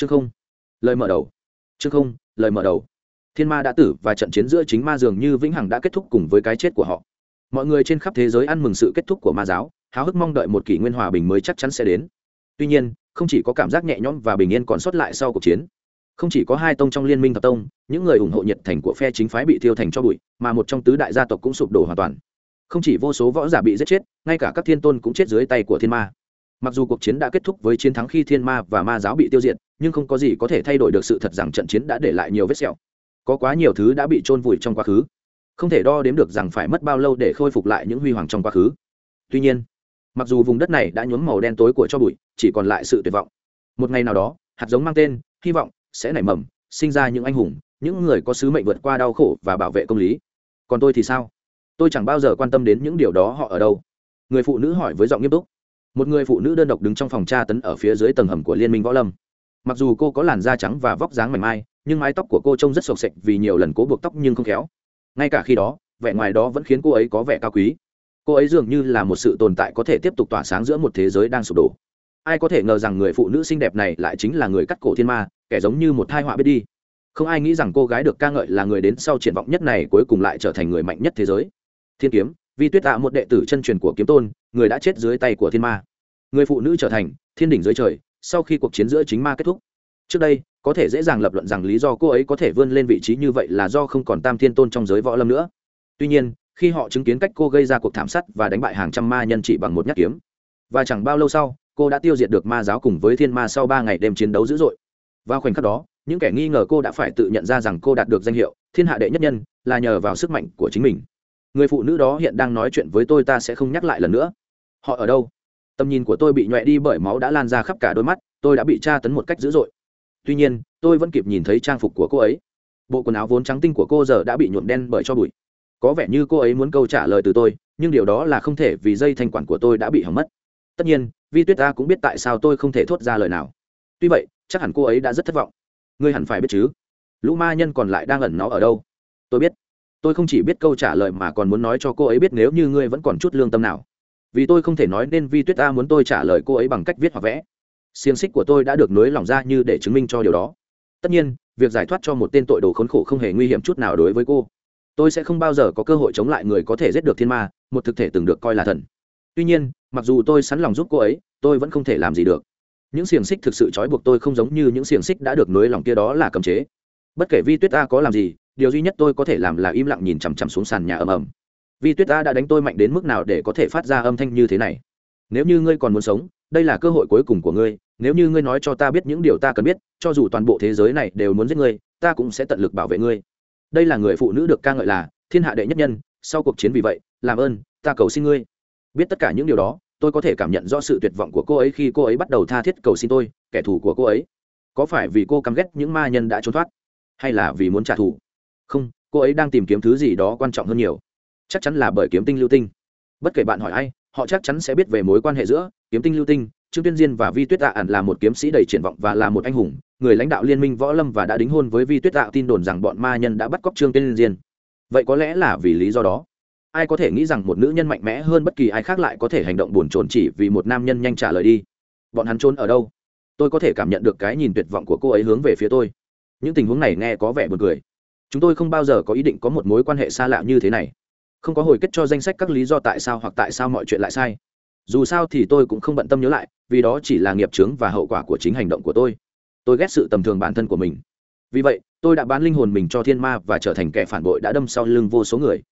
chương không, lời mở đầu. Chương không, lời mở đầu. Thiên ma đã tử và trận chiến giữa chính ma dường như vĩnh hằng đã kết thúc cùng với cái chết của họ. Mọi người trên khắp thế giới ăn mừng sự kết thúc của ma giáo, háo hức mong đợi một kỷ nguyên hòa bình mới chắc chắn sẽ đến. Tuy nhiên, không chỉ có cảm giác nhẹ nhõm và bình yên còn sót lại sau cuộc chiến. Không chỉ có hai tông trong liên minh thập tông, những người ủng hộ nhiệt thành của phe chính phái bị thiêu thành cho bụi, mà một trong tứ đại gia tộc cũng sụp đổ hoàn toàn. Không chỉ vô số võ giả bị giết chết, ngay cả các thiên tôn cũng chết dưới tay của thiên ma. Mặc dù cuộc chiến đã kết thúc với chiến thắng khi thiên ma và ma giáo bị tiêu diệt nhưng không có gì có thể thay đổi được sự thật rằng trận chiến đã để lại nhiều vết sẹo. Có quá nhiều thứ đã bị trôn vùi trong quá khứ. Không thể đo đếm được rằng phải mất bao lâu để khôi phục lại những huy hoàng trong quá khứ. Tuy nhiên, mặc dù vùng đất này đã nhuốm màu đen tối của cho bụi, chỉ còn lại sự tuyệt vọng. Một ngày nào đó, hạt giống mang tên, hy vọng sẽ nảy mầm, sinh ra những anh hùng, những người có sứ mệnh vượt qua đau khổ và bảo vệ công lý. Còn tôi thì sao? Tôi chẳng bao giờ quan tâm đến những điều đó họ ở đâu. Người phụ nữ hỏi với giọng nghiêm túc. Một người phụ nữ đơn độc đứng trong phòng tra tấn ở phía dưới tầng hầm của liên minh võ lâm mặc dù cô có làn da trắng và vóc dáng mảnh mai, nhưng mái tóc của cô trông rất sộc sệch vì nhiều lần cố buộc tóc nhưng không khéo. Ngay cả khi đó, vẻ ngoài đó vẫn khiến cô ấy có vẻ cao quý. Cô ấy dường như là một sự tồn tại có thể tiếp tục tỏa sáng giữa một thế giới đang sụp đổ. Ai có thể ngờ rằng người phụ nữ xinh đẹp này lại chính là người cắt cổ thiên ma, kẻ giống như một thai họa biết đi. Không ai nghĩ rằng cô gái được ca ngợi là người đến sau triển vọng nhất này cuối cùng lại trở thành người mạnh nhất thế giới. Thiên kiếm, vi tuyết tạ một đệ tử chân truyền của kiếm tôn, người đã chết dưới tay của thiên ma. Người phụ nữ trở thành thiên đỉnh dưới trời sau khi cuộc chiến giữa chính ma kết thúc. Trước đây, có thể dễ dàng lập luận rằng lý do cô ấy có thể vươn lên vị trí như vậy là do không còn tam thiên tôn trong giới võ lâm nữa. Tuy nhiên, khi họ chứng kiến cách cô gây ra cuộc thảm sát và đánh bại hàng trăm ma nhân chỉ bằng một nhát kiếm, và chẳng bao lâu sau, cô đã tiêu diệt được ma giáo cùng với thiên ma sau ba ngày đêm chiến đấu dữ dội. Vào khoảnh khắc đó, những kẻ nghi ngờ cô đã phải tự nhận ra rằng cô đạt được danh hiệu thiên hạ đệ nhất nhân là nhờ vào sức mạnh của chính mình. Người phụ nữ đó hiện đang nói chuyện với tôi, ta sẽ không nhắc lại lần nữa. Họ ở đâu? Tầm nhìn của tôi bị nhọe đi bởi máu đã lan ra khắp cả đôi mắt, tôi đã bị tra tấn một cách dữ dội. Tuy nhiên, tôi vẫn kịp nhìn thấy trang phục của cô ấy. Bộ quần áo vốn trắng tinh của cô giờ đã bị nhuộm đen bởi cho bụi. Có vẻ như cô ấy muốn câu trả lời từ tôi, nhưng điều đó là không thể vì dây thanh quản của tôi đã bị hỏng mất. Tất nhiên, vi tuyết ta cũng biết tại sao tôi không thể thốt ra lời nào. Tuy vậy, chắc hẳn cô ấy đã rất thất vọng. Ngươi hẳn phải biết chứ. Lũ ma nhân còn lại đang ẩn nó ở đâu? Tôi biết. Tôi không chỉ biết câu trả lời mà còn muốn nói cho cô ấy biết nếu như ngươi vẫn còn chút lương tâm nào vì tôi không thể nói nên vi tuyết ta muốn tôi trả lời cô ấy bằng cách viết hoặc vẽ. Xiềng xích của tôi đã được nới lỏng ra như để chứng minh cho điều đó. Tất nhiên, việc giải thoát cho một tên tội đồ khốn khổ không hề nguy hiểm chút nào đối với cô. Tôi sẽ không bao giờ có cơ hội chống lại người có thể giết được thiên ma, một thực thể từng được coi là thần. Tuy nhiên, mặc dù tôi sẵn lòng giúp cô ấy, tôi vẫn không thể làm gì được. Những xiềng xích thực sự trói buộc tôi không giống như những xiềng xích đã được nới lòng kia đó là cấm chế. Bất kể vi tuyết ta có làm gì, điều duy nhất tôi có thể làm là im lặng nhìn chằm chằm xuống sàn nhà ầm ầm vi tuyết ta đã đánh tôi mạnh đến mức nào để có thể phát ra âm thanh như thế này? Nếu như ngươi còn muốn sống, đây là cơ hội cuối cùng của ngươi. Nếu như ngươi nói cho ta biết những điều ta cần biết, cho dù toàn bộ thế giới này đều muốn giết ngươi, ta cũng sẽ tận lực bảo vệ ngươi. Đây là người phụ nữ được ca ngợi là thiên hạ đệ nhất nhân, sau cuộc chiến vì vậy, làm ơn, ta cầu xin ngươi. Biết tất cả những điều đó, tôi có thể cảm nhận rõ sự tuyệt vọng của cô ấy khi cô ấy bắt đầu tha thiết cầu xin tôi, kẻ thù của cô ấy. Có phải vì cô căm ghét những ma nhân đã trốn thoát, hay là vì muốn trả thù? Không, cô ấy đang tìm kiếm thứ gì đó quan trọng hơn nhiều chắc chắn là bởi kiếm tinh lưu tinh. Bất kể bạn hỏi ai, họ chắc chắn sẽ biết về mối quan hệ giữa kiếm tinh lưu tinh, trương tuyên diên và vi tuyết tạ ẩn là một kiếm sĩ đầy triển vọng và là một anh hùng, người lãnh đạo liên minh võ lâm và đã đính hôn với vi tuyết tạ tin đồn rằng bọn ma nhân đã bắt cóc trương tuyên diên. Vậy có lẽ là vì lý do đó, ai có thể nghĩ rằng một nữ nhân mạnh mẽ hơn bất kỳ ai khác lại có thể hành động buồn chồn chỉ vì một nam nhân nhanh trả lời đi? Bọn hắn trốn ở đâu? Tôi có thể cảm nhận được cái nhìn tuyệt vọng của cô ấy hướng về phía tôi. Những tình huống này nghe có vẻ buồn cười. Chúng tôi không bao giờ có ý định có một mối quan hệ xa lạ như thế này không có hồi kết cho danh sách các lý do tại sao hoặc tại sao mọi chuyện lại sai. Dù sao thì tôi cũng không bận tâm nhớ lại, vì đó chỉ là nghiệp chướng và hậu quả của chính hành động của tôi. Tôi ghét sự tầm thường bản thân của mình. Vì vậy, tôi đã bán linh hồn mình cho thiên ma và trở thành kẻ phản bội đã đâm sau lưng vô số người.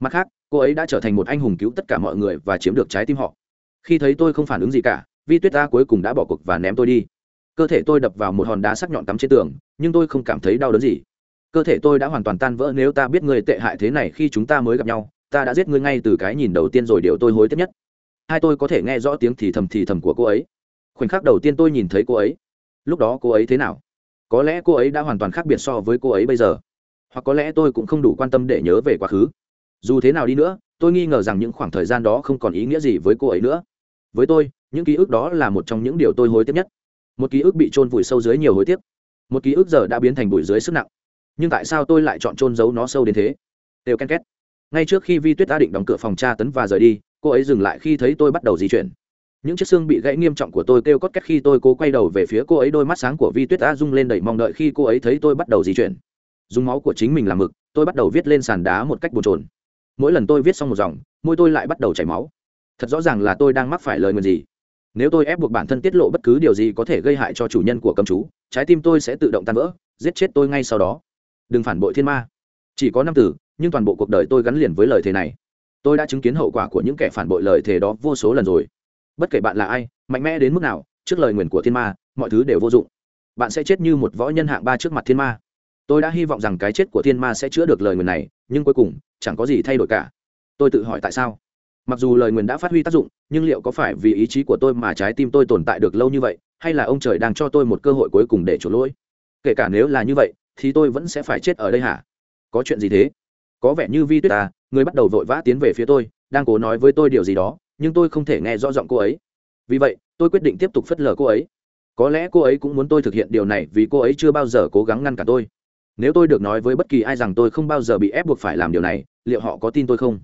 Mặt khác, cô ấy đã trở thành một anh hùng cứu tất cả mọi người và chiếm được trái tim họ. Khi thấy tôi không phản ứng gì cả, vi tuyết ta cuối cùng đã bỏ cuộc và ném tôi đi. Cơ thể tôi đập vào một hòn đá sắc nhọn tắm trên tường, nhưng tôi không cảm thấy đau đớn gì. Cơ thể tôi đã hoàn toàn tan vỡ nếu ta biết người tệ hại thế này khi chúng ta mới gặp nhau ta đã giết ngươi ngay từ cái nhìn đầu tiên rồi, điều tôi hối tiếc nhất. Hai tôi có thể nghe rõ tiếng thì thầm thì thầm của cô ấy. Khoảnh khắc đầu tiên tôi nhìn thấy cô ấy. Lúc đó cô ấy thế nào? Có lẽ cô ấy đã hoàn toàn khác biệt so với cô ấy bây giờ. Hoặc có lẽ tôi cũng không đủ quan tâm để nhớ về quá khứ. Dù thế nào đi nữa, tôi nghi ngờ rằng những khoảng thời gian đó không còn ý nghĩa gì với cô ấy nữa. Với tôi, những ký ức đó là một trong những điều tôi hối tiếc nhất. Một ký ức bị chôn vùi sâu dưới nhiều hối tiếc. Một ký ức giờ đã biến thành bụi dưới sức nặng. Nhưng tại sao tôi lại chọn trôn giấu nó sâu đến thế? Đều ken két ngay trước khi vi tuyết đã định đóng cửa phòng tra tấn và rời đi, cô ấy dừng lại khi thấy tôi bắt đầu di chuyển. Những chiếc xương bị gãy nghiêm trọng của tôi kêu cót cách khi tôi cố quay đầu về phía cô ấy, đôi mắt sáng của vi tuyết đã rung lên đầy mong đợi khi cô ấy thấy tôi bắt đầu di chuyển. Dùng máu của chính mình làm mực, tôi bắt đầu viết lên sàn đá một cách bồn trồn mỗi lần tôi viết xong một dòng, môi tôi lại bắt đầu chảy máu. Thật rõ ràng là tôi đang mắc phải lời nguyền gì. Nếu tôi ép buộc bản thân tiết lộ bất cứ điều gì có thể gây hại cho chủ nhân của cầm chú, trái tim tôi sẽ tự động tan vỡ, giết chết tôi ngay sau đó. Đừng phản bội thiên ma chỉ có năm từ, nhưng toàn bộ cuộc đời tôi gắn liền với lời thề này. Tôi đã chứng kiến hậu quả của những kẻ phản bội lời thề đó vô số lần rồi. Bất kể bạn là ai, mạnh mẽ đến mức nào, trước lời nguyền của thiên ma, mọi thứ đều vô dụng. Bạn sẽ chết như một võ nhân hạng ba trước mặt thiên ma. Tôi đã hy vọng rằng cái chết của thiên ma sẽ chữa được lời nguyền này, nhưng cuối cùng, chẳng có gì thay đổi cả. Tôi tự hỏi tại sao? Mặc dù lời nguyền đã phát huy tác dụng, nhưng liệu có phải vì ý chí của tôi mà trái tim tôi tồn tại được lâu như vậy, hay là ông trời đang cho tôi một cơ hội cuối cùng để trổ lỗi? Kể cả nếu là như vậy, thì tôi vẫn sẽ phải chết ở đây hả? Có chuyện gì thế? Có vẻ như vi tuyết ta người bắt đầu vội vã tiến về phía tôi, đang cố nói với tôi điều gì đó, nhưng tôi không thể nghe rõ giọng cô ấy. Vì vậy, tôi quyết định tiếp tục phớt lờ cô ấy. Có lẽ cô ấy cũng muốn tôi thực hiện điều này vì cô ấy chưa bao giờ cố gắng ngăn cản tôi. Nếu tôi được nói với bất kỳ ai rằng tôi không bao giờ bị ép buộc phải làm điều này, liệu họ có tin tôi không?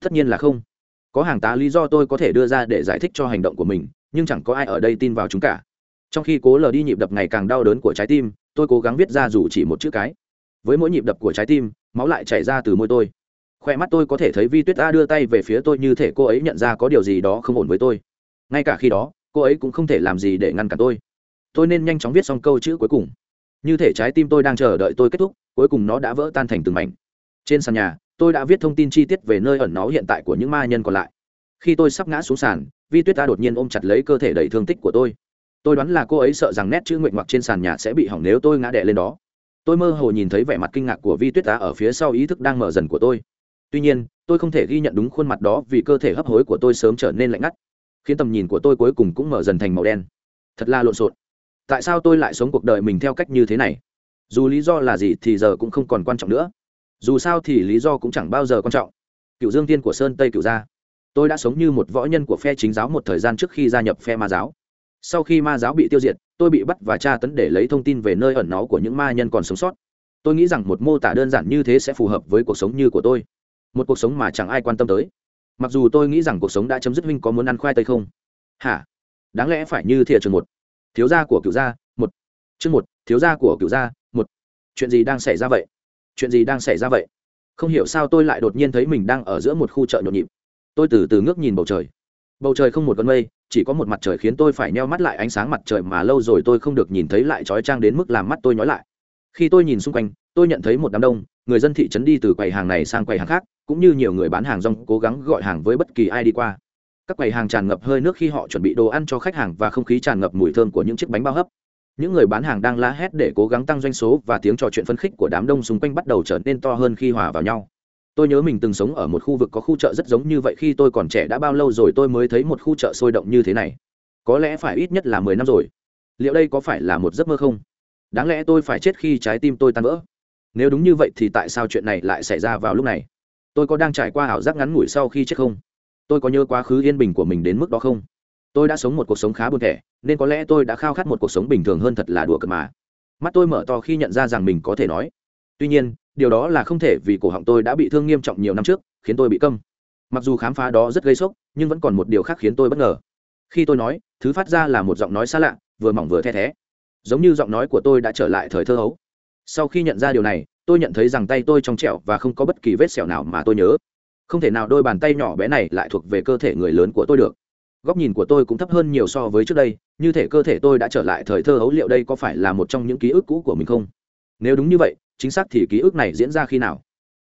Tất nhiên là không. Có hàng tá lý do tôi có thể đưa ra để giải thích cho hành động của mình, nhưng chẳng có ai ở đây tin vào chúng cả. Trong khi cố lờ đi nhịp đập ngày càng đau đớn của trái tim, tôi cố gắng viết ra dù chỉ một chữ cái với mỗi nhịp đập của trái tim, máu lại chảy ra từ môi tôi. Khoe mắt tôi có thể thấy vi tuyết a đưa tay về phía tôi như thể cô ấy nhận ra có điều gì đó không ổn với tôi. Ngay cả khi đó, cô ấy cũng không thể làm gì để ngăn cản tôi. Tôi nên nhanh chóng viết xong câu chữ cuối cùng. Như thể trái tim tôi đang chờ đợi tôi kết thúc, cuối cùng nó đã vỡ tan thành từng mảnh. Trên sàn nhà, tôi đã viết thông tin chi tiết về nơi ẩn náu hiện tại của những ma nhân còn lại. Khi tôi sắp ngã xuống sàn, vi tuyết ta đột nhiên ôm chặt lấy cơ thể đầy thương tích của tôi. Tôi đoán là cô ấy sợ rằng nét chữ nguyện ngoặc trên sàn nhà sẽ bị hỏng nếu tôi ngã đè lên đó tôi mơ hồ nhìn thấy vẻ mặt kinh ngạc của vi tuyết tá ở phía sau ý thức đang mở dần của tôi. Tuy nhiên, tôi không thể ghi nhận đúng khuôn mặt đó vì cơ thể hấp hối của tôi sớm trở nên lạnh ngắt, khiến tầm nhìn của tôi cuối cùng cũng mở dần thành màu đen. Thật là lộn xộn. Tại sao tôi lại sống cuộc đời mình theo cách như thế này? Dù lý do là gì thì giờ cũng không còn quan trọng nữa. Dù sao thì lý do cũng chẳng bao giờ quan trọng. Cựu dương tiên của sơn tây cựu gia. Tôi đã sống như một võ nhân của phe chính giáo một thời gian trước khi gia nhập phe ma giáo sau khi ma giáo bị tiêu diệt, tôi bị bắt và tra tấn để lấy thông tin về nơi ẩn náu của những ma nhân còn sống sót. Tôi nghĩ rằng một mô tả đơn giản như thế sẽ phù hợp với cuộc sống như của tôi. Một cuộc sống mà chẳng ai quan tâm tới. Mặc dù tôi nghĩ rằng cuộc sống đã chấm dứt huynh có muốn ăn khoai tây không? Hả? Đáng lẽ phải như thìa trường một. Thiếu gia của cựu gia, một. Chương một, thiếu gia của cựu gia, một. Chuyện gì đang xảy ra vậy? Chuyện gì đang xảy ra vậy? Không hiểu sao tôi lại đột nhiên thấy mình đang ở giữa một khu chợ nhộn nhịp. Tôi từ từ ngước nhìn bầu trời. Bầu trời không một con mây chỉ có một mặt trời khiến tôi phải neo mắt lại ánh sáng mặt trời mà lâu rồi tôi không được nhìn thấy lại trói trang đến mức làm mắt tôi nhói lại. Khi tôi nhìn xung quanh, tôi nhận thấy một đám đông, người dân thị trấn đi từ quầy hàng này sang quầy hàng khác, cũng như nhiều người bán hàng rong cố gắng gọi hàng với bất kỳ ai đi qua. Các quầy hàng tràn ngập hơi nước khi họ chuẩn bị đồ ăn cho khách hàng và không khí tràn ngập mùi thơm của những chiếc bánh bao hấp. Những người bán hàng đang la hét để cố gắng tăng doanh số và tiếng trò chuyện phấn khích của đám đông xung quanh bắt đầu trở nên to hơn khi hòa vào nhau tôi nhớ mình từng sống ở một khu vực có khu chợ rất giống như vậy khi tôi còn trẻ đã bao lâu rồi tôi mới thấy một khu chợ sôi động như thế này. Có lẽ phải ít nhất là mười năm rồi. Liệu đây có phải là một giấc mơ không? Đáng lẽ tôi phải chết khi trái tim tôi tan vỡ. Nếu đúng như vậy thì tại sao chuyện này lại xảy ra vào lúc này? Tôi có đang trải qua ảo giác ngắn ngủi sau khi chết không? Tôi có nhớ quá khứ yên bình của mình đến mức đó không? Tôi đã sống một cuộc sống khá buồn thẻ, nên có lẽ tôi đã khao khát một cuộc sống bình thường hơn thật là đùa cợt mà. Mắt tôi mở to khi nhận ra rằng mình có thể nói. Tuy nhiên điều đó là không thể vì cổ họng tôi đã bị thương nghiêm trọng nhiều năm trước, khiến tôi bị câm. Mặc dù khám phá đó rất gây sốc, nhưng vẫn còn một điều khác khiến tôi bất ngờ. Khi tôi nói, thứ phát ra là một giọng nói xa lạ, vừa mỏng vừa the thé. Giống như giọng nói của tôi đã trở lại thời thơ hấu. Sau khi nhận ra điều này, tôi nhận thấy rằng tay tôi trong trẻo và không có bất kỳ vết sẹo nào mà tôi nhớ. Không thể nào đôi bàn tay nhỏ bé này lại thuộc về cơ thể người lớn của tôi được. Góc nhìn của tôi cũng thấp hơn nhiều so với trước đây, như thể cơ thể tôi đã trở lại thời thơ hấu liệu đây có phải là một trong những ký ức cũ của mình không? Nếu đúng như vậy, chính xác thì ký ức này diễn ra khi nào?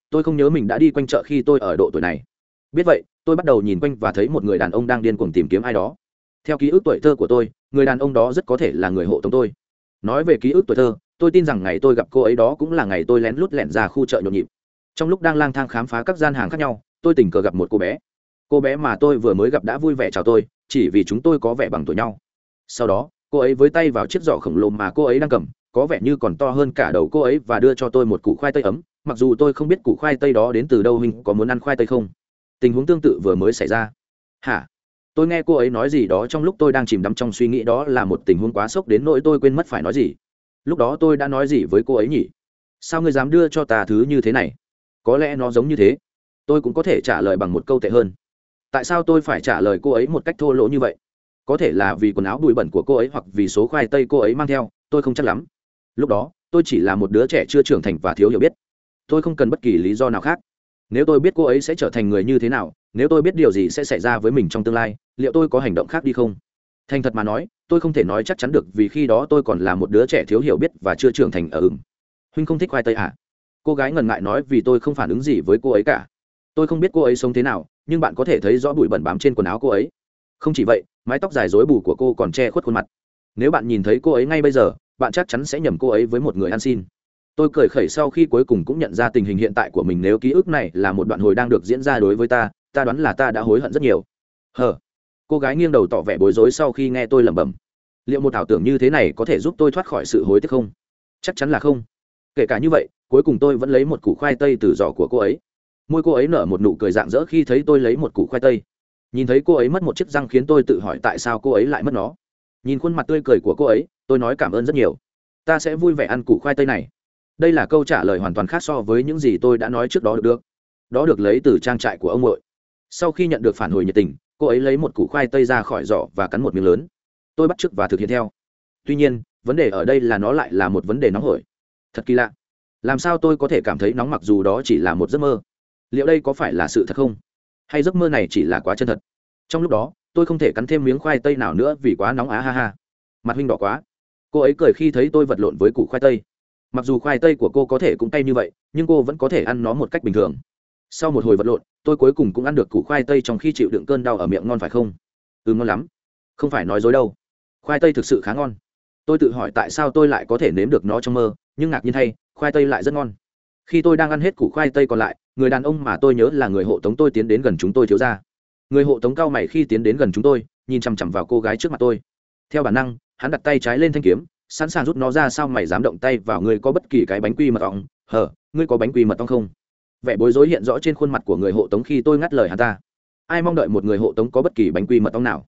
Tôi không nhớ mình đã đi quanh chợ khi tôi ở độ tuổi này. Biết vậy, tôi bắt đầu nhìn quanh và thấy một người đàn ông đang điên cuồng tìm kiếm ai đó. Theo ký ức tuổi thơ của tôi, người đàn ông đó rất có thể là người hộ tống tôi. Nói về ký ức tuổi thơ, tôi tin rằng ngày tôi gặp cô ấy đó cũng là ngày tôi lén lút lẻn ra khu chợ nhộn nhịp. Trong lúc đang lang thang khám phá các gian hàng khác nhau, tôi tình cờ gặp một cô bé. Cô bé mà tôi vừa mới gặp đã vui vẻ chào tôi, chỉ vì chúng tôi có vẻ bằng tuổi nhau. Sau đó, cô ấy với tay vào chiếc giỏ khổng lồ mà cô ấy đang cầm có vẻ như còn to hơn cả đầu cô ấy và đưa cho tôi một củ khoai tây ấm, mặc dù tôi không biết củ khoai tây đó đến từ đâu huynh có muốn ăn khoai tây không? Tình huống tương tự vừa mới xảy ra. Hả? Tôi nghe cô ấy nói gì đó trong lúc tôi đang chìm đắm trong suy nghĩ đó là một tình huống quá sốc đến nỗi tôi quên mất phải nói gì. Lúc đó tôi đã nói gì với cô ấy nhỉ? Sao ngươi dám đưa cho ta thứ như thế này? Có lẽ nó giống như thế. Tôi cũng có thể trả lời bằng một câu tệ hơn. Tại sao tôi phải trả lời cô ấy một cách thô lỗ như vậy? Có thể là vì quần áo bụi bẩn của cô ấy hoặc vì số khoai tây cô ấy mang theo, tôi không chắc lắm lúc đó, tôi chỉ là một đứa trẻ chưa trưởng thành và thiếu hiểu biết. Tôi không cần bất kỳ lý do nào khác. Nếu tôi biết cô ấy sẽ trở thành người như thế nào, nếu tôi biết điều gì sẽ xảy ra với mình trong tương lai, liệu tôi có hành động khác đi không? Thành thật mà nói, tôi không thể nói chắc chắn được vì khi đó tôi còn là một đứa trẻ thiếu hiểu biết và chưa trưởng thành ở ừng huynh không thích khoai tây à? cô gái ngần ngại nói vì tôi không phản ứng gì với cô ấy cả. Tôi không biết cô ấy sống thế nào, nhưng bạn có thể thấy rõ bụi bẩn bám trên quần áo cô ấy. Không chỉ vậy, mái tóc dài rối bù của cô còn che khuất khuôn mặt. Nếu bạn nhìn thấy cô ấy ngay bây giờ bạn chắc chắn sẽ nhầm cô ấy với một người ăn xin. Tôi cười khẩy sau khi cuối cùng cũng nhận ra tình hình hiện tại của mình nếu ký ức này là một đoạn hồi đang được diễn ra đối với ta ta đoán là ta đã hối hận rất nhiều. Hờ. Cô gái nghiêng đầu tỏ vẻ bối rối sau khi nghe tôi lẩm bẩm. Liệu một ảo tưởng như thế này có thể giúp tôi thoát khỏi sự hối tiếc không? Chắc chắn là không. Kể cả như vậy, cuối cùng tôi vẫn lấy một củ khoai tây từ giỏ của cô ấy. Môi cô ấy nở một nụ cười rạng rỡ khi thấy tôi lấy một củ khoai tây. Nhìn thấy cô ấy mất một chiếc răng khiến tôi tự hỏi tại sao cô ấy lại mất nó nhìn khuôn mặt tươi cười của cô ấy, tôi nói cảm ơn rất nhiều. Ta sẽ vui vẻ ăn củ khoai tây này. Đây là câu trả lời hoàn toàn khác so với những gì tôi đã nói trước đó được được. Đó được lấy từ trang trại của ông nội. Sau khi nhận được phản hồi nhiệt tình, cô ấy lấy một củ khoai tây ra khỏi giỏ và cắn một miếng lớn. Tôi bắt chước và thực hiện theo. Tuy nhiên, vấn đề ở đây là nó lại là một vấn đề nóng hổi. Thật kỳ lạ. Làm sao tôi có thể cảm thấy nóng mặc dù đó chỉ là một giấc mơ? Liệu đây có phải là sự thật không? Hay giấc mơ này chỉ là quá chân thật? Trong lúc đó tôi không thể cắn thêm miếng khoai tây nào nữa vì quá nóng á ha ha. Mặt huynh đỏ quá. Cô ấy cười khi thấy tôi vật lộn với củ khoai tây. Mặc dù khoai tây của cô có thể cũng tay như vậy, nhưng cô vẫn có thể ăn nó một cách bình thường. Sau một hồi vật lộn, tôi cuối cùng cũng ăn được củ khoai tây trong khi chịu đựng cơn đau ở miệng ngon phải không? Ừ ngon lắm. Không phải nói dối đâu. Khoai tây thực sự khá ngon. Tôi tự hỏi tại sao tôi lại có thể nếm được nó trong mơ, nhưng ngạc nhiên thay, khoai tây lại rất ngon. Khi tôi đang ăn hết củ khoai tây còn lại, người đàn ông mà tôi nhớ là người hộ tống tôi tiến đến gần chúng tôi thiếu ra người hộ tống cao mày khi tiến đến gần chúng tôi, nhìn chằm chằm vào cô gái trước mặt tôi. Theo bản năng, hắn đặt tay trái lên thanh kiếm, sẵn sàng rút nó ra sao mày dám động tay vào người có bất kỳ cái bánh quy mật ong. Hở ngươi có bánh quy mật ong không? Vẻ bối rối hiện rõ trên khuôn mặt của người hộ tống khi tôi ngắt lời hắn ta. Ai mong đợi một người hộ tống có bất kỳ bánh quy mật ong nào?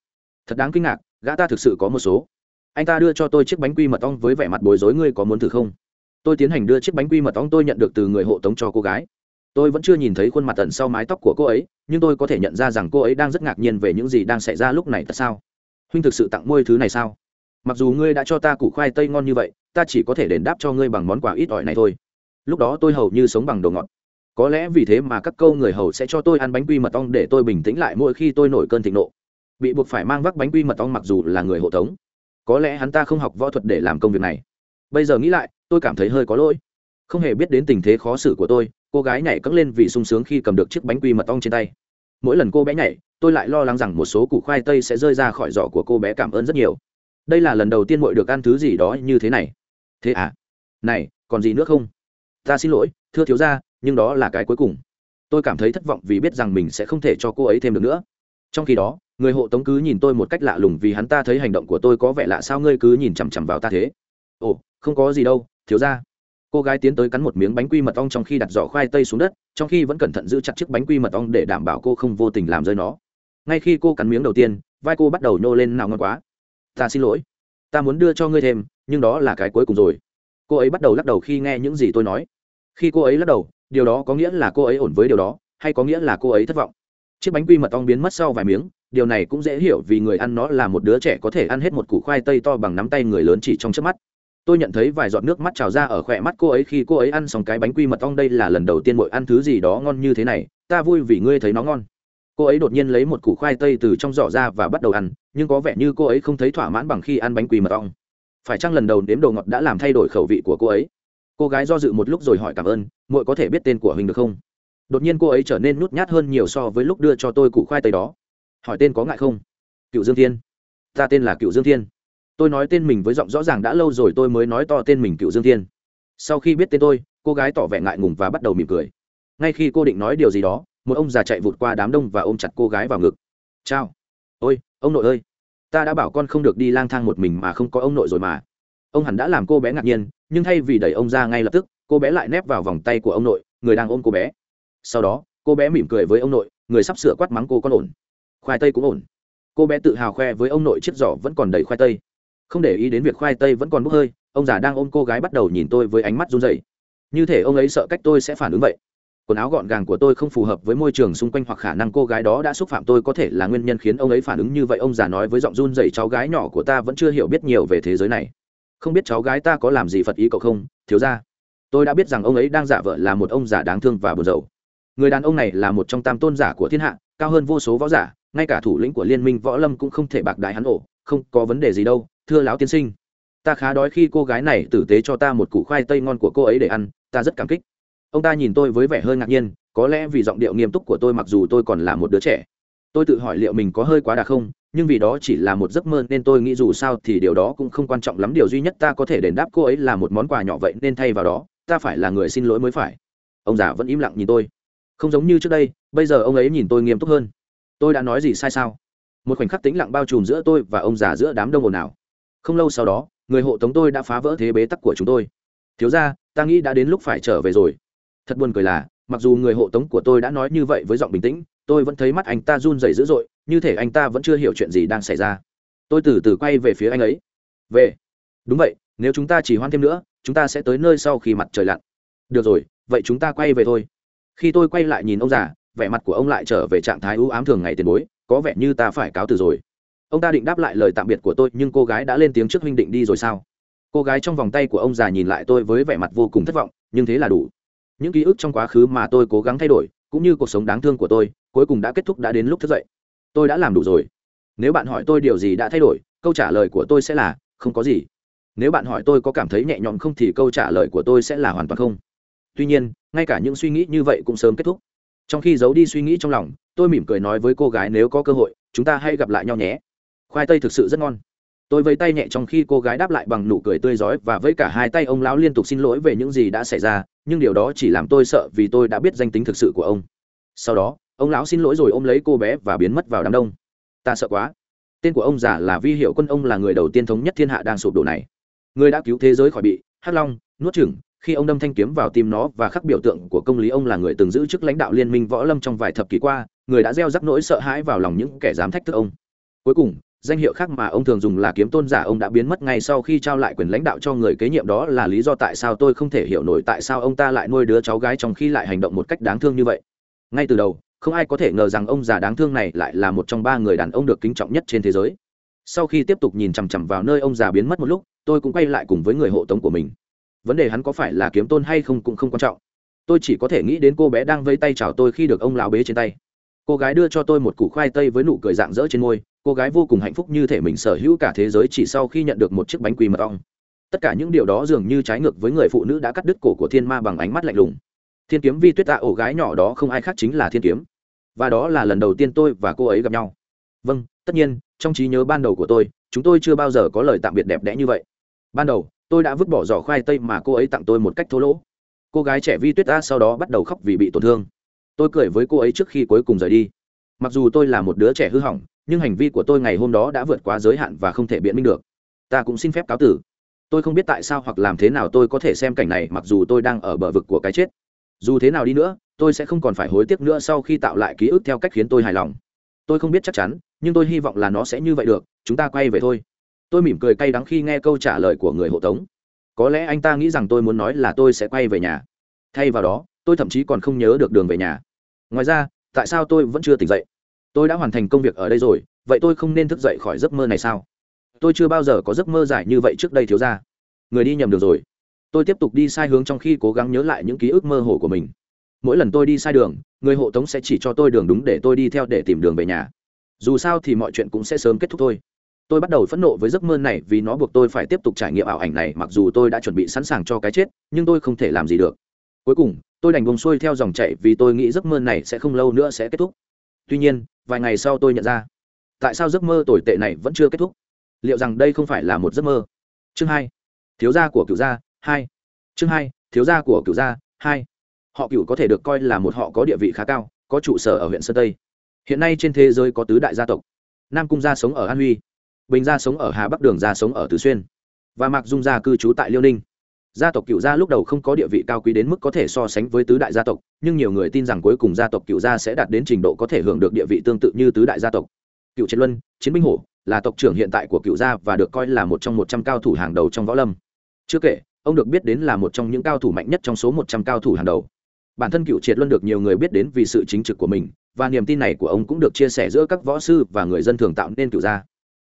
Thật đáng kinh ngạc, gã ta thực sự có một số. Anh ta đưa cho tôi chiếc bánh quy mật ong với vẻ mặt bối rối, ngươi có muốn thử không? Tôi tiến hành đưa chiếc bánh quy mật ong tôi nhận được từ người hộ tống cho cô gái tôi vẫn chưa nhìn thấy khuôn mặt tận sau mái tóc của cô ấy, nhưng tôi có thể nhận ra rằng cô ấy đang rất ngạc nhiên về những gì đang xảy ra lúc này tại sao? Huynh thực sự tặng môi thứ này sao? Mặc dù ngươi đã cho ta củ khoai tây ngon như vậy, ta chỉ có thể đền đáp cho ngươi bằng món quà ít ỏi này thôi. Lúc đó tôi hầu như sống bằng đồ ngọt. Có lẽ vì thế mà các câu người hầu sẽ cho tôi ăn bánh quy mật ong để tôi bình tĩnh lại mỗi khi tôi nổi cơn thịnh nộ. Bị buộc phải mang vác bánh quy mật ong mặc dù là người hộ tống. Có lẽ hắn ta không học võ thuật để làm công việc này. Bây giờ nghĩ lại, tôi cảm thấy hơi có lỗi. Không hề biết đến tình thế khó xử của tôi cô gái nhảy cẫng lên vì sung sướng khi cầm được chiếc bánh quy mật ong trên tay. Mỗi lần cô bé nhảy, tôi lại lo lắng rằng một số củ khoai tây sẽ rơi ra khỏi giỏ của cô bé cảm ơn rất nhiều. Đây là lần đầu tiên mội được ăn thứ gì đó như thế này. Thế à? Này, còn gì nữa không? Ta xin lỗi, thưa thiếu ra nhưng đó là cái cuối cùng. Tôi cảm thấy thất vọng vì biết rằng mình sẽ không thể cho cô ấy thêm được nữa. Trong khi đó, người hộ tống cứ nhìn tôi một cách lạ lùng vì hắn ta thấy hành động của tôi có vẻ lạ sao ngươi cứ nhìn chằm chằm vào ta thế? Ồ, không có gì đâu, thiếu ra cô gái tiến tới cắn một miếng bánh quy mật ong trong khi đặt giỏ khoai tây xuống đất, trong khi vẫn cẩn thận giữ chặt chiếc bánh quy mật ong để đảm bảo cô không vô tình làm rơi nó. Ngay khi cô cắn miếng đầu tiên, vai cô bắt đầu nhô lên nào ngon quá. Ta xin lỗi, ta muốn đưa cho ngươi thêm, nhưng đó là cái cuối cùng rồi. Cô ấy bắt đầu lắc đầu khi nghe những gì tôi nói. Khi cô ấy lắc đầu, điều đó có nghĩa là cô ấy ổn với điều đó, hay có nghĩa là cô ấy thất vọng? Chiếc bánh quy mật ong biến mất sau vài miếng, điều này cũng dễ hiểu vì người ăn nó là một đứa trẻ có thể ăn hết một củ khoai tây to bằng nắm tay người lớn chỉ trong trước mắt tôi nhận thấy vài giọt nước mắt trào ra ở khỏe mắt cô ấy khi cô ấy ăn xong cái bánh quy mật ong đây là lần đầu tiên mội ăn thứ gì đó ngon như thế này. Ta vui vì ngươi thấy nó ngon. Cô ấy đột nhiên lấy một củ khoai tây từ trong giỏ ra và bắt đầu ăn, nhưng có vẻ như cô ấy không thấy thỏa mãn bằng khi ăn bánh quy mật ong. Phải chăng lần đầu nếm đồ ngọt đã làm thay đổi khẩu vị của cô ấy? Cô gái do dự một lúc rồi hỏi cảm ơn, muội có thể biết tên của huynh được không? Đột nhiên cô ấy trở nên nhút nhát hơn nhiều so với lúc đưa cho tôi củ khoai tây đó. Hỏi tên có ngại không? Cựu dương thiên. Ta tên là cựu dương thiên tôi nói tên mình với giọng rõ ràng đã lâu rồi, tôi mới nói to tên mình cựu dương thiên. Sau khi biết tên tôi, cô gái tỏ vẻ ngại ngùng và bắt đầu mỉm cười. Ngay khi cô định nói điều gì đó, một ông già chạy vụt qua đám đông và ôm chặt cô gái vào ngực. Chào. Ôi, ông nội ơi, ta đã bảo con không được đi lang thang một mình mà không có ông nội rồi mà. Ông hẳn đã làm cô bé ngạc nhiên, nhưng thay vì đẩy ông ra ngay lập tức, cô bé lại nép vào vòng tay của ông nội, người đang ôm cô bé. Sau đó, cô bé mỉm cười với ông nội, người sắp sửa quát mắng cô con ổn. Khoai tây cũng ổn. Cô bé tự hào khoe với ông nội chiếc giỏ vẫn còn đầy khoai tây không để ý đến việc khoai tây vẫn còn bốc hơi, ông già đang ôm cô gái bắt đầu nhìn tôi với ánh mắt run rẩy. Như thể ông ấy sợ cách tôi sẽ phản ứng vậy. Quần áo gọn gàng của tôi không phù hợp với môi trường xung quanh hoặc khả năng cô gái đó đã xúc phạm tôi có thể là nguyên nhân khiến ông ấy phản ứng như vậy, ông già nói với giọng run rẩy: cháu gái nhỏ của ta vẫn chưa hiểu biết nhiều về thế giới này. Không biết cháu gái ta có làm gì phật ý cậu không? Thiếu ra tôi đã biết rằng ông ấy đang giả vợ là một ông già đáng thương và buồn rầu. Người đàn ông này là một trong tam tôn giả của thiên hạ, cao hơn vô số võ giả, ngay cả thủ lĩnh của liên minh võ lâm cũng không thể bạc đại hắn ổ, không có vấn đề gì đâu thưa lão tiên sinh, ta khá đói khi cô gái này tử tế cho ta một củ khoai tây ngon của cô ấy để ăn, ta rất cảm kích. Ông ta nhìn tôi với vẻ hơi ngạc nhiên, có lẽ vì giọng điệu nghiêm túc của tôi mặc dù tôi còn là một đứa trẻ. Tôi tự hỏi liệu mình có hơi quá đà không, nhưng vì đó chỉ là một giấc mơ nên tôi nghĩ dù sao thì điều đó cũng không quan trọng lắm. Điều duy nhất ta có thể đền đáp cô ấy là một món quà nhỏ vậy nên thay vào đó, ta phải là người xin lỗi mới phải. Ông già vẫn im lặng nhìn tôi. Không giống như trước đây, bây giờ ông ấy nhìn tôi nghiêm túc hơn. Tôi đã nói gì sai sao? Một khoảnh khắc tĩnh lặng bao trùm giữa tôi và ông già giữa đám đông ồn ào không lâu sau đó, người hộ tống tôi đã phá vỡ thế bế tắc của chúng tôi. Thiếu ra ta nghĩ đã đến lúc phải trở về rồi. Thật buồn cười là, mặc dù người hộ tống của tôi đã nói như vậy với giọng bình tĩnh, tôi vẫn thấy mắt anh ta run rẩy dữ dội, như thể anh ta vẫn chưa hiểu chuyện gì đang xảy ra. Tôi từ từ quay về phía anh ấy. Về. Đúng vậy, nếu chúng ta chỉ hoan thêm nữa, chúng ta sẽ tới nơi sau khi mặt trời lặn. Được rồi, vậy chúng ta quay về thôi. Khi tôi quay lại nhìn ông già, vẻ mặt của ông lại trở về trạng thái ưu ám thường ngày tiền bối, có vẻ như ta phải cáo từ rồi ông ta định đáp lại lời tạm biệt của tôi, nhưng cô gái đã lên tiếng trước huynh định đi rồi sao? Cô gái trong vòng tay của ông già nhìn lại tôi với vẻ mặt vô cùng thất vọng, nhưng thế là đủ. Những ký ức trong quá khứ mà tôi cố gắng thay đổi, cũng như cuộc sống đáng thương của tôi, cuối cùng đã kết thúc đã đến lúc thức dậy. Tôi đã làm đủ rồi. Nếu bạn hỏi tôi điều gì đã thay đổi, câu trả lời của tôi sẽ là, không có gì. Nếu bạn hỏi tôi có cảm thấy nhẹ nhõm không thì câu trả lời của tôi sẽ là, hoàn toàn không. Tuy nhiên, ngay cả những suy nghĩ như vậy cũng sớm kết thúc. Trong khi giấu đi suy nghĩ trong lòng, tôi mỉm cười nói với cô gái, nếu có cơ hội, chúng ta hãy gặp lại nhau nhé khoai tây thực sự rất ngon. Tôi vẫy tay nhẹ trong khi cô gái đáp lại bằng nụ cười tươi rói và với cả hai tay ông lão liên tục xin lỗi về những gì đã xảy ra, nhưng điều đó chỉ làm tôi sợ vì tôi đã biết danh tính thực sự của ông. Sau đó, ông lão xin lỗi rồi ôm lấy cô bé và biến mất vào đám đông. Ta sợ quá. Tên của ông già là vi hiệu quân, ông là người đầu tiên thống nhất thiên hạ đang sụp đổ này. Người đã cứu thế giới khỏi bị hắc long, nuốt chửng, khi ông đâm thanh kiếm vào tim nó và khắc biểu tượng của công lý, ông là người từng giữ chức lãnh đạo liên minh võ lâm trong vài thập kỷ qua, người đã gieo rắc nỗi sợ hãi vào lòng những kẻ dám thách thức ông. Cuối cùng danh hiệu khác mà ông thường dùng là kiếm tôn giả ông đã biến mất ngay sau khi trao lại quyền lãnh đạo cho người kế nhiệm đó là lý do tại sao tôi không thể hiểu nổi tại sao ông ta lại nuôi đứa cháu gái trong khi lại hành động một cách đáng thương như vậy. Ngay từ đầu, không ai có thể ngờ rằng ông già đáng thương này lại là một trong ba người đàn ông được kính trọng nhất trên thế giới. Sau khi tiếp tục nhìn chằm chằm vào nơi ông già biến mất một lúc, tôi cũng quay lại cùng với người hộ tống của mình. Vấn đề hắn có phải là kiếm tôn hay không cũng không quan trọng. Tôi chỉ có thể nghĩ đến cô bé đang vây tay chào tôi khi được ông lão bế trên tay. Cô gái đưa cho tôi một củ khoai tây với nụ cười dạng dỡ trên môi cô gái vô cùng hạnh phúc như thể mình sở hữu cả thế giới chỉ sau khi nhận được một chiếc bánh quy mật ong. Tất cả những điều đó dường như trái ngược với người phụ nữ đã cắt đứt cổ của thiên ma bằng ánh mắt lạnh lùng. Thiên kiếm vi tuyết tạ ổ gái nhỏ đó không ai khác chính là thiên kiếm. Và đó là lần đầu tiên tôi và cô ấy gặp nhau. Vâng tất nhiên, trong trí nhớ ban đầu của tôi, chúng tôi chưa bao giờ có lời tạm biệt đẹp đẽ như vậy. Ban đầu, tôi đã vứt bỏ giỏ khoai tây mà cô ấy tặng tôi một cách thô lỗ. Cô gái trẻ vi tuyết ta sau đó bắt đầu khóc vì bị tổn thương. Tôi cười với cô ấy trước khi cuối cùng rời đi. Mặc dù tôi là một đứa trẻ hư hỏng nhưng hành vi của tôi ngày hôm đó đã vượt quá giới hạn và không thể biện minh được. Ta cũng xin phép cáo tử. Tôi không biết tại sao hoặc làm thế nào tôi có thể xem cảnh này mặc dù tôi đang ở bờ vực của cái chết. Dù thế nào đi nữa, tôi sẽ không còn phải hối tiếc nữa sau khi tạo lại ký ức theo cách khiến tôi hài lòng. Tôi không biết chắc chắn, nhưng tôi hy vọng là nó sẽ như vậy được. Chúng ta quay về thôi. Tôi mỉm cười cay đắng khi nghe câu trả lời của người hộ tống. Có lẽ anh ta nghĩ rằng tôi muốn nói là tôi sẽ quay về nhà. Thay vào đó, tôi thậm chí còn không nhớ được đường về nhà. Ngoài ra, tại sao tôi vẫn chưa tỉnh dậy? Tôi đã hoàn thành công việc ở đây rồi, vậy tôi không nên thức dậy khỏi giấc mơ này sao? Tôi chưa bao giờ có giấc mơ dài như vậy trước đây thiếu ra người đi nhầm đường rồi. Tôi tiếp tục đi sai hướng trong khi cố gắng nhớ lại những ký ức mơ hồ của mình. Mỗi lần tôi đi sai đường, người hộ tống sẽ chỉ cho tôi đường đúng để tôi đi theo để tìm đường về nhà. Dù sao thì mọi chuyện cũng sẽ sớm kết thúc thôi. Tôi bắt đầu phẫn nộ với giấc mơ này vì nó buộc tôi phải tiếp tục trải nghiệm ảo ảnh này mặc dù tôi đã chuẩn bị sẵn sàng cho cái chết, nhưng tôi không thể làm gì được. Cuối cùng, tôi đành bông xuôi theo dòng chảy vì tôi nghĩ giấc mơ này sẽ không lâu nữa sẽ kết thúc. Tuy nhiên vài ngày sau tôi nhận ra. Tại sao giấc mơ tồi tệ này vẫn chưa kết thúc? Liệu rằng đây không phải là một giấc mơ? Chương hai, thiếu gia của cựu gia, hai. Chương hai, thiếu gia của cựu gia, hai. Họ cựu có thể được coi là một họ có địa vị khá cao, có trụ sở ở huyện sơn tây. Hiện nay trên thế giới có tứ đại gia tộc. Nam cung gia sống ở an huy, bình gia sống ở hà bắc đường, gia sống ở tứ xuyên. Và mạc dung gia cư trú tại liêu ninh gia tộc cựu gia lúc đầu không có địa vị cao quý đến mức có thể so sánh với tứ đại gia tộc, nhưng nhiều người tin rằng cuối cùng gia tộc cựu gia sẽ đạt đến trình độ có thể hưởng được địa vị tương tự như tứ đại gia tộc. Cựu triệt luân, chiến binh hổ, là tộc trưởng hiện tại của cựu gia và được coi là một trong một trăm cao thủ hàng đầu trong võ lâm. Chưa kể, ông được biết đến là một trong những cao thủ mạnh nhất trong số một trăm cao thủ hàng đầu. Bản thân cựu triệt luân được nhiều người biết đến vì sự chính trực của mình, và niềm tin này của ông cũng được chia sẻ giữa các võ sư và người dân thường tạo nên cựu gia.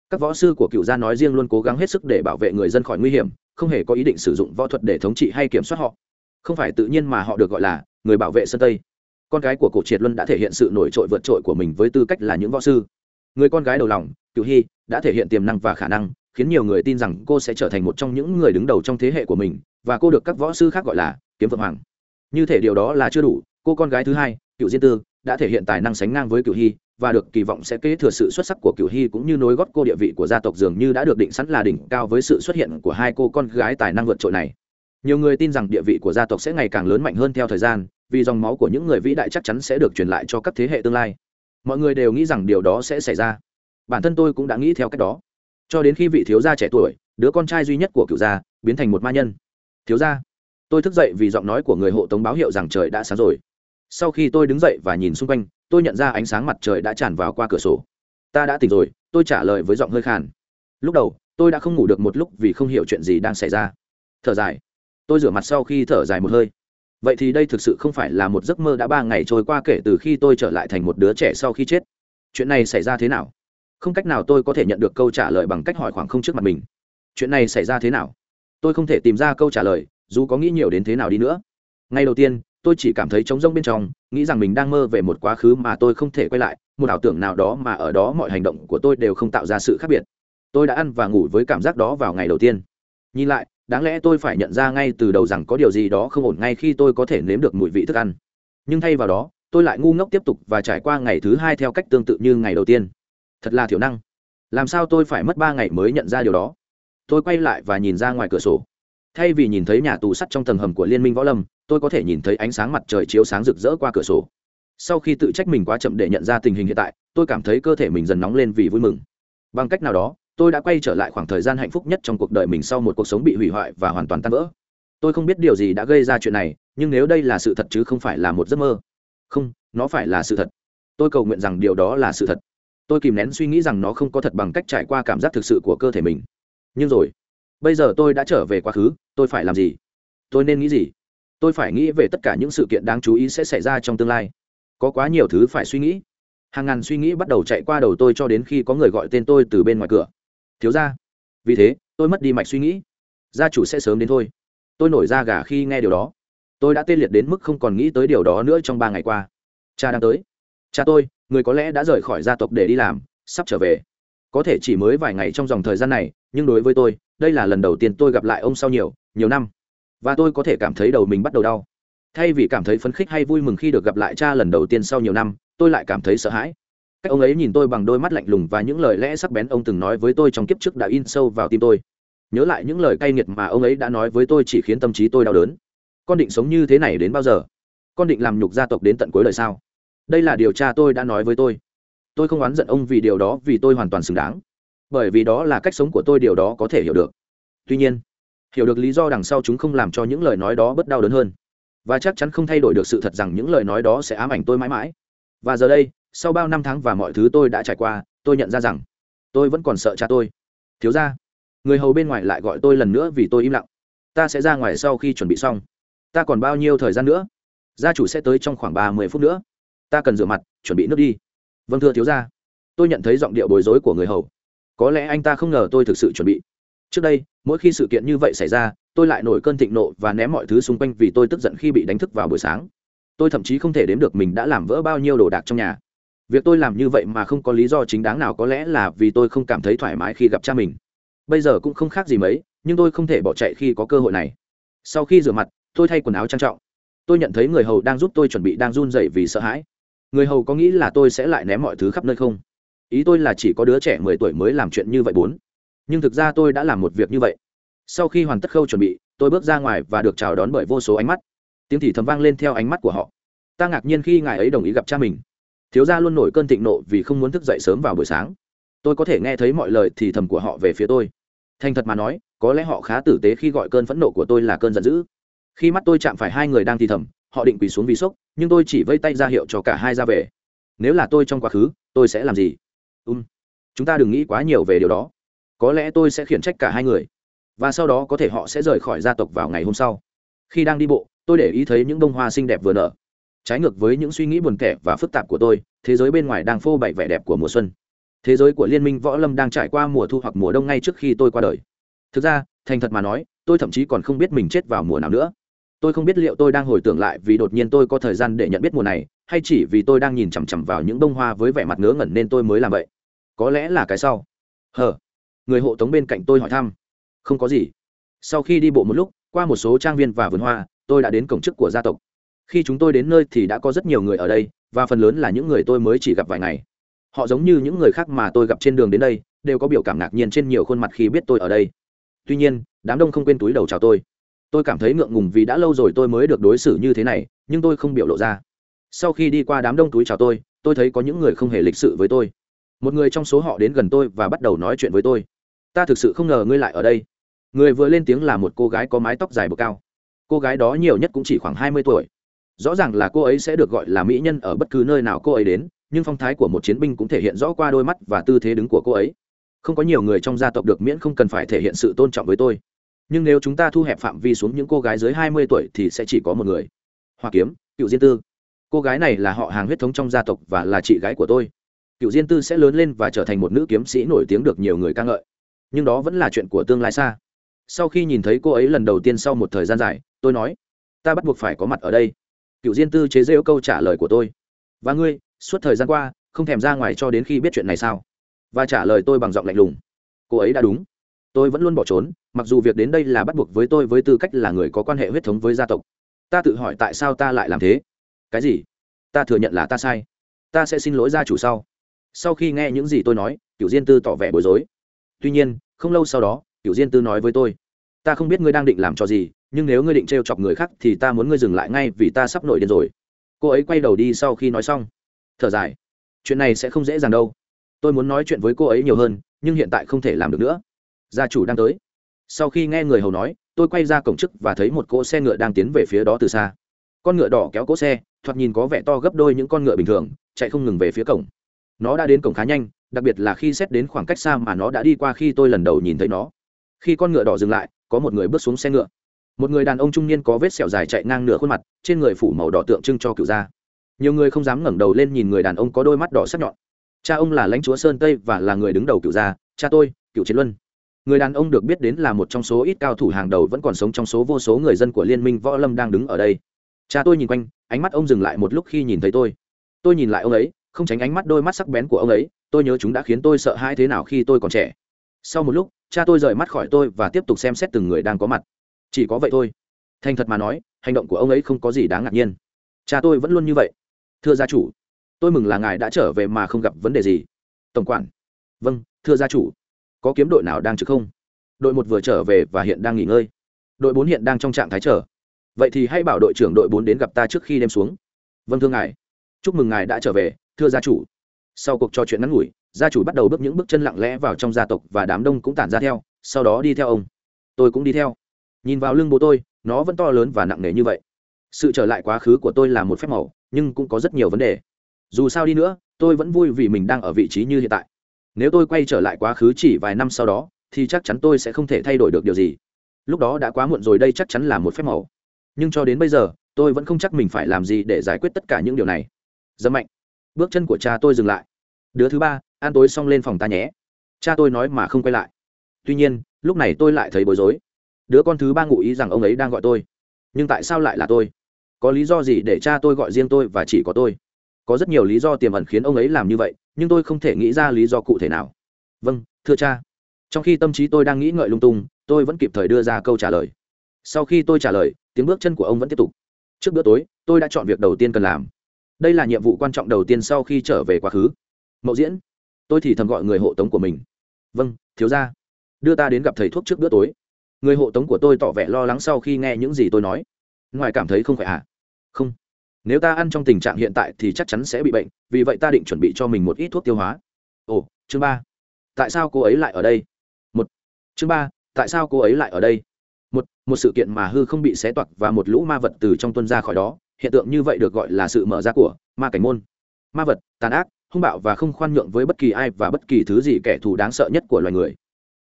Các võ sư của cựu gia nói riêng luôn cố gắng hết sức để bảo vệ người dân khỏi nguy hiểm không hề có ý định sử dụng võ thuật để thống trị hay kiểm soát họ. Không phải tự nhiên mà họ được gọi là người bảo vệ sơn tây. Con gái của cổ triệt luân đã thể hiện sự nổi trội vượt trội của mình với tư cách là những võ sư. Người con gái đầu lòng cựu hy, đã thể hiện tiềm năng và khả năng, khiến nhiều người tin rằng cô sẽ trở thành một trong những người đứng đầu trong thế hệ của mình, và cô được các võ sư khác gọi là kiếm vượng hoàng. Như thể điều đó là chưa đủ, cô con gái thứ hai, cựu diên tư, đã thể hiện tài năng sánh ngang với cựu hy và được kỳ vọng sẽ kế thừa sự xuất sắc của cựu hy cũng như nối gót cô địa vị của gia tộc dường như đã được định sẵn là đỉnh cao với sự xuất hiện của hai cô con gái tài năng vượt trội này. Nhiều người tin rằng địa vị của gia tộc sẽ ngày càng lớn mạnh hơn theo thời gian, vì dòng máu của những người vĩ đại chắc chắn sẽ được truyền lại cho các thế hệ tương lai. Mọi người đều nghĩ rằng điều đó sẽ xảy ra. Bản thân tôi cũng đã nghĩ theo cách đó. Cho đến khi vị thiếu gia trẻ tuổi, đứa con trai duy nhất của cựu gia, biến thành một ma nhân. Thiếu gia, tôi thức dậy vì giọng nói của người hộ tống báo hiệu rằng trời đã sáng rồi. Sau khi tôi đứng dậy và nhìn xung quanh tôi nhận ra ánh sáng mặt trời đã tràn vào qua cửa sổ. Ta đã tỉnh rồi, tôi trả lời với giọng hơi khàn. Lúc đầu, tôi đã không ngủ được một lúc vì không hiểu chuyện gì đang xảy ra. Thở dài. Tôi rửa mặt sau khi thở dài một hơi. Vậy thì đây thực sự không phải là một giấc mơ đã ba ngày trôi qua kể từ khi tôi trở lại thành một đứa trẻ sau khi chết. Chuyện này xảy ra thế nào? Không cách nào tôi có thể nhận được câu trả lời bằng cách hỏi khoảng không trước mặt mình. Chuyện này xảy ra thế nào? Tôi không thể tìm ra câu trả lời, dù có nghĩ nhiều đến thế nào đi nữa. Ngay đầu tiên tôi chỉ cảm thấy trống rông bên trong, nghĩ rằng mình đang mơ về một quá khứ mà tôi không thể quay lại, một ảo tưởng nào đó mà ở đó mọi hành động của tôi đều không tạo ra sự khác biệt. Tôi đã ăn và ngủ với cảm giác đó vào ngày đầu tiên. Nhìn lại, đáng lẽ tôi phải nhận ra ngay từ đầu rằng có điều gì đó không ổn ngay khi tôi có thể nếm được mùi vị thức ăn. Nhưng thay vào đó, tôi lại ngu ngốc tiếp tục và trải qua ngày thứ hai theo cách tương tự như ngày đầu tiên. Thật là thiểu năng. Làm sao tôi phải mất ba ngày mới nhận ra điều đó? Tôi quay lại và nhìn ra ngoài cửa sổ thay vì nhìn thấy nhà tù sắt trong tầng hầm của liên minh võ lâm, tôi có thể nhìn thấy ánh sáng mặt trời chiếu sáng rực rỡ qua cửa sổ. Sau khi tự trách mình quá chậm để nhận ra tình hình hiện tại, tôi cảm thấy cơ thể mình dần nóng lên vì vui mừng. Bằng cách nào đó, tôi đã quay trở lại khoảng thời gian hạnh phúc nhất trong cuộc đời mình sau một cuộc sống bị hủy hoại và hoàn toàn tan vỡ. Tôi không biết điều gì đã gây ra chuyện này, nhưng nếu đây là sự thật chứ không phải là một giấc mơ. Không, nó phải là sự thật. Tôi cầu nguyện rằng điều đó là sự thật. Tôi kìm nén suy nghĩ rằng nó không có thật bằng cách trải qua cảm giác thực sự của cơ thể mình. Nhưng rồi bây giờ tôi đã trở về quá khứ, tôi phải làm gì? Tôi nên nghĩ gì? Tôi phải nghĩ về tất cả những sự kiện đáng chú ý sẽ xảy ra trong tương lai. Có quá nhiều thứ phải suy nghĩ. Hàng ngàn suy nghĩ bắt đầu chạy qua đầu tôi cho đến khi có người gọi tên tôi từ bên ngoài cửa. Thiếu ra vì thế, tôi mất đi mạch suy nghĩ. Gia chủ sẽ sớm đến thôi. Tôi nổi ra gà khi nghe điều đó. Tôi đã tê liệt đến mức không còn nghĩ tới điều đó nữa trong ba ngày qua. Cha đang tới. Cha tôi, người có lẽ đã rời khỏi gia tộc để đi làm, sắp trở về. Có thể chỉ mới vài ngày trong dòng thời gian này, nhưng đối với tôi đây là lần đầu tiên tôi gặp lại ông sau nhiều nhiều năm. Và tôi có thể cảm thấy đầu mình bắt đầu đau. Thay vì cảm thấy phấn khích hay vui mừng khi được gặp lại cha lần đầu tiên sau nhiều năm, tôi lại cảm thấy sợ hãi. Cách ông ấy nhìn tôi bằng đôi mắt lạnh lùng và những lời lẽ sắc bén ông từng nói với tôi trong kiếp trước đã in sâu vào tim tôi. Nhớ lại những lời cay nghiệt mà ông ấy đã nói với tôi chỉ khiến tâm trí tôi đau đớn. Con định sống như thế này đến bao giờ? Con định làm nhục gia tộc đến tận cuối lời sao? Đây là điều cha tôi đã nói với tôi. Tôi không oán giận ông vì điều đó vì tôi hoàn toàn xứng đáng bởi vì đó là cách sống của tôi điều đó có thể hiểu được. Tuy nhiên, hiểu được lý do đằng sau chúng không làm cho những lời nói đó bất đau đớn hơn. Và chắc chắn không thay đổi được sự thật rằng những lời nói đó sẽ ám ảnh tôi mãi mãi. Và giờ đây, sau bao năm tháng và mọi thứ tôi đã trải qua, tôi nhận ra rằng tôi vẫn còn sợ cha tôi. Thiếu ra người hầu bên ngoài lại gọi tôi lần nữa vì tôi im lặng. Ta sẽ ra ngoài sau khi chuẩn bị xong. Ta còn bao nhiêu thời gian nữa? Gia chủ sẽ tới trong khoảng ba mươi phút nữa. Ta cần rửa mặt, chuẩn bị nước đi. Vâng thưa thiếu ra tôi nhận thấy giọng điệu bối rối của người hầu có lẽ anh ta không ngờ tôi thực sự chuẩn bị. Trước đây, mỗi khi sự kiện như vậy xảy ra, tôi lại nổi cơn thịnh nộ và ném mọi thứ xung quanh vì tôi tức giận khi bị đánh thức vào buổi sáng. Tôi thậm chí không thể đếm được mình đã làm vỡ bao nhiêu đồ đạc trong nhà. Việc tôi làm như vậy mà không có lý do chính đáng nào có lẽ là vì tôi không cảm thấy thoải mái khi gặp cha mình. Bây giờ cũng không khác gì mấy, nhưng tôi không thể bỏ chạy khi có cơ hội này. Sau khi rửa mặt, tôi thay quần áo trang trọng. Tôi nhận thấy người hầu đang giúp tôi chuẩn bị đang run dậy vì sợ hãi. Người hầu có nghĩ là tôi sẽ lại ném mọi thứ khắp nơi không? Ý tôi là chỉ có đứa trẻ mười tuổi mới làm chuyện như vậy bốn. Nhưng thực ra tôi đã làm một việc như vậy. Sau khi hoàn tất khâu chuẩn bị, tôi bước ra ngoài và được chào đón bởi vô số ánh mắt. Tiếng thì thầm vang lên theo ánh mắt của họ. Ta ngạc nhiên khi ngài ấy đồng ý gặp cha mình. Thiếu gia luôn nổi cơn thịnh nộ vì không muốn thức dậy sớm vào buổi sáng. Tôi có thể nghe thấy mọi lời thì thầm của họ về phía tôi. Thành thật mà nói, có lẽ họ khá tử tế khi gọi cơn phẫn nộ của tôi là cơn giận dữ. Khi mắt tôi chạm phải hai người đang thì thầm, họ định quỳ xuống vì sốc, nhưng tôi chỉ vây tay ra hiệu cho cả hai ra về. Nếu là tôi trong quá khứ, tôi sẽ làm gì? Um, chúng ta đừng nghĩ quá nhiều về điều đó. Có lẽ tôi sẽ khiển trách cả hai người và sau đó có thể họ sẽ rời khỏi gia tộc vào ngày hôm sau. Khi đang đi bộ tôi để ý thấy những bông hoa xinh đẹp vừa nở. Trái ngược với những suy nghĩ buồn tẻ và phức tạp của tôi thế giới bên ngoài đang phô bày vẻ đẹp của mùa xuân. Thế giới của liên minh võ lâm đang trải qua mùa thu hoặc mùa đông ngay trước khi tôi qua đời. Thực ra thành thật mà nói tôi thậm chí còn không biết mình chết vào mùa nào nữa tôi không biết liệu tôi đang hồi tưởng lại vì đột nhiên tôi có thời gian để nhận biết mùa này, hay chỉ vì tôi đang nhìn chằm chằm vào những bông hoa với vẻ mặt ngớ ngẩn nên tôi mới làm vậy. Có lẽ là cái sau. Hờ. Người hộ tống bên cạnh tôi hỏi thăm. Không có gì. Sau khi đi bộ một lúc, qua một số trang viên và vườn hoa, tôi đã đến cổng chức của gia tộc. Khi chúng tôi đến nơi thì đã có rất nhiều người ở đây, và phần lớn là những người tôi mới chỉ gặp vài ngày. Họ giống như những người khác mà tôi gặp trên đường đến đây, đều có biểu cảm ngạc nhiên trên nhiều khuôn mặt khi biết tôi ở đây. Tuy nhiên, đám đông không quên túi đầu chào tôi tôi cảm thấy ngượng ngùng vì đã lâu rồi tôi mới được đối xử như thế này, nhưng tôi không biểu lộ ra. Sau khi đi qua đám đông túi chào tôi tôi thấy có những người không hề lịch sự với tôi. Một người trong số họ đến gần tôi và bắt đầu nói chuyện với tôi. Ta thực sự không ngờ ngươi lại ở đây. Người vừa lên tiếng là một cô gái có mái tóc dài bậc cao. Cô gái đó nhiều nhất cũng chỉ khoảng hai mươi tuổi. Rõ ràng là cô ấy sẽ được gọi là mỹ nhân ở bất cứ nơi nào cô ấy đến, nhưng phong thái của một chiến binh cũng thể hiện rõ qua đôi mắt và tư thế đứng của cô ấy. Không có nhiều người trong gia tộc được miễn không cần phải thể hiện sự tôn trọng với tôi nhưng nếu chúng ta thu hẹp phạm vi xuống những cô gái dưới hai mươi tuổi thì sẽ chỉ có một người. Hoa kiếm, cựu diên tư. Cô gái này là họ hàng huyết thống trong gia tộc và là chị gái của tôi. Cựu diên tư sẽ lớn lên và trở thành một nữ kiếm sĩ nổi tiếng được nhiều người ca ngợi. Nhưng đó vẫn là chuyện của tương lai xa. Sau khi nhìn thấy cô ấy lần đầu tiên sau một thời gian dài, tôi nói, ta bắt buộc phải có mặt ở đây. Cựu diên tư chế rêu câu trả lời của tôi, và ngươi, suốt thời gian qua, không thèm ra ngoài cho đến khi biết chuyện này sao? Và trả lời tôi bằng giọng lạnh lùng, cô ấy đã đúng tôi vẫn luôn bỏ trốn, mặc dù việc đến đây là bắt buộc với tôi với tư cách là người có quan hệ huyết thống với gia tộc. Ta tự hỏi tại sao ta lại làm thế? Cái gì? Ta thừa nhận là ta sai. Ta sẽ xin lỗi gia chủ sau. Sau khi nghe những gì tôi nói cựu diên tư tỏ vẻ bối rối. Tuy nhiên, không lâu sau đó cựu diên tư nói với tôi, ta không biết ngươi đang định làm cho gì, nhưng nếu ngươi định t r e o chọc người khác thì ta muốn ngươi dừng lại ngay vì ta sắp nổi điên rồi. Cô ấy quay đầu đi sau khi nói xong. Thở dài. Chuyện này sẽ không dễ dàng đâu. Tôi muốn nói chuyện với cô ấy nhiều hơn, nhưng hiện tại không thể làm được nữa gia chủ đang tới. Sau khi nghe người hầu nói, tôi quay ra cổng chức và thấy một cỗ xe ngựa đang tiến về phía đó từ xa. Con ngựa đỏ kéo cỗ xe, thoạt nhìn có vẻ to gấp đôi những con ngựa bình thường, chạy không ngừng về phía cổng. Nó đã đến cổng khá nhanh, đặc biệt là khi xét đến khoảng cách xa mà nó đã đi qua khi tôi lần đầu nhìn thấy nó. Khi con ngựa đỏ dừng lại, có một người bước xuống xe ngựa. Một người đàn ông trung niên có vết sẹo dài chạy ngang nửa khuôn mặt, trên người phủ màu đỏ tượng trưng cho cựu gia. Nhiều người không dám ngẩng đầu lên nhìn người đàn ông có đôi mắt đỏ sắc nhọn. Cha ông là lãnh chúa sơn tây và là người đứng đầu cựu gia, cha tôi cựu chiến luân người đàn ông được biết đến là một trong số ít cao thủ hàng đầu vẫn còn sống trong số vô số người dân của liên minh võ lâm đang đứng ở đây. Cha tôi nhìn quanh, ánh mắt ông dừng lại một lúc khi nhìn thấy tôi. Tôi nhìn lại ông ấy, không tránh ánh mắt đôi mắt sắc bén của ông ấy, tôi nhớ chúng đã khiến tôi sợ hãi thế nào khi tôi còn trẻ. Sau một lúc, cha tôi rời mắt khỏi tôi và tiếp tục xem xét từng người đang có mặt. Chỉ có vậy thôi. Thành thật mà nói, hành động của ông ấy không có gì đáng ngạc nhiên. Cha tôi vẫn luôn như vậy. Thưa gia chủ, tôi mừng là ngài đã trở về mà không gặp vấn đề gì. Tổng quản. Vâng thưa gia chủ có kiếm đội nào đang trực không? Đội một vừa trở về và hiện đang nghỉ ngơi. Đội bốn hiện đang trong trạng thái trở vậy thì hãy bảo đội trưởng đội bốn đến gặp ta trước khi đêm xuống. Vâng thưa ngài. Chúc mừng ngài đã trở về, thưa gia chủ. Sau cuộc trò chuyện ngắn ngủi, gia chủ bắt đầu bước những bước chân lặng lẽ vào trong gia tộc và đám đông cũng tản ra theo, sau đó đi theo ông. Tôi cũng đi theo. Nhìn vào lưng bố tôi, nó vẫn to lớn và nặng nề như vậy. Sự trở lại quá khứ của tôi là một phép màu, nhưng cũng có rất nhiều vấn đề. Dù sao đi nữa, tôi vẫn vui vì mình đang ở vị trí như hiện tại nếu tôi quay trở lại quá khứ chỉ vài năm sau đó, thì chắc chắn tôi sẽ không thể thay đổi được điều gì. Lúc đó đã quá muộn rồi, đây chắc chắn là một phép màu. Nhưng cho đến bây giờ, tôi vẫn không chắc mình phải làm gì để giải quyết tất cả những điều này. Dâm mạnh, bước chân của cha tôi dừng lại. Đứa thứ ba, ăn tối xong lên phòng ta nhé. Cha tôi nói mà không quay lại. Tuy nhiên, lúc này tôi lại thấy bối rối. Đứa con thứ ba ngụ ý rằng ông ấy đang gọi tôi. Nhưng tại sao lại là tôi? Có lý do gì để cha tôi gọi riêng tôi và chỉ có tôi? Có rất nhiều lý do tiềm ẩn khiến ông ấy làm như vậy, nhưng tôi không thể nghĩ ra lý do cụ thể nào. Vâng thưa cha. Trong khi tâm trí tôi đang nghĩ ngợi lung tung, tôi vẫn kịp thời đưa ra câu trả lời. Sau khi tôi trả lời, tiếng bước chân của ông vẫn tiếp tục. Trước bữa tối, tôi đã chọn việc đầu tiên cần làm. Đây là nhiệm vụ quan trọng đầu tiên sau khi trở về quá khứ. Mậu diễn. Tôi thì thầm gọi người hộ tống của mình. Vâng thiếu ra đưa ta đến gặp thầy thuốc trước bữa tối. Người hộ tống của tôi tỏ vẻ lo lắng sau khi nghe những gì tôi nói. Ngoài cảm thấy không phải à? Không nếu ta ăn trong tình trạng hiện tại thì chắc chắn sẽ bị bệnh, vì vậy ta định chuẩn bị cho mình một ít thuốc tiêu hóa. Ồ, chương ba. Tại sao cô ấy lại ở đây? Một. Chương ba, tại sao cô ấy lại ở đây? Một một sự kiện mà hư không bị xé toạc và một lũ ma vật từ trong tuân ra khỏi đó, hiện tượng như vậy được gọi là sự mở ra của ma cảnh môn. Ma vật, tàn ác, hung bạo và không khoan nhượng với bất kỳ ai và bất kỳ thứ gì kẻ thù đáng sợ nhất của loài người.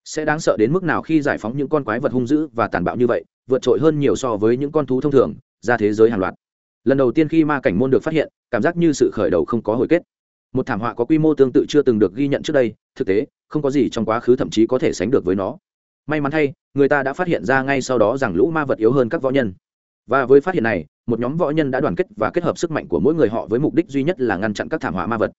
Sẽ đáng sợ đến mức nào khi giải phóng những con quái vật hung dữ và tàn bạo như vậy, vượt trội hơn nhiều so với những con thú thông thường, ra thế giới hàng loạt lần đầu tiên khi ma cảnh môn được phát hiện, cảm giác như sự khởi đầu không có hồi kết. Một thảm họa có quy mô tương tự chưa từng được ghi nhận trước đây, thực tế, không có gì trong quá khứ thậm chí có thể sánh được với nó. May mắn thay, người ta đã phát hiện ra ngay sau đó rằng lũ ma vật yếu hơn các võ nhân. Và với phát hiện này, một nhóm võ nhân đã đoàn kết và kết hợp sức mạnh của mỗi người họ với mục đích duy nhất là ngăn chặn các thảm họa ma vật.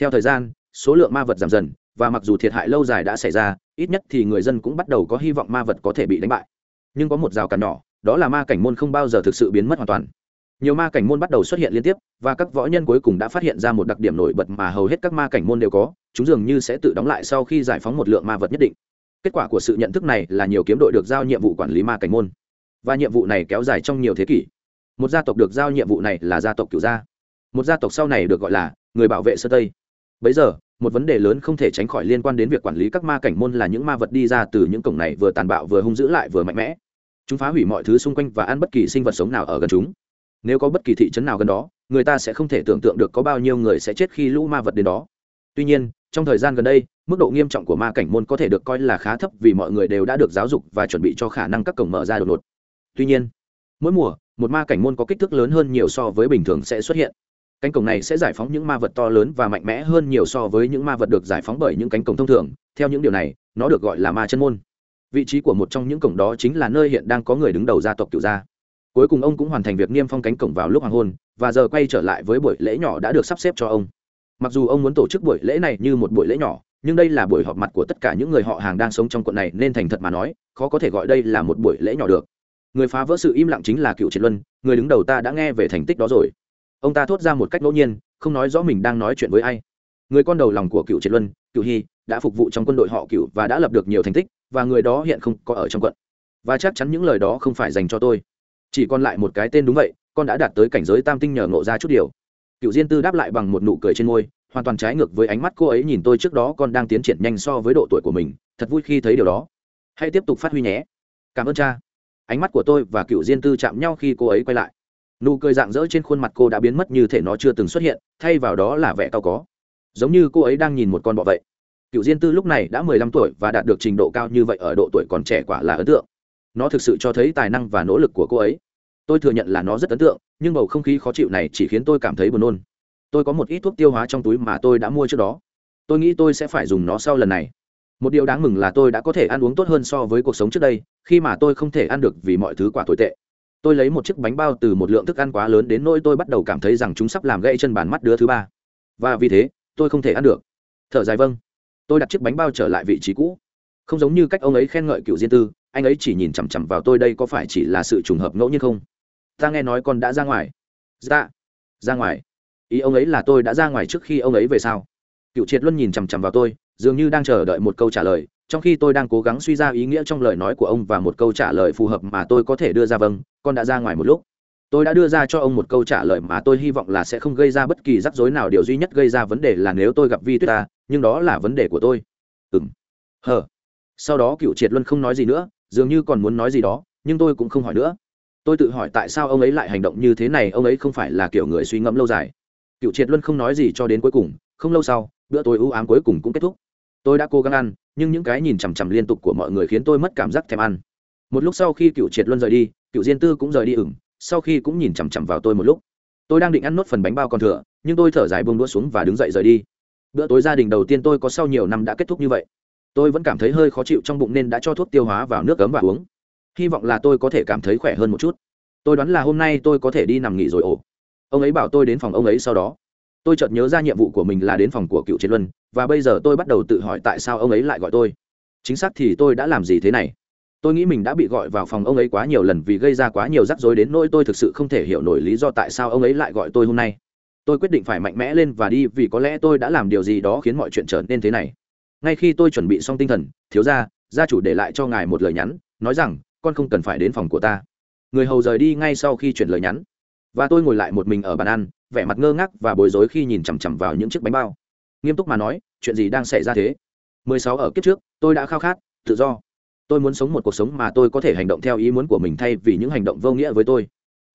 Theo thời gian, số lượng ma vật giảm dần, và mặc dù thiệt hại lâu dài đã xảy ra, ít nhất thì người dân cũng bắt đầu có hy vọng ma vật có thể bị đánh bại. Nhưng có một rào cản nhỏ, đó là ma cảnh môn không bao giờ thực sự biến mất hoàn toàn nhiều ma cảnh môn bắt đầu xuất hiện liên tiếp, và các võ nhân cuối cùng đã phát hiện ra một đặc điểm nổi bật mà hầu hết các ma cảnh môn đều có, chúng dường như sẽ tự đóng lại sau khi giải phóng một lượng ma vật nhất định. Kết quả của sự nhận thức này là nhiều kiếm đội được giao nhiệm vụ quản lý ma cảnh môn, và nhiệm vụ này kéo dài trong nhiều thế kỷ. Một gia tộc được giao nhiệm vụ này là gia tộc cửu gia. Một gia tộc sau này được gọi là người bảo vệ sơ tây. Bấy giờ, một vấn đề lớn không thể tránh khỏi liên quan đến việc quản lý các ma cảnh môn là những ma vật đi ra từ những cổng này vừa tàn bạo vừa hung dữ lại vừa mạnh mẽ. Chúng phá hủy mọi thứ xung quanh và ăn bất kỳ sinh vật sống nào ở gần chúng nếu có bất kỳ thị trấn nào gần đó, người ta sẽ không thể tưởng tượng được có bao nhiêu người sẽ chết khi lũ ma vật đến đó. Tuy nhiên, trong thời gian gần đây, mức độ nghiêm trọng của ma cảnh môn có thể được coi là khá thấp vì mọi người đều đã được giáo dục và chuẩn bị cho khả năng các cổng mở ra đột ngột. Tuy nhiên, mỗi mùa, một ma cảnh môn có kích thước lớn hơn nhiều so với bình thường sẽ xuất hiện. Cánh cổng này sẽ giải phóng những ma vật to lớn và mạnh mẽ hơn nhiều so với những ma vật được giải phóng bởi những cánh cổng thông thường. Theo những điều này, nó được gọi là ma chân môn. Vị trí của một trong những cổng đó chính là nơi hiện đang có người đứng đầu gia tộc cựu gia cuối cùng ông cũng hoàn thành việc niêm phong cánh cổng vào lúc hoàng hôn, và giờ quay trở lại với buổi lễ nhỏ đã được sắp xếp cho ông. Mặc dù ông muốn tổ chức buổi lễ này như một buổi lễ nhỏ, nhưng đây là buổi họp mặt của tất cả những người họ hàng đang sống trong quận này, nên thành thật mà nói, khó có thể gọi đây là một buổi lễ nhỏ được. Người phá vỡ sự im lặng chính là cựu triệt luân, người đứng đầu ta đã nghe về thành tích đó rồi. Ông ta thốt ra một cách ngẫu nhiên, không nói rõ mình đang nói chuyện với ai. Người con đầu lòng của cựu triệt luân, cựu hy, đã phục vụ trong quân đội họ cựu và đã lập được nhiều thành tích, và người đó hiện không có ở trong quận. Và chắc chắn những lời đó không phải dành cho tôi chỉ còn lại một cái tên đúng vậy, con đã đạt tới cảnh giới tam tinh nhờ ngộ ra chút điều. Cựu diên tư đáp lại bằng một nụ cười trên môi, hoàn toàn trái ngược với ánh mắt cô ấy nhìn tôi trước đó con đang tiến triển nhanh so với độ tuổi của mình, thật vui khi thấy điều đó. Hãy tiếp tục phát huy nhé. Cảm ơn cha. Ánh mắt của tôi và cựu diên tư chạm nhau khi cô ấy quay lại. Nụ cười rạng rỡ trên khuôn mặt cô đã biến mất như thể nó chưa từng xuất hiện, thay vào đó là vẻ cao có. Giống như cô ấy đang nhìn một con bọ vậy. Cựu diên tư lúc này đã mười lăm tuổi và đạt được trình độ cao như vậy ở độ tuổi còn trẻ quả là ấn tượng. Nó thực sự cho thấy tài năng và nỗ lực của cô ấy tôi thừa nhận là nó rất ấn tượng, nhưng bầu không khí khó chịu này chỉ khiến tôi cảm thấy buồn nôn. Tôi có một ít thuốc tiêu hóa trong túi mà tôi đã mua trước đó. Tôi nghĩ tôi sẽ phải dùng nó sau lần này. Một điều đáng mừng là tôi đã có thể ăn uống tốt hơn so với cuộc sống trước đây, khi mà tôi không thể ăn được vì mọi thứ quả tồi tệ. Tôi lấy một chiếc bánh bao từ một lượng thức ăn quá lớn đến nỗi tôi bắt đầu cảm thấy rằng chúng sắp làm gãy chân bàn mắt đứa thứ ba. Và vì thế, tôi không thể ăn được. Thở dài vâng. Tôi đặt chiếc bánh bao trở lại vị trí cũ. Không giống như cách ông ấy khen ngợi cựu diên tư, anh ấy chỉ nhìn chằm chằm vào tôi đây có phải chỉ là sự trùng hợp ngẫu nhiên không? Ta nghe nói con đã ra ngoài. Ra dạ. ra ngoài. Ý ông ấy là tôi đã ra ngoài trước khi ông ấy về sao? Cựu triệt luân nhìn chằm chằm vào tôi, dường như đang chờ đợi một câu trả lời, trong khi tôi đang cố gắng suy ra ý nghĩa trong lời nói của ông và một câu trả lời phù hợp mà tôi có thể đưa ra. Vâng con đã ra ngoài một lúc. Tôi đã đưa ra cho ông một câu trả lời mà tôi hy vọng là sẽ không gây ra bất kỳ rắc rối nào. Điều duy nhất gây ra vấn đề là nếu tôi gặp vi tuyết ta, nhưng đó là vấn đề của tôi. Ừng hờ. Sau đó cựu triệt luân không nói gì nữa, dường như còn muốn nói gì đó, nhưng tôi cũng không hỏi nữa tôi tự hỏi tại sao ông ấy lại hành động như thế này, ông ấy không phải là kiểu người suy ngẫm lâu dài. Cựu triệt luân không nói gì cho đến cuối cùng, không lâu sau, bữa tối ưu ám cuối cùng cũng kết thúc. Tôi đã cố gắng ăn, nhưng những cái nhìn chằm chằm liên tục của mọi người khiến tôi mất cảm giác thèm ăn. Một lúc sau khi cựu triệt luân rời đi, cựu diên tư cũng rời đi ửng, sau khi cũng nhìn chằm chằm vào tôi một lúc. Tôi đang định ăn nốt phần bánh bao còn thừa, nhưng tôi thở dài buông đũa xuống và đứng dậy rời đi. Bữa tối gia đình đầu tiên tôi có sau nhiều năm đã kết thúc như vậy. Tôi vẫn cảm thấy hơi khó chịu trong bụng nên đã cho thuốc tiêu hóa vào nước cấm và uống hy vọng là tôi có thể cảm thấy khỏe hơn một chút. Tôi đoán là hôm nay tôi có thể đi nằm nghỉ rồi ổ ông ấy bảo tôi đến phòng ông ấy sau đó. Tôi chợt nhớ ra nhiệm vụ của mình là đến phòng của cựu triệt luân, và bây giờ tôi bắt đầu tự hỏi tại sao ông ấy lại gọi tôi. Chính xác thì tôi đã làm gì thế này? Tôi nghĩ mình đã bị gọi vào phòng ông ấy quá nhiều lần vì gây ra quá nhiều rắc rối đến nỗi tôi thực sự không thể hiểu nổi lý do tại sao ông ấy lại gọi tôi hôm nay. Tôi quyết định phải mạnh mẽ lên và đi vì có lẽ tôi đã làm điều gì đó khiến mọi chuyện trở nên thế này. Ngay khi tôi chuẩn bị xong tinh thần, thiếu gia gia chủ để lại cho ngài một lời nhắn, nói rằng con không cần phải đến phòng của ta. Người hầu rời đi ngay sau khi chuyển lời nhắn. Và tôi ngồi lại một mình ở bàn ăn, vẻ mặt ngơ ngác và bối rối khi nhìn chằm chằm vào những chiếc bánh bao. Nghiêm túc mà nói, chuyện gì đang xảy ra thế? 16 ở kiếp trước, tôi đã khao khát, tự do. Tôi muốn sống một cuộc sống mà tôi có thể hành động theo ý muốn của mình thay vì những hành động vô nghĩa với tôi.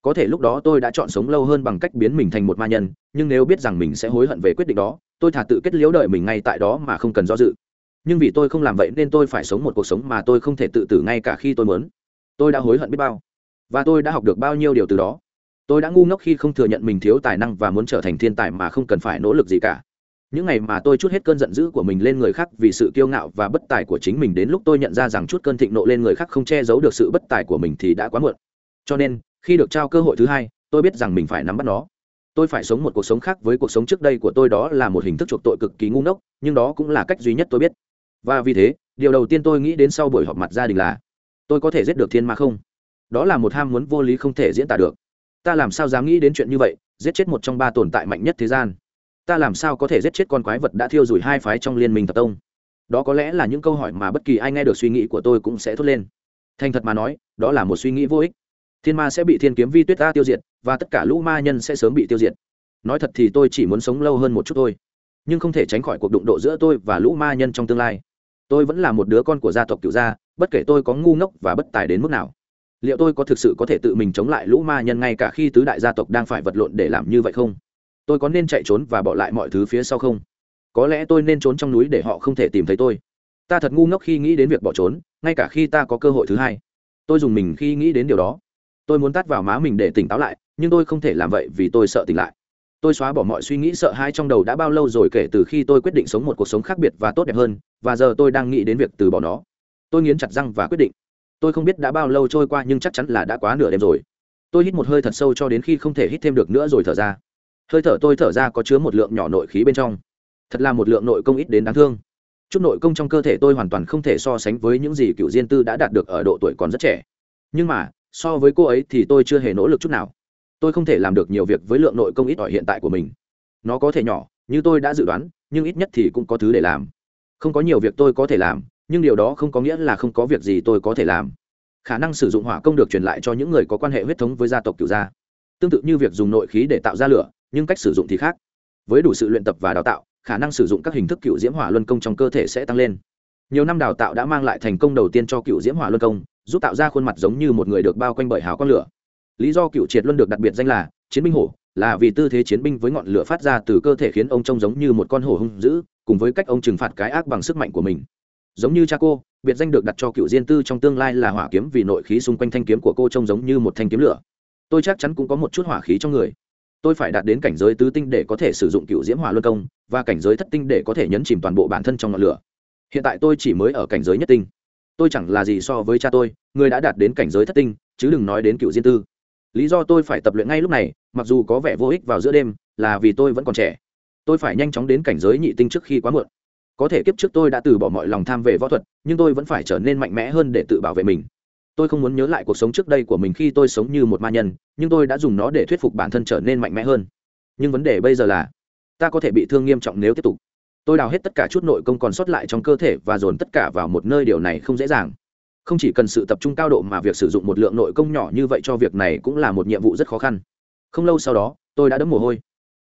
Có thể lúc đó tôi đã chọn sống lâu hơn bằng cách biến mình thành một ma nhân, nhưng nếu biết rằng mình sẽ hối hận về quyết định đó, tôi thả tự kết liễu đợi mình ngay tại đó mà không cần do dự. Nhưng vì tôi không làm vậy nên tôi phải sống một cuộc sống mà tôi không thể tự tử ngay cả khi tôi muốn tôi đã hối hận biết bao. Và tôi đã học được bao nhiêu điều từ đó. Tôi đã ngu ngốc khi không thừa nhận mình thiếu tài năng và muốn trở thành thiên tài mà không cần phải nỗ lực gì cả. Những ngày mà tôi chút hết cơn giận dữ của mình lên người khác vì sự kiêu ngạo và bất tài của chính mình đến lúc tôi nhận ra rằng chút cơn thịnh nộ lên người khác không che giấu được sự bất tài của mình thì đã quá muộn. Cho nên, khi được trao cơ hội thứ hai, tôi biết rằng mình phải nắm bắt nó. Tôi phải sống một cuộc sống khác với cuộc sống trước đây của tôi đó là một hình thức chuộc tội cực kỳ ngu ngốc, nhưng đó cũng là cách duy nhất tôi biết. Và vì thế, điều đầu tiên tôi nghĩ đến sau buổi họp mặt gia đình là tôi có thể giết được thiên ma không? Đó là một ham muốn vô lý không thể diễn tả được. Ta làm sao dám nghĩ đến chuyện như vậy, giết chết một trong ba tồn tại mạnh nhất thế gian? Ta làm sao có thể giết chết con quái vật đã thiêu rủi hai phái trong liên minh thập tông? Đó có lẽ là những câu hỏi mà bất kỳ ai nghe được suy nghĩ của tôi cũng sẽ thốt lên. Thành thật mà nói, đó là một suy nghĩ vô ích. Thiên ma sẽ bị thiên kiếm vi tuyết ta tiêu diệt, và tất cả lũ ma nhân sẽ sớm bị tiêu diệt. Nói thật thì tôi chỉ muốn sống lâu hơn một chút thôi. Nhưng không thể tránh khỏi cuộc đụng độ giữa tôi và lũ ma nhân trong tương lai tôi vẫn là một đứa con của gia tộc cựu gia, bất kể tôi có ngu ngốc và bất tài đến mức nào. Liệu tôi có thực sự có thể tự mình chống lại lũ ma nhân ngay cả khi tứ đại gia tộc đang phải vật lộn để làm như vậy không? Tôi có nên chạy trốn và bỏ lại mọi thứ phía sau không? Có lẽ tôi nên trốn trong núi để họ không thể tìm thấy tôi. Ta thật ngu ngốc khi nghĩ đến việc bỏ trốn, ngay cả khi ta có cơ hội thứ hai. Tôi dùng mình khi nghĩ đến điều đó. Tôi muốn tắt vào má mình để tỉnh táo lại, nhưng tôi không thể làm vậy vì tôi sợ tỉnh lại tôi xóa bỏ mọi suy nghĩ sợ hãi trong đầu đã bao lâu rồi kể từ khi tôi quyết định sống một cuộc sống khác biệt và tốt đẹp hơn, và giờ tôi đang nghĩ đến việc từ bỏ nó. Tôi nghiến chặt răng và quyết định. Tôi không biết đã bao lâu trôi qua nhưng chắc chắn là đã quá nửa đêm rồi. Tôi hít một hơi thật sâu cho đến khi không thể hít thêm được nữa rồi thở ra. Hơi thở tôi thở ra có chứa một lượng nhỏ nội khí bên trong. Thật là một lượng nội công ít đến đáng thương. Chút nội công trong cơ thể tôi hoàn toàn không thể so sánh với những gì cựu diên tư đã đạt được ở độ tuổi còn rất trẻ. Nhưng mà, so với cô ấy thì tôi chưa hề nỗ lực chút nào tôi không thể làm được nhiều việc với lượng nội công ít ỏi hiện tại của mình. Nó có thể nhỏ, như tôi đã dự đoán, nhưng ít nhất thì cũng có thứ để làm. Không có nhiều việc tôi có thể làm, nhưng điều đó không có nghĩa là không có việc gì tôi có thể làm. Khả năng sử dụng hỏa công được truyền lại cho những người có quan hệ huyết thống với gia tộc cựu gia. Tương tự như việc dùng nội khí để tạo ra lửa, nhưng cách sử dụng thì khác. Với đủ sự luyện tập và đào tạo, khả năng sử dụng các hình thức cựu diễm hỏa luân công trong cơ thể sẽ tăng lên. Nhiều năm đào tạo đã mang lại thành công đầu tiên cho cựu diễm hỏa luân công, giúp tạo ra khuôn mặt giống như một người được bao quanh bởi hào quang lửa lý do cựu triệt luân được đặc biệt danh là, chiến binh hổ, là vì tư thế chiến binh với ngọn lửa phát ra từ cơ thể khiến ông trông giống như một con hổ hung dữ, cùng với cách ông trừng phạt cái ác bằng sức mạnh của mình. Giống như cha cô, biệt danh được đặt cho cựu diên tư trong tương lai là hỏa kiếm vì nội khí xung quanh thanh kiếm của cô trông giống như một thanh kiếm lửa. Tôi chắc chắn cũng có một chút hỏa khí trong người. Tôi phải đạt đến cảnh giới tứ tinh để có thể sử dụng cựu diễm hỏa luân công, và cảnh giới thất tinh để có thể nhấn chìm toàn bộ bản thân trong ngọn lửa. Hiện tại tôi chỉ mới ở cảnh giới nhất tinh. Tôi chẳng là gì so với cha tôi, người đã đạt đến cảnh giới thất tinh, chứ đừng nói đến cựu diên tư lý do tôi phải tập luyện ngay lúc này, mặc dù có vẻ vô ích vào giữa đêm, là vì tôi vẫn còn trẻ. Tôi phải nhanh chóng đến cảnh giới nhị tinh trước khi quá muộn. Có thể kiếp trước tôi đã từ bỏ mọi lòng tham về võ thuật, nhưng tôi vẫn phải trở nên mạnh mẽ hơn để tự bảo vệ mình. Tôi không muốn nhớ lại cuộc sống trước đây của mình khi tôi sống như một ma nhân, nhưng tôi đã dùng nó để thuyết phục bản thân trở nên mạnh mẽ hơn. Nhưng vấn đề bây giờ là, ta có thể bị thương nghiêm trọng nếu tiếp tục. Tôi đào hết tất cả chút nội công còn sót lại trong cơ thể và dồn tất cả vào một nơi điều này không dễ dàng không chỉ cần sự tập trung cao độ mà việc sử dụng một lượng nội công nhỏ như vậy cho việc này cũng là một nhiệm vụ rất khó khăn. Không lâu sau đó, tôi đã đấm mồ hôi.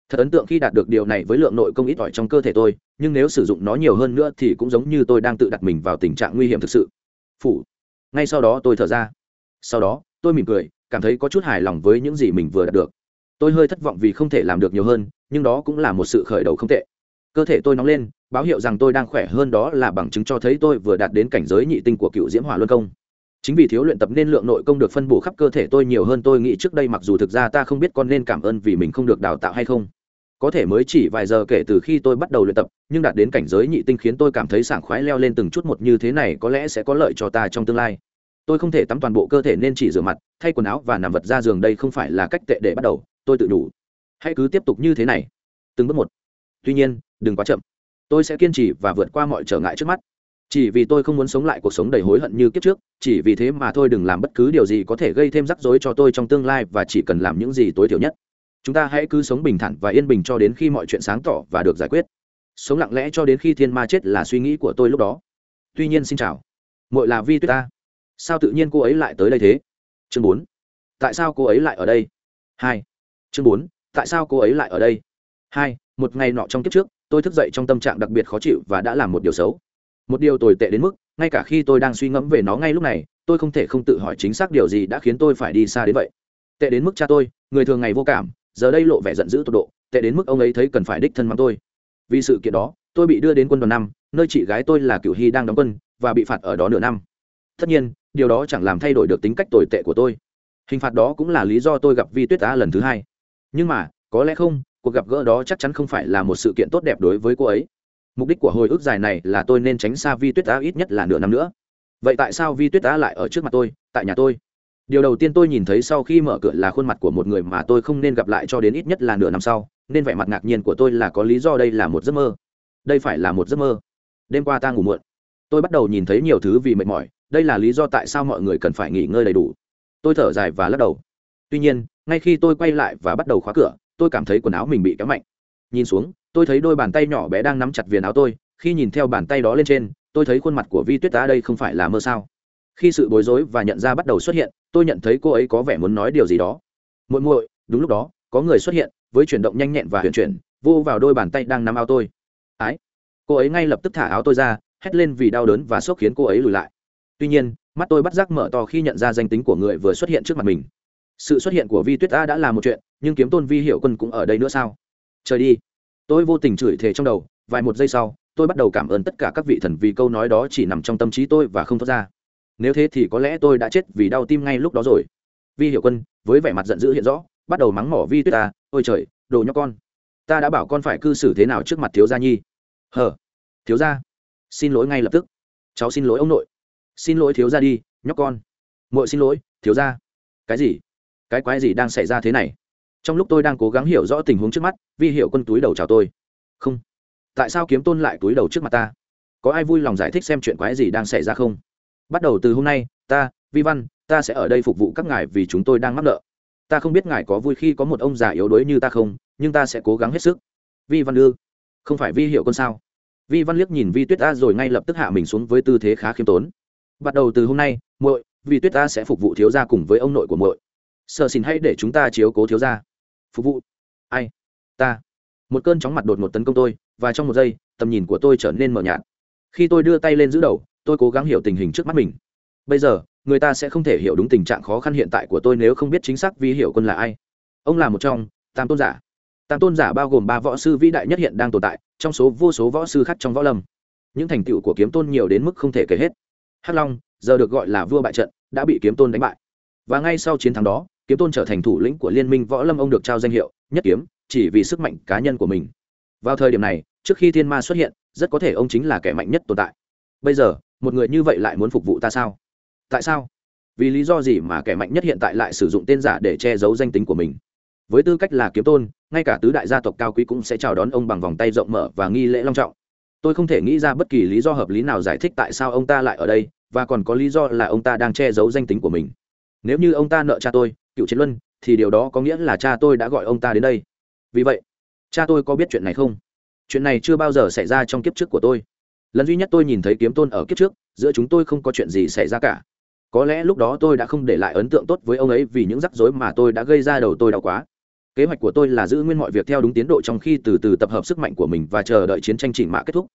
Thật ấn tượng khi đạt được điều này với lượng nội công ít ỏi trong cơ thể tôi, nhưng nếu sử dụng nó nhiều hơn nữa thì cũng giống như tôi đang tự đặt mình vào tình trạng nguy hiểm thực sự. Phủ. Ngay sau đó tôi thở ra. Sau đó, tôi mỉm cười, cảm thấy có chút hài lòng với những gì mình vừa đạt được. Tôi hơi thất vọng vì không thể làm được nhiều hơn, nhưng đó cũng là một sự khởi đầu không tệ cơ thể tôi nóng lên, báo hiệu rằng tôi đang khỏe hơn đó là bằng chứng cho thấy tôi vừa đạt đến cảnh giới nhị tinh của cựu diễm hỏa luân công. Chính vì thiếu luyện tập nên lượng nội công được phân bổ khắp cơ thể tôi nhiều hơn, tôi nghĩ trước đây mặc dù thực ra ta không biết con nên cảm ơn vì mình không được đào tạo hay không. Có thể mới chỉ vài giờ kể từ khi tôi bắt đầu luyện tập, nhưng đạt đến cảnh giới nhị tinh khiến tôi cảm thấy sảng khoái leo lên từng chút một như thế này có lẽ sẽ có lợi cho ta trong tương lai. Tôi không thể tắm toàn bộ cơ thể nên chỉ rửa mặt, thay quần áo và nằm vật ra giường đây không phải là cách tệ để bắt đầu, tôi tự đủ. Hãy cứ tiếp tục như thế này. Từng bước một tuy nhiên, đừng quá chậm. Tôi sẽ kiên trì và vượt qua mọi trở ngại trước mắt. Chỉ vì tôi không muốn sống lại cuộc sống đầy hối hận như kiếp trước, chỉ vì thế mà tôi đừng làm bất cứ điều gì có thể gây thêm rắc rối cho tôi trong tương lai và chỉ cần làm những gì tối thiểu nhất. Chúng ta hãy cứ sống bình thản và yên bình cho đến khi mọi chuyện sáng tỏ và được giải quyết. Sống lặng lẽ cho đến khi thiên ma chết là suy nghĩ của tôi lúc đó. Tuy nhiên xin chào. Mội là vi tuyết ta. Sao tự nhiên cô ấy lại tới đây thế? Chương bốn. Tại sao cô ấy lại ở đây? Hai. Chương bốn. Tại sao cô ấy lại ở đây? Hai một ngày nọ trong kiếp trước, tôi thức dậy trong tâm trạng đặc biệt khó chịu và đã làm một điều xấu. Một điều tồi tệ đến mức, ngay cả khi tôi đang suy ngẫm về nó ngay lúc này, tôi không thể không tự hỏi chính xác điều gì đã khiến tôi phải đi xa đến vậy. Tệ đến mức cha tôi, người thường ngày vô cảm, giờ đây lộ vẻ giận dữ tột độ, tệ đến mức ông ấy thấy cần phải đích thân mắng tôi. Vì sự kiện đó, tôi bị đưa đến quân đoàn năm, nơi chị gái tôi là cựu hy đang đóng quân và bị phạt ở đó nửa năm. Tất nhiên, điều đó chẳng làm thay đổi được tính cách tồi tệ của tôi. Hình phạt đó cũng là lý do tôi gặp vi tuyết á lần thứ hai. Nhưng mà, có lẽ không cuộc gặp gỡ đó chắc chắn không phải là một sự kiện tốt đẹp đối với cô ấy. Mục đích của hồi ức dài này là tôi nên tránh xa vi tuyết á ít nhất là nửa năm nữa. Vậy tại sao vi tuyết á lại ở trước mặt tôi, tại nhà tôi? Điều đầu tiên tôi nhìn thấy sau khi mở cửa là khuôn mặt của một người mà tôi không nên gặp lại cho đến ít nhất là nửa năm sau, nên vẻ mặt ngạc nhiên của tôi là có lý do đây là một giấc mơ. Đây phải là một giấc mơ. Đêm qua ta ngủ muộn. Tôi bắt đầu nhìn thấy nhiều thứ vì mệt mỏi, đây là lý do tại sao mọi người cần phải nghỉ ngơi đầy đủ. Tôi thở dài và lắc đầu. Tuy nhiên, ngay khi tôi quay lại và bắt đầu khóa cửa tôi cảm thấy quần áo mình bị kéo mạnh. Nhìn xuống, tôi thấy đôi bàn tay nhỏ bé đang nắm chặt viền áo tôi. Khi nhìn theo bàn tay đó lên trên, tôi thấy khuôn mặt của vi tuyết tá đây không phải là mơ sao. Khi sự bối rối và nhận ra bắt đầu xuất hiện, tôi nhận thấy cô ấy có vẻ muốn nói điều gì đó. Muội muội, đúng lúc đó, có người xuất hiện, với chuyển động nhanh nhẹn và huyền chuyển, vô vào đôi bàn tay đang nắm áo tôi. Ái, cô ấy ngay lập tức thả áo tôi ra, hét lên vì đau đớn và sốc khiến cô ấy lùi lại. Tuy nhiên, mắt tôi bắt giác mở to khi nhận ra danh tính của người vừa xuất hiện trước mặt mình sự xuất hiện của vi tuyết a đã là một chuyện, nhưng kiếm tôn vi hiệu quân cũng ở đây nữa sao? Trời đi. Tôi vô tình chửi thề trong đầu, vài một giây sau, tôi bắt đầu cảm ơn tất cả các vị thần vì câu nói đó chỉ nằm trong tâm trí tôi và không thoát ra. Nếu thế thì có lẽ tôi đã chết vì đau tim ngay lúc đó rồi. Vi hiệu quân, với vẻ mặt giận dữ hiện rõ, bắt đầu mắng mỏ vi tuyết ta ôi trời, đồ nhóc con. Ta đã bảo con phải cư xử thế nào trước mặt thiếu gia nhi? Hờ, thiếu gia, xin lỗi ngay lập tức. Cháu xin lỗi ông nội. Xin lỗi thiếu gia đi, nhóc con. Muội xin lỗi, thiếu gia. Cái gì? Cái quái gì đang xảy ra thế này? Trong lúc tôi đang cố gắng hiểu rõ tình huống trước mắt, vi hiệu quân túi đầu chào tôi. Không. Tại sao kiếm tôn lại túi đầu trước mặt ta? Có ai vui lòng giải thích xem chuyện quái gì đang xảy ra không? Bắt đầu từ hôm nay, ta, vi văn, ta sẽ ở đây phục vụ các ngài vì chúng tôi đang mắc nợ. Ta không biết ngài có vui khi có một ông già yếu đuối như ta không, nhưng ta sẽ cố gắng hết sức. Vi văn ư? Không phải vi hiệu quân sao? Vi văn liếc nhìn vi tuyết ta rồi ngay lập tức hạ mình xuống với tư thế khá khiêm tốn. Bắt đầu từ hôm nay, muội, vi tuyết ta sẽ phục vụ thiếu gia cùng với ông nội của muội sợ xin hãy để chúng ta chiếu cố thiếu gia. Phục vụ. Ai? Ta. Một cơn chóng mặt đột ngột tấn công tôi, và trong một giây, tầm nhìn của tôi trở nên mờ nhạt. Khi tôi đưa tay lên giữ đầu, tôi cố gắng hiểu tình hình trước mắt mình. Bây giờ, người ta sẽ không thể hiểu đúng tình trạng khó khăn hiện tại của tôi nếu không biết chính xác vi hiểu quân là ai. Ông là một trong tam tôn giả. Tam tôn giả bao gồm ba võ sư vĩ đại nhất hiện đang tồn tại, trong số vô số võ sư khác trong võ lâm. Những thành tựu của kiếm tôn nhiều đến mức không thể kể hết. Hắc long, giờ được gọi là vua bại trận, đã bị kiếm tôn đánh bại. Và ngay sau chiến thắng đó kiếm tôn trở thành thủ lĩnh của liên minh võ lâm ông được trao danh hiệu nhất kiếm, chỉ vì sức mạnh cá nhân của mình. Vào thời điểm này, trước khi thiên ma xuất hiện, rất có thể ông chính là kẻ mạnh nhất tồn tại. Bây giờ, một người như vậy lại muốn phục vụ ta sao? Tại sao? Vì lý do gì mà kẻ mạnh nhất hiện tại lại sử dụng tên giả để che giấu danh tính của mình? Với tư cách là kiếm tôn, ngay cả tứ đại gia tộc cao quý cũng sẽ chào đón ông bằng vòng tay rộng mở và nghi lễ long trọng. Tôi không thể nghĩ ra bất kỳ lý do hợp lý nào giải thích tại sao ông ta lại ở đây, và còn có lý do là ông ta đang che giấu danh tính của mình. Nếu như ông ta nợ cha tôi cựu chiến luân, thì điều đó có nghĩa là cha tôi đã gọi ông ta đến đây. Vì vậy, cha tôi có biết chuyện này không? Chuyện này chưa bao giờ xảy ra trong kiếp trước của tôi. Lần duy nhất tôi nhìn thấy kiếm tôn ở kiếp trước, giữa chúng tôi không có chuyện gì xảy ra cả. Có lẽ lúc đó tôi đã không để lại ấn tượng tốt với ông ấy vì những rắc rối mà tôi đã gây ra đầu tôi đau quá. Kế hoạch của tôi là giữ nguyên mọi việc theo đúng tiến độ trong khi từ từ tập hợp sức mạnh của mình và chờ đợi chiến tranh chỉnh mã kết thúc.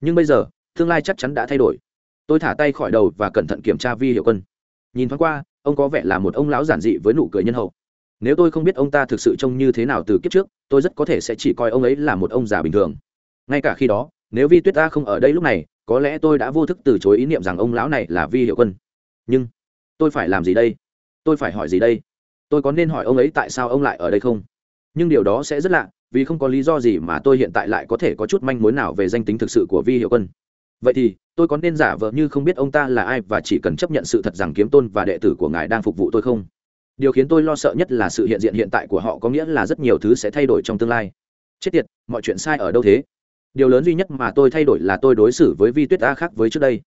Nhưng bây giờ, tương lai chắc chắn đã thay đổi. Tôi thả tay khỏi đầu và cẩn thận kiểm tra vi hiệu quân. Nhìn thoáng qua ông có vẻ là một ông lão giản dị với nụ cười nhân hậu. Nếu tôi không biết ông ta thực sự trông như thế nào từ kiếp trước, tôi rất có thể sẽ chỉ coi ông ấy là một ông già bình thường. Ngay cả khi đó, nếu vi tuyết ta không ở đây lúc này, có lẽ tôi đã vô thức từ chối ý niệm rằng ông lão này là vi hiệu quân. Nhưng, tôi phải làm gì đây? Tôi phải hỏi gì đây? Tôi có nên hỏi ông ấy tại sao ông lại ở đây không? Nhưng điều đó sẽ rất lạ, vì không có lý do gì mà tôi hiện tại lại có thể có chút manh mối nào về danh tính thực sự của vi hiệu quân vậy thì, tôi có nên giả vờ như không biết ông ta là ai và chỉ cần chấp nhận sự thật rằng kiếm tôn và đệ tử của ngài đang phục vụ tôi không? Điều khiến tôi lo sợ nhất là sự hiện diện hiện tại của họ có nghĩa là rất nhiều thứ sẽ thay đổi trong tương lai. Chết tiệt, mọi chuyện sai ở đâu thế? Điều lớn duy nhất mà tôi thay đổi là tôi đối xử với vi tuyết a khác với trước đây.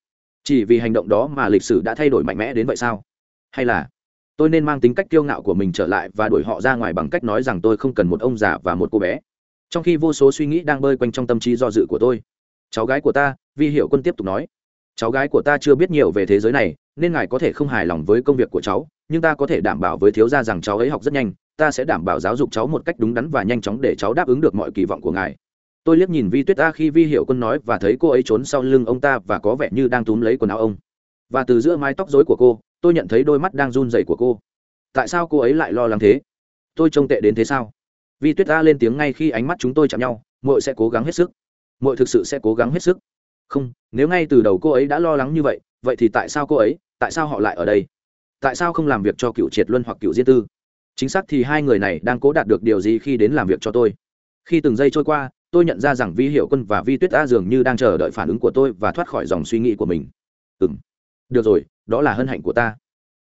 Chỉ vì hành động đó mà lịch sử đã thay đổi mạnh mẽ đến vậy sao? Hay là, tôi nên mang tính cách kiêu ngạo của mình trở lại và đuổi họ ra ngoài bằng cách nói rằng tôi không cần một ông già và một cô bé. Trong khi vô số suy nghĩ đang bơi quanh trong tâm trí do dự của tôi. Cháu gái của ta vi hiệu quân tiếp tục nói, cháu gái của ta chưa biết nhiều về thế giới này, nên ngài có thể không hài lòng với công việc của cháu, nhưng ta có thể đảm bảo với thiếu gia rằng cháu ấy học rất nhanh, ta sẽ đảm bảo giáo dục cháu một cách đúng đắn và nhanh chóng để cháu đáp ứng được mọi kỳ vọng của ngài. Tôi liếc nhìn vi tuyết ta khi vi hiệu quân nói và thấy cô ấy trốn sau lưng ông ta và có vẻ như đang túm lấy quần áo ông. Và từ giữa mái tóc rối của cô, tôi nhận thấy đôi mắt đang run rẩy của cô. Tại sao cô ấy lại lo lắng thế? Tôi trông tệ đến thế sao? Vi tuyết ta lên tiếng ngay khi ánh mắt chúng tôi chạm nhau Mội sẽ cố gắng hết sức. Mội thực sự sẽ cố gắng hết sức không, nếu ngay từ đầu cô ấy đã lo lắng như vậy vậy thì tại sao cô ấy, tại sao họ lại ở đây? Tại sao không làm việc cho cựu triệt luân hoặc cựu diên tư? Chính xác thì hai người này đang cố đạt được điều gì khi đến làm việc cho tôi? Khi từng giây trôi qua, tôi nhận ra rằng vi hiệu quân và vi tuyết a dường như đang chờ đợi phản ứng của tôi và thoát khỏi dòng suy nghĩ của mình. Ừ m được rồi, đó là hân hạnh của ta.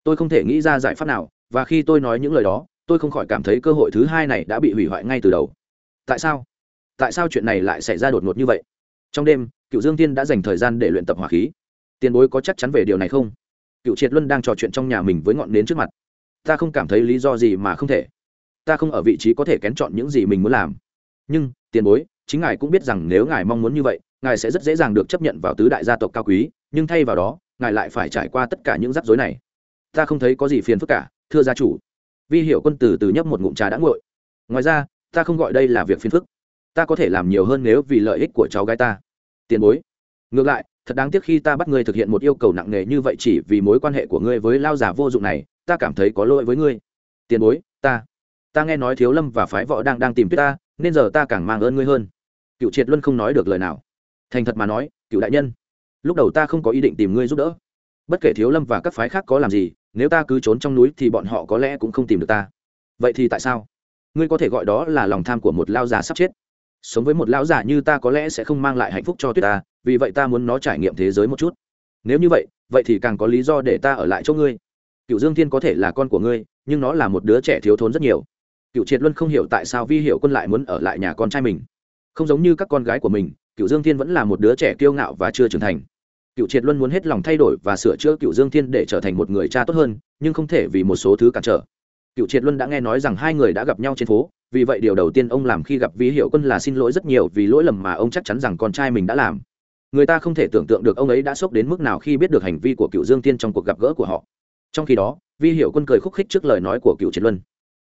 Tôi không thể nghĩ ra giải pháp nào, và khi tôi nói những lời đó, tôi không khỏi cảm thấy cơ hội thứ hai này đã bị hủy hoại ngay từ đầu. Tại sao? Tại sao chuyện này lại xảy ra đột ngột như vậy? Trong đêm cựu dương tiên đã dành thời gian để luyện tập hỏa khí. Tiền bối có chắc chắn về điều này không? Cựu triệt luân đang trò chuyện trong nhà mình với ngọn nến trước mặt. Ta không cảm thấy lý do gì mà không thể. Ta không ở vị trí có thể kén chọn những gì mình muốn làm. Nhưng, tiền bối, chính ngài cũng biết rằng nếu ngài mong muốn như vậy, ngài sẽ rất dễ dàng được chấp nhận vào tứ đại gia tộc cao quý, nhưng thay vào đó, ngài lại phải trải qua tất cả những rắc rối này. Ta không thấy có gì phiền phức cả, thưa gia chủ. Vi hiểu quân từ từ nhấp một ngụm trà đã nguội. Ngoài ra, ta không gọi đây là việc phiền phức. Ta có thể làm nhiều hơn nếu vì lợi ích của cháu gái ta tiền bối. Ngược lại, thật đáng tiếc khi ta bắt ngươi thực hiện một yêu cầu nặng nề như vậy chỉ vì mối quan hệ của ngươi với lao giả vô dụng này, ta cảm thấy có lỗi với ngươi. Tiền bối, ta ta nghe nói thiếu lâm và phái võ đang đang tìm tuyết ta, nên giờ ta càng mang ơn ngươi hơn. Cựu triệt luân không nói được lời nào. Thành thật mà nói, cựu đại nhân, lúc đầu ta không có ý định tìm ngươi giúp đỡ. Bất kể thiếu lâm và các phái khác có làm gì, nếu ta cứ trốn trong núi thì bọn họ có lẽ cũng không tìm được ta. Vậy thì tại sao? Ngươi có thể gọi đó là lòng tham của một lao già sắp chết sống với một lão già như ta có lẽ sẽ không mang lại hạnh phúc cho tuyết ta, vì vậy ta muốn nó trải nghiệm thế giới một chút. Nếu như vậy vậy thì càng có lý do để ta ở lại chỗ ngươi. Cựu dương thiên có thể là con của ngươi, nhưng nó là một đứa trẻ thiếu thốn rất nhiều. Cựu triệt luân không hiểu tại sao vi hiệu quân lại muốn ở lại nhà con trai mình. Không giống như các con gái của mình, cựu dương thiên vẫn là một đứa trẻ kiêu ngạo và chưa trưởng thành. Cựu triệt luân muốn hết lòng thay đổi và sửa chữa cựu dương thiên để trở thành một người cha tốt hơn, nhưng không thể vì một số thứ cản trở. Cựu triệt luân đã nghe nói rằng hai người đã gặp nhau trên phố vì vậy điều đầu tiên ông làm khi gặp vi hiệu quân là xin lỗi rất nhiều vì lỗi lầm mà ông chắc chắn rằng con trai mình đã làm. Người ta không thể tưởng tượng được ông ấy đã sốc đến mức nào khi biết được hành vi của cựu dương tiên trong cuộc gặp gỡ của họ. Trong khi đó vi hiệu quân cười khúc khích trước lời nói của cựu triệt luân.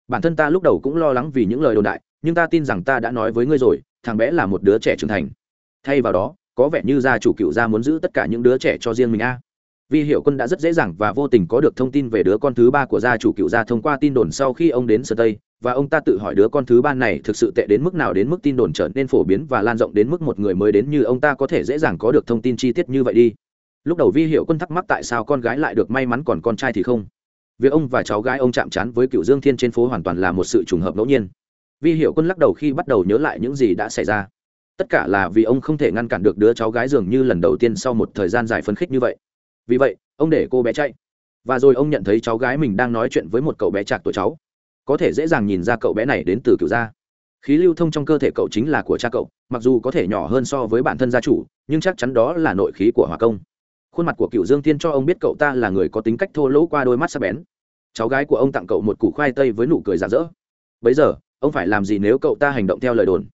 Bản thân ta lúc đầu cũng lo lắng vì những lời đồn đại, nhưng ta tin rằng ta đã nói với ngươi rồi, thằng bé là một đứa trẻ trưởng thành. Thay vào đó, có vẻ như gia chủ cựu gia muốn giữ tất cả những đứa trẻ cho riêng mình a. Vi hiệu quân đã rất dễ dàng và vô tình có được thông tin về đứa con thứ ba của gia chủ cựu gia thông qua tin đồn sau khi ông đến sở tây và ông ta tự hỏi đứa con thứ ba này thực sự tệ đến mức nào đến mức tin đồn trở nên phổ biến và lan rộng đến mức một người mới đến như ông ta có thể dễ dàng có được thông tin chi tiết như vậy đi. Lúc đầu vi hiệu quân thắc mắc tại sao con gái lại được may mắn còn con trai thì không. Việc ông và cháu gái ông chạm trán với cựu dương thiên trên phố hoàn toàn là một sự trùng hợp ngẫu nhiên. Vi hiệu quân lắc đầu khi bắt đầu nhớ lại những gì đã xảy ra. Tất cả là vì ông không thể ngăn cản được đứa cháu gái dường như lần đầu tiên sau một thời gian dài phấn khích như vậy. Vì vậy, ông để cô bé chạy. Và rồi ông nhận thấy cháu gái mình đang nói chuyện với một cậu bé chạc tuổi cháu có thể dễ dàng nhìn ra cậu bé này đến từ cựu gia. Khí lưu thông trong cơ thể cậu chính là của cha cậu, mặc dù có thể nhỏ hơn so với bản thân gia chủ, nhưng chắc chắn đó là nội khí của hòa công. Khuôn mặt của cựu dương tiên cho ông biết cậu ta là người có tính cách thô lỗ qua đôi mắt sắc bén. Cháu gái của ông tặng cậu một củ khoai tây với nụ cười rạng rỡ. Bấy giờ, ông phải làm gì nếu cậu ta hành động theo lời đồn?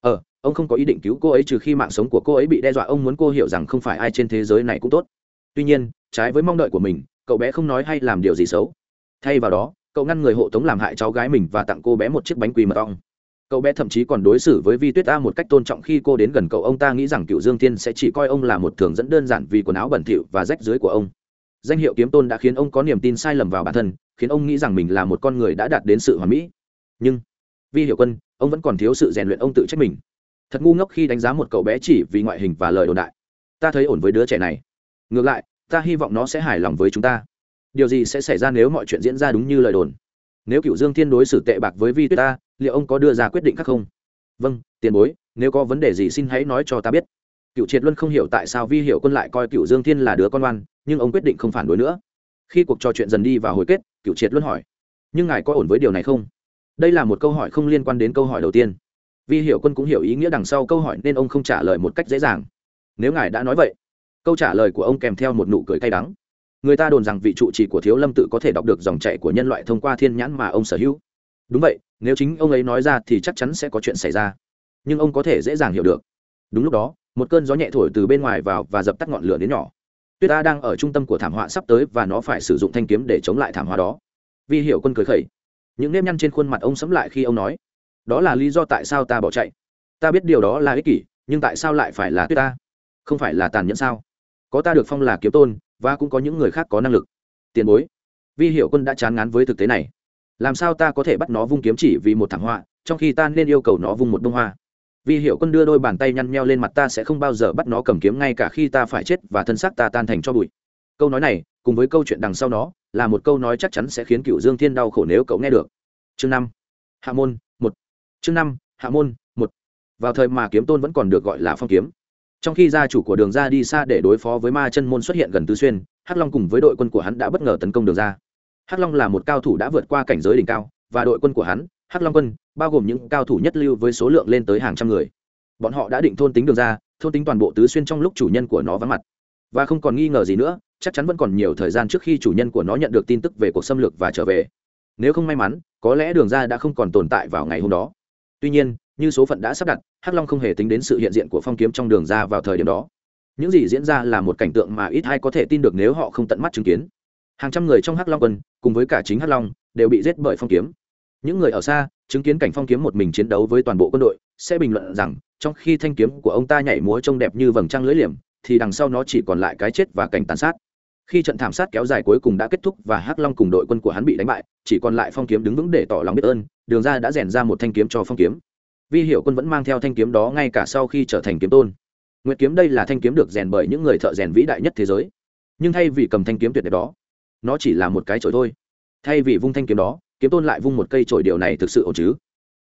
Ờ ông không có ý định cứu cô ấy trừ khi mạng sống của cô ấy bị đe dọa, ông muốn cô hiểu rằng không phải ai trên thế giới này cũng tốt. Tuy nhiên, trái với mong đợi của mình, cậu bé không nói hay làm điều gì xấu. Thay vào đó cậu ngăn người hộ tống làm hại cháu gái mình và tặng cô bé một chiếc bánh quy mật ong. Cậu bé thậm chí còn đối xử với vi tuyết a một cách tôn trọng khi cô đến gần cậu. Ông ta nghĩ rằng cựu dương thiên sẽ chỉ coi ông là một thường dẫn đơn giản vì quần áo bẩn thỉu và rách dưới của ông. Danh hiệu kiếm tôn đã khiến ông có niềm tin sai lầm vào bản thân, khiến ông nghĩ rằng mình là một con người đã đạt đến sự hoàn mỹ. Nhưng, vi hiệu quân, ông vẫn còn thiếu sự rèn luyện ông tự trách mình. Thật ngu ngốc khi đánh giá một cậu bé chỉ vì ngoại hình và lời đồn đại. Ta thấy ổn với đứa trẻ này. Ngược lại, ta hy vọng nó sẽ hài lòng với chúng ta điều gì sẽ xảy ra nếu mọi chuyện diễn ra đúng như lời đồn? Nếu cựu dương thiên đối xử tệ bạc với vi tuyết ta, liệu ông có đưa ra quyết định khác không? Vâng tiền bối, nếu có vấn đề gì xin hãy nói cho ta biết. Cựu triệt luân không hiểu tại sao vi hiệu quân lại coi cựu dương thiên là đứa con oan nhưng ông quyết định không phản đối nữa. Khi cuộc trò chuyện dần đi vào hồi kết cựu triệt luân hỏi, nhưng ngài có ổn với điều này không? Đây là một câu hỏi không liên quan đến câu hỏi đầu tiên. Vi hiệu quân cũng hiểu ý nghĩa đằng sau câu hỏi nên ông không trả lời một cách dễ dàng. Nếu ngài đã nói vậy, câu trả lời của ông kèm theo một nụ cười cay đắng người ta đồn rằng vị trụ trì của thiếu lâm tự có thể đọc được dòng chạy của nhân loại thông qua thiên nhãn mà ông sở hữu. Đúng vậy, nếu chính ông ấy nói ra thì chắc chắn sẽ có chuyện xảy ra. Nhưng ông có thể dễ dàng hiểu được. Đúng lúc đó, một cơn gió nhẹ thổi từ bên ngoài vào và dập tắt ngọn lửa đến nhỏ. Tuyết a đang ở trung tâm của thảm họa sắp tới và nó phải sử dụng thanh kiếm để chống lại thảm họa đó. Vi hiểu quân cười khẩy. Những nếp nhăn trên khuôn mặt ông sẫm lại khi ông nói, đó là lý do tại sao ta bỏ chạy. Ta biết điều đó là ích kỷ, nhưng tại sao lại phải là tuyết ta không phải là tàn nhẫn sao? Có ta được phong là kiếm tôn và cũng có những người khác có năng lực. Tiền bối, vi hiệu quân đã chán ngán với thực tế này. Làm sao ta có thể bắt nó vung kiếm chỉ vì một thảm họa, trong khi ta nên yêu cầu nó vung một bông hoa? Vi hiệu quân đưa đôi bàn tay nhăn nheo lên mặt ta sẽ không bao giờ bắt nó cầm kiếm ngay cả khi ta phải chết và thân xác ta tan thành cho bụi. Câu nói này, cùng với câu chuyện đằng sau nó, là một câu nói chắc chắn sẽ khiến cựu dương thiên đau khổ nếu cậu nghe được. Chương năm, hạ môn, một. Chương năm, hạ môn, một. Vào thời mà kiếm tôn vẫn còn được gọi là phong kiếm trong khi gia chủ của đường ra đi xa để đối phó với ma chân môn xuất hiện gần tứ xuyên, hắc long cùng với đội quân của hắn đã bất ngờ tấn công đường ra. Hắc long là một cao thủ đã vượt qua cảnh giới đỉnh cao, và đội quân của hắn, hắc long quân, bao gồm những cao thủ nhất lưu với số lượng lên tới hàng trăm người. Bọn họ đã định thôn tính đường ra, thôn tính toàn bộ tứ xuyên trong lúc chủ nhân của nó vắng mặt. Và không còn nghi ngờ gì nữa, chắc chắn vẫn còn nhiều thời gian trước khi chủ nhân của nó nhận được tin tức về cuộc xâm lược và trở về. Nếu không may mắn, có lẽ đường ra đã không còn tồn tại vào ngày hôm đó. Tuy nhiên như số phận đã sắp đặt, hắc long không hề tính đến sự hiện diện của phong kiếm trong đường ra vào thời điểm đó. Những gì diễn ra là một cảnh tượng mà ít ai có thể tin được nếu họ không tận mắt chứng kiến. Hàng trăm người trong hắc long quân, cùng với cả chính hắc long, đều bị giết bởi phong kiếm. Những người ở xa, chứng kiến cảnh phong kiếm một mình chiến đấu với toàn bộ quân đội, sẽ bình luận rằng, trong khi thanh kiếm của ông ta nhảy múa trông đẹp như vầng trăng lưỡi liềm, thì đằng sau nó chỉ còn lại cái chết và cảnh tàn sát. Khi trận thảm sát kéo dài cuối cùng đã kết thúc và hắc long cùng đội quân của hắn bị đánh bại, chỉ còn lại phong kiếm đứng vững để tỏ lòng biết ơn, đường ra đã rèn ra một thanh kiếm cho phong kiếm vi hiệu quân vẫn mang theo thanh kiếm đó ngay cả sau khi trở thành kiếm tôn. Nguyệt kiếm đây là thanh kiếm được rèn bởi những người thợ rèn vĩ đại nhất thế giới. Nhưng thay vì cầm thanh kiếm tuyệt đẹp đó, nó chỉ là một cái chổi thôi. Thay vì vung thanh kiếm đó, kiếm tôn lại vung một cây chổi điều này thực sự ổn chứ?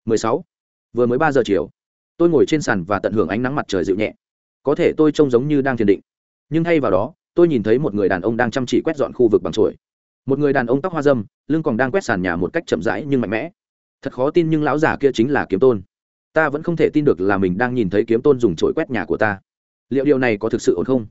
16. vừa mới ba giờ chiều, tôi ngồi trên sàn và tận hưởng ánh nắng mặt trời dịu nhẹ. Có thể tôi trông giống như đang thiền định. Nhưng thay vào đó, tôi nhìn thấy một người đàn ông đang chăm chỉ quét dọn khu vực bằng chổi. Một người đàn ông tóc hoa dâm, lưng còn đang quét sàn nhà một cách chậm rãi nhưng mạnh mẽ. Thật khó tin nhưng lão giả kia chính là kiếm tôn ta vẫn không thể tin được là mình đang nhìn thấy kiếm tôn dùng trội quét nhà của ta. Liệu điều này có thực sự ổn không?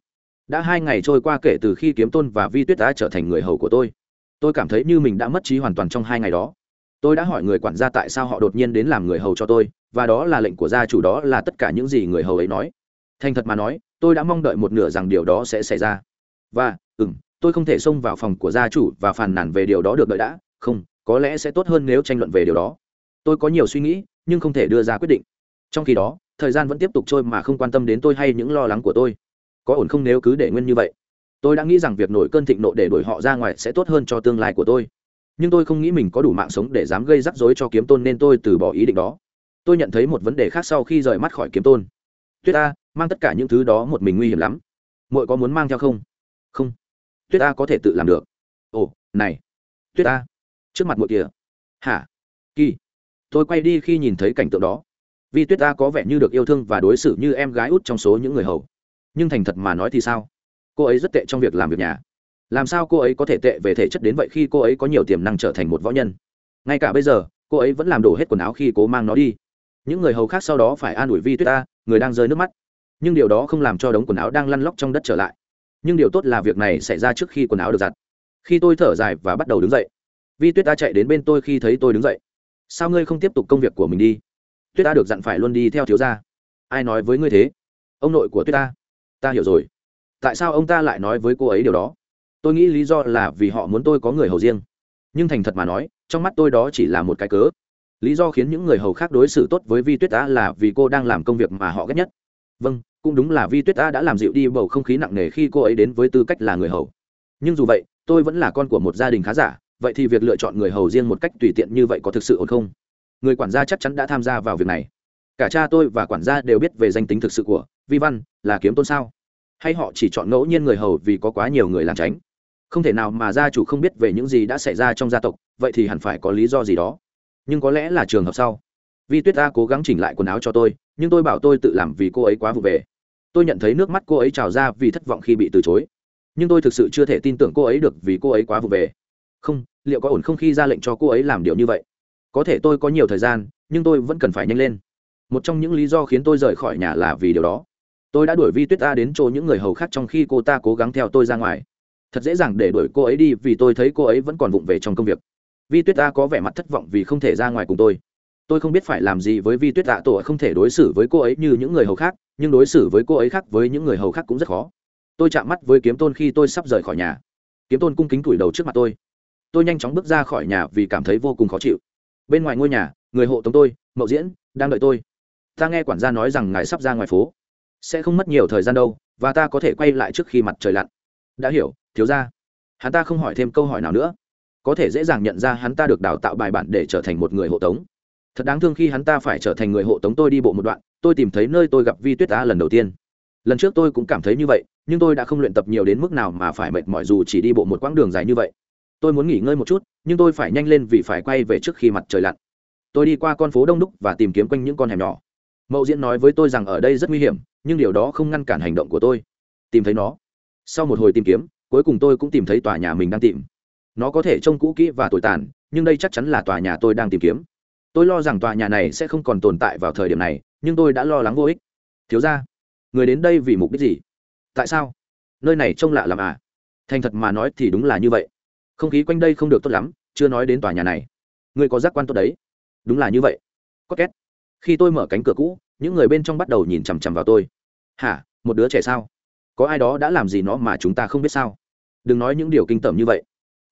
Đã hai ngày trôi qua kể từ khi kiếm tôn và vi tuyết đã trở thành người hầu của tôi. Tôi cảm thấy như mình đã mất trí hoàn toàn trong hai ngày đó. Tôi đã hỏi người quản gia tại sao họ đột nhiên đến làm người hầu cho tôi, và đó là lệnh của gia chủ, đó là tất cả những gì người hầu ấy nói. Thành thật mà nói, tôi đã mong đợi một nửa rằng điều đó sẽ xảy ra. Và ừ m tôi không thể xông vào phòng của gia chủ và phàn nàn về điều đó được đợi đã. Không, có lẽ sẽ tốt hơn nếu tranh luận về điều đó tôi có nhiều suy nghĩ, nhưng không thể đưa ra quyết định. Trong khi đó, thời gian vẫn tiếp tục trôi mà không quan tâm đến tôi hay những lo lắng của tôi. Có ổn không nếu cứ để nguyên như vậy? Tôi đã nghĩ rằng việc nổi cơn thịnh nộ để đuổi họ ra ngoài sẽ tốt hơn cho tương lai của tôi. Nhưng tôi không nghĩ mình có đủ mạng sống để dám gây rắc rối cho kiếm tôn nên tôi từ bỏ ý định đó. Tôi nhận thấy một vấn đề khác sau khi rời mắt khỏi kiếm tôn. Tuyết a, mang tất cả những thứ đó một mình nguy hiểm lắm. Muội có muốn mang theo không? Không. Tuyết a có thể tự làm được. Ồ, này. Tuyết a. Trước mặt muội kìa. Hả? Kỳ tôi quay đi khi nhìn thấy cảnh tượng đó. Vì tuyết Ta có vẻ như được yêu thương và đối xử như em gái út trong số những người hầu. Nhưng thành thật mà nói thì sao? Cô ấy rất tệ trong việc làm việc nhà. Làm sao cô ấy có thể tệ về thể chất đến vậy khi cô ấy có nhiều tiềm năng trở thành một võ nhân? Ngay cả bây giờ cô ấy vẫn làm đổ hết quần áo khi cố mang nó đi. Những người hầu khác sau đó phải an ủi vi tuyết Ta, người đang rơi nước mắt. Nhưng điều đó không làm cho đống quần áo đang lăn lóc trong đất trở lại. Nhưng điều tốt là việc này xảy ra trước khi quần áo được giặt. Khi tôi thở dài và bắt đầu đứng dậy vi tuyết Ta chạy đến bên tôi khi thấy tôi đứng dậy sao ngươi không tiếp tục công việc của mình đi? Tuyết a được dặn phải luôn đi theo thiếu gia. Ai nói với ngươi thế? Ông nội của tuyết a. Ta hiểu rồi. Tại sao ông ta lại nói với cô ấy điều đó? Tôi nghĩ lý do là vì họ muốn tôi có người hầu riêng. Nhưng thành thật mà nói, trong mắt tôi đó chỉ là một cái cớ. Lý do khiến những người hầu khác đối xử tốt với vi tuyết a là vì cô đang làm công việc mà họ ghét nhất. Vâng cũng đúng là vi tuyết a đã làm dịu đi bầu không khí nặng nề khi cô ấy đến với tư cách là người hầu. Nhưng dù vậy, tôi vẫn là con của một gia đình khá giả vậy thì việc lựa chọn người hầu riêng một cách tùy tiện như vậy có thực sự ổn không? Người quản gia chắc chắn đã tham gia vào việc này. Cả cha tôi và quản gia đều biết về danh tính thực sự của vi văn là kiếm tôn sao? Hay họ chỉ chọn ngẫu nhiên người hầu vì có quá nhiều người làm tránh? Không thể nào mà gia chủ không biết về những gì đã xảy ra trong gia tộc, vậy thì hẳn phải có lý do gì đó. Nhưng có lẽ là trường hợp sau. Vi tuyết ta cố gắng chỉnh lại quần áo cho tôi, nhưng tôi bảo tôi tự làm vì cô ấy quá vụ về. Tôi nhận thấy nước mắt cô ấy trào ra vì thất vọng khi bị từ chối. Nhưng tôi thực sự chưa thể tin tưởng cô ấy được vì cô ấy quá vụ về không, liệu có ổn không khi ra lệnh cho cô ấy làm điều như vậy? Có thể tôi có nhiều thời gian, nhưng tôi vẫn cần phải nhanh lên. Một trong những lý do khiến tôi rời khỏi nhà là vì điều đó. Tôi đã đuổi vi tuyết A đến chỗ những người hầu khác trong khi cô ta cố gắng theo tôi ra ngoài. Thật dễ dàng để đuổi cô ấy đi vì tôi thấy cô ấy vẫn còn vụng về trong công việc. Vi tuyết A có vẻ mặt thất vọng vì không thể ra ngoài cùng tôi. Tôi không biết phải làm gì với vi tuyết A tổ không thể đối xử với cô ấy như những người hầu khác, nhưng đối xử với cô ấy khác với những người hầu khác cũng rất khó. Tôi chạm mắt với kiếm tôn khi tôi sắp rời khỏi nhà. Kiếm tôn cung kính tủi đầu trước mặt tôi tôi nhanh chóng bước ra khỏi nhà vì cảm thấy vô cùng khó chịu. Bên ngoài ngôi nhà, người hộ tống tôi, mậu diễn, đang đợi tôi. Ta nghe quản gia nói rằng ngài sắp ra ngoài phố. Sẽ không mất nhiều thời gian đâu, và ta có thể quay lại trước khi mặt trời lặn. Đã hiểu, thiếu ra hắn ta không hỏi thêm câu hỏi nào nữa. Có thể dễ dàng nhận ra hắn ta được đào tạo bài bản để trở thành một người hộ tống. Thật đáng thương khi hắn ta phải trở thành người hộ tống tôi đi bộ một đoạn, tôi tìm thấy nơi tôi gặp vi tuyết ta lần đầu tiên. Lần trước tôi cũng cảm thấy như vậy, nhưng tôi đã không luyện tập nhiều đến mức nào mà phải mệt mỏi dù chỉ đi bộ một quãng đường dài như vậy tôi muốn nghỉ ngơi một chút, nhưng tôi phải nhanh lên vì phải quay về trước khi mặt trời lặn. Tôi đi qua con phố đông đúc và tìm kiếm quanh những con hẻm nhỏ. Mậu diễn nói với tôi rằng ở đây rất nguy hiểm, nhưng điều đó không ngăn cản hành động của tôi. Tìm thấy nó. Sau một hồi tìm kiếm, cuối cùng tôi cũng tìm thấy tòa nhà mình đang tìm. Nó có thể trông cũ kỹ và tồi tàn, nhưng đây chắc chắn là tòa nhà tôi đang tìm kiếm. Tôi lo rằng tòa nhà này sẽ không còn tồn tại vào thời điểm này, nhưng tôi đã lo lắng vô ích. Thiếu ra người đến đây vì mục đích gì? Tại sao? Nơi này trông lạ làm à? Thành thật mà nói thì đúng là như vậy không khí quanh đây không được tốt lắm, chưa nói đến tòa nhà này. Người có giác quan tốt đấy. Đúng là như vậy. Có két. Khi tôi mở cánh cửa cũ, những người bên trong bắt đầu nhìn chằm chằm vào tôi. Hả, một đứa trẻ sao? Có ai đó đã làm gì nó mà chúng ta không biết sao? Đừng nói những điều kinh tởm như vậy.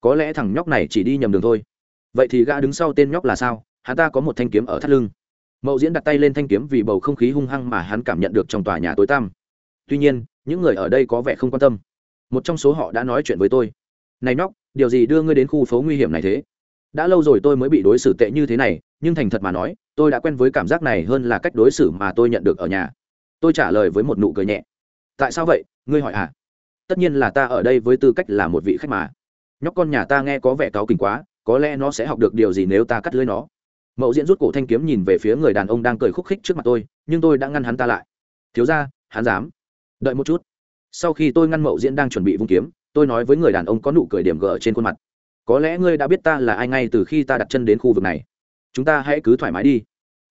Có lẽ thằng nhóc này chỉ đi nhầm đường thôi. Vậy thì gã đứng sau tên nhóc là sao? Hắn ta có một thanh kiếm ở thắt lưng. Mậu diễn đặt tay lên thanh kiếm vì bầu không khí hung hăng mà hắn cảm nhận được trong tòa nhà tối tăm. Tuy nhiên, những người ở đây có vẻ không quan tâm. Một trong số họ đã nói chuyện với tôi. Này nhóc điều gì đưa ngươi đến khu phố nguy hiểm này thế? Đã lâu rồi tôi mới bị đối xử tệ như thế này, nhưng thành thật mà nói, tôi đã quen với cảm giác này hơn là cách đối xử mà tôi nhận được ở nhà. Tôi trả lời với một nụ cười nhẹ. Tại sao vậy? Ngươi hỏi à? Tất nhiên là ta ở đây với tư cách là một vị khách mà. Nhóc con nhà ta nghe có vẻ cáu kỉnh quá, có lẽ nó sẽ học được điều gì nếu ta cắt lưới nó. Mậu diễn rút cổ thanh kiếm nhìn về phía người đàn ông đang cười khúc khích trước mặt tôi, nhưng tôi đã ngăn hắn ta lại. Thiếu ra hắn dám. Đợi một chút. Sau khi tôi ngăn mậu diễn đang chuẩn bị vung kiếm tôi nói với người đàn ông có nụ cười điểm gở trên khuôn mặt. Có lẽ ngươi đã biết ta là ai ngay từ khi ta đặt chân đến khu vực này. Chúng ta hãy cứ thoải mái đi.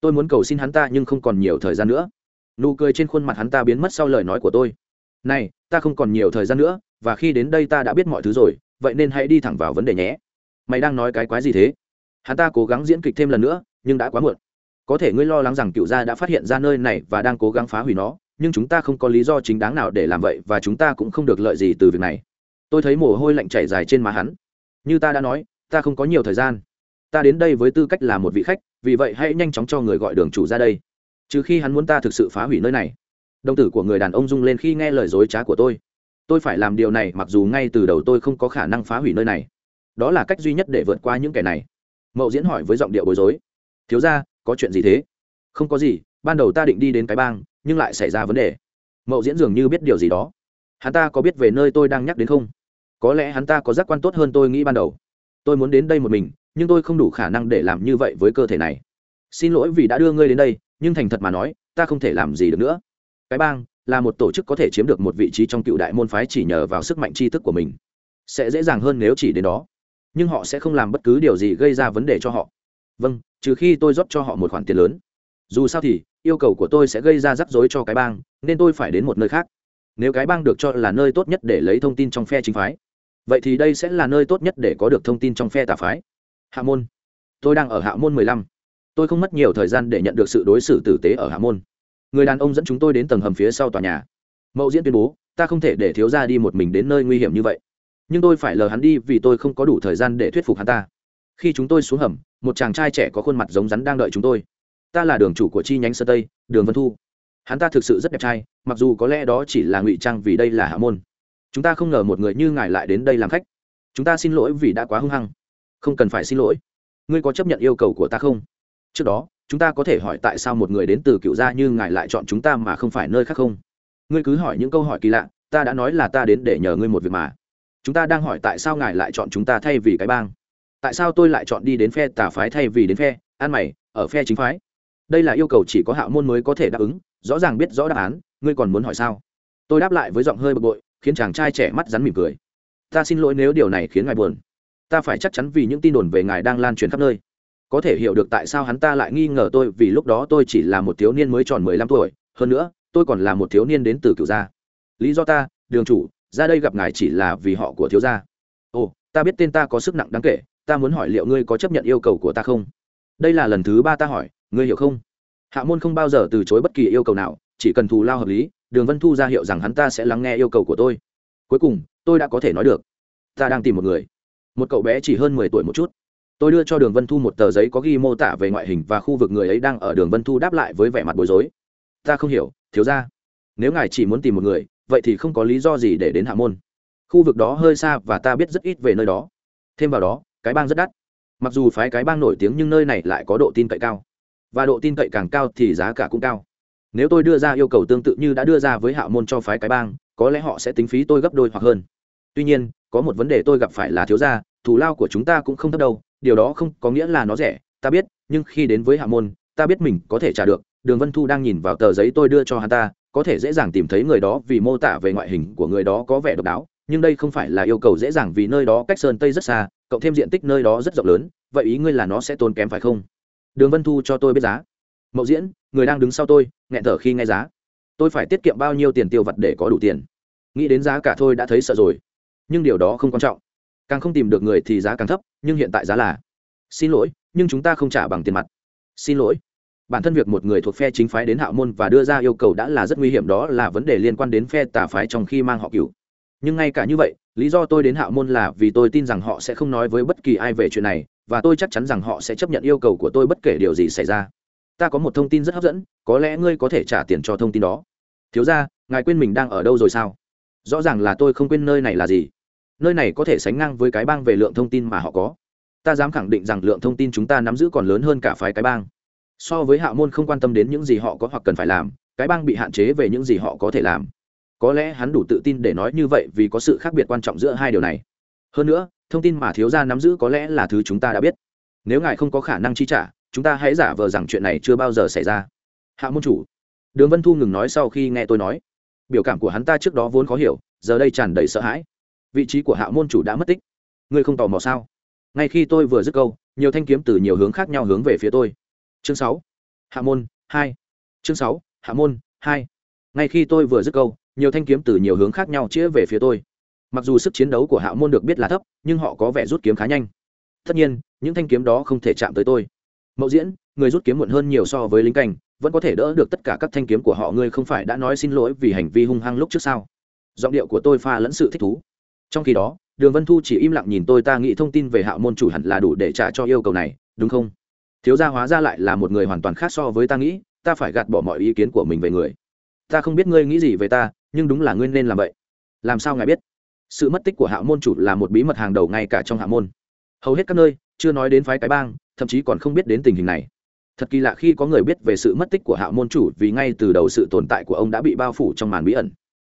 Tôi muốn cầu xin hắn ta nhưng không còn nhiều thời gian nữa. Nụ cười trên khuôn mặt hắn ta biến mất sau lời nói của tôi. Này, ta không còn nhiều thời gian nữa, và khi đến đây ta đã biết mọi thứ rồi, vậy nên hãy đi thẳng vào vấn đề nhé. Mày đang nói cái quái gì thế? Hắn ta cố gắng diễn kịch thêm lần nữa, nhưng đã quá muộn. Có thể ngươi lo lắng rằng cựu gia đã phát hiện ra nơi này và đang cố gắng phá hủy nó, nhưng chúng ta không có lý do chính đáng nào để làm vậy và chúng ta cũng không được lợi gì từ việc này tôi thấy mồ hôi lạnh chảy dài trên má hắn. Như ta đã nói, ta không có nhiều thời gian. Ta đến đây với tư cách là một vị khách, vì vậy hãy nhanh chóng cho người gọi đường chủ ra đây. Trừ khi hắn muốn ta thực sự phá hủy nơi này. Đồng tử của người đàn ông rung lên khi nghe lời dối trá của tôi. Tôi phải làm điều này mặc dù ngay từ đầu tôi không có khả năng phá hủy nơi này. Đó là cách duy nhất để vượt qua những kẻ này. Mậu diễn hỏi với giọng điệu bối rối. Thiếu ra có chuyện gì thế? Không có gì, ban đầu ta định đi đến cái bang, nhưng lại xảy ra vấn đề. Mậu diễn dường như biết điều gì đó. Hắn ta có biết về nơi tôi đang nhắc đến không? Có lẽ hắn ta có giác quan tốt hơn tôi nghĩ ban đầu. Tôi muốn đến đây một mình, nhưng tôi không đủ khả năng để làm như vậy với cơ thể này. Xin lỗi vì đã đưa ngươi đến đây, nhưng thành thật mà nói, ta không thể làm gì được nữa. Cái bang là một tổ chức có thể chiếm được một vị trí trong cựu đại môn phái chỉ nhờ vào sức mạnh tri thức của mình. Sẽ dễ dàng hơn nếu chỉ đến đó. Nhưng họ sẽ không làm bất cứ điều gì gây ra vấn đề cho họ. Vâng trừ khi tôi rót cho họ một khoản tiền lớn. Dù sao thì, yêu cầu của tôi sẽ gây ra rắc rối cho cái bang, nên tôi phải đến một nơi khác. Nếu cái bang được cho là nơi tốt nhất để lấy thông tin trong phe chính phái vậy thì đây sẽ là nơi tốt nhất để có được thông tin trong phe tà phái. Hạ môn, tôi đang ở hạ môn mười lăm. Tôi không mất nhiều thời gian để nhận được sự đối xử tử tế ở hạ môn. Người đàn ông dẫn chúng tôi đến tầng hầm phía sau tòa nhà. Mậu diễn tuyên bố, ta không thể để thiếu ra đi một mình đến nơi nguy hiểm như vậy. Nhưng tôi phải lờ hắn đi vì tôi không có đủ thời gian để thuyết phục hắn ta. Khi chúng tôi xuống hầm, một chàng trai trẻ có khuôn mặt giống rắn đang đợi chúng tôi. Ta là đường chủ của chi nhánh sơ tây, đường vân thu. Hắn ta thực sự rất đẹp trai, mặc dù có lẽ đó chỉ là ngụy trang vì đây là hạ môn chúng ta không ngờ một người như ngài lại đến đây làm khách. Chúng ta xin lỗi vì đã quá hung hăng. Không cần phải xin lỗi. Ngươi có chấp nhận yêu cầu của ta không? Trước đó, chúng ta có thể hỏi tại sao một người đến từ cựu gia như ngài lại chọn chúng ta mà không phải nơi khác không? Ngươi cứ hỏi những câu hỏi kỳ lạ, ta đã nói là ta đến để nhờ ngươi một việc mà. Chúng ta đang hỏi tại sao ngài lại chọn chúng ta thay vì cái bang? Tại sao tôi lại chọn đi đến phe tà phái thay vì đến phe? An mày, ở phe chính phái. Đây là yêu cầu chỉ có hạ môn mới có thể đáp ứng, rõ ràng biết rõ đáp án, ngươi còn muốn hỏi sao? Tôi đáp lại với giọng hơi bực bội khiến chàng trai trẻ mắt rắn mỉm cười. Ta xin lỗi nếu điều này khiến ngài buồn. Ta phải chắc chắn vì những tin đồn về ngài đang lan truyền khắp nơi. Có thể hiểu được tại sao hắn ta lại nghi ngờ tôi vì lúc đó tôi chỉ là một thiếu niên mới tròn mười lăm tuổi. Hơn nữa, tôi còn là một thiếu niên đến từ cựu gia. Lý do ta, đường chủ, ra đây gặp ngài chỉ là vì họ của thiếu gia. Ồ, ta biết tên ta có sức nặng đáng kể. Ta muốn hỏi liệu ngươi có chấp nhận yêu cầu của ta không? Đây là lần thứ ba ta hỏi, ngươi hiểu không? Hạ môn không bao giờ từ chối bất kỳ yêu cầu nào, chỉ cần thù lao hợp lý đường vân thu ra hiệu rằng hắn ta sẽ lắng nghe yêu cầu của tôi. Cuối cùng, tôi đã có thể nói được. Ta đang tìm một người. Một cậu bé chỉ hơn mười tuổi một chút. Tôi đưa cho đường vân thu một tờ giấy có ghi mô tả về ngoại hình và khu vực người ấy đang ở đường vân thu đáp lại với vẻ mặt bối rối. Ta không hiểu, thiếu ra nếu ngài chỉ muốn tìm một người, vậy thì không có lý do gì để đến hạ môn. Khu vực đó hơi xa và ta biết rất ít về nơi đó. Thêm vào đó, cái bang rất đắt. Mặc dù phái cái bang nổi tiếng nhưng nơi này lại có độ tin cậy cao. Và độ tin cậy càng cao thì giá cả cũng cao nếu tôi đưa ra yêu cầu tương tự như đã đưa ra với hạ môn cho phái cái bang, có lẽ họ sẽ tính phí tôi gấp đôi hoặc hơn. Tuy nhiên, có một vấn đề tôi gặp phải là thiếu gia, thù lao của chúng ta cũng không thấp đâu, điều đó không có nghĩa là nó rẻ, ta biết, nhưng khi đến với hạ môn, ta biết mình có thể trả được. Đường vân thu đang nhìn vào tờ giấy tôi đưa cho hắn ta, có thể dễ dàng tìm thấy người đó vì mô tả về ngoại hình của người đó có vẻ độc đáo, nhưng đây không phải là yêu cầu dễ dàng vì nơi đó cách sơn tây rất xa, cộng thêm diện tích nơi đó rất rộng lớn, vậy ý ngươi là nó sẽ tốn kém phải không? Đường vân thu cho tôi biết giá mậu diễn, người đang đứng sau tôi, nghẹn thở khi nghe giá. Tôi phải tiết kiệm bao nhiêu tiền tiêu vặt để có đủ tiền? Nghĩ đến giá cả thôi đã thấy sợ rồi. Nhưng điều đó không quan trọng. Càng không tìm được người thì giá càng thấp, nhưng hiện tại giá là, xin lỗi, nhưng chúng ta không trả bằng tiền mặt. Xin lỗi. Bản thân việc một người thuộc phe chính phái đến hạo môn và đưa ra yêu cầu đã là rất nguy hiểm, đó là vấn đề liên quan đến phe tà phái trong khi mang họ cửu. Nhưng ngay cả như vậy, lý do tôi đến hạo môn là vì tôi tin rằng họ sẽ không nói với bất kỳ ai về chuyện này, và tôi chắc chắn rằng họ sẽ chấp nhận yêu cầu của tôi bất kể điều gì xảy ra ta có một thông tin rất hấp dẫn, có lẽ ngươi có thể trả tiền cho thông tin đó. Thiếu ra ngài quên mình đang ở đâu rồi sao? Rõ ràng là tôi không quên nơi này là gì. Nơi này có thể sánh ngang với cái bang về lượng thông tin mà họ có. Ta dám khẳng định rằng lượng thông tin chúng ta nắm giữ còn lớn hơn cả phái cái bang. So với hạ môn không quan tâm đến những gì họ có hoặc cần phải làm, cái bang bị hạn chế về những gì họ có thể làm. Có lẽ hắn đủ tự tin để nói như vậy vì có sự khác biệt quan trọng giữa hai điều này. Hơn nữa, thông tin mà thiếu gia nắm giữ có lẽ là thứ chúng ta đã biết. Nếu ngài không có khả năng chi trả chúng ta hãy giả vờ rằng chuyện này chưa bao giờ xảy ra. Hạ môn chủ. Đường vân thu ngừng nói sau khi nghe tôi nói. Biểu cảm của hắn ta trước đó vốn khó hiểu, giờ đây tràn đầy sợ hãi. Vị trí của hạ môn chủ đã mất tích. Ngươi không tò mò sao? Ngay khi tôi vừa dứt câu, nhiều thanh kiếm từ nhiều hướng khác nhau hướng về phía tôi. Chương sáu. Hạ môn, hai. Chương sáu. Hạ môn, hai. Ngay khi tôi vừa dứt câu, nhiều thanh kiếm từ nhiều hướng khác nhau chĩa về phía tôi. Mặc dù sức chiến đấu của hạ môn được biết là thấp, nhưng họ có vẻ rút kiếm khá nhanh. Tất nhiên, những thanh kiếm đó không thể chạm tới tôi mậu diễn, người rút kiếm muộn hơn nhiều so với lính canh, vẫn có thể đỡ được tất cả các thanh kiếm của họ, ngươi không phải đã nói xin lỗi vì hành vi hung hăng lúc trước sao? Giọng điệu của tôi pha lẫn sự thích thú. Trong khi đó, đường vân thu chỉ im lặng nhìn tôi ta nghĩ thông tin về hạ môn chủ hẳn là đủ để trả cho yêu cầu này, đúng không? Thiếu gia hóa ra lại là một người hoàn toàn khác so với ta nghĩ, ta phải gạt bỏ mọi ý kiến của mình về người. Ta không biết ngươi nghĩ gì về ta, nhưng đúng là ngươi nên làm vậy. Làm sao ngài biết? Sự mất tích của hạ môn chủ là một bí mật hàng đầu ngay cả trong hạ môn hầu hết các nơi, chưa nói đến phái cái bang, thậm chí còn không biết đến tình hình này. Thật kỳ lạ khi có người biết về sự mất tích của hạ môn chủ vì ngay từ đầu sự tồn tại của ông đã bị bao phủ trong màn bí ẩn.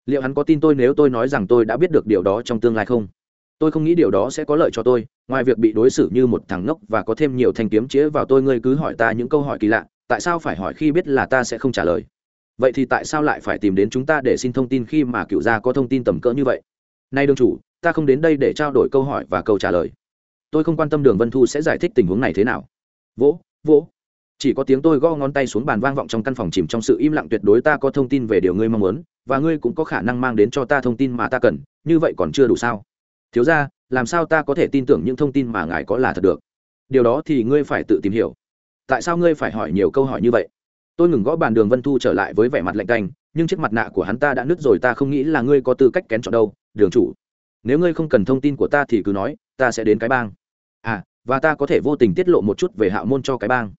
Liệu hắn có tin tôi nếu tôi nói rằng tôi đã biết được điều đó trong tương lai không? Tôi không nghĩ điều đó sẽ có lợi cho tôi, ngoài việc bị đối xử như một thằng ngốc và có thêm nhiều thanh kiếm chĩa vào tôi, ngươi cứ hỏi ta những câu hỏi kỳ lạ, tại sao phải hỏi khi biết là ta sẽ không trả lời? Vậy thì tại sao lại phải tìm đến chúng ta để xin thông tin khi mà cựu gia có thông tin tầm cỡ như vậy? Nay đương chủ, ta không đến đây để trao đổi câu hỏi và câu trả lời tôi không quan tâm đường vân thu sẽ giải thích tình huống này thế nào. Vỗ vỗ. Chỉ có tiếng tôi gõ ngón tay xuống bàn vang vọng trong căn phòng chìm trong sự im lặng tuyệt đối ta có thông tin về điều ngươi mong muốn, và ngươi cũng có khả năng mang đến cho ta thông tin mà ta cần, như vậy còn chưa đủ sao? Thiếu ra làm sao ta có thể tin tưởng những thông tin mà ngài có là thật được? Điều đó thì ngươi phải tự tìm hiểu. Tại sao ngươi phải hỏi nhiều câu hỏi như vậy? Tôi ngừng gõ bàn đường vân thu trở lại với vẻ mặt lạnh canh nhưng chiếc mặt nạ của hắn ta đã nứt rồi, ta không nghĩ là ngươi có tư cách kén chọn đâu, đường chủ. Nếu ngươi không cần thông tin của ta thì cứ nói, ta sẽ đến cái bang và ta có thể vô tình tiết lộ một chút về hạ môn cho cái bang.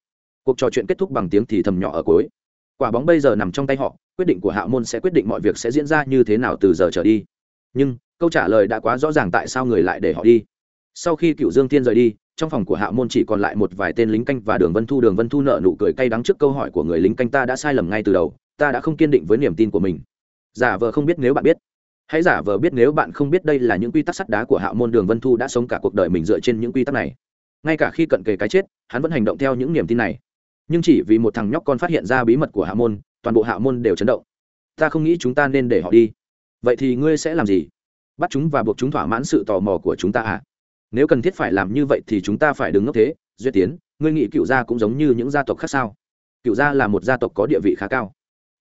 Cuộc trò chuyện kết thúc bằng tiếng thì thầm nhỏ ở cuối. Quả bóng bây giờ nằm trong tay họ, quyết định của hạ môn sẽ quyết định mọi việc sẽ diễn ra như thế nào từ giờ trở đi. Nhưng, câu trả lời đã quá rõ ràng tại sao người lại để họ đi. Sau khi cựu dương Thiên rời đi, trong phòng của hạ môn chỉ còn lại một vài tên lính canh và đường vân thu. Đường vân thu nợ nụ cười cay đắng trước câu hỏi của người lính canh, ta đã sai lầm ngay từ đầu, ta đã không kiên định với niềm tin của mình. Giả vờ không biết nếu bạn biết. Hãy giả vờ biết nếu bạn không biết đây là những quy tắc sắt đá của hạ môn. Đường vân thu đã sống cả cuộc đời mình dựa trên những quy tắc này ngay cả khi cận kề cái chết, hắn vẫn hành động theo những niềm tin này. Nhưng chỉ vì một thằng nhóc con phát hiện ra bí mật của hạ môn, toàn bộ hạ môn đều chấn động. Ta không nghĩ chúng ta nên để họ đi. Vậy thì ngươi sẽ làm gì? Bắt chúng và buộc chúng thỏa mãn sự tò mò của chúng ta à? Nếu cần thiết phải làm như vậy thì chúng ta phải đứng ngốc thế, duyệt tiến, ngươi nghĩ cựu gia cũng giống như những gia tộc khác sao? Cựu gia là một gia tộc có địa vị khá cao.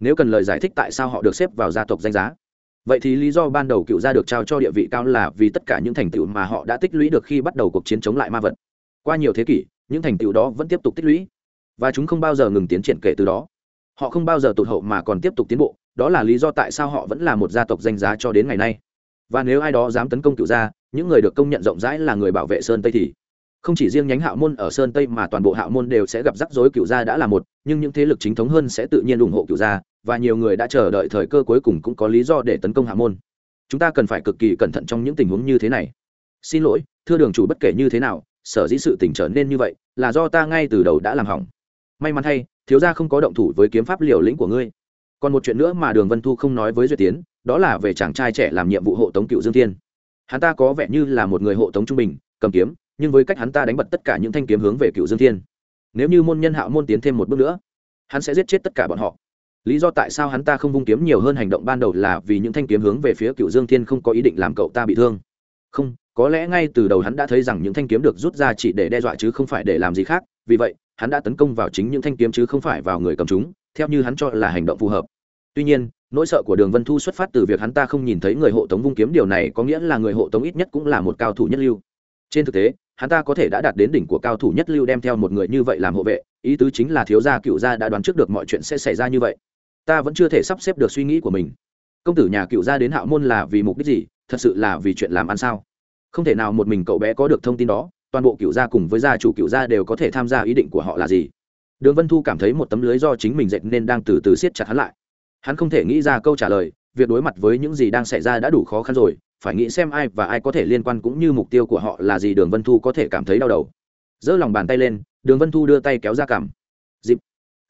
Nếu cần lời giải thích tại sao họ được xếp vào gia tộc danh giá. Vậy thì lý do ban đầu cựu gia được trao cho địa vị cao là vì tất cả những thành tựu mà họ đã tích lũy được khi bắt đầu cuộc chiến chống lại ma vật qua nhiều thế kỷ, những thành tựu đó vẫn tiếp tục tích lũy. Và chúng không bao giờ ngừng tiến triển kể từ đó. Họ không bao giờ tụt hậu mà còn tiếp tục tiến bộ, đó là lý do tại sao họ vẫn là một gia tộc danh giá cho đến ngày nay. Và nếu ai đó dám tấn công cựu gia, những người được công nhận rộng rãi là người bảo vệ sơn tây thì không chỉ riêng nhánh hạo môn ở sơn tây mà toàn bộ hạo môn đều sẽ gặp rắc rối cựu gia đã là một, nhưng những thế lực chính thống hơn sẽ tự nhiên ủng hộ cựu gia, và nhiều người đã chờ đợi thời cơ cuối cùng cũng có lý do để tấn công hạo môn. Chúng ta cần phải cực kỳ cẩn thận trong những tình huống như thế này. Xin lỗi, thưa đường chủ bất kể như thế nào sở dĩ sự tình trở nên như vậy là do ta ngay từ đầu đã làm hỏng. May mắn hay, thiếu gia không có động thủ với kiếm pháp liều lĩnh của ngươi. Còn một chuyện nữa mà đường vân thu không nói với duyệt tiến đó là về chàng trai trẻ làm nhiệm vụ hộ tống cựu dương thiên. Hắn ta có vẻ như là một người hộ tống trung bình cầm kiếm nhưng với cách hắn ta đánh bật tất cả những thanh kiếm hướng về cựu dương thiên. Nếu như môn nhân hạo môn tiến thêm một bước nữa hắn sẽ giết chết tất cả bọn họ. Lý do tại sao hắn ta không vung kiếm nhiều hơn hành động ban đầu là vì những thanh kiếm hướng về phía cựu dương thiên không có ý định làm cậu ta bị thương. Không có lẽ ngay từ đầu hắn đã thấy rằng những thanh kiếm được rút ra chỉ để đe dọa chứ không phải để làm gì khác, vì vậy, hắn đã tấn công vào chính những thanh kiếm chứ không phải vào người cầm chúng, theo như hắn cho là hành động phù hợp. Tuy nhiên, nỗi sợ của đường vân thu xuất phát từ việc hắn ta không nhìn thấy người hộ tống vung kiếm điều này có nghĩa là người hộ tống ít nhất cũng là một cao thủ nhất lưu. Trên thực tế, hắn ta có thể đã đạt đến đỉnh của cao thủ nhất lưu đem theo một người như vậy làm hộ vệ, ý tứ chính là thiếu gia cựu gia đã đoán trước được mọi chuyện sẽ xảy ra như vậy. Ta vẫn chưa thể sắp xếp được suy nghĩ của mình. Công tử nhà cựu gia đến hạo môn là vì mục đích gì? Thật sự là vì chuyện làm ăn sao? Không thể nào một mình cậu bé có được thông tin đó, toàn bộ cựu gia cùng với gia chủ cựu gia đều có thể tham gia ý định của họ là gì? Đường vân thu cảm thấy một tấm lưới do chính mình dệt nên đang từ từ siết chặt hắn lại. Hắn không thể nghĩ ra câu trả lời, việc đối mặt với những gì đang xảy ra đã đủ khó khăn rồi, phải nghĩ xem ai và ai có thể liên quan cũng như mục tiêu của họ là gì, đường vân thu có thể cảm thấy đau đầu. Giơ lòng bàn tay lên, đường vân thu đưa tay kéo ra cảm dịp.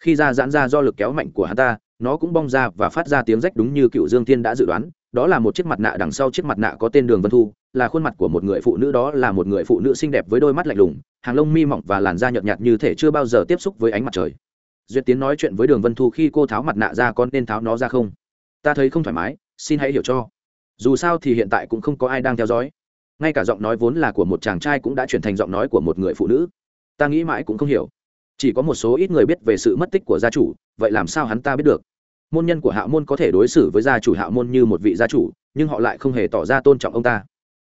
Khi da giãn ra do lực kéo mạnh của hắn ta, nó cũng bong ra và phát ra tiếng rách đúng như cựu dương thiên đã dự đoán, đó là một chiếc mặt nạ đằng sau chiếc mặt nạ có tên đường vân thu là khuôn mặt của một người phụ nữ đó là một người phụ nữ xinh đẹp với đôi mắt lạnh lùng, hàng lông mi mỏng và làn da nhợt nhạt như thể chưa bao giờ tiếp xúc với ánh mặt trời. Duyệt tiến nói chuyện với đường vân thu khi cô tháo mặt nạ ra, con nên tháo nó ra không? Ta thấy không thoải mái, xin hãy hiểu cho. Dù sao thì hiện tại cũng không có ai đang theo dõi. Ngay cả giọng nói vốn là của một chàng trai cũng đã chuyển thành giọng nói của một người phụ nữ. Ta nghĩ mãi cũng không hiểu. Chỉ có một số ít người biết về sự mất tích của gia chủ, vậy làm sao hắn ta biết được? Môn nhân của hạ môn có thể đối xử với gia chủ hạ môn như một vị gia chủ, nhưng họ lại không hề tỏ ra tôn trọng ông ta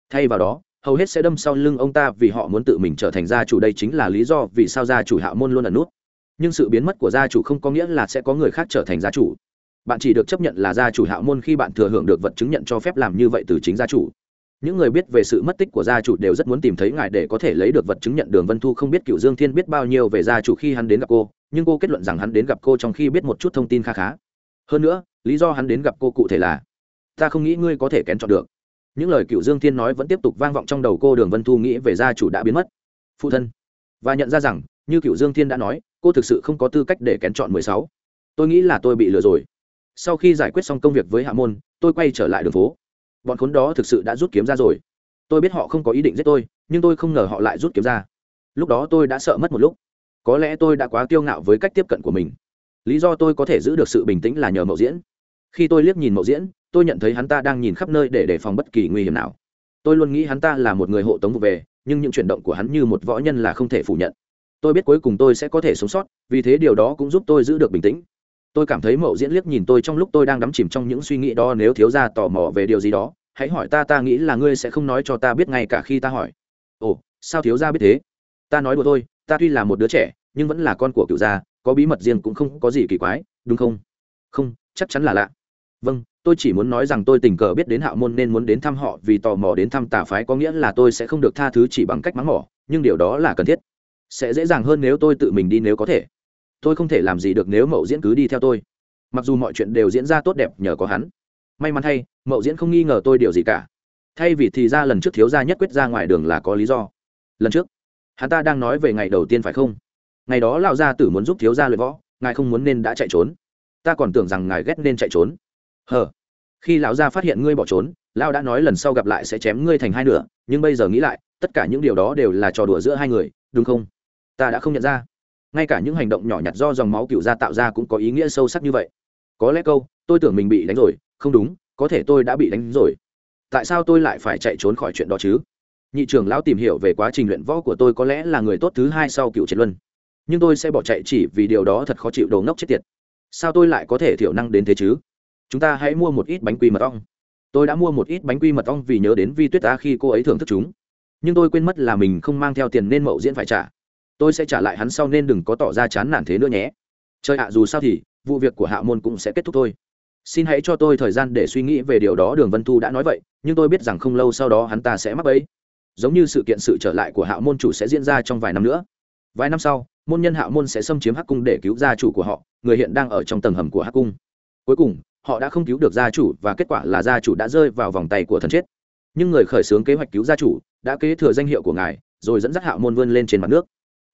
thay vào đó, hầu hết sẽ đâm sau lưng ông ta vì họ muốn tự mình trở thành gia chủ. Đây chính là lý do vì sao gia chủ hạ môn luôn ẩn nút. Nhưng sự biến mất của gia chủ không có nghĩa là sẽ có người khác trở thành gia chủ. Bạn chỉ được chấp nhận là gia chủ hạ môn khi bạn thừa hưởng được vật chứng nhận cho phép làm như vậy từ chính gia chủ. Những người biết về sự mất tích của gia chủ đều rất muốn tìm thấy ngài để có thể lấy được vật chứng nhận đường vân thu. Không biết cựu dương thiên biết bao nhiêu về gia chủ khi hắn đến gặp cô, nhưng cô kết luận rằng hắn đến gặp cô trong khi biết một chút thông tin kha khá. Hơn nữa, lý do hắn đến gặp cô cụ thể là, ta không nghĩ ngươi có thể kén chọn được những lời cựu dương thiên nói vẫn tiếp tục vang vọng trong đầu cô đường vân thu nghĩ về gia chủ đã biến mất. Phụ thân. Và nhận ra rằng, như cựu dương thiên đã nói, cô thực sự không có tư cách để kén chọn mười sáu. Tôi nghĩ là tôi bị lừa rồi. Sau khi giải quyết xong công việc với hạ môn, tôi quay trở lại đường phố. Bọn khốn đó thực sự đã rút kiếm ra rồi. Tôi biết họ không có ý định giết tôi, nhưng tôi không ngờ họ lại rút kiếm ra. Lúc đó tôi đã sợ mất một lúc. Có lẽ tôi đã quá kiêu ngạo với cách tiếp cận của mình. Lý do tôi có thể giữ được sự bình tĩnh là nhờ mậu diễn. Khi tôi liếc nhìn mậu diễn tôi nhận thấy hắn ta đang nhìn khắp nơi để đề phòng bất kỳ nguy hiểm nào. Tôi luôn nghĩ hắn ta là một người hộ tống vụ về, nhưng những chuyển động của hắn như một võ nhân là không thể phủ nhận. Tôi biết cuối cùng tôi sẽ có thể sống sót, vì thế điều đó cũng giúp tôi giữ được bình tĩnh. Tôi cảm thấy mậu diễn liếc nhìn tôi trong lúc tôi đang đắm chìm trong những suy nghĩ đó, nếu thiếu ra tò mò về điều gì đó, hãy hỏi ta ta nghĩ là ngươi sẽ không nói cho ta biết ngay cả khi ta hỏi. Ồ, sao thiếu ra biết thế? Ta nói đùa thôi, ta tuy là một đứa trẻ, nhưng vẫn là con của cựu gia, có bí mật riêng cũng không có gì kỳ quái, đúng không? Không, chắc chắn là lạ. Vâng tôi chỉ muốn nói rằng tôi tình cờ biết đến hạo môn nên muốn đến thăm họ vì tò mò đến thăm tà phái có nghĩa là tôi sẽ không được tha thứ chỉ bằng cách mắng mỏ, nhưng điều đó là cần thiết. Sẽ dễ dàng hơn nếu tôi tự mình đi nếu có thể. Tôi không thể làm gì được nếu mậu diễn cứ đi theo tôi. Mặc dù mọi chuyện đều diễn ra tốt đẹp nhờ có hắn. May mắn thay, mậu diễn không nghi ngờ tôi điều gì cả. Thay vì thì ra lần trước thiếu gia nhất quyết ra ngoài đường là có lý do. Lần trước, hắn ta đang nói về ngày đầu tiên phải không? Ngày đó lão gia tử muốn giúp thiếu gia luyện võ, ngài không muốn nên đã chạy trốn. Ta còn tưởng rằng ngài ghét nên chạy trốn hờ. Khi lão gia phát hiện ngươi bỏ trốn, lão đã nói lần sau gặp lại sẽ chém ngươi thành hai nửa, nhưng bây giờ nghĩ lại, tất cả những điều đó đều là trò đùa giữa hai người, đúng không? Ta đã không nhận ra. Ngay cả những hành động nhỏ nhặt do dòng máu cựu gia tạo ra cũng có ý nghĩa sâu sắc như vậy. Có lẽ câu, tôi tưởng mình bị đánh rồi. Không đúng, có thể tôi đã bị đánh rồi. Tại sao tôi lại phải chạy trốn khỏi chuyện đó chứ? Nhị trưởng lão tìm hiểu về quá trình luyện võ của tôi có lẽ là người tốt thứ hai sau cựu triệt luân. Nhưng tôi sẽ bỏ chạy chỉ vì điều đó thật khó chịu đồ ngốc chết tiệt. Sao tôi lại có thể thiểu năng đến thế chứ? Chúng ta hãy mua một ít bánh quy mật ong. Tôi đã mua một ít bánh quy mật ong vì nhớ đến vi tuyết ta khi cô ấy thưởng thức chúng. Nhưng tôi quên mất là mình không mang theo tiền nên mậu diễn phải trả. Tôi sẽ trả lại hắn sau nên đừng có tỏ ra chán nản thế nữa nhé. Chơi ạ, dù sao thì, vụ việc của hạ môn cũng sẽ kết thúc thôi. Xin hãy cho tôi thời gian để suy nghĩ về điều đó, đường vân thu đã nói vậy, nhưng tôi biết rằng không lâu sau đó hắn ta sẽ mắc ấy giống như sự kiện sự trở lại của hạ môn chủ sẽ diễn ra trong vài năm nữa. Vài năm sau, môn nhân hạ môn sẽ xâm chiếm hắc cung để cứu gia chủ của họ, người hiện đang ở trong tầng hầm của hắc cung. Cuối cùng họ đã không cứu được gia chủ và kết quả là gia chủ đã rơi vào vòng tay của thần chết. Nhưng người khởi xướng kế hoạch cứu gia chủ đã kế thừa danh hiệu của ngài, rồi dẫn dắt hạ môn vươn lên trên mặt nước.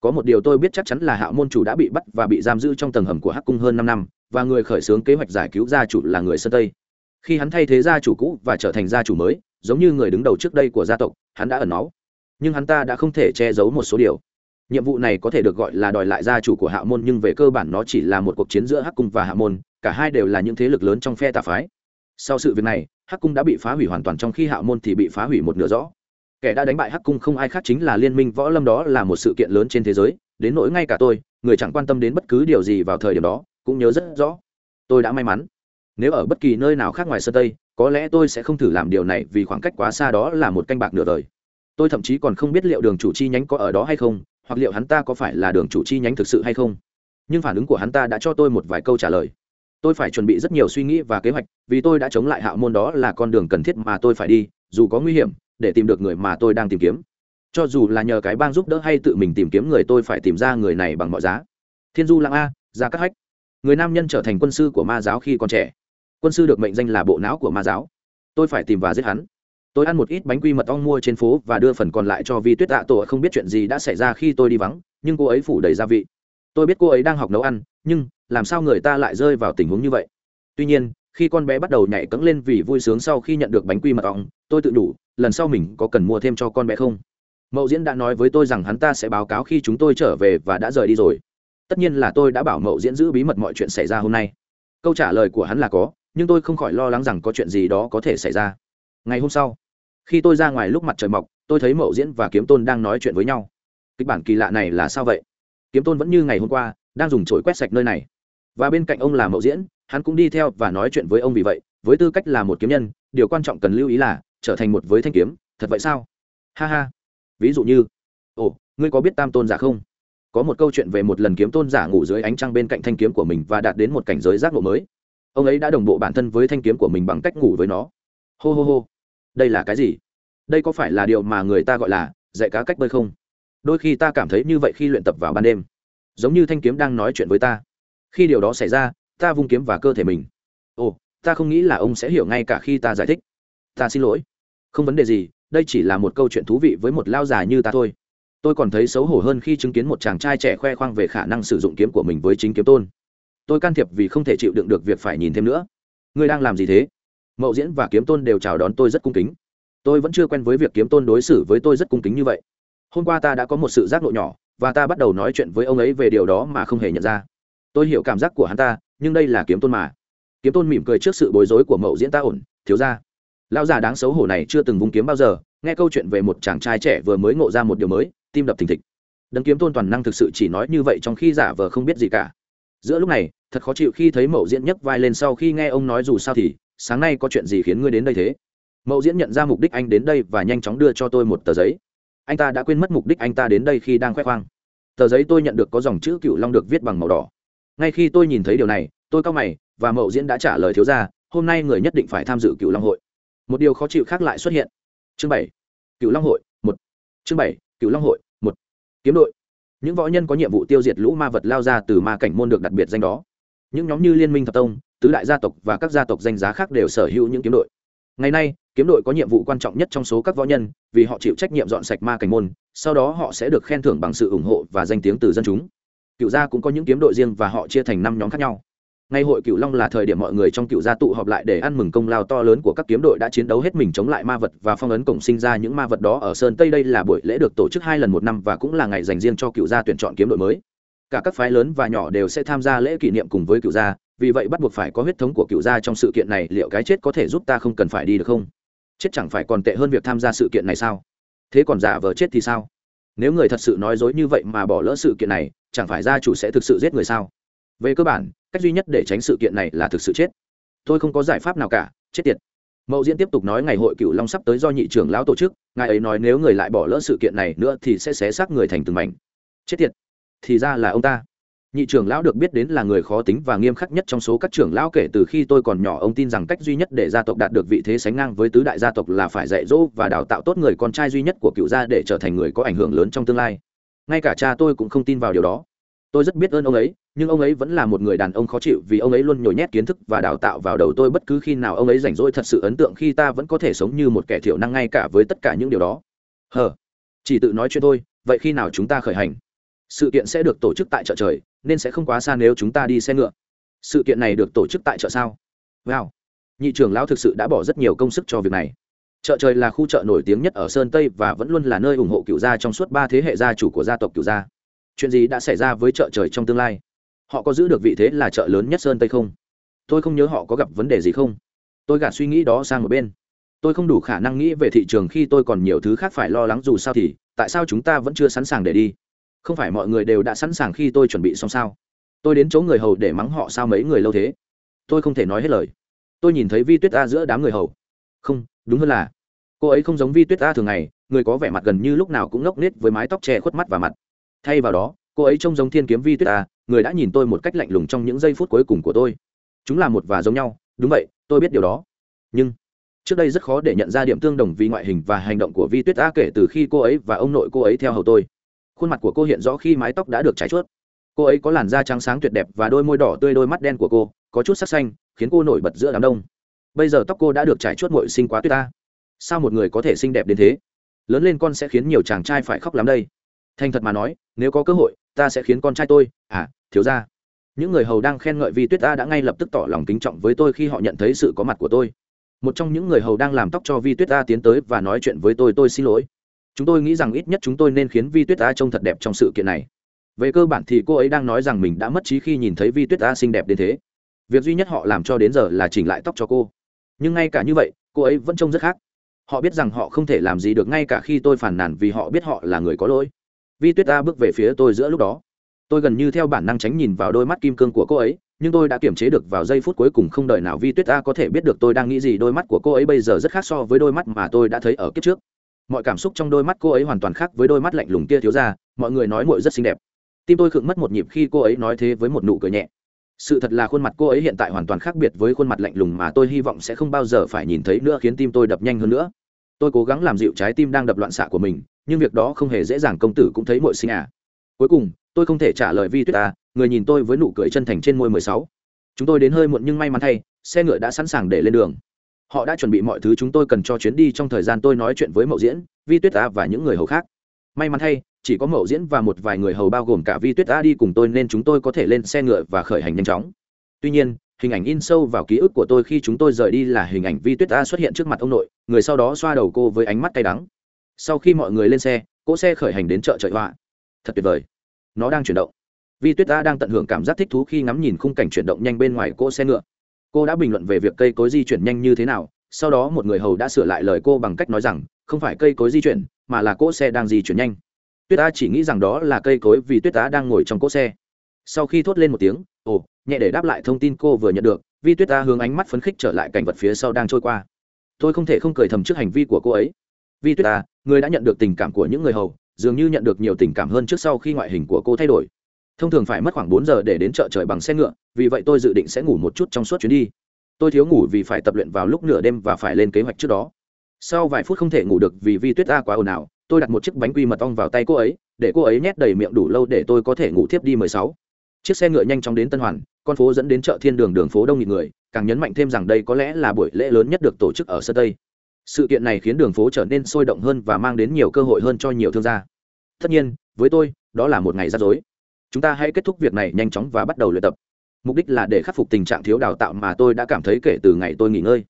Có một điều tôi biết chắc chắn là hạ môn chủ đã bị bắt và bị giam giữ trong tầng hầm của hắc cung hơn năm năm, và người khởi xướng kế hoạch giải cứu gia chủ là người sơn tây. Khi hắn thay thế gia chủ cũ và trở thành gia chủ mới, giống như người đứng đầu trước đây của gia tộc, hắn đã ẩn náu. Nhưng hắn ta đã không thể che giấu một số điều. Nhiệm vụ này có thể được gọi là đòi lại gia chủ của hạ môn, nhưng về cơ bản nó chỉ là một cuộc chiến giữa hắc cung và hạ môn cả hai đều là những thế lực lớn trong phe tà phái. Sau sự việc này, hắc cung đã bị phá hủy hoàn toàn trong khi hạo môn thì bị phá hủy một nửa rõ. Kẻ đã đánh bại hắc cung không ai khác chính là liên minh võ lâm đó là một sự kiện lớn trên thế giới, đến nỗi ngay cả tôi, người chẳng quan tâm đến bất cứ điều gì vào thời điểm đó, cũng nhớ rất rõ. Tôi đã may mắn. Nếu ở bất kỳ nơi nào khác ngoài sơ tây, có lẽ tôi sẽ không thử làm điều này vì khoảng cách quá xa đó là một canh bạc nửa đời. Tôi thậm chí còn không biết liệu đường chủ chi nhánh có ở đó hay không, hoặc liệu hắn ta có phải là đường chủ chi nhánh thực sự hay không. Nhưng phản ứng của hắn ta đã cho tôi một vài câu trả lời tôi phải chuẩn bị rất nhiều suy nghĩ và kế hoạch, vì tôi đã chống lại hạo môn đó là con đường cần thiết mà tôi phải đi, dù có nguy hiểm, để tìm được người mà tôi đang tìm kiếm. Cho dù là nhờ cái bang giúp đỡ hay tự mình tìm kiếm người, tôi phải tìm ra người này bằng mọi giá. Thiên du lặng a ra các hách. Người nam nhân trở thành quân sư của ma giáo khi còn trẻ. Quân sư được mệnh danh là bộ não của ma giáo. Tôi phải tìm và giết hắn. Tôi ăn một ít bánh quy mật ong mua trên phố và đưa phần còn lại cho vi tuyết tạ tổ, không biết chuyện gì đã xảy ra khi tôi đi vắng, nhưng cô ấy phủ đầy gia vị. Tôi biết cô ấy đang học nấu ăn, nhưng làm sao người ta lại rơi vào tình huống như vậy? Tuy nhiên, khi con bé bắt đầu nhảy cẫng lên vì vui sướng sau khi nhận được bánh quy mật ong tôi tự đủ, lần sau mình có cần mua thêm cho con bé không? Mậu diễn đã nói với tôi rằng hắn ta sẽ báo cáo khi chúng tôi trở về và đã rời đi rồi. Tất nhiên là tôi đã bảo mậu diễn giữ bí mật mọi chuyện xảy ra hôm nay. Câu trả lời của hắn là có, nhưng tôi không khỏi lo lắng rằng có chuyện gì đó có thể xảy ra. Ngày hôm sau, khi tôi ra ngoài lúc mặt trời mọc, tôi thấy mậu diễn và kiếm tôn đang nói chuyện với nhau. Kịch bản kỳ lạ này là sao vậy? Kiếm tôn vẫn như ngày hôm qua, đang dùng chổi quét sạch nơi này và bên cạnh ông là mậu diễn, hắn cũng đi theo và nói chuyện với ông vì vậy, với tư cách là một kiếm nhân, điều quan trọng cần lưu ý là trở thành một với thanh kiếm, thật vậy sao? Ha ha. Ví dụ như, ồ, ngươi có biết tam tôn giả không? Có một câu chuyện về một lần kiếm tôn giả ngủ dưới ánh trăng bên cạnh thanh kiếm của mình và đạt đến một cảnh giới giác ngộ mới. Ông ấy đã đồng bộ bản thân với thanh kiếm của mình bằng cách ngủ với nó. Hô hô hô. Đây là cái gì? Đây có phải là điều mà người ta gọi là dạy cá cách bơi không? Đôi khi ta cảm thấy như vậy khi luyện tập vào ban đêm. Giống như thanh kiếm đang nói chuyện với ta khi điều đó xảy ra, ta vung kiếm và cơ thể mình. Ồ, ta không nghĩ là ông sẽ hiểu ngay cả khi ta giải thích. Ta xin lỗi. Không vấn đề gì, đây chỉ là một câu chuyện thú vị với một lao già như ta thôi. Tôi còn thấy xấu hổ hơn khi chứng kiến một chàng trai trẻ khoe khoang về khả năng sử dụng kiếm của mình với chính kiếm tôn. Tôi can thiệp vì không thể chịu đựng được việc phải nhìn thêm nữa. Ngươi đang làm gì thế? Mậu diễn và kiếm tôn đều chào đón tôi rất cung kính. Tôi vẫn chưa quen với việc kiếm tôn đối xử với tôi rất cung kính như vậy. Hôm qua ta đã có một sự giác ngộ nhỏ, và ta bắt đầu nói chuyện với ông ấy về điều đó mà không hề nhận ra tôi hiểu cảm giác của hắn ta, nhưng đây là kiếm tôn mà. Kiếm tôn mỉm cười trước sự bối rối của mậu diễn ta ổn, thiếu ra lão già đáng xấu hổ này chưa từng vung kiếm bao giờ, nghe câu chuyện về một chàng trai trẻ vừa mới ngộ ra một điều mới, tim đập thình thịch. Đấng kiếm tôn toàn năng thực sự chỉ nói như vậy trong khi giả vờ không biết gì cả. Giữa lúc này, thật khó chịu khi thấy mậu diễn nhấc vai lên sau khi nghe ông nói dù sao thì, sáng nay có chuyện gì khiến ngươi đến đây thế? Mậu diễn nhận ra mục đích anh đến đây và nhanh chóng đưa cho tôi một tờ giấy. Anh ta đã quên mất mục đích anh ta đến đây khi đang khoe khoang. Tờ giấy tôi nhận được có dòng chữ cựu long được viết bằng màu đỏ ngay khi tôi nhìn thấy điều này, tôi cao mày và mậu diễn đã trả lời thiếu ra hôm nay người nhất định phải tham dự cựu long hội. Một điều khó chịu khác lại xuất hiện. Chương bảy cựu long hội, một. Chương bảy cựu long hội, một. Kiếm đội. Những võ nhân có nhiệm vụ tiêu diệt lũ ma vật lao ra từ ma cảnh môn được đặc biệt danh đó. Những nhóm như liên minh thập tông, tứ đại gia tộc và các gia tộc danh giá khác đều sở hữu những kiếm đội. Ngày nay, kiếm đội có nhiệm vụ quan trọng nhất trong số các võ nhân, vì họ chịu trách nhiệm dọn sạch ma cảnh môn, sau đó họ sẽ được khen thưởng bằng sự ủng hộ và danh tiếng từ dân chúng cựu gia cũng có những kiếm đội riêng và họ chia thành năm nhóm khác nhau. Ngày hội cựu long là thời điểm mọi người trong cựu gia tụ họp lại để ăn mừng công lao to lớn của các kiếm đội đã chiến đấu hết mình chống lại ma vật và phong ấn cổng sinh ra những ma vật đó ở sơn tây. Đây là buổi lễ được tổ chức hai lần một năm và cũng là ngày dành riêng cho cựu gia tuyển chọn kiếm đội mới. Cả các phái lớn và nhỏ đều sẽ tham gia lễ kỷ niệm cùng với cựu gia, vì vậy bắt buộc phải có huyết thống của cựu gia trong sự kiện này. Liệu cái chết có thể giúp ta không cần phải đi được không? Chết chẳng phải còn tệ hơn việc tham gia sự kiện này sao? Thế còn giả vờ chết thì sao? Nếu người thật sự nói dối như vậy mà bỏ lỡ sự kiện này chẳng phải gia chủ sẽ thực sự giết người sao? Về cơ bản, cách duy nhất để tránh sự kiện này là thực sự chết. Tôi không có giải pháp nào cả, chết tiệt. Mậu diễn tiếp tục nói ngày hội cựu long sắp tới do nhị trưởng lão tổ chức, ngài ấy nói nếu người lại bỏ lỡ sự kiện này nữa thì sẽ xé xác người thành từng mảnh. Chết tiệt. Thì ra là ông ta. Nhị trưởng lão được biết đến là người khó tính và nghiêm khắc nhất trong số các trưởng lão kể từ khi tôi còn nhỏ. Ông tin rằng cách duy nhất để gia tộc đạt được vị thế sánh ngang với tứ đại gia tộc là phải dạy dỗ và đào tạo tốt người con trai duy nhất của cựu gia để trở thành người có ảnh hưởng lớn trong tương lai ngay cả cha tôi cũng không tin vào điều đó. Tôi rất biết ơn ông ấy, nhưng ông ấy vẫn là một người đàn ông khó chịu vì ông ấy luôn nhồi nhét kiến thức và đào tạo vào đầu tôi bất cứ khi nào ông ấy rảnh rỗi thật sự ấn tượng khi ta vẫn có thể sống như một kẻ thiểu năng ngay cả với tất cả những điều đó. Hờ. Chỉ tự nói chuyện thôi, vậy khi nào chúng ta khởi hành? Sự kiện sẽ được tổ chức tại chợ trời, nên sẽ không quá xa nếu chúng ta đi xe ngựa. Sự kiện này được tổ chức tại chợ sao? Wow. Nhị trưởng lão thực sự đã bỏ rất nhiều công sức cho việc này chợ trời là khu chợ nổi tiếng nhất ở sơn tây và vẫn luôn là nơi ủng hộ cựu gia trong suốt ba thế hệ gia chủ của gia tộc cựu gia. Chuyện gì đã xảy ra với chợ trời trong tương lai? Họ có giữ được vị thế là chợ lớn nhất sơn tây không? Tôi không nhớ họ có gặp vấn đề gì không. Tôi gạt suy nghĩ đó sang một bên. Tôi không đủ khả năng nghĩ về thị trường khi tôi còn nhiều thứ khác phải lo lắng dù sao thì, tại sao chúng ta vẫn chưa sẵn sàng để đi? Không phải mọi người đều đã sẵn sàng khi tôi chuẩn bị xong sao? Tôi đến chỗ người hầu để mắng họ sao mấy người lâu thế? Tôi không thể nói hết lời. Tôi nhìn thấy vi tuyết a giữa đám người hầu. Không đúng hơn là, cô ấy không giống vi tuyết Ta thường ngày, người có vẻ mặt gần như lúc nào cũng ngốc nết với mái tóc che khuất mắt và mặt. Thay vào đó, cô ấy trông giống thiên kiếm vi tuyết Ta. người đã nhìn tôi một cách lạnh lùng trong những giây phút cuối cùng của tôi. Chúng là một và giống nhau, đúng vậy, tôi biết điều đó. Nhưng, trước đây rất khó để nhận ra điểm tương đồng vì ngoại hình và hành động của vi tuyết a kể từ khi cô ấy và ông nội cô ấy theo hầu tôi. Khuôn mặt của cô hiện rõ khi mái tóc đã được trải chuốt. Cô ấy có làn da trắng sáng tuyệt đẹp và đôi môi đỏ tươi, đôi mắt đen của cô có chút sắc xanh, khiến cô nổi bật giữa đám đông bây giờ tóc cô đã được trải chuốt mội sinh quá tuyết ta. Sao một người có thể xinh đẹp đến thế? Lớn lên con sẽ khiến nhiều chàng trai phải khóc lắm đây. Thành thật mà nói, nếu có cơ hội, ta sẽ khiến con trai tôi. À thiếu ra những người hầu đang khen ngợi vi tuyết ta đã ngay lập tức tỏ lòng kính trọng với tôi khi họ nhận thấy sự có mặt của tôi. Một trong những người hầu đang làm tóc cho vi tuyết ta tiến tới và nói chuyện với tôi tôi xin lỗi. Chúng tôi nghĩ rằng ít nhất chúng tôi nên khiến vi tuyết ta trông thật đẹp trong sự kiện này. Về cơ bản thì cô ấy đang nói rằng mình đã mất trí khi nhìn thấy vi tuyết ta xinh đẹp đến thế. Việc duy nhất họ làm cho đến giờ là chỉnh lại tóc cho cô nhưng ngay cả như vậy, cô ấy vẫn trông rất khác. Họ biết rằng họ không thể làm gì được ngay cả khi tôi phản nàn vì họ biết họ là người có lỗi. Vi tuyết ta bước về phía tôi giữa lúc đó. Tôi gần như theo bản năng tránh nhìn vào đôi mắt kim cương của cô ấy, nhưng tôi đã kiềm chế được vào giây phút cuối cùng không đợi nào vi tuyết ta có thể biết được tôi đang nghĩ gì. Đôi mắt của cô ấy bây giờ rất khác so với đôi mắt mà tôi đã thấy ở kiếp trước. Mọi cảm xúc trong đôi mắt cô ấy hoàn toàn khác với đôi mắt lạnh lùng kia thiếu ra, mọi người nói mội rất xinh đẹp. Tim tôi khựng mất một nhịp khi cô ấy nói thế với một nụ cười nhẹ sự thật là khuôn mặt cô ấy hiện tại hoàn toàn khác biệt với khuôn mặt lạnh lùng mà tôi hy vọng sẽ không bao giờ phải nhìn thấy nữa khiến tim tôi đập nhanh hơn nữa. Tôi cố gắng làm dịu trái tim đang đập loạn xạ của mình, nhưng việc đó không hề dễ dàng, công tử cũng thấy mội sinh à. Cuối cùng, tôi không thể trả lời vi tuyết ta, người nhìn tôi với nụ cười chân thành trên môi mười sáu. Chúng tôi đến hơi muộn nhưng may mắn thay, xe ngựa đã sẵn sàng để lên đường. Họ đã chuẩn bị mọi thứ chúng tôi cần cho chuyến đi trong thời gian tôi nói chuyện với mậu diễn, vi tuyết ta và những người hầu khác may mắn thay, chỉ có mậu diễn và một vài người hầu bao gồm cả vi tuyết ta đi cùng tôi nên chúng tôi có thể lên xe ngựa và khởi hành nhanh chóng. Tuy nhiên, hình ảnh in sâu vào ký ức của tôi khi chúng tôi rời đi là hình ảnh vi tuyết ta xuất hiện trước mặt ông nội, người sau đó xoa đầu cô với ánh mắt cay đắng. Sau khi mọi người lên xe, cỗ xe khởi hành đến chợ trợ họa. Thật tuyệt vời. Nó đang chuyển động. Vi tuyết ta đang tận hưởng cảm giác thích thú khi ngắm nhìn khung cảnh chuyển động nhanh bên ngoài cỗ xe ngựa. Cô đã bình luận về việc cây cối di chuyển nhanh như thế nào, sau đó một người hầu đã sửa lại lời cô bằng cách nói rằng, không phải cây cối di chuyển mà là cỗ xe đang di chuyển nhanh. Tuyết Á chỉ nghĩ rằng đó là cây cối vì tuyết Á đang ngồi trong cỗ xe. Sau khi thốt lên một tiếng ồ nhẹ để đáp lại thông tin cô vừa nhận được vi tuyết Á hướng ánh mắt phấn khích trở lại cảnh vật phía sau đang trôi qua. Tôi không thể không cười thầm trước hành vi của cô ấy. Vi tuyết Á, người đã nhận được tình cảm của những người hầu dường như nhận được nhiều tình cảm hơn trước sau khi ngoại hình của cô thay đổi. Thông thường phải mất khoảng bốn giờ để đến chợ trời bằng xe ngựa vì vậy tôi dự định sẽ ngủ một chút trong suốt chuyến đi. Tôi thiếu ngủ vì phải tập luyện vào lúc nửa đêm và phải lên kế hoạch trước đó sau vài phút không thể ngủ được vì vi tuyết ta quá ồn ào, tôi đặt một chiếc bánh quy mật ong vào tay cô ấy, để cô ấy nhét đầy miệng đủ lâu để tôi có thể ngủ tiếp đi mười sáu. Chiếc xe ngựa nhanh chóng đến tân hoàn, con phố dẫn đến chợ thiên đường đường phố đông nghịt người, càng nhấn mạnh thêm rằng đây có lẽ là buổi lễ lớn nhất được tổ chức ở sơ tây. Sự kiện này khiến đường phố trở nên sôi động hơn và mang đến nhiều cơ hội hơn cho nhiều thương gia. Tất nhiên, với tôi, đó là một ngày rắc rối. Chúng ta hãy kết thúc việc này nhanh chóng và bắt đầu luyện tập. Mục đích là để khắc phục tình trạng thiếu đào tạo mà tôi đã cảm thấy kể từ ngày tôi nghỉ ngơi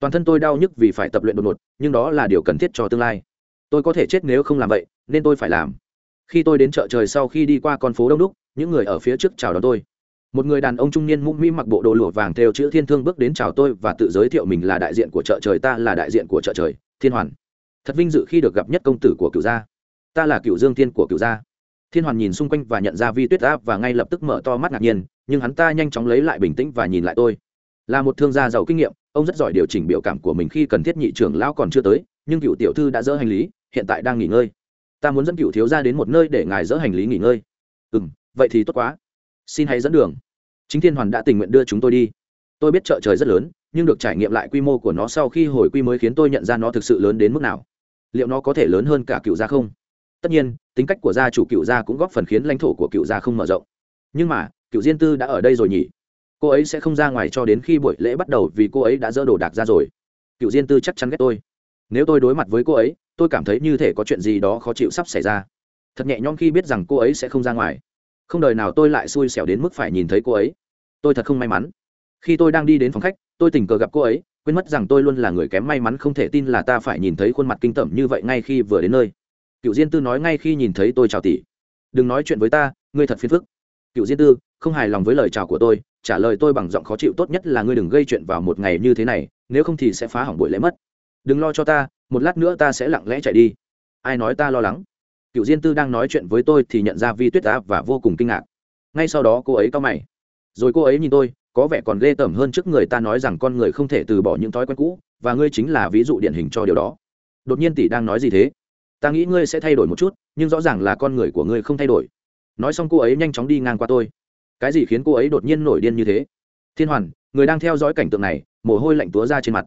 toàn thân tôi đau nhức vì phải tập luyện đột ngột, nhưng đó là điều cần thiết cho tương lai. Tôi có thể chết nếu không làm vậy, nên tôi phải làm. Khi tôi đến chợ trời sau khi đi qua con phố đông đúc, những người ở phía trước chào đón tôi. Một người đàn ông trung niên mũm mỹ mặc bộ đồ lụa vàng theo chữ thiên thương bước đến chào tôi và tự giới thiệu mình là đại diện của chợ trời, ta là đại diện của chợ trời, thiên hoàn. Thật vinh dự khi được gặp nhất công tử của cựu gia. Ta là cựu dương thiên của cựu gia. Thiên hoàn nhìn xung quanh và nhận ra vi tuyết áp và ngay lập tức mở to mắt ngạc nhiên, nhưng hắn ta nhanh chóng lấy lại bình tĩnh và nhìn lại tôi là một thương gia giàu kinh nghiệm, ông rất giỏi điều chỉnh biểu cảm của mình khi cần thiết nhị trưởng lão còn chưa tới, nhưng cựu tiểu thư đã dỡ hành lý, hiện tại đang nghỉ ngơi. Ta muốn dẫn cựu thiếu ra đến một nơi để ngài dỡ hành lý nghỉ ngơi. Ừ m vậy thì tốt quá. Xin hãy dẫn đường. Chính thiên hoàn đã tình nguyện đưa chúng tôi đi. Tôi biết chợ trời rất lớn, nhưng được trải nghiệm lại quy mô của nó sau khi hồi quy mới khiến tôi nhận ra nó thực sự lớn đến mức nào. Liệu nó có thể lớn hơn cả cựu gia không? Tất nhiên, tính cách của gia chủ cựu gia cũng góp phần khiến lãnh thổ của cựu gia không mở rộng. Nhưng mà, cựu diên tư đã ở đây rồi nhỉ? Cô ấy sẽ không ra ngoài cho đến khi buổi lễ bắt đầu vì cô ấy đã dỡ đồ đạc ra rồi. Cựu diên tư chắc chắn ghét tôi. Nếu tôi đối mặt với cô ấy, tôi cảm thấy như thể có chuyện gì đó khó chịu sắp xảy ra. Thật nhẹ nhõm khi biết rằng cô ấy sẽ không ra ngoài. Không đời nào tôi lại xui xẻo đến mức phải nhìn thấy cô ấy. Tôi thật không may mắn. Khi tôi đang đi đến phòng khách, tôi tình cờ gặp cô ấy, quên mất rằng tôi luôn là người kém may mắn không thể tin là ta phải nhìn thấy khuôn mặt kinh tởm như vậy ngay khi vừa đến nơi. Cựu diên tư nói ngay khi nhìn thấy tôi chào tỷ đừng nói chuyện với ta, ngươi thật phiền phức. Cựu diên tư, không hài lòng với lời chào của tôi trả lời tôi bằng giọng khó chịu tốt nhất là ngươi đừng gây chuyện vào một ngày như thế này, nếu không thì sẽ phá hỏng buổi lễ mất. Đừng lo cho ta, một lát nữa ta sẽ lặng lẽ chạy đi. Ai nói ta lo lắng? Cựu diên tư đang nói chuyện với tôi thì nhận ra vi tuyết á và vô cùng kinh ngạc. Ngay sau đó cô ấy cau mày. Rồi cô ấy nhìn tôi, có vẻ còn ghê tởm hơn trước người ta nói rằng con người không thể từ bỏ những thói quen cũ, và ngươi chính là ví dụ điển hình cho điều đó. Đột nhiên tỷ đang nói gì thế? Ta nghĩ ngươi sẽ thay đổi một chút, nhưng rõ ràng là con người của ngươi không thay đổi. Nói xong cô ấy nhanh chóng đi ngang qua tôi cái gì khiến cô ấy đột nhiên nổi điên như thế? Thiên hoàn, người đang theo dõi cảnh tượng này, mồ hôi lạnh túa ra trên mặt.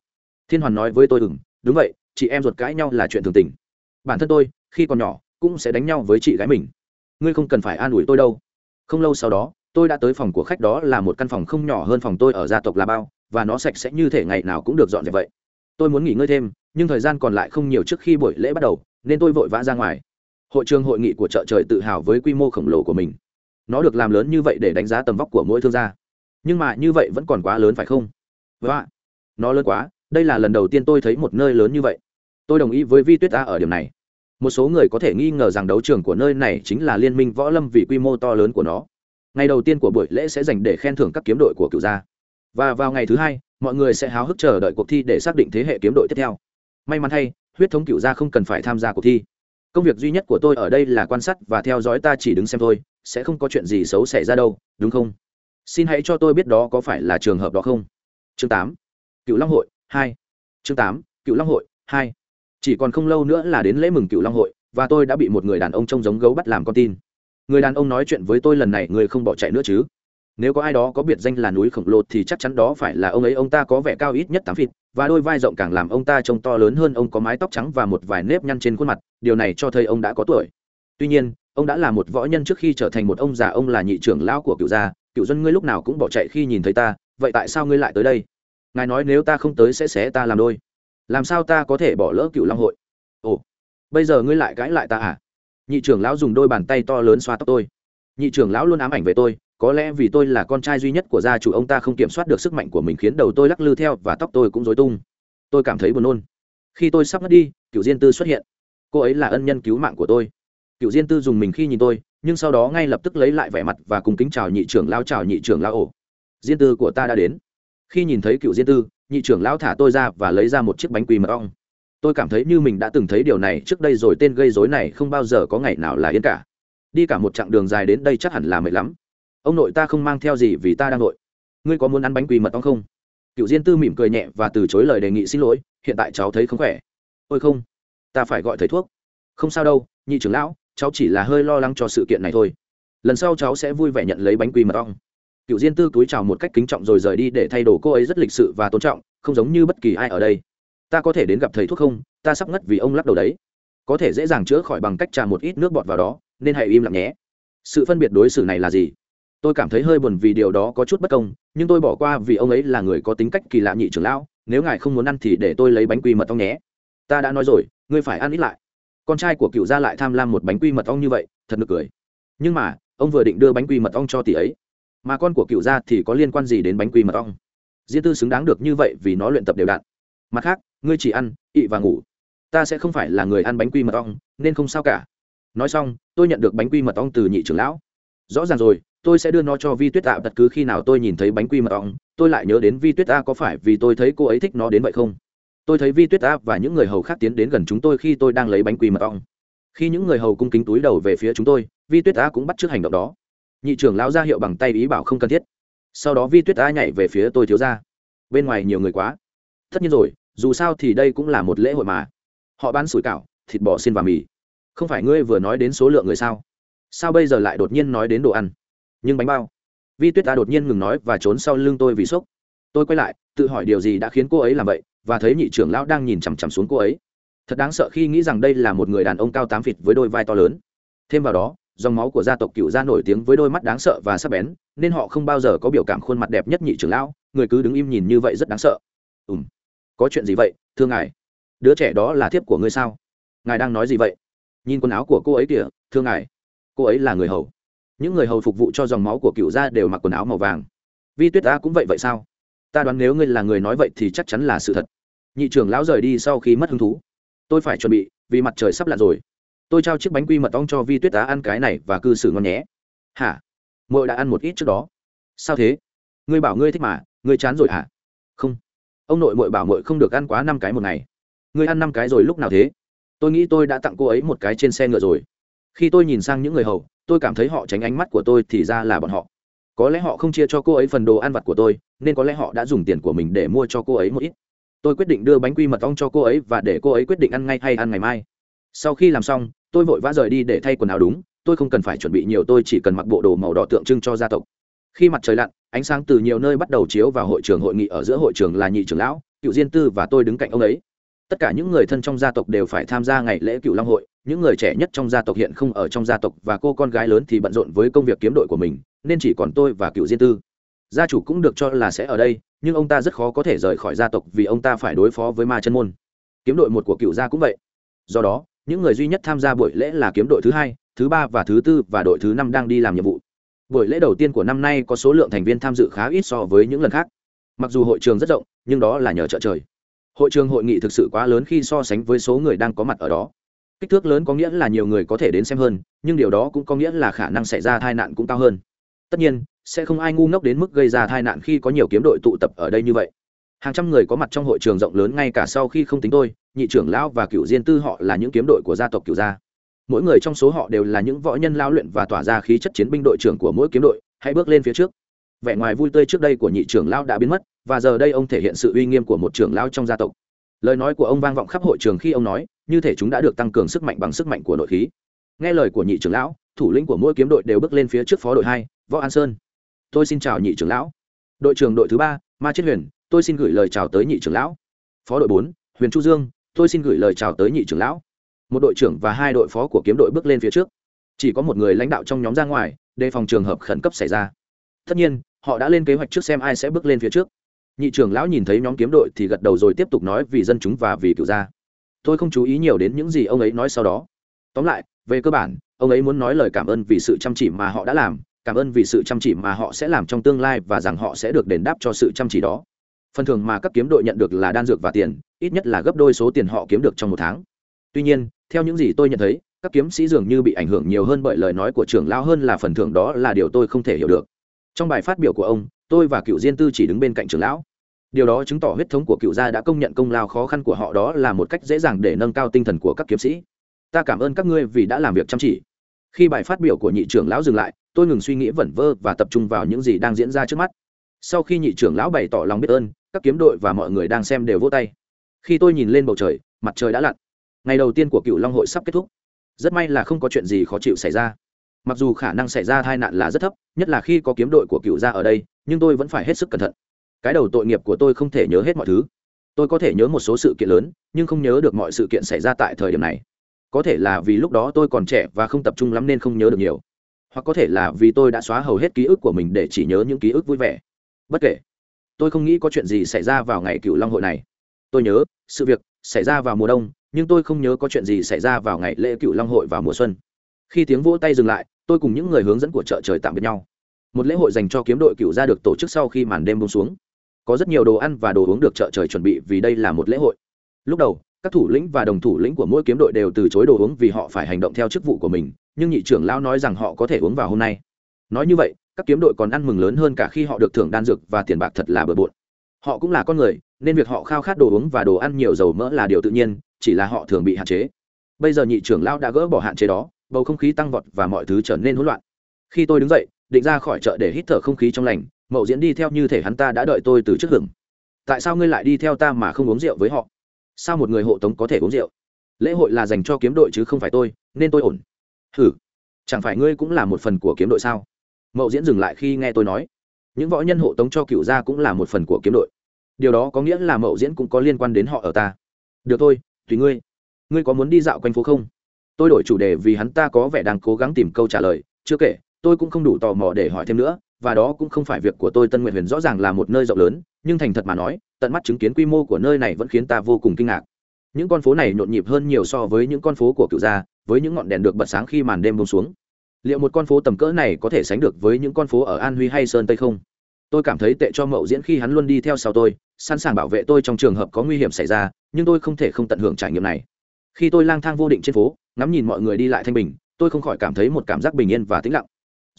Thiên hoàn nói với tôi ừng đúng vậy, chị em ruột cãi nhau là chuyện thường tình. Bản thân tôi, khi còn nhỏ, cũng sẽ đánh nhau với chị gái mình. Ngươi không cần phải an ủi tôi đâu. Không lâu sau đó, tôi đã tới phòng của khách đó là một căn phòng không nhỏ hơn phòng tôi ở gia tộc là bao, và nó sạch sẽ như thể ngày nào cũng được dọn dẹp vậy. Tôi muốn nghỉ ngơi thêm, nhưng thời gian còn lại không nhiều trước khi buổi lễ bắt đầu, nên tôi vội vã ra ngoài. Hội trường hội nghị của chợ trời tự hào với quy mô khổng lồ của mình nó được làm lớn như vậy để đánh giá tầm vóc của mỗi thương gia. Nhưng mà như vậy vẫn còn quá lớn phải không? Vâng, nó lớn quá đây là lần đầu tiên tôi thấy một nơi lớn như vậy. Tôi đồng ý với vi tuyết a ở điểm này. Một số người có thể nghi ngờ rằng đấu trường của nơi này chính là liên minh võ lâm vì quy mô to lớn của nó. Ngày đầu tiên của buổi lễ sẽ dành để khen thưởng các kiếm đội của cựu gia. Và vào ngày thứ hai mọi người sẽ háo hức chờ đợi cuộc thi để xác định thế hệ kiếm đội tiếp theo. May mắn thay huyết thống cựu gia không cần phải tham gia cuộc thi. Công việc duy nhất của tôi ở đây là quan sát và theo dõi ta chỉ đứng xem thôi sẽ không có chuyện gì xấu xảy ra đâu, đúng không? Xin hãy cho tôi biết đó có phải là trường hợp đó không? Chương tám, cựu long hội, hai. Chương tám, cựu long hội, hai. Chỉ còn không lâu nữa là đến lễ mừng cựu long hội, và tôi đã bị một người đàn ông trông giống gấu bắt làm con tin. Người đàn ông nói chuyện với tôi lần này, người không bỏ chạy nữa chứ. Nếu có ai đó có biệt danh là núi khổng lồ thì chắc chắn đó phải là ông ấy, ông ta có vẻ cao ít nhất tám feet, và đôi vai rộng càng làm ông ta trông to lớn hơn, ông có mái tóc trắng và một vài nếp nhăn trên khuôn mặt, điều này cho thấy ông đã có tuổi. Tuy nhiên ông đã là một võ nhân trước khi trở thành một ông già, ông là nhị trưởng lão của cựu gia. Cựu dân ngươi lúc nào cũng bỏ chạy khi nhìn thấy ta, vậy tại sao ngươi lại tới đây? Ngài nói nếu ta không tới sẽ xé ta làm đôi. Làm sao ta có thể bỏ lỡ cựu long hội? Ồ, bây giờ ngươi lại cãi lại ta à? Nhị trưởng lão dùng đôi bàn tay to lớn xoa tóc tôi. Nhị trưởng lão luôn ám ảnh về tôi, có lẽ vì tôi là con trai duy nhất của gia chủ, ông ta không kiểm soát được sức mạnh của mình khiến đầu tôi lắc lư theo và tóc tôi cũng dối tung. Tôi cảm thấy buồn nôn. Khi tôi sắp mất đi, cựu diên tư xuất hiện. Cô ấy là ân nhân cứu mạng của tôi cựu diên tư dùng mình khi nhìn tôi, nhưng sau đó ngay lập tức lấy lại vẻ mặt và cùng kính chào nhị trưởng lao chào nhị trưởng lao ổ. Diên tư của ta đã đến. Khi nhìn thấy cựu diên tư, nhị trưởng lão thả tôi ra và lấy ra một chiếc bánh quy mật ong. Tôi cảm thấy như mình đã từng thấy điều này trước đây rồi, tên gây dối này không bao giờ có ngày nào là yên cả. Đi cả một chặng đường dài đến đây chắc hẳn là mệt lắm. Ông nội ta không mang theo gì vì ta đang nội. Ngươi có muốn ăn bánh quy mật ong không? Cựu diên tư mỉm cười nhẹ và từ chối lời đề nghị xin lỗi, hiện tại cháu thấy không khỏe. Ôi không, ta phải gọi thầy thuốc. Không sao đâu, nhị trưởng lão cháu chỉ là hơi lo lắng cho sự kiện này thôi. Lần sau cháu sẽ vui vẻ nhận lấy bánh quy mật ong. Cựu diên tư túi chào một cách kính trọng rồi rời đi để thay đồ cô ấy rất lịch sự và tôn trọng, không giống như bất kỳ ai ở đây. Ta có thể đến gặp thầy thuốc không? Ta sắp ngất vì ông lắc đầu đấy. Có thể dễ dàng chữa khỏi bằng cách trà một ít nước bọt vào đó, nên hãy im lặng nhé. Sự phân biệt đối xử này là gì? Tôi cảm thấy hơi buồn vì điều đó có chút bất công, nhưng tôi bỏ qua vì ông ấy là người có tính cách kỳ lạ nhị trưởng lão, nếu ngài không muốn ăn thì để tôi lấy bánh quy mật ong nhé. Ta đã nói rồi, ngươi phải ăn ít lại con trai của cựu gia lại tham lam một bánh quy mật ong như vậy, thật nực cười. Nhưng mà, ông vừa định đưa bánh quy mật ong cho tỷ ấy. Mà con của cựu gia thì có liên quan gì đến bánh quy mật ong? Diên tư xứng đáng được như vậy vì nó luyện tập đều đặn. Mặt khác, ngươi chỉ ăn, ị và ngủ. Ta sẽ không phải là người ăn bánh quy mật ong, nên không sao cả. Nói xong, tôi nhận được bánh quy mật ong từ nhị trưởng lão. Rõ ràng rồi, tôi sẽ đưa nó cho vi tuyết tạ, bất cứ khi nào tôi nhìn thấy bánh quy mật ong, tôi lại nhớ đến vi tuyết ta có phải vì tôi thấy cô ấy thích nó đến vậy không? Tôi thấy vi tuyết áp và những người hầu khác tiến đến gần chúng tôi khi tôi đang lấy bánh quy mật ong. Khi những người hầu cung kính túi đầu về phía chúng tôi, vi tuyết Á cũng bắt trước hành động đó. Nhị trưởng lão ra hiệu bằng tay ý bảo không cần thiết. Sau đó vi tuyết Á nhảy về phía tôi thiếu ra. Bên ngoài nhiều người quá. Tất nhiên rồi, dù sao thì đây cũng là một lễ hội mà. Họ bán sủi cảo, thịt bò xin và mì. Không phải ngươi vừa nói đến số lượng người sao? Sao bây giờ lại đột nhiên nói đến đồ ăn? Nhưng bánh bao. Vi tuyết Á đột nhiên ngừng nói và trốn sau lưng tôi vì sốc. Tôi quay lại, tự hỏi điều gì đã khiến cô ấy làm vậy? Và thấy nhị trưởng lão đang nhìn chằm chằm xuống cô ấy. Thật đáng sợ khi nghĩ rằng đây là một người đàn ông cao tám phịt với đôi vai to lớn. Thêm vào đó, dòng máu của gia tộc cựu gia nổi tiếng với đôi mắt đáng sợ và sắc bén, nên họ không bao giờ có biểu cảm khuôn mặt đẹp nhất nhị trưởng lão, người cứ đứng im nhìn như vậy rất đáng sợ. Ùm có chuyện gì vậy, thưa ngài? Đứa trẻ đó là thiếp của ngươi sao? Ngài đang nói gì vậy? Nhìn quần áo của cô ấy kìa, thưa ngài. Cô ấy là người hầu. Những người hầu phục vụ cho dòng máu của cựu gia đều mặc quần áo màu vàng. Vi tuyết ta cũng vậy vậy sao? Ta đoán nếu ngươi là người nói vậy thì chắc chắn là sự thật. Nhị trưởng lão rời đi sau khi mất hứng thú. Tôi phải chuẩn bị, vì mặt trời sắp lặn rồi. Tôi trao chiếc bánh quy mật ong cho vi tuyết tá ăn cái này và cư xử ngon nhé. Hả? Mội đã ăn một ít trước đó. Sao thế? Ngươi bảo ngươi thích mà, ngươi chán rồi hả? Không. Ông nội mội bảo mội không được ăn quá năm cái một ngày. Ngươi ăn năm cái rồi lúc nào thế? Tôi nghĩ tôi đã tặng cô ấy một cái trên xe ngựa rồi. Khi tôi nhìn sang những người hầu, tôi cảm thấy họ tránh ánh mắt của tôi thì ra là bọn họ có lẽ họ không chia cho cô ấy phần đồ ăn vặt của tôi, nên có lẽ họ đã dùng tiền của mình để mua cho cô ấy một ít. Tôi quyết định đưa bánh quy mật ong cho cô ấy và để cô ấy quyết định ăn ngay hay ăn ngày mai. Sau khi làm xong, tôi vội vã rời đi để thay quần áo đúng, tôi không cần phải chuẩn bị nhiều, tôi chỉ cần mặc bộ đồ màu đỏ tượng trưng cho gia tộc. Khi mặt trời lặn, ánh sáng từ nhiều nơi bắt đầu chiếu vào hội trường hội nghị ở giữa hội trường là nhị trưởng lão, cựu diên tư và tôi đứng cạnh ông ấy. Tất cả những người thân trong gia tộc đều phải tham gia ngày lễ cựu long hội những người trẻ nhất trong gia tộc hiện không ở trong gia tộc và cô con gái lớn thì bận rộn với công việc kiếm đội của mình, nên chỉ còn tôi và cựu diên tư. Gia chủ cũng được cho là sẽ ở đây, nhưng ông ta rất khó có thể rời khỏi gia tộc vì ông ta phải đối phó với ma chân môn. Kiếm đội một của cựu gia cũng vậy. Do đó, những người duy nhất tham gia buổi lễ là kiếm đội thứ hai, thứ ba và thứ tư và đội thứ năm đang đi làm nhiệm vụ. Buổi lễ đầu tiên của năm nay có số lượng thành viên tham dự khá ít so với những lần khác. Mặc dù hội trường rất rộng, nhưng đó là nhờ trợ trời. Hội trường hội nghị thực sự quá lớn khi so sánh với số người đang có mặt ở đó kích thước lớn có nghĩa là nhiều người có thể đến xem hơn, nhưng điều đó cũng có nghĩa là khả năng xảy ra tai nạn cũng cao hơn. Tất nhiên, sẽ không ai ngu ngốc đến mức gây ra tai nạn khi có nhiều kiếm đội tụ tập ở đây như vậy. Hàng trăm người có mặt trong hội trường rộng lớn ngay cả sau khi không tính tôi, nhị trưởng lão và cựu diên tư họ là những kiếm đội của gia tộc cựu gia. Mỗi người trong số họ đều là những võ nhân lao luyện và tỏa ra khí chất chiến binh đội trưởng của mỗi kiếm đội, hãy bước lên phía trước. Vẻ ngoài vui tươi trước đây của nhị trưởng lão đã biến mất, và giờ đây ông thể hiện sự uy nghiêm của một trưởng lão trong gia tộc. Lời nói của ông vang vọng khắp hội trường khi ông nói như thể chúng đã được tăng cường sức mạnh bằng sức mạnh của nội khí. Nghe lời của nhị trưởng lão, thủ lĩnh của mỗi kiếm đội đều bước lên phía trước phó đội hai, võ an sơn. Tôi xin chào nhị trưởng lão. Đội trưởng đội thứ ba, ma chết huyền, tôi xin gửi lời chào tới nhị trưởng lão. Phó đội bốn, huyền chu dương, tôi xin gửi lời chào tới nhị trưởng lão. Một đội trưởng và hai đội phó của kiếm đội bước lên phía trước. Chỉ có một người lãnh đạo trong nhóm ra ngoài, đề phòng trường hợp khẩn cấp xảy ra. Tất nhiên, họ đã lên kế hoạch trước xem ai sẽ bước lên phía trước. Nhị trưởng lão nhìn thấy nhóm kiếm đội thì gật đầu rồi tiếp tục nói vì dân chúng và vì cựu gia tôi không chú ý nhiều đến những gì ông ấy nói sau đó. Tóm lại, về cơ bản, ông ấy muốn nói lời cảm ơn vì sự chăm chỉ mà họ đã làm, cảm ơn vì sự chăm chỉ mà họ sẽ làm trong tương lai và rằng họ sẽ được đền đáp cho sự chăm chỉ đó. Phần thưởng mà các kiếm đội nhận được là đan dược và tiền, ít nhất là gấp đôi số tiền họ kiếm được trong một tháng. Tuy nhiên, theo những gì tôi nhận thấy, các kiếm sĩ dường như bị ảnh hưởng nhiều hơn bởi lời nói của trưởng lao hơn là phần thưởng đó là điều tôi không thể hiểu được. Trong bài phát biểu của ông, tôi và cựu diên tư chỉ đứng bên cạnh trưởng lão điều đó chứng tỏ huyết thống của cựu gia đã công nhận công lao khó khăn của họ, đó là một cách dễ dàng để nâng cao tinh thần của các kiếm sĩ. Ta cảm ơn các ngươi vì đã làm việc chăm chỉ. Khi bài phát biểu của nhị trưởng lão dừng lại, tôi ngừng suy nghĩ vẩn vơ và tập trung vào những gì đang diễn ra trước mắt. Sau khi nhị trưởng lão bày tỏ lòng biết ơn, các kiếm đội và mọi người đang xem đều vỗ tay. Khi tôi nhìn lên bầu trời, mặt trời đã lặn. Ngày đầu tiên của cựu long hội sắp kết thúc. Rất may là không có chuyện gì khó chịu xảy ra. Mặc dù khả năng xảy ra tai nạn là rất thấp, nhất là khi có kiếm đội của cựu gia ở đây, nhưng tôi vẫn phải hết sức cẩn thận cái đầu tội nghiệp của tôi không thể nhớ hết mọi thứ. Tôi có thể nhớ một số sự kiện lớn, nhưng không nhớ được mọi sự kiện xảy ra tại thời điểm này. Có thể là vì lúc đó tôi còn trẻ và không tập trung lắm nên không nhớ được nhiều. Hoặc có thể là vì tôi đã xóa hầu hết ký ức của mình để chỉ nhớ những ký ức vui vẻ. Bất kể, tôi không nghĩ có chuyện gì xảy ra vào ngày cựu long hội này. Tôi nhớ, sự việc xảy ra vào mùa đông, nhưng tôi không nhớ có chuyện gì xảy ra vào ngày lễ cựu long hội vào mùa xuân. Khi tiếng vỗ tay dừng lại, tôi cùng những người hướng dẫn của chợ trời tạm biệt nhau. Một lễ hội dành cho kiếm đội cựu ra được tổ chức sau khi màn đêm bông xuống có rất nhiều đồ ăn và đồ uống được chợ trời chuẩn bị vì đây là một lễ hội. Lúc đầu, các thủ lĩnh và đồng thủ lĩnh của mỗi kiếm đội đều từ chối đồ uống vì họ phải hành động theo chức vụ của mình, nhưng nhị trưởng lão nói rằng họ có thể uống vào hôm nay. Nói như vậy, các kiếm đội còn ăn mừng lớn hơn cả khi họ được thưởng đan dược và tiền bạc thật là bừa bộn. Họ cũng là con người, nên việc họ khao khát đồ uống và đồ ăn nhiều dầu mỡ là điều tự nhiên, chỉ là họ thường bị hạn chế. Bây giờ nhị trưởng lão đã gỡ bỏ hạn chế đó, bầu không khí tăng vọt và mọi thứ trở nên hỗn loạn. Khi tôi đứng dậy, định ra khỏi chợ để hít thở không khí trong lành mậu diễn đi theo như thể hắn ta đã đợi tôi từ trước hưởng. Tại sao ngươi lại đi theo ta mà không uống rượu với họ? Sao một người hộ tống có thể uống rượu? Lễ hội là dành cho kiếm đội chứ không phải tôi, nên tôi ổn. Hử? Chẳng phải ngươi cũng là một phần của kiếm đội sao? Mậu diễn dừng lại khi nghe tôi nói. Những võ nhân hộ tống cho cựu gia cũng là một phần của kiếm đội. Điều đó có nghĩa là mậu diễn cũng có liên quan đến họ ở ta. Được thôi, tùy ngươi. Ngươi có muốn đi dạo quanh phố không? Tôi đổi chủ đề vì hắn ta có vẻ đang cố gắng tìm câu trả lời. Chưa kể, tôi cũng không đủ tò mò để hỏi thêm nữa và đó cũng không phải việc của tôi. Tân nguyện huyền rõ ràng là một nơi rộng lớn, nhưng thành thật mà nói, tận mắt chứng kiến quy mô của nơi này vẫn khiến ta vô cùng kinh ngạc. Những con phố này nhộn nhịp hơn nhiều so với những con phố của cựu gia, với những ngọn đèn được bật sáng khi màn đêm bông xuống. Liệu một con phố tầm cỡ này có thể sánh được với những con phố ở an huy hay sơn tây không? Tôi cảm thấy tệ cho mậu diễn khi hắn luôn đi theo sau tôi, sẵn sàng bảo vệ tôi trong trường hợp có nguy hiểm xảy ra, nhưng tôi không thể không tận hưởng trải nghiệm này. Khi tôi lang thang vô định trên phố, ngắm nhìn mọi người đi lại thanh bình, tôi không khỏi cảm thấy một cảm giác bình yên và tĩnh lặng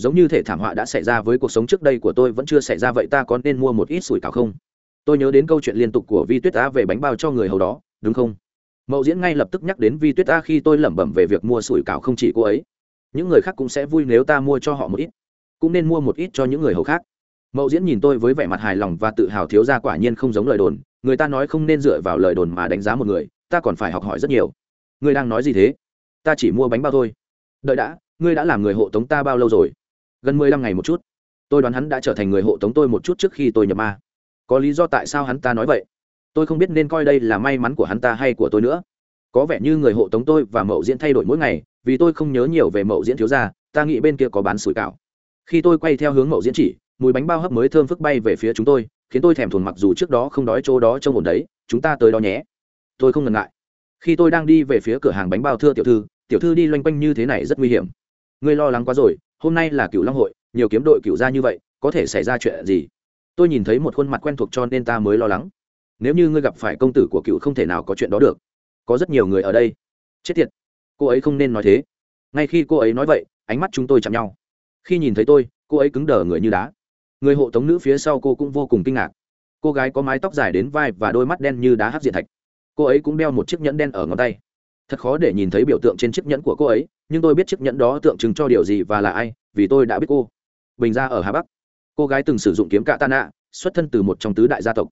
giống như thể thảm họa đã xảy ra với cuộc sống trước đây của tôi vẫn chưa xảy ra vậy ta có nên mua một ít sủi cảo không? Tôi nhớ đến câu chuyện liên tục của vi tuyết á về bánh bao cho người hầu đó, đúng không? Mậu diễn ngay lập tức nhắc đến vi tuyết á khi tôi lẩm bẩm về việc mua sủi cảo không chỉ cô ấy. Những người khác cũng sẽ vui nếu ta mua cho họ một ít. Cũng nên mua một ít cho những người hầu khác. Mậu diễn nhìn tôi với vẻ mặt hài lòng và tự hào thiếu ra quả nhiên không giống lời đồn. Người ta nói không nên dựa vào lời đồn mà đánh giá một người, ta còn phải học hỏi rất nhiều. Ngươi đang nói gì thế? Ta chỉ mua bánh bao thôi. Đợi đã, ngươi đã làm người hộ tống ta bao lâu rồi? Gần mười lăm ngày một chút. Tôi đoán hắn đã trở thành người hộ tống tôi một chút trước khi tôi nhập ma. Có lý do tại sao hắn ta nói vậy? Tôi không biết nên coi đây là may mắn của hắn ta hay của tôi nữa. Có vẻ như người hộ tống tôi và mậu diễn thay đổi mỗi ngày, vì tôi không nhớ nhiều về mậu diễn thiếu gia, ta nghĩ bên kia có bán sủi cảo. Khi tôi quay theo hướng mậu diễn chỉ, mùi bánh bao hấp mới thơm phức bay về phía chúng tôi, khiến tôi thèm thuồng mặc dù trước đó không đói chỗ đó trông ổn đấy, chúng ta tới đó nhé. Tôi không ngần ngại. Khi tôi đang đi về phía cửa hàng bánh bao thưa tiểu thư tiểu thư đi loanh quanh như thế này rất nguy hiểm. Ngươi lo lắng quá rồi hôm nay là cựu long hội, nhiều kiếm đội cựu ra như vậy, có thể xảy ra chuyện gì? Tôi nhìn thấy một khuôn mặt quen thuộc cho nên ta mới lo lắng. Nếu như ngươi gặp phải công tử của cựu không thể nào có chuyện đó được. Có rất nhiều người ở đây. Chết tiệt. Cô ấy không nên nói thế. Ngay khi cô ấy nói vậy, ánh mắt chúng tôi chạm nhau. Khi nhìn thấy tôi, cô ấy cứng đờ người như đá. Người hộ tống nữ phía sau cô cũng vô cùng kinh ngạc. Cô gái có mái tóc dài đến vai và đôi mắt đen như đá hát diện thạch. Cô ấy cũng đeo một chiếc nhẫn đen ở ngón tay thật khó để nhìn thấy biểu tượng trên chiếc nhẫn của cô ấy, nhưng tôi biết chiếc nhẫn đó tượng trưng cho điều gì và là ai, vì tôi đã biết cô. Bình ra ở hà bắc. Cô gái từng sử dụng kiếm cạ tạ nạ xuất thân từ một trong tứ đại gia tộc.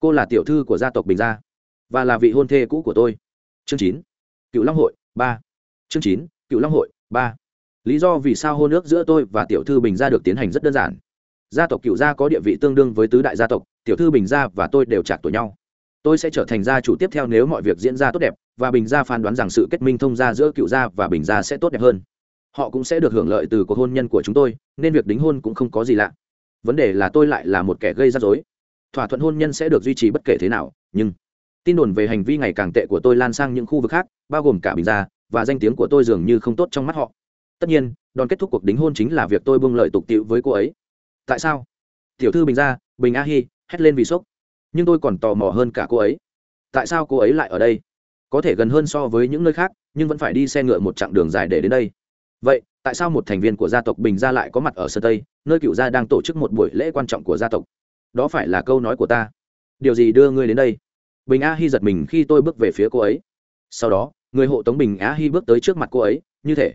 Cô là tiểu thư của gia tộc bình gia, và là vị hôn thê cũ của tôi. Chương chín. Cựu long hội, ba. Chương chín. Cựu long hội, ba. Lý do vì sao hôn ước giữa tôi và tiểu thư bình gia được tiến hành rất đơn giản. Gia tộc cựu gia có địa vị tương đương với tứ đại gia tộc, tiểu thư bình gia và tôi đều trạc tuổi nhau tôi sẽ trở thành gia chủ tiếp theo nếu mọi việc diễn ra tốt đẹp, và bình gia phán đoán rằng sự kết minh thông gia giữa cựu gia và bình gia sẽ tốt đẹp hơn. Họ cũng sẽ được hưởng lợi từ cuộc hôn nhân của chúng tôi, nên việc đính hôn cũng không có gì lạ. Vấn đề là tôi lại là một kẻ gây rắc rối. Thỏa thuận hôn nhân sẽ được duy trì bất kể thế nào, nhưng tin đồn về hành vi ngày càng tệ của tôi lan sang những khu vực khác, bao gồm cả bình gia, và danh tiếng của tôi dường như không tốt trong mắt họ. Tất nhiên, đòn kết thúc cuộc đính hôn chính là việc tôi buông lợi tục tiệu với cô ấy. Tại sao? Tiểu thư bình gia, bình a hi, hét lên vì sốc nhưng tôi còn tò mò hơn cả cô ấy. Tại sao cô ấy lại ở đây? Có thể gần hơn so với những nơi khác, nhưng vẫn phải đi xe ngựa một chặng đường dài để đến đây. Vậy, tại sao một thành viên của gia tộc bình gia lại có mặt ở sơn tây, nơi cựu gia đang tổ chức một buổi lễ quan trọng của gia tộc? Đó phải là câu nói của ta. Điều gì đưa ngươi đến đây? Bình a hi giật mình khi tôi bước về phía cô ấy. Sau đó, người hộ tống bình a hi bước tới trước mặt cô ấy, như thể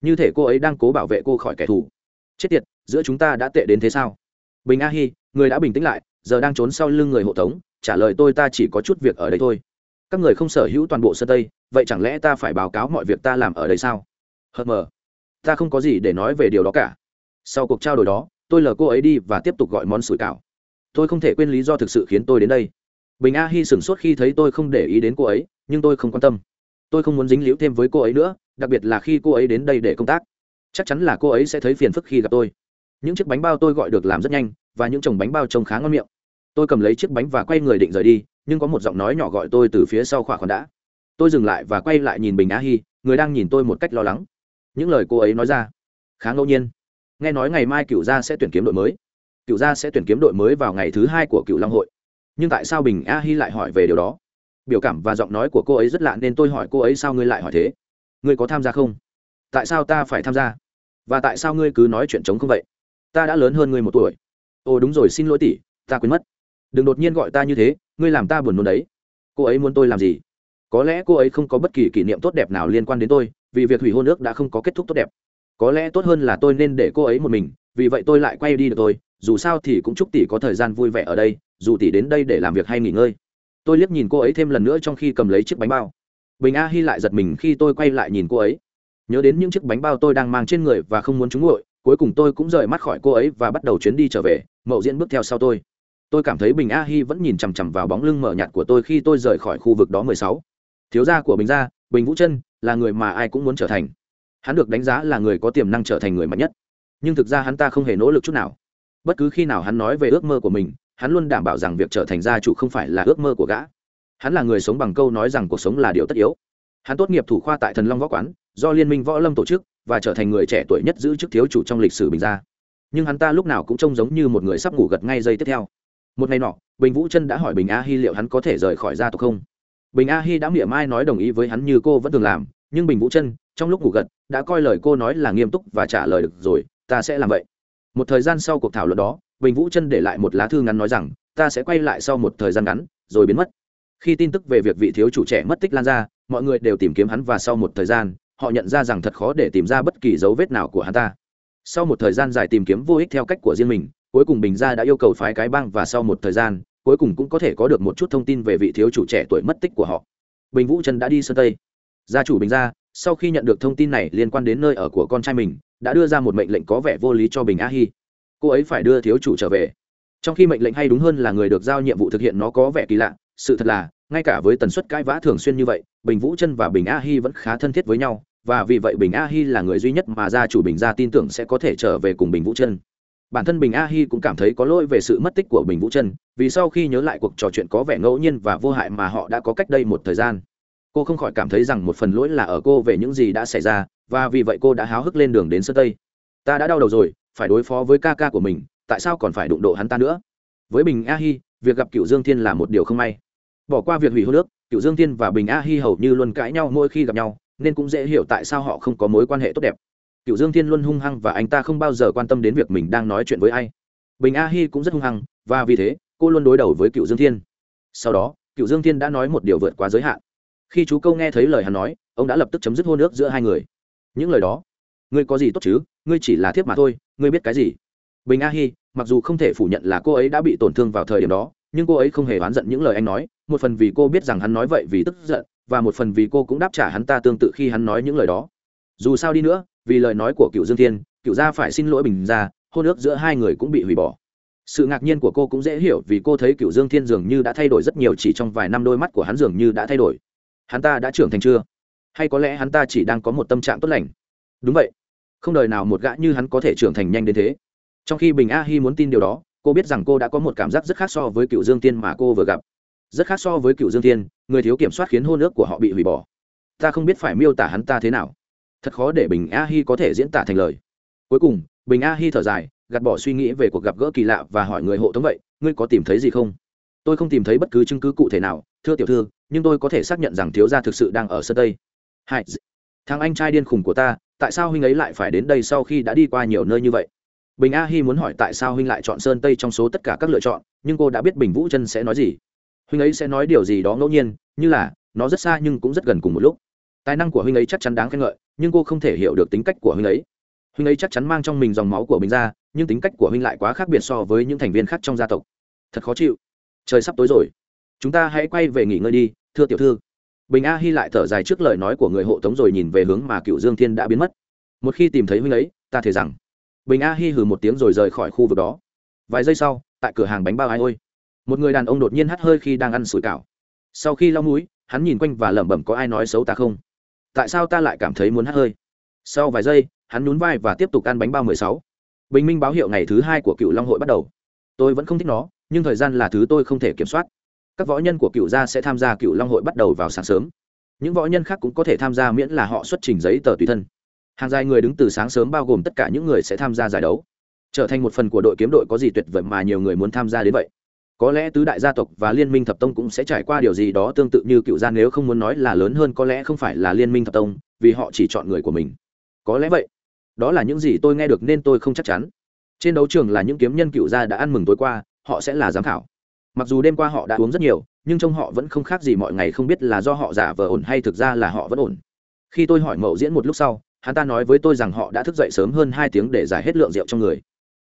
như thể cô ấy đang cố bảo vệ cô khỏi kẻ thù. Chết tiệt, giữa chúng ta đã tệ đến thế sao? Bình a hi, người đã bình tĩnh lại giờ đang trốn sau lưng người hộ tống, trả lời tôi ta chỉ có chút việc ở đây thôi. Các người không sở hữu toàn bộ sân tây, vậy chẳng lẽ ta phải báo cáo mọi việc ta làm ở đây sao? Hờ mờ. Ta không có gì để nói về điều đó cả. Sau cuộc trao đổi đó, tôi lờ cô ấy đi và tiếp tục gọi món sủi cảo. Tôi không thể quên lý do thực sự khiến tôi đến đây. Bình a hy sửng sốt khi thấy tôi không để ý đến cô ấy, nhưng tôi không quan tâm. Tôi không muốn dính líu thêm với cô ấy nữa, đặc biệt là khi cô ấy đến đây để công tác. Chắc chắn là cô ấy sẽ thấy phiền phức khi gặp tôi. Những chiếc bánh bao tôi gọi được làm rất nhanh, và những chồng bánh bao trông khá ngon miệng tôi cầm lấy chiếc bánh và quay người định rời đi, nhưng có một giọng nói nhỏ gọi tôi từ phía sau khỏa khoản đã. Tôi dừng lại và quay lại nhìn bình Á hi, người đang nhìn tôi một cách lo lắng. Những lời cô ấy nói ra. Khá ngẫu nhiên. Nghe nói ngày mai cựu gia sẽ tuyển kiếm đội mới. Cựu gia sẽ tuyển kiếm đội mới vào ngày thứ hai của cựu long hội. Nhưng tại sao bình a hi lại hỏi về điều đó? Biểu cảm và giọng nói của cô ấy rất lạ nên tôi hỏi cô ấy sao ngươi lại hỏi thế? Ngươi có tham gia không? Tại sao ta phải tham gia? Và tại sao ngươi cứ nói chuyện chống không vậy? Ta đã lớn hơn ngươi một tuổi. Ồ đúng rồi, xin lỗi tỷ, ta quên mất đừng đột nhiên gọi ta như thế, ngươi làm ta buồn nôn đấy. Cô ấy muốn tôi làm gì? Có lẽ cô ấy không có bất kỳ kỷ niệm tốt đẹp nào liên quan đến tôi, vì việc hủy hôn ước đã không có kết thúc tốt đẹp. Có lẽ tốt hơn là tôi nên để cô ấy một mình, vì vậy tôi lại quay đi được tôi dù sao thì cũng chúc tỷ có thời gian vui vẻ ở đây, dù tỷ đến đây để làm việc hay nghỉ ngơi. Tôi liếc nhìn cô ấy thêm lần nữa trong khi cầm lấy chiếc bánh bao. Bình a Hy lại giật mình khi tôi quay lại nhìn cô ấy. Nhớ đến những chiếc bánh bao tôi đang mang trên người và không muốn chúng nguội, cuối cùng tôi cũng rời mắt khỏi cô ấy và bắt đầu chuyến đi trở về, mậu diễn bước theo sau tôi tôi cảm thấy bình a hi vẫn nhìn chằm chằm vào bóng lưng mở nhạt của tôi khi tôi rời khỏi khu vực đó mười sáu. Thiếu gia của bình gia, bình vũ chân là người mà ai cũng muốn trở thành. Hắn được đánh giá là người có tiềm năng trở thành người mạnh nhất. Nhưng thực ra hắn ta không hề nỗ lực chút nào. Bất cứ khi nào hắn nói về ước mơ của mình, hắn luôn đảm bảo rằng việc trở thành gia chủ không phải là ước mơ của gã. Hắn là người sống bằng câu nói rằng cuộc sống là điều tất yếu. Hắn tốt nghiệp thủ khoa tại thần long võ quán, do liên minh võ lâm tổ chức, và trở thành người trẻ tuổi nhất giữ chức thiếu chủ trong lịch sử bình gia. Nhưng hắn ta lúc nào cũng trông giống như một người sắp ngủ gật ngay giây tiếp theo một ngày nọ, bình vũ chân đã hỏi bình a hi liệu hắn có thể rời khỏi gia tộc không? Bình a hi đã mỉa mai nói đồng ý với hắn như cô vẫn thường làm, nhưng bình vũ chân trong lúc ngủ gật, đã coi lời cô nói là nghiêm túc và trả lời được rồi, ta sẽ làm vậy. Một thời gian sau cuộc thảo luận đó, bình vũ chân để lại một lá thư ngắn nói rằng, ta sẽ quay lại sau một thời gian ngắn, rồi biến mất. Khi tin tức về việc vị thiếu chủ trẻ mất tích lan ra, mọi người đều tìm kiếm hắn và sau một thời gian, họ nhận ra rằng thật khó để tìm ra bất kỳ dấu vết nào của hắn ta. Sau một thời gian dài tìm kiếm vô ích theo cách của riêng mình cuối cùng bình gia đã yêu cầu phái cái bang và sau một thời gian, cuối cùng cũng có thể có được một chút thông tin về vị thiếu chủ trẻ tuổi mất tích của họ. Bình vũ trần đã đi sơn tây. Gia chủ bình gia, sau khi nhận được thông tin này liên quan đến nơi ở của con trai mình, đã đưa ra một mệnh lệnh có vẻ vô lý cho bình a hi. Cô ấy phải đưa thiếu chủ trở về. Trong khi mệnh lệnh hay đúng hơn là người được giao nhiệm vụ thực hiện nó có vẻ kỳ lạ, sự thật là, ngay cả với tần suất cãi vã thường xuyên như vậy, bình vũ chân và bình a hi vẫn khá thân thiết với nhau, và vì vậy bình a hi là người duy nhất mà gia chủ bình gia tin tưởng sẽ có thể trở về cùng bình vũ chân bản thân bình a hi cũng cảm thấy có lỗi về sự mất tích của bình vũ chân, vì sau khi nhớ lại cuộc trò chuyện có vẻ ngẫu nhiên và vô hại mà họ đã có cách đây một thời gian. Cô không khỏi cảm thấy rằng một phần lỗi là ở cô về những gì đã xảy ra, và vì vậy cô đã háo hức lên đường đến sơ tây. Ta đã đau đầu rồi, phải đối phó với ca ca của mình, tại sao còn phải đụng độ hắn ta nữa? Với bình a hi, việc gặp cựu dương thiên là một điều không may. Bỏ qua việc hủy hô nước cựu dương thiên và bình a hi hầu như luôn cãi nhau mỗi khi gặp nhau, nên cũng dễ hiểu tại sao họ không có mối quan hệ tốt đẹp cựu dương thiên luôn hung hăng và anh ta không bao giờ quan tâm đến việc mình đang nói chuyện với ai. Bình a hi cũng rất hung hăng, và vì thế, cô luôn đối đầu với cựu dương thiên. Sau đó cựu dương thiên đã nói một điều vượt quá giới hạn. Khi chú câu nghe thấy lời hắn nói, ông đã lập tức chấm dứt hôn ước giữa hai người. Những lời đó, ngươi có gì tốt chứ? Ngươi chỉ là thiếp mà thôi, ngươi biết cái gì? Bình a hi, mặc dù không thể phủ nhận là cô ấy đã bị tổn thương vào thời điểm đó, nhưng cô ấy không hề oán giận những lời anh nói. Một phần vì cô biết rằng hắn nói vậy vì tức giận, và một phần vì cô cũng đáp trả hắn ta tương tự khi hắn nói những lời đó. Dù sao đi nữa vì lời nói của cựu dương thiên, cựu gia phải xin lỗi bình gia, hôn ước giữa hai người cũng bị hủy bỏ. Sự ngạc nhiên của cô cũng dễ hiểu vì cô thấy cựu dương thiên dường như đã thay đổi rất nhiều, chỉ trong vài năm đôi mắt của hắn dường như đã thay đổi. Hắn ta đã trưởng thành chưa? Hay có lẽ hắn ta chỉ đang có một tâm trạng tốt lành? Đúng vậy. Không đời nào một gã như hắn có thể trưởng thành nhanh đến thế. Trong khi bình a hi muốn tin điều đó, cô biết rằng cô đã có một cảm giác rất khác so với cựu dương tiên mà cô vừa gặp. Rất khác so với cựu dương tiên người thiếu kiểm soát khiến hôn ước của họ bị hủy bỏ. Ta không biết phải miêu tả hắn ta thế nào thật khó để bình a hi có thể diễn tả thành lời. Cuối cùng, bình a hi thở dài, gạt bỏ suy nghĩ về cuộc gặp gỡ kỳ lạ và hỏi người hộ tống vậy, ngươi có tìm thấy gì không? Tôi không tìm thấy bất cứ chứng cứ cụ thể nào, thưa tiểu thư, nhưng tôi có thể xác nhận rằng thiếu gia thực sự đang ở sơ tây. Hai thằng anh trai điên khùng của ta, tại sao huynh ấy lại phải đến đây sau khi đã đi qua nhiều nơi như vậy? Bình a hi muốn hỏi tại sao huynh lại chọn sơn tây trong số tất cả các lựa chọn, nhưng cô đã biết bình vũ chân sẽ nói gì. Huynh ấy sẽ nói điều gì đó ngẫu nhiên, như là, nó rất xa nhưng cũng rất gần cùng một lúc. Tài năng của huynh ấy chắc chắn đáng khen ngợi nhưng cô không thể hiểu được tính cách của huynh ấy. Huynh ấy chắc chắn mang trong mình dòng máu của bình ra, nhưng tính cách của huynh lại quá khác biệt so với những thành viên khác trong gia tộc. Thật khó chịu. Trời sắp tối rồi. Chúng ta hãy quay về nghỉ ngơi đi, thưa tiểu thư. Bình a hy lại thở dài trước lời nói của người hộ tống rồi nhìn về hướng mà cựu dương thiên đã biến mất. Một khi tìm thấy huynh ấy, ta thể rằng. Bình a hy hừ một tiếng rồi rời khỏi khu vực đó. Vài giây sau, tại cửa hàng bánh bao ai ôi. Một người đàn ông đột nhiên hắt hơi khi đang ăn sủi cảo. Sau khi lau mũi, hắn nhìn quanh và lẩm bẩm có ai nói xấu ta không? Tại sao ta lại cảm thấy muốn hắt hơi? Sau vài giây, hắn nhún vai và tiếp tục ăn bánh bao mười sáu. Bình minh báo hiệu ngày thứ hai của cựu long hội bắt đầu. Tôi vẫn không thích nó, nhưng thời gian là thứ tôi không thể kiểm soát. Các võ nhân của cựu gia sẽ tham gia cựu long hội bắt đầu vào sáng sớm. Những võ nhân khác cũng có thể tham gia miễn là họ xuất trình giấy tờ tùy thân. Hàng dài người đứng từ sáng sớm bao gồm tất cả những người sẽ tham gia giải đấu. Trở thành một phần của đội kiếm đội có gì tuyệt vời mà nhiều người muốn tham gia đến vậy có lẽ tứ đại gia tộc và liên minh thập tông cũng sẽ trải qua điều gì đó tương tự như cựu gia nếu không muốn nói là lớn hơn, có lẽ không phải là liên minh thập tông, vì họ chỉ chọn người của mình. Có lẽ vậy. Đó là những gì tôi nghe được nên tôi không chắc chắn. Trên đấu trường là những kiếm nhân cựu gia đã ăn mừng tối qua, họ sẽ là giám khảo. Mặc dù đêm qua họ đã uống rất nhiều, nhưng trông họ vẫn không khác gì mọi ngày không biết là do họ giả vờ ổn hay thực ra là họ vẫn ổn. Khi tôi hỏi mậu diễn một lúc sau, hắn ta nói với tôi rằng họ đã thức dậy sớm hơn hai tiếng để giải hết lượng rượu trong người.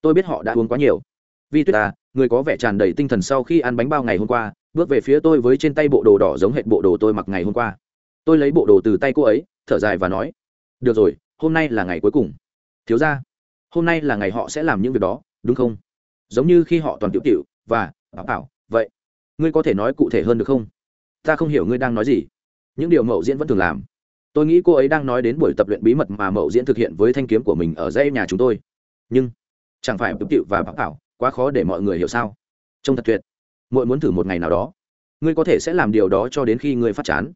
Tôi biết họ đã uống quá nhiều vi tuyết ta người có vẻ tràn đầy tinh thần sau khi ăn bánh bao ngày hôm qua, bước về phía tôi với trên tay bộ đồ đỏ giống hệt bộ đồ tôi mặc ngày hôm qua. Tôi lấy bộ đồ từ tay cô ấy, thở dài và nói, được rồi, hôm nay là ngày cuối cùng. Thiếu ra hôm nay là ngày họ sẽ làm những việc đó, đúng không? Giống như khi họ toàn tiểu tiểu và bảo bảo, vậy ngươi có thể nói cụ thể hơn được không? Ta không hiểu ngươi đang nói gì. Những điều mậu diễn vẫn thường làm. Tôi nghĩ cô ấy đang nói đến buổi tập luyện bí mật mà mậu diễn thực hiện với thanh kiếm của mình ở dãy nhà chúng tôi. Nhưng chẳng phải tiểu tiểu và bảo bảo quá khó để mọi người hiểu sao? Trông thật tuyệt. Mỗi muốn thử một ngày nào đó. Ngươi có thể sẽ làm điều đó cho đến khi ngươi phát chán.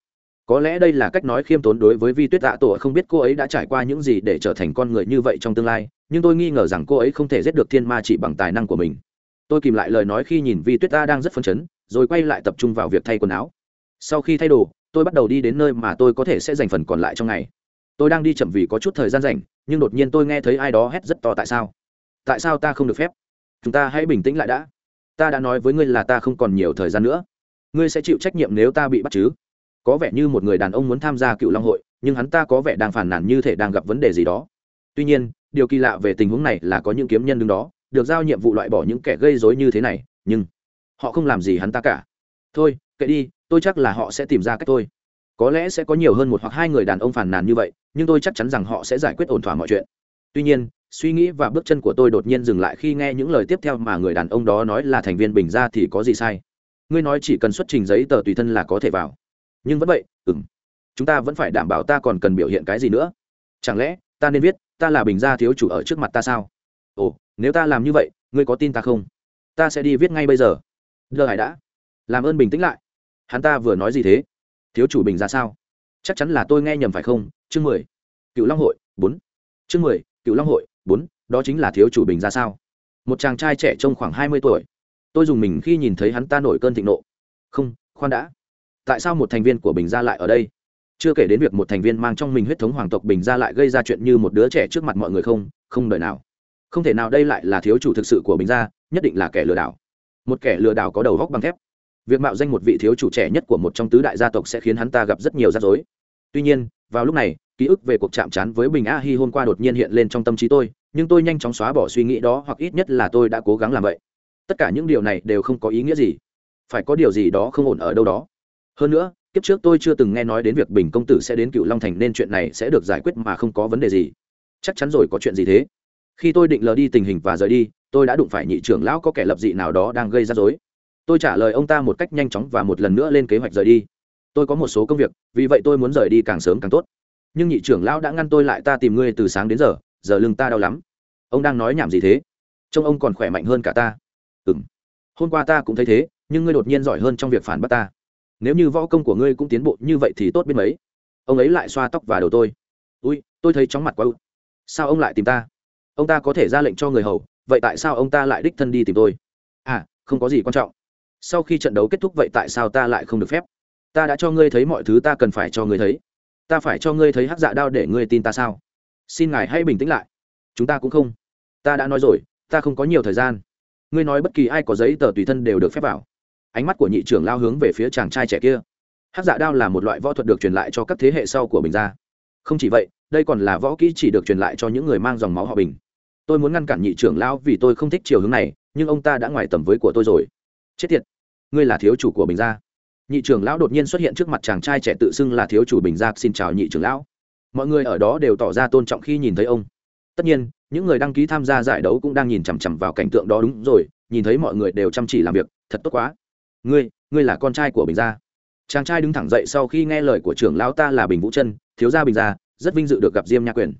Có lẽ đây là cách nói khiêm tốn đối với vi tuyết tạ tổ, không biết cô ấy đã trải qua những gì để trở thành con người như vậy trong tương lai, nhưng tôi nghi ngờ rằng cô ấy không thể giết được thiên ma chỉ bằng tài năng của mình. Tôi kìm lại lời nói khi nhìn vi tuyết ta đang rất phấn chấn, rồi quay lại tập trung vào việc thay quần áo. Sau khi thay đồ, tôi bắt đầu đi đến nơi mà tôi có thể sẽ dành phần còn lại trong ngày. Tôi đang đi chậm vì có chút thời gian rảnh, nhưng đột nhiên tôi nghe thấy ai đó hét rất to tại sao? Tại sao ta không được phép? Chúng ta hãy bình tĩnh lại đã. Ta đã nói với ngươi là ta không còn nhiều thời gian nữa. Ngươi sẽ chịu trách nhiệm nếu ta bị bắt chứ? Có vẻ như một người đàn ông muốn tham gia cựu long hội, nhưng hắn ta có vẻ đang phản nản như thể đang gặp vấn đề gì đó. Tuy nhiên, điều kỳ lạ về tình huống này là có những kiếm nhân đứng đó, được giao nhiệm vụ loại bỏ những kẻ gây dối như thế này, nhưng họ không làm gì hắn ta cả. Thôi, kệ đi, tôi chắc là họ sẽ tìm ra cách tôi có lẽ sẽ có nhiều hơn một hoặc hai người đàn ông phản nàn như vậy, nhưng tôi chắc chắn rằng họ sẽ giải quyết ổn thỏa mọi chuyện. Tuy nhiên suy nghĩ và bước chân của tôi đột nhiên dừng lại khi nghe những lời tiếp theo mà người đàn ông đó nói là thành viên bình ra thì có gì sai? Ngươi nói chỉ cần xuất trình giấy tờ tùy thân là có thể vào. Nhưng vẫn vậy ừng chúng ta vẫn phải đảm bảo ta còn cần biểu hiện cái gì nữa? Chẳng lẽ ta nên viết, ta là bình gia thiếu chủ ở trước mặt ta sao? Ồ, nếu ta làm như vậy, ngươi có tin ta không? Ta sẽ đi viết ngay bây giờ. Lơ hải đã. Làm ơn bình tĩnh lại. Hắn ta vừa nói gì thế? Thiếu chủ bình ra sao? Chắc chắn là tôi nghe nhầm phải không? Chương mười. Cựu long hội, bốn. Chương mười. Cựu long hội bốn, đó chính là thiếu chủ bình ra sao? Một chàng trai trẻ trông khoảng hai mươi tuổi. Tôi dùng mình khi nhìn thấy hắn ta nổi cơn thịnh nộ. Không, khoan đã. Tại sao một thành viên của bình gia lại ở đây? Chưa kể đến việc một thành viên mang trong mình huyết thống hoàng tộc bình gia lại gây ra chuyện như một đứa trẻ trước mặt mọi người không? Không đời nào. Không thể nào đây lại là thiếu chủ thực sự của bình gia nhất định là kẻ lừa đảo. Một kẻ lừa đảo có đầu góc bằng thép. Việc mạo danh một vị thiếu chủ trẻ nhất của một trong tứ đại gia tộc sẽ khiến hắn ta gặp rất nhiều rắc rối. Tuy nhiên, vào lúc này ký ức về cuộc chạm trán với bình a hi hôm qua đột nhiên hiện lên trong tâm trí tôi, nhưng tôi nhanh chóng xóa bỏ suy nghĩ đó hoặc ít nhất là tôi đã cố gắng làm vậy. Tất cả những điều này đều không có ý nghĩa gì. Phải có điều gì đó không ổn ở đâu đó. Hơn nữa, kiếp trước tôi chưa từng nghe nói đến việc bình công tử sẽ đến cựu long thành nên chuyện này sẽ được giải quyết mà không có vấn đề gì. Chắc chắn rồi có chuyện gì thế? Khi tôi định lờ đi tình hình và rời đi, tôi đã đụng phải nhị trưởng lão có kẻ lập dị nào đó đang gây ra dối tôi trả lời ông ta một cách nhanh chóng và một lần nữa lên kế hoạch rời đi. Tôi có một số công việc, vì vậy tôi muốn rời đi càng sớm càng tốt nhưng nhị trưởng lão đã ngăn tôi lại ta tìm ngươi từ sáng đến giờ giờ lưng ta đau lắm. Ông đang nói nhảm gì thế? Trông ông còn khỏe mạnh hơn cả ta. Ừ m hôm qua ta cũng thấy thế, nhưng ngươi đột nhiên giỏi hơn trong việc phản bác ta. Nếu như võ công của ngươi cũng tiến bộ như vậy thì tốt biết mấy. Ông ấy lại xoa tóc và đầu tôi. Ui, tôi thấy chóng mặt quá ư. Sao ông lại tìm ta? Ông ta có thể ra lệnh cho người hầu, vậy tại sao ông ta lại đích thân đi tìm tôi? À không có gì quan trọng. Sau khi trận đấu kết thúc vậy tại sao ta lại không được phép? Ta đã cho ngươi thấy mọi thứ ta cần phải cho ngươi thấy ta phải cho ngươi thấy hắc dạ đao để ngươi tin ta sao? Xin ngài hãy bình tĩnh lại. Chúng ta cũng không. Ta đã nói rồi, ta không có nhiều thời gian. Ngươi nói bất kỳ ai có giấy tờ tùy thân đều được phép vào. Ánh mắt của nhị trưởng lao hướng về phía chàng trai trẻ kia. Hắc dạ đao là một loại võ thuật được truyền lại cho các thế hệ sau của bình gia không chỉ vậy, đây còn là võ kỹ chỉ được truyền lại cho những người mang dòng máu họ bình. Tôi muốn ngăn cản nhị trưởng lão vì tôi không thích chiều hướng này, nhưng ông ta đã ngoài tầm với của tôi rồi. Chết tiệt. Ngươi là thiếu chủ của bình gia nhị trưởng lão đột nhiên xuất hiện trước mặt chàng trai trẻ tự xưng là thiếu chủ bình gia xin chào nhị trưởng lão. Mọi người ở đó đều tỏ ra tôn trọng khi nhìn thấy ông. Tất nhiên, những người đăng ký tham gia giải đấu cũng đang nhìn chằm chằm vào cảnh tượng đó đúng rồi, nhìn thấy mọi người đều chăm chỉ làm việc, thật tốt quá. Ngươi ngươi là con trai của bình gia. Chàng trai đứng thẳng dậy sau khi nghe lời của trưởng lão ta là bình vũ chân, thiếu gia bình gia, rất vinh dự được gặp diêm nha quyền.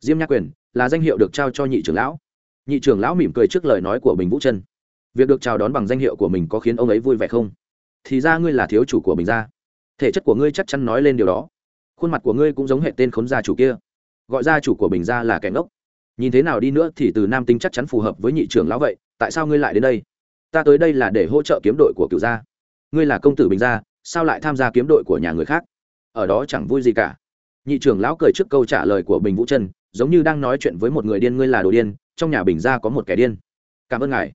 Diêm nha quyền là danh hiệu được trao cho nhị trưởng lão. Nhị trưởng lão mỉm cười trước lời nói của bình vũ chân. Việc được chào đón bằng danh hiệu của mình có khiến ông ấy vui vẻ không? Thì ra ngươi là thiếu chủ của bình gia thể chất của ngươi chắc chắn nói lên điều đó. Khuôn mặt của ngươi cũng giống hệ tên khốn gia chủ kia. Gọi gia chủ của bình gia là kẻ ngốc. Nhìn thế nào đi nữa thì từ nam tính chắc chắn phù hợp với nhị trưởng lão vậy, tại sao ngươi lại đến đây? Ta tới đây là để hỗ trợ kiếm đội của cựu gia. Ngươi là công tử bình gia, sao lại tham gia kiếm đội của nhà người khác? Ở đó chẳng vui gì cả. Nhị trưởng lão cười trước câu trả lời của bình vũ trân, giống như đang nói chuyện với một người điên ngươi là đồ điên, trong nhà bình gia có một kẻ điên. Cảm ơn ngài.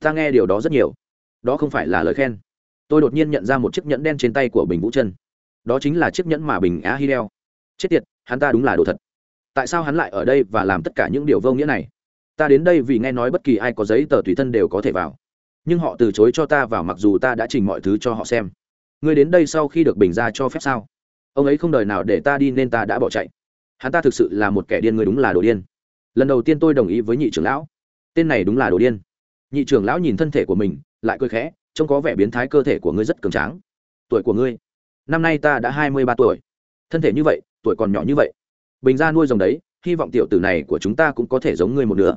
Ta nghe điều đó rất nhiều. Đó không phải là lời khen tôi đột nhiên nhận ra một chiếc nhẫn đen trên tay của bình vũ chân đó chính là chiếc nhẫn mà bình á hi đeo chết tiệt, hắn ta đúng là đồ thật. Tại sao hắn lại ở đây và làm tất cả những điều vô nghĩa này? Ta đến đây vì nghe nói bất kỳ ai có giấy tờ tùy thân đều có thể vào. Nhưng họ từ chối cho ta vào mặc dù ta đã trình mọi thứ cho họ xem. Ngươi đến đây sau khi được bình ra cho phép sao? Ông ấy không đời nào để ta đi nên ta đã bỏ chạy. Hắn ta thực sự là một kẻ điên người đúng là đồ điên. Lần đầu tiên tôi đồng ý với nhị trưởng lão. Tên này đúng là đồ điên. Nhị trưởng lão nhìn thân thể của mình, lại cười khẽ trông có vẻ biến thái cơ thể của ngươi rất cường tráng. Tuổi của ngươi, năm nay ta đã hai mươi ba tuổi. Thân thể như vậy, tuổi còn nhỏ như vậy. Bình ra nuôi rồng đấy, hy vọng tiểu tử này của chúng ta cũng có thể giống ngươi một nửa.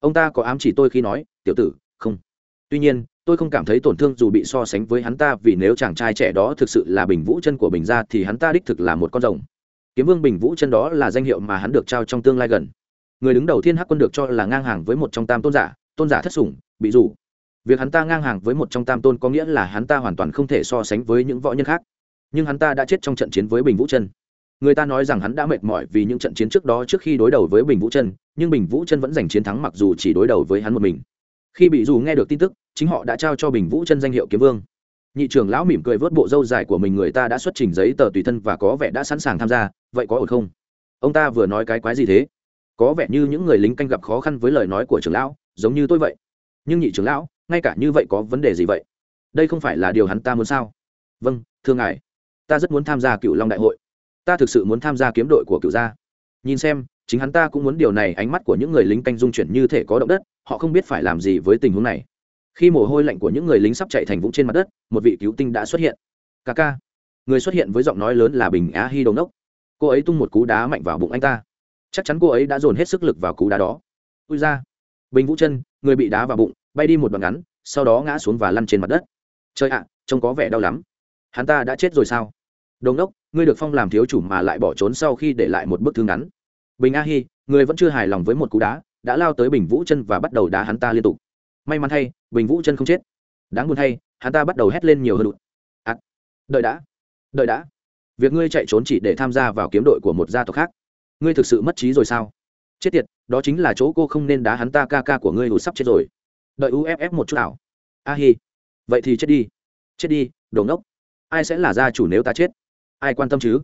Ông ta có ám chỉ tôi khi nói, tiểu tử, không. Tuy nhiên, tôi không cảm thấy tổn thương dù bị so sánh với hắn ta vì nếu chàng trai trẻ đó thực sự là bình vũ chân của bình gia thì hắn ta đích thực là một con rồng. Kiếm vương bình vũ chân đó là danh hiệu mà hắn được trao trong tương lai gần. Người đứng đầu thiên hắc quân được cho là ngang hàng với một trong tam tôn giả tôn giả thất sủng, bị rủ việc hắn ta ngang hàng với một trong tam tôn có nghĩa là hắn ta hoàn toàn không thể so sánh với những võ nhân khác. Nhưng hắn ta đã chết trong trận chiến với bình vũ chân. Người ta nói rằng hắn đã mệt mỏi vì những trận chiến trước đó trước khi đối đầu với bình vũ chân, nhưng bình vũ chân vẫn giành chiến thắng mặc dù chỉ đối đầu với hắn một mình. Khi bị dù nghe được tin tức, chính họ đã trao cho bình vũ chân danh hiệu kiếm vương. Nhị trưởng lão mỉm cười vớt bộ râu dài của mình người ta đã xuất trình giấy tờ tùy thân và có vẻ đã sẵn sàng tham gia, vậy có ổn không? Ông ta vừa nói cái quái gì thế? Có vẻ như những người lính canh gặp khó khăn với lời nói của trưởng lão, giống như tôi vậy. Nhưng nhị trưởng lão ngay cả như vậy có vấn đề gì vậy? Đây không phải là điều hắn ta muốn sao? Vâng thưa ngài. Ta rất muốn tham gia cựu long đại hội. Ta thực sự muốn tham gia kiếm đội của cựu gia. Nhìn xem, chính hắn ta cũng muốn điều này, ánh mắt của những người lính canh dung chuyển như thể có động đất, họ không biết phải làm gì với tình huống này. Khi mồ hôi lạnh của những người lính sắp chạy thành vũng trên mặt đất, một vị cứu tinh đã xuất hiện. Ca ca. Người xuất hiện với giọng nói lớn là bình á hi đầu nốc cô ấy tung một cú đá mạnh vào bụng anh ta. Chắc chắn cô ấy đã dồn hết sức lực vào cú đá đó. Ui ra bình vũ chân người bị đá vào bụng bay đi một đoạn ngắn sau đó ngã xuống và lăn trên mặt đất. Trời ạ trông có vẻ đau lắm. Hắn ta đã chết rồi sao? Đồn đốc ngươi được phong làm thiếu chủ mà lại bỏ trốn sau khi để lại một bức thư ngắn. Bình a hi người vẫn chưa hài lòng với một cú đá đã lao tới bình vũ chân và bắt đầu đá hắn ta liên tục. May mắn thay bình vũ chân không chết. Đáng buồn thay hắn ta bắt đầu hét lên nhiều hơn đụt. À, đợi đã đợi đã. Việc ngươi chạy trốn chỉ để tham gia vào kiếm đội của một gia tộc khác. Ngươi thực sự mất trí rồi sao? Chết tiệt đó chính là chỗ cô không nên đá hắn ta ca ca của ngươi hụt sắp chết rồi đợi uff một chút nào. A hi. Vậy thì chết đi. Chết đi, đồ ngốc. Ai sẽ là gia chủ nếu ta chết? Ai quan tâm chứ?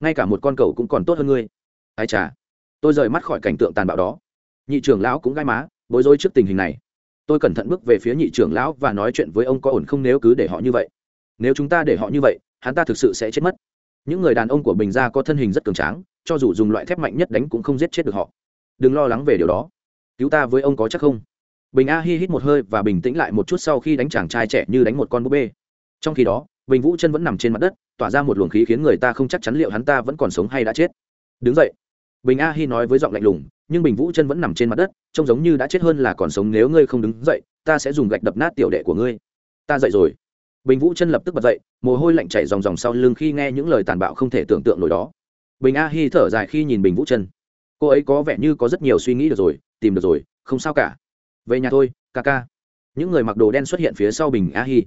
Ngay cả một con cầu cũng còn tốt hơn ngươi. Ai chà. Tôi rời mắt khỏi cảnh tượng tàn bạo đó. Nhị trưởng lão cũng gai má, bối rối trước tình hình này. Tôi cẩn thận bước về phía nhị trưởng lão và nói chuyện với ông có ổn không nếu cứ để họ như vậy? Nếu chúng ta để họ như vậy, hắn ta thực sự sẽ chết mất. Những người đàn ông của bình gia có thân hình rất cường tráng, cho dù dùng loại thép mạnh nhất đánh cũng không giết chết được họ. Đừng lo lắng về điều đó. Cứu ta với ông có chắc không? Bình a hi hít một hơi và bình tĩnh lại một chút sau khi đánh chàng trai trẻ như đánh một con búp bê. Trong khi đó, bình vũ chân vẫn nằm trên mặt đất, tỏa ra một luồng khí khiến người ta không chắc chắn liệu hắn ta vẫn còn sống hay đã chết. Đứng dậy. Bình a hi nói với giọng lạnh lùng, nhưng bình vũ chân vẫn nằm trên mặt đất, trông giống như đã chết hơn là còn sống nếu ngươi không đứng dậy, ta sẽ dùng gạch đập nát tiểu đệ của ngươi. Ta dậy rồi. Bình vũ chân lập tức bật dậy, mồ hôi lạnh chảy ròng ròng sau lưng khi nghe những lời tàn bạo không thể tưởng tượng nổi đó. Bình a hi thở dài khi nhìn bình vũ chân. Cô ấy có vẻ như có rất nhiều suy nghĩ được rồi, tìm được rồi, không sao cả về nhà thôi, ca ca. Những người mặc đồ đen xuất hiện phía sau bình a hi.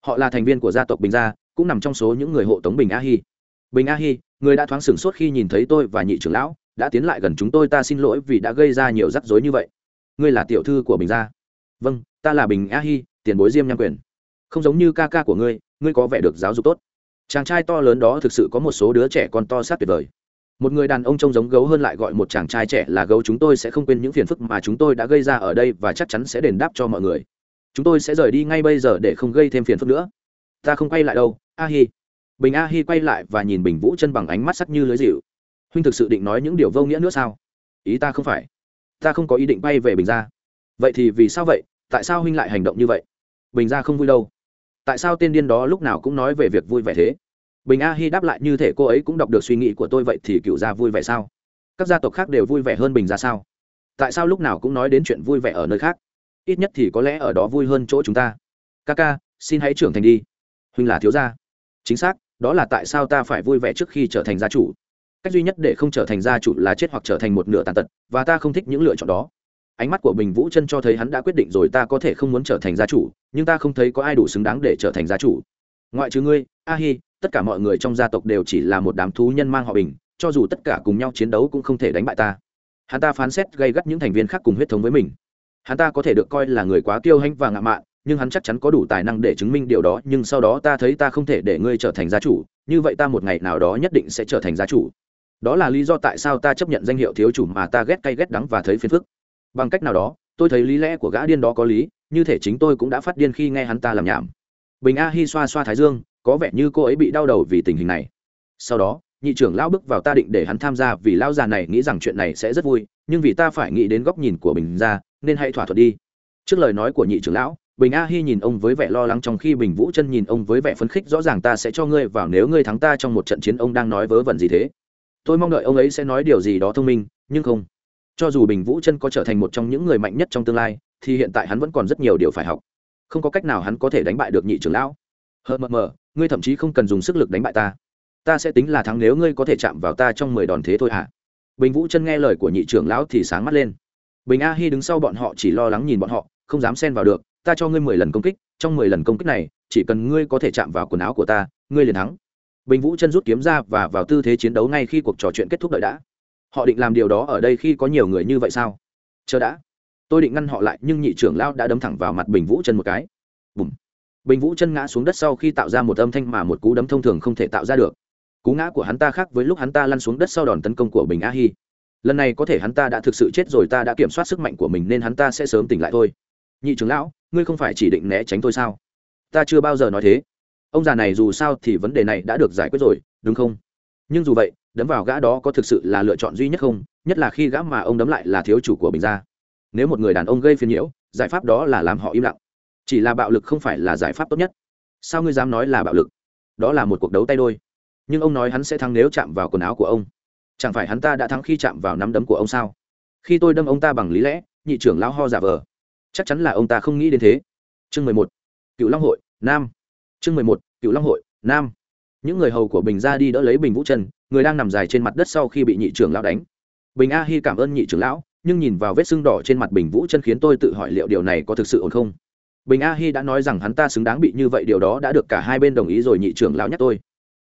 Họ là thành viên của gia tộc bình gia, cũng nằm trong số những người hộ tống bình a hi. Bình a hi, người đã thoáng sửng sốt khi nhìn thấy tôi và nhị trưởng lão, đã tiến lại gần chúng tôi, ta xin lỗi vì đã gây ra nhiều rắc rối như vậy. Ngươi là tiểu thư của bình gia. Vâng ta là bình a hi, tiền bối diêm nham quyền. Không giống như ca ca của ngươi ngươi có vẻ được giáo dục tốt. Chàng trai to lớn đó thực sự có một số đứa trẻ con to sát tuyệt vời một người đàn ông trông giống gấu hơn lại gọi một chàng trai trẻ là gấu, chúng tôi sẽ không quên những phiền phức mà chúng tôi đã gây ra ở đây và chắc chắn sẽ đền đáp cho mọi người. Chúng tôi sẽ rời đi ngay bây giờ để không gây thêm phiền phức nữa. Ta không quay lại đâu, a hi. Bình a hi quay lại và nhìn bình vũ chân bằng ánh mắt sắc như lưới dịu. Huynh thực sự định nói những điều vô nghĩa nữa sao? Ý ta không phải. Ta không có ý định bay về bình gia. Vậy thì vì sao vậy? Tại sao huynh lại hành động như vậy? Bình gia không vui đâu. Tại sao tên điên đó lúc nào cũng nói về việc vui vẻ thế? Bình a hi đáp lại như thể cô ấy cũng đọc được suy nghĩ của tôi vậy thì cựu gia vui vẻ sao? Các gia tộc khác đều vui vẻ hơn bình gia sao? Tại sao lúc nào cũng nói đến chuyện vui vẻ ở nơi khác? Ít nhất thì có lẽ ở đó vui hơn chỗ chúng ta. Ca ca xin hãy trưởng thành đi. Huynh là thiếu gia. Chính xác, đó là tại sao ta phải vui vẻ trước khi trở thành gia chủ. Cách duy nhất để không trở thành gia chủ là chết hoặc trở thành một nửa tàn tật, và ta không thích những lựa chọn đó. Ánh mắt của bình vũ chân cho thấy hắn đã quyết định rồi, ta có thể không muốn trở thành gia chủ, nhưng ta không thấy có ai đủ xứng đáng để trở thành gia chủ. Ngoại trừ ngươi, a hi tất cả mọi người trong gia tộc đều chỉ là một đám thú nhân mang họ bình, cho dù tất cả cùng nhau chiến đấu cũng không thể đánh bại ta. Hắn ta phán xét gây gắt những thành viên khác cùng huyết thống với mình. Hắn ta có thể được coi là người quá kiêu hãnh và ngạo mạn, nhưng hắn chắc chắn có đủ tài năng để chứng minh điều đó, nhưng sau đó ta thấy ta không thể để ngươi trở thành gia chủ, như vậy ta một ngày nào đó nhất định sẽ trở thành gia chủ. Đó là lý do tại sao ta chấp nhận danh hiệu thiếu chủ mà ta ghét cay ghét đắng và thấy phiền phức. Bằng cách nào đó, tôi thấy lý lẽ của gã điên đó có lý, như thể chính tôi cũng đã phát điên khi nghe hắn ta làm nhảm. Bình a hi xoa xoa thái dương có vẻ như cô ấy bị đau đầu vì tình hình này. Sau đó, nhị trưởng lão bước vào ta định để hắn tham gia vì lão già này nghĩ rằng chuyện này sẽ rất vui, nhưng vì ta phải nghĩ đến góc nhìn của bình ra nên hãy thỏa thuận đi. Trước lời nói của nhị trưởng lão, bình a hi nhìn ông với vẻ lo lắng trong khi bình vũ chân nhìn ông với vẻ phấn khích, rõ ràng ta sẽ cho ngươi vào nếu ngươi thắng ta trong một trận chiến, ông đang nói vớ vẩn gì thế? Tôi mong đợi ông ấy sẽ nói điều gì đó thông minh, nhưng không. Cho dù bình vũ chân có trở thành một trong những người mạnh nhất trong tương lai, thì hiện tại hắn vẫn còn rất nhiều điều phải học. Không có cách nào hắn có thể đánh bại được nhị trưởng lão. Hờ mờ mờ ngươi thậm chí không cần dùng sức lực đánh bại ta. Ta sẽ tính là thắng nếu ngươi có thể chạm vào ta trong mười đòn thế thôi hả? Bình vũ chân nghe lời của nhị trưởng lão thì sáng mắt lên. Bình a hi đứng sau bọn họ chỉ lo lắng nhìn bọn họ, không dám xen vào được, ta cho ngươi mười lần công kích, trong mười lần công kích này, chỉ cần ngươi có thể chạm vào quần áo của ta, ngươi liền thắng. Bình vũ chân rút kiếm ra và vào tư thế chiến đấu ngay khi cuộc trò chuyện kết thúc đợi đã. Họ định làm điều đó ở đây khi có nhiều người như vậy sao? Chờ đã. Tôi định ngăn họ lại, nhưng nhị trưởng lão đã đấm thẳng vào mặt bình vũ chân một cái. Bùm bình vũ chân ngã xuống đất sau khi tạo ra một âm thanh mà một cú đấm thông thường không thể tạo ra được. Cú ngã của hắn ta khác với lúc hắn ta lăn xuống đất sau đòn tấn công của bình a hi lần này có thể hắn ta đã thực sự chết rồi, ta đã kiểm soát sức mạnh của mình nên hắn ta sẽ sớm tỉnh lại thôi. Nhị trưởng lão, ngươi không phải chỉ định né tránh tôi sao? Ta chưa bao giờ nói thế. Ông già này dù sao thì vấn đề này đã được giải quyết rồi, đúng không? Nhưng dù vậy, đấm vào gã đó có thực sự là lựa chọn duy nhất không? Nhất là khi gã mà ông đấm lại là thiếu chủ của bình gia. Nếu một người đàn ông gây phiền nhiễu, giải pháp đó là làm họ im lặng chỉ là bạo lực không phải là giải pháp tốt nhất. Sao ngươi dám nói là bạo lực? Đó là một cuộc đấu tay đôi. Nhưng ông nói hắn sẽ thắng nếu chạm vào quần áo của ông. Chẳng phải hắn ta đã thắng khi chạm vào nắm đấm của ông sao? Khi tôi đâm ông ta bằng lý lẽ, nhị trưởng lão ho giả vờ. Chắc chắn là ông ta không nghĩ đến thế. Chương mười một, cựu long hội, nam. Chương mười một, cựu long hội, nam. Những người hầu của bình ra đi đỡ lấy bình vũ chân người đang nằm dài trên mặt đất sau khi bị nhị trưởng lão đánh. Bình a hi cảm ơn nhị trưởng lão, nhưng nhìn vào vết sưng đỏ trên mặt bình vũ chân khiến tôi tự hỏi liệu điều này có thực sự ổn không? Bình a hi đã nói rằng hắn ta xứng đáng bị như vậy, điều đó đã được cả hai bên đồng ý rồi, nhị trưởng lão nhắc tôi.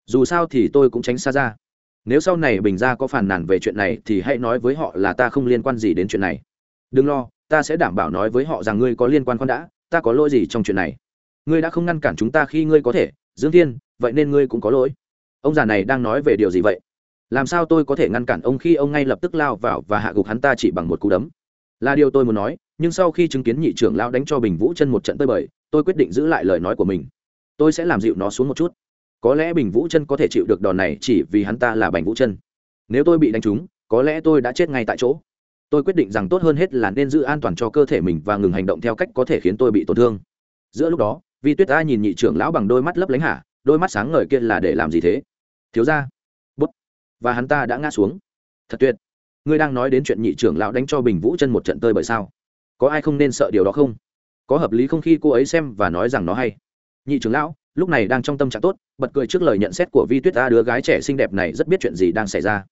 Dù sao thì tôi cũng tránh xa ra. Nếu sau này bình Gia có phàn nàn về chuyện này thì hãy nói với họ là ta không liên quan gì đến chuyện này. Đừng lo, ta sẽ đảm bảo nói với họ rằng ngươi có liên quan con đã, ta có lỗi gì trong chuyện này? Ngươi đã không ngăn cản chúng ta khi ngươi có thể, dương thiên, vậy nên ngươi cũng có lỗi. Ông già này đang nói về điều gì vậy? Làm sao tôi có thể ngăn cản ông khi ông ngay lập tức lao vào và hạ gục hắn ta chỉ bằng một cú đấm? Là điều tôi muốn nói nhưng sau khi chứng kiến nhị trưởng lão đánh cho bình vũ chân một trận tơi bời, tôi quyết định giữ lại lời nói của mình. Tôi sẽ làm dịu nó xuống một chút. Có lẽ bình vũ chân có thể chịu được đòn này chỉ vì hắn ta là bành vũ chân. Nếu tôi bị đánh trúng, có lẽ tôi đã chết ngay tại chỗ. Tôi quyết định rằng tốt hơn hết là nên giữ an toàn cho cơ thể mình và ngừng hành động theo cách có thể khiến tôi bị tổn thương. Giữa lúc đó, vi tuyết ta nhìn nhị trưởng lão bằng đôi mắt lấp lánh hả? Đôi mắt sáng ngời kia là để làm gì thế? Thiếu ra bút. Và hắn ta đã ngã xuống. Thật tuyệt. Ngươi đang nói đến chuyện nhị trưởng lão đánh cho bình vũ chân một trận tơi bởi sao? Có ai không nên sợ điều đó không? Có hợp lý không khi cô ấy xem và nói rằng nó hay? Nhị trưởng lão, lúc này đang trong tâm trạng tốt, bật cười trước lời nhận xét của vi tuyết ta đứa gái trẻ xinh đẹp này rất biết chuyện gì đang xảy ra.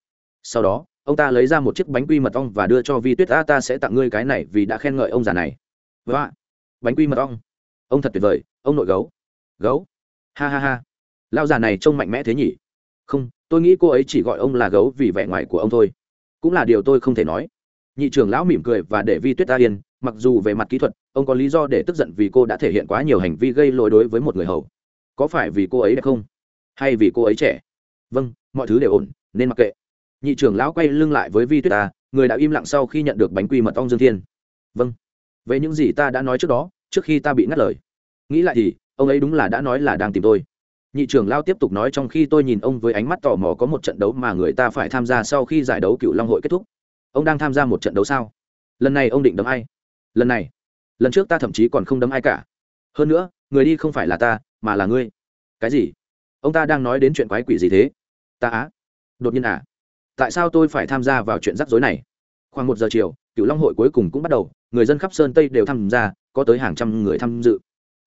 Sau đó, ông ta lấy ra một chiếc bánh quy mật ong và đưa cho vi tuyết ta ta sẽ tặng ngươi cái này vì đã khen ngợi ông già này. Vâng và bánh quy mật ong. Ông thật tuyệt vời, ông nội gấu. Gấu? Ha ha ha. Lao già này trông mạnh mẽ thế nhỉ? Không, tôi nghĩ cô ấy chỉ gọi ông là gấu vì vẻ ngoài của ông thôi. Cũng là điều tôi không thể nói. Nhị trưởng lão mỉm cười và để vi tuyết ta yên mặc dù về mặt kỹ thuật, ông có lý do để tức giận vì cô đã thể hiện quá nhiều hành vi gây lỗi đối với một người hầu. Có phải vì cô ấy đẹp không? Hay vì cô ấy trẻ? Vâng mọi thứ đều ổn, nên mặc kệ. Nhị trưởng lão quay lưng lại với vi tuyết ta, người đã im lặng sau khi nhận được bánh quy mật ong dương thiên. Vâng. Về những gì ta đã nói trước đó, trước khi ta bị ngắt lời. Nghĩ lại thì, ông ấy đúng là đã nói là đang tìm tôi. Nhị trưởng lao tiếp tục nói trong khi tôi nhìn ông với ánh mắt tò mò có một trận đấu mà người ta phải tham gia sau khi giải đấu cựu long hội kết thúc. Ông đang tham gia một trận đấu sao? Lần này ông định đấm ai? Lần này, lần trước ta thậm chí còn không đấm ai cả. Hơn nữa, người đi không phải là ta, mà là ngươi. Cái gì? Ông ta đang nói đến chuyện quái quỷ gì thế? Ta á? Đột nhiên à? Tại sao tôi phải tham gia vào chuyện rắc rối này? Khoảng một giờ chiều cựu long hội cuối cùng cũng bắt đầu. Người dân khắp sơn tây đều tham gia, có tới hàng trăm người tham dự.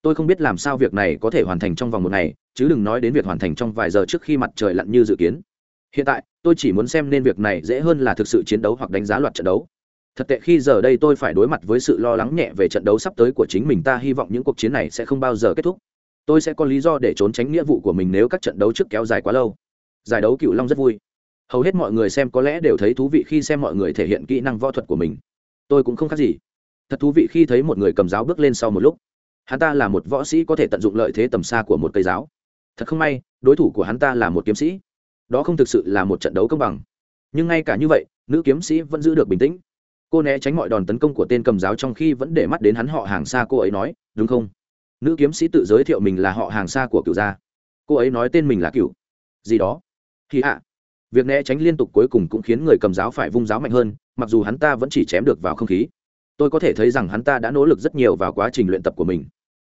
Tôi không biết làm sao việc này có thể hoàn thành trong vòng một ngày, chứ đừng nói đến việc hoàn thành trong vài giờ trước khi mặt trời lặn như dự kiến. Hiện tại, tôi chỉ muốn xem nên việc này dễ hơn là thực sự chiến đấu hoặc đánh giá loạt trận đấu thật tệ khi giờ đây tôi phải đối mặt với sự lo lắng nhẹ về trận đấu sắp tới của chính mình. Ta hy vọng những cuộc chiến này sẽ không bao giờ kết thúc. Tôi sẽ có lý do để trốn tránh nghĩa vụ của mình nếu các trận đấu trước kéo dài quá lâu. Giải đấu cựu long rất vui. Hầu hết mọi người xem có lẽ đều thấy thú vị khi xem mọi người thể hiện kỹ năng võ thuật của mình. Tôi cũng không khác gì. Thật thú vị khi thấy một người cầm giáo bước lên sau một lúc. Hắn ta là một võ sĩ có thể tận dụng lợi thế tầm xa của một cây giáo. Thật không may, đối thủ của hắn ta là một kiếm sĩ. Đó không thực sự là một trận đấu công bằng. Nhưng ngay cả như vậy, nữ kiếm sĩ vẫn giữ được bình tĩnh cô né tránh mọi đòn tấn công của tên cầm giáo trong khi vẫn để mắt đến hắn họ hàng xa cô ấy nói, đúng không? Nữ kiếm sĩ tự giới thiệu mình là họ hàng xa của cựu gia. Cô ấy nói tên mình là cựu gì đó? Thì hạ việc né tránh liên tục cuối cùng cũng khiến người cầm giáo phải vung giáo mạnh hơn, mặc dù hắn ta vẫn chỉ chém được vào không khí. Tôi có thể thấy rằng hắn ta đã nỗ lực rất nhiều vào quá trình luyện tập của mình,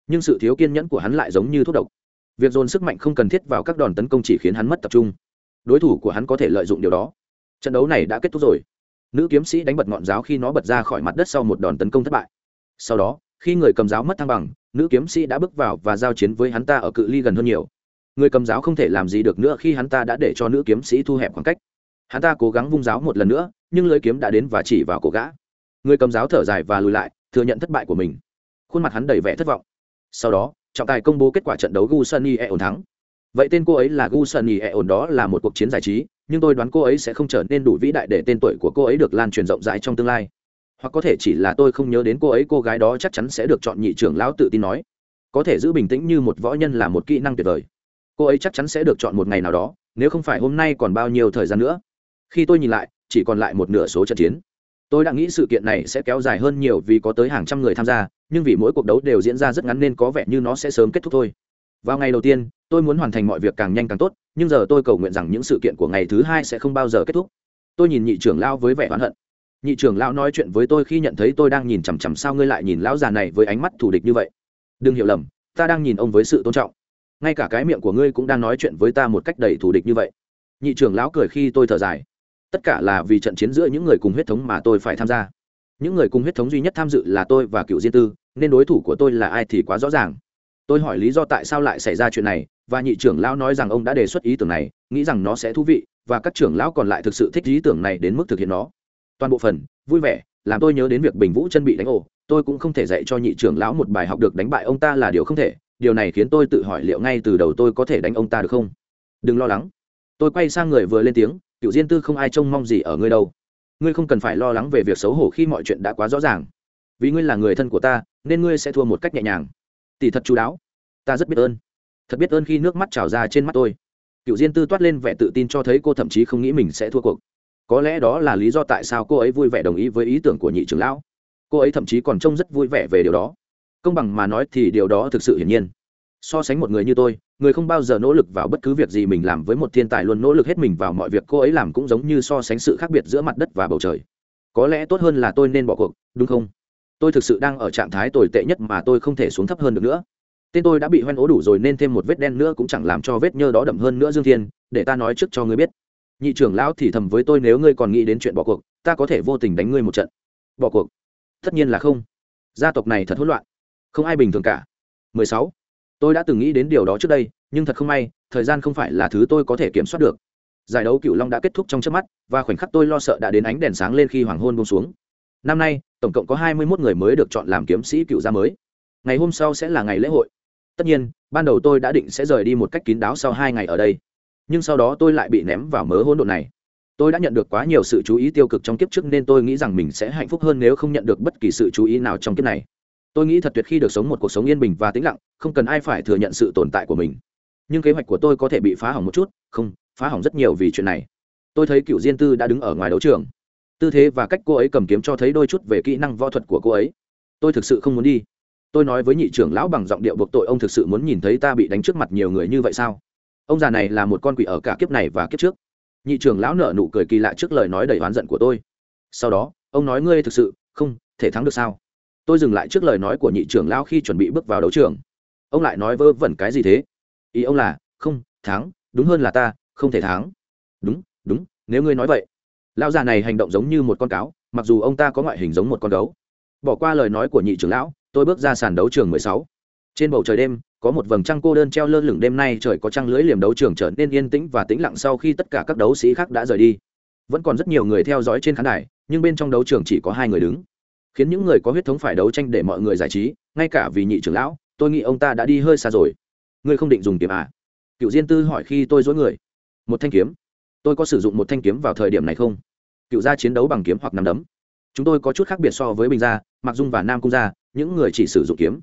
nhưng sự thiếu kiên nhẫn của hắn lại giống như thuốc độc. Việc dồn sức mạnh không cần thiết vào các đòn tấn công chỉ khiến hắn mất tập trung. Đối thủ của hắn có thể lợi dụng điều đó. Trận đấu này đã kết thúc rồi nữ kiếm sĩ đánh bật ngọn giáo khi nó bật ra khỏi mặt đất sau một đòn tấn công thất bại. Sau đó, khi người cầm giáo mất thăng bằng, nữ kiếm sĩ đã bước vào và giao chiến với hắn ta ở cự ly gần hơn nhiều. Người cầm giáo không thể làm gì được nữa khi hắn ta đã để cho nữ kiếm sĩ thu hẹp khoảng cách. Hắn ta cố gắng vung giáo một lần nữa, nhưng lưới kiếm đã đến và chỉ vào cổ gã. Người cầm giáo thở dài và lùi lại, thừa nhận thất bại của mình. Khuôn mặt hắn đầy vẻ thất vọng. Sau đó, trọng tài công bố kết quả trận đấu gu sunny e ổn thắng. Vậy tên cô ấy là gu sunny e ổn đó là một cuộc chiến giải trí nhưng tôi đoán cô ấy sẽ không trở nên đủ vĩ đại để tên tuổi của cô ấy được lan truyền rộng rãi trong tương lai. Hoặc có thể chỉ là tôi không nhớ đến cô ấy, cô gái đó chắc chắn sẽ được chọn nhị trưởng lão tự tin nói. Có thể giữ bình tĩnh như một võ nhân là một kỹ năng tuyệt vời. Cô ấy chắc chắn sẽ được chọn một ngày nào đó, nếu không phải hôm nay còn bao nhiêu thời gian nữa. Khi tôi nhìn lại, chỉ còn lại một nửa số trận chiến. Tôi đã nghĩ sự kiện này sẽ kéo dài hơn nhiều vì có tới hàng trăm người tham gia, nhưng vì mỗi cuộc đấu đều diễn ra rất ngắn nên có vẻ như nó sẽ sớm kết thúc thôi. Vào ngày đầu tiên tôi muốn hoàn thành mọi việc càng nhanh càng tốt, nhưng giờ tôi cầu nguyện rằng những sự kiện của ngày thứ hai sẽ không bao giờ kết thúc. Tôi nhìn nhị trưởng lão với vẻ oán hận. Nhị trưởng lão nói chuyện với tôi khi nhận thấy tôi đang nhìn chằm chằm sao ngươi lại nhìn lão già này với ánh mắt thù địch như vậy. Đừng hiểu lầm, ta đang nhìn ông với sự tôn trọng. Ngay cả cái miệng của ngươi cũng đang nói chuyện với ta một cách đầy thù địch như vậy. Nhị trưởng lão cười khi tôi thở dài. Tất cả là vì trận chiến giữa những người cùng huyết thống mà tôi phải tham gia. Những người cùng huyết thống duy nhất tham dự là tôi và cựu diên tư, nên đối thủ của tôi là ai thì quá rõ ràng. Tôi hỏi lý do tại sao lại xảy ra chuyện này và nhị trưởng lão nói rằng ông đã đề xuất ý tưởng này, nghĩ rằng nó sẽ thú vị, và các trưởng lão còn lại thực sự thích ý tưởng này đến mức thực hiện nó. Toàn bộ phần, vui vẻ, làm tôi nhớ đến việc bình vũ chân bị đánh ổ. Tôi cũng không thể dạy cho nhị trưởng lão một bài học được đánh bại ông ta là điều không thể. Điều này khiến tôi tự hỏi liệu ngay từ đầu tôi có thể đánh ông ta được không? Đừng lo lắng. Tôi quay sang người vừa lên tiếng, cựu diên tư không ai trông mong gì ở ngươi đâu. Ngươi không cần phải lo lắng về việc xấu hổ khi mọi chuyện đã quá rõ ràng. Vì ngươi là người thân của ta, nên ngươi sẽ thua một cách nhẹ nhàng. Tỷ thật chú đáo. Ta rất biết ơn thật biết ơn khi nước mắt trào ra trên mắt tôi. Cựu diên tư toát lên vẻ tự tin cho thấy cô thậm chí không nghĩ mình sẽ thua cuộc. Có lẽ đó là lý do tại sao cô ấy vui vẻ đồng ý với ý tưởng của nhị trưởng lão. Cô ấy thậm chí còn trông rất vui vẻ về điều đó. Công bằng mà nói thì điều đó thực sự hiển nhiên. So sánh một người như tôi, người không bao giờ nỗ lực vào bất cứ việc gì mình làm với một thiên tài luôn nỗ lực hết mình vào mọi việc cô ấy làm cũng giống như so sánh sự khác biệt giữa mặt đất và bầu trời. Có lẽ tốt hơn là tôi nên bỏ cuộc, đúng không? Tôi thực sự đang ở trạng thái tồi tệ nhất mà tôi không thể xuống thấp hơn được nữa tên tôi đã bị hoen ố đủ rồi nên thêm một vết đen nữa cũng chẳng làm cho vết nhơ đó đậm hơn nữa dương thiên, để ta nói trước cho ngươi biết. Nhị trưởng lão thì thầm với tôi nếu ngươi còn nghĩ đến chuyện bỏ cuộc, ta có thể vô tình đánh ngươi một trận. Bỏ cuộc? Tất nhiên là không. Gia tộc này thật hỗn loạn. Không ai bình thường cả. 16. tôi đã từng nghĩ đến điều đó trước đây, nhưng thật không may, thời gian không phải là thứ tôi có thể kiểm soát được. Giải đấu cựu long đã kết thúc trong trước mắt, và khoảnh khắc tôi lo sợ đã đến ánh đèn sáng lên khi hoàng hôn buông xuống. Năm nay, tổng cộng có 21 người mới được chọn làm kiếm sĩ cựu gia mới. Ngày hôm sau sẽ là ngày lễ hội tất nhiên, ban đầu tôi đã định sẽ rời đi một cách kín đáo sau hai ngày ở đây. Nhưng sau đó tôi lại bị ném vào mớ hỗn độn này. Tôi đã nhận được quá nhiều sự chú ý tiêu cực trong kiếp trước nên tôi nghĩ rằng mình sẽ hạnh phúc hơn nếu không nhận được bất kỳ sự chú ý nào trong kiếp này. Tôi nghĩ thật tuyệt khi được sống một cuộc sống yên bình và tĩnh lặng, không cần ai phải thừa nhận sự tồn tại của mình. Nhưng kế hoạch của tôi có thể bị phá hỏng một chút. Không, phá hỏng rất nhiều vì chuyện này. Tôi thấy cựu diên tư đã đứng ở ngoài đấu trường. Tư thế và cách cô ấy cầm kiếm cho thấy đôi chút về kỹ năng võ thuật của cô ấy. Tôi thực sự không muốn đi tôi nói với nhị trưởng lão bằng giọng điệu buộc tội ông thực sự muốn nhìn thấy ta bị đánh trước mặt nhiều người như vậy sao? Ông già này là một con quỷ ở cả kiếp này và kiếp trước. Nhị trưởng lão nở nụ cười kỳ lạ trước lời nói đầy oán giận của tôi. Sau đó, ông nói ngươi thực sự, không, thể thắng được sao? Tôi dừng lại trước lời nói của nhị trưởng lão khi chuẩn bị bước vào đấu trường. Ông lại nói vơ vẩn cái gì thế? Ý ông là, không, thắng, đúng hơn là ta, không thể thắng. Đúng đúng, nếu ngươi nói vậy. Lão già này hành động giống như một con cáo, mặc dù ông ta có ngoại hình giống một con gấu. Bỏ qua lời nói của nhị trưởng lão tôi bước ra sàn đấu trường mười sáu. Trên bầu trời đêm, có một vầng trăng cô đơn treo lơ lửng đêm nay trời có trăng lưới liềm đấu trường trở nên yên tĩnh và tĩnh lặng sau khi tất cả các đấu sĩ khác đã rời đi. Vẫn còn rất nhiều người theo dõi trên khán đài, nhưng bên trong đấu trường chỉ có hai người đứng. Khiến những người có huyết thống phải đấu tranh để mọi người giải trí, ngay cả vì nhị trưởng lão, tôi nghĩ ông ta đã đi hơi xa rồi. Ngươi không định dùng kiếm à? Cựu diên tư hỏi khi tôi dối người. Một thanh kiếm. Tôi có sử dụng một thanh kiếm vào thời điểm này không? Cựu gia chiến đấu bằng kiếm hoặc nắm đấm chúng tôi có chút khác biệt so với bình gia mặc dung và nam cung gia, những người chỉ sử dụng kiếm.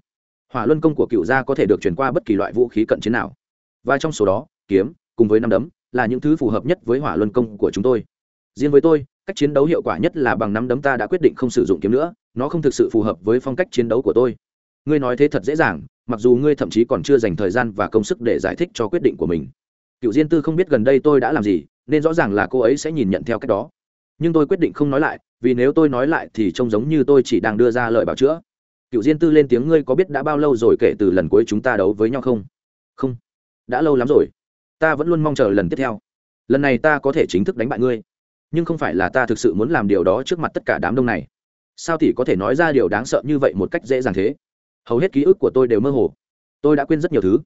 Hỏa luân công của cựu gia có thể được truyền qua bất kỳ loại vũ khí cận chiến nào. Và trong số đó, kiếm, cùng với năm đấm, là những thứ phù hợp nhất với hỏa luân công của chúng tôi. Riêng với tôi, cách chiến đấu hiệu quả nhất là bằng năm đấm ta đã quyết định không sử dụng kiếm nữa, nó không thực sự phù hợp với phong cách chiến đấu của tôi. Ngươi nói thế thật dễ dàng, mặc dù ngươi thậm chí còn chưa dành thời gian và công sức để giải thích cho quyết định của mình. Cựu diên tư không biết gần đây tôi đã làm gì, nên rõ ràng là cô ấy sẽ nhìn nhận theo cách đó nhưng tôi quyết định không nói lại, vì nếu tôi nói lại thì trông giống như tôi chỉ đang đưa ra lời bảo chữa. Cựu diên tư lên tiếng, ngươi có biết đã bao lâu rồi kể từ lần cuối chúng ta đấu với nhau không? Không. Đã lâu lắm rồi. Ta vẫn luôn mong chờ lần tiếp theo. Lần này ta có thể chính thức đánh bại ngươi. Nhưng không phải là ta thực sự muốn làm điều đó trước mặt tất cả đám đông này. Sao thì có thể nói ra điều đáng sợ như vậy một cách dễ dàng thế? Hầu hết ký ức của tôi đều mơ hồ. Tôi đã quên rất nhiều thứ.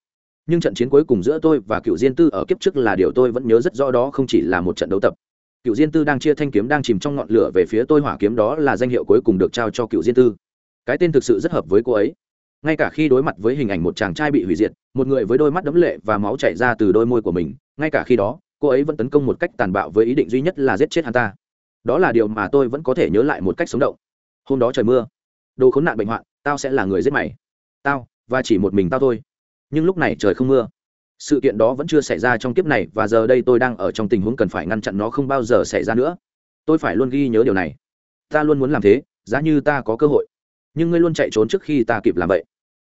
Nhưng trận chiến cuối cùng giữa tôi và cựu diên tư ở kiếp trước là điều tôi vẫn nhớ rất rõ, đó không chỉ là một trận đấu tập cựu diên tư đang chia thanh kiếm đang chìm trong ngọn lửa về phía tôi hỏa kiếm đó là danh hiệu cuối cùng được trao cho cựu diên tư. Cái tên thực sự rất hợp với cô ấy. Ngay cả khi đối mặt với hình ảnh một chàng trai bị hủy diệt, một người với đôi mắt đấm lệ và máu chảy ra từ đôi môi của mình, ngay cả khi đó, cô ấy vẫn tấn công một cách tàn bạo với ý định duy nhất là giết chết hắn ta. Đó là điều mà tôi vẫn có thể nhớ lại một cách sống động. Hôm đó trời mưa, đồ khốn nạn bệnh hoạn, tao sẽ là người giết mày. Tao, và chỉ một mình tao thôi. Nhưng lúc này trời không mưa sự kiện đó vẫn chưa xảy ra trong kiếp này và giờ đây tôi đang ở trong tình huống cần phải ngăn chặn nó không bao giờ xảy ra nữa. Tôi phải luôn ghi nhớ điều này. Ta luôn muốn làm thế, giá như ta có cơ hội. Nhưng ngươi luôn chạy trốn trước khi ta kịp làm vậy.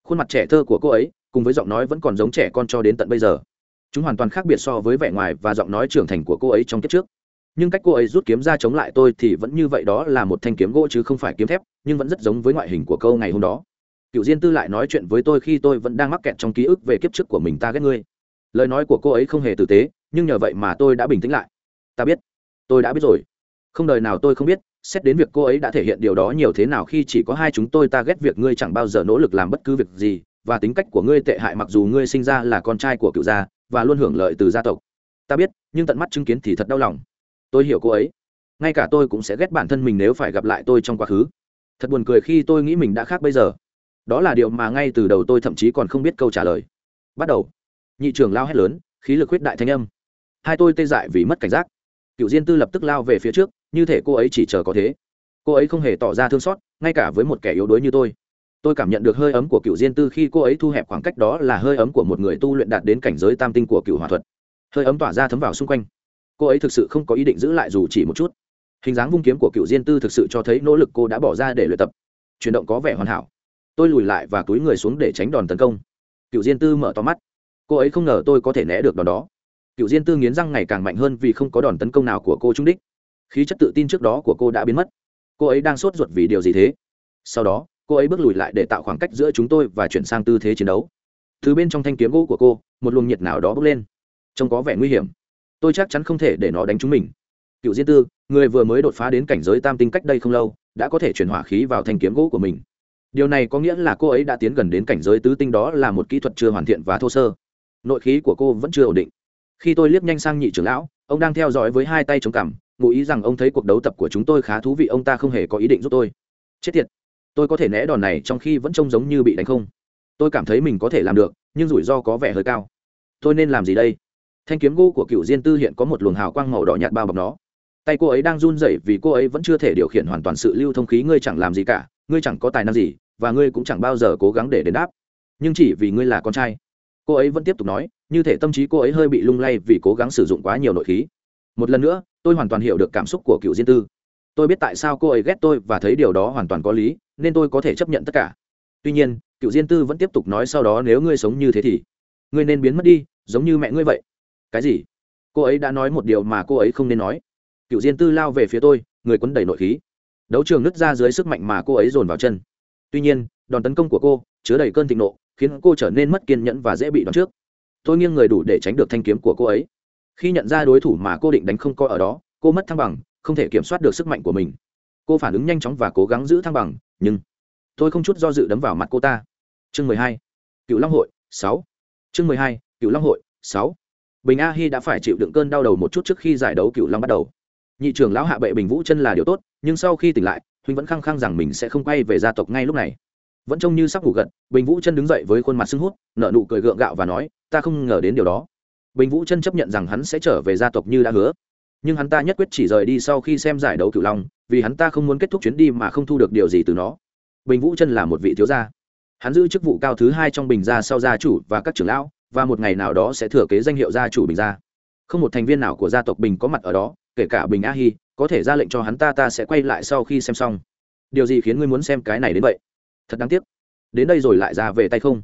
Khuôn mặt trẻ thơ của cô ấy, cùng với giọng nói vẫn còn giống trẻ con cho đến tận bây giờ. Chúng hoàn toàn khác biệt so với vẻ ngoài và giọng nói trưởng thành của cô ấy trong kiếp trước. Nhưng cách cô ấy rút kiếm ra chống lại tôi thì vẫn như vậy đó là một thanh kiếm gỗ chứ không phải kiếm thép, nhưng vẫn rất giống với ngoại hình của câu ngày hôm đó. Cựu diên tư lại nói chuyện với tôi khi tôi vẫn đang mắc kẹt trong ký ức về kiếp trước của mình, ta ghét ngươi lời nói của cô ấy không hề tử tế, nhưng nhờ vậy mà tôi đã bình tĩnh lại. Ta biết. Tôi đã biết rồi. Không đời nào tôi không biết, xét đến việc cô ấy đã thể hiện điều đó nhiều thế nào khi chỉ có hai chúng tôi ta ghét việc ngươi chẳng bao giờ nỗ lực làm bất cứ việc gì, và tính cách của ngươi tệ hại mặc dù ngươi sinh ra là con trai của cựu gia, và luôn hưởng lợi từ gia tộc. Ta biết, nhưng tận mắt chứng kiến thì thật đau lòng. Tôi hiểu cô ấy. Ngay cả tôi cũng sẽ ghét bản thân mình nếu phải gặp lại tôi trong quá khứ. Thật buồn cười khi tôi nghĩ mình đã khác bây giờ. Đó là điều mà ngay từ đầu tôi thậm chí còn không biết câu trả lời. Bắt đầu nhị trưởng lao hét lớn, khí lực huyết đại thanh âm. Hai tôi tê dại vì mất cảnh giác. Cựu diên tư lập tức lao về phía trước, như thể cô ấy chỉ chờ có thế. Cô ấy không hề tỏ ra thương xót, ngay cả với một kẻ yếu đuối như tôi. Tôi cảm nhận được hơi ấm của cựu diên tư khi cô ấy thu hẹp khoảng cách đó là hơi ấm của một người tu luyện đạt đến cảnh giới tam tinh của cựu hòa thuật. Hơi ấm tỏa ra thấm vào xung quanh. Cô ấy thực sự không có ý định giữ lại dù chỉ một chút. Hình dáng vung kiếm của cựu diên tư thực sự cho thấy nỗ lực cô đã bỏ ra để luyện tập. Chuyển động có vẻ hoàn hảo. Tôi lùi lại và túi người xuống để tránh đòn tấn công. Cựu diên tư mở to mắt cô ấy không ngờ tôi có thể né được đòn đó. Cựu diên tư nghiến răng ngày càng mạnh hơn vì không có đòn tấn công nào của cô trung đích. Khí chất tự tin trước đó của cô đã biến mất. Cô ấy đang sốt ruột vì điều gì thế? Sau đó, cô ấy bước lùi lại để tạo khoảng cách giữa chúng tôi và chuyển sang tư thế chiến đấu. Từ bên trong thanh kiếm gỗ của cô, một luồng nhiệt nào đó bốc lên. Trông có vẻ nguy hiểm. Tôi chắc chắn không thể để nó đánh chúng mình. Cựu diên tư, người vừa mới đột phá đến cảnh giới tam tinh cách đây không lâu, đã có thể chuyển hỏa khí vào thanh kiếm gỗ của mình. Điều này có nghĩa là cô ấy đã tiến gần đến cảnh giới tứ tinh đó là một kỹ thuật chưa hoàn thiện và thô sơ nội khí của cô vẫn chưa ổn định. Khi tôi liếc nhanh sang nhị trưởng lão, ông đang theo dõi với hai tay chống cằm, ngụ ý rằng ông thấy cuộc đấu tập của chúng tôi khá thú vị, ông ta không hề có ý định giúp tôi. Chết tiệt! Tôi có thể né đòn này trong khi vẫn trông giống như bị đánh không? Tôi cảm thấy mình có thể làm được, nhưng rủi ro có vẻ hơi cao. Tôi nên làm gì đây? Thanh kiếm gỗ của cựu diên tư hiện có một luồng hào quang màu đỏ nhạt bao bọc nó. Tay cô ấy đang run rẩy vì cô ấy vẫn chưa thể điều khiển hoàn toàn sự lưu thông khí, ngươi chẳng làm gì cả, ngươi chẳng có tài năng gì, và ngươi cũng chẳng bao giờ cố gắng để đền đáp. Nhưng chỉ vì ngươi là con trai cô ấy vẫn tiếp tục nói, như thể tâm trí cô ấy hơi bị lung lay vì cố gắng sử dụng quá nhiều nội khí. Một lần nữa, tôi hoàn toàn hiểu được cảm xúc của cựu diên tư. Tôi biết tại sao cô ấy ghét tôi và thấy điều đó hoàn toàn có lý, nên tôi có thể chấp nhận tất cả. Tuy nhiên, cựu diên tư vẫn tiếp tục nói sau đó, nếu ngươi sống như thế thì ngươi nên biến mất đi, giống như mẹ ngươi vậy. Cái gì? Cô ấy đã nói một điều mà cô ấy không nên nói. Cựu diên tư lao về phía tôi, người quấn đầy nội khí. Đấu trường nứt ra dưới sức mạnh mà cô ấy dồn vào chân. Tuy nhiên, đòn tấn công của cô chứa đầy cơn thịnh nộ khiến cô trở nên mất kiên nhẫn và dễ bị đoán trước. Tôi nghiêng người đủ để tránh được thanh kiếm của cô ấy. Khi nhận ra đối thủ mà cô định đánh không coi ở đó, cô mất thăng bằng, không thể kiểm soát được sức mạnh của mình. Cô phản ứng nhanh chóng và cố gắng giữ thăng bằng, nhưng tôi không chút do dự đấm vào mặt cô ta. Chương mười hai, cựu long hội, sáu. Chương mười hai, cựu long hội, sáu. Bình a hi đã phải chịu đựng cơn đau đầu một chút trước khi giải đấu cựu long bắt đầu. Nhị trưởng lão hạ bệ bình vũ chân là điều tốt, nhưng sau khi tỉnh lại, huynh vẫn khăng khăng rằng mình sẽ không quay về gia tộc ngay lúc này vẫn trông như sắp ngủ gật, bình vũ chân đứng dậy với khuôn mặt sưng hút nợ nụ cười gượng gạo và nói, ta không ngờ đến điều đó. Bình vũ chân chấp nhận rằng hắn sẽ trở về gia tộc như đã hứa. Nhưng hắn ta nhất quyết chỉ rời đi sau khi xem giải đấu cửu long, vì hắn ta không muốn kết thúc chuyến đi mà không thu được điều gì từ nó. Bình vũ chân là một vị thiếu gia. Hắn giữ chức vụ cao thứ hai trong bình gia sau gia chủ và các trưởng lão, và một ngày nào đó sẽ thừa kế danh hiệu gia chủ bình gia. Không một thành viên nào của gia tộc bình có mặt ở đó, kể cả bình a hi, có thể ra lệnh cho hắn ta ta sẽ quay lại sau khi xem xong. Điều gì khiến ngươi muốn xem cái này đến vậy? Thật đáng tiếc. Đến đây rồi lại ra về tay không?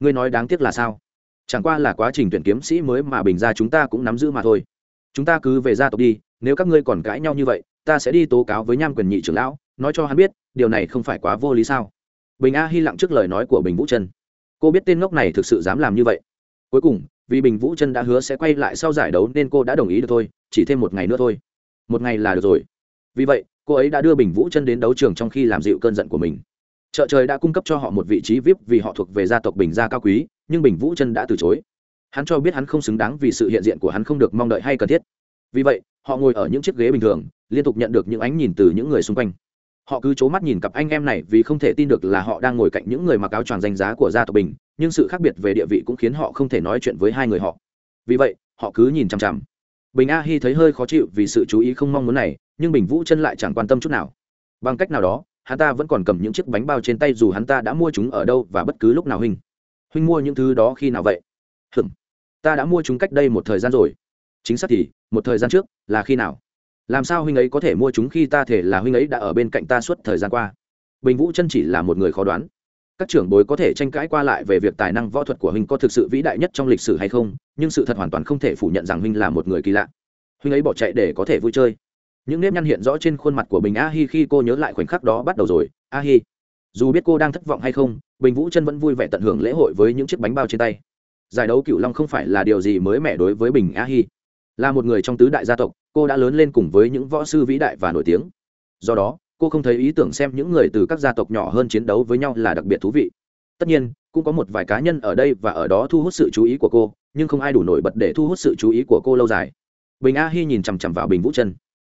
Ngươi nói đáng tiếc là sao? Chẳng qua là quá trình tuyển kiếm sĩ mới mà bình ra chúng ta cũng nắm giữ mà thôi. Chúng ta cứ về gia tộc đi, nếu các ngươi còn cãi nhau như vậy, ta sẽ đi tố cáo với nham quyền nhị trưởng lão, nói cho hắn biết, điều này không phải quá vô lý sao? Bình a hy lặng trước lời nói của bình vũ chân. Cô biết tên ngốc này thực sự dám làm như vậy. Cuối cùng, vì bình vũ chân đã hứa sẽ quay lại sau giải đấu nên cô đã đồng ý được thôi, chỉ thêm một ngày nữa thôi. Một ngày là được rồi. Vì vậy, cô ấy đã đưa bình vũ chân đến đấu trường trong khi làm dịu cơn giận của mình chợ trời đã cung cấp cho họ một vị trí vip vì họ thuộc về gia tộc bình gia cao quý, nhưng bình vũ chân đã từ chối. Hắn cho biết hắn không xứng đáng vì sự hiện diện của hắn không được mong đợi hay cần thiết. Vì vậy, họ ngồi ở những chiếc ghế bình thường, liên tục nhận được những ánh nhìn từ những người xung quanh. Họ cứ c h ố mắt nhìn cặp anh em này vì không thể tin được là họ đang ngồi cạnh những người mặc áo choàng danh giá của gia tộc bình, nhưng sự khác biệt về địa vị cũng khiến họ không thể nói chuyện với hai người họ. Vì vậy, họ cứ nhìn chằm chằm. Bình a hi thấy hơi khó chịu vì sự chú ý không mong muốn này, nhưng bình vũ chân lại chẳng quan tâm chút nào. Bằng cách nào đó hắn ta vẫn còn cầm những chiếc bánh bao trên tay dù hắn ta đã mua chúng ở đâu và bất cứ lúc nào huynh. Huynh mua những thứ đó khi nào vậy? Hừm ta đã mua chúng cách đây một thời gian rồi. Chính xác thì, một thời gian trước là khi nào? Làm sao huynh ấy có thể mua chúng khi ta thể là huynh ấy đã ở bên cạnh ta suốt thời gian qua? Bình vũ chân chỉ là một người khó đoán. Các trưởng bối có thể tranh cãi qua lại về việc tài năng võ thuật của huynh có thực sự vĩ đại nhất trong lịch sử hay không, nhưng sự thật hoàn toàn không thể phủ nhận rằng huynh là một người kỳ lạ. Huynh ấy bỏ chạy để có thể vui chơi những nếp nhăn hiện rõ trên khuôn mặt của bình a hi khi cô nhớ lại khoảnh khắc đó bắt đầu rồi. A hi, dù biết cô đang thất vọng hay không, bình vũ chân vẫn vui vẻ tận hưởng lễ hội với những chiếc bánh bao trên tay. Giải đấu cửu long không phải là điều gì mới mẻ đối với bình a hi. Là một người trong tứ đại gia tộc, cô đã lớn lên cùng với những võ sư vĩ đại và nổi tiếng. Do đó, cô không thấy ý tưởng xem những người từ các gia tộc nhỏ hơn chiến đấu với nhau là đặc biệt thú vị. Tất nhiên, cũng có một vài cá nhân ở đây và ở đó thu hút sự chú ý của cô, nhưng không ai đủ nổi bật để thu hút sự chú ý của cô lâu dài. Bình a hi nhìn chằm chằm vào bình vũ chân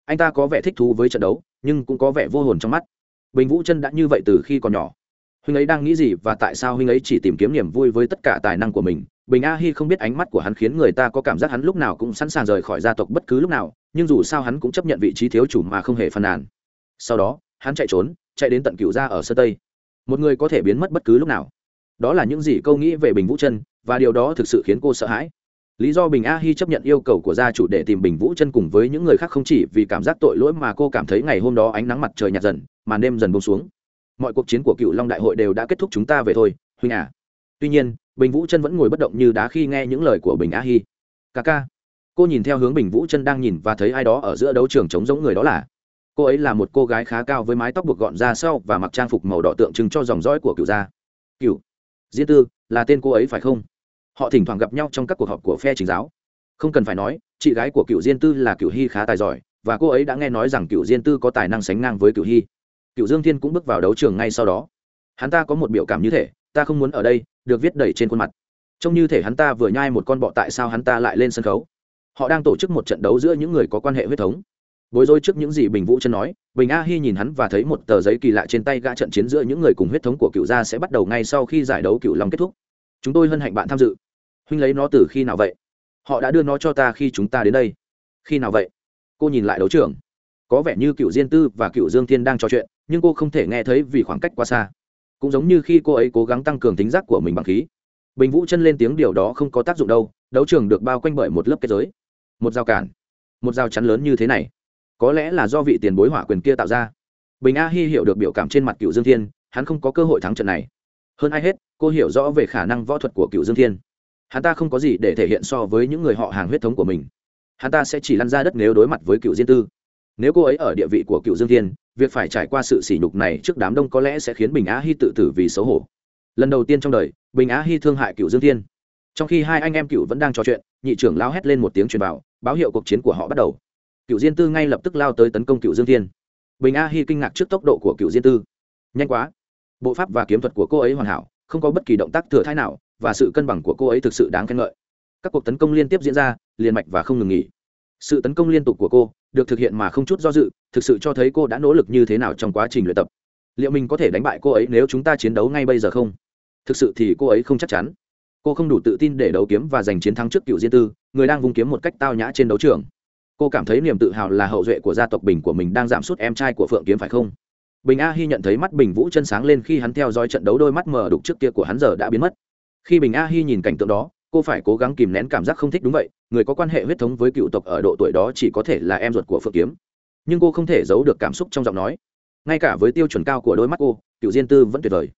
anh ta có vẻ thích thú với trận đấu, nhưng cũng có vẻ vô hồn trong mắt. Bình vũ chân đã như vậy từ khi còn nhỏ. Huynh ấy đang nghĩ gì và tại sao huynh ấy chỉ tìm kiếm niềm vui với tất cả tài năng của mình? Bình a hi không biết ánh mắt của hắn khiến người ta có cảm giác hắn lúc nào cũng sẵn sàng rời khỏi gia tộc bất cứ lúc nào, nhưng dù sao hắn cũng chấp nhận vị trí thiếu chủ mà không hề phàn nàn. Sau đó, hắn chạy trốn, chạy đến tận cựu gia ở sơ tây. Một người có thể biến mất bất cứ lúc nào. Đó là những gì câu nghĩ về bình vũ chân, và điều đó thực sự khiến cô sợ hãi lý do bình a hi chấp nhận yêu cầu của gia chủ để tìm bình vũ chân cùng với những người khác không chỉ vì cảm giác tội lỗi mà cô cảm thấy ngày hôm đó ánh nắng mặt trời nhạt dần, màn đêm dần bông xuống. Mọi cuộc chiến của cựu long đại hội đều đã kết thúc chúng ta về thôi, huynh à. Tuy nhiên, bình vũ chân vẫn ngồi bất động như đá khi nghe những lời của bình a hi. Ca ca. Cô nhìn theo hướng bình vũ chân đang nhìn và thấy ai đó ở giữa đấu trường chống giống người đó là. Cô ấy là một cô gái khá cao với mái tóc buộc gọn ra sau và mặc trang phục màu đỏ tượng trưng cho dòng dõi của cựu gia. Cựu. Diên tư, là tên cô ấy phải không? Họ thỉnh thoảng gặp nhau trong các cuộc họp của phe chính giáo. Không cần phải nói, chị gái của cựu diên tư là cựu hy khá tài giỏi, và cô ấy đã nghe nói rằng cựu diên tư có tài năng sánh ngang với cựu hy. Cựu dương thiên cũng bước vào đấu trường ngay sau đó. Hắn ta có một biểu cảm như thể, ta không muốn ở đây, được viết đầy trên khuôn mặt. Trông như thể hắn ta vừa nhai một con bọ tại sao hắn ta lại lên sân khấu. Họ đang tổ chức một trận đấu giữa những người có quan hệ huyết thống. Bối rối trước những gì bình vũ chân nói, bình a hi nhìn hắn và thấy một tờ giấy kỳ lạ trên tay gã trận chiến giữa những người cùng huyết thống của cựu gia sẽ bắt đầu ngay sau khi giải đấu cựu long kết thúc. Chúng tôi hân hạnh bạn tham dự huynh lấy nó từ khi nào vậy? Họ đã đưa nó cho ta khi chúng ta đến đây. Khi nào vậy? Cô nhìn lại đấu trường. Có vẻ như cựu diên tư và cựu dương thiên đang trò chuyện, nhưng cô không thể nghe thấy vì khoảng cách quá xa. Cũng giống như khi cô ấy cố gắng tăng cường tính giác của mình bằng khí. Bình vũ chân lên tiếng điều đó không có tác dụng đâu, đấu trường được bao quanh bởi một lớp kết giới. Một rào cản. Một rào chắn lớn như thế này. Có lẽ là do vị tiền bối hỏa quyền kia tạo ra. Bình a hi hiểu được biểu cảm trên mặt cựu dương thiên, hắn không có cơ hội thắng trận này. Hơn ai hết, cô hiểu rõ về khả năng võ thuật của cựu dương thiên hắn ta không có gì để thể hiện so với những người họ hàng huyết thống của mình. Hắn ta sẽ chỉ lăn ra đất nếu đối mặt với cựu diên tư. Nếu cô ấy ở địa vị của cựu dương thiên, việc phải trải qua sự sỉ nhục này trước đám đông có lẽ sẽ khiến bình á hy tự tử vì xấu hổ. Lần đầu tiên trong đời, bình á hy thương hại cựu dương thiên. Trong khi hai anh em cựu vẫn đang trò chuyện, nhị trưởng lao hét lên một tiếng truyền vào, báo hiệu cuộc chiến của họ bắt đầu. Cựu diên tư ngay lập tức lao tới tấn công cựu dương thiên. Bình a hy kinh ngạc trước tốc độ của cựu diên tư. Nhanh quá! Bộ pháp và kiếm thuật của cô ấy hoàn hảo, không có bất kỳ động tác thừa thai nào và sự cân bằng của cô ấy thực sự đáng khen ngợi. Các cuộc tấn công liên tiếp diễn ra, liền mạch và không ngừng nghỉ. Sự tấn công liên tục của cô được thực hiện mà không chút do dự, thực sự cho thấy cô đã nỗ lực như thế nào trong quá trình luyện tập. Liệu mình có thể đánh bại cô ấy nếu chúng ta chiến đấu ngay bây giờ không? Thực sự thì cô ấy không chắc chắn. Cô không đủ tự tin để đấu kiếm và giành chiến thắng trước cựu diên tư, người đang vung kiếm một cách tao nhã trên đấu trường. Cô cảm thấy niềm tự hào là hậu duệ của gia tộc bình của mình đang giảm sút em trai của phượng kiếm phải không? Bình a hy nhận thấy mắt bình vũ chân sáng lên khi hắn theo dõi trận đấu đôi mắt mờ đục trước kia của hắn giờ đã biến mất khi bình a hy nhìn cảnh tượng đó, cô phải cố gắng kìm nén cảm giác không thích đúng vậy, người có quan hệ huyết thống với cựu tộc ở độ tuổi đó chỉ có thể là em ruột của phượng kiếm. Nhưng cô không thể giấu được cảm xúc trong giọng nói. Ngay cả với tiêu chuẩn cao của đôi mắt cô, cựu diên tư vẫn tuyệt vời.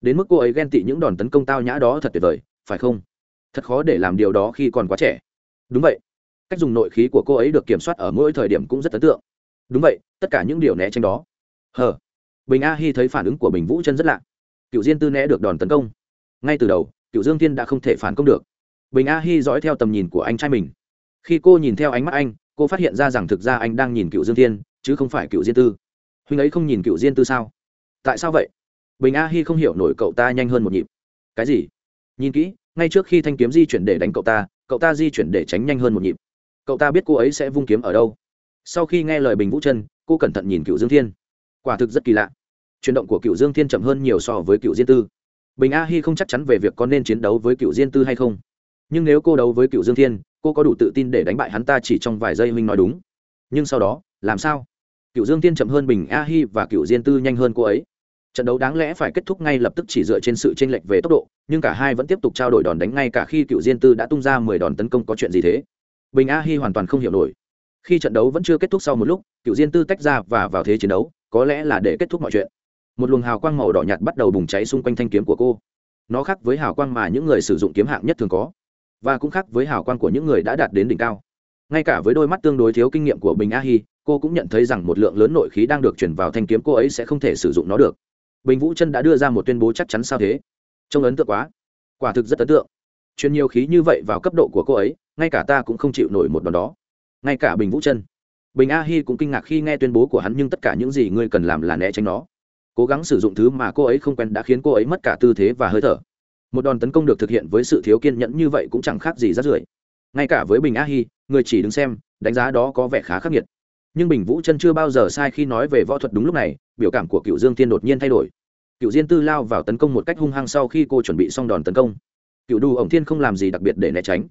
Đến mức cô ấy ghen tị những đòn tấn công tao nhã đó thật tuyệt vời, phải không? Thật khó để làm điều đó khi còn quá trẻ. Đúng vậy. Cách dùng nội khí của cô ấy được kiểm soát ở mỗi thời điểm cũng rất ấn tượng. Đúng vậy, tất cả những điều né tránh đó. Hờ. Bình a hi thấy phản ứng của bình vũ chân rất lạ. Cựu diên tư né được đòn tấn công. Ngay từ đầu cựu dương thiên đã không thể phản công được. Bình a hi dõi theo tầm nhìn của anh trai mình. Khi cô nhìn theo ánh mắt anh, cô phát hiện ra rằng thực ra anh đang nhìn cựu dương thiên, chứ không phải cựu diên tư. Huynh ấy không nhìn cựu diên tư sao? Tại sao vậy? Bình a hi không hiểu nổi cậu ta nhanh hơn một nhịp. Cái gì? Nhìn kỹ, ngay trước khi thanh kiếm di chuyển để đánh cậu ta cậu ta di chuyển để tránh nhanh hơn một nhịp. Cậu ta biết cô ấy sẽ vung kiếm ở đâu. Sau khi nghe lời bình vũ chân cô cẩn thận nhìn cựu dương thiên. Quả thực rất kỳ lạ. Chuyển động của cựu dương thiên chậm hơn nhiều so với cựu diên tư bình a hi không chắc chắn về việc có nên chiến đấu với cựu diên tư hay không. Nhưng nếu cô đấu với cựu dương thiên, cô có đủ tự tin để đánh bại hắn ta chỉ trong vài giây minh nói đúng. Nhưng sau đó, làm sao? Cựu dương thiên chậm hơn bình a hi và cựu diên tư nhanh hơn cô ấy. Trận đấu đáng lẽ phải kết thúc ngay lập tức chỉ dựa trên sự chênh lệch về tốc độ, nhưng cả hai vẫn tiếp tục trao đổi đòn đánh ngay cả khi cựu diên tư đã tung ra mười đòn tấn công có chuyện gì thế. Bình a hi hoàn toàn không hiểu nổi. Khi trận đấu vẫn chưa kết thúc sau một lúc, cựu diên tư tách ra và vào thế chiến đấu, có lẽ là để kết thúc mọi chuyện một luồng hào quang màu đỏ nhạt bắt đầu bùng cháy xung quanh thanh kiếm của cô. Nó khác với hào quang mà những người sử dụng kiếm hạng nhất thường có, và cũng khác với hào quang của những người đã đạt đến đỉnh cao. Ngay cả với đôi mắt tương đối thiếu kinh nghiệm của bình a hi, cô cũng nhận thấy rằng một lượng lớn nội khí đang được chuyển vào thanh kiếm cô ấy sẽ không thể sử dụng nó được. Bình vũ chân đã đưa ra một tuyên bố chắc chắn sao thế? Trông ấn tượng quá. Quả thực rất ấn tượng. Truyền nhiều khí như vậy vào cấp độ của cô ấy, ngay cả ta cũng không chịu nổi một đòn đó. Ngay cả bình vũ chân. Bình a hi cũng kinh ngạc khi nghe tuyên bố của hắn, nhưng tất cả những gì ngươi cần làm là né tránh nó cố gắng sử dụng thứ mà cô ấy không quen đã khiến cô ấy mất cả tư thế và hơi thở. Một đòn tấn công được thực hiện với sự thiếu kiên nhẫn như vậy cũng chẳng khác gì rát rưởi. Ngay cả với bình a hi người chỉ đứng xem, đánh giá đó có vẻ khá khắc nghiệt. Nhưng bình vũ chân chưa bao giờ sai khi nói về võ thuật đúng lúc này, biểu cảm của cựu dương tiên đột nhiên thay đổi. Cựu diên tư lao vào tấn công một cách hung hăng sau khi cô chuẩn bị xong đòn tấn công. Cựu đù ổng thiên không làm gì đặc biệt để né tránh.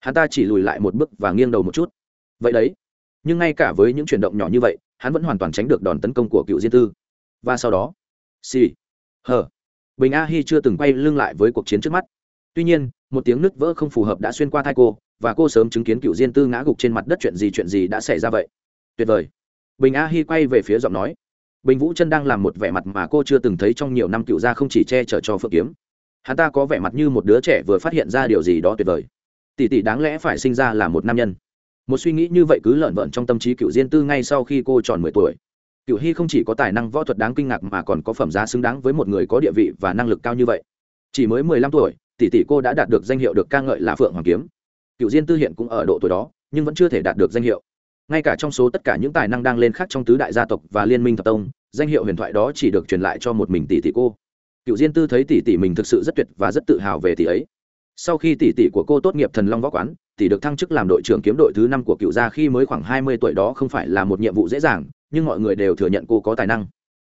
Hắn ta chỉ lùi lại một bước và nghiêng đầu một chút. Vậy đấy. Nhưng ngay cả với những chuyển động nhỏ như vậy, hắn vẫn hoàn toàn tránh được đòn tấn công của cựu diên tư và sau đó, xì, hờ. Bình a hi chưa từng quay lưng lại với cuộc chiến trước mắt. Tuy nhiên, một tiếng nứt vỡ không phù hợp đã xuyên qua thai cô, và cô sớm chứng kiến cựu diên tư ngã gục trên mặt đất chuyện gì chuyện gì đã xảy ra vậy? Tuyệt vời. Bình a hi quay về phía giọng nói. Bình vũ chân đang làm một vẻ mặt mà cô chưa từng thấy trong nhiều năm cựu gia không chỉ che chở cho phượng kiếm. Hắn ta có vẻ mặt như một đứa trẻ vừa phát hiện ra điều gì đó tuyệt vời. Tỷ tỷ đáng lẽ phải sinh ra là một nam nhân. Một suy nghĩ như vậy cứ lợn vợn trong tâm trí cựu diên tư ngay sau khi cô tròn mười tuổi cựu hy không chỉ có tài năng võ thuật đáng kinh ngạc mà còn có phẩm giá xứng đáng với một người có địa vị và năng lực cao như vậy. Chỉ mới mười lăm tuổi, tỷ tỷ cô đã đạt được danh hiệu được ca ngợi là phượng hoàng kiếm. Cựu diên tư hiện cũng ở độ tuổi đó, nhưng vẫn chưa thể đạt được danh hiệu. Ngay cả trong số tất cả những tài năng đang lên khác trong tứ đại gia tộc và liên minh thập tông, danh hiệu huyền thoại đó chỉ được truyền lại cho một mình tỷ tỷ cô. Cựu diên tư thấy tỷ tỷ mình thực sự rất tuyệt và rất tự hào về tỷ ấy. Sau khi tỷ tỷ của cô tốt nghiệp thần long võ quán, tỷ được thăng chức làm đội trưởng kiếm đội thứ năm của cựu gia khi mới khoảng hai mươi tuổi đó không phải là một nhiệm vụ dễ dàng nhưng mọi người đều thừa nhận cô có tài năng.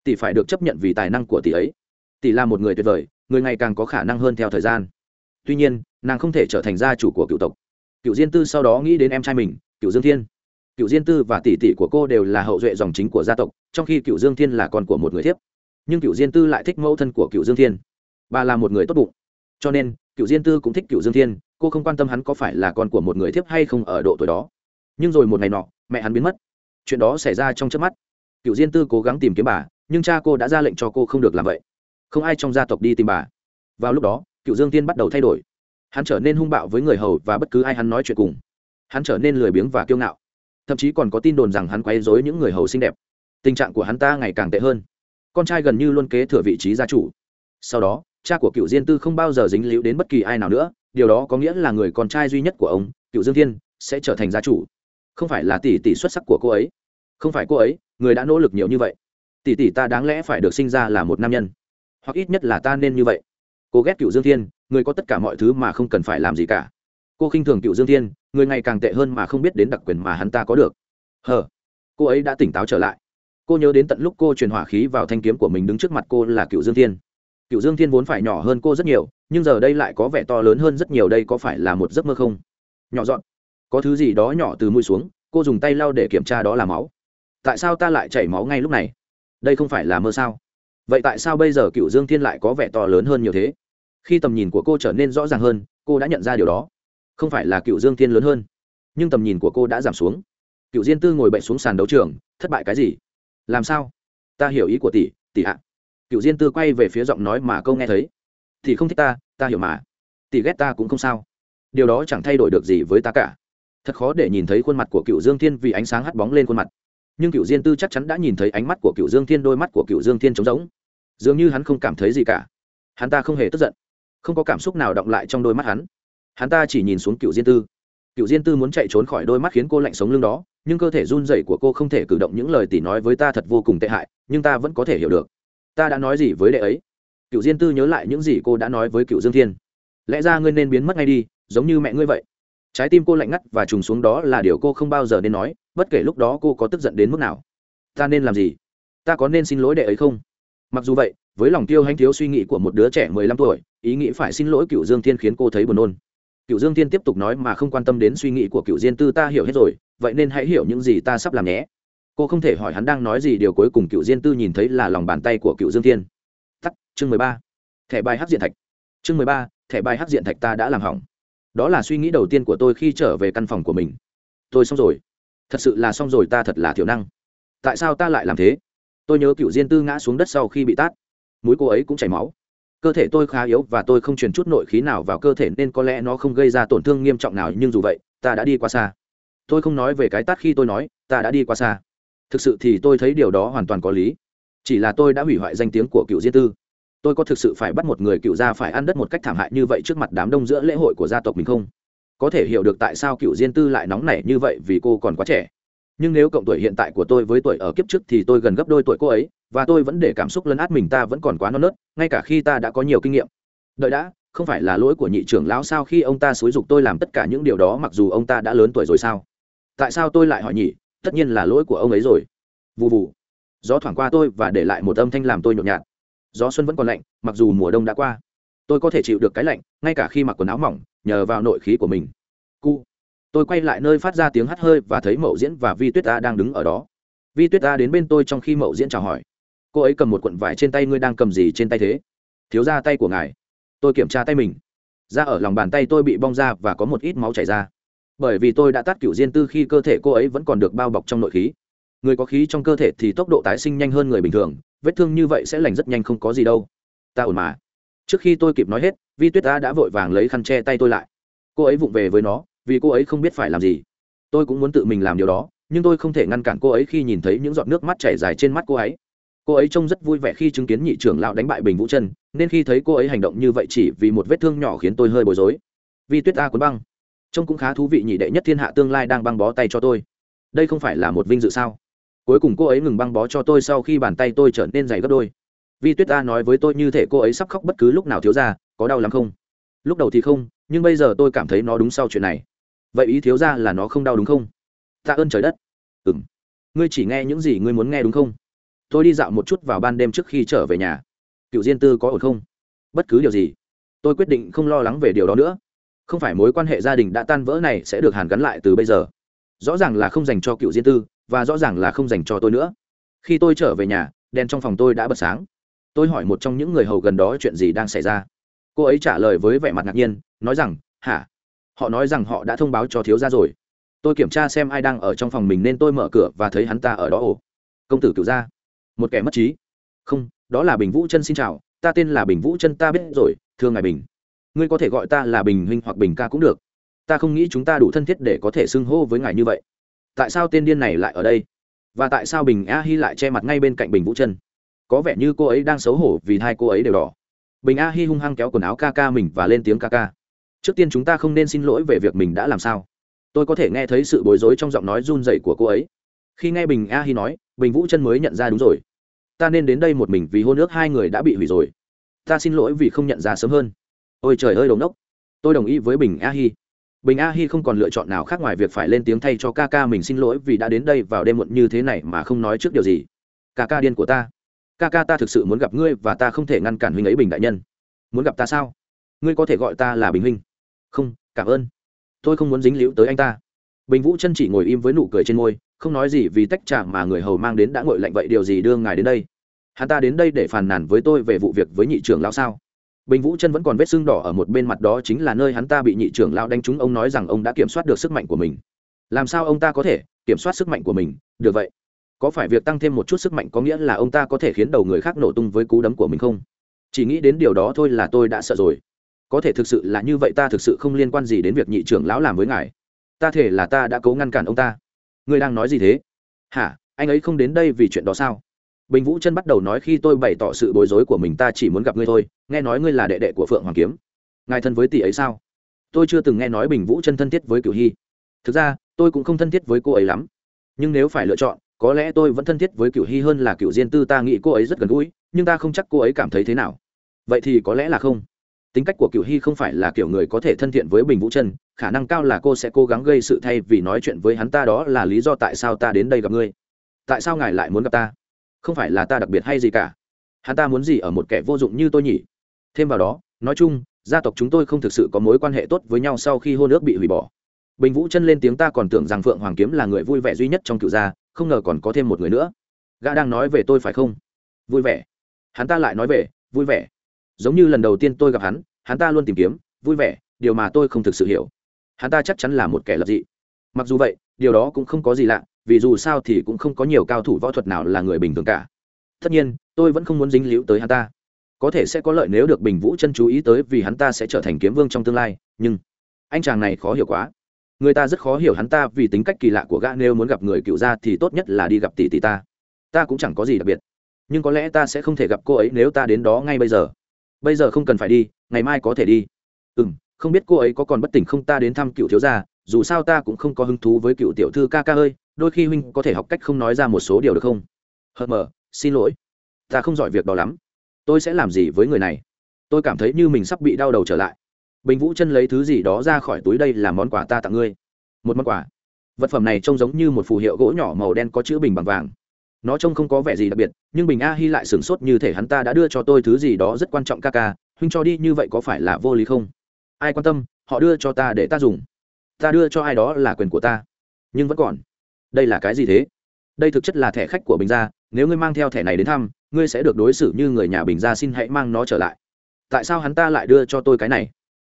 Tỷ phải được chấp nhận vì tài năng của tỷ ấy. Tỷ là một người tuyệt vời, người ngày càng có khả năng hơn theo thời gian. Tuy nhiên, nàng không thể trở thành gia chủ của cựu tộc. Cựu diên tư sau đó nghĩ đến em trai mình, cựu dương thiên. Cựu diên tư và tỷ tỷ của cô đều là hậu duệ dòng chính của gia tộc, trong khi cựu dương thiên là con của một người thiếp. Nhưng cựu diên tư lại thích mẫu thân của cựu dương thiên. Bà là một người tốt bụng. Cho nên, cựu diên tư cũng thích cựu dương thiên, cô không quan tâm hắn có phải là con của một người thiếp hay không ở độ tuổi đó. Nhưng rồi một ngày nọ, mẹ hắn biến mất chuyện đó xảy ra trong trước mắt. Cựu diên tư cố gắng tìm kiếm bà, nhưng cha cô đã ra lệnh cho cô không được làm vậy. Không ai trong gia tộc đi tìm bà. Vào lúc đó, cựu dương tiên bắt đầu thay đổi. Hắn trở nên hung bạo với người hầu và bất cứ ai hắn nói chuyện cùng. Hắn trở nên lười biếng và kiêu ngạo. Thậm chí còn có tin đồn rằng hắn quấy dối những người hầu xinh đẹp. Tình trạng của hắn ta ngày càng tệ hơn. Con trai gần như luôn kế thừa vị trí gia chủ. Sau đó, cha của cựu diên tư không bao giờ dính líu đến bất kỳ ai nào nữa. Điều đó có nghĩa là người con trai duy nhất của ông, cựu dương thiên, sẽ trở thành gia chủ không phải là tỷ tỷ xuất sắc của cô ấy. Không phải cô ấy, người đã nỗ lực nhiều như vậy. Tỷ tỷ ta đáng lẽ phải được sinh ra là một nam nhân. Hoặc ít nhất là ta nên như vậy. Cô ghét cựu dương thiên, người có tất cả mọi thứ mà không cần phải làm gì cả. Cô khinh thường cựu dương thiên, người ngày càng tệ hơn mà không biết đến đặc quyền mà hắn ta có được. Hờ, cô ấy đã tỉnh táo trở lại. Cô nhớ đến tận lúc cô truyền hỏa khí vào thanh kiếm của mình đứng trước mặt cô là cựu dương thiên. Cựu dương thiên vốn phải nhỏ hơn cô rất nhiều, nhưng giờ đây lại có vẻ to lớn hơn rất nhiều, đây có phải là một giấc mơ không? Nhỏ dọn có thứ gì đó nhỏ từ mũi xuống, cô dùng tay lau để kiểm tra đó là máu. Tại sao ta lại chảy máu ngay lúc này? Đây không phải là mơ sao? Vậy tại sao bây giờ cựu dương thiên lại có vẻ to lớn hơn nhiều thế? Khi tầm nhìn của cô trở nên rõ ràng hơn, cô đã nhận ra điều đó. Không phải là cựu dương thiên lớn hơn, nhưng tầm nhìn của cô đã giảm xuống. Cựu diên tư ngồi bệnh xuống sàn đấu trường, thất bại cái gì? Làm sao? Ta hiểu ý của tỷ tỷ ạ. Cựu diên tư quay về phía giọng nói mà câu nghe thấy. Thì không thích ta ta hiểu mà. Tỷ ghét ta cũng không sao. Điều đó chẳng thay đổi được gì với ta cả thật khó để nhìn thấy khuôn mặt của cựu dương thiên vì ánh sáng hắt bóng lên khuôn mặt. Nhưng cựu diên tư chắc chắn đã nhìn thấy ánh mắt của cựu dương thiên, đôi mắt của cựu dương thiên trống rỗng. Dường như hắn không cảm thấy gì cả. Hắn ta không hề tức giận, không có cảm xúc nào động lại trong đôi mắt hắn. Hắn ta chỉ nhìn xuống cựu diên tư. Cựu diên tư muốn chạy trốn khỏi đôi mắt khiến cô lạnh sống lưng đó, nhưng cơ thể run rẩy của cô không thể cử động những lời tỷ nói với ta thật vô cùng tệ hại, nhưng ta vẫn có thể hiểu được. Ta đã nói gì với đệ ấy? Cựu diên tư nhớ lại những gì cô đã nói với cựu dương thiên. Lẽ ra ngươi nên biến mất ngay đi, giống như mẹ ngươi vậy trái tim cô lạnh ngắt và trùng xuống đó là điều cô không bao giờ nên nói, bất kể lúc đó cô có tức giận đến mức nào. Ta nên làm gì? Ta có nên xin lỗi đệ ấy không? Mặc dù vậy, với lòng tiêu hanh thiếu suy nghĩ của một đứa trẻ mười lăm tuổi, ý nghĩ phải xin lỗi cựu dương thiên khiến cô thấy buồn nôn. Cựu dương thiên tiếp tục nói mà không quan tâm đến suy nghĩ của cựu diên tư, ta hiểu hết rồi, vậy nên hãy hiểu những gì ta sắp làm nhé. Cô không thể hỏi hắn đang nói gì, điều cuối cùng cựu diên tư nhìn thấy là lòng bàn tay của cựu dương thiên. Tắt, chương mười ba. Thẻ bài hát diện thạch. Chương mười ba, thẻ bài hát diện thạch ta đã làm hỏng đó là suy nghĩ đầu tiên của tôi khi trở về căn phòng của mình. Tôi xong rồi. Thật sự là xong rồi, ta thật là thiểu năng. Tại sao ta lại làm thế? Tôi nhớ cựu diên tư ngã xuống đất sau khi bị tát. Mũi cô ấy cũng chảy máu. Cơ thể tôi khá yếu và tôi không truyền chút nội khí nào vào cơ thể nên có lẽ nó không gây ra tổn thương nghiêm trọng nào, nhưng dù vậy, ta đã đi qua xa. Tôi không nói về cái tát khi tôi nói, ta đã đi qua xa. Thực sự thì tôi thấy điều đó hoàn toàn có lý. Chỉ là tôi đã hủy hoại danh tiếng của cựu diên tư tôi có thực sự phải bắt một người cựu gia phải ăn đất một cách thảm hại như vậy trước mặt đám đông giữa lễ hội của gia tộc mình không? Có thể hiểu được tại sao cựu diên tư lại nóng nảy như vậy vì cô còn quá trẻ. Nhưng nếu cộng tuổi hiện tại của tôi với tuổi ở kiếp trước thì tôi gần gấp đôi tuổi cô ấy, và tôi vẫn để cảm xúc lấn át mình ta vẫn còn quá non nớt, ngay cả khi ta đã có nhiều kinh nghiệm. Đợi đã, không phải là lỗi của nhị trưởng lão sao khi ông ta xúi dục tôi làm tất cả những điều đó mặc dù ông ta đã lớn tuổi rồi sao? Tại sao tôi lại hỏi nhị, tất nhiên là lỗi của ông ấy rồi. Vụ vụ gió thoảng qua tôi và để lại một âm thanh làm tôi nhộn nhạt gió xuân vẫn còn lạnh, mặc dù mùa đông đã qua. Tôi có thể chịu được cái lạnh, ngay cả khi mặc quần áo mỏng, nhờ vào nội khí của mình. Cu. Tôi quay lại nơi phát ra tiếng hắt hơi và thấy mậu diễn và vi tuyết ta đang đứng ở đó. Vi tuyết ta đến bên tôi trong khi mậu diễn chào hỏi. Cô ấy cầm một cuộn vải trên tay, ngươi đang cầm gì trên tay thế? Thiếu ra tay của ngài. Tôi kiểm tra tay mình. Ra ở lòng bàn tay tôi bị bong ra và có một ít máu chảy ra. Bởi vì tôi đã tắt cựu diên tư khi cơ thể cô ấy vẫn còn được bao bọc trong nội khí. Người có khí trong cơ thể thì tốc độ tái sinh nhanh hơn người bình thường vết thương như vậy sẽ lành rất nhanh không có gì đâu. Ta ổn mà. Trước khi tôi kịp nói hết, vi tuyết ta đã vội vàng lấy khăn che tay tôi lại. Cô ấy vụng về với nó, vì cô ấy không biết phải làm gì. Tôi cũng muốn tự mình làm điều đó, nhưng tôi không thể ngăn cản cô ấy khi nhìn thấy những giọt nước mắt chảy dài trên mắt cô ấy. Cô ấy trông rất vui vẻ khi chứng kiến nhị trưởng lão đánh bại bình vũ chân nên khi thấy cô ấy hành động như vậy chỉ vì một vết thương nhỏ khiến tôi hơi bối rối. Vi tuyết ta cuốn băng. Trông cũng khá thú vị nhị đệ nhất thiên hạ tương lai đang băng bó tay cho tôi. Đây không phải là một vinh dự sao? Cuối cùng cô ấy ngừng băng bó cho tôi sau khi bàn tay tôi trở nên dày gấp đôi. Vi tuyết ta nói với tôi như thể cô ấy sắp khóc bất cứ lúc nào thiếu ra, có đau lắm không? Lúc đầu thì không, nhưng bây giờ tôi cảm thấy nó đúng sau chuyện này. Vậy ý thiếu ra là nó không đau đúng không? Tạ ơn trời đất. Ừ m ngươi chỉ nghe những gì ngươi muốn nghe đúng không? Tôi đi dạo một chút vào ban đêm trước khi trở về nhà. Cựu diên tư có ổn không? Bất cứ điều gì. Tôi quyết định không lo lắng về điều đó nữa. Không phải mối quan hệ gia đình đã tan vỡ này sẽ được hàn gắn lại từ bây giờ. Rõ ràng là không dành cho cựu diên tư và rõ ràng là không dành cho tôi nữa. Khi tôi trở về nhà, đèn trong phòng tôi đã bật sáng. Tôi hỏi một trong những người hầu gần đó chuyện gì đang xảy ra. Cô ấy trả lời với vẻ mặt ngạc nhiên, nói rằng, hả? Họ nói rằng họ đã thông báo cho thiếu gia rồi. Tôi kiểm tra xem ai đang ở trong phòng mình nên tôi mở cửa và thấy hắn ta ở đó ồ. Công tử cựu gia. Một kẻ mất trí. Không, đó là bình vũ chân xin chào. Ta tên là bình vũ chân, ta biết rồi, thưa ngài bình. Ngươi có thể gọi ta là bình huynh hoặc bình ca cũng được. Ta không nghĩ chúng ta đủ thân thiết để có thể xưng hô với ngài như vậy tại sao tên điên này lại ở đây? Và tại sao bình a hi lại che mặt ngay bên cạnh bình vũ chân có vẻ như cô ấy đang xấu hổ vì hai cô ấy đều đỏ. Bình a hi hung hăng kéo quần áo ca ca mình và lên tiếng ca ca. Trước tiên chúng ta không nên xin lỗi về việc mình đã làm sao. Tôi có thể nghe thấy sự bối rối trong giọng nói run dậy của cô ấy. Khi nghe bình a hi nói, bình vũ chân mới nhận ra đúng rồi. Ta nên đến đây một mình vì hôn ước hai người đã bị hủy rồi. Ta xin lỗi vì không nhận ra sớm hơn. Ôi trời ơi đồng đốc tôi đồng ý với bình a hi bình a hi không còn lựa chọn nào khác ngoài việc phải lên tiếng thay cho ca ca mình xin lỗi vì đã đến đây vào đêm muộn như thế này mà không nói trước điều gì. Ca ca điên của ta. Ca ca ta thực sự muốn gặp ngươi và ta không thể ngăn cản huynh ấy bình đại nhân. Muốn gặp ta sao? Ngươi có thể gọi ta là bình huynh. Không, cảm ơn. Tôi không muốn dính líu tới anh ta. Bình vũ chân chỉ ngồi im với nụ cười trên môi, không nói gì vì tách trà mà người hầu mang đến đã ngồi lạnh vậy, điều gì đưa ngài đến đây? Hắn ta đến đây để phàn nàn với tôi về vụ việc với nhị trưởng lão sao? Bình vũ chân vẫn còn vết sưng đỏ ở một bên mặt đó chính là nơi hắn ta bị nhị trưởng lão đánh trúng, ông nói rằng ông đã kiểm soát được sức mạnh của mình. Làm sao ông ta có thể kiểm soát sức mạnh của mình? Được vậy, có phải việc tăng thêm một chút sức mạnh có nghĩa là ông ta có thể khiến đầu người khác nổ tung với cú đấm của mình không? Chỉ nghĩ đến điều đó thôi là tôi đã sợ rồi. Có thể thực sự là như vậy ta thực sự không liên quan gì đến việc nhị trưởng lão làm với ngài. Ta thể là ta đã cố ngăn cản ông ta. Ngươi đang nói gì thế? Hả? Anh ấy không đến đây vì chuyện đó sao? Bình vũ chân bắt đầu nói khi tôi bày tỏ sự bối rối của mình, ta chỉ muốn gặp ngươi thôi nghe nói ngươi là đệ đệ của phượng hoàng kiếm ngài thân với tỷ ấy sao tôi chưa từng nghe nói bình vũ chân thân thiết với cửu hy thực ra tôi cũng không thân thiết với cô ấy lắm nhưng nếu phải lựa chọn có lẽ tôi vẫn thân thiết với cửu hy hơn là cửu diên tư ta nghĩ cô ấy rất gần gũi nhưng ta không chắc cô ấy cảm thấy thế nào vậy thì có lẽ là không tính cách của Cửu hy không phải là kiểu người có thể thân thiện với bình vũ chân khả năng cao là cô sẽ cố gắng gây sự thay vì nói chuyện với hắn ta đó là lý do tại sao ta đến đây gặp ngươi tại sao ngài lại muốn gặp ta không phải là ta đặc biệt hay gì cả hắn ta muốn gì ở một kẻ vô dụng như tôi nhỉ thêm vào đó, nói chung, gia tộc chúng tôi không thực sự có mối quan hệ tốt với nhau sau khi hôn ước bị hủy bỏ. Bình vũ chân lên tiếng ta còn tưởng rằng phượng hoàng kiếm là người vui vẻ duy nhất trong cựu gia, không ngờ còn có thêm một người nữa. Gã đang nói về tôi phải không? Vui vẻ. Hắn ta lại nói về, vui vẻ. Giống như lần đầu tiên tôi gặp hắn hắn ta luôn tìm kiếm, vui vẻ, điều mà tôi không thực sự hiểu. Hắn ta chắc chắn là một kẻ lập dị. Mặc dù vậy, điều đó cũng không có gì lạ, vì dù sao thì cũng không có nhiều cao thủ võ thuật nào là người bình thường cả. Tất nhiên, tôi vẫn không muốn dính líu tới hắn ta có thể sẽ có lợi nếu được bình vũ chân chú ý tới vì hắn ta sẽ trở thành kiếm vương trong tương lai, nhưng anh chàng này khó hiểu quá. Người ta rất khó hiểu hắn ta vì tính cách kỳ lạ của gã nếu muốn gặp người cựu gia thì tốt nhất là đi gặp tỷ tỷ ta. Ta cũng chẳng có gì đặc biệt, nhưng có lẽ ta sẽ không thể gặp cô ấy nếu ta đến đó ngay bây giờ. Bây giờ không cần phải đi, ngày mai có thể đi. Ừ m không biết cô ấy có còn bất tỉnh không ta đến thăm cựu thiếu gia, dù sao ta cũng không có hứng thú với cựu tiểu thư ca ca ơi, đôi khi huynh có thể học cách không nói ra một số điều được không? Hờ mờ, xin lỗi. Ta không giỏi việc đó lắm tôi sẽ làm gì với người này? Tôi cảm thấy như mình sắp bị đau đầu trở lại. Bình vũ chân lấy thứ gì đó ra khỏi túi, đây là món quà ta tặng ngươi. Một món quà. Vật phẩm này trông giống như một phù hiệu gỗ nhỏ màu đen có chữ bình bằng vàng. Nó trông không có vẻ gì đặc biệt, nhưng bình a hi lại sửng sốt như thể hắn ta đã đưa cho tôi thứ gì đó rất quan trọng ca ca. Huynh cho đi, như vậy có phải là vô lý không? Ai quan tâm, họ đưa cho ta để ta dùng. Ta đưa cho ai đó là quyền của ta. Nhưng vẫn còn. Đây là cái gì thế? Đây thực chất là thẻ khách của bình gia. Nếu ngươi mang theo thẻ này đến thăm ngươi sẽ được đối xử như người nhà bình gia xin hãy mang nó trở lại. Tại sao hắn ta lại đưa cho tôi cái này?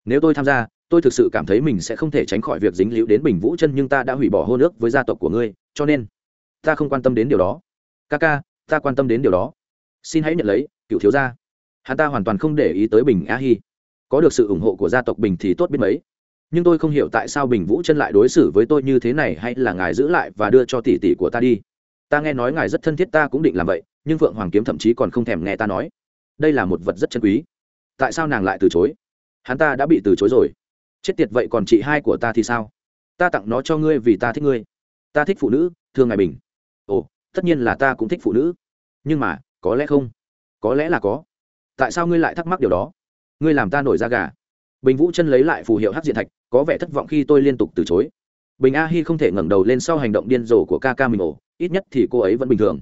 Nếu tôi tham gia, tôi thực sự cảm thấy mình sẽ không thể tránh khỏi việc dính líu đến bình vũ chân nhưng ta đã hủy bỏ hôn ước với gia tộc của ngươi, cho nên ta không quan tâm đến điều đó. Ca ca, ta quan tâm đến điều đó. Xin hãy nhận lấy, cựu thiếu gia. Hắn ta hoàn toàn không để ý tới bình a hi. Có được sự ủng hộ của gia tộc bình thì tốt biết mấy. Nhưng tôi không hiểu tại sao bình vũ chân lại đối xử với tôi như thế này hay là ngài giữ lại và đưa cho tỷ tỷ của ta đi. Ta nghe nói ngài rất thân thiết, ta cũng định làm vậy nhưng phượng hoàng kiếm thậm chí còn không thèm nghe ta nói. Đây là một vật rất chân quý. Tại sao nàng lại từ chối? Hắn ta đã bị từ chối rồi. Chết tiệt vậy còn chị hai của ta thì sao? Ta tặng nó cho ngươi vì ta thích ngươi. Ta thích phụ nữ, thương ngài bình. Ồ, tất nhiên là ta cũng thích phụ nữ. Nhưng mà, có lẽ không? Có lẽ là có. Tại sao ngươi lại thắc mắc điều đó? Ngươi làm ta nổi da gà. Bình vũ chân lấy lại phù hiệu hát diện thạch, có vẻ thất vọng khi tôi liên tục từ chối. Bình a hi không thể ngẩng đầu lên sau hành động điên rồ của ca ca mình ổ ít nhất thì cô ấy vẫn bình thường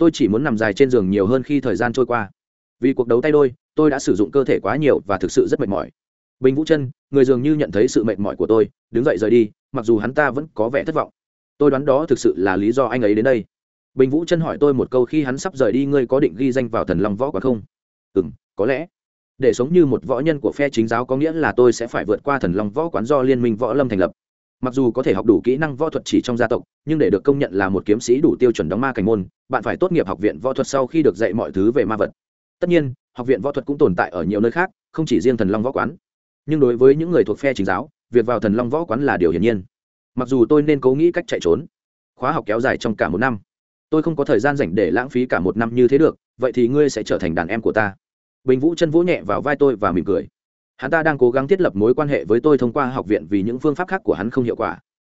tôi chỉ muốn nằm dài trên giường nhiều hơn khi thời gian trôi qua. Vì cuộc đấu tay đôi, tôi đã sử dụng cơ thể quá nhiều và thực sự rất mệt mỏi. Bình vũ chân người dường như nhận thấy sự mệt mỏi của tôi, đứng dậy rời đi, mặc dù hắn ta vẫn có vẻ thất vọng. Tôi đoán đó thực sự là lý do anh ấy đến đây. Bình vũ chân hỏi tôi một câu khi hắn sắp rời đi, ngươi có định ghi danh vào thần long võ quán không? Ừ m có lẽ. Để sống như một võ nhân của phe chính giáo có nghĩa là tôi sẽ phải vượt qua thần long võ quán do liên minh võ lâm thành lập mặc dù có thể học đủ kỹ năng võ thuật chỉ trong gia tộc, nhưng để được công nhận là một kiếm sĩ đủ tiêu chuẩn đóng ma cảnh môn, bạn phải tốt nghiệp học viện võ thuật sau khi được dạy mọi thứ về ma vật. Tất nhiên, học viện võ thuật cũng tồn tại ở nhiều nơi khác, không chỉ riêng thần long võ quán. Nhưng đối với những người thuộc phe chính giáo, việc vào thần long võ quán là điều hiển nhiên. Mặc dù tôi nên cố nghĩ cách chạy trốn, khóa học kéo dài trong cả một năm, tôi không có thời gian dành để lãng phí cả một năm như thế được, vậy thì ngươi sẽ trở thành đàn em của ta. Bình vũ chân vỗ nhẹ vào vai tôi và mỉm cười hắn ta đang cố gắng thiết lập mối quan hệ với tôi thông qua học viện vì những phương pháp khác của hắn không hiệu quả.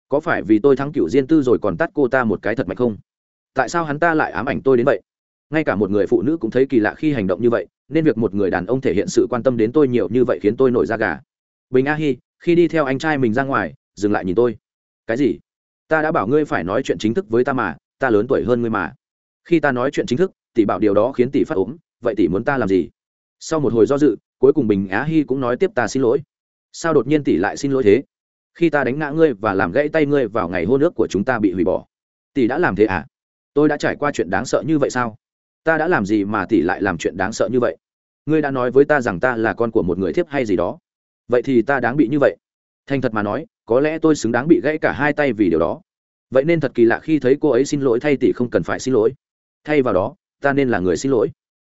Có phải vì tôi thắng cựu diên tư rồi còn tắt cô ta một cái thật mạnh không? Tại sao hắn ta lại ám ảnh tôi đến vậy? Ngay cả một người phụ nữ cũng thấy kỳ lạ khi hành động như vậy, nên việc một người đàn ông thể hiện sự quan tâm đến tôi nhiều như vậy khiến tôi nổi da gà. Bình a hi, khi đi theo anh trai mình ra ngoài, dừng lại nhìn tôi. Cái gì? Ta đã bảo ngươi phải nói chuyện chính thức với ta mà, ta lớn tuổi hơn ngươi mà. Khi ta nói chuyện chính thức, tỷ bảo điều đó khiến tỷ phát ốm, vậy tỷ muốn ta làm gì? Sau một hồi do dự, cuối cùng bình á hi cũng nói tiếp ta xin lỗi. Sao đột nhiên tỷ lại xin lỗi thế? Khi ta đánh ngã ngươi và làm gãy tay ngươi vào ngày hôn ước của chúng ta bị hủy bỏ. Tỷ đã làm thế à? Tôi đã trải qua chuyện đáng sợ như vậy sao? Ta đã làm gì mà tỷ lại làm chuyện đáng sợ như vậy? Ngươi đã nói với ta rằng ta là con của một người thiếp hay gì đó. Vậy thì ta đáng bị như vậy. Thành thật mà nói, có lẽ tôi xứng đáng bị gãy cả hai tay vì điều đó. Vậy nên thật kỳ lạ khi thấy cô ấy xin lỗi thay tỷ không cần phải xin lỗi. Thay vào đó, ta nên là người xin lỗi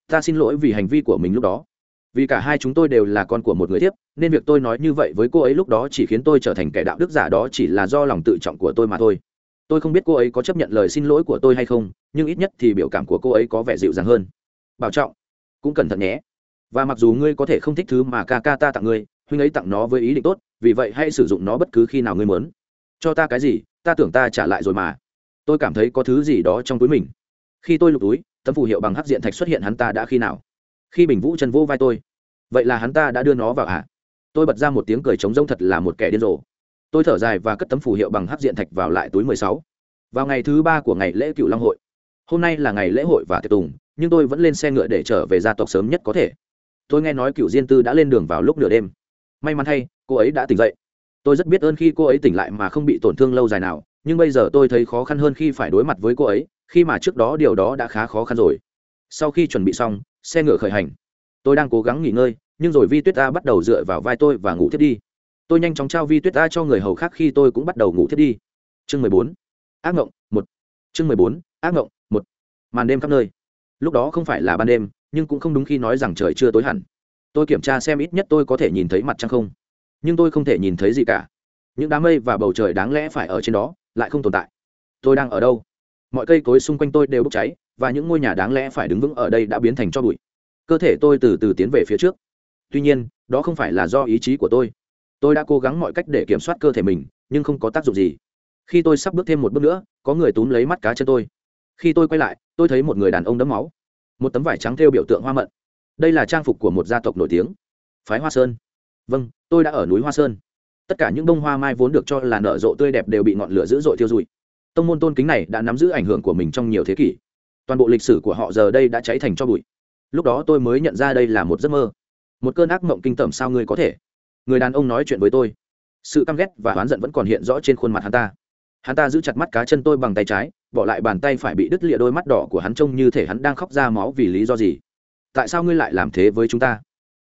ta xin lỗi vì hành vi của mình lúc đó. Vì cả hai chúng tôi đều là con của một người tiếp nên việc tôi nói như vậy với cô ấy lúc đó chỉ khiến tôi trở thành kẻ đạo đức giả đó chỉ là do lòng tự trọng của tôi mà thôi. Tôi không biết cô ấy có chấp nhận lời xin lỗi của tôi hay không, nhưng ít nhất thì biểu cảm của cô ấy có vẻ dịu dàng hơn. Bảo trọng, cũng cẩn thận nhé. Và mặc dù ngươi có thể không thích thứ mà ca ca ta tặng ngươi, huynh ấy tặng nó với ý định tốt, vì vậy hãy sử dụng nó bất cứ khi nào ngươi muốn. Cho ta cái gì, ta tưởng ta trả lại rồi mà. Tôi cảm thấy có thứ gì đó trong túi mình. Khi tôi lục túi tấm phù hiệu bằng hắc diện thạch xuất hiện hắn ta đã khi nào? Khi bình vũ chân vô vai tôi. Vậy là hắn ta đã đưa nó vào ạ à? tôi bật ra một tiếng cười trống rông thật là một kẻ điên rồ. Tôi thở dài và cất tấm phù hiệu bằng hắc diện thạch vào lại túi mười sáu. Vào ngày thứ ba của ngày lễ cựu long hội. Hôm nay là ngày lễ hội và tiệc tùng, nhưng tôi vẫn lên xe ngựa để trở về gia tộc sớm nhất có thể. Tôi nghe nói cựu diên tư đã lên đường vào lúc nửa đêm. May mắn thay, cô ấy đã tỉnh dậy. Tôi rất biết ơn khi cô ấy tỉnh lại mà không bị tổn thương lâu dài nào, nhưng bây giờ tôi thấy khó khăn hơn khi phải đối mặt với cô ấy khi mà trước đó điều đó đã khá khó khăn rồi. Sau khi chuẩn bị xong, xe ngựa khởi hành. Tôi đang cố gắng nghỉ ngơi, nhưng rồi vi tuyết ta bắt đầu dựa vào vai tôi và ngủ thiết đi. Tôi nhanh chóng trao vi tuyết ta cho người hầu khác khi tôi cũng bắt đầu ngủ thiết đi. Chương mười bốn. Ác ngộng, một. Chương mười bốn. Ác ngộng, một. Màn đêm khắp nơi. Lúc đó không phải là ban đêm, nhưng cũng không đúng khi nói rằng trời chưa tối hẳn. Tôi kiểm tra xem ít nhất tôi có thể nhìn thấy mặt trăng không. Nhưng tôi không thể nhìn thấy gì cả. Những đám mây và bầu trời đáng lẽ phải ở trên đó, lại không tồn tại. Tôi đang ở đâu? Mọi cây cối xung quanh tôi đều bốc cháy, và những ngôi nhà đáng lẽ phải đứng vững ở đây đã biến thành cho bụi. Cơ thể tôi từ từ tiến về phía trước. Tuy nhiên, đó không phải là do ý chí của tôi. Tôi đã cố gắng mọi cách để kiểm soát cơ thể mình, nhưng không có tác dụng gì. Khi tôi sắp bước thêm một bước nữa, có người túm lấy mắt cá chân tôi. Khi tôi quay lại, tôi thấy một người đàn ông đẫm máu. Một tấm vải trắng theo biểu tượng hoa mận. Đây là trang phục của một gia tộc nổi tiếng. Phái hoa sơn. Vâng tôi đã ở núi hoa sơn. Tất cả những bông hoa mai vốn được cho là nở rộ tươi đẹp đều bị ngọn lửa dữ dội thiêu dụi tông môn tôn kính này đã nắm giữ ảnh hưởng của mình trong nhiều thế kỷ. Toàn bộ lịch sử của họ giờ đây đã cháy thành cho bụi. Lúc đó tôi mới nhận ra đây là một giấc mơ. Một cơn ác mộng kinh tởm sao ngươi có thể? Người đàn ông nói chuyện với tôi. Sự căm ghét và oán giận vẫn còn hiện rõ trên khuôn mặt hắn ta. Hắn ta giữ chặt mắt cá chân tôi bằng tay trái, bỏ lại bàn tay phải bị đứt lịa đôi mắt đỏ của hắn trông như thể hắn đang khóc ra máu vì lý do gì? Tại sao ngươi lại làm thế với chúng ta?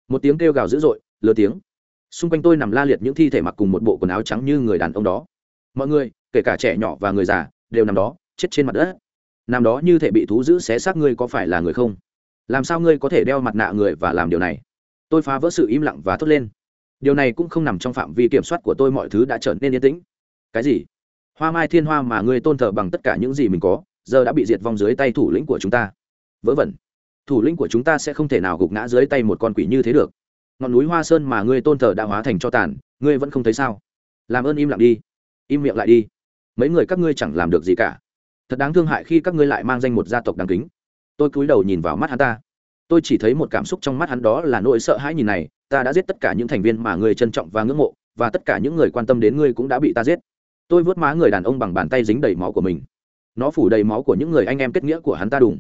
Một tiếng kêu gào dữ dội lơ tiếng. Xung quanh tôi nằm la liệt những thi thể mặc cùng một bộ quần áo trắng như người đàn ông đó. Mọi người kể cả trẻ nhỏ và người già, đều nằm đó, chết trên mặt đất. Nằm đó như thể bị thú giữ xé xác ngươi có phải là người không? Làm sao ngươi có thể đeo mặt nạ người và làm điều này? Tôi phá vỡ sự im lặng và thốt lên. Điều này cũng không nằm trong phạm vi kiểm soát của tôi, mọi thứ đã trở nên yên tĩnh. Cái gì? Hoa mai thiên hoa mà ngươi tôn thờ bằng tất cả những gì mình có, giờ đã bị diệt vong dưới tay thủ lĩnh của chúng ta. Vớ vẩn. Thủ lĩnh của chúng ta sẽ không thể nào gục ngã dưới tay một con quỷ như thế được. Ngọn núi hoa sơn mà ngươi tôn thờ đã hóa thành cho tàn, ngươi vẫn không thấy sao? Làm ơn im lặng đi. Im miệng lại đi mấy người các ngươi chẳng làm được gì cả. Thật đáng thương hại khi các ngươi lại mang danh một gia tộc đáng kính. Tôi cúi đầu nhìn vào mắt hắn ta. Tôi chỉ thấy một cảm xúc trong mắt hắn đó là nỗi sợ hãi nhìn này, ta đã giết tất cả những thành viên mà ngươi trân trọng và ngưỡng mộ, và tất cả những người quan tâm đến ngươi cũng đã bị ta giết. Tôi vớt má người đàn ông bằng bàn tay dính đầy máu của mình. Nó phủ đầy máu của những người anh em kết nghĩa của hắn ta đùng.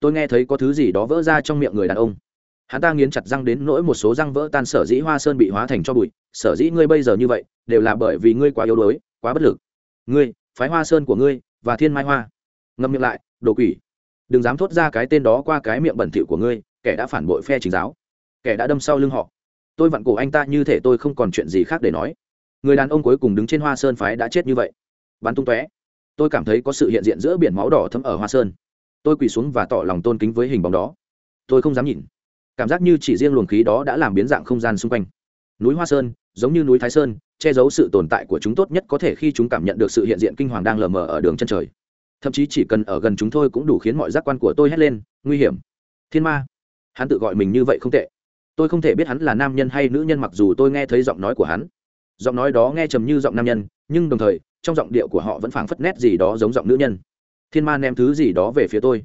Tôi nghe thấy có thứ gì đó vỡ ra trong miệng người đàn ông. Hắn ta nghiến chặt răng đến nỗi một số răng vỡ tan, sở dĩ hoa sơn bị hóa thành cho bụi. Sở dĩ ngươi bây giờ như vậy, đều là bởi vì ngươi quá yếu đuối, quá bất lực ngươi, phái hoa sơn của ngươi, và thiên mai hoa. Ngâm miệng lại, đồ quỷ. Đừng dám thốt ra cái tên đó qua cái miệng bẩn thỉu của ngươi, kẻ đã phản bội phe chính giáo. Kẻ đã đâm sau lưng họ. Tôi vặn cổ anh ta như thể tôi không còn chuyện gì khác để nói. Người đàn ông cuối cùng đứng trên hoa sơn phái đã chết như vậy. Bắn tung tóe. Tôi cảm thấy có sự hiện diện giữa biển máu đỏ thấm ở hoa sơn. Tôi quỳ xuống và tỏ lòng tôn kính với hình bóng đó. Tôi không dám nhìn. Cảm giác như chỉ riêng luồng khí đó đã làm biến dạng không gian xung quanh. Núi hoa sơn, giống như núi thái sơn che giấu sự tồn tại của chúng tốt nhất có thể khi chúng cảm nhận được sự hiện diện kinh hoàng đang lờ mờ ở đường chân trời. Thậm chí chỉ cần ở gần chúng thôi cũng đủ khiến mọi giác quan của tôi hét lên, nguy hiểm! Thiên ma! Hắn tự gọi mình như vậy không tệ. Tôi không thể biết hắn là nam nhân hay nữ nhân mặc dù tôi nghe thấy giọng nói của hắn. Giọng nói đó nghe trầm như giọng nam nhân, nhưng đồng thời, trong giọng điệu của họ vẫn phảng phất nét gì đó giống giọng nữ nhân. Thiên ma ném thứ gì đó về phía tôi.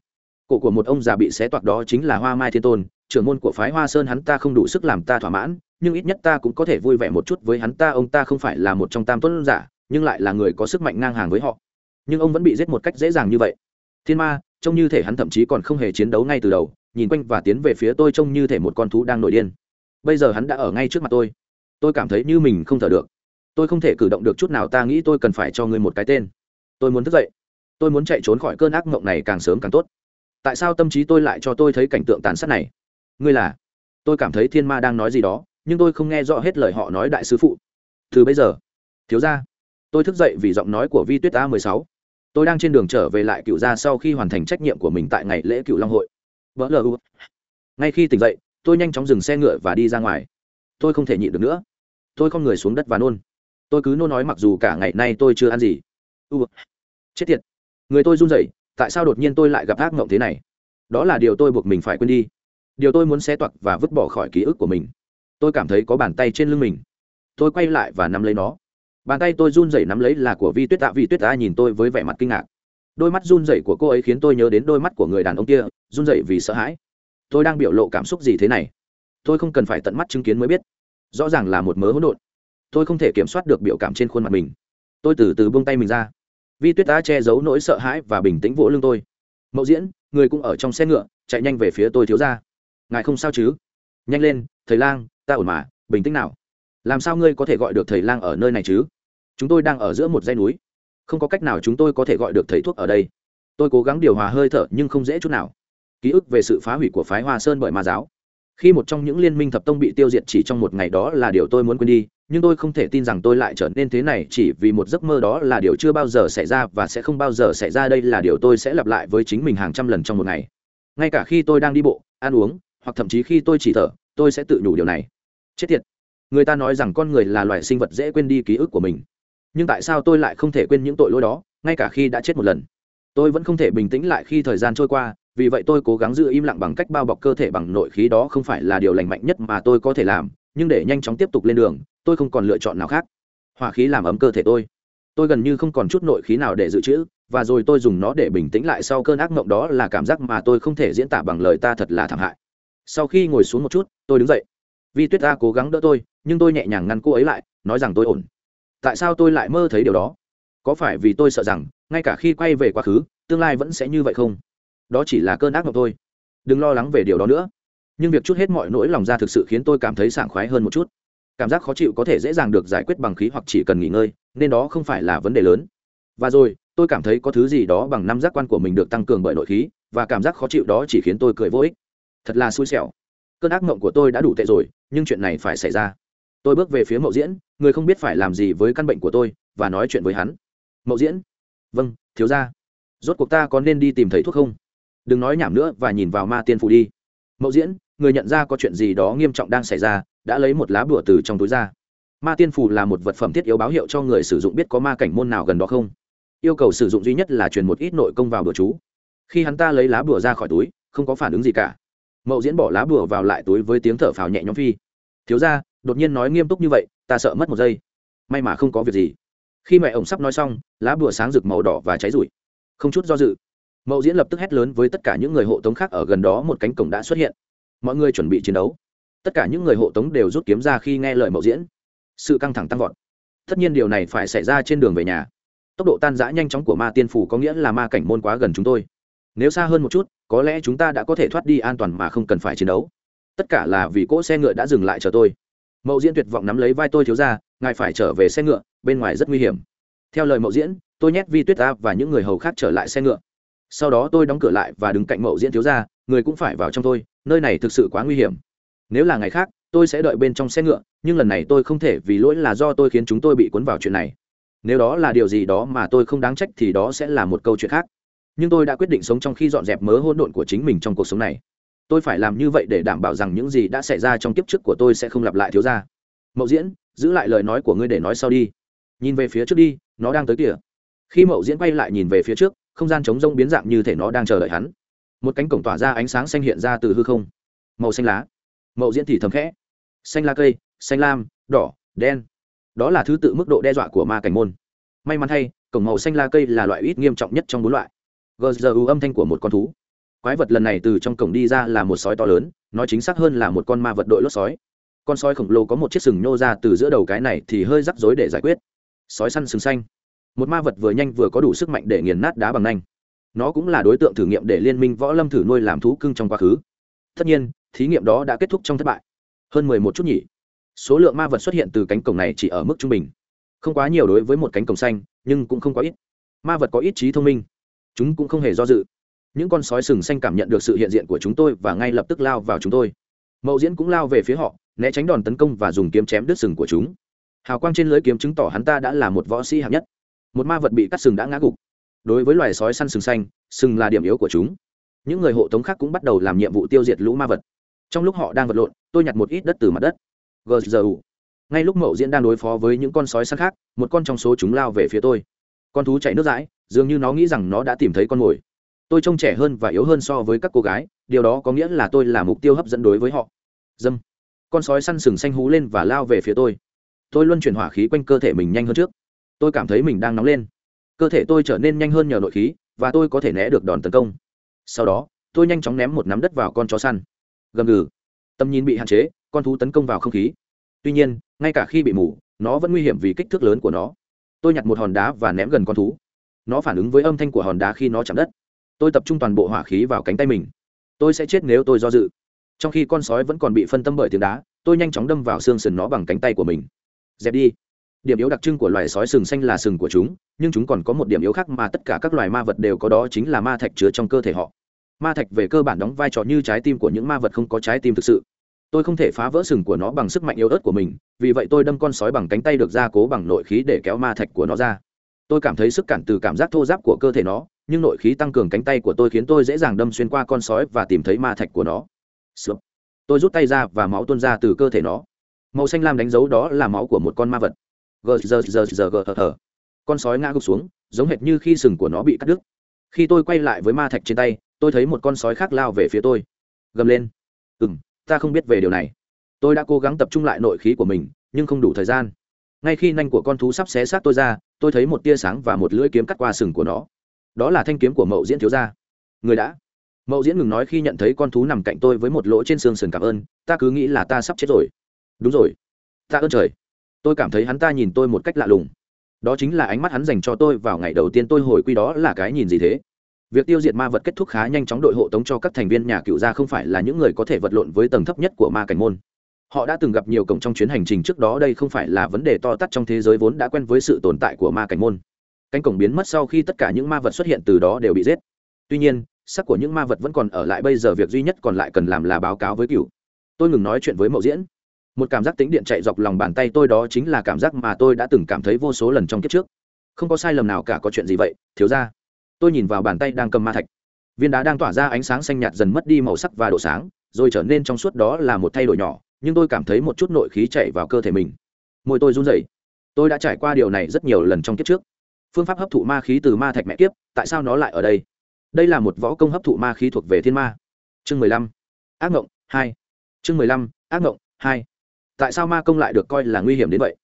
Cổ của một ông già bị xé toạc đó chính là hoa mai thiên tôn, trưởng môn của phái hoa sơn hắn ta không đủ sức làm ta thỏa mãn nhưng ít nhất ta cũng có thể vui vẻ một chút với hắn, ta ông ta không phải là một trong tam tuấn giả, nhưng lại là người có sức mạnh ngang hàng với họ. Nhưng ông vẫn bị giết một cách dễ dàng như vậy. Thiên ma, trông như thể hắn thậm chí còn không hề chiến đấu ngay từ đầu, nhìn quanh và tiến về phía tôi trông như thể một con thú đang nổi điên. Bây giờ hắn đã ở ngay trước mặt tôi. Tôi cảm thấy như mình không thở được. Tôi không thể cử động được chút nào, ta nghĩ tôi cần phải cho ngươi một cái tên. Tôi muốn thức dậy. Tôi muốn chạy trốn khỏi cơn ác mộng này càng sớm càng tốt. Tại sao tâm trí tôi lại cho tôi thấy cảnh tượng tàn sát này? Ngươi là? Tôi cảm thấy thiên ma đang nói gì đó nhưng tôi không nghe rõ hết lời họ nói đại sứ phụ. Từ bây giờ, thiếu ra tôi thức dậy vì giọng nói của vi tuyết a mười sáu. Tôi đang trên đường trở về lại cựu gia sau khi hoàn thành trách nhiệm của mình tại ngày lễ cựu long hội. Vỡ lờ ngay khi tỉnh dậy, tôi nhanh chóng dừng xe ngựa và đi ra ngoài. Tôi không thể nhịn được nữa. Tôi không người xuống đất và nôn. Tôi cứ nôn nói mặc dù cả ngày nay tôi chưa ăn gì. U. Chết tiệt. Người tôi run rẩy, tại sao đột nhiên tôi lại gặp ác mộng thế này? Đó là điều tôi buộc mình phải quên đi. Điều tôi muốn xé toạc và vứt bỏ khỏi ký ức của mình tôi cảm thấy có bàn tay trên lưng mình. Tôi quay lại và nắm lấy nó. Bàn tay tôi run rẩy nắm lấy là của vi tuyết tạ. Vi tuyết tạ nhìn tôi với vẻ mặt kinh ngạc. Đôi mắt run rẩy của cô ấy khiến tôi nhớ đến đôi mắt của người đàn ông kia, run rẩy vì sợ hãi. Tôi đang biểu lộ cảm xúc gì thế này? Tôi không cần phải tận mắt chứng kiến mới biết. Rõ ràng là một mớ hỗn độn. Tôi không thể kiểm soát được biểu cảm trên khuôn mặt mình. Tôi từ từ buông tay mình ra. Vi tuyết đã che giấu nỗi sợ hãi và bình tĩnh vỗ lưng tôi. Mẫu diễn, người cũng ở trong xe ngựa, chạy nhanh về phía tôi thiếu ra ngài không sao chứ? Nhanh lên, thầy lang ta ổn mà, bình tĩnh nào. Làm sao ngươi có thể gọi được thầy lang ở nơi này chứ? Chúng tôi đang ở giữa một dãy núi. Không có cách nào chúng tôi có thể gọi được thầy thuốc ở đây. Tôi cố gắng điều hòa hơi thở nhưng không dễ chút nào. Ký ức về sự phá hủy của phái hoa sơn bởi ma giáo. Khi một trong những liên minh thập tông bị tiêu diệt chỉ trong một ngày đó là điều tôi muốn quên đi, nhưng tôi không thể tin rằng tôi lại trở nên thế này chỉ vì một giấc mơ đó là điều chưa bao giờ xảy ra và sẽ không bao giờ xảy ra. Đây là điều tôi sẽ lặp lại với chính mình hàng trăm lần trong một ngày. Ngay cả khi tôi đang đi bộ, ăn uống, hoặc thậm chí khi tôi chỉ thở, tôi sẽ tự nhủ điều này chết tiệt. Người ta nói rằng con người là loài sinh vật dễ quên đi ký ức của mình. Nhưng tại sao tôi lại không thể quên những tội lỗi đó, ngay cả khi đã chết một lần? Tôi vẫn không thể bình tĩnh lại khi thời gian trôi qua, vì vậy tôi cố gắng giữ im lặng bằng cách bao bọc cơ thể bằng nội khí đó không phải là điều lành mạnh nhất mà tôi có thể làm, nhưng để nhanh chóng tiếp tục lên đường, tôi không còn lựa chọn nào khác. Hỏa khí làm ấm cơ thể tôi. Tôi gần như không còn chút nội khí nào để dự trữ, và rồi tôi dùng nó để bình tĩnh lại sau cơn ác mộng đó là cảm giác mà tôi không thể diễn tả bằng lời ta thật là thảm hại. Sau khi ngồi xuống một chút, tôi đứng dậy vi tuyết ta cố gắng đỡ tôi, nhưng tôi nhẹ nhàng ngăn cô ấy lại, nói rằng tôi ổn. Tại sao tôi lại mơ thấy điều đó? Có phải vì tôi sợ rằng, ngay cả khi quay về quá khứ, tương lai vẫn sẽ như vậy không? Đó chỉ là cơn ác mộng thôi. Đừng lo lắng về điều đó nữa. Nhưng việc chút hết mọi nỗi lòng ra thực sự khiến tôi cảm thấy sảng khoái hơn một chút. Cảm giác khó chịu có thể dễ dàng được giải quyết bằng khí hoặc chỉ cần nghỉ ngơi, nên đó không phải là vấn đề lớn. Và rồi, tôi cảm thấy có thứ gì đó bằng năm giác quan của mình được tăng cường bởi nội khí, và cảm giác khó chịu đó chỉ khiến tôi cười vô ích. Thật là xui xẻo. Cơn ác mộng của tôi đã đủ tệ rồi nhưng chuyện này phải xảy ra. Tôi bước về phía mậu diễn, người không biết phải làm gì với căn bệnh của tôi, và nói chuyện với hắn. Mậu diễn? Vâng thiếu ra rốt cuộc ta có nên đi tìm thầy thuốc không? Đừng nói nhảm nữa và nhìn vào ma tiên phụ đi. Mậu diễn, người nhận ra có chuyện gì đó nghiêm trọng đang xảy ra, đã lấy một lá bùa từ trong túi ra. Ma tiên phù là một vật phẩm thiết yếu báo hiệu cho người sử dụng biết có ma cảnh môn nào gần đó không? Yêu cầu sử dụng duy nhất là truyền một ít nội công vào bùa chú. Khi hắn ta lấy lá bùa ra khỏi túi, không có phản ứng gì cả. Mậu diễn bỏ lá bùa vào lại túi với tiếng thở phào nhẹ nhõm phi thiếu ra, đột nhiên nói nghiêm túc như vậy, ta sợ mất một giây. May mà không có việc gì. Khi mẹ ổng sắp nói xong, lá bùa sáng rực màu đỏ và cháy rụi. Không chút do dự, mậu diễn lập tức hét lớn với tất cả những người hộ tống khác ở gần đó một cánh cổng đã xuất hiện. Mọi người chuẩn bị chiến đấu. Tất cả những người hộ tống đều rút kiếm ra khi nghe lời mậu diễn. Sự căng thẳng tăng vọt. Tất nhiên điều này phải xảy ra trên đường về nhà. Tốc độ tan rã nhanh chóng của ma tiên phủ có nghĩa là ma cảnh môn quá gần chúng tôi. Nếu xa hơn một chút, có lẽ chúng ta đã có thể thoát đi an toàn mà không cần phải chiến đấu tất cả là vì cỗ xe ngựa đã dừng lại chờ tôi. Mậu diễn tuyệt vọng nắm lấy vai tôi thiếu ra, ngài phải trở về xe ngựa, bên ngoài rất nguy hiểm. Theo lời mậu diễn, tôi nhét vi tuyết ta và những người hầu khác trở lại xe ngựa. Sau đó tôi đóng cửa lại và đứng cạnh mậu diễn thiếu ra, người cũng phải vào trong tôi, nơi này thực sự quá nguy hiểm. Nếu là ngày khác, tôi sẽ đợi bên trong xe ngựa, nhưng lần này tôi không thể vì lỗi là do tôi khiến chúng tôi bị cuốn vào chuyện này. Nếu đó là điều gì đó mà tôi không đáng trách thì đó sẽ là một câu chuyện khác. Nhưng tôi đã quyết định sống trong khi dọn dẹp mớ hỗn độn của chính mình trong cuộc sống này tôi phải làm như vậy để đảm bảo rằng những gì đã xảy ra trong kiếp trước của tôi sẽ không lặp lại thiếu ra mậu diễn, giữ lại lời nói của ngươi để nói sau đi. Nhìn về phía trước đi, nó đang tới kìa. Khi mậu diễn quay lại nhìn về phía trước, không gian trống rông biến dạng như thể nó đang chờ đợi hắn. Một cánh cổng tỏa ra ánh sáng xanh hiện ra từ hư không. Màu xanh lá. Mậu diễn thì thầm khẽ. Xanh lá cây, xanh lam, đỏ, đen. Đó là thứ tự mức độ đe dọa của ma cảnh môn. May mắn thay, cổng màu xanh lá cây là loại ít nghiêm trọng nhất trong bốn loại. Gzu âm thanh của một con thú quái vật lần này từ trong cổng đi ra là một sói to lớn, nói chính xác hơn là một con ma vật đội lốt sói. Con sói khổng lồ có một chiếc sừng nhô ra từ giữa đầu cái này thì hơi rắc rối để giải quyết. Sói săn sừng xanh. Một ma vật vừa nhanh vừa có đủ sức mạnh để nghiền nát đá bằng nanh. Nó cũng là đối tượng thử nghiệm để liên minh võ lâm thử nuôi làm thú cưng trong quá khứ. Tất nhiên, thí nghiệm đó đã kết thúc trong thất bại. Hơn mười một chút nhỉ. Số lượng ma vật xuất hiện từ cánh cổng này chỉ ở mức trung bình. Không quá nhiều đối với một cánh cổng xanh, nhưng cũng không quá ít. Ma vật có ít trí thông minh. Chúng cũng không hề do dự những con sói sừng xanh cảm nhận được sự hiện diện của chúng tôi và ngay lập tức lao vào chúng tôi. Mậu diễn cũng lao về phía họ, né tránh đòn tấn công và dùng kiếm chém đứt sừng của chúng. Hào quang trên lưới kiếm chứng tỏ hắn ta đã là một võ sĩ hạng nhất. Một ma vật bị cắt sừng đã ngã gục. Đối với loài sói săn sừng xanh, sừng là điểm yếu của chúng. Những người hộ tống khác cũng bắt đầu làm nhiệm vụ tiêu diệt lũ ma vật. Trong lúc họ đang vật lộn, tôi nhặt một ít đất từ mặt đất. Gzu ngay lúc mậu diễn đang đối phó với những con sói săn khác, một con trong số chúng lao về phía tôi. Con thú chạy nước dãi, dường như nó nghĩ rằng nó đã tìm thấy con mồi tôi trông trẻ hơn và yếu hơn so với các cô gái, điều đó có nghĩa là tôi là mục tiêu hấp dẫn đối với họ. Dâm. Con sói săn sừng xanh hú lên và lao về phía tôi. Tôi luôn chuyển hỏa khí quanh cơ thể mình nhanh hơn trước. Tôi cảm thấy mình đang nóng lên. Cơ thể tôi trở nên nhanh hơn nhờ nội khí, và tôi có thể né được đòn tấn công. Sau đó, tôi nhanh chóng ném một nắm đất vào con chó săn. Gầm gừ. Tầm nhìn bị hạn chế, con thú tấn công vào không khí. Tuy nhiên, ngay cả khi bị mù, nó vẫn nguy hiểm vì kích thước lớn của nó. Tôi nhặt một hòn đá và ném gần con thú. Nó phản ứng với âm thanh của hòn đá khi nó chạm đất tôi tập trung toàn bộ hỏa khí vào cánh tay mình. Tôi sẽ chết nếu tôi do dự. Trong khi con sói vẫn còn bị phân tâm bởi tiếng đá, tôi nhanh chóng đâm vào xương sừng nó bằng cánh tay của mình. Dẹp đi. Điểm yếu đặc trưng của loài sói sừng xanh là sừng của chúng, nhưng chúng còn có một điểm yếu khác mà tất cả các loài ma vật đều có đó chính là ma thạch chứa trong cơ thể họ. Ma thạch về cơ bản đóng vai trò như trái tim của những ma vật không có trái tim thực sự. Tôi không thể phá vỡ sừng của nó bằng sức mạnh yếu ớt của mình, vì vậy tôi đâm con sói bằng cánh tay được gia cố bằng nội khí để kéo ma thạch của nó ra. Tôi cảm thấy sức cản từ cảm giác thô giáp của cơ thể nó nhưng nội khí tăng cường cánh tay của tôi khiến tôi dễ dàng đâm xuyên qua con sói và tìm thấy ma thạch của nó. Sụp. tôi rút tay ra và máu tuôn ra từ cơ thể nó. Màu xanh lam đánh dấu đó là máu của một con ma vật. Gờ giờ giờ giờ gờ thờ con sói ngã gục xuống, giống hệt như khi sừng của nó bị cắt đứt. Khi tôi quay lại với ma thạch trên tay, tôi thấy một con sói khác lao về phía tôi. Gầm lên. Ừ m ta không biết về điều này. Tôi đã cố gắng tập trung lại nội khí của mình, nhưng không đủ thời gian. Ngay khi nanh của con thú sắp xé xác tôi ra, tôi thấy một tia sáng và một lưỡi kiếm cắt qua sừng của nó đó là thanh kiếm của mậu diễn thiếu gia. Người đã. Mậu diễn ngừng nói khi nhận thấy con thú nằm cạnh tôi với một lỗ trên xương sườn cảm ơn, ta cứ nghĩ là ta sắp chết rồi. Đúng rồi. Ta ơn trời. Tôi cảm thấy hắn ta nhìn tôi một cách lạ lùng. Đó chính là ánh mắt hắn dành cho tôi vào ngày đầu tiên tôi hồi quy đó là cái nhìn gì thế? Việc tiêu diệt ma vật kết thúc khá nhanh chóng đội hộ tống cho các thành viên nhà cựu gia không phải là những người có thể vật lộn với tầng thấp nhất của ma cảnh môn. Họ đã từng gặp nhiều cổng trong chuyến hành trình trước đó, đây không phải là vấn đề to tát trong thế giới vốn đã quen với sự tồn tại của ma cảnh môn cánh cổng biến mất sau khi tất cả những ma vật xuất hiện từ đó đều bị giết. Tuy nhiên, sắc của những ma vật vẫn còn ở lại bây giờ, việc duy nhất còn lại cần làm là báo cáo với cựu tôi ngừng nói chuyện với mậu diễn. Một cảm giác tính điện chạy dọc lòng bàn tay tôi đó chính là cảm giác mà tôi đã từng cảm thấy vô số lần trong kiếp trước. Không có sai lầm nào cả có chuyện gì vậy, thiếu ra tôi nhìn vào bàn tay đang cầm ma thạch. Viên đá đang tỏa ra ánh sáng xanh nhạt dần mất đi màu sắc và độ sáng, rồi trở nên trong suốt đó là một thay đổi nhỏ, nhưng tôi cảm thấy một chút nội khí chạy vào cơ thể mình. Môi tôi run rẩy. Tôi đã trải qua điều này rất nhiều lần trong kiếp trước phương pháp hấp thụ ma khí từ ma thạch mẹ kiếp, tại sao nó lại ở đây? Đây là một võ công hấp thụ ma khí thuộc về thiên ma. Chương mười lăm. Ác ngộng, hai. Chương mười lăm. Ác ngộng, hai. Tại sao ma công lại được coi là nguy hiểm đến vậy?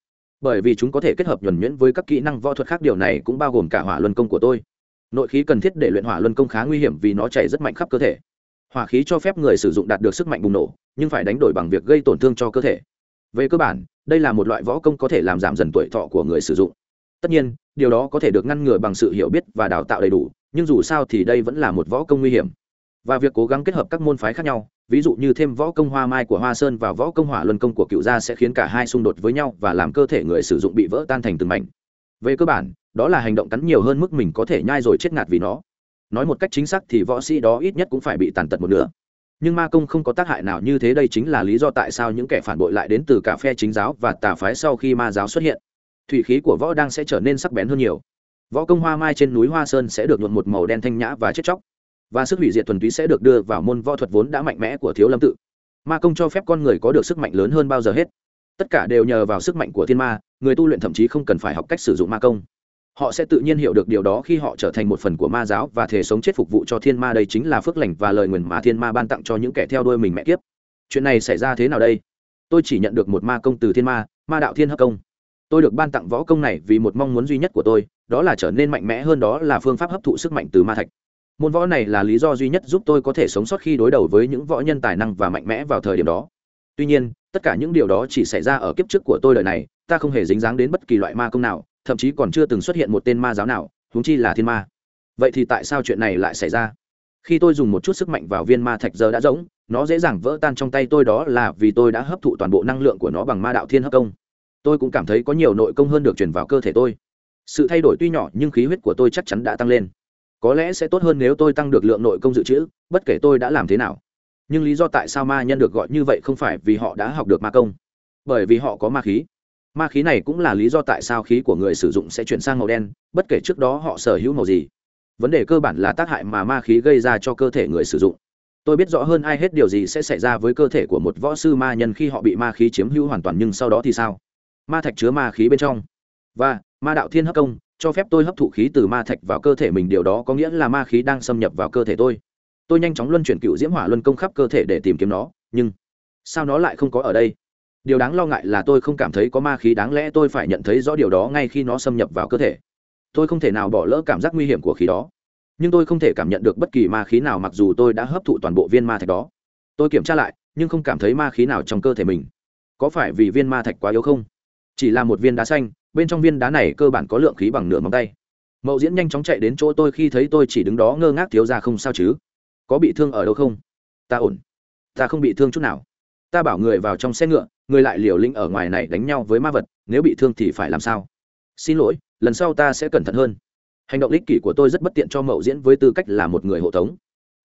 Bởi vì chúng có thể kết hợp nhuẩn nhuyễn với các kỹ năng võ thuật khác, điều này cũng bao gồm cả hỏa luân công của tôi. Nội khí cần thiết để luyện hỏa luân công khá nguy hiểm vì nó chảy rất mạnh khắp cơ thể. Hỏa khí cho phép người sử dụng đạt được sức mạnh bùng nổ, nhưng phải đánh đổi bằng việc gây tổn thương cho cơ thể. Về cơ bản, đây là một loại võ công có thể làm giảm dần tuổi thọ của người sử dụng. Tất nhiên điều đó có thể được ngăn ngừa bằng sự hiểu biết và đào tạo đầy đủ, nhưng dù sao thì đây vẫn là một võ công nguy hiểm. Và việc cố gắng kết hợp các môn phái khác nhau, ví dụ như thêm võ công hoa mai của hoa sơn và võ công hỏa luân công của cựu gia sẽ khiến cả hai xung đột với nhau và làm cơ thể người sử dụng bị vỡ tan thành từng mảnh. Về cơ bản, đó là hành động cắn nhiều hơn mức mình có thể nhai rồi chết ngạt vì nó. Nói một cách chính xác thì võ sĩ đó ít nhất cũng phải bị tàn tật một nửa. Nhưng ma công không có tác hại nào như thế, đây chính là lý do tại sao những kẻ phản bội lại đến từ cả phe chính giáo và tà phái sau khi ma giáo xuất hiện thủy khí của võ đang sẽ trở nên sắc bén hơn nhiều. Võ công hoa mai trên núi hoa sơn sẽ được nhuộn một màu đen thanh nhã và chết chóc. Và sức hủy diệt thuần túy sẽ được đưa vào môn võ thuật vốn đã mạnh mẽ của thiếu lâm tự. Ma công cho phép con người có được sức mạnh lớn hơn bao giờ hết. Tất cả đều nhờ vào sức mạnh của thiên ma, người tu luyện thậm chí không cần phải học cách sử dụng ma công. Họ sẽ tự nhiên hiểu được điều đó khi họ trở thành một phần của ma giáo và thể sống chết phục vụ cho thiên ma. Đây chính là phước lành và lời nguyền mà thiên ma ban tặng cho những kẻ theo đuôi mình mẹ kiếp. Chuyện này xảy ra thế nào đây? Tôi chỉ nhận được một ma công từ thiên ma ma đạo thiên hấp công tôi được ban tặng võ công này vì một mong muốn duy nhất của tôi, đó là trở nên mạnh mẽ hơn đó là phương pháp hấp thụ sức mạnh từ ma thạch. Môn võ này là lý do duy nhất giúp tôi có thể sống sót khi đối đầu với những võ nhân tài năng và mạnh mẽ vào thời điểm đó. Tuy nhiên, tất cả những điều đó chỉ xảy ra ở kiếp trước của tôi đời này, ta không hề dính dáng đến bất kỳ loại ma công nào, thậm chí còn chưa từng xuất hiện một tên ma giáo nào, huống chi là thiên ma. Vậy thì tại sao chuyện này lại xảy ra? Khi tôi dùng một chút sức mạnh vào viên ma thạch giờ đã rỗng, nó dễ dàng vỡ tan trong tay tôi, đó là vì tôi đã hấp thụ toàn bộ năng lượng của nó bằng ma đạo thiên hấp công tôi cũng cảm thấy có nhiều nội công hơn được truyền vào cơ thể tôi. Sự thay đổi tuy nhỏ nhưng khí huyết của tôi chắc chắn đã tăng lên. Có lẽ sẽ tốt hơn nếu tôi tăng được lượng nội công dự trữ, bất kể tôi đã làm thế nào. Nhưng lý do tại sao ma nhân được gọi như vậy không phải vì họ đã học được ma công, bởi vì họ có ma khí. Ma khí này cũng là lý do tại sao khí của người sử dụng sẽ chuyển sang màu đen, bất kể trước đó họ sở hữu màu gì. Vấn đề cơ bản là tác hại mà ma khí gây ra cho cơ thể người sử dụng. Tôi biết rõ hơn ai hết điều gì sẽ xảy ra với cơ thể của một võ sư ma nhân khi họ bị ma khí chiếm hữu hoàn toàn nhưng sau đó thì sao? Ma thạch chứa ma khí bên trong. Và, ma đạo thiên hấp công, cho phép tôi hấp thụ khí từ ma thạch vào cơ thể mình, điều đó có nghĩa là ma khí đang xâm nhập vào cơ thể tôi. Tôi nhanh chóng luân chuyển cựu diễm hỏa luân công khắp cơ thể để tìm kiếm nó, nhưng sao nó lại không có ở đây? Điều đáng lo ngại là tôi không cảm thấy có ma khí, đáng lẽ tôi phải nhận thấy rõ điều đó ngay khi nó xâm nhập vào cơ thể. Tôi không thể nào bỏ lỡ cảm giác nguy hiểm của khí đó. Nhưng tôi không thể cảm nhận được bất kỳ ma khí nào mặc dù tôi đã hấp thụ toàn bộ viên ma thạch đó. Tôi kiểm tra lại, nhưng không cảm thấy ma khí nào trong cơ thể mình. Có phải vì viên ma thạch quá yếu không? Chỉ là một viên đá xanh, bên trong viên đá này cơ bản có lượng khí bằng nửa móng tay. Mậu diễn nhanh chóng chạy đến chỗ tôi khi thấy tôi chỉ đứng đó ngơ ngác thiếu ra không sao chứ. Có bị thương ở đâu không? Ta ổn. Ta không bị thương chút nào. Ta bảo người vào trong xe ngựa, người lại liều lĩnh ở ngoài này đánh nhau với ma vật, nếu bị thương thì phải làm sao? Xin lỗi, lần sau ta sẽ cẩn thận hơn. Hành động ích kỷ của tôi rất bất tiện cho mậu diễn với tư cách là một người hộ tống.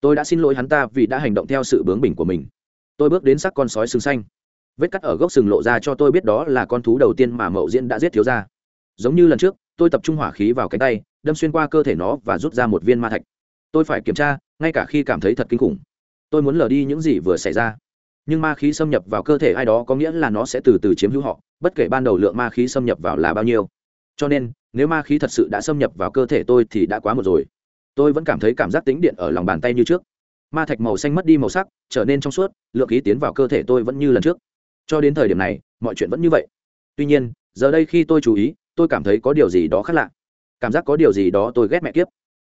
Tôi đã xin lỗi hắn ta vì đã hành động theo sự bướng bỉnh của mình. Tôi bước đến sắc con sói sừng xanh vết cắt ở gốc sừng lộ ra cho tôi biết đó là con thú đầu tiên mà mậu diễn đã giết thiếu ra giống như lần trước, tôi tập trung hỏa khí vào cánh tay, đâm xuyên qua cơ thể nó và rút ra một viên ma thạch. Tôi phải kiểm tra, ngay cả khi cảm thấy thật kinh khủng. Tôi muốn lờ đi những gì vừa xảy ra. Nhưng ma khí xâm nhập vào cơ thể ai đó có nghĩa là nó sẽ từ từ chiếm hữu họ, bất kể ban đầu lượng ma khí xâm nhập vào là bao nhiêu. Cho nên, nếu ma khí thật sự đã xâm nhập vào cơ thể tôi thì đã quá một rồi. Tôi vẫn cảm thấy cảm giác tính điện ở lòng bàn tay như trước. Ma thạch màu xanh mất đi màu sắc, trở nên trong suốt, lượng khí tiến vào cơ thể tôi vẫn như lần trước cho đến thời điểm này, mọi chuyện vẫn như vậy. Tuy nhiên, giờ đây khi tôi chú ý, tôi cảm thấy có điều gì đó khác lạ. Cảm giác có điều gì đó tôi ghét mẹ kiếp.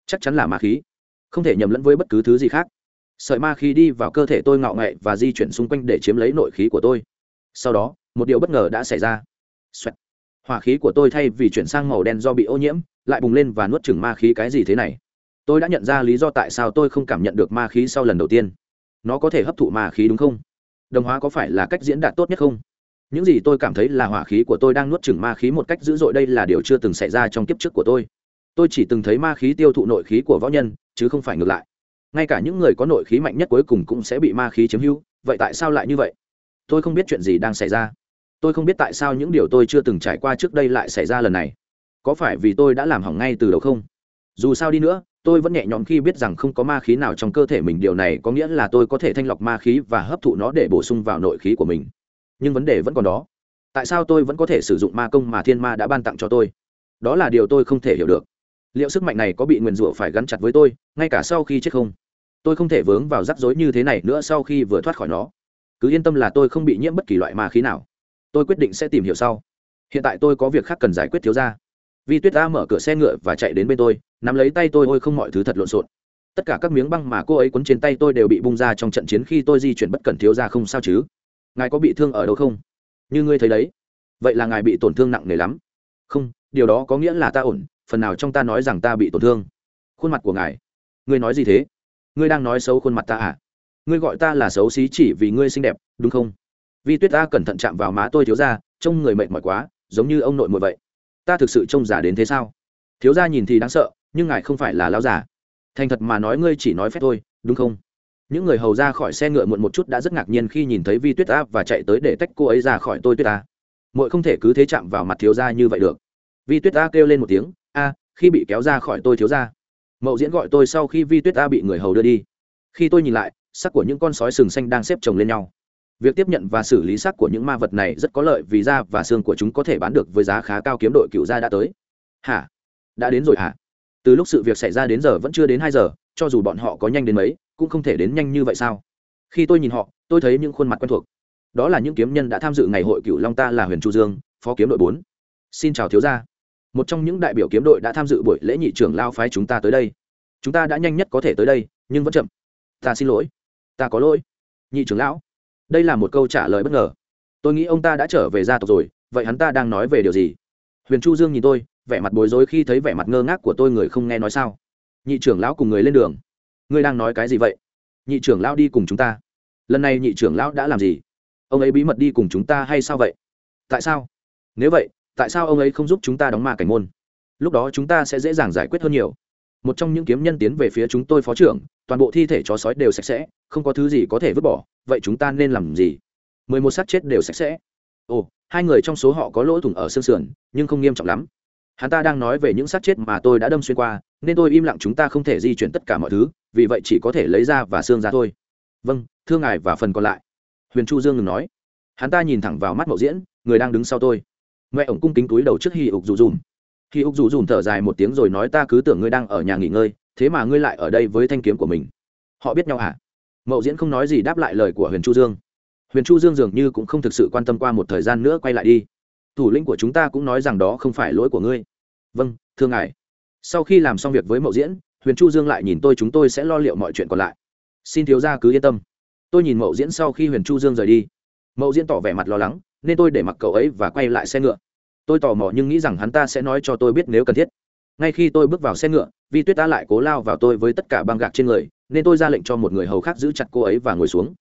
Chắc chắn là ma khí. Không thể nhầm lẫn với bất cứ thứ gì khác. Sợi ma khí đi vào cơ thể tôi ngạo nghệ và di chuyển xung quanh để chiếm lấy nội khí của tôi. Sau đó, một điều bất ngờ đã xảy ra. Xoẹt. hỏa khí của tôi thay vì chuyển sang màu đen do bị ô nhiễm, lại bùng lên và nuốt chừng ma khí cái gì thế này. Tôi đã nhận ra lý do tại sao tôi không cảm nhận được ma khí sau lần đầu tiên. Nó có thể hấp thụ ma khí đúng không? Đồng hóa có phải là cách diễn đạt tốt nhất không? Những gì tôi cảm thấy là hỏa khí của tôi đang nuốt chừng ma khí một cách dữ dội đây là điều chưa từng xảy ra trong kiếp trước của tôi. Tôi chỉ từng thấy ma khí tiêu thụ nội khí của võ nhân, chứ không phải ngược lại. Ngay cả những người có nội khí mạnh nhất cuối cùng cũng sẽ bị ma khí chiếm hữu, vậy tại sao lại như vậy? Tôi không biết chuyện gì đang xảy ra. Tôi không biết tại sao những điều tôi chưa từng trải qua trước đây lại xảy ra lần này. Có phải vì tôi đã làm hỏng ngay từ đầu không? Dù sao đi nữa tôi vẫn nhẹ nhõm khi biết rằng không có ma khí nào trong cơ thể mình. Điều này có nghĩa là tôi có thể thanh lọc ma khí và hấp thụ nó để bổ sung vào nội khí của mình. Nhưng vấn đề vẫn còn đó. Tại sao tôi vẫn có thể sử dụng ma công mà thiên ma đã ban tặng cho tôi? Đó là điều tôi không thể hiểu được. Liệu sức mạnh này có bị nguyền rủa phải gắn chặt với tôi, ngay cả sau khi chết không? Tôi không thể vướng vào rắc rối như thế này nữa sau khi vừa thoát khỏi nó. Cứ yên tâm là tôi không bị nhiễm bất kỳ loại ma khí nào. Tôi quyết định sẽ tìm hiểu sau. Hiện tại tôi có việc khác cần giải quyết thiếu ra vi tuyết ta mở cửa xe ngựa và chạy đến bên tôi, nắm lấy tay tôi, ôi, không mọi thứ thật lộn xộn. Tất cả các miếng băng mà cô ấy quấn trên tay tôi đều bị bung ra trong trận chiến khi tôi di chuyển bất cẩn thiếu ra không sao chứ. Ngài có bị thương ở đâu không? Như ngươi thấy đấy. Vậy là ngài bị tổn thương nặng nề lắm. Không, điều đó có nghĩa là ta ổn, phần nào trong ta nói rằng ta bị tổn thương. Khuôn mặt của ngài. Ngươi nói gì thế? Ngươi đang nói xấu khuôn mặt ta à? Ngươi gọi ta là xấu xí chỉ vì ngươi xinh đẹp, đúng không? Vi tuyết ta cẩn thận chạm vào má tôi thiếu ra, trông người mệt mỏi quá, giống như ông nội muội vậy ta thực sự trông giả đến thế sao? Thiếu gia nhìn thì đáng sợ, nhưng ngài không phải là lao giả thành thật mà nói ngươi chỉ nói phép thôi, đúng không? Những người hầu ra khỏi xe ngựa muộn một chút đã rất ngạc nhiên khi nhìn thấy vi tuyết ta và chạy tới để tách cô ấy ra khỏi tôi tuyết ta muội không thể cứ thế chạm vào mặt thiếu gia như vậy được. Vi tuyết ta kêu lên một tiếng, a, khi bị kéo ra khỏi tôi thiếu gia. mậu diễn gọi tôi sau khi vi tuyết ta bị người hầu đưa đi. Khi tôi nhìn lại, sắc của những con sói sừng xanh đang xếp chồng lên nhau việc tiếp nhận và xử lý xác của những ma vật này rất có lợi vì da và xương của chúng có thể bán được với giá khá cao kiếm đội cựu gia đã tới. Hả? Đã đến rồi hả? Từ lúc sự việc xảy ra đến giờ vẫn chưa đến hai giờ, cho dù bọn họ có nhanh đến mấy, cũng không thể đến nhanh như vậy sao? Khi tôi nhìn họ, tôi thấy những khuôn mặt quen thuộc. Đó là những kiếm nhân đã tham dự ngày hội cựu long ta là huyền chu dương, phó kiếm đội bốn. Xin chào thiếu gia. Một trong những đại biểu kiếm đội đã tham dự buổi lễ nhị trưởng lao phái chúng ta tới đây. Chúng ta đã nhanh nhất có thể tới đây, nhưng vẫn chậm. Ta xin lỗi. Ta có lỗi. Nhị trưởng lão đây là một câu trả lời bất ngờ. Tôi nghĩ ông ta đã trở về gia tộc rồi, vậy hắn ta đang nói về điều gì? Huyền chu dương nhìn tôi, vẻ mặt bối rối khi thấy vẻ mặt ngơ ngác của tôi người không nghe nói sao. Nhị trưởng lão cùng người lên đường. Ngươi đang nói cái gì vậy? Nhị trưởng lão đi cùng chúng ta. Lần này nhị trưởng lão đã làm gì? Ông ấy bí mật đi cùng chúng ta hay sao vậy? Tại sao? Nếu vậy, tại sao ông ấy không giúp chúng ta đóng ma cảnh môn? Lúc đó chúng ta sẽ dễ dàng giải quyết hơn nhiều. Một trong những kiếm nhân tiến về phía chúng tôi phó trưởng toàn bộ thi thể chó sói đều sạch sẽ, không có thứ gì có thể vứt bỏ, vậy chúng ta nên làm gì? Mười một xác chết đều sạch sẽ. Ồ, hai người trong số họ có lỗ thủng ở xương sườn, nhưng không nghiêm trọng lắm. Hắn ta đang nói về những xác chết mà tôi đã đâm xuyên qua, nên tôi im lặng chúng ta không thể di chuyển tất cả mọi thứ, vì vậy chỉ có thể lấy ra và xương ra thôi. Vâng thưa ngài và phần còn lại. Huyền chu dương ngừng nói. Hắn ta nhìn thẳng vào mắt mậu diễn, người đang đứng sau tôi. Mẹ ổng cung kính túi đầu trước hì ục dù dùm. Hì ục dù dùm thở dài một tiếng rồi nói ta cứ tưởng ngươi đang ở nhà nghỉ ngơi thế mà ngươi lại ở đây với thanh kiếm của mình? Họ biết nhau hả mậu diễn không nói gì đáp lại lời của huyền chu dương. Huyền chu dương dường như cũng không thực sự quan tâm qua một thời gian nữa quay lại đi. Thủ lĩnh của chúng ta cũng nói rằng đó không phải lỗi của ngươi. Vâng thưa ngài. Sau khi làm xong việc với mậu diễn, huyền chu dương lại nhìn tôi, chúng tôi sẽ lo liệu mọi chuyện còn lại. Xin thiếu gia cứ yên tâm. Tôi nhìn mậu diễn sau khi huyền chu dương rời đi. Mậu diễn tỏ vẻ mặt lo lắng, nên tôi để mặc cậu ấy và quay lại xe ngựa. Tôi tò mò nhưng nghĩ rằng hắn ta sẽ nói cho tôi biết nếu cần thiết ngay khi tôi bước vào xe ngựa, vi tuyết đã lại cố lao vào tôi với tất cả băng gạc trên người, nên tôi ra lệnh cho một người hầu khác giữ chặt cô ấy và ngồi xuống.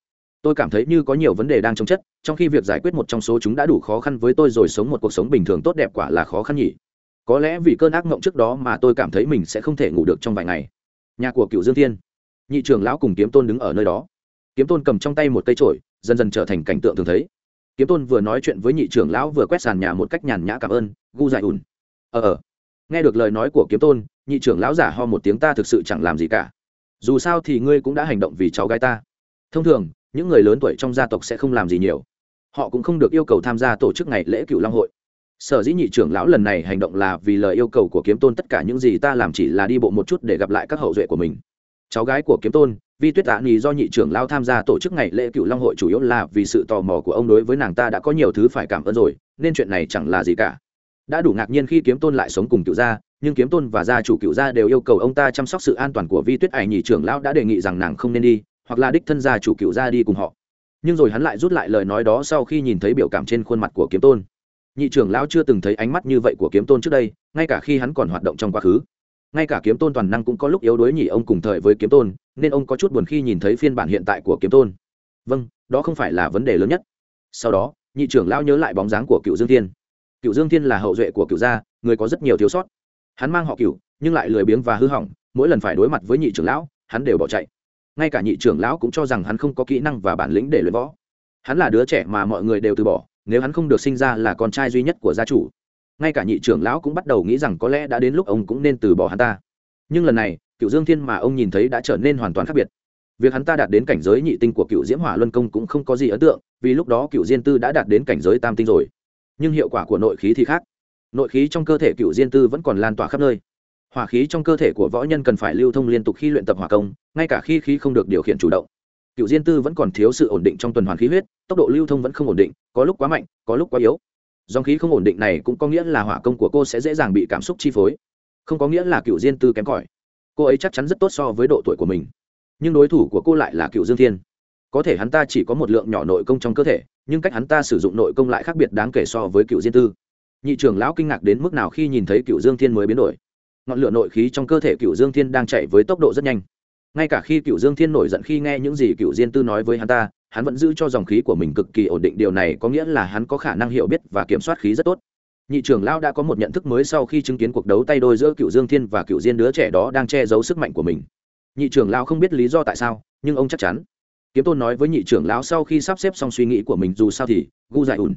Tôi cảm thấy như có nhiều vấn đề đang trông chất, trong khi việc giải quyết một trong số chúng đã đủ khó khăn với tôi rồi sống một cuộc sống bình thường tốt đẹp quả là khó khăn nhỉ. Có lẽ vì cơn ác mộng trước đó mà tôi cảm thấy mình sẽ không thể ngủ được trong vài ngày. Nhà của cựu dương thiên. Nhị trưởng lão cùng kiếm tôn đứng ở nơi đó. Kiếm tôn cầm trong tay một cây trổi dần dần trở thành cảnh tượng thường thấy. Kiếm tôn vừa nói chuyện với nhị trưởng lão vừa quét sàn nhà một cách nhàn nhã cảm ơn, gu dài ùn. Ờ ờ nghe được lời nói của kiếm tôn, nhị trưởng lão giả ho một tiếng, ta thực sự chẳng làm gì cả. Dù sao thì ngươi cũng đã hành động vì cháu gái ta. Thông thường, những người lớn tuổi trong gia tộc sẽ không làm gì nhiều. Họ cũng không được yêu cầu tham gia tổ chức ngày lễ cựu long hội. Sở dĩ nhị trưởng lão lần này hành động là vì lời yêu cầu của kiếm tôn, tất cả những gì ta làm chỉ là đi bộ một chút để gặp lại các hậu duệ của mình. Cháu gái của kiếm tôn, vi tuyết tạ nghỉ do nhị trưởng lão tham gia tổ chức ngày lễ cựu long hội chủ yếu là vì sự tò mò của ông đối với nàng ta đã có nhiều thứ phải cảm ơn rồi, nên chuyện này chẳng là gì cả đã đủ ngạc nhiên khi kiếm tôn lại sống cùng cựu gia, nhưng kiếm tôn và gia chủ cựu gia đều yêu cầu ông ta chăm sóc sự an toàn của vi tuyết ảnh nhị trưởng lão đã đề nghị rằng nàng không nên đi, hoặc là đích thân gia chủ cựu gia đi cùng họ. Nhưng rồi hắn lại rút lại lời nói đó sau khi nhìn thấy biểu cảm trên khuôn mặt của kiếm tôn. Nhị trưởng lão chưa từng thấy ánh mắt như vậy của kiếm tôn trước đây, ngay cả khi hắn còn hoạt động trong quá khứ. Ngay cả kiếm tôn toàn năng cũng có lúc yếu đuối nhỉ ông cùng thời với kiếm tôn, nên ông có chút buồn khi nhìn thấy phiên bản hiện tại của kiếm tôn. Vâng đó không phải là vấn đề lớn nhất. Sau đó, nhị trưởng lão nhớ lại bóng dáng của cựu dương thiên cựu dương thiên là hậu duệ của cựu gia, người có rất nhiều thiếu sót. Hắn mang họ cựu nhưng lại lười biếng và hư hỏng, mỗi lần phải đối mặt với nhị trưởng lão, hắn đều bỏ chạy. Ngay cả nhị trưởng lão cũng cho rằng hắn không có kỹ năng và bản lĩnh để luyện võ. Hắn là đứa trẻ mà mọi người đều từ bỏ, nếu hắn không được sinh ra là con trai duy nhất của gia chủ. Ngay cả nhị trưởng lão cũng bắt đầu nghĩ rằng có lẽ đã đến lúc ông cũng nên từ bỏ hắn ta. Nhưng lần này cựu dương thiên mà ông nhìn thấy đã trở nên hoàn toàn khác biệt. Việc hắn ta đạt đến cảnh giới nhị tinh của cựu diễm hỏa luân công cũng không có gì ấn tượng, vì lúc đó cựu diên tư đã đạt đến cảnh giới tam tinh rồi nhưng hiệu quả của nội khí thì khác. Nội khí trong cơ thể cựu diên tư vẫn còn lan tỏa khắp nơi. Hỏa khí trong cơ thể của võ nhân cần phải lưu thông liên tục khi luyện tập hỏa công, ngay cả khi khí không được điều khiển chủ động. Cựu diên tư vẫn còn thiếu sự ổn định trong tuần hoàn khí huyết, tốc độ lưu thông vẫn không ổn định, có lúc quá mạnh, có lúc quá yếu. Dòng khí không ổn định này cũng có nghĩa là hỏa công của cô sẽ dễ dàng bị cảm xúc chi phối. Không có nghĩa là cựu diên tư kém cỏi. Cô ấy chắc chắn rất tốt so với độ tuổi của mình. Nhưng đối thủ của cô lại là cựu dương thiên. Có thể hắn ta chỉ có một lượng nhỏ nội công trong cơ thể nhưng cách hắn ta sử dụng nội công lại khác biệt đáng kể so với cựu diên tư. Nhị trưởng lão kinh ngạc đến mức nào khi nhìn thấy cựu dương thiên mới biến đổi. Ngọn lửa nội khí trong cơ thể cựu dương thiên đang chạy với tốc độ rất nhanh. Ngay cả khi cựu dương thiên nổi giận khi nghe những gì cựu diên tư nói với hắn ta, hắn vẫn giữ cho dòng khí của mình cực kỳ ổn định. Điều này có nghĩa là hắn có khả năng hiểu biết và kiểm soát khí rất tốt. Nhị trưởng lão đã có một nhận thức mới sau khi chứng kiến cuộc đấu tay đôi giữa cựu dương thiên và cựu diên đứa trẻ đó đang che giấu sức mạnh của mình. Nhị trưởng lão không biết lý do tại sao, nhưng ông chắc chắn kiếm tôn nói với nhị trưởng lão sau khi sắp xếp xong suy nghĩ của mình, dù sao thì, gu dại ùn.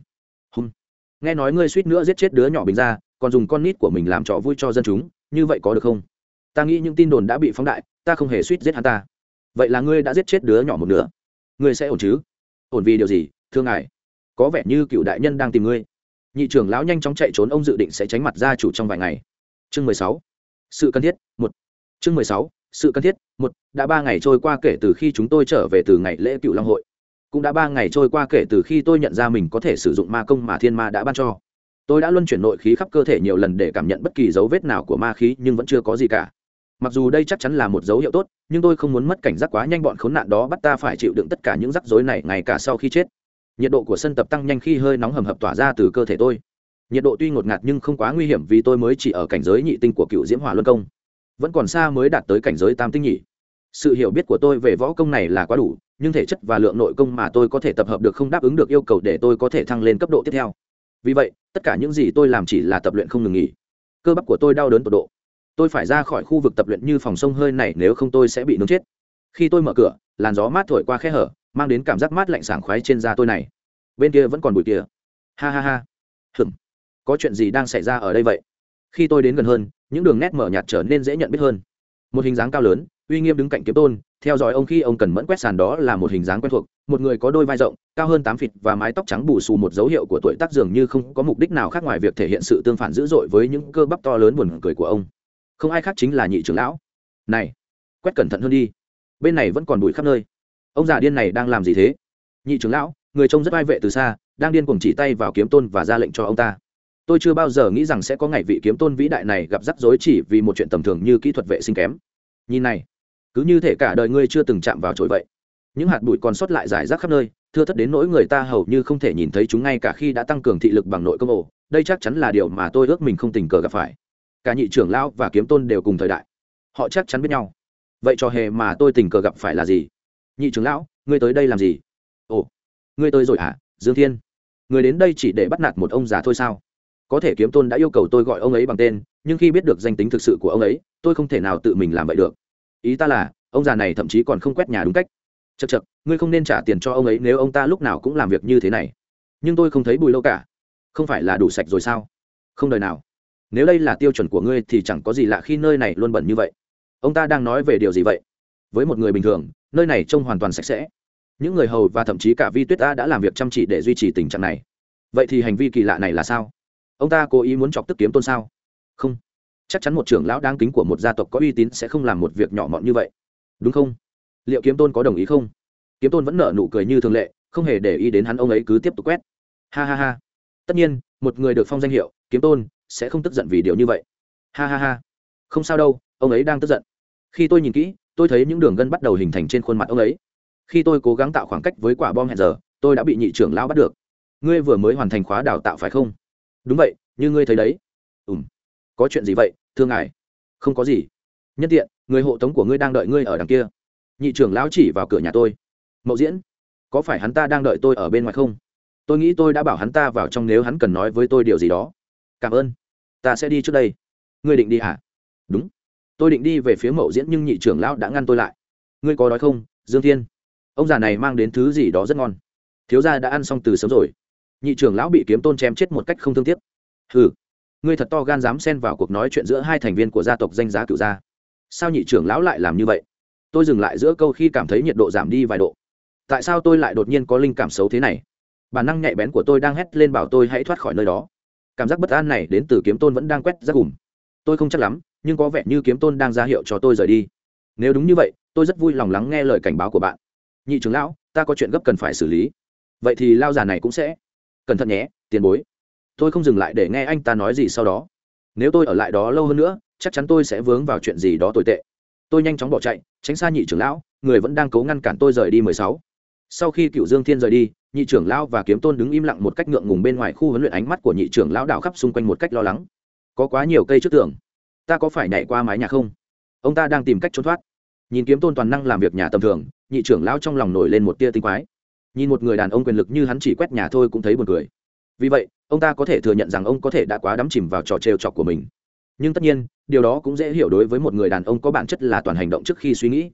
Hum nghe nói ngươi suýt nữa giết chết đứa nhỏ bình ra, còn dùng con nít của mình làm trò vui cho dân chúng, như vậy có được không? Ta nghĩ những tin đồn đã bị phóng đại, ta không hề suýt giết hắn ta. Vậy là ngươi đã giết chết đứa nhỏ một nửa. Ngươi sẽ ổn chứ? Ổn vì điều gì thương ngài? Có vẻ như cựu đại nhân đang tìm ngươi. Nhị trưởng lão nhanh chóng chạy trốn, ông dự định sẽ tránh mặt gia chủ trong vài ngày. Chương mười sáu. Sự cần thiết, một. Chương mười sáu sự cần thiết, một, đã ba ngày trôi qua kể từ khi chúng tôi trở về từ ngày lễ cựu long hội. Cũng đã ba ngày trôi qua kể từ khi tôi nhận ra mình có thể sử dụng ma công mà thiên ma đã ban cho. Tôi đã luân chuyển nội khí khắp cơ thể nhiều lần để cảm nhận bất kỳ dấu vết nào của ma khí, nhưng vẫn chưa có gì cả. Mặc dù đây chắc chắn là một dấu hiệu tốt, nhưng tôi không muốn mất cảnh giác quá nhanh bọn khốn nạn đó bắt ta phải chịu đựng tất cả những rắc rối này ngay cả sau khi chết. Nhiệt độ của sân tập tăng nhanh khi hơi nóng hầm hập tỏa ra từ cơ thể tôi. Nhiệt độ tuy ngột ngạt nhưng không quá nguy hiểm vì tôi mới chỉ ở cảnh giới nhị tinh của cựu diễm hỏa luân công vẫn còn xa mới đạt tới cảnh giới tam tinh nhị. Sự hiểu biết của tôi về võ công này là quá đủ, nhưng thể chất và lượng nội công mà tôi có thể tập hợp được không đáp ứng được yêu cầu để tôi có thể thăng lên cấp độ tiếp theo. Vì vậy, tất cả những gì tôi làm chỉ là tập luyện không ngừng nghỉ. Cơ bắp của tôi đau đớn tột độ. Tôi phải ra khỏi khu vực tập luyện như phòng sông hơi này, nếu không tôi sẽ bị nướng chết. Khi tôi mở cửa, làn gió mát thổi qua khe hở, mang đến cảm giác mát lạnh sảng khoái trên da tôi này. Bên kia vẫn còn bụi kia ha ha ha. Hừng có chuyện gì đang xảy ra ở đây vậy? Khi tôi đến gần hơn, những đường nét mở nhạt trở nên dễ nhận biết hơn. Một hình dáng cao lớn, uy nghiêm đứng cạnh kiếm tôn, theo dõi ông khi ông cần mẫn quét sàn đó là một hình dáng quen thuộc, một người có đôi vai rộng, cao hơn tám feet và mái tóc trắng bù xù một dấu hiệu của tuổi tác dường như không có mục đích nào khác ngoài việc thể hiện sự tương phản dữ dội với những cơ bắp to lớn buồn cười của ông. Không ai khác chính là nhị trưởng lão. Này, quét cẩn thận hơn đi. Bên này vẫn còn bụi khắp nơi. Ông già điên này đang làm gì thế? Nhị trưởng lão, người trông rất ai vệ từ xa, đang điên cuồng chỉ tay vào kiếm tôn và ra lệnh cho ông ta tôi chưa bao giờ nghĩ rằng sẽ có ngày vị kiếm tôn vĩ đại này gặp rắc rối chỉ vì một chuyện tầm thường như kỹ thuật vệ sinh kém. Nhìn này, cứ như thể cả đời ngươi chưa từng chạm vào chổi vậy. Những hạt bụi còn sót lại rải rác khắp nơi, thưa thất đến nỗi người ta hầu như không thể nhìn thấy chúng ngay cả khi đã tăng cường thị lực bằng nội công ổ đây chắc chắn là điều mà tôi ước mình không tình cờ gặp phải. Cả nhị trưởng lão và kiếm tôn đều cùng thời đại. Họ chắc chắn biết nhau. Vậy trò hề mà tôi tình cờ gặp phải là gì? Nhị trưởng lão, ngươi tới đây làm gì? Ồ, ngươi tới rồi hả, dương thiên? Người đến đây chỉ để bắt nạt một ông già thôi sao? Có thể kiếm tôn đã yêu cầu tôi gọi ông ấy bằng tên, nhưng khi biết được danh tính thực sự của ông ấy, tôi không thể nào tự mình làm vậy được. Ý ta là, ông già này thậm chí còn không quét nhà đúng cách. Chật chật ngươi không nên trả tiền cho ông ấy nếu ông ta lúc nào cũng làm việc như thế này. Nhưng tôi không thấy bùi lâu cả. Không phải là đủ sạch rồi sao? Không đời nào. Nếu đây là tiêu chuẩn của ngươi thì chẳng có gì lạ khi nơi này luôn bẩn như vậy. Ông ta đang nói về điều gì vậy? Với một người bình thường, nơi này trông hoàn toàn sạch sẽ. Những người hầu và thậm chí cả vi tuyết ta đã làm việc chăm chỉ để duy trì tình trạng này. Vậy thì hành vi kỳ lạ này là sao? Ông ta cố ý muốn chọc tức kiếm tôn sao? Không. Chắc chắn một trưởng lão đáng kính của một gia tộc có uy tín sẽ không làm một việc nhỏ mọn như vậy. Đúng không? Liệu kiếm tôn có đồng ý không? Kiếm tôn vẫn nở nụ cười như thường lệ, không hề để ý đến hắn, ông ấy cứ tiếp tục quét. Ha ha ha. Tất nhiên, một người được phong danh hiệu, kiếm tôn, sẽ không tức giận vì điều như vậy. Ha ha ha. Không sao đâu, ông ấy đang tức giận. Khi tôi nhìn kỹ, tôi thấy những đường gân bắt đầu hình thành trên khuôn mặt ông ấy. Khi tôi cố gắng tạo khoảng cách với quả bom hẹn giờ, tôi đã bị nhị trưởng lão bắt được. Ngươi vừa mới hoàn thành khóa đào tạo phải không? Đúng vậy, như ngươi thấy đấy. Ừm. Có chuyện gì vậy, thưa ngài? Không có gì. Nhân tiện, người hộ tống của ngươi đang đợi ngươi ở đằng kia. Nhị trưởng lão chỉ vào cửa nhà tôi. Mậu diễn, có phải hắn ta đang đợi tôi ở bên ngoài không? Tôi nghĩ tôi đã bảo hắn ta vào trong nếu hắn cần nói với tôi điều gì đó. Cảm ơn. Ta sẽ đi trước đây. Ngươi định đi hả? Đúng. Tôi định đi về phía mậu diễn nhưng nhị trưởng lão đã ngăn tôi lại. Ngươi có đói không, dương thiên? Ông già này mang đến thứ gì đó rất ngon. Thiếu gia đã ăn xong từ sớm rồi nhị trưởng lão bị kiếm tôn chém chết một cách không thương tiếc. Hừ, ngươi thật to gan dám xen vào cuộc nói chuyện giữa hai thành viên của gia tộc danh giá cựu gia. Sao nhị trưởng lão lại làm như vậy? Tôi dừng lại giữa câu khi cảm thấy nhiệt độ giảm đi vài độ. Tại sao tôi lại đột nhiên có linh cảm xấu thế này? Bản năng nhạy bén của tôi đang hét lên bảo tôi hãy thoát khỏi nơi đó. Cảm giác bất an này đến từ kiếm tôn vẫn đang quét ra gùm. Tôi không chắc lắm, nhưng có vẻ như kiếm tôn đang ra hiệu cho tôi rời đi. Nếu đúng như vậy, tôi rất vui lòng lắng nghe lời cảnh báo của bạn. Nhị trưởng lão, ta có chuyện gấp cần phải xử lý. Vậy thì lao già này cũng sẽ cẩn thận nhé, tiền bối. Tôi không dừng lại để nghe anh ta nói gì sau đó. Nếu tôi ở lại đó lâu hơn nữa, chắc chắn tôi sẽ vướng vào chuyện gì đó tồi tệ. Tôi nhanh chóng bỏ chạy, tránh xa nhị trưởng lão, người vẫn đang cố ngăn cản tôi rời đi mười sáu. Sau khi cựu dương thiên rời đi, nhị trưởng lão và kiếm tôn đứng im lặng một cách ngượng ngùng bên ngoài khu huấn luyện ánh mắt của nhị trưởng lão đảo khắp xung quanh một cách lo lắng. Có quá nhiều cây trước tường. Ta có phải nhảy qua mái nhà không? Ông ta đang tìm cách trốn thoát. Nhìn kiếm tôn toàn năng làm việc nhà tầm thường, nhị trưởng lão trong lòng nổi lên một tia tinh quái nhìn một người đàn ông quyền lực như hắn chỉ quét nhà thôi cũng thấy buồn cười. Vì vậy, ông ta có thể thừa nhận rằng ông có thể đã quá đắm chìm vào trò trêu chọc của mình. Nhưng tất nhiên, điều đó cũng dễ hiểu đối với một người đàn ông có bản chất là toàn hành động trước khi suy nghĩ.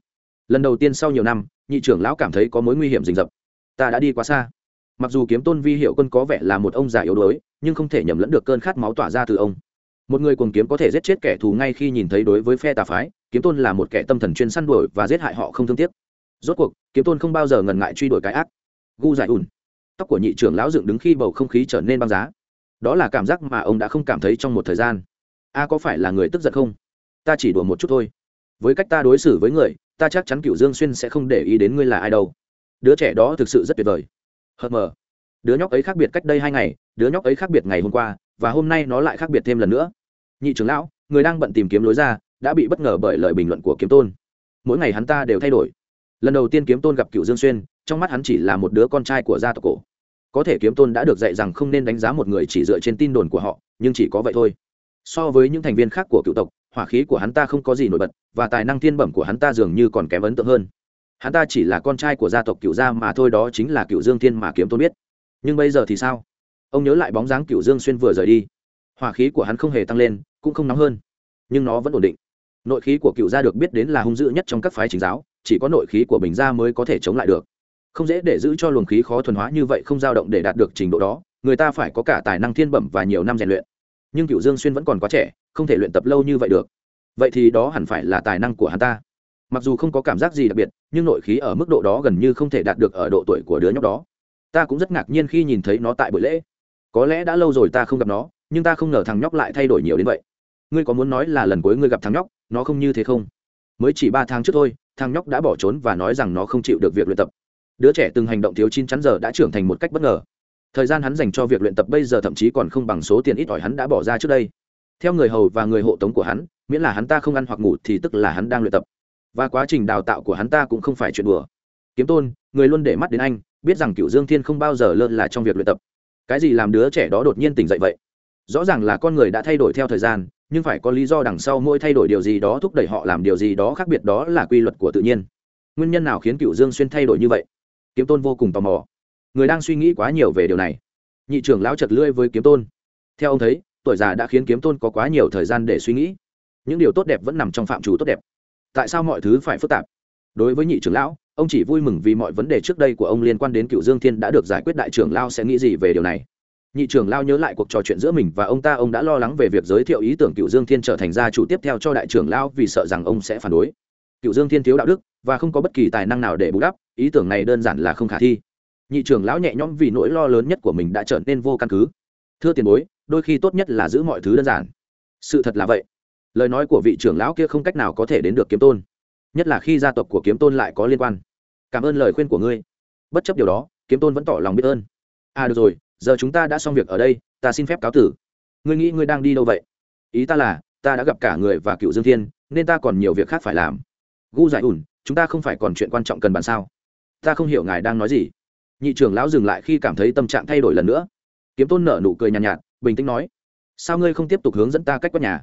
Lần đầu tiên sau nhiều năm, nhị trưởng lão cảm thấy có mối nguy hiểm rình rập. Ta đã đi quá xa. Mặc dù kiếm tôn vi hiệu quân có vẻ là một ông già yếu đuối, nhưng không thể nhầm lẫn được cơn khát máu tỏa ra từ ông. Một người cuồng kiếm có thể giết chết kẻ thù ngay khi nhìn thấy đối với phe tà phái, kiếm tôn là một kẻ tâm thần chuyên săn đuổi và giết hại họ không thương tiếc. Rốt cuộc, kiếm tôn không bao giờ ngần ngại truy đuổi cái ác gu giải ùn. Tóc của nhị trưởng lão dựng đứng khi bầu không khí trở nên băng giá. Đó là cảm giác mà ông đã không cảm thấy trong một thời gian. A, có phải là người tức giận không? Ta chỉ đùa một chút thôi. Với cách ta đối xử với người, ta chắc chắn cựu dương xuyên sẽ không để ý đến ngươi là ai đâu. Đứa trẻ đó thực sự rất tuyệt vời. Hờ mờ. Đứa nhóc ấy khác biệt cách đây hai ngày, đứa nhóc ấy khác biệt ngày hôm qua, và hôm nay nó lại khác biệt thêm lần nữa. Nhị trưởng lão, người đang bận tìm kiếm lối ra, đã bị bất ngờ bởi lời bình luận của kiếm tôn. Mỗi ngày hắn ta đều thay đổi. Lần đầu tiên kiếm tôn gặp cựu dương xuyên trong mắt hắn chỉ là một đứa con trai của gia tộc cổ. Có thể kiếm tôn đã được dạy rằng không nên đánh giá một người chỉ dựa trên tin đồn của họ, nhưng chỉ có vậy thôi. So với những thành viên khác của cựu tộc, hỏa khí của hắn ta không có gì nổi bật, và tài năng thiên bẩm của hắn ta dường như còn kém ấn tượng hơn. Hắn ta chỉ là con trai của gia tộc cựu gia mà thôi, đó chính là cựu dương thiên mà kiếm tôn biết. Nhưng bây giờ thì sao? Ông nhớ lại bóng dáng cựu dương xuyên vừa rời đi. Hỏa khí của hắn không hề tăng lên, cũng không nóng hơn. Nhưng nó vẫn ổn định. Nội khí của cựu gia được biết đến là hung dữ nhất trong các phái chính giáo, chỉ có nội khí của bình gia mới có thể chống lại được không dễ để giữ cho luồng khí khó thuần hóa như vậy không dao động để đạt được trình độ đó, người ta phải có cả tài năng thiên bẩm và nhiều năm rèn luyện. Nhưng cựu dương xuyên vẫn còn quá trẻ, không thể luyện tập lâu như vậy được. Vậy thì đó hẳn phải là tài năng của hắn ta. Mặc dù không có cảm giác gì đặc biệt, nhưng nội khí ở mức độ đó gần như không thể đạt được ở độ tuổi của đứa nhóc đó. Ta cũng rất ngạc nhiên khi nhìn thấy nó tại buổi lễ. Có lẽ đã lâu rồi ta không gặp nó, nhưng ta không ngờ thằng nhóc lại thay đổi nhiều đến vậy. Ngươi có muốn nói là lần cuối ngươi gặp thằng nhóc, nó không như thế không? Mới chỉ ba tháng trước thôi, thằng nhóc đã bỏ trốn và nói rằng nó không chịu được việc luyện tập đứa trẻ từng hành động thiếu chín chắn giờ đã trưởng thành một cách bất ngờ. Thời gian hắn dành cho việc luyện tập bây giờ thậm chí còn không bằng số tiền ít ỏi hắn đã bỏ ra trước đây. Theo người hầu và người hộ tống của hắn, miễn là hắn ta không ăn hoặc ngủ thì tức là hắn đang luyện tập. Và quá trình đào tạo của hắn ta cũng không phải chuyện đùa. Kiếm tôn, người luôn để mắt đến anh, biết rằng cựu dương thiên không bao giờ lơ là trong việc luyện tập. Cái gì làm đứa trẻ đó đột nhiên tỉnh dậy vậy? Rõ ràng là con người đã thay đổi theo thời gian, nhưng phải có lý do đằng sau mỗi thay đổi điều gì đó thúc đẩy họ làm điều gì đó khác biệt đó là quy luật của tự nhiên. Nguyên nhân nào khiến cựu dương xuyên thay đổi như vậy? Kiếm tôn vô cùng tò mò. Người đang suy nghĩ quá nhiều về điều này. Nhị trưởng lão chật lưỡi với kiếm tôn. Theo ông thấy, tuổi già đã khiến kiếm tôn có quá nhiều thời gian để suy nghĩ. Những điều tốt đẹp vẫn nằm trong phạm trù tốt đẹp. Tại sao mọi thứ phải phức tạp? Đối với nhị trưởng lão, ông chỉ vui mừng vì mọi vấn đề trước đây của ông liên quan đến cựu dương thiên đã được giải quyết đại trưởng lao sẽ nghĩ gì về điều này. Nhị trưởng lao nhớ lại cuộc trò chuyện giữa mình và ông ta, ông đã lo lắng về việc giới thiệu ý tưởng cựu dương thiên trở thành gia chủ tiếp theo cho đại trưởng lao vì sợ rằng ông sẽ phản đối cựu dương thiên thiếu đạo đức, và không có bất kỳ tài năng nào để bù đắp, ý tưởng này đơn giản là không khả thi. Nhị trưởng lão nhẹ nhõm vì nỗi lo lớn nhất của mình đã trở nên vô căn cứ. Thưa tiền bối, đôi khi tốt nhất là giữ mọi thứ đơn giản. Sự thật là vậy. Lời nói của vị trưởng lão kia không cách nào có thể đến được kiếm tôn, nhất là khi gia tộc của kiếm tôn lại có liên quan. Cảm ơn lời khuyên của ngươi. Bất chấp điều đó, kiếm tôn vẫn tỏ lòng biết ơn. À được rồi, giờ chúng ta đã xong việc ở đây, ta xin phép cáo tử. Ngươi nghĩ ngươi đang đi đâu vậy? Ý ta là, ta đã gặp cả người và cựu dương thiên, nên ta còn nhiều việc khác phải làm gu giải ủn chúng ta không phải còn chuyện quan trọng cần bàn sao? Ta không hiểu ngài đang nói gì. Nhị trưởng lão dừng lại khi cảm thấy tâm trạng thay đổi lần nữa. Kiếm tôn nở nụ cười nhàn nhạt, nhạt bình tĩnh nói sao ngươi không tiếp tục hướng dẫn ta cách quét nhà?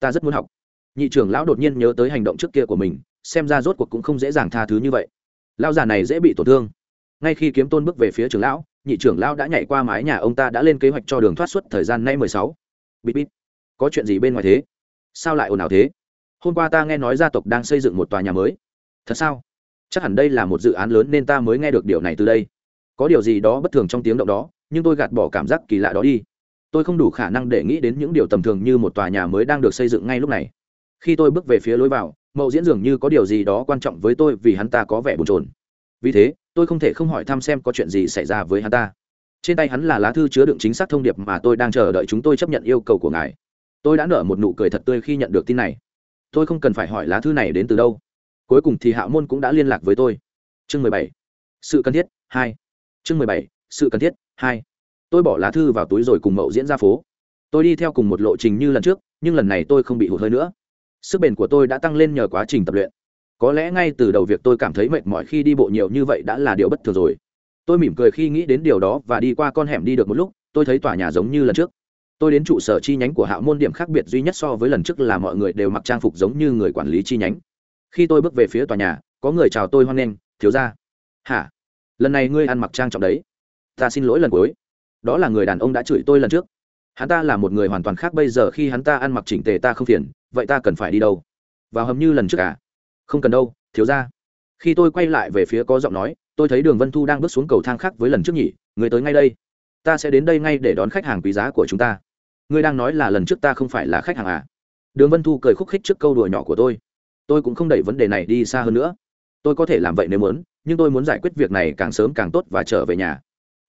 Ta rất muốn học. Nhị trưởng lão đột nhiên nhớ tới hành động trước kia của mình xem ra rốt cuộc cũng không dễ dàng tha thứ như vậy. Lão già này dễ bị tổn thương. Ngay khi kiếm tôn bước về phía trưởng lão nhị trưởng lão đã nhảy qua mái nhà ông ta đã lên kế hoạch cho đường thoát suốt thời gian nay mười sáu. Bít bít có chuyện gì bên ngoài thế? Sao lại ồn ào thế? Hôm qua ta nghe nói gia tộc đang xây dựng một tòa nhà mới. Thật sao? Chắc hẳn đây là một dự án lớn nên ta mới nghe được điều này từ đây. Có điều gì đó bất thường trong tiếng động đó, nhưng tôi gạt bỏ cảm giác kỳ lạ đó đi. Tôi không đủ khả năng để nghĩ đến những điều tầm thường như một tòa nhà mới đang được xây dựng ngay lúc này. Khi tôi bước về phía lối vào, mậu diễn dường như có điều gì đó quan trọng với tôi vì hắn ta có vẻ bồn chồn. Vì thế, tôi không thể không hỏi thăm xem có chuyện gì xảy ra với hắn ta. Trên tay hắn là lá thư chứa đựng chính xác thông điệp mà tôi đang chờ đợi chúng tôi chấp nhận yêu cầu của ngài. Tôi đã nở một nụ cười thật tươi khi nhận được tin này tôi không cần phải hỏi lá thư này đến từ đâu. Cuối cùng thì hạ môn cũng đã liên lạc với tôi. Chương mười bảy. Sự cần thiết, hai. Chương mười bảy. Sự cần thiết, hai. Tôi bỏ lá thư vào túi rồi cùng mậu diễn ra phố. Tôi đi theo cùng một lộ trình như lần trước, nhưng lần này tôi không bị hụt hơi nữa. Sức bền của tôi đã tăng lên nhờ quá trình tập luyện. Có lẽ ngay từ đầu việc tôi cảm thấy mệt mỏi khi đi bộ nhiều như vậy đã là điều bất thường rồi. Tôi mỉm cười khi nghĩ đến điều đó và đi qua con hẻm đi được một lúc, tôi thấy tòa nhà giống như lần trước tôi đến trụ sở chi nhánh của hạo môn điểm khác biệt duy nhất so với lần trước là mọi người đều mặc trang phục giống như người quản lý chi nhánh. Khi tôi bước về phía tòa nhà, có người chào tôi hoan nghênh, thiếu ra hả? Lần này ngươi ăn mặc trang trọng đấy. Ta xin lỗi lần cuối. Đó là người đàn ông đã chửi tôi lần trước. Hắn ta là một người hoàn toàn khác bây giờ khi hắn ta ăn mặc chỉnh tề ta không phiền, vậy ta cần phải đi đâu? Vào hầm như lần trước à? Không cần đâu, thiếu ra khi tôi quay lại về phía có giọng nói, tôi thấy đường vân thu đang bước xuống cầu thang khác với lần trước nhỉ. Người tới ngay đây. Ta sẽ đến đây ngay để đón khách hàng quý giá của chúng ta ngươi đang nói là lần trước ta không phải là khách hàng à? Đường vân thu cười khúc khích trước câu đùa nhỏ của tôi. Tôi cũng không đẩy vấn đề này đi xa hơn nữa. Tôi có thể làm vậy nếu muốn, nhưng tôi muốn giải quyết việc này càng sớm càng tốt và trở về nhà.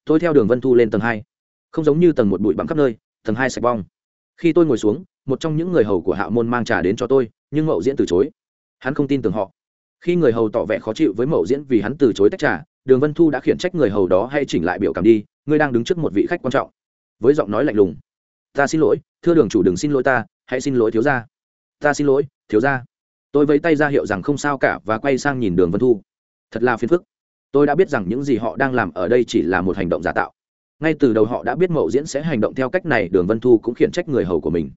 Tôi theo đường vân thu lên tầng hai. Không giống như tầng một bụi bặm khắp nơi, tầng hai sạch bong. Khi tôi ngồi xuống, một trong những người hầu của hạ môn mang trà đến cho tôi, nhưng mậu diễn từ chối. Hắn không tin tưởng họ. Khi người hầu tỏ vẻ khó chịu với mậu diễn vì hắn từ chối tách trà, đường vân thu đã khiển trách người hầu đó hay chỉnh lại biểu cảm đi, ngươi đang đứng trước một vị khách quan trọng. Với giọng nói lạnh lùng ta xin lỗi, thưa đường chủ đừng xin lỗi ta, hãy xin lỗi thiếu gia. Ta xin lỗi, thiếu gia. Tôi vẫy tay ra hiệu rằng không sao cả và quay sang nhìn đường vân thu. Thật là phiền phức. Tôi đã biết rằng những gì họ đang làm ở đây chỉ là một hành động giả tạo. Ngay từ đầu họ đã biết mậu diễn sẽ hành động theo cách này, đường vân thu cũng khiển trách người hầu của mình.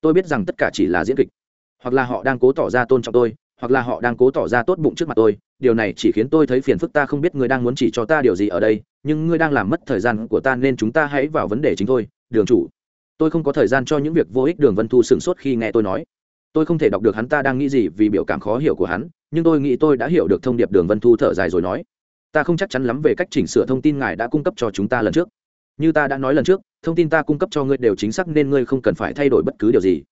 Tôi biết rằng tất cả chỉ là diễn kịch. Hoặc là họ đang cố tỏ ra tôn trọng tôi, hoặc là họ đang cố tỏ ra tốt bụng trước mặt tôi. Điều này chỉ khiến tôi thấy phiền phức ta không biết ngươi đang muốn chỉ cho ta điều gì ở đây, nhưng ngươi đang làm mất thời gian của ta nên chúng ta hãy vào vấn đề chính thôi, đường chủ tôi không có thời gian cho những việc vô ích đường vân thu sửng sốt khi nghe tôi nói. Tôi không thể đọc được hắn ta đang nghĩ gì vì biểu cảm khó hiểu của hắn, nhưng tôi nghĩ tôi đã hiểu được thông điệp đường vân thu thở dài rồi nói. Ta không chắc chắn lắm về cách chỉnh sửa thông tin ngài đã cung cấp cho chúng ta lần trước. Như ta đã nói lần trước, thông tin ta cung cấp cho ngươi đều chính xác nên ngươi không cần phải thay đổi bất cứ điều gì.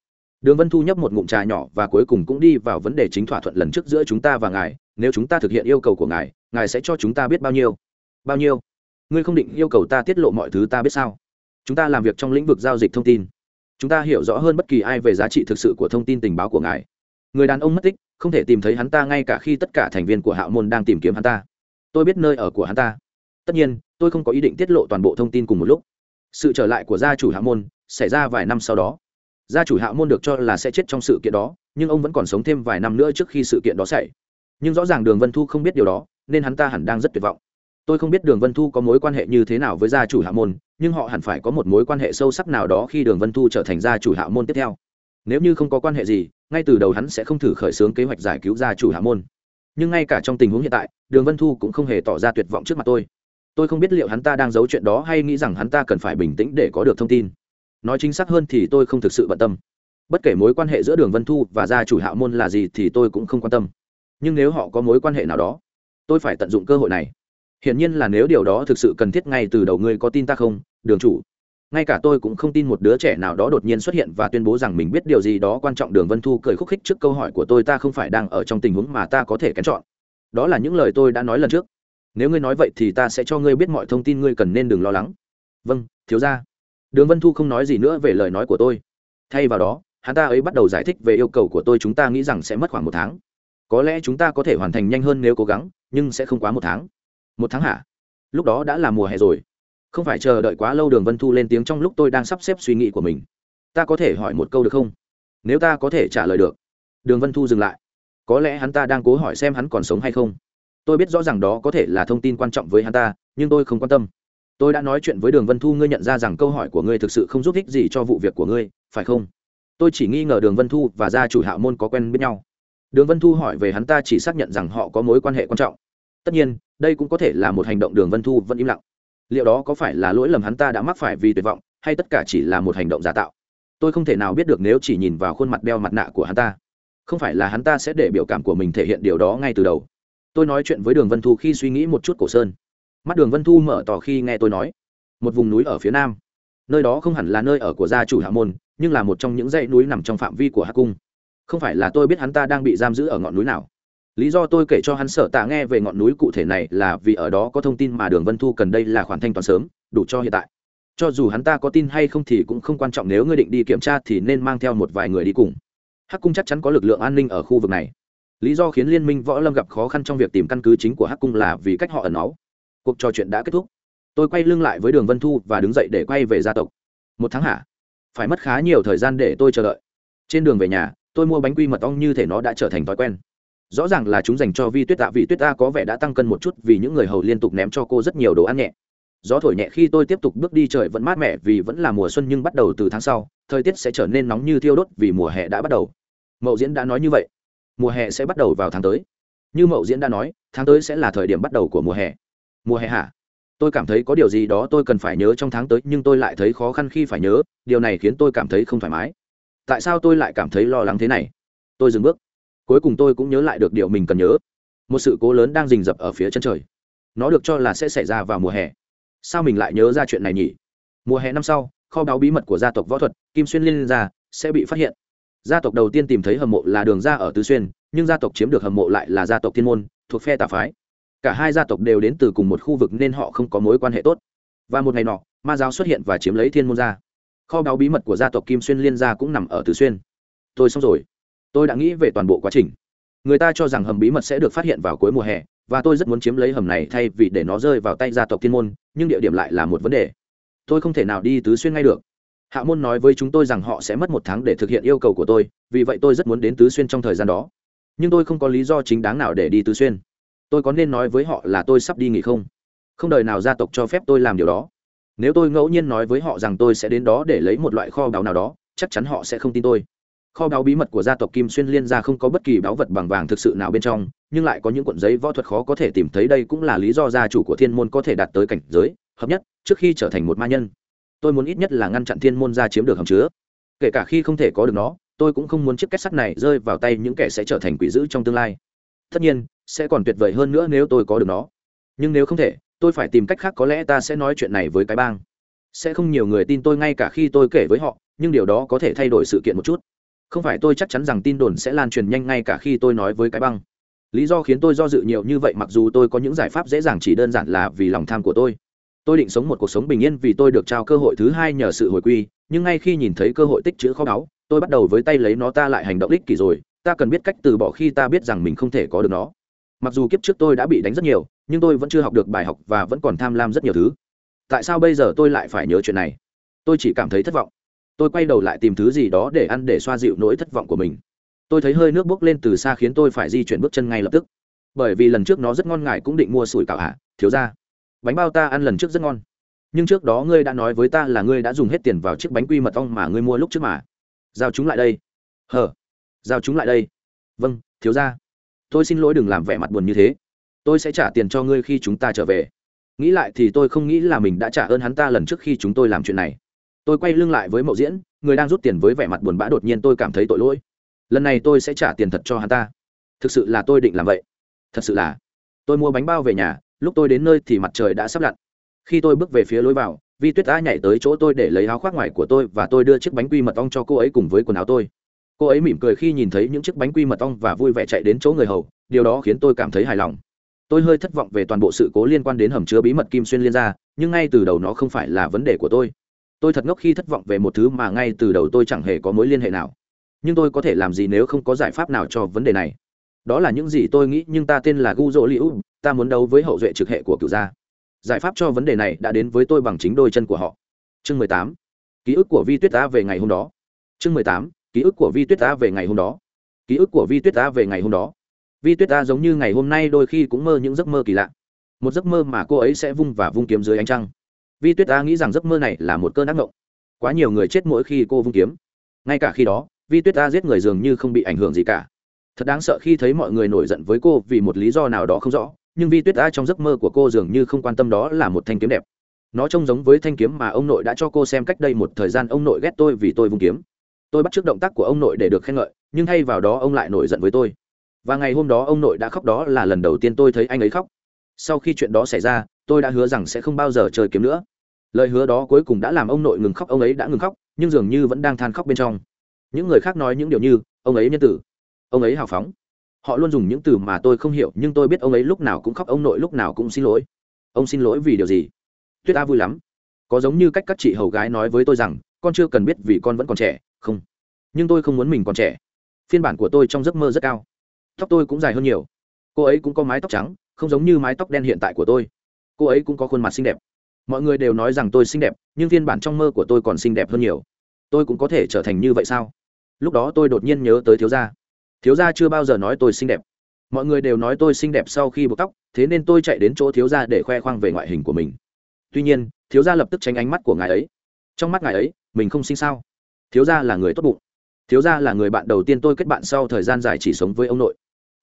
Đường vân thu nhấp một ngụm trà nhỏ và cuối cùng cũng đi vào vấn đề chính thỏa thuận lần trước giữa chúng ta và ngài. Nếu chúng ta thực hiện yêu cầu của ngài ngài sẽ cho chúng ta biết bao nhiêu? Bao nhiêu? Ngươi không định yêu cầu ta tiết lộ mọi thứ ta biết sao? Chúng ta làm việc trong lĩnh vực giao dịch thông tin. Chúng ta hiểu rõ hơn bất kỳ ai về giá trị thực sự của thông tin tình báo của ngài. Người đàn ông mất tích, không thể tìm thấy hắn ta ngay cả khi tất cả thành viên của hạo môn đang tìm kiếm hắn ta. Tôi biết nơi ở của hắn ta. Tất nhiên, tôi không có ý định tiết lộ toàn bộ thông tin cùng một lúc. Sự trở lại của gia chủ hạo môn xảy ra vài năm sau đó. Gia chủ hạo môn được cho là sẽ chết trong sự kiện đó, nhưng ông vẫn còn sống thêm vài năm nữa trước khi sự kiện đó xảy. Nhưng rõ ràng đường vân thu không biết điều đó, nên hắn ta hẳn đang rất tuyệt vọng. Tôi không biết đường vân thu có mối quan hệ như thế nào với gia chủ hạ môn nhưng họ hẳn phải có một mối quan hệ sâu sắc nào đó khi đường vân thu trở thành gia chủ hạ môn tiếp theo. Nếu như không có quan hệ gì, ngay từ đầu hắn sẽ không thử khởi xướng kế hoạch giải cứu gia chủ hạ môn. Nhưng ngay cả trong tình huống hiện tại, đường vân thu cũng không hề tỏ ra tuyệt vọng trước mặt tôi. Tôi không biết liệu hắn ta đang giấu chuyện đó hay nghĩ rằng hắn ta cần phải bình tĩnh để có được thông tin. Nói chính xác hơn thì tôi không thực sự bận tâm. Bất kể mối quan hệ giữa đường vân thu và gia chủ hạ môn là gì thì tôi cũng không quan tâm. Nhưng nếu họ có mối quan hệ nào đó, tôi phải tận dụng cơ hội này. Hiển nhiên là nếu điều đó thực sự cần thiết ngay từ đầu ngươi có tin ta không đường chủ, ngay cả tôi cũng không tin một đứa trẻ nào đó đột nhiên xuất hiện và tuyên bố rằng mình biết điều gì đó quan trọng. Đường vân thu cười khúc khích trước câu hỏi của tôi, ta không phải đang ở trong tình huống mà ta có thể kén chọn. Đó là những lời tôi đã nói lần trước. Nếu ngươi nói vậy thì ta sẽ cho ngươi biết mọi thông tin ngươi cần nên đừng lo lắng. Vâng thiếu ra đường vân thu không nói gì nữa về lời nói của tôi. Thay vào đó, hắn ta ấy bắt đầu giải thích về yêu cầu của tôi, chúng ta nghĩ rằng sẽ mất khoảng một tháng. Có lẽ chúng ta có thể hoàn thành nhanh hơn nếu cố gắng, nhưng sẽ không quá một tháng. Một tháng hả? Lúc đó đã là mùa hè rồi không phải chờ đợi quá lâu đường vân thu lên tiếng trong lúc tôi đang sắp xếp suy nghĩ của mình. Ta có thể hỏi một câu được không? Nếu ta có thể trả lời được. Đường vân thu dừng lại. Có lẽ hắn ta đang cố hỏi xem hắn còn sống hay không. Tôi biết rõ ràng đó có thể là thông tin quan trọng với hắn ta, nhưng tôi không quan tâm. Tôi đã nói chuyện với đường vân thu, ngươi nhận ra rằng câu hỏi của ngươi thực sự không giúp ích gì cho vụ việc của ngươi, phải không? Tôi chỉ nghi ngờ đường vân thu và gia chủ hạ môn có quen biết nhau. Đường vân thu hỏi về hắn ta chỉ xác nhận rằng họ có mối quan hệ quan trọng. Tất nhiên, đây cũng có thể là một hành động đường vân thu vẫn im lặng liệu đó có phải là lỗi lầm hắn ta đã mắc phải vì tuyệt vọng, hay tất cả chỉ là một hành động giả tạo? Tôi không thể nào biết được nếu chỉ nhìn vào khuôn mặt đeo mặt nạ của hắn ta. Không phải là hắn ta sẽ để biểu cảm của mình thể hiện điều đó ngay từ đầu. Tôi nói chuyện với đường vân thu khi suy nghĩ một chút cổ sơn. Mắt đường vân thu mở tỏ khi nghe tôi nói. Một vùng núi ở phía nam. Nơi đó không hẳn là nơi ở của gia chủ hạ môn, nhưng là một trong những dãy núi nằm trong phạm vi của hắc cung. Không phải là tôi biết hắn ta đang bị giam giữ ở ngọn núi nào lý do tôi kể cho hắn sở tạ nghe về ngọn núi cụ thể này là vì ở đó có thông tin mà đường vân thu cần đây là khoản thanh toán sớm, đủ cho hiện tại. Cho dù hắn ta có tin hay không thì cũng không quan trọng, nếu ngươi định đi kiểm tra thì nên mang theo một vài người đi cùng. Hắc cung chắc chắn có lực lượng an ninh ở khu vực này. Lý do khiến liên minh võ lâm gặp khó khăn trong việc tìm căn cứ chính của hắc cung là vì cách họ ẩn náu. Cuộc trò chuyện đã kết thúc. Tôi quay lưng lại với đường vân thu và đứng dậy để quay về gia tộc. Một tháng hả? Phải mất khá nhiều thời gian để tôi chờ đợi. Trên đường về nhà, tôi mua bánh quy mật ong như thể nó đã trở thành thói quen rõ ràng là chúng dành cho vi tuyết tạ vì tuyết ta có vẻ đã tăng cân một chút vì những người hầu liên tục ném cho cô rất nhiều đồ ăn nhẹ. Gió thổi nhẹ khi tôi tiếp tục bước đi, trời vẫn mát mẻ vì vẫn là mùa xuân nhưng bắt đầu từ tháng sau, thời tiết sẽ trở nên nóng như thiêu đốt vì mùa hè đã bắt đầu. Mậu diễn đã nói như vậy. Mùa hè sẽ bắt đầu vào tháng tới. Như mậu diễn đã nói, tháng tới sẽ là thời điểm bắt đầu của mùa hè. Mùa hè hả? Tôi cảm thấy có điều gì đó tôi cần phải nhớ trong tháng tới, nhưng tôi lại thấy khó khăn khi phải nhớ, điều này khiến tôi cảm thấy không thoải mái. Tại sao tôi lại cảm thấy lo lắng thế này? Tôi dừng bước cuối cùng tôi cũng nhớ lại được điều mình cần nhớ. Một sự cố lớn đang rình rập ở phía chân trời. Nó được cho là sẽ xảy ra vào mùa hè. Sao mình lại nhớ ra chuyện này nhỉ? Mùa hè năm sau, kho báu bí mật của gia tộc võ thuật, kim xuyên liên gia, sẽ bị phát hiện. Gia tộc đầu tiên tìm thấy hầm mộ là đường ra ở tứ xuyên, nhưng gia tộc chiếm được hầm mộ lại là gia tộc thiên môn, thuộc phe tà phái. Cả hai gia tộc đều đến từ cùng một khu vực nên họ không có mối quan hệ tốt. Và một ngày nọ, ma giáo xuất hiện và chiếm lấy thiên môn gia. Kho báu bí mật của gia tộc kim xuyên liên gia cũng nằm ở tứ xuyên. Tôi xong rồi tôi đã nghĩ về toàn bộ quá trình. Người ta cho rằng hầm bí mật sẽ được phát hiện vào cuối mùa hè, và tôi rất muốn chiếm lấy hầm này thay vì để nó rơi vào tay gia tộc thiên môn, nhưng địa điểm lại là một vấn đề. Tôi không thể nào đi tứ xuyên ngay được. Hạ môn nói với chúng tôi rằng họ sẽ mất một tháng để thực hiện yêu cầu của tôi, vì vậy tôi rất muốn đến tứ xuyên trong thời gian đó. Nhưng tôi không có lý do chính đáng nào để đi tứ xuyên. Tôi có nên nói với họ là tôi sắp đi nghỉ không? Không đời nào gia tộc cho phép tôi làm điều đó. Nếu tôi ngẫu nhiên nói với họ rằng tôi sẽ đến đó để lấy một loại kho báu nào đó, chắc chắn họ sẽ không tin tôi kho báu bí mật của gia tộc kim xuyên liên gia không có bất kỳ báu vật bằng vàng thực sự nào bên trong, nhưng lại có những cuộn giấy võ thuật khó có thể tìm thấy đây cũng là lý do gia chủ của thiên môn có thể đạt tới cảnh giới hợp nhất trước khi trở thành một ma nhân. Tôi muốn ít nhất là ngăn chặn thiên môn ra chiếm được hầm chứa. Kể cả khi không thể có được nó, tôi cũng không muốn chiếc kết sắt này rơi vào tay những kẻ sẽ trở thành quỷ dữ trong tương lai. Tất nhiên, sẽ còn tuyệt vời hơn nữa nếu tôi có được nó. Nhưng nếu không thể, tôi phải tìm cách khác, có lẽ ta sẽ nói chuyện này với cái bang. Sẽ không nhiều người tin tôi ngay cả khi tôi kể với họ, nhưng điều đó có thể thay đổi sự kiện một chút không phải tôi chắc chắn rằng tin đồn sẽ lan truyền nhanh ngay cả khi tôi nói với cái băng. Lý do khiến tôi do dự nhiều như vậy mặc dù tôi có những giải pháp dễ dàng chỉ đơn giản là vì lòng tham của tôi. Tôi định sống một cuộc sống bình yên vì tôi được trao cơ hội thứ hai nhờ sự hồi quy, nhưng ngay khi nhìn thấy cơ hội tích chữ kho báu, tôi bắt đầu với tay lấy nó ta lại hành động ích kỷ rồi. Ta cần biết cách từ bỏ khi ta biết rằng mình không thể có được nó. Mặc dù kiếp trước tôi đã bị đánh rất nhiều, nhưng tôi vẫn chưa học được bài học và vẫn còn tham lam rất nhiều thứ. Tại sao bây giờ tôi lại phải nhớ chuyện này? Tôi chỉ cảm thấy thất vọng tôi quay đầu lại tìm thứ gì đó để ăn để xoa dịu nỗi thất vọng của mình. Tôi thấy hơi nước bốc lên từ xa khiến tôi phải di chuyển bước chân ngay lập tức. Bởi vì lần trước nó rất ngon, ngài cũng định mua sủi cảo hạ thiếu ra bánh bao ta ăn lần trước rất ngon. Nhưng trước đó ngươi đã nói với ta là ngươi đã dùng hết tiền vào chiếc bánh quy mật ong mà ngươi mua lúc trước mà. Giao chúng lại đây. Hờ, giao chúng lại đây. Vâng thiếu ra tôi xin lỗi đừng làm vẻ mặt buồn như thế. Tôi sẽ trả tiền cho ngươi khi chúng ta trở về. Nghĩ lại thì tôi không nghĩ là mình đã trả ơn hắn ta lần trước khi chúng tôi làm chuyện này tôi quay lưng lại với mậu diễn, người đang rút tiền với vẻ mặt buồn bã đột nhiên tôi cảm thấy tội lỗi. Lần này tôi sẽ trả tiền thật cho hắn ta. Thực sự là tôi định làm vậy. Thật sự là. Tôi mua bánh bao về nhà, lúc tôi đến nơi thì mặt trời đã sắp lặn. Khi tôi bước về phía lối vào, vi tuyết đã nhảy tới chỗ tôi để lấy áo khoác ngoài của tôi và tôi đưa chiếc bánh quy mật ong cho cô ấy cùng với quần áo tôi. Cô ấy mỉm cười khi nhìn thấy những chiếc bánh quy mật ong và vui vẻ chạy đến chỗ người hầu, điều đó khiến tôi cảm thấy hài lòng. Tôi hơi thất vọng về toàn bộ sự cố liên quan đến hầm chứa bí mật kim xuyên liên gia, nhưng ngay từ đầu nó không phải là vấn đề của tôi tôi thật ngốc khi thất vọng về một thứ mà ngay từ đầu tôi chẳng hề có mối liên hệ nào. Nhưng tôi có thể làm gì nếu không có giải pháp nào cho vấn đề này? Đó là những gì tôi nghĩ, nhưng ta tên là gu dỗ liễu ta muốn đấu với hậu duệ trực hệ của cựu gia. Giải pháp cho vấn đề này đã đến với tôi bằng chính đôi chân của họ. Chương mười tám. Ký ức của vi tuyết ta về ngày hôm đó. Chương mười tám. Ký ức của vi tuyết ta về ngày hôm đó. Ký ức của vi tuyết ta về ngày hôm đó. Vi tuyết ta giống như ngày hôm nay đôi khi cũng mơ những giấc mơ kỳ lạ. Một giấc mơ mà cô ấy sẽ vung và vung kiếm dưới ánh trăng vi tuyết ta nghĩ rằng giấc mơ này là một cơn ác mộng. Quá nhiều người chết mỗi khi cô vung kiếm. Ngay cả khi đó, vi tuyết ta giết người dường như không bị ảnh hưởng gì cả. Thật đáng sợ khi thấy mọi người nổi giận với cô vì một lý do nào đó không rõ, nhưng vi tuyết ta trong giấc mơ của cô dường như không quan tâm đó là một thanh kiếm đẹp. Nó trông giống với thanh kiếm mà ông nội đã cho cô xem cách đây một thời gian ông nội ghét tôi vì tôi vung kiếm. Tôi bắt t r ư ớ c động tác của ông nội để được khen ngợi, nhưng thay vào đó ông lại nổi giận với tôi. Và ngày hôm đó ông nội đã khóc đó là lần đầu tiên tôi thấy anh ấy khóc. Sau khi chuyện đó xảy ra tôi đã hứa rằng sẽ không bao giờ chơi kiếm nữa. Lời hứa đó cuối cùng đã làm ông nội ngừng khóc, ông ấy đã ngừng khóc, nhưng dường như vẫn đang than khóc bên trong. Những người khác nói những điều như, ông ấy nhân tử. Ông ấy hào phóng. Họ luôn dùng những từ mà tôi không hiểu, nhưng tôi biết ông ấy lúc nào cũng khóc, ông nội lúc nào cũng xin lỗi. Ông xin lỗi vì điều gì? Tuyết a vui lắm. Có giống như cách các chị hầu gái nói với tôi rằng, con chưa cần biết vì con vẫn còn trẻ. Không. Nhưng tôi không muốn mình còn trẻ. Phiên bản của tôi trong giấc mơ rất cao. Tóc tôi cũng dài hơn nhiều. Cô ấy cũng có mái tóc trắng, không giống như mái tóc đen hiện tại của tôi cô ấy cũng có khuôn mặt xinh đẹp. Mọi người đều nói rằng tôi xinh đẹp, nhưng phiên bản trong mơ của tôi còn xinh đẹp hơn nhiều. Tôi cũng có thể trở thành như vậy sao? Lúc đó tôi đột nhiên nhớ tới thiếu gia. Thiếu gia chưa bao giờ nói tôi xinh đẹp. Mọi người đều nói tôi xinh đẹp sau khi buộc tóc, thế nên tôi chạy đến chỗ thiếu gia để khoe khoang về ngoại hình của mình. Tuy nhiên, thiếu gia lập tức tránh ánh mắt của ngài ấy. Trong mắt ngài ấy, mình không sinh sao? Thiếu gia là người tốt bụng. Thiếu gia là người bạn đầu tiên tôi kết bạn sau thời gian dài chỉ sống với ông nội.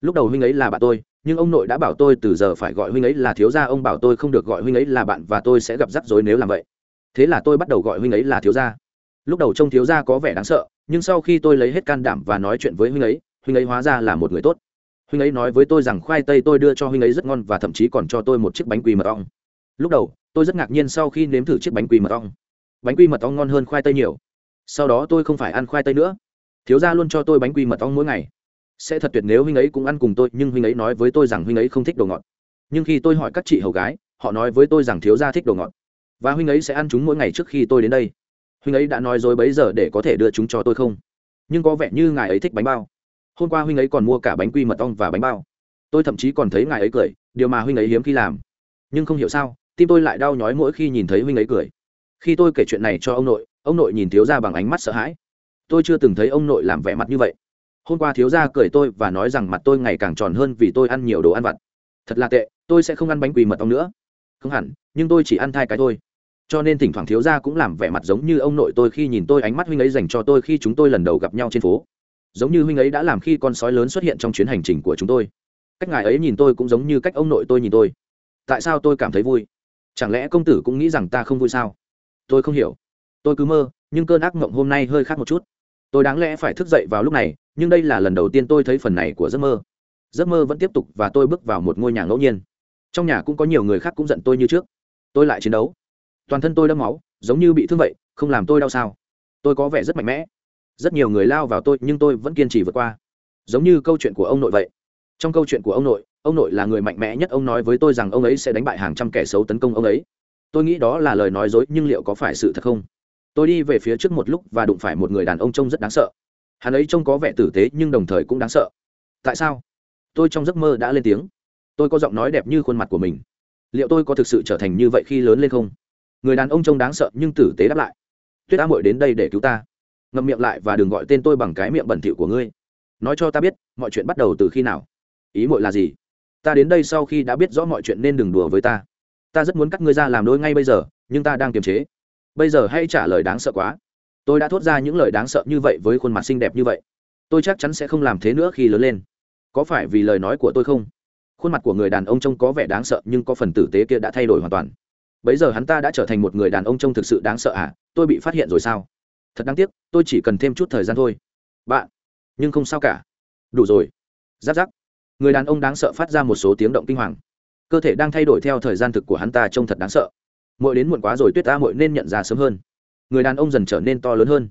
Lúc đầu huynh ấy là bạn tôi nhưng ông nội đã bảo tôi từ giờ phải gọi huynh ấy là thiếu gia, ông bảo tôi không được gọi huynh ấy là bạn và tôi sẽ gặp rắc rối nếu làm vậy. Thế là tôi bắt đầu gọi huynh ấy là thiếu gia. Lúc đầu trông thiếu gia có vẻ đáng sợ, nhưng sau khi tôi lấy hết can đảm và nói chuyện với huynh ấy huynh ấy hóa ra là một người tốt. Huynh ấy nói với tôi rằng khoai tây tôi đưa cho huynh ấy rất ngon và thậm chí còn cho tôi một chiếc bánh quy mật ong. Lúc đầu, tôi rất ngạc nhiên sau khi nếm thử chiếc bánh quy mật ong. Bánh quy mật ong ngon hơn khoai tây nhiều. Sau đó tôi không phải ăn khoai tây nữa. Thiếu gia luôn cho tôi bánh quy mật ong mỗi ngày sẽ thật tuyệt nếu huynh ấy cũng ăn cùng tôi, nhưng huynh ấy nói với tôi rằng huynh ấy không thích đồ ngọt. Nhưng khi tôi hỏi các chị hầu gái, họ nói với tôi rằng thiếu gia thích đồ ngọt. Và huynh ấy sẽ ăn chúng mỗi ngày trước khi tôi đến đây. Huynh ấy đã nói dối bấy giờ để có thể đưa chúng cho tôi không? Nhưng có vẻ như ngài ấy thích bánh bao. Hôm qua huynh ấy còn mua cả bánh quy mật ong và bánh bao. Tôi thậm chí còn thấy ngài ấy cười, điều mà huynh ấy hiếm khi làm. Nhưng không hiểu sao, tim tôi lại đau nhói mỗi khi nhìn thấy huynh ấy cười. Khi tôi kể chuyện này cho ông nội ông nội nhìn thiếu gia bằng ánh mắt sợ hãi. Tôi chưa từng thấy ông nội làm vẻ mặt như vậy hôm qua thiếu gia cười tôi và nói rằng mặt tôi ngày càng tròn hơn vì tôi ăn nhiều đồ ăn vặt. Thật là tệ, tôi sẽ không ăn bánh quỳ mật ong nữa. Không hẳn, nhưng tôi chỉ ăn thai cái thôi. Cho nên thỉnh thoảng thiếu gia cũng làm vẻ mặt giống như ông nội tôi khi nhìn tôi ánh mắt huynh ấy dành cho tôi khi chúng tôi lần đầu gặp nhau trên phố. Giống như huynh ấy đã làm khi con sói lớn xuất hiện trong chuyến hành trình của chúng tôi. Cách ngài ấy nhìn tôi cũng giống như cách ông nội tôi nhìn tôi. Tại sao tôi cảm thấy vui? Chẳng lẽ công tử cũng nghĩ rằng ta không vui sao? Tôi không hiểu. Tôi cứ mơ, nhưng cơn ác mộng hôm nay hơi khác một chút. Tôi đáng lẽ phải thức dậy vào lúc này nhưng đây là lần đầu tiên tôi thấy phần này của giấc mơ. Giấc mơ vẫn tiếp tục và tôi bước vào một ngôi nhà ngẫu nhiên. Trong nhà cũng có nhiều người khác cũng giận tôi như trước. Tôi lại chiến đấu. Toàn thân tôi đâm máu, giống như bị thương vậy, không làm tôi đau sao? Tôi có vẻ rất mạnh mẽ. Rất nhiều người lao vào tôi, nhưng tôi vẫn kiên trì vượt qua. Giống như câu chuyện của ông nội vậy. Trong câu chuyện của ông nội ông nội là người mạnh mẽ nhất. Ông nói với tôi rằng ông ấy sẽ đánh bại hàng trăm kẻ xấu tấn công ông ấy. Tôi nghĩ đó là lời nói dối, nhưng liệu có phải sự thật không? Tôi đi về phía trước một lúc và đụng phải một người đàn ông trông rất đáng sợ hắn ấy trông có vẻ tử tế nhưng đồng thời cũng đáng sợ. Tại sao? Tôi trong giấc mơ đã lên tiếng. Tôi có giọng nói đẹp như khuôn mặt của mình. Liệu tôi có thực sự trở thành như vậy khi lớn lên không? Người đàn ông trông đáng sợ nhưng tử tế đáp lại. Tuyết á mội đến đây để cứu ta. Ngậm miệng lại và đừng gọi tên tôi bằng cái miệng bẩn thỉu của ngươi. Nói cho ta biết, mọi chuyện bắt đầu từ khi nào? Ý mội là gì? Ta đến đây sau khi đã biết rõ mọi chuyện nên đừng đùa với ta. Ta rất muốn cắt ngươi ra làm đôi ngay bây giờ, nhưng ta đang kiềm chế. Bây giờ hay trả lời đáng sợ quá tôi đã thốt ra những lời đáng sợ như vậy với khuôn mặt xinh đẹp như vậy. Tôi chắc chắn sẽ không làm thế nữa khi lớn lên. Có phải vì lời nói của tôi không? Khuôn mặt của người đàn ông trông có vẻ đáng sợ nhưng có phần tử tế kia đã thay đổi hoàn toàn. Bấy giờ hắn ta đã trở thành một người đàn ông trông thực sự đáng sợ à? Tôi bị phát hiện rồi sao? Thật đáng tiếc, tôi chỉ cần thêm chút thời gian thôi. Bạn, nhưng không sao cả. Đủ rồi. Giáp giáp. Người đàn ông đáng sợ phát ra một số tiếng động kinh hoàng. Cơ thể đang thay đổi theo thời gian thực của hắn ta trông thật đáng sợ. Mỗi đến muộn quá rồi tuyết ta mỗi nên nhận ra sớm hơn người đàn ông dần trở nên to lớn hơn.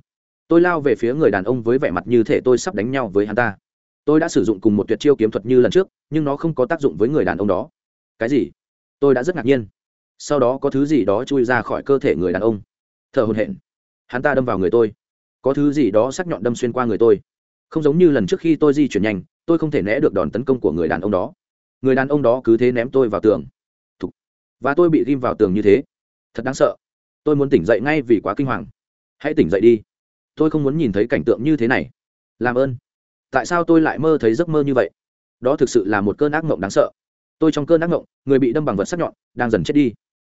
Tôi lao về phía người đàn ông với vẻ mặt như thể tôi sắp đánh nhau với hắn ta. Tôi đã sử dụng cùng một tuyệt chiêu kiếm thuật như lần trước, nhưng nó không có tác dụng với người đàn ông đó. Cái gì? Tôi đã rất ngạc nhiên. Sau đó có thứ gì đó chui ra khỏi cơ thể người đàn ông. Thở hồn hển. Hắn ta đâm vào người tôi. Có thứ gì đó sắc nhọn đâm xuyên qua người tôi. Không giống như lần trước khi tôi di chuyển nhanh, tôi không thể né được đòn tấn công của người đàn ông đó. Người đàn ông đó cứ thế ném tôi vào tường. Thục. và tôi bị ghim vào tường như thế. Thật đáng sợ tôi muốn tỉnh dậy ngay vì quá kinh hoàng. Hãy tỉnh dậy đi. Tôi không muốn nhìn thấy cảnh tượng như thế này. Làm ơn. Tại sao tôi lại mơ thấy giấc mơ như vậy? Đó thực sự là một cơn ác mộng đáng sợ. Tôi trong cơn ác mộng, người bị đâm bằng vật sắc nhọn, đang dần chết đi.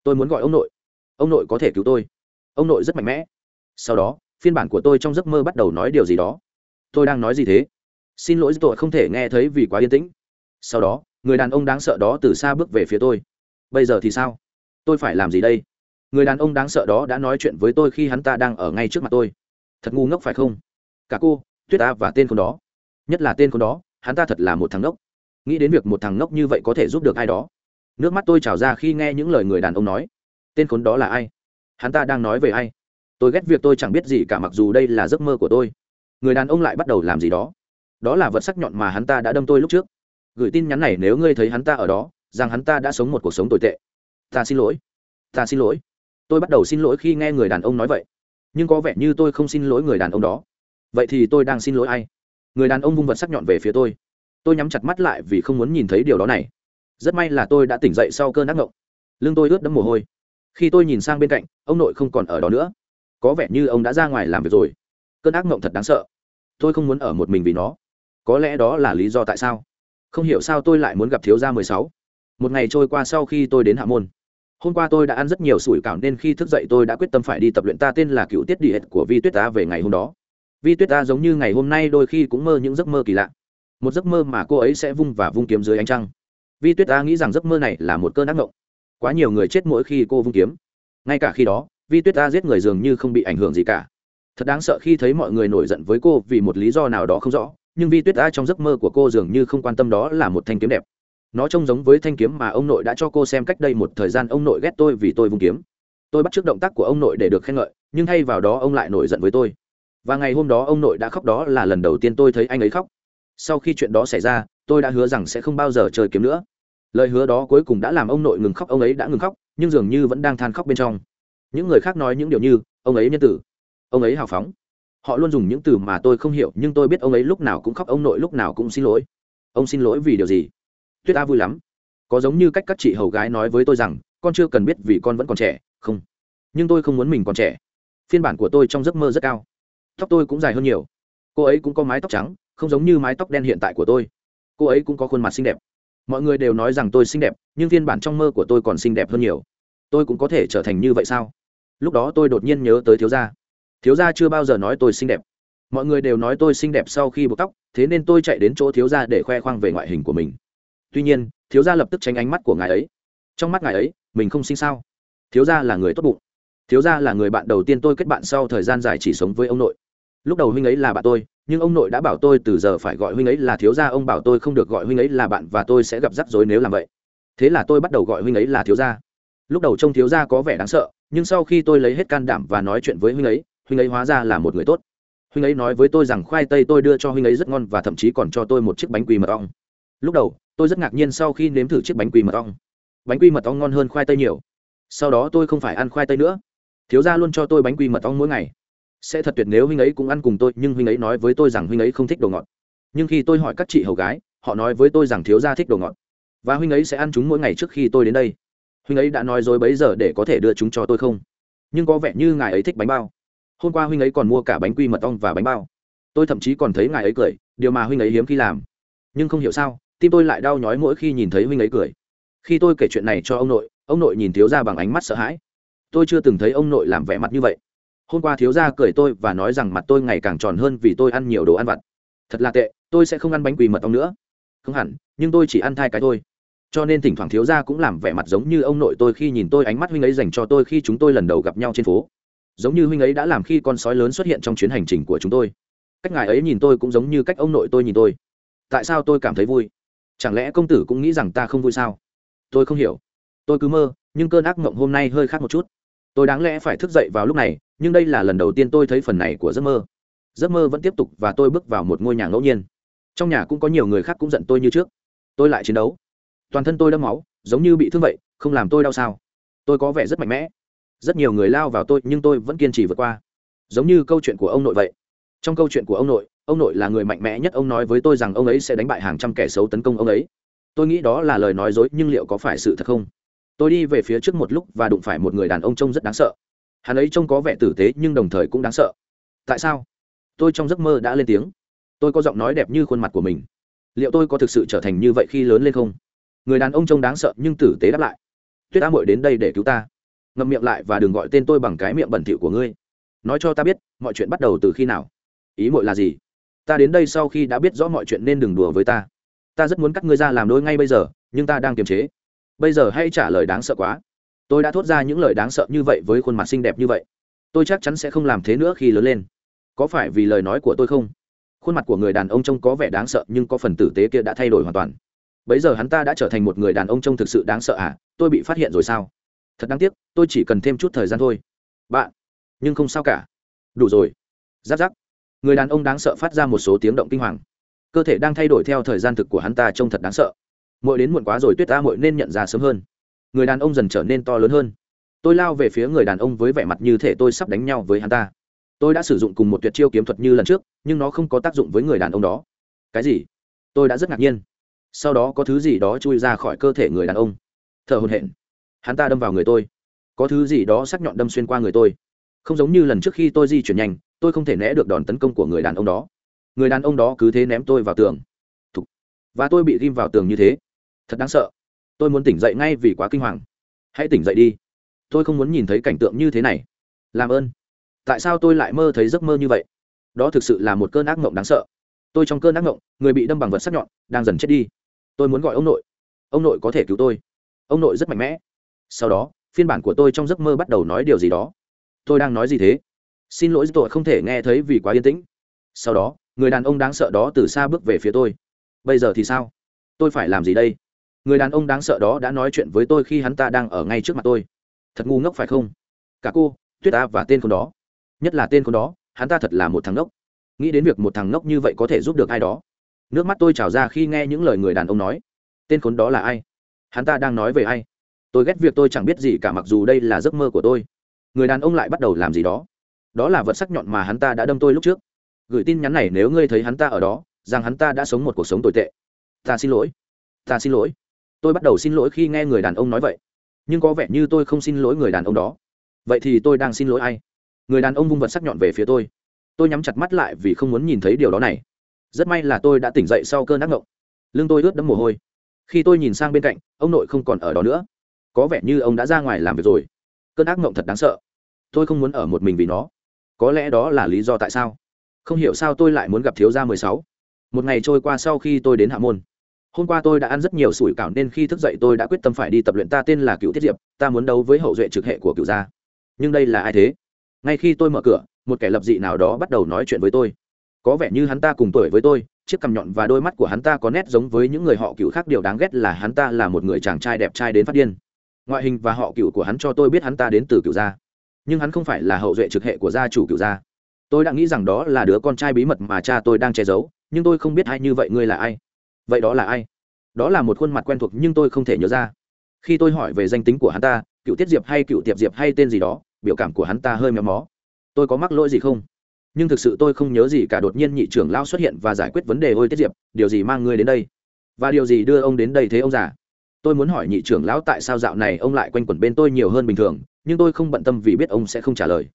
Tôi muốn gọi ông nội. Ông nội có thể cứu tôi. Ông nội rất mạnh mẽ. Sau đó, phiên bản của tôi trong giấc mơ bắt đầu nói điều gì đó. Tôi đang nói gì thế? Xin lỗi, tôi không thể nghe thấy vì quá yên tĩnh. Sau đó, người đàn ông đáng sợ đó từ xa bước về phía tôi. Bây giờ thì sao? Tôi phải làm gì đây? Người đàn ông đáng sợ đó đã nói chuyện với tôi khi hắn ta đang ở ngay trước mặt tôi. Thật ngu ngốc phải không? Cả cô, tuyết ta và tên con đó. Nhất là tên con đó, hắn ta thật là một thằng ngốc. Nghĩ đến việc một thằng ngốc như vậy có thể giúp được ai đó. Nước mắt tôi trào ra khi nghe những lời người đàn ông nói. Tên khốn đó là ai? Hắn ta đang nói về ai? Tôi ghét việc tôi chẳng biết gì cả mặc dù đây là giấc mơ của tôi. Người đàn ông lại bắt đầu làm gì đó? Đó là vật sắc nhọn mà hắn ta đã đâm tôi lúc trước. Gửi tin nhắn này nếu ngươi thấy hắn ta ở đó, rằng hắn ta đã sống một cuộc sống tồi tệ. Ta xin lỗi. Ta xin lỗi tôi bắt đầu xin lỗi khi nghe người đàn ông nói vậy. Nhưng có vẻ như tôi không xin lỗi người đàn ông đó. Vậy thì tôi đang xin lỗi ai? Người đàn ông vung vật sắc nhọn về phía tôi. Tôi nhắm chặt mắt lại vì không muốn nhìn thấy điều đó này. Rất may là tôi đã tỉnh dậy sau cơn ác ngộng lưng tôi ướt đẫm mồ hôi. Khi tôi nhìn sang bên cạnh, ông nội không còn ở đó nữa. Có vẻ như ông đã ra ngoài làm việc rồi. Cơn ác ngộng thật đáng sợ. Tôi không muốn ở một mình vì nó. Có lẽ đó là lý do tại sao. Không hiểu sao tôi lại muốn gặp thiếu gia mười sáu. Một ngày trôi qua sau khi tôi đến hạ môn hôm qua tôi đã ăn rất nhiều sủi cảo nên khi thức dậy tôi đã quyết tâm phải đi tập luyện. Ta tên là cựu tiết đi hệt của vi tuyết ta về ngày hôm đó. Vi tuyết ta giống như ngày hôm nay đôi khi cũng mơ những giấc mơ kỳ lạ. Một giấc mơ mà cô ấy sẽ vung và vung kiếm dưới ánh trăng. Vi tuyết ta nghĩ rằng giấc mơ này là một cơn ác mộng. Quá nhiều người chết mỗi khi cô vung kiếm. Ngay cả khi đó, vi tuyết ta giết người dường như không bị ảnh hưởng gì cả. Thật đáng sợ khi thấy mọi người nổi giận với cô vì một lý do nào đó không rõ, nhưng vi tuyết ta trong giấc mơ của cô dường như không quan tâm đó là một thanh kiếm đẹp nó trông giống với thanh kiếm mà ông nội đã cho cô xem cách đây một thời gian ông nội ghét tôi vì tôi vung kiếm. Tôi bắt t r ư ớ c động tác của ông nội để được khen ngợi, nhưng thay vào đó ông lại nổi giận với tôi. Và ngày hôm đó ông nội đã khóc đó là lần đầu tiên tôi thấy anh ấy khóc. Sau khi chuyện đó xảy ra, tôi đã hứa rằng sẽ không bao giờ chơi kiếm nữa. Lời hứa đó cuối cùng đã làm ông nội ngừng khóc, ông ấy đã ngừng khóc, nhưng dường như vẫn đang than khóc bên trong. Những người khác nói những điều như, ông ấy nhân tử. Ông ấy hào phóng. Họ luôn dùng những từ mà tôi không hiểu, nhưng tôi biết ông ấy lúc nào cũng khóc, ông nội lúc nào cũng xin lỗi. Ông xin lỗi vì điều gì? Tuyết ta vui lắm. Có giống như cách các chị hầu gái nói với tôi rằng, con chưa cần biết vì con vẫn còn trẻ. Không. Nhưng tôi không muốn mình còn trẻ. Phiên bản của tôi trong giấc mơ rất cao. Tóc tôi cũng dài hơn nhiều. Cô ấy cũng có mái tóc trắng, không giống như mái tóc đen hiện tại của tôi. Cô ấy cũng có khuôn mặt xinh đẹp. Mọi người đều nói rằng tôi xinh đẹp, nhưng phiên bản trong mơ của tôi còn xinh đẹp hơn nhiều. Tôi cũng có thể trở thành như vậy sao? Lúc đó tôi đột nhiên nhớ tới thiếu gia. Thiếu gia chưa bao giờ nói tôi xinh đẹp. Mọi người đều nói tôi xinh đẹp sau khi buộc tóc, thế nên tôi chạy đến chỗ thiếu gia để khoe khoang về ngoại hình của mình tuy nhiên, thiếu gia lập tức tránh ánh mắt của ngài ấy. Trong mắt ngài ấy, mình không sinh sao? Thiếu gia là người tốt bụng. Thiếu gia là người bạn đầu tiên tôi kết bạn sau thời gian dài chỉ sống với ông nội. Lúc đầu huynh ấy là bạn tôi, nhưng ông nội đã bảo tôi từ giờ phải gọi huynh ấy là thiếu gia, ông bảo tôi không được gọi huynh ấy là bạn và tôi sẽ gặp rắc rối nếu làm vậy. Thế là tôi bắt đầu gọi huynh ấy là thiếu gia. Lúc đầu trông thiếu gia có vẻ đáng sợ, nhưng sau khi tôi lấy hết can đảm và nói chuyện với huynh ấy huynh ấy hóa ra là một người tốt. Huynh ấy nói với tôi rằng khoai tây tôi đưa cho huynh ấy rất ngon và thậm chí còn cho tôi một chiếc bánh quy mật ong. Lúc đầu tôi rất ngạc nhiên sau khi nếm thử chiếc bánh quy mật ong. Bánh quy mật ong ngon hơn khoai tây nhiều. Sau đó tôi không phải ăn khoai tây nữa. Thiếu gia luôn cho tôi bánh quy mật ong mỗi ngày. Sẽ thật tuyệt nếu huynh ấy cũng ăn cùng tôi, nhưng huynh ấy nói với tôi rằng huynh ấy không thích đồ ngọt. Nhưng khi tôi hỏi các chị hầu gái, họ nói với tôi rằng thiếu gia thích đồ ngọt. Và huynh ấy sẽ ăn chúng mỗi ngày trước khi tôi đến đây. Huynh ấy đã nói dối bấy giờ để có thể đưa chúng cho tôi không? Nhưng có vẻ như ngài ấy thích bánh bao. Hôm qua huynh ấy còn mua cả bánh quy mật ong và bánh bao. Tôi thậm chí còn thấy ngài ấy cười, điều mà huynh ấy hiếm khi làm. Nhưng không hiểu sao tim tôi lại đau nhói mỗi khi nhìn thấy huynh ấy cười. Khi tôi kể chuyện này cho ông nội ông nội nhìn thiếu gia bằng ánh mắt sợ hãi. Tôi chưa từng thấy ông nội làm vẻ mặt như vậy. Hôm qua thiếu gia cười tôi và nói rằng mặt tôi ngày càng tròn hơn vì tôi ăn nhiều đồ ăn vặt. Thật là tệ, tôi sẽ không ăn bánh quỳ mật ong nữa. Không hẳn, nhưng tôi chỉ ăn thai cái thôi. Cho nên thỉnh thoảng thiếu gia cũng làm vẻ mặt giống như ông nội tôi khi nhìn tôi ánh mắt huynh ấy dành cho tôi khi chúng tôi lần đầu gặp nhau trên phố. Giống như huynh ấy đã làm khi con sói lớn xuất hiện trong chuyến hành trình của chúng tôi. Cách ngài ấy nhìn tôi cũng giống như cách ông nội tôi nhìn tôi. Tại sao tôi cảm thấy vui? Chẳng lẽ công tử cũng nghĩ rằng ta không vui sao? Tôi không hiểu. Tôi cứ mơ, nhưng cơn ác mộng hôm nay hơi khác một chút. Tôi đáng lẽ phải thức dậy vào lúc này, nhưng đây là lần đầu tiên tôi thấy phần này của giấc mơ. Giấc mơ vẫn tiếp tục và tôi bước vào một ngôi nhà ngẫu nhiên. Trong nhà cũng có nhiều người khác cũng giận tôi như trước. Tôi lại chiến đấu. Toàn thân tôi đâm máu, giống như bị thương vậy, không làm tôi đau sao? Tôi có vẻ rất mạnh mẽ. Rất nhiều người lao vào tôi, nhưng tôi vẫn kiên trì vượt qua. Giống như câu chuyện của ông nội vậy. Trong câu chuyện của ông nội ông nội là người mạnh mẽ nhất, ông nói với tôi rằng ông ấy sẽ đánh bại hàng trăm kẻ xấu tấn công ông ấy. Tôi nghĩ đó là lời nói dối, nhưng liệu có phải sự thật không? Tôi đi về phía trước một lúc và đụng phải một người đàn ông trông rất đáng sợ. Hắn ấy trông có vẻ tử tế, nhưng đồng thời cũng đáng sợ. Tại sao? Tôi trong giấc mơ đã lên tiếng. Tôi có giọng nói đẹp như khuôn mặt của mình. Liệu tôi có thực sự trở thành như vậy khi lớn lên không? Người đàn ông trông đáng sợ, nhưng tử tế đáp lại. Tuyết a mội đến đây để cứu ta. Ngậm miệng lại và đừng gọi tên tôi bằng cái miệng bẩn thỉu của ngươi. Nói cho ta biết, mọi chuyện bắt đầu từ khi nào? Ý mội là gì? Ta đến đây sau khi đã biết rõ mọi chuyện nên đừng đùa với ta. Ta rất muốn cắt ngươi ra làm đôi ngay bây giờ, nhưng ta đang kiềm chế. Bây giờ hay trả lời đáng sợ quá. Tôi đã thốt ra những lời đáng sợ như vậy với khuôn mặt xinh đẹp như vậy. Tôi chắc chắn sẽ không làm thế nữa khi lớn lên. Có phải vì lời nói của tôi không? Khuôn mặt của người đàn ông trông có vẻ đáng sợ nhưng có phần tử tế kia đã thay đổi hoàn toàn. Bấy giờ hắn ta đã trở thành một người đàn ông trông thực sự đáng sợ à? Tôi bị phát hiện rồi sao? Thật đáng tiếc, tôi chỉ cần thêm chút thời gian thôi. Bạn, nhưng không sao cả. Đủ rồi. Giáp giáp người đàn ông đáng sợ phát ra một số tiếng động kinh hoàng. Cơ thể đang thay đổi theo thời gian thực của hắn ta trông thật đáng sợ. Mỗi đến muộn quá rồi, tuyết ta muội nên nhận ra sớm hơn. Người đàn ông dần trở nên to lớn hơn. Tôi lao về phía người đàn ông với vẻ mặt như thể tôi sắp đánh nhau với hắn ta. Tôi đã sử dụng cùng một tuyệt chiêu kiếm thuật như lần trước, nhưng nó không có tác dụng với người đàn ông đó. Cái gì? Tôi đã rất ngạc nhiên. Sau đó có thứ gì đó chui ra khỏi cơ thể người đàn ông. Thở hồn hển. Hắn ta đâm vào người tôi. Có thứ gì đó sắc nhọn đâm xuyên qua người tôi. Không giống như lần trước khi tôi di chuyển nhanh tôi không thể né được đòn tấn công của người đàn ông đó. Người đàn ông đó cứ thế ném tôi vào tường. Thục. và tôi bị ghim vào tường như thế. Thật đáng sợ. Tôi muốn tỉnh dậy ngay vì quá kinh hoàng. Hãy tỉnh dậy đi. Tôi không muốn nhìn thấy cảnh tượng như thế này. Làm ơn. Tại sao tôi lại mơ thấy giấc mơ như vậy? Đó thực sự là một cơn ác mộng đáng sợ. Tôi trong cơn ác mộng, người bị đâm bằng vật sắc nhọn, đang dần chết đi. Tôi muốn gọi ông nội. Ông nội có thể cứu tôi. Ông nội rất mạnh mẽ. Sau đó, phiên bản của tôi trong giấc mơ bắt đầu nói điều gì đó. Tôi đang nói gì thế? Xin lỗi tôi không thể nghe thấy vì quá yên tĩnh. Sau đó, người đàn ông đáng sợ đó từ xa bước về phía tôi. Bây giờ thì sao? Tôi phải làm gì đây? Người đàn ông đáng sợ đó đã nói chuyện với tôi khi hắn ta đang ở ngay trước mặt tôi. Thật ngu ngốc phải không? Cả cô, tuyết ta và tên con đó. Nhất là tên con đó, hắn ta thật là một thằng ngốc. Nghĩ đến việc một thằng ngốc như vậy có thể giúp được ai đó. Nước mắt tôi trào ra khi nghe những lời người đàn ông nói. Tên khốn đó là ai? Hắn ta đang nói về ai? Tôi ghét việc tôi chẳng biết gì cả mặc dù đây là giấc mơ của tôi. Người đàn ông lại bắt đầu làm gì đó đó là vật sắc nhọn mà hắn ta đã đâm tôi lúc trước. Gửi tin nhắn này nếu ngươi thấy hắn ta ở đó, rằng hắn ta đã sống một cuộc sống tồi tệ. Ta xin lỗi. Ta xin lỗi. Tôi bắt đầu xin lỗi khi nghe người đàn ông nói vậy. Nhưng có vẻ như tôi không xin lỗi người đàn ông đó. Vậy thì tôi đang xin lỗi ai? Người đàn ông vung vật sắc nhọn về phía tôi. Tôi nhắm chặt mắt lại vì không muốn nhìn thấy điều đó này. Rất may là tôi đã tỉnh dậy sau cơn ác ngộng lưng tôi ướt đẫm mồ hôi. Khi tôi nhìn sang bên cạnh, ông nội không còn ở đó nữa. Có vẻ như ông đã ra ngoài làm việc rồi. Cơn ác ngộng thật đáng sợ. Tôi không muốn ở một mình vì nó có lẽ đó là lý do tại sao? Không hiểu sao tôi lại muốn gặp thiếu gia mười sáu. Một ngày trôi qua sau khi tôi đến hạ môn. Hôm qua tôi đã ăn rất nhiều sủi cảo nên khi thức dậy tôi đã quyết tâm phải đi tập luyện. Ta tên là cựu thiết diệp, ta muốn đấu với hậu duệ trực hệ của cựu gia. Nhưng đây là ai thế? Ngay khi tôi mở cửa, một kẻ lập dị nào đó bắt đầu nói chuyện với tôi. Có vẻ như hắn ta cùng tuổi với tôi, chiếc cằm nhọn và đôi mắt của hắn ta có nét giống với những người họ cựu khác. Điều đáng ghét là hắn ta là một người chàng trai đẹp trai đến phát điên. Ngoại hình và họ cựu của hắn cho tôi biết hắn ta đến từ cựu gia nhưng hắn không phải là hậu duệ trực hệ của gia chủ cựu gia. Tôi đã nghĩ rằng đó là đứa con trai bí mật mà cha tôi đang che giấu, nhưng tôi không biết ai như vậy, ngươi là ai? Vậy đó là ai? Đó là một khuôn mặt quen thuộc nhưng tôi không thể nhớ ra. Khi tôi hỏi về danh tính của hắn ta, cựu tiết diệp hay cựu tiệp diệp hay tên gì đó, biểu cảm của hắn ta hơi méo mó. Tôi có mắc lỗi gì không? Nhưng thực sự tôi không nhớ gì cả, đột nhiên nhị trưởng lao xuất hiện và giải quyết vấn đề. Ôi tiết diệp, điều gì mang ngươi đến đây? Và điều gì đưa ông đến đây thế ông già? Tôi muốn hỏi nhị trưởng lão tại sao dạo này ông lại quanh quẩn bên tôi nhiều hơn bình thường nhưng tôi không bận tâm vì biết ông sẽ không trả lời.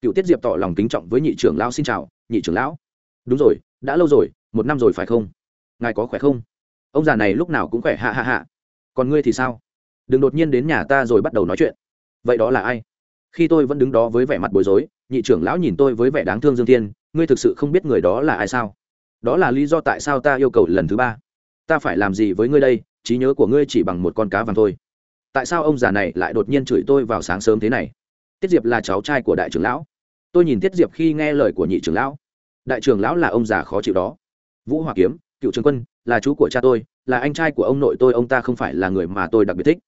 Cựu tiết diệp tỏ lòng kính trọng với nhị trưởng lão xin chào, nhị trưởng lão. Đúng rồi, đã lâu rồi, một năm rồi phải không? Ngài có khỏe không? Ông già này lúc nào cũng khỏe hạ hạ hạ còn ngươi thì sao? Đừng đột nhiên đến nhà ta rồi bắt đầu nói chuyện. Vậy đó là ai? Khi tôi vẫn đứng đó với vẻ mặt bối rối, nhị trưởng lão nhìn tôi với vẻ đáng thương dương tiên ngươi thực sự không biết người đó là ai sao? Đó là lý do tại sao ta yêu cầu lần thứ ba. Ta phải làm gì với ngươi đây? Trí nhớ của ngươi chỉ bằng một con cá vàng thôi tại sao ông già này lại đột nhiên chửi tôi vào sáng sớm thế này? Tiết diệp là cháu trai của đại trưởng lão. Tôi nhìn tiết diệp khi nghe lời của nhị trưởng lão. Đại trưởng lão là ông già khó chịu đó. Vũ hòa kiếm, cựu trường quân, là chú của cha tôi, là anh trai của ông nội tôi, ông ta không phải là người mà tôi đặc biệt thích.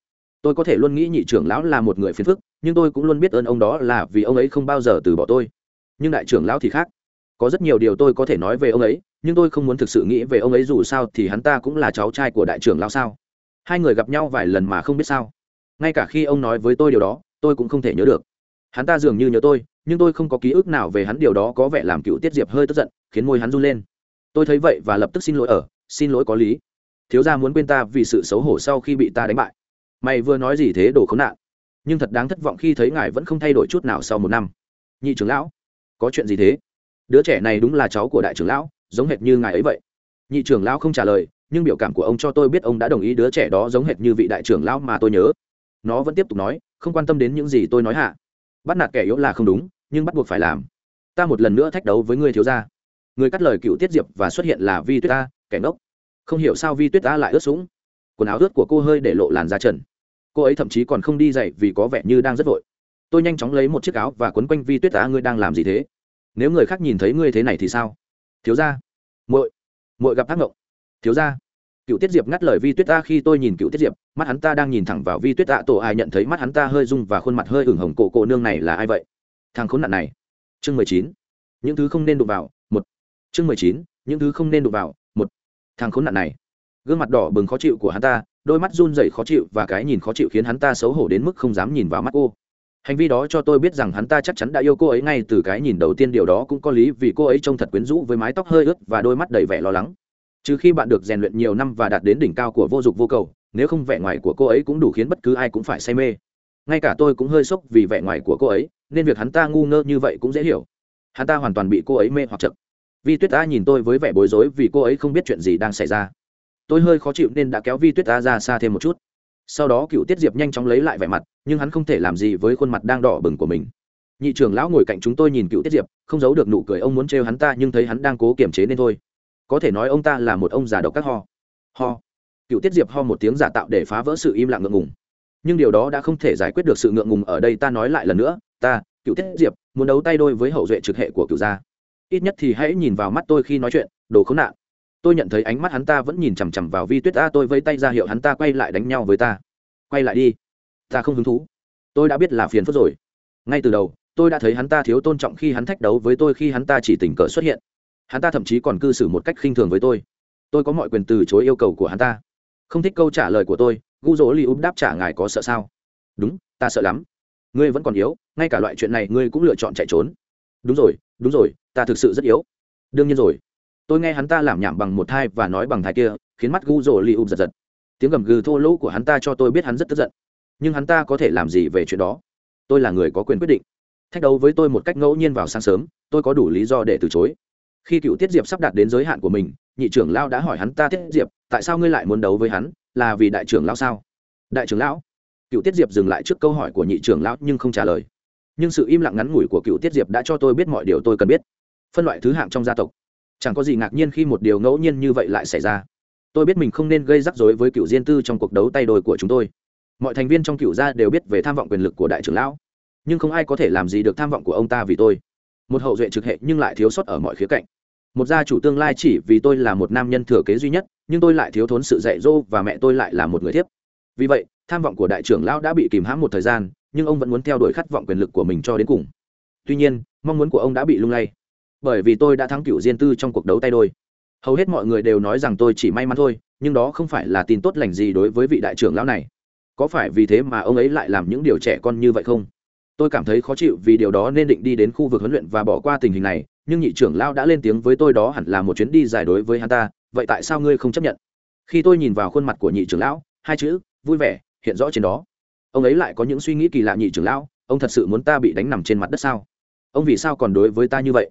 Tôi có thể luôn nghĩ nhị trưởng lão là một người phiền phức, nhưng tôi cũng luôn biết ơn ông đó là vì ông ấy không bao giờ từ bỏ tôi. Nhưng đại trưởng lão thì khác. Có rất nhiều điều tôi có thể nói về ông ấy, nhưng tôi không muốn thực sự nghĩ về ông ấy dù sao thì hắn ta cũng là cháu trai của đại trưởng lão sao? Hai người gặp nhau vài lần mà không biết sao ngay cả khi ông nói với tôi điều đó, tôi cũng không thể nhớ được. Hắn ta dường như nhớ tôi, nhưng tôi không có ký ức nào về hắn. Điều đó có vẻ làm cựu tiết diệp hơi tức giận, khiến môi hắn run lên. Tôi thấy vậy và lập tức xin lỗi ở, xin lỗi có lý. Thiếu gia muốn quên ta vì sự xấu hổ sau khi bị ta đánh bại. Mày vừa nói gì thế đồ khốn nạn. Nhưng thật đáng thất vọng khi thấy ngài vẫn không thay đổi chút nào sau một năm. Nhị trưởng lão, có chuyện gì thế? Đứa trẻ này đúng là cháu của đại trưởng lão, giống hệt như ngài ấy vậy. Nhị trưởng lão không trả lời, nhưng biểu cảm của ông cho tôi biết ông đã đồng ý đứa trẻ đó giống hệt như vị đại trưởng lão mà tôi nhớ nó vẫn tiếp tục nói, không quan tâm đến những gì tôi nói hạ bắt nạt kẻ yếu là không đúng, nhưng bắt buộc phải làm. Ta một lần nữa thách đấu với ngươi thiếu gia. Người cắt lời cựu tiết diệp và xuất hiện là vi tuyết ta kẻ ngốc. Không hiểu sao vi tuyết ta lại ướt sũng. Quần áo ướt của cô hơi để lộ làn da trần. Cô ấy thậm chí còn không đi dậy vì có vẻ như đang rất vội. Tôi nhanh chóng lấy một chiếc áo và quấn quanh vi tuyết ta ngươi đang làm gì thế? Nếu người khác nhìn thấy ngươi thế này thì sao? Thiếu gia. muội muội gặp tác ngộng thiếu gia cựu tiết diệp ngắt lời vi tuyết ta khi tôi nhìn cựu tiết diệp, mắt hắn ta đang nhìn thẳng vào vi tuyết tạ tổ ai nhận thấy mắt hắn ta hơi rung và khuôn mặt hơi ửng hồng cổ cổ nương này là ai vậy? Thằng khốn nạn này. Chương mười chín. Những thứ không nên đụng vào, một. Chương mười chín, những thứ không nên đụng vào, một. Thằng khốn nạn này. Gương mặt đỏ bừng khó chịu của hắn ta, đôi mắt run rẩy khó chịu và cái nhìn khó chịu khiến hắn ta xấu hổ đến mức không dám nhìn vào mắt cô. Hành vi đó cho tôi biết rằng hắn ta chắc chắn đã yêu cô ấy ngay từ cái nhìn đầu tiên, điều đó cũng có lý vì cô ấy trông thật quyến rũ với mái tóc hơi ướt và đôi mắt đầy vẻ lo lắng trừ khi bạn được rèn luyện nhiều năm và đạt đến đỉnh cao của vô dụng vô cầu, nếu không vẻ ngoài của cô ấy cũng đủ khiến bất cứ ai cũng phải say mê. Ngay cả tôi cũng hơi sốc vì vẻ ngoài của cô ấy, nên việc hắn ta ngu ngơ như vậy cũng dễ hiểu. Hắn ta hoàn toàn bị cô ấy mê hoặc chậm vi tuyết ta nhìn tôi với vẻ bối rối vì cô ấy không biết chuyện gì đang xảy ra. Tôi hơi khó chịu nên đã kéo vi tuyết ta ra xa thêm một chút. Sau đó cựu tiết diệp nhanh chóng lấy lại vẻ mặt, nhưng hắn không thể làm gì với khuôn mặt đang đỏ bừng của mình. Nhị trưởng lão ngồi cạnh chúng tôi nhìn cựu tiết diệp, không giấu được nụ cười ông muốn trêu hắn ta nhưng thấy hắn đang cố kiềm chế nên thôi có thể nói ông ta là một ông già độc các ho. Ho. Cựu tiết diệp ho một tiếng giả tạo để phá vỡ sự im lặng ngượng ngùng. Nhưng điều đó đã không thể giải quyết được sự ngượng ngùng ở đây, ta nói lại lần nữa, ta, cựu tiết diệp, muốn đấu tay đôi với hậu duệ trực hệ của cựu gia. Ít nhất thì hãy nhìn vào mắt tôi khi nói chuyện, đồ khốn nạn. Tôi nhận thấy ánh mắt hắn ta vẫn nhìn chằm chằm vào vi tuyết ta tôi vây tay ra hiệu hắn ta quay lại đánh nhau với ta. Quay lại đi. Ta không hứng thú. Tôi đã biết là phiền phức rồi. Ngay từ đầu, tôi đã thấy hắn ta thiếu tôn trọng khi hắn thách đấu với tôi khi hắn ta chỉ tình cờ xuất hiện hắn ta thậm chí còn cư xử một cách khinh thường với tôi. Tôi có mọi quyền từ chối yêu cầu của hắn ta. Không thích câu trả lời của tôi, gu dỗ li úp đáp trả ngài có sợ sao? Đúng, ta sợ lắm. Ngươi vẫn còn yếu, ngay cả loại chuyện này ngươi cũng lựa chọn chạy trốn. Đúng rồi đúng rồi, ta thực sự rất yếu. Đương nhiên rồi. Tôi nghe hắn ta làm nhảm bằng một thai và nói bằng thai kia, khiến mắt gu rồ li úp giật giật. Tiếng gầm gừ thô lỗ của hắn ta cho tôi biết hắn rất tức giận. Nhưng hắn ta có thể làm gì về chuyện đó? Tôi là người có quyền quyết định. Thách đấu với tôi một cách ngẫu nhiên vào sáng sớm, tôi có đủ lý do để từ chối khi cựu tiết diệp sắp đạt đến giới hạn của mình, nhị trưởng lao đã hỏi hắn, ta tiết diệp, tại sao ngươi lại muốn đấu với hắn? Là vì đại trưởng lao sao? Đại trưởng lão? Cựu tiết diệp dừng lại trước câu hỏi của nhị trưởng lão nhưng không trả lời. Nhưng sự im lặng ngắn ngủi của cựu tiết diệp đã cho tôi biết mọi điều tôi cần biết. Phân loại thứ hạng trong gia tộc. Chẳng có gì ngạc nhiên khi một điều ngẫu nhiên như vậy lại xảy ra. Tôi biết mình không nên gây rắc rối với cựu diên tư trong cuộc đấu tay đôi của chúng tôi. Mọi thành viên trong cựu gia đều biết về tham vọng quyền lực của đại trưởng lão. Nhưng không ai có thể làm gì được tham vọng của ông ta vì tôi một hậu duệ trực hệ nhưng lại thiếu sót ở mọi khía cạnh. Một gia chủ tương lai chỉ vì tôi là một nam nhân thừa kế duy nhất, nhưng tôi lại thiếu thốn sự dạy dỗ và mẹ tôi lại là một người thiếp. Vì vậy, tham vọng của đại trưởng lão đã bị kìm hãm một thời gian, nhưng ông vẫn muốn theo đuổi khát vọng quyền lực của mình cho đến cùng. Tuy nhiên, mong muốn của ông đã bị lung lay. Bởi vì tôi đã thắng cựu diên tư trong cuộc đấu tay đôi. Hầu hết mọi người đều nói rằng tôi chỉ may mắn thôi, nhưng đó không phải là tin tốt lành gì đối với vị đại trưởng lão này. Có phải vì thế mà ông ấy lại làm những điều trẻ con như vậy không? Tôi cảm thấy khó chịu vì điều đó nên định đi đến khu vực huấn luyện và bỏ qua tình hình này, nhưng nhị trưởng lão đã lên tiếng với tôi đó hẳn là một chuyến đi dài đối với hắn ta, vậy tại sao ngươi không chấp nhận? Khi tôi nhìn vào khuôn mặt của nhị trưởng lão, hai chữ, vui vẻ, hiện rõ trên đó. Ông ấy lại có những suy nghĩ kỳ lạ nhị trưởng lão, ông thật sự muốn ta bị đánh nằm trên mặt đất sao? Ông vì sao còn đối với ta như vậy?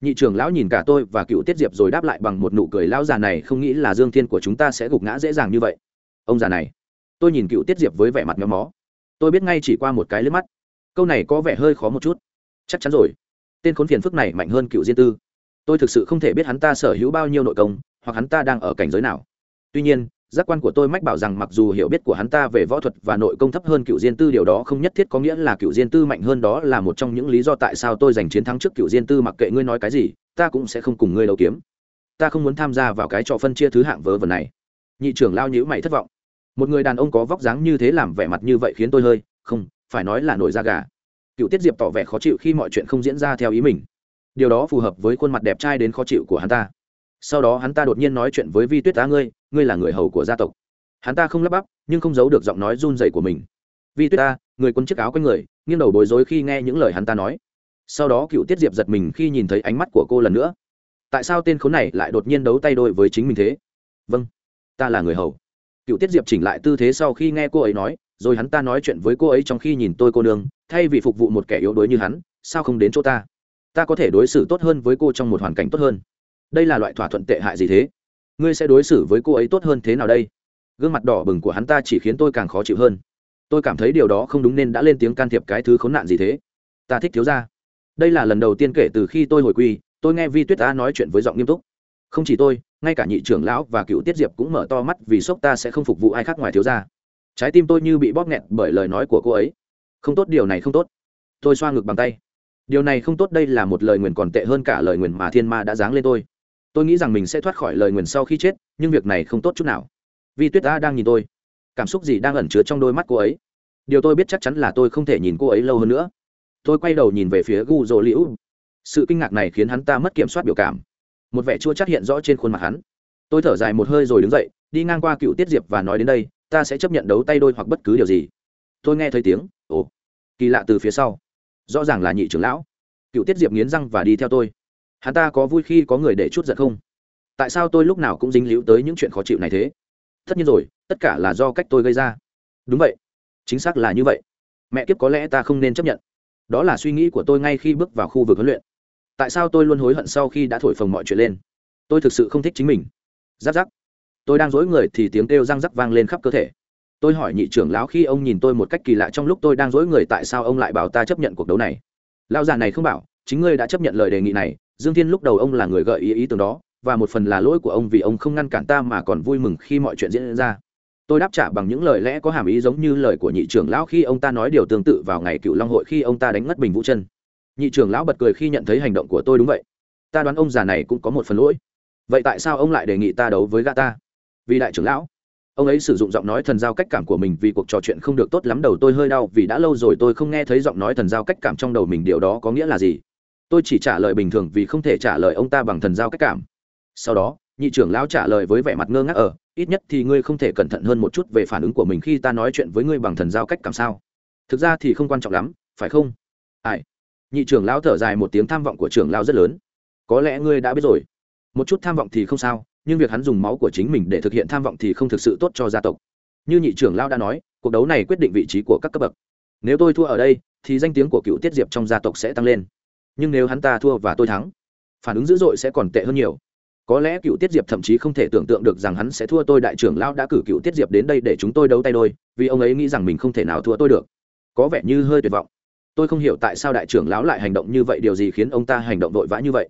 Nhị trưởng lão nhìn cả tôi và cựu tiết diệp rồi đáp lại bằng một nụ cười, lão già này không nghĩ là dương thiên của chúng ta sẽ gục ngã dễ dàng như vậy. Ông già này. Tôi nhìn cựu tiết diệp với vẻ mặt méo mó. Tôi biết ngay chỉ qua một cái lướt mắt câu này có vẻ hơi khó một chút. Chắc chắn rồi. Tên khốn phiền phức này mạnh hơn cựu diên tư. Tôi thực sự không thể biết hắn ta sở hữu bao nhiêu nội công, hoặc hắn ta đang ở cảnh giới nào. Tuy nhiên, giác quan của tôi mách bảo rằng mặc dù hiểu biết của hắn ta về võ thuật và nội công thấp hơn cựu diên tư, điều đó không nhất thiết có nghĩa là cựu diên tư mạnh hơn đó là một trong những lý do tại sao tôi giành chiến thắng trước cựu diên tư, mặc kệ ngươi nói cái gì, ta cũng sẽ không cùng ngươi đấu kiếm. Ta không muốn tham gia vào cái trò phân chia thứ hạng vớ vẩn này. Nhị trưởng lao nhữ mày thất vọng. Một người đàn ông có vóc dáng như thế làm vẻ mặt như vậy khiến tôi hơi, không phải nói là nổi da gà. Cựu tiết diệp tỏ vẻ khó chịu khi mọi chuyện không diễn ra theo ý mình. Điều đó phù hợp với khuôn mặt đẹp trai đến khó chịu của hắn ta. Sau đó hắn ta đột nhiên nói chuyện với vi tuyết á ngươi ngươi là người hầu của gia tộc. Hắn ta không lắp bắp, nhưng không giấu được giọng nói run rẩy của mình. Vi tuyết ta người quân chiếc áo quanh người, nghiêng đầu bối rối khi nghe những lời hắn ta nói. Sau đó cựu tiết diệp giật mình khi nhìn thấy ánh mắt của cô lần nữa. Tại sao tên khốn này lại đột nhiên đấu tay đôi với chính mình thế? Vâng ta là người hầu. Cựu tiết diệp chỉnh lại tư thế sau khi nghe cô ấy nói rồi hắn ta nói chuyện với cô ấy trong khi nhìn tôi cô nương, thay vì phục vụ một kẻ yếu đuối như hắn, sao không đến chỗ ta? Ta có thể đối xử tốt hơn với cô trong một hoàn cảnh tốt hơn. Đây là loại thỏa thuận tệ hại gì thế? Ngươi sẽ đối xử với cô ấy tốt hơn thế nào đây? Gương mặt đỏ bừng của hắn ta chỉ khiến tôi càng khó chịu hơn. Tôi cảm thấy điều đó không đúng nên đã lên tiếng can thiệp cái thứ khốn nạn gì thế? Ta thích thiếu ra đây là lần đầu tiên kể từ khi tôi hồi quy, tôi nghe vi tuyết ta nói chuyện với giọng nghiêm túc. Không chỉ tôi, ngay cả nhị trưởng lão và cựu tiết diệp cũng mở to mắt vì sốc ta sẽ không phục vụ ai khác ngoài thiếu gia trái tim tôi như bị bóp nghẹt bởi lời nói của cô ấy. Không tốt điều này không tốt. Tôi xoa ngực bằng tay. Điều này không tốt đây là một lời nguyền còn tệ hơn cả lời nguyền mà thiên ma đã giáng lên tôi. Tôi nghĩ rằng mình sẽ thoát khỏi lời nguyền sau khi chết, nhưng việc này không tốt chút nào. Vì tuyết ta đang nhìn tôi. Cảm xúc gì đang ẩn chứa trong đôi mắt cô ấy? Điều tôi biết chắc chắn là tôi không thể nhìn cô ấy lâu hơn nữa. Tôi quay đầu nhìn về phía gu dỗ liễu. Sự kinh ngạc này khiến hắn ta mất kiểm soát biểu cảm. Một vẻ chua chắc hiện rõ trên khuôn mặt hắn. Tôi thở dài một hơi rồi đứng dậy, đi ngang qua cựu tiết diệp và nói đến đây ta sẽ chấp nhận đấu tay đôi hoặc bất cứ điều gì. Tôi nghe thấy tiếng, ồ, kỳ lạ từ phía sau. Rõ ràng là nhị trưởng lão. Cựu tiết diệp nghiến răng và đi theo tôi. Hắn ta có vui khi có người để chút giận không? Tại sao tôi lúc nào cũng dính líu tới những chuyện khó chịu này thế? Tất nhiên rồi, tất cả là do cách tôi gây ra. Đúng vậy. Chính xác là như vậy. Mẹ kiếp có lẽ ta không nên chấp nhận. Đó là suy nghĩ của tôi ngay khi bước vào khu vực huấn luyện. Tại sao tôi luôn hối hận sau khi đã thổi phồng mọi chuyện lên? Tôi thực sự không thích chính mình. Giáp giáp tôi đang dối người thì tiếng kêu răng rắc vang lên khắp cơ thể. Tôi hỏi nhị trưởng lão khi ông nhìn tôi một cách kỳ lạ trong lúc tôi đang dối người tại sao ông lại bảo ta chấp nhận cuộc đấu này. Lão già này không bảo, chính ngươi đã chấp nhận lời đề nghị này, dương thiên lúc đầu ông là người gợi ý ý tưởng đó, và một phần là lỗi của ông vì ông không ngăn cản ta mà còn vui mừng khi mọi chuyện diễn ra. Tôi đáp trả bằng những lời lẽ có hàm ý giống như lời của nhị trưởng lão khi ông ta nói điều tương tự vào ngày cựu long hội khi ông ta đánh ngất bình vũ chân nhị trưởng lão bật cười khi nhận thấy hành động của tôi đúng vậy. Ta đoán ông già này cũng có một phần lỗi. Vậy tại sao ông lại đề nghị ta đấu với gã ta? Vì đại trưởng lão. Ông ấy sử dụng giọng nói thần giao cách cảm của mình vì cuộc trò chuyện không được tốt lắm đầu tôi hơi đau vì đã lâu rồi tôi không nghe thấy giọng nói thần giao cách cảm trong đầu mình điều đó có nghĩa là gì. Tôi chỉ trả lời bình thường vì không thể trả lời ông ta bằng thần giao cách cảm. Sau đó, nhị trưởng lão trả lời với vẻ mặt ngơ ngác ở, ít nhất thì ngươi không thể cẩn thận hơn một chút về phản ứng của mình khi ta nói chuyện với ngươi bằng thần giao cách cảm sao? Thực ra thì không quan trọng lắm, phải không? Ai? Nhị trưởng lão thở dài một tiếng tham vọng của trưởng lão rất lớn. Có lẽ ngươi đã biết rồi. Một chút tham vọng thì không sao nhưng việc hắn dùng máu của chính mình để thực hiện tham vọng thì không thực sự tốt cho gia tộc. Như nhị trưởng lão đã nói, cuộc đấu này quyết định vị trí của các cấp bậc. Nếu tôi thua ở đây, thì danh tiếng của cựu tiết diệp trong gia tộc sẽ tăng lên. Nhưng nếu hắn ta thua và tôi thắng, phản ứng dữ dội sẽ còn tệ hơn nhiều. Có lẽ cựu tiết diệp thậm chí không thể tưởng tượng được rằng hắn sẽ thua tôi, đại trưởng lão đã cử cựu tiết diệp đến đây để chúng tôi đấu tay đôi, vì ông ấy nghĩ rằng mình không thể nào thua tôi được. Có vẻ như hơi tuyệt vọng. Tôi không hiểu tại sao đại trưởng lão lại hành động như vậy, điều gì khiến ông ta hành động vội vã như vậy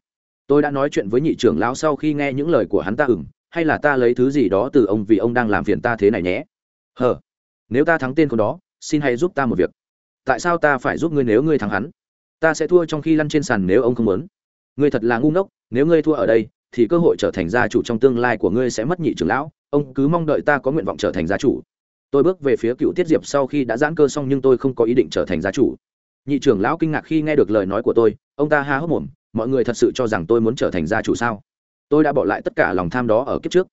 tôi đã nói chuyện với nhị trưởng lão sau khi nghe những lời của hắn ta ừng hay là ta lấy thứ gì đó từ ông vì ông đang làm phiền ta thế này nhé? Hờ, nếu ta thắng tên con đó, xin hãy giúp ta một việc. Tại sao ta phải giúp ngươi nếu ngươi thắng hắn? Ta sẽ thua trong khi lăn trên sàn nếu ông không muốn. Ngươi thật là ngu ngốc, nếu ngươi thua ở đây, thì cơ hội trở thành gia chủ trong tương lai của ngươi sẽ mất nhị trưởng lão. Ông cứ mong đợi ta có nguyện vọng trở thành gia chủ. Tôi bước về phía cựu tiết diệp sau khi đã giãn cơ xong nhưng tôi không có ý định trở thành gia chủ. Nhị trưởng lão kinh ngạc khi nghe được lời nói của tôi, ông ta ha hốc mồm mọi người thật sự cho rằng tôi muốn trở thành gia chủ sao? Tôi đã bỏ lại tất cả lòng tham đó ở kiếp trước.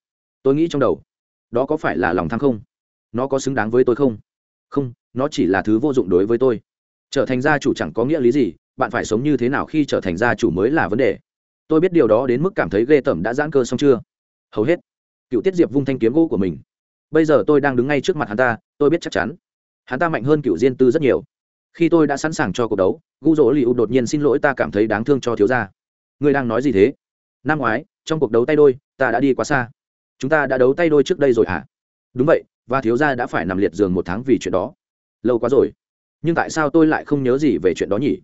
Tôi nghĩ trong đầu, đó có phải là lòng tham không? Nó có xứng đáng với tôi không? Không, nó chỉ là thứ vô dụng đối với tôi. Trở thành gia chủ chẳng có nghĩa lý gì, bạn phải sống như thế nào khi trở thành gia chủ mới là vấn đề. Tôi biết điều đó đến mức cảm thấy ghê tởm đã giãn cơ xong chưa? Hầu hết. Cựu tiết diệp vung thanh kiếm gỗ của mình. Bây giờ tôi đang đứng ngay trước mặt hắn ta, tôi biết chắc chắn. Hắn ta mạnh hơn cựu diên tư rất nhiều khi tôi đã sẵn sàng cho cuộc đấu, gu dỗ li u đột nhiên xin lỗi ta cảm thấy đáng thương cho thiếu gia. Ngươi đang nói gì thế? Năm ngoái, trong cuộc đấu tay đôi, ta đã đi quá xa. Chúng ta đã đấu tay đôi trước đây rồi hả? Đúng vậy, và thiếu gia đã phải nằm liệt giường một tháng vì chuyện đó. Lâu quá rồi. Nhưng tại sao tôi lại không nhớ gì về chuyện đó nhỉ?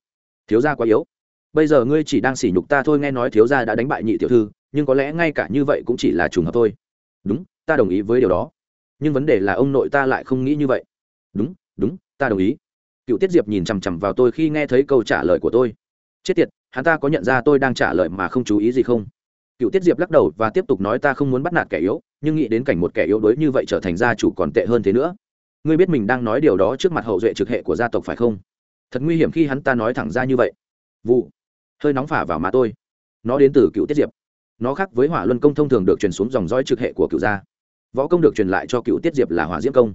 Thiếu gia quá yếu. Bây giờ ngươi chỉ đang sỉ nhục ta thôi, nghe nói thiếu gia đã đánh bại nhị tiểu thư, nhưng có lẽ ngay cả như vậy cũng chỉ là trùng hợp thôi. Đúng, ta đồng ý với điều đó. Nhưng vấn đề là ông nội ta lại không nghĩ như vậy. Đúng đúng, ta đồng ý cựu tiết diệp nhìn chằm chằm vào tôi khi nghe thấy câu trả lời của tôi. Chết tiệt, hắn ta có nhận ra tôi đang trả lời mà không chú ý gì không? Cựu tiết diệp lắc đầu và tiếp tục nói ta không muốn bắt nạt kẻ yếu, nhưng nghĩ đến cảnh một kẻ yếu đuối như vậy trở thành gia chủ còn tệ hơn thế nữa. Ngươi biết mình đang nói điều đó trước mặt hậu duệ trực hệ của gia tộc phải không? Thật nguy hiểm khi hắn ta nói thẳng ra như vậy. Vụ. Hơi nóng phả vào má tôi. Nó đến từ cựu tiết diệp. Nó khác với hỏa luân công thông thường được truyền xuống dòng dõi trực hệ của cựu gia. Võ công được truyền lại cho cựu tiết diệp là hỏa diễm công.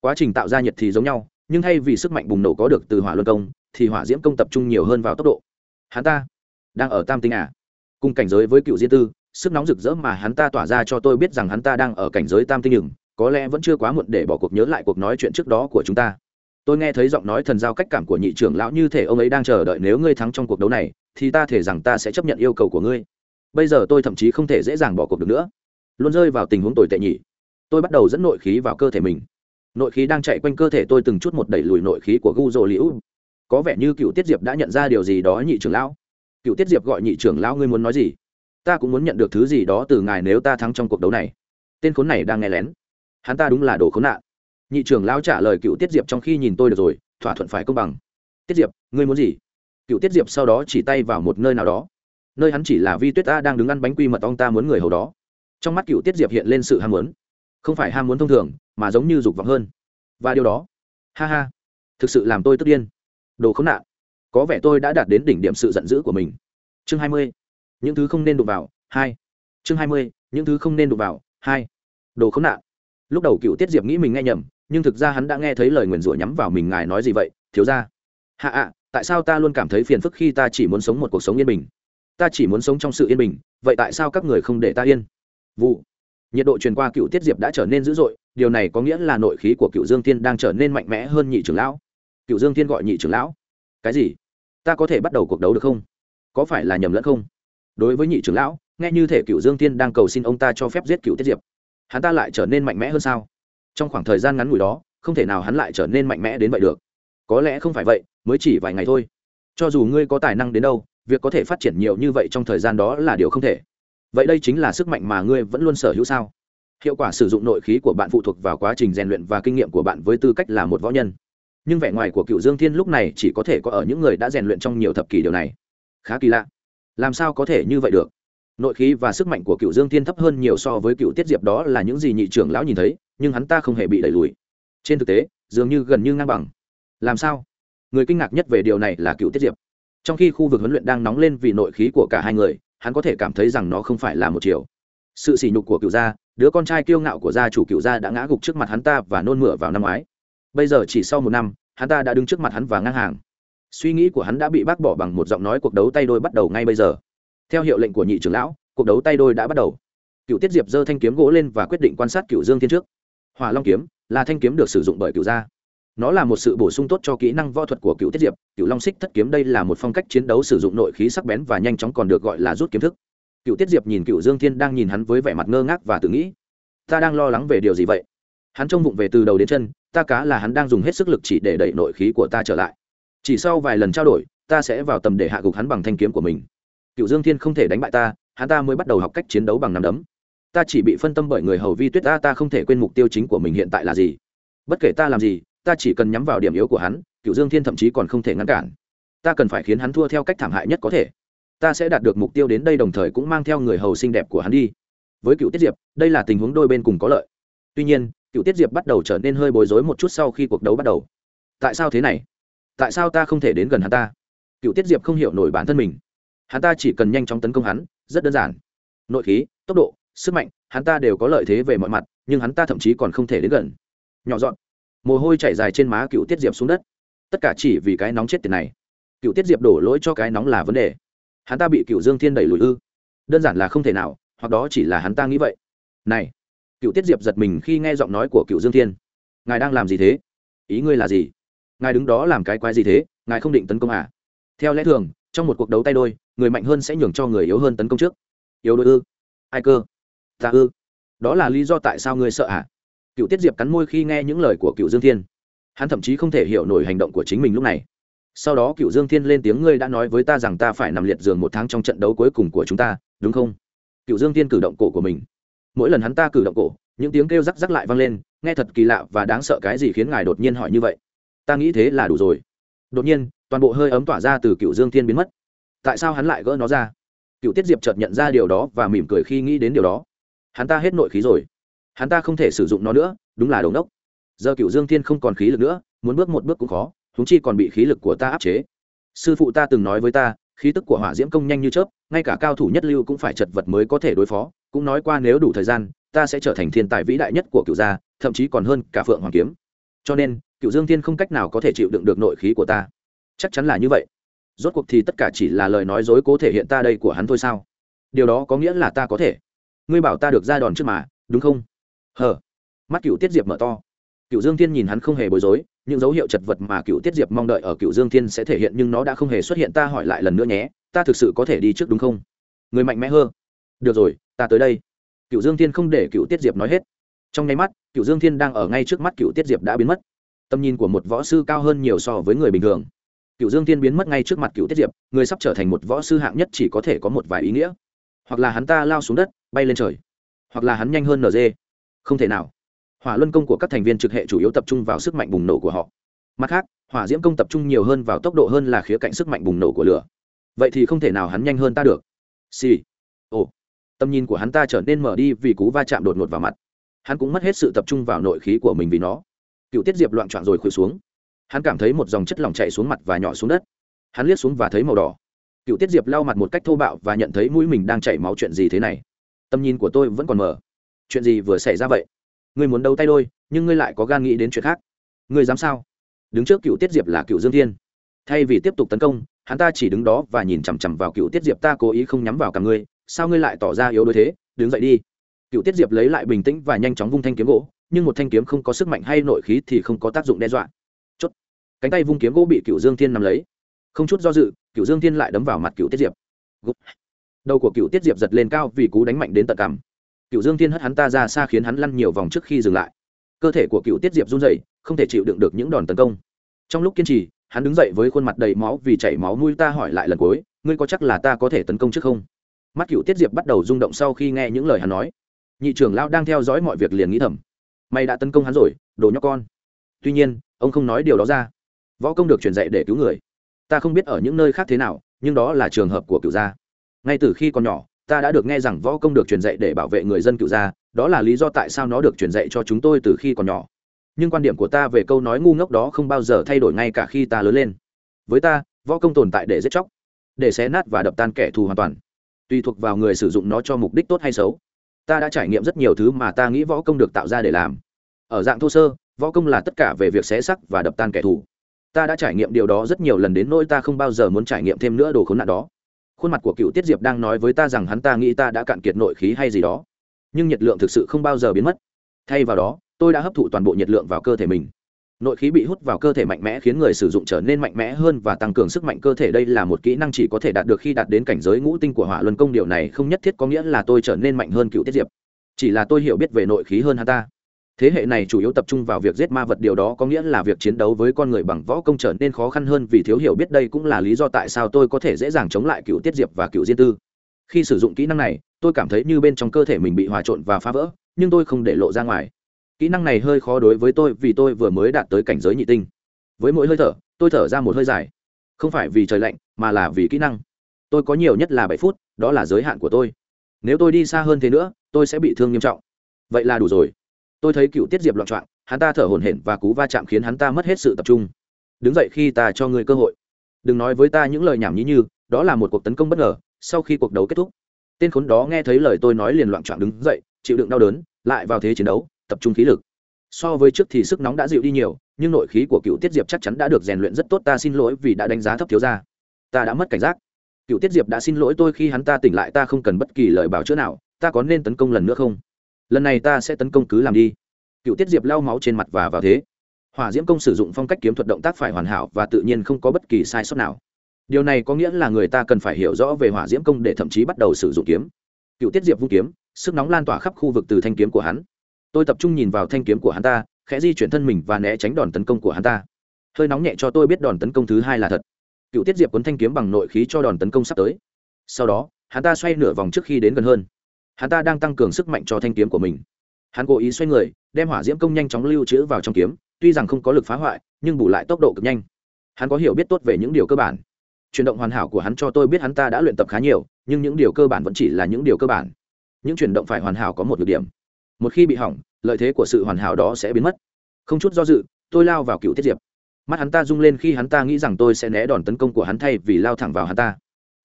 Quá trình tạo ra nhiệt thì giống nhau nhưng thay vì sức mạnh bùng nổ có được từ hỏa luân công, thì hỏa diễm công tập trung nhiều hơn vào tốc độ. Hắn ta đang ở tam tinh à? Cùng cảnh giới với cựu diên tư, sức nóng rực rỡ mà hắn ta tỏa ra cho tôi biết rằng hắn ta đang ở cảnh giới tam tinh nhừng, có lẽ vẫn chưa quá muộn để bỏ cuộc nhớ lại cuộc nói chuyện trước đó của chúng ta. Tôi nghe thấy giọng nói thần giao cách cảm của nhị trưởng lão như thể ông ấy đang chờ đợi nếu ngươi thắng trong cuộc đấu này, thì ta thể rằng ta sẽ chấp nhận yêu cầu của ngươi. Bây giờ tôi thậm chí không thể dễ dàng bỏ cuộc được nữa. Luôn rơi vào tình huống tồi tệ nhỉ. Tôi bắt đầu dẫn nội khí vào cơ thể mình nội khí đang chạy quanh cơ thể tôi từng chút một đẩy lùi nội khí của gu dô liễu. Có vẻ như cựu tiết diệp đã nhận ra điều gì đó nhị trưởng lão. Cựu tiết diệp gọi nhị trưởng lão, ngươi muốn nói gì? Ta cũng muốn nhận được thứ gì đó từ ngài nếu ta thắng trong cuộc đấu này. Tên khốn này đang nghe lén. Hắn ta đúng là đồ khốn nạn. Nhị trưởng lão trả lời cựu tiết diệp trong khi nhìn tôi được rồi, thỏa thuận phải công bằng. Tiết diệp, ngươi muốn gì? Cựu tiết diệp sau đó chỉ tay vào một nơi nào đó. Nơi hắn chỉ là vi tuyết ta đang đứng ăn bánh quy mật ong ta muốn người hầu đó. Trong mắt cựu tiết diệp hiện lên sự ham muốn không phải ham muốn thông thường, mà giống như dục vọng hơn. Và điều đó, ha ha, thực sự làm tôi tức điên. Đồ khốn nạn. Có vẻ tôi đã đạt đến đỉnh điểm sự giận dữ của mình. Chương hai mươi. Những thứ không nên đụng vào, hai. Chương hai mươi, những thứ không nên đụng vào, hai. Đồ khốn nạn. Lúc đầu cựu tiết diệp nghĩ mình nghe nhầm, nhưng thực ra hắn đã nghe thấy lời nguyền rủa nhắm vào mình ngài nói gì vậy, thiếu ra hạ ạ, tại sao ta luôn cảm thấy phiền phức khi ta chỉ muốn sống một cuộc sống yên bình? Ta chỉ muốn sống trong sự yên bình, vậy tại sao các người không để ta yên? Vụ nhiệt độ truyền qua cựu tiết diệp đã trở nên dữ dội, điều này có nghĩa là nội khí của cựu dương tiên đang trở nên mạnh mẽ hơn nhị trưởng lão. Cựu dương tiên gọi nhị trưởng lão. Cái gì? Ta có thể bắt đầu cuộc đấu được không? Có phải là nhầm lẫn không? Đối với nhị trưởng lão, nghe như thể cựu dương tiên đang cầu xin ông ta cho phép giết cựu tiết diệp, hắn ta lại trở nên mạnh mẽ hơn sao? Trong khoảng thời gian ngắn ngủi đó, không thể nào hắn lại trở nên mạnh mẽ đến vậy được. Có lẽ không phải vậy, mới chỉ vài ngày thôi. Cho dù ngươi có tài năng đến đâu, việc có thể phát triển nhiều như vậy trong thời gian đó là điều không thể vậy đây chính là sức mạnh mà ngươi vẫn luôn sở hữu sao? Hiệu quả sử dụng nội khí của bạn phụ thuộc vào quá trình rèn luyện và kinh nghiệm của bạn với tư cách là một võ nhân. Nhưng vẻ ngoài của cựu dương thiên lúc này chỉ có thể có ở những người đã rèn luyện trong nhiều thập kỷ điều này. Khá kỳ lạ. Làm sao có thể như vậy được? Nội khí và sức mạnh của cựu dương thiên thấp hơn nhiều so với cựu tiết diệp đó là những gì nhị trưởng lão nhìn thấy, nhưng hắn ta không hề bị đẩy lùi. Trên thực tế, dường như gần như ngang bằng. Làm sao? Người kinh ngạc nhất về điều này là cựu tiết diệp. Trong khi khu vực huấn luyện đang nóng lên vì nội khí của cả hai người hắn có thể cảm thấy rằng nó không phải là một chiều. Sự sỉ nhục của cựu gia, đứa con trai kiêu ngạo của gia chủ cựu gia đã ngã gục trước mặt hắn ta và nôn mửa vào năm ngoái. Bây giờ chỉ sau một năm, hắn ta đã đứng trước mặt hắn và ngang hàng. Suy nghĩ của hắn đã bị bác bỏ bằng một giọng nói cuộc đấu tay đôi bắt đầu ngay bây giờ. Theo hiệu lệnh của nhị trưởng lão, cuộc đấu tay đôi đã bắt đầu. Cựu tiết diệp giơ thanh kiếm gỗ lên và quyết định quan sát cựu dương thiên trước. Hỏa long kiếm là thanh kiếm được sử dụng bởi cựu gia nó là một sự bổ sung tốt cho kỹ năng võ thuật của cựu tiết diệp. Cựu long xích thất kiếm đây là một phong cách chiến đấu sử dụng nội khí sắc bén và nhanh chóng còn được gọi là rút kiếm thức. Cựu tiết diệp nhìn cựu dương thiên đang nhìn hắn với vẻ mặt ngơ ngác và tự nghĩ. Ta đang lo lắng về điều gì vậy? Hắn trông vụng về từ đầu đến chân, ta cá là hắn đang dùng hết sức lực chỉ để đẩy nội khí của ta trở lại. Chỉ sau vài lần trao đổi, ta sẽ vào tầm để hạ gục hắn bằng thanh kiếm của mình. Cựu dương thiên không thể đánh bại ta, hắn ta mới bắt đầu học cách chiến đấu bằng nắm đấm. Ta chỉ bị phân tâm bởi người hầu vi tuyết ta ta không thể quên mục tiêu chính của mình hiện tại là gì. Bất kể ta làm gì ta chỉ cần nhắm vào điểm yếu của hắn cựu dương thiên thậm chí còn không thể ngăn cản. Ta cần phải khiến hắn thua theo cách thảm hại nhất có thể. Ta sẽ đạt được mục tiêu đến đây đồng thời cũng mang theo người hầu xinh đẹp của hắn đi. Với cựu tiết diệp, đây là tình huống đôi bên cùng có lợi. Tuy nhiên cựu tiết diệp bắt đầu trở nên hơi bối rối một chút sau khi cuộc đấu bắt đầu. Tại sao thế này? Tại sao ta không thể đến gần hắn ta? Cựu tiết diệp không hiểu nổi bản thân mình. Hắn ta chỉ cần nhanh chóng tấn công hắn, rất đơn giản. Nội khí, tốc độ, sức mạnh, hắn ta đều có lợi thế về mọi mặt, nhưng hắn ta thậm chí còn không thể đến gần. Nhỏ dọn mồ hôi chảy dài trên má cựu tiết diệp xuống đất. Tất cả chỉ vì cái nóng chết tiền này. Cựu tiết diệp đổ lỗi cho cái nóng là vấn đề. Hắn ta bị cựu dương thiên đẩy lùi ư? Đơn giản là không thể nào, hoặc đó chỉ là hắn ta nghĩ vậy. Này, cựu tiết diệp giật mình khi nghe giọng nói của cựu dương thiên. Ngài đang làm gì thế? Ý ngươi là gì? Ngài đứng đó làm cái quái gì thế? Ngài không định tấn công à? Theo lẽ thường, trong một cuộc đấu tay đôi, người mạnh hơn sẽ nhường cho người yếu hơn tấn công trước. Yếu đôi ư? Ai cơ? Ta ư? Đó là lý do tại sao ngươi sợ à? Cựu tiết diệp cắn môi khi nghe những lời của cựu dương thiên. Hắn thậm chí không thể hiểu nổi hành động của chính mình lúc này. Sau đó cựu dương thiên lên tiếng, ngươi đã nói với ta rằng ta phải nằm liệt giường một tháng trong trận đấu cuối cùng của chúng ta, đúng không? Cựu dương thiên cử động cổ của mình. Mỗi lần hắn ta cử động cổ, những tiếng kêu rắc rắc lại vang lên, nghe thật kỳ lạ và đáng sợ cái gì khiến ngài đột nhiên hỏi như vậy? Ta nghĩ thế là đủ rồi. Đột nhiên, toàn bộ hơi ấm tỏa ra từ cựu dương thiên biến mất. Tại sao hắn lại gỡ nó ra? Cựu tiết diệp chợt nhận ra điều đó và mỉm cười khi nghĩ đến điều đó. Hắn ta hết nội khí rồi hắn ta không thể sử dụng nó nữa, đúng là đống đốc giờ cựu dương thiên không còn khí lực nữa, muốn bước một bước cũng khó húng chi còn bị khí lực của ta áp chế. Sư phụ ta từng nói với ta, khí tức của hỏa diễm công nhanh như chớp, ngay cả cao thủ nhất lưu cũng phải chật vật mới có thể đối phó, cũng nói qua nếu đủ thời gian, ta sẽ trở thành thiên tài vĩ đại nhất của cựu gia, thậm chí còn hơn cả phượng hoàng kiếm. Cho nên cựu dương thiên không cách nào có thể chịu đựng được nội khí của ta. Chắc chắn là như vậy. Rốt cuộc thì tất cả chỉ là lời nói dối cố thể hiện ta đây của hắn thôi sao? Điều đó có nghĩa là ta có thể. Ngươi bảo ta được ra đòn trước mà, đúng không? Hờ. Mắt cựu tiết diệp mở to. Cựu dương thiên nhìn hắn không hề bối rối, những dấu hiệu chật vật mà cựu tiết diệp mong đợi ở cựu dương thiên sẽ thể hiện nhưng nó đã không hề xuất hiện, ta hỏi lại lần nữa nhé, ta thực sự có thể đi trước đúng không? Người mạnh mẽ hơn được rồi, ta tới đây. Cựu dương thiên không để cựu tiết diệp nói hết. Trong nháy mắt cựu dương thiên đang ở ngay trước mắt cựu tiết diệp đã biến mất. Tầm nhìn của một võ sư cao hơn nhiều so với người bình thường. Cựu dương thiên biến mất ngay trước mặt cựu tiết diệp, người sắp trở thành một võ sư hạng nhất chỉ có thể có một vài ý nghĩa. Hoặc là hắn ta lao xuống đất, bay lên trời. Hoặc là hắn nhanh hơn nd không thể nào. Hỏa luân công của các thành viên trực hệ chủ yếu tập trung vào sức mạnh bùng nổ của họ. Mặt khác, hỏa diễm công tập trung nhiều hơn vào tốc độ hơn là khía cạnh sức mạnh bùng nổ của lửa. Vậy thì không thể nào hắn nhanh hơn ta được. Xì、sì. ồ. Tầm nhìn của hắn ta trở nên mở đi vì cú va chạm đột ngột vào mặt. Hắn cũng mất hết sự tập trung vào nội khí của mình vì nó. Cựu tiết diệp loạn trọn rồi khuỵu xuống. Hắn cảm thấy một dòng chất lỏng chạy xuống mặt và nhỏ xuống đất. Hắn liếc xuống và thấy màu đỏ. Cựu tiết diệp lau mặt một cách thô bạo và nhận thấy mũi mình đang chảy máu chuyện gì thế này. Tầm nhìn của tôi vẫn còn mờ chuyện gì vừa xảy ra vậy? Ngươi muốn đấu tay đôi, nhưng ngươi lại có gan nghĩ đến chuyện khác. Ngươi dám sao? Đứng trước cựu tiết diệp là cựu dương thiên. Thay vì tiếp tục tấn công, hắn ta chỉ đứng đó và nhìn chằm chằm vào cựu tiết diệp, ta cố ý không nhắm vào cả ngươi, sao ngươi lại tỏ ra yếu đuối thế? Đứng dậy đi. Cựu tiết diệp lấy lại bình tĩnh và nhanh chóng vung thanh kiếm gỗ, nhưng một thanh kiếm không có sức mạnh hay nội khí thì không có tác dụng đe dọa. Chốt. Cánh tay vung kiếm gỗ bị cựu dương thiên nắm lấy. Không chút do dự, cựu dương thiên lại đấm vào mặt cựu tiết diệp. Đầu của cựu tiết diệp giật lên cao vì cú đánh mạnh đến tận cằm cựu dương thiên hất hắn ta ra xa khiến hắn lăn nhiều vòng trước khi dừng lại. Cơ thể của cựu tiết diệp run dậy không thể chịu đựng được những đòn tấn công. Trong lúc kiên trì, hắn đứng dậy với khuôn mặt đầy máu vì chảy máu nuôi ta hỏi lại lần cuối, ngươi có chắc là ta có thể tấn công trước không? Mắt cựu tiết diệp bắt đầu rung động sau khi nghe những lời hắn nói. Nhị trưởng lão đang theo dõi mọi việc liền nghĩ thầm, mày đã tấn công hắn rồi, đồ nhóc con. Tuy nhiên, ông không nói điều đó ra. Võ công được truyền dạy để cứu người. Ta không biết ở những nơi khác thế nào, nhưng đó là trường hợp của cựu gia. Ngay từ khi còn nhỏ ta đã được nghe rằng võ công được truyền dạy để bảo vệ người dân cựu gia, đó là lý do tại sao nó được truyền dạy cho chúng tôi từ khi còn nhỏ. Nhưng quan điểm của ta về câu nói ngu ngốc đó không bao giờ thay đổi ngay cả khi ta lớn lên. Với ta, võ công tồn tại để giết chóc, để xé nát và đập tan kẻ thù hoàn toàn. Tùy thuộc vào người sử dụng nó cho mục đích tốt hay xấu. Ta đã trải nghiệm rất nhiều thứ mà ta nghĩ võ công được tạo ra để làm. Ở dạng thô sơ, võ công là tất cả về việc xé sắc và đập tan kẻ thù. Ta đã trải nghiệm điều đó rất nhiều lần đến nỗi ta không bao giờ muốn trải nghiệm thêm nữa đồ khốn nạn đó khuôn mặt của cựu tiết diệp đang nói với ta rằng hắn ta nghĩ ta đã cạn kiệt nội khí hay gì đó. Nhưng nhiệt lượng thực sự không bao giờ biến mất. Thay vào đó, tôi đã hấp thụ toàn bộ nhiệt lượng vào cơ thể mình. Nội khí bị hút vào cơ thể mạnh mẽ khiến người sử dụng trở nên mạnh mẽ hơn và tăng cường sức mạnh cơ thể. Đây là một kỹ năng chỉ có thể đạt được khi đạt đến cảnh giới ngũ tinh của hỏa luân công. Điều này không nhất thiết có nghĩa là tôi trở nên mạnh hơn cựu tiết diệp. Chỉ là tôi hiểu biết về nội khí hơn hắn ta thế hệ này chủ yếu tập trung vào việc giết ma vật, điều đó có nghĩa là việc chiến đấu với con người bằng võ công trở nên khó khăn hơn vì thiếu hiểu biết. Đây cũng là lý do tại sao tôi có thể dễ dàng chống lại cựu tiết diệp và cựu diên tư. Khi sử dụng kỹ năng này, tôi cảm thấy như bên trong cơ thể mình bị hòa trộn và phá vỡ, nhưng tôi không để lộ ra ngoài. Kỹ năng này hơi khó đối với tôi vì tôi vừa mới đạt tới cảnh giới nhị tinh. Với mỗi hơi thở, tôi thở ra một hơi dài. Không phải vì trời lạnh, mà là vì kỹ năng. Tôi có nhiều nhất là bảy phút, đó là giới hạn của tôi. Nếu tôi đi xa hơn thế nữa, tôi sẽ bị thương nghiêm trọng. Vậy là đủ rồi tôi thấy cựu tiết diệp loạn trọng, hắn ta thở hổn hển và cú va chạm khiến hắn ta mất hết sự tập trung. Đứng dậy khi ta cho ngươi cơ hội. Đừng nói với ta những lời nhảm nhí như, đó là một cuộc tấn công bất ngờ, sau khi cuộc đấu kết thúc. Tên khốn đó nghe thấy lời tôi nói liền loạn trọng đứng dậy, chịu đựng đau đớn, lại vào thế chiến đấu, tập trung khí lực. So với trước thì sức nóng đã dịu đi nhiều, nhưng nội khí của cựu tiết diệp chắc chắn đã được rèn luyện rất tốt, ta xin lỗi vì đã đánh giá thấp thiếu gia. Ta đã mất cảnh giác. Cựu tiết diệp đã xin lỗi tôi khi hắn ta tỉnh lại, ta không cần bất kỳ lời bảo chữa nào, ta có nên tấn công lần nữa không? Lần này ta sẽ tấn công cứ làm đi. Cựu tiết diệp lau máu trên mặt và vào thế. Hỏa diễm công sử dụng phong cách kiếm thuật động tác phải hoàn hảo và tự nhiên không có bất kỳ sai sót nào. Điều này có nghĩa là người ta cần phải hiểu rõ về hỏa diễm công để thậm chí bắt đầu sử dụng kiếm. Cựu tiết diệp vung kiếm, sức nóng lan tỏa khắp khu vực từ thanh kiếm của hắn. Tôi tập trung nhìn vào thanh kiếm của hắn ta, khẽ di chuyển thân mình và né tránh đòn tấn công của hắn ta. Hơi nóng nhẹ cho tôi biết đòn tấn công thứ hai là thật. Cựu tiết diệp cuốn thanh kiếm bằng nội khí cho đòn tấn công sắp tới. Sau đó, hắn ta xoay nửa vòng trước khi đến gần hơn hắn ta đang tăng cường sức mạnh cho thanh kiếm của mình. Hắn cố ý xoay người, đem hỏa diễm công nhanh chóng lưu trữ vào trong kiếm, tuy rằng không có lực phá hoại, nhưng bù lại tốc độ cực nhanh. Hắn có hiểu biết tốt về những điều cơ bản. Chuyển động hoàn hảo của hắn cho tôi biết hắn ta đã luyện tập khá nhiều, nhưng những điều cơ bản vẫn chỉ là những điều cơ bản. Những chuyển động phải hoàn hảo có một nhược điểm. Một khi bị hỏng, lợi thế của sự hoàn hảo đó sẽ biến mất. Không chút do dự, tôi lao vào cựu tiết diệp. Mắt hắn ta rung lên khi hắn ta nghĩ rằng tôi sẽ né đòn tấn công của hắn thay vì lao thẳng vào hắn ta.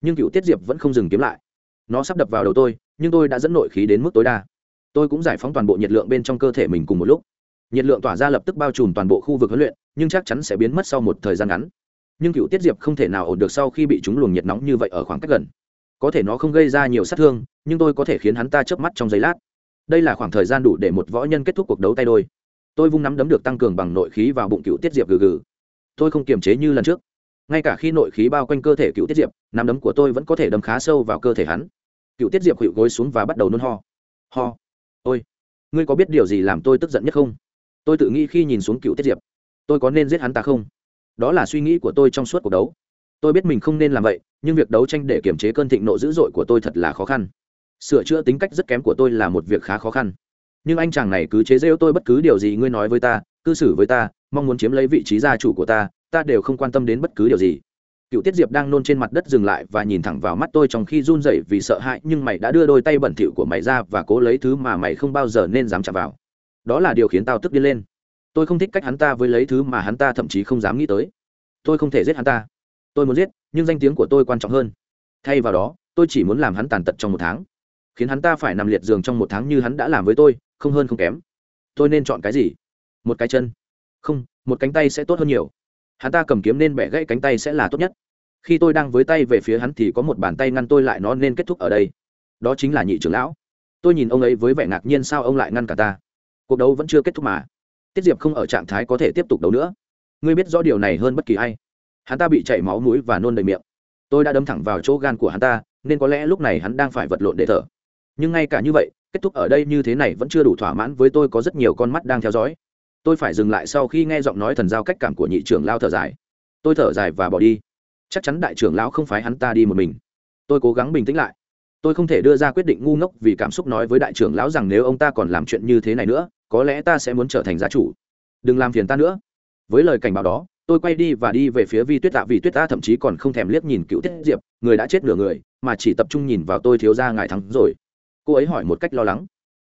Nhưng cựu tiết diệp vẫn không dừng kiếm lại nó sắp đập vào đầu tôi, nhưng tôi đã dẫn nội khí đến mức tối đa. Tôi cũng giải phóng toàn bộ nhiệt lượng bên trong cơ thể mình cùng một lúc. Nhiệt lượng tỏa ra lập tức bao trùm toàn bộ khu vực huấn luyện, nhưng chắc chắn sẽ biến mất sau một thời gian ngắn. Nhưng cựu tiết diệp không thể nào ổn được sau khi bị chúng luồng nhiệt nóng như vậy ở khoảng cách gần. Có thể nó không gây ra nhiều sát thương, nhưng tôi có thể khiến hắn ta chớp mắt trong giây lát. Đây là khoảng thời gian đủ để một võ nhân kết thúc cuộc đấu tay đôi. Tôi vung nắm đấm được tăng cường bằng nội khí vào bụng cựu tiết diệp gừ gừ. Tôi không kiềm chế như lần trước ngay cả khi nội khí bao quanh cơ thể cựu tiết diệp, nắm đấm của tôi vẫn có thể đâm khá sâu vào cơ thể hắn. Cựu tiết diệp khuỵu gối xuống và bắt đầu nôn ho. Ho. Ôi, ngươi có biết điều gì làm tôi tức giận nhất không? Tôi tự nghĩ khi nhìn xuống cựu tiết diệp, tôi có nên giết hắn ta không? Đó là suy nghĩ của tôi trong suốt cuộc đấu. Tôi biết mình không nên làm vậy, nhưng việc đấu tranh để kiềm chế cơn thịnh nộ dữ dội của tôi thật là khó khăn. Sửa chữa tính cách rất kém của tôi là một việc khá khó khăn. Nhưng anh chàng này cứ chế rêu tôi bất cứ điều gì ngươi nói với ta, cư xử với ta, mong muốn chiếm lấy vị trí gia chủ của ta ta đều không quan tâm đến bất cứ điều gì. Cựu tiết diệp đang nôn trên mặt đất dừng lại và nhìn thẳng vào mắt tôi trong khi run rẩy vì sợ hãi, nhưng mày đã đưa đôi tay bẩn thỉu của mày ra và cố lấy thứ mà mày không bao giờ nên dám chạm vào. Đó là điều khiến tao tức điên lên. Tôi không thích cách hắn ta với lấy thứ mà hắn ta thậm chí không dám nghĩ tới. Tôi không thể giết hắn ta. Tôi muốn giết, nhưng danh tiếng của tôi quan trọng hơn. Thay vào đó, tôi chỉ muốn làm hắn tàn tật trong một tháng. Khiến hắn ta phải nằm liệt giường trong một tháng như hắn đã làm với tôi, không hơn không kém. Tôi nên chọn cái gì? Một cái chân. Không, một cánh tay sẽ tốt hơn nhiều hắn ta cầm kiếm nên bẻ gãy cánh tay sẽ là tốt nhất. Khi tôi đang với tay về phía hắn thì có một bàn tay ngăn tôi lại nó nên kết thúc ở đây. Đó chính là nhị trưởng lão. Tôi nhìn ông ấy với vẻ ngạc nhiên sao ông lại ngăn cả ta. Cuộc đấu vẫn chưa kết thúc mà. Tiết diệp không ở trạng thái có thể tiếp tục đấu nữa. Ngươi biết rõ điều này hơn bất kỳ ai. Hắn ta bị chảy máu mũi và nôn đầy miệng. Tôi đã đâm thẳng vào chỗ gan của hắn ta, nên có lẽ lúc này hắn đang phải vật lộn để thở. Nhưng ngay cả như vậy, kết thúc ở đây như thế này vẫn chưa đủ thỏa mãn với tôi có rất nhiều con mắt đang theo dõi tôi phải dừng lại sau khi nghe giọng nói thần giao cách cảm của nhị trưởng lao thở dài. Tôi thở dài và bỏ đi. Chắc chắn đại trưởng lão không phái hắn ta đi một mình. Tôi cố gắng bình tĩnh lại. Tôi không thể đưa ra quyết định ngu ngốc vì cảm xúc nói với đại trưởng lão rằng nếu ông ta còn làm chuyện như thế này nữa, có lẽ ta sẽ muốn trở thành gia chủ. Đừng làm phiền ta nữa. Với lời cảnh báo đó, tôi quay đi và đi về phía vi tuyết tạ. Vì tuyết ta thậm chí còn không thèm liếc nhìn cựu tiết diệp, người đã chết nửa người, mà chỉ tập trung nhìn vào tôi thiếu ra ngài thắng rồi. Cô ấy hỏi một cách lo lắng.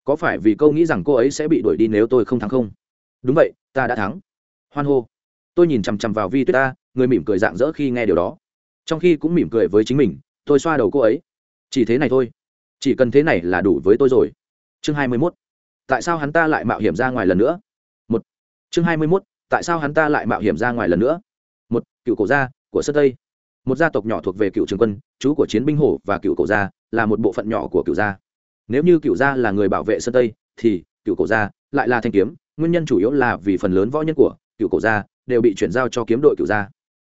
Có phải vì câu nghĩ rằng cô ấy sẽ bị đuổi đi nếu tôi không thắng không? Đúng vậy, ta đã thắng. Hoan hô. Tôi nhìn chằm chằm vào vi tuyết ta người mỉm cười dạng dỡ khi nghe điều đó. Trong khi cũng mỉm cười với chính mình, tôi xoa đầu cô ấy. Chỉ thế này thôi. Chỉ cần thế này là đủ với tôi rồi. Chương hai mươi mốt. Tại sao hắn ta lại mạo hiểm ra ngoài lần nữa? Một. Chương hai mươi mốt. Tại sao hắn ta lại mạo hiểm ra ngoài lần nữa? Một. Cựu cổ gia của sơn tây. Một gia tộc nhỏ thuộc về cựu trường quân, chú của chiến binh hổ và cựu cổ gia là một bộ phận nhỏ của cựu gia. Nếu như cựu gia là người bảo vệ sơn tây, thì cựu cổ gia lại là thanh kiếm nguyên nhân chủ yếu là vì phần lớn võ nhân của cựu cổ gia đều bị chuyển giao cho kiếm đội cựu gia.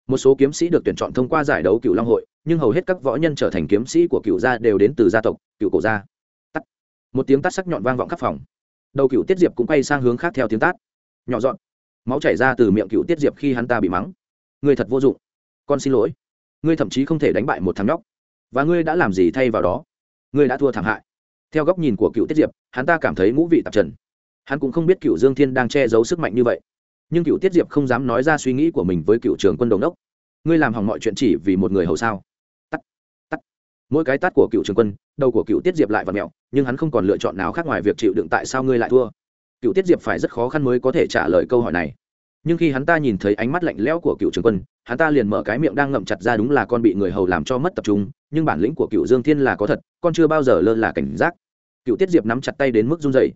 Một số kiếm sĩ được tuyển chọn thông qua giải đấu cựu long hội, nhưng hầu hết các võ nhân trở thành kiếm sĩ của cựu gia đều đến từ gia tộc cựu cổ gia. Tắt. Một tiếng tắt sắc nhọn vang vọng khắp phòng. Đầu cựu tiết diệp cũng quay sang hướng khác theo tiếng tát nhỏ dọn máu chảy ra từ miệng cựu tiết diệp khi hắn ta bị mắng. Ngươi thật vô dụng. Con xin lỗi. Ngươi thậm chí không thể đánh bại một thằng nhóc. Và ngươi đã làm gì thay vào đó? Ngươi đã thua thảm hại. Theo góc nhìn của cựu tiết diệp, hắn ta cảm thấy ngũ vị tạp trần hắn cũng không biết cựu dương thiên đang che giấu sức mạnh như vậy. Nhưng cựu tiết diệp không dám nói ra suy nghĩ của mình với cựu trường quân đồng đốc. Ngươi làm hỏng mọi chuyện chỉ vì một người hầu sao? Tắt tắt. Mỗi cái tắt của cựu trường quân, đầu của cựu tiết diệp lại và mẹo nhưng hắn không còn lựa chọn nào khác ngoài việc chịu đựng tại sao ngươi lại thua. Cựu tiết diệp phải rất khó khăn mới có thể trả lời câu hỏi này. Nhưng khi hắn ta nhìn thấy ánh mắt lạnh lẽo của cựu trường quân, hắn ta liền mở cái miệng đang ngậm chặt ra đúng là con bị người hầu làm cho mất tập trung, nhưng bản lĩnh của cựu dương thiên là có thật, con chưa bao giờ lơ là cảnh giác. Cựu tiết diệp nắm chặt tay đến mức run dày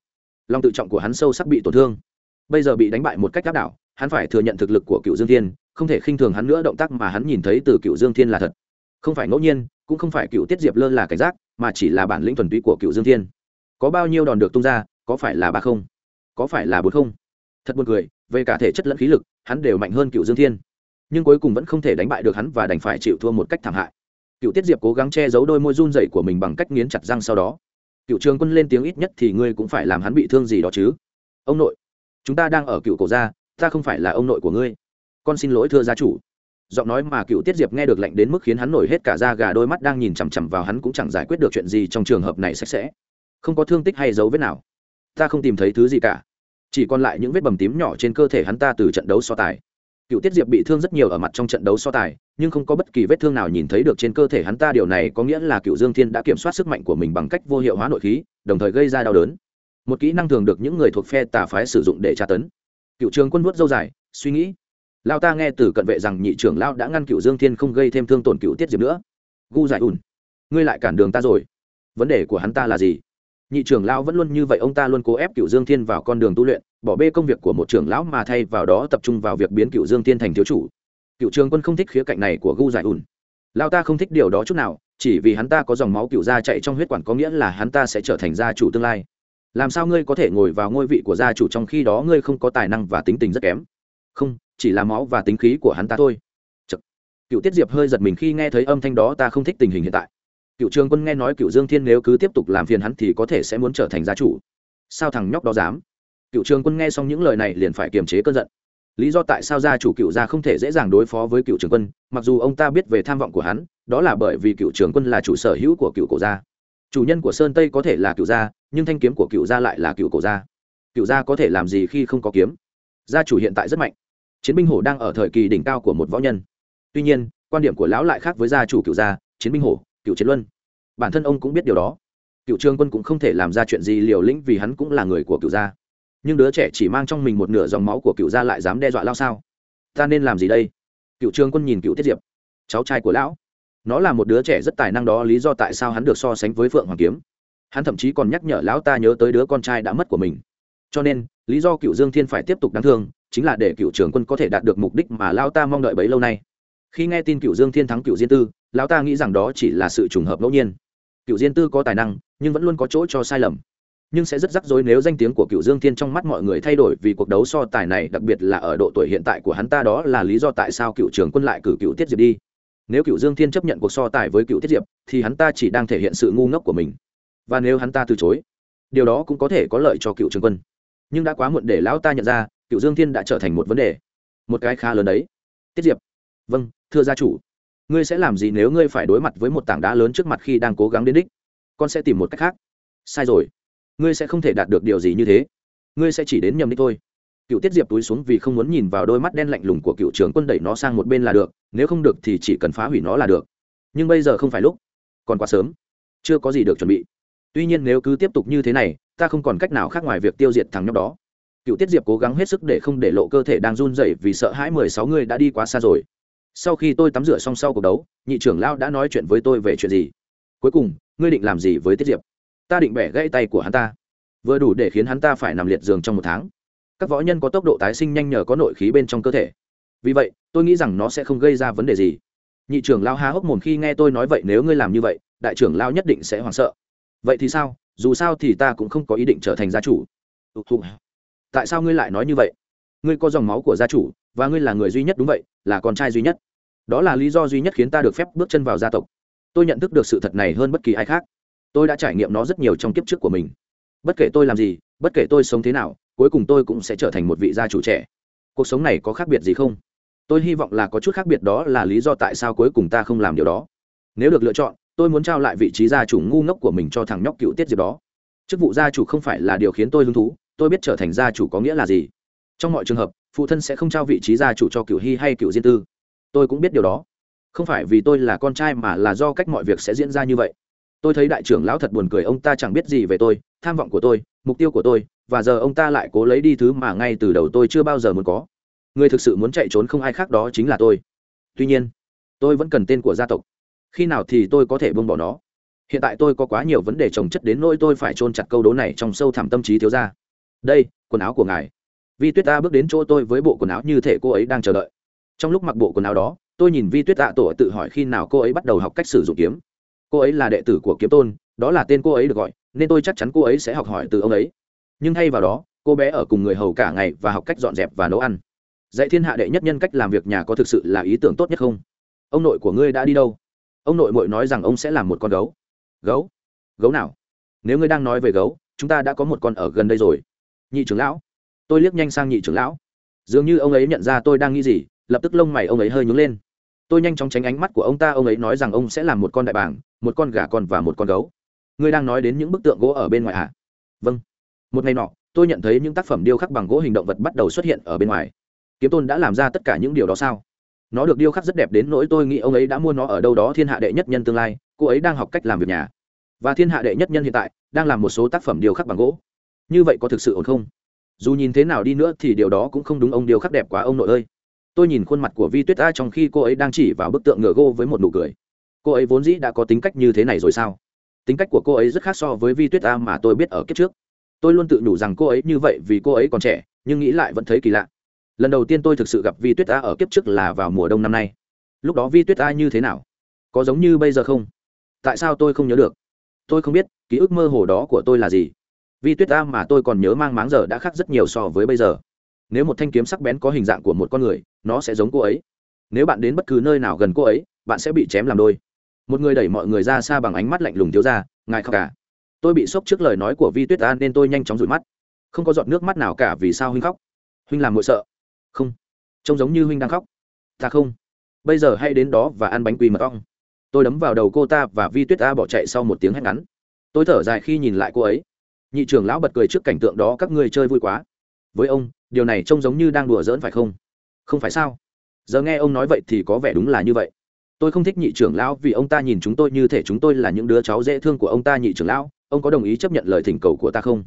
lòng tự trọng của hắn sâu sắc bị tổn thương. Bây giờ bị đánh bại một cách áp đảo, hắn phải thừa nhận thực lực của cựu dương thiên, không thể khinh thường hắn nữa, động tác mà hắn nhìn thấy từ cựu dương thiên là thật. Không phải ngẫu nhiên, cũng không phải cựu tiết diệp lơ là cảnh giác, mà chỉ là bản lĩnh thuần túy của cựu dương thiên. Có bao nhiêu đòn được tung ra, có phải là ba không? Có phải là bốn không? Thật buồn cười, về cả thể chất lẫn khí lực, hắn đều mạnh hơn cựu dương thiên. Nhưng cuối cùng vẫn không thể đánh bại được hắn và đành phải chịu thua một cách thảm hại. Cựu tiết diệp cố gắng che giấu đôi môi run dậy của mình bằng cách nghiến chặt răng sau đó cựu trường quân lên tiếng ít nhất thì ngươi cũng phải làm hắn bị thương gì đó chứ. Ông nội, chúng ta đang ở cựu cổ gia, ta không phải là ông nội của ngươi. Con xin lỗi thưa gia chủ. Giọng nói mà cựu tiết diệp nghe được lạnh đến mức khiến hắn nổi hết cả da gà, đôi mắt đang nhìn chằm chằm vào hắn cũng chẳng giải quyết được chuyện gì trong trường hợp này sạch sẽ. Không có thương tích hay dấu vết nào. Ta không tìm thấy thứ gì cả. Chỉ còn lại những vết bầm tím nhỏ trên cơ thể hắn ta từ trận đấu so tài cựu tiết diệp bị thương rất nhiều ở mặt trong trận đấu so tài, nhưng không có bất kỳ vết thương nào nhìn thấy được trên cơ thể hắn ta, điều này có nghĩa là cựu dương thiên đã kiểm soát sức mạnh của mình bằng cách vô hiệu hóa nội khí, đồng thời gây ra đau đớn. Một kỹ năng thường được những người thuộc phe tà phái sử dụng để tra tấn. Cựu trường quân vuốt dâu dài, suy nghĩ. Lao ta nghe từ cận vệ rằng nhị trưởng lao đã ngăn cựu dương thiên không gây thêm thương tổn cựu tiết diệp nữa. Gu giải ùn, ngươi lại cản đường ta rồi. Vấn đề của hắn ta là gì? Nhị trưởng lão vẫn luôn như vậy, ông ta luôn cố ép cựu dương thiên vào con đường tu luyện bỏ bê công việc của một trưởng lão mà thay vào đó tập trung vào việc biến cựu dương thiên thành thiếu chủ. Cựu trường quân không thích khía cạnh này của gu giải ùn. Lão ta không thích điều đó chút nào, chỉ vì hắn ta có dòng máu cựu gia chạy trong huyết quản có nghĩa là hắn ta sẽ trở thành gia chủ tương lai. Làm sao ngươi có thể ngồi vào ngôi vị của gia chủ trong khi đó ngươi không có tài năng và tính tình rất kém? Không, chỉ là máu và tính khí của hắn ta thôi. Cựu tiết diệp hơi giật mình khi nghe thấy âm thanh đó, ta không thích tình hình hiện tại. Cựu trường quân nghe nói cựu dương thiên nếu cứ tiếp tục làm phiền hắn thì có thể sẽ muốn trở thành gia chủ. Sao thằng nhóc đó dám? Cựu trường quân nghe xong những lời này liền phải kiềm chế cơn giận. Lý do tại sao gia chủ cựu gia không thể dễ dàng đối phó với cựu trường quân, mặc dù ông ta biết về tham vọng của hắn, đó là bởi vì cựu trường quân là chủ sở hữu của cựu cổ gia. Chủ nhân của sơn tây có thể là cựu gia, nhưng thanh kiếm của cựu gia lại là cựu cổ gia. Cựu gia có thể làm gì khi không có kiếm? Gia chủ hiện tại rất mạnh. Chiến binh hổ đang ở thời kỳ đỉnh cao của một võ nhân. Tuy nhiên, quan điểm của lão lại khác với gia chủ cựu gia, chiến binh hổ, cựu chiến luân. Bản thân ông cũng biết điều đó. Cựu trương quân cũng không thể làm ra chuyện gì liều lĩnh vì hắn cũng là người của cựu gia nhưng đứa trẻ chỉ mang trong mình một nửa dòng máu của cựu gia lại dám đe dọa lao sao? Ta nên làm gì đây? Cựu trương quân nhìn cựu tiết diệp. Cháu trai của lão. Nó là một đứa trẻ rất tài năng đó, lý do tại sao hắn được so sánh với phượng hoàng kiếm. Hắn thậm chí còn nhắc nhở lão ta nhớ tới đứa con trai đã mất của mình. Cho nên, lý do cựu dương thiên phải tiếp tục đáng thương, chính là để cựu trưởng quân có thể đạt được mục đích mà lão ta mong đợi bấy lâu nay. Khi nghe tin cựu dương thiên thắng cựu diên tư, lão ta nghĩ rằng đó chỉ là sự trùng hợp ngẫu nhiên. Cựu diên tư có tài năng, nhưng vẫn luôn có chỗ cho sai lầm nhưng sẽ rất rắc rối nếu danh tiếng của cựu dương thiên trong mắt mọi người thay đổi vì cuộc đấu so tài này, đặc biệt là ở độ tuổi hiện tại của hắn, ta đó là lý do tại sao cựu trưởng quân lại cử cựu tiết diệp đi. Nếu cựu dương thiên chấp nhận cuộc so tài với cựu tiết diệp, thì hắn ta chỉ đang thể hiện sự ngu ngốc của mình. Và nếu hắn ta từ chối, điều đó cũng có thể có lợi cho cựu trường quân. Nhưng đã quá muộn để lão ta nhận ra, cựu dương thiên đã trở thành một vấn đề. Một cái khá lớn đấy. Tiết diệp. Vâng thưa gia chủ. Ngươi sẽ làm gì nếu ngươi phải đối mặt với một tảng đá lớn trước mặt khi đang cố gắng đến đích? Con sẽ tìm một cách khác. Sai rồi ngươi sẽ không thể đạt được điều gì như thế. Ngươi sẽ chỉ đến nhầm đích thôi. Cựu tiết diệp túi xuống vì không muốn nhìn vào đôi mắt đen lạnh lùng của cựu trưởng quân đẩy nó sang một bên là được, nếu không được thì chỉ cần phá hủy nó là được. Nhưng bây giờ không phải lúc. Còn quá sớm. Chưa có gì được chuẩn bị. Tuy nhiên nếu cứ tiếp tục như thế này, ta không còn cách nào khác ngoài việc tiêu diệt thằng nhóc đó. Cựu tiết diệp cố gắng hết sức để không để lộ cơ thể đang run rẩy vì sợ hãi mười sáu người đã đi quá xa rồi. Sau khi tôi tắm rửa xong sau cuộc đấu, nhị trưởng lao đã nói chuyện với tôi về chuyện gì? Cuối cùng, ngươi định làm gì với tiết diệp? Ta định bẻ gãy tay của hắn ta. Vừa đủ để khiến hắn ta phải nằm liệt giường trong một tháng. Các võ nhân có tốc độ tái sinh nhanh nhờ có nội khí bên trong cơ thể. Vì vậy, tôi nghĩ rằng nó sẽ không gây ra vấn đề gì. Nhị trưởng lao há hốc mồm khi nghe tôi nói vậy, nếu ngươi làm như vậy, đại trưởng lao nhất định sẽ hoảng sợ. Vậy thì sao? Dù sao thì ta cũng không có ý định trở thành gia chủ. Tại sao ngươi lại nói như vậy? Ngươi có dòng máu của gia chủ, và ngươi là người duy nhất đúng vậy, là con trai duy nhất. Đó là lý do duy nhất khiến ta được phép bước chân vào gia tộc. Tôi nhận thức được sự thật này hơn bất kỳ ai khác tôi đã trải nghiệm nó rất nhiều trong kiếp trước của mình. Bất kể tôi làm gì, bất kể tôi sống thế nào, cuối cùng tôi cũng sẽ trở thành một vị gia chủ trẻ. Cuộc sống này có khác biệt gì không? Tôi hy vọng là có chút khác biệt đó là lý do tại sao cuối cùng ta không làm điều đó. Nếu được lựa chọn, tôi muốn trao lại vị trí gia chủ ngu ngốc của mình cho thằng nhóc cựu tiết diệp đó. Chức vụ gia chủ không phải là điều khiến tôi hứng thú, tôi biết trở thành gia chủ có nghĩa là gì. Trong mọi trường hợp, phụ thân sẽ không trao vị trí gia chủ cho cựu hy hay cựu diên tư. Tôi cũng biết điều đó. Không phải vì tôi là con trai mà là do cách mọi việc sẽ diễn ra như vậy tôi thấy đại trưởng lão thật buồn cười, ông ta chẳng biết gì về tôi, tham vọng của tôi, mục tiêu của tôi, và giờ ông ta lại cố lấy đi thứ mà ngay từ đầu tôi chưa bao giờ muốn có. Người thực sự muốn chạy trốn không ai khác đó chính là tôi. Tuy nhiên, tôi vẫn cần tên của gia tộc. Khi nào thì tôi có thể buông bỏ nó? Hiện tại tôi có quá nhiều vấn đề trồng chất đến nỗi tôi phải chôn chặt câu đố này trong sâu thẳm tâm trí thiếu ra đây, quần áo của ngài. Vi tuyết ta bước đến chỗ tôi với bộ quần áo như thể cô ấy đang chờ đợi. Trong lúc mặc bộ quần áo đó, tôi nhìn vi tuyết tạ tổ tự hỏi khi nào cô ấy bắt đầu học cách sử dụng kiếm cô ấy là đệ tử của kiếm tôn, đó là tên cô ấy được gọi, nên tôi chắc chắn cô ấy sẽ học hỏi từ ông ấy. Nhưng thay vào đó, cô bé ở cùng người hầu cả ngày và học cách dọn dẹp và nấu ăn. Dạy thiên hạ đệ nhất nhân cách làm việc nhà có thực sự là ý tưởng tốt nhất không? Ông nội của ngươi đã đi đâu? Ông nội mội nói rằng ông sẽ làm một con gấu. Gấu? Gấu nào? Nếu ngươi đang nói về gấu, chúng ta đã có một con ở gần đây rồi. Nhị trưởng lão. Tôi liếc nhanh sang nhị trưởng lão. Dường như ông ấy nhận ra tôi đang nghĩ gì, lập tức lông mày ông ấy hơi nhướng lên tôi nhanh chóng tránh ánh mắt của ông ta, ông ấy nói rằng ông sẽ làm một con đại bàng, một con gà con và một con gấu. Ngươi đang nói đến những bức tượng gỗ ở bên ngoài à vâng. Một ngày nọ, tôi nhận thấy những tác phẩm điêu khắc bằng gỗ hình động vật bắt đầu xuất hiện ở bên ngoài. Kiếm tôn đã làm ra tất cả những điều đó sao? Nó được điêu khắc rất đẹp đến nỗi tôi nghĩ ông ấy đã mua nó ở đâu đó thiên hạ đệ nhất nhân tương lai, cô ấy đang học cách làm việc nhà. Và thiên hạ đệ nhất nhân hiện tại đang làm một số tác phẩm điêu khắc bằng gỗ. Như vậy có thực sự ổn không? Dù nhìn thế nào đi nữa thì điều đó cũng không đúng, ông điêu khắc đẹp quá, ông nội ơi tôi nhìn khuôn mặt của vi tuyết a trong khi cô ấy đang chỉ vào bức tượng ngựa gỗ với một nụ cười. Cô ấy vốn dĩ đã có tính cách như thế này rồi sao? Tính cách của cô ấy rất khác so với vi tuyết a mà tôi biết ở kiếp trước. Tôi luôn tự nhủ rằng cô ấy như vậy vì cô ấy còn trẻ, nhưng nghĩ lại vẫn thấy kỳ lạ. Lần đầu tiên tôi thực sự gặp vi tuyết a ở kiếp trước là vào mùa đông năm nay. Lúc đó vi tuyết a như thế nào? Có giống như bây giờ không? Tại sao tôi không nhớ được? Tôi không biết, ký ức mơ hồ đó của tôi là gì. Vi tuyết a mà tôi còn nhớ mang máng giờ đã khác rất nhiều so với bây giờ nếu một thanh kiếm sắc bén có hình dạng của một con người, nó sẽ giống cô ấy. Nếu bạn đến bất cứ nơi nào gần cô ấy, bạn sẽ bị chém làm đôi. Một người đẩy mọi người ra xa bằng ánh mắt lạnh lùng thiếu ra ngài khóc cả. Tôi bị sốc trước lời nói của vi tuyết an nên tôi nhanh chóng rụi mắt. Không có giọt nước mắt nào cả vì sao huynh khóc. Huynh làm ngội sợ. Không. Trông giống như huynh đang khóc. Ta không. Bây giờ hãy đến đó và ăn bánh quỳ mật ong. Tôi đấm vào đầu cô ta và vi tuyết a bỏ chạy sau một tiếng hét ngắn. Tôi thở dài khi nhìn lại cô ấy. Nhị trưởng lão bật cười trước cảnh tượng đó, các ngươi chơi vui quá. Với ông điều này trông giống như đang đùa giỡn phải không? Không phải sao? Giờ nghe ông nói vậy thì có vẻ đúng là như vậy. Tôi không thích nhị trưởng lão vì ông ta nhìn chúng tôi như thể chúng tôi là những đứa cháu dễ thương của ông ta, nhị trưởng lão. Ông có đồng ý chấp nhận lời thỉnh cầu của ta không?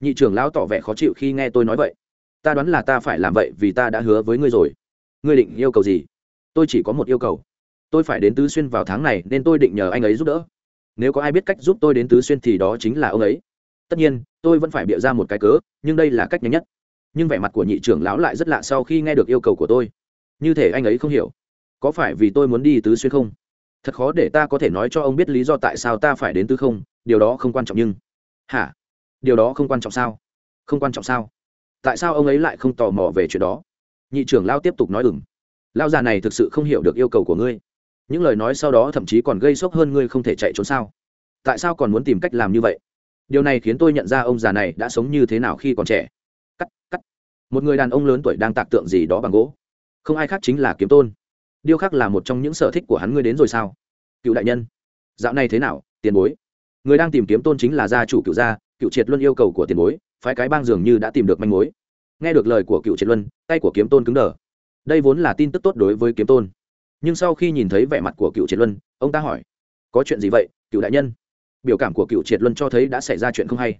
Nhị trưởng lão tỏ vẻ khó chịu khi nghe tôi nói vậy. Ta đoán là ta phải làm vậy vì ta đã hứa với ngươi rồi. Ngươi định yêu cầu gì? Tôi chỉ có một yêu cầu. Tôi phải đến tứ xuyên vào tháng này nên tôi định nhờ anh ấy giúp đỡ. Nếu có ai biết cách giúp tôi đến tứ xuyên thì đó chính là ông ấy. Tất nhiên, tôi vẫn phải bịa ra một cái cớ, nhưng đây là cách nhanh nhất nhưng vẻ mặt của nhị trưởng lão lại rất lạ sau khi nghe được yêu cầu của tôi. Như thể anh ấy không hiểu. Có phải vì tôi muốn đi tứ xuyên không? Thật khó để ta có thể nói cho ông biết lý do tại sao ta phải đến tứ không, điều đó không quan trọng nhưng hả? Điều đó không quan trọng sao? Không quan trọng sao? Tại sao ông ấy lại không tò mò về chuyện đó? Nhị trưởng lao tiếp tục nói ừng lao già này thực sự không hiểu được yêu cầu của ngươi. Những lời nói sau đó thậm chí còn gây sốc hơn ngươi không thể chạy trốn sao? Tại sao còn muốn tìm cách làm như vậy? Điều này khiến tôi nhận ra ông già này đã sống như thế nào khi còn trẻ một người đàn ông lớn tuổi đang tạc tượng gì đó bằng gỗ. Không ai khác chính là kiếm tôn. Điêu khắc là một trong những sở thích của hắn ngươi đến rồi sao? Cựu đại nhân. Dạo này thế nào, tiền bối? Người đang tìm kiếm tôn chính là gia chủ cựu gia, cựu triệt luân yêu cầu của tiền bối, phái cái bang dường như đã tìm được manh mối. Nghe được lời của cựu triệt luân, tay của kiếm tôn cứng đờ. Đây vốn là tin tức tốt đối với kiếm tôn. Nhưng sau khi nhìn thấy vẻ mặt của cựu triệt luân, ông ta hỏi, có chuyện gì vậy, cựu đại nhân? Biểu cảm của cựu triệt luân cho thấy đã xảy ra chuyện không hay.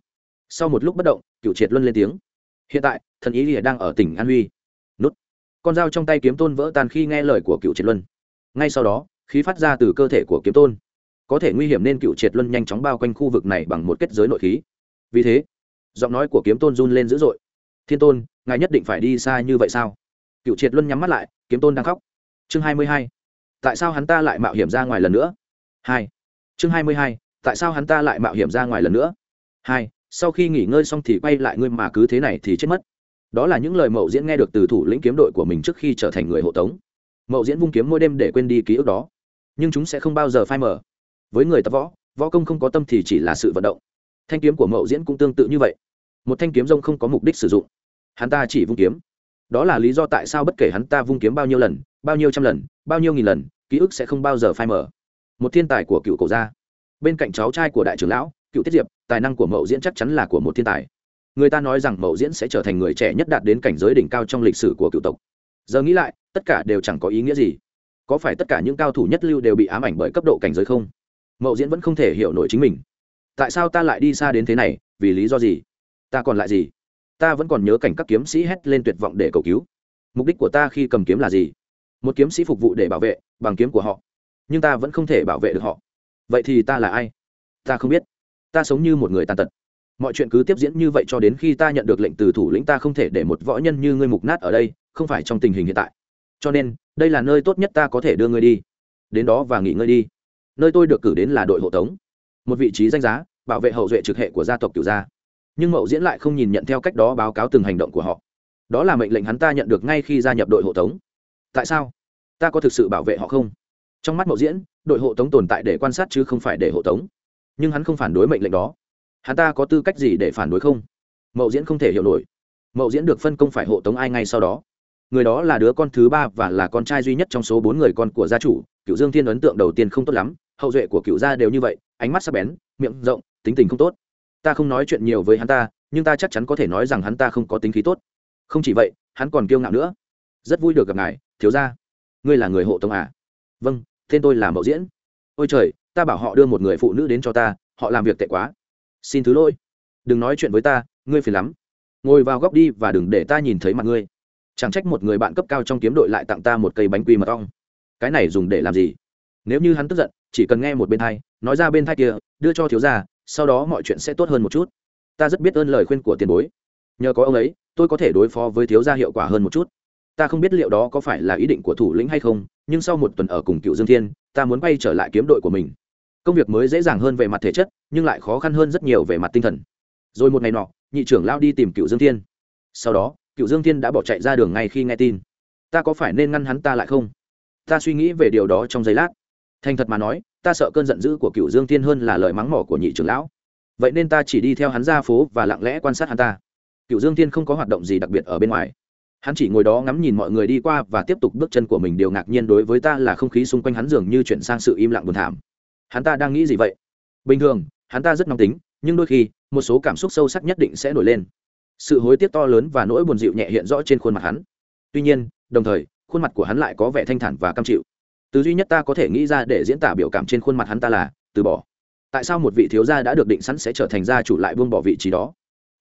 Sau một lúc bất động, cựu triệt luân lên tiếng hiện tại, thần ý lìa đang ở tỉnh an huy. Nút. Con dao trong tay kiếm tôn vỡ tan khi nghe lời của cựu triệt luân. Ngay sau đó, khí phát ra từ cơ thể của kiếm tôn. Có thể nguy hiểm nên cựu triệt luân nhanh chóng bao quanh khu vực này bằng một kết giới nội khí. Vì thế, giọng nói của kiếm tôn run lên dữ dội. Thiên tôn, ngài nhất định phải đi xa như vậy sao? Cựu triệt luân nhắm mắt lại, kiếm tôn đang khóc. Chương hai mươi hai, tại sao hắn ta lại mạo hiểm ra ngoài lần nữa? Hai, chương hai mươi hai, tại sao hắn ta lại mạo hiểm ra ngoài lần nữa? Hai sau khi nghỉ ngơi xong thì quay lại ngươi mà cứ thế này thì chết mất. Đó là những lời mậu diễn nghe được từ thủ lĩnh kiếm đội của mình trước khi trở thành người hộ tống. Mậu diễn vung kiếm mỗi đêm để quên đi ký ức đó. Nhưng chúng sẽ không bao giờ phai mờ. với người tập võ võ công không có tâm thì chỉ là sự vận động. Thanh kiếm của mậu diễn cũng tương tự như vậy. Một thanh kiếm rông không có mục đích sử dụng. Hắn ta chỉ vung kiếm. Đó là lý do tại sao bất kể hắn ta vung kiếm bao nhiêu lần, bao nhiêu trăm lần, bao nhiêu nghìn lần, ký ức sẽ không bao giờ phai mờ. một thiên tài của cựu cổ gia. Bên cạnh cháu trai của đại trưởng lão cựu tiết diệp, tài năng của mậu diễn chắc chắn là của một thiên tài. Người ta nói rằng mậu diễn sẽ trở thành người trẻ nhất đạt đến cảnh giới đỉnh cao trong lịch sử của cựu tộc. Giờ nghĩ lại, tất cả đều chẳng có ý nghĩa gì. Có phải tất cả những cao thủ nhất lưu đều bị ám ảnh bởi cấp độ cảnh giới không? Mậu diễn vẫn không thể hiểu nổi chính mình. Tại sao ta lại đi xa đến thế này, vì lý do gì? Ta còn lại gì? Ta vẫn còn nhớ cảnh các kiếm sĩ hét lên tuyệt vọng để cầu cứu. Mục đích của ta khi cầm kiếm là gì? Một kiếm sĩ phục vụ để bảo vệ, bằng kiếm của họ. Nhưng ta vẫn không thể bảo vệ được họ. Vậy thì ta là ai? Ta không biết ta sống như một người tàn tật. Mọi chuyện cứ tiếp diễn như vậy cho đến khi ta nhận được lệnh từ thủ lĩnh ta không thể để một võ nhân như ngươi mục nát ở đây, không phải trong tình hình hiện tại. Cho nên, đây là nơi tốt nhất ta có thể đưa ngươi đi. Đến đó và nghỉ ngơi đi. Nơi tôi được cử đến là đội hộ tống. Một vị trí danh giá, bảo vệ hậu duệ trực hệ của gia tộc cửu gia. Nhưng mậu diễn lại không nhìn nhận theo cách đó báo cáo từng hành động của họ. Đó là mệnh lệnh hắn ta nhận được ngay khi gia nhập đội hộ tống. Tại sao? Ta có thực sự bảo vệ họ không? Trong mắt mậu diễn, đội hộ tống tồn tại để quan sát chứ không phải để hộ tống nhưng hắn không phản đối mệnh lệnh đó. Hắn ta có tư cách gì để phản đối không? Mậu diễn không thể hiểu nổi. Mậu diễn được phân công phải hộ tống ai ngay sau đó? Người đó là đứa con thứ ba và là con trai duy nhất trong số bốn người con của gia chủ. Cựu dương thiên ấn tượng đầu tiên không tốt lắm, hậu duệ của cựu gia đều như vậy, ánh mắt sắc bén, miệng rộng, tính tình không tốt. Ta không nói chuyện nhiều với hắn ta, nhưng ta chắc chắn có thể nói rằng hắn ta không có tính khí tốt. Không chỉ vậy, hắn còn kiêu ngạo nữa. Rất vui được gặp ngài, thiếu gia. Ngươi là người hộ tống à? Vâng tên tôi là mậu diễn. Ôi trời ta bảo họ đưa một người phụ nữ đến cho ta, họ làm việc tệ quá. Xin thứ lỗi. Đừng nói chuyện với ta, ngươi phiền lắm. Ngồi vào góc đi và đừng để ta nhìn thấy mặt ngươi. Chẳng trách một người bạn cấp cao trong kiếm đội lại tặng ta một cây bánh quy mật ong. Cái này dùng để làm gì? Nếu như hắn tức giận, chỉ cần nghe một bên thai, nói ra bên thai kia, đưa cho thiếu gia, sau đó mọi chuyện sẽ tốt hơn một chút. Ta rất biết ơn lời khuyên của tiền bối. Nhờ có ông ấy, tôi có thể đối phó với thiếu gia hiệu quả hơn một chút. Ta không biết liệu đó có phải là ý định của thủ lĩnh hay không, nhưng sau một tuần ở cùng cựu dương thiên ta muốn bay trở lại kiếm đội của mình. Công việc mới dễ dàng hơn về mặt thể chất, nhưng lại khó khăn hơn rất nhiều về mặt tinh thần. Rồi một ngày nọ, nhị trưởng lao đi tìm cựu dương thiên. Sau đó, cựu dương thiên đã bỏ chạy ra đường ngay khi nghe tin. Ta có phải nên ngăn hắn ta lại không? Ta suy nghĩ về điều đó trong giây lát. Thành thật mà nói, ta sợ cơn giận dữ của cựu dương thiên hơn là lời mắng mỏ của nhị trưởng lão. Vậy nên ta chỉ đi theo hắn ra phố và lặng lẽ quan sát hắn ta. Cựu dương thiên không có hoạt động gì đặc biệt ở bên ngoài hắn chỉ ngồi đó ngắm nhìn mọi người đi qua và tiếp tục bước chân của mình, điều ngạc nhiên đối với ta là không khí xung quanh hắn dường như chuyển sang sự im lặng buồn thảm. Hắn ta đang nghĩ gì vậy? Bình thường, hắn ta rất nóng tính, nhưng đôi khi, một số cảm xúc sâu sắc nhất định sẽ nổi lên. Sự hối tiếc to lớn và nỗi buồn dịu nhẹ hiện rõ trên khuôn mặt hắn. Tuy nhiên, đồng thời, khuôn mặt của hắn lại có vẻ thanh thản và cam chịu. Từ duy nhất ta có thể nghĩ ra để diễn tả biểu cảm trên khuôn mặt hắn ta là, từ bỏ. Tại sao một vị thiếu gia đã được định sẵn sẽ trở thành gia chủ lại buông bỏ vị trí đó?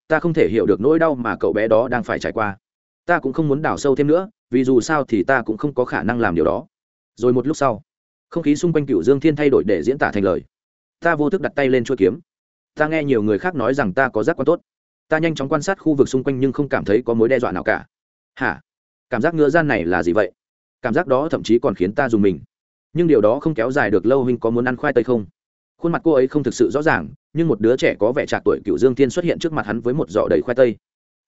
Ta không thể hiểu được nỗi đau mà cậu bé đó đang phải trải qua ta cũng không muốn đào sâu thêm nữa, vì dù sao thì ta cũng không có khả năng làm điều đó. Rồi một lúc sau, không khí xung quanh cựu dương thiên thay đổi để diễn tả thành lời. Ta vô thức đặt tay lên chuôi kiếm. Ta nghe nhiều người khác nói rằng ta có giác quan tốt. Ta nhanh chóng quan sát khu vực xung quanh nhưng không cảm thấy có mối đe dọa nào cả. Hả? Cảm giác ngứa gian này là gì vậy? Cảm giác đó thậm chí còn khiến ta dùng mình. Nhưng điều đó không kéo dài được lâu huynh có muốn ăn khoai tây không? Khuôn mặt cô ấy không thực sự rõ ràng, nhưng một đứa trẻ có vẻ trạc tuổi cựu dương thiên xuất hiện trước mặt hắn với một giỏ đầy khoai tây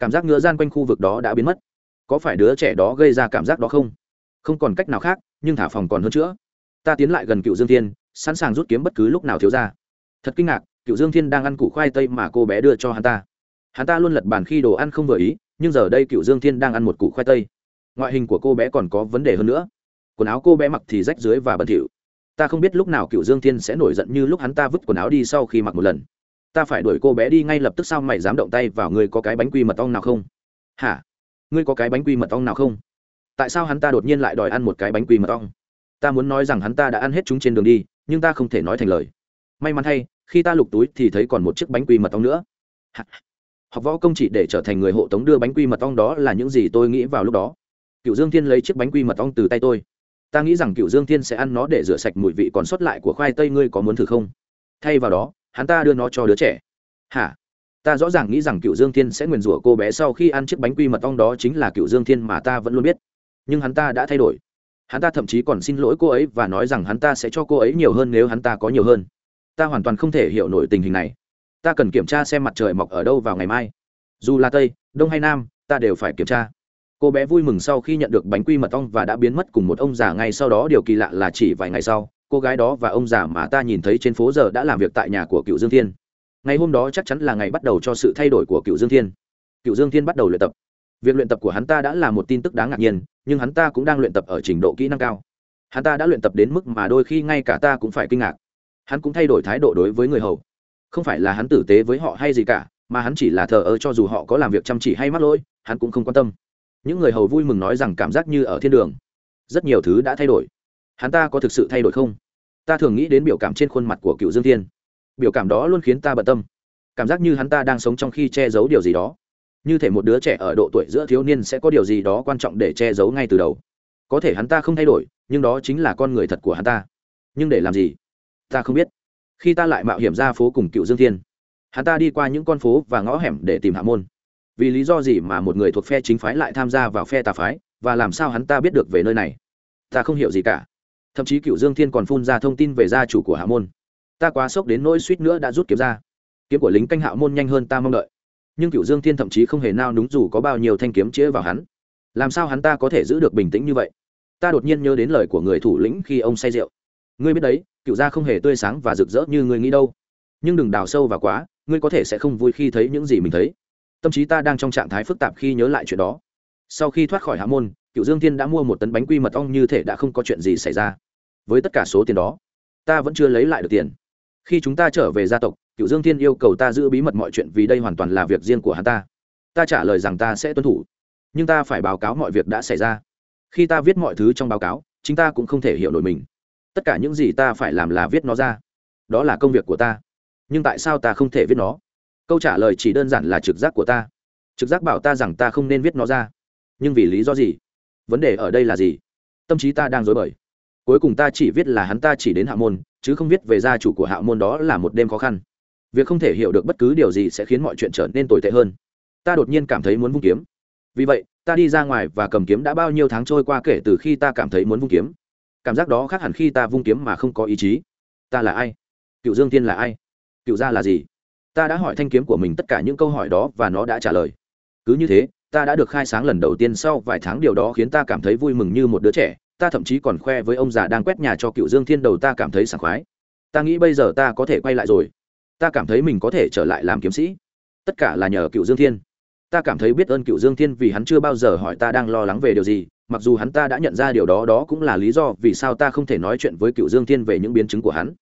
cảm giác ngứa gian quanh khu vực đó đã biến mất. Có phải đứa trẻ đó gây ra cảm giác đó không? Không còn cách nào khác, nhưng thả phòng còn hơn chữa. Ta tiến lại gần cựu dương thiên, sẵn sàng rút kiếm bất cứ lúc nào thiếu ra. Thật kinh ngạc, cựu dương thiên đang ăn củ khoai tây mà cô bé đưa cho hắn ta. Hắn ta luôn lật bàn khi đồ ăn không vừa ý, nhưng giờ đây cựu dương thiên đang ăn một củ khoai tây. Ngoại hình của cô bé còn có vấn đề hơn nữa. Quần áo cô bé mặc thì rách dưới và bẩn thỉu. Ta không biết lúc nào cựu dương thiên sẽ nổi giận như lúc hắn ta vứt quần áo đi sau khi mặc một lần ta phải đuổi cô bé đi ngay lập tức sao mày dám động tay vào người có cái bánh quy mật ong nào không? Hả? Ngươi có cái bánh quy mật ong nào không? Tại sao hắn ta đột nhiên lại đòi ăn một cái bánh quy mật ong? Ta muốn nói rằng hắn ta đã ăn hết chúng trên đường đi, nhưng ta không thể nói thành lời. May mắn thay khi ta lục túi thì thấy còn một chiếc bánh quy mật ong nữa. Học võ công chỉ để trở thành người hộ tống đưa bánh quy mật ong đó là những gì tôi nghĩ vào lúc đó. Cựu dương thiên lấy chiếc bánh quy mật ong từ tay tôi. Ta nghĩ rằng cựu dương thiên sẽ ăn nó để rửa sạch mùi vị còn sót lại của khoai tây ngươi có muốn thử không? Thay vào đó hắn ta đưa nó cho đứa trẻ. Hả? Ta rõ ràng nghĩ rằng cựu dương thiên sẽ nguyền rủa cô bé sau khi ăn chiếc bánh quy mật ong đó chính là cựu dương thiên mà ta vẫn luôn biết. Nhưng hắn ta đã thay đổi. Hắn ta thậm chí còn xin lỗi cô ấy và nói rằng hắn ta sẽ cho cô ấy nhiều hơn nếu hắn ta có nhiều hơn. Ta hoàn toàn không thể hiểu nổi tình hình này. Ta cần kiểm tra xem mặt trời mọc ở đâu vào ngày mai. Dù là tây, đông hay nam, ta đều phải kiểm tra. Cô bé vui mừng sau khi nhận được bánh quy mật ong và đã biến mất cùng một ông già ngay sau đó, điều kỳ lạ là chỉ vài ngày sau cô gái đó và ông già mà ta nhìn thấy trên phố giờ đã làm việc tại nhà của cựu dương thiên. Ngày hôm đó chắc chắn là ngày bắt đầu cho sự thay đổi của cựu dương thiên. Cựu dương thiên bắt đầu luyện tập. Việc luyện tập của hắn ta đã là một tin tức đáng ngạc nhiên, nhưng hắn ta cũng đang luyện tập ở trình độ kỹ năng cao. Hắn ta đã luyện tập đến mức mà đôi khi ngay cả ta cũng phải kinh ngạc. Hắn cũng thay đổi thái độ đối với người hầu. Không phải là hắn tử tế với họ hay gì cả, mà hắn chỉ là thờ ơ cho dù họ có làm việc chăm chỉ hay mắc lỗi, hắn cũng không quan tâm. Những người hầu vui mừng nói rằng cảm giác như ở thiên đường. Rất nhiều thứ đã thay đổi hắn ta có thực sự thay đổi không? Ta thường nghĩ đến biểu cảm trên khuôn mặt của cựu dương thiên. Biểu cảm đó luôn khiến ta bận tâm. Cảm giác như hắn ta đang sống trong khi che giấu điều gì đó. Như thể một đứa trẻ ở độ tuổi giữa thiếu niên sẽ có điều gì đó quan trọng để che giấu ngay từ đầu. Có thể hắn ta không thay đổi, nhưng đó chính là con người thật của hắn ta. Nhưng để làm gì? Ta không biết. Khi ta lại mạo hiểm ra phố cùng cựu dương thiên, hắn ta đi qua những con phố và ngõ hẻm để tìm hạ môn. Vì lý do gì mà một người thuộc phe chính phái lại tham gia vào phe tà phái, và làm sao hắn ta biết được về nơi này? Ta không hiểu gì cả thậm chí cựu dương thiên còn phun ra thông tin về gia chủ của hạ môn ta quá sốc đến nỗi suýt nữa đã rút kiếm ra kiếm của lính canh hạ môn nhanh hơn ta mong đợi nhưng cựu dương thiên thậm chí không hề nao đúng dù có bao nhiêu thanh kiếm chĩa vào hắn làm sao hắn ta có thể giữ được bình tĩnh như vậy ta đột nhiên nhớ đến lời của người thủ lĩnh khi ông say rượu ngươi biết đấy cựu gia không hề tươi sáng và rực rỡ như ngươi nghĩ đâu nhưng đừng đào sâu và quá ngươi có thể sẽ không vui khi thấy những gì mình thấy tâm trí ta đang trong trạng thái phức tạp khi nhớ lại chuyện đó sau khi thoát khỏi hạ môn, cựu dương thiên đã mua một tấn bánh quy mật ong như thể đã không có chuyện gì xảy ra. Với tất cả số tiền đó, ta vẫn chưa lấy lại được tiền. Khi chúng ta trở về gia tộc, cựu dương thiên yêu cầu ta giữ bí mật mọi chuyện vì đây hoàn toàn là việc riêng của hắn ta. Ta trả lời rằng ta sẽ tuân thủ, nhưng ta phải báo cáo mọi việc đã xảy ra. Khi ta viết mọi thứ trong báo cáo, chính ta cũng không thể hiểu nổi mình. Tất cả những gì ta phải làm là viết nó ra. Đó là công việc của ta, nhưng tại sao ta không thể viết nó? Câu trả lời chỉ đơn giản là trực giác của ta. Trực giác bảo ta rằng ta không nên viết nó ra nhưng vì lý do gì? Vấn đề ở đây là gì? Tâm trí ta đang dối bời. Cuối cùng ta chỉ viết là hắn ta chỉ đến hạ môn, chứ không viết về gia chủ của hạ môn đó là một đêm khó khăn. Việc không thể hiểu được bất cứ điều gì sẽ khiến mọi chuyện trở nên tồi tệ hơn. Ta đột nhiên cảm thấy muốn vung kiếm. Vì vậy, ta đi ra ngoài và cầm kiếm đã bao nhiêu tháng trôi qua kể từ khi ta cảm thấy muốn vung kiếm. Cảm giác đó khác hẳn khi ta vung kiếm mà không có ý chí. Ta là ai? Cựu dương tiên là ai? Cựu gia là gì? Ta đã hỏi thanh kiếm của mình tất cả những câu hỏi đó và nó đã trả lời. Cứ như thế ta đã được khai sáng lần đầu tiên sau vài tháng điều đó khiến ta cảm thấy vui mừng như một đứa trẻ, ta thậm chí còn khoe với ông già đang quét nhà cho cựu dương thiên đầu ta cảm thấy sảng khoái. Ta nghĩ bây giờ ta có thể quay lại rồi. Ta cảm thấy mình có thể trở lại làm kiếm sĩ. Tất cả là nhờ cựu dương thiên. Ta cảm thấy biết ơn cựu dương thiên vì hắn chưa bao giờ hỏi ta đang lo lắng về điều gì, mặc dù hắn ta đã nhận ra điều đó đó cũng là lý do vì sao ta không thể nói chuyện với cựu dương thiên về những biến chứng của hắn.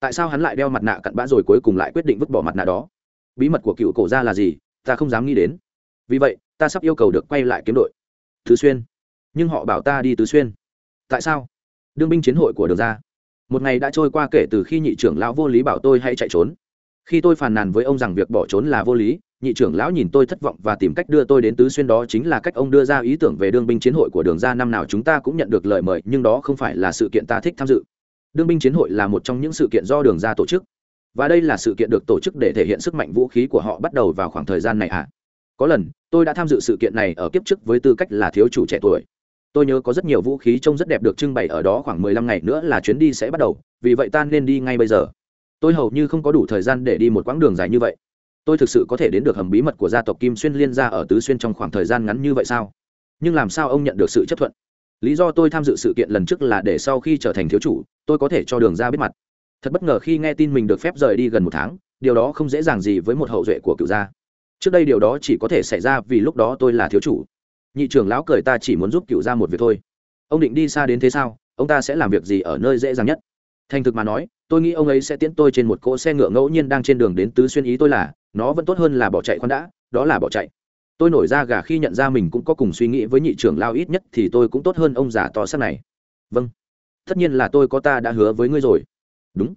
Tại sao hắn lại đeo mặt nạ cặn bã rồi cuối cùng lại quyết định vứt bỏ mặt nạ đó? Bí mật của cựu cổ ra là gì? Ta không dám nghĩ đến. Vì vậy ta sắp yêu cầu được quay lại kiếm đội. Tứ xuyên. Nhưng họ bảo ta đi tứ xuyên. Tại sao? Đương binh chiến hội của đường ra. Một ngày đã trôi qua kể từ khi nhị trưởng lão vô lý bảo tôi hãy chạy trốn. Khi tôi phàn nàn với ông rằng việc bỏ trốn là vô lý, nhị trưởng lão nhìn tôi thất vọng và tìm cách đưa tôi đến tứ xuyên đó chính là cách ông đưa ra ý tưởng về đương binh chiến hội của đường ra. Năm nào chúng ta cũng nhận được lời mời, nhưng đó không phải là sự kiện ta thích tham dự. Đương binh chiến hội là một trong những sự kiện do đường ra tổ chức. Và đây là sự kiện được tổ chức để thể hiện sức mạnh vũ khí của họ bắt đầu vào khoảng thời gian này ạ à có lần, tôi đã tham dự sự kiện này ở kiếp trước với tư cách là thiếu chủ trẻ tuổi. Tôi nhớ có rất nhiều vũ khí trông rất đẹp được trưng bày ở đó khoảng mười lăm ngày nữa là chuyến đi sẽ bắt đầu, vì vậy ta nên đi ngay bây giờ. Tôi hầu như không có đủ thời gian để đi một quãng đường dài như vậy. Tôi thực sự có thể đến được hầm bí mật của gia tộc kim xuyên liên gia ở tứ xuyên trong khoảng thời gian ngắn như vậy sao? Nhưng làm sao ông nhận được sự chấp thuận? Lý do tôi tham dự sự kiện lần trước là để sau khi trở thành thiếu chủ, tôi có thể cho đường ra biết mặt. Thật bất ngờ khi nghe tin mình được phép rời đi gần một tháng, điều đó không dễ dàng gì với một hậu duệ của cựu gia trước đây điều đó chỉ có thể xảy ra vì lúc đó tôi là thiếu chủ. Nhị trưởng lão cười ta chỉ muốn giúp cựu gia một việc thôi. Ông định đi xa đến thế sao? Ông ta sẽ làm việc gì ở nơi dễ dàng nhất? Thành thực mà nói, tôi nghĩ ông ấy sẽ tiễn tôi trên một cỗ xe ngựa ngẫu nhiên đang trên đường đến tứ xuyên ý tôi là, nó vẫn tốt hơn là bỏ chạy khoan đã, đó là bỏ chạy. Tôi nổi ra gà khi nhận ra mình cũng có cùng suy nghĩ với nhị trưởng lao ít nhất thì tôi cũng tốt hơn ông già to sắc này. Vâng. Tất nhiên là tôi có ta đã hứa với ngươi rồi. Đúng.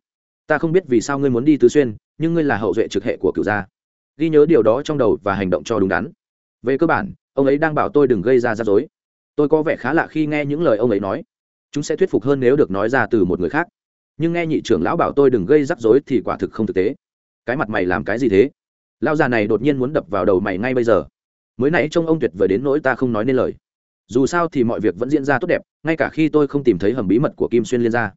Ta không biết vì sao ngươi muốn đi tứ xuyên, nhưng ngươi là hậu duệ trực hệ của cựu gia ghi nhớ điều đó trong đầu và hành động cho đúng đắn. Về cơ bản, ông ấy đang bảo tôi đừng gây ra rắc rối. Tôi có vẻ khá lạ khi nghe những lời ông ấy nói. Chúng sẽ thuyết phục hơn nếu được nói ra từ một người khác. Nhưng nghe nhị trưởng lão bảo tôi đừng gây rắc rối thì quả thực không thực tế. Cái mặt mày làm cái gì thế? Lão già này đột nhiên muốn đập vào đầu mày ngay bây giờ. Mới nãy trông ông tuyệt vời đến nỗi ta không nói nên lời. Dù sao thì mọi việc vẫn diễn ra tốt đẹp, ngay cả khi tôi không tìm thấy hầm bí mật của kim xuyên liên gia.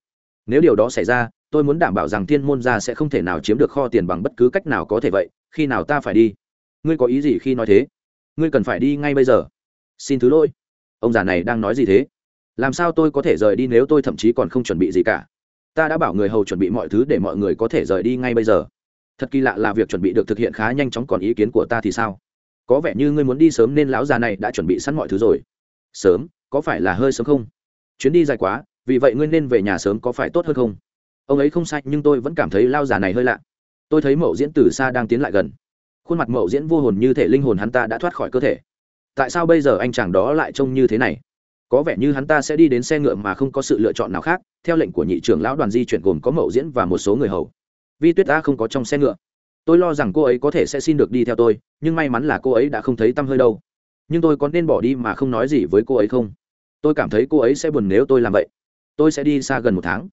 Nếu điều đó xảy ra, tôi muốn đảm bảo rằng thiên môn gia sẽ không thể nào chiếm được kho tiền bằng bất cứ cách nào có thể vậy khi nào ta phải đi? Ngươi có ý gì khi nói thế? Ngươi cần phải đi ngay bây giờ. Xin thứ lỗi. Ông già này đang nói gì thế? Làm sao tôi có thể rời đi nếu tôi thậm chí còn không chuẩn bị gì cả? Ta đã bảo người hầu chuẩn bị mọi thứ để mọi người có thể rời đi ngay bây giờ. Thật kỳ lạ là việc chuẩn bị được thực hiện khá nhanh chóng, còn ý kiến của ta thì sao? Có vẻ như ngươi muốn đi sớm nên lão già này đã chuẩn bị sẵn mọi thứ rồi. Sớm? Có phải là hơi sớm không? Chuyến đi dài quá, vì vậy ngươi nên về nhà sớm có phải tốt hơn không? Ông ấy không sai, nhưng tôi vẫn cảm thấy lao già này hơi lạ tôi thấy mậu diễn từ xa đang tiến lại gần. Khuôn mặt mậu diễn vô hồn như thể linh hồn hắn ta đã thoát khỏi cơ thể. Tại sao bây giờ anh chàng đó lại trông như thế này? Có vẻ như hắn ta sẽ đi đến xe ngựa mà không có sự lựa chọn nào khác. Theo lệnh của nhị trưởng lão đoàn di chuyển gồm có mậu diễn và một số người hầu. Vi tuyết ta không có trong xe ngựa. Tôi lo rằng cô ấy có thể sẽ xin được đi theo tôi, nhưng may mắn là cô ấy đã không thấy tăm hơi đâu. Nhưng tôi có nên bỏ đi mà không nói gì với cô ấy không? Tôi cảm thấy cô ấy sẽ buồn nếu tôi làm vậy. Tôi sẽ đi xa gần một tháng.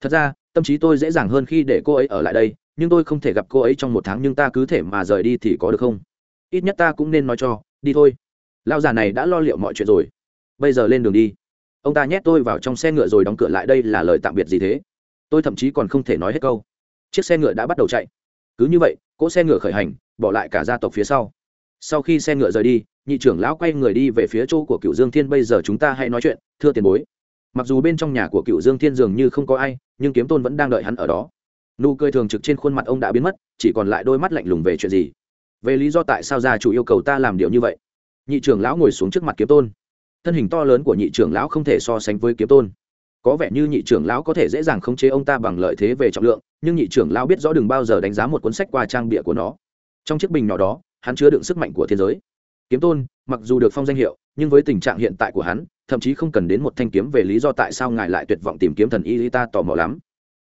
Thật ra, tâm trí tôi dễ dàng hơn khi để cô ấy ở lại đây nhưng tôi không thể gặp cô ấy trong một tháng, nhưng ta cứ thể mà rời đi thì có được không? Ít nhất ta cũng nên nói cho, đi thôi. Lao già này đã lo liệu mọi chuyện rồi. Bây giờ lên đường đi. Ông ta nhét tôi vào trong xe ngựa rồi đóng cửa lại, đây là lời tạm biệt gì thế? Tôi thậm chí còn không thể nói hết câu. Chiếc xe ngựa đã bắt đầu chạy. Cứ như vậy, cỗ xe ngựa khởi hành, bỏ lại cả gia tộc phía sau. Sau khi xe ngựa rời đi, nhị trưởng lão quay người đi về phía chỗ của cựu dương thiên. Bây giờ chúng ta hãy nói chuyện, thưa tiền bối. Mặc dù bên trong nhà của cựu dương thiên dường như không có ai, nhưng kiếm tôn vẫn đang đợi hắn ở đó nụ cười thường trực trên khuôn mặt ông đã biến mất, chỉ còn lại đôi mắt lạnh lùng về chuyện gì? Về lý do tại sao gia chủ yêu cầu ta làm điều như vậy? Nhị trưởng lão ngồi xuống trước mặt kiếm tôn. Thân hình to lớn của nhị trưởng lão không thể so sánh với kiếm tôn. Có vẻ như nhị trưởng lão có thể dễ dàng khống chế ông ta bằng lợi thế về trọng lượng, nhưng nhị trưởng lão biết rõ đừng bao giờ đánh giá một cuốn sách qua trang bịa của nó. Trong chiếc bình nhỏ đó, hắn chứa đựng sức mạnh của thiên giới. Kiếm tôn, mặc dù được phong danh hiệu, nhưng với tình trạng hiện tại của hắn, thậm chí không cần đến một thanh kiếm về lý do tại sao ngài lại tuyệt vọng tìm kiếm thần y ta tò mò lắm.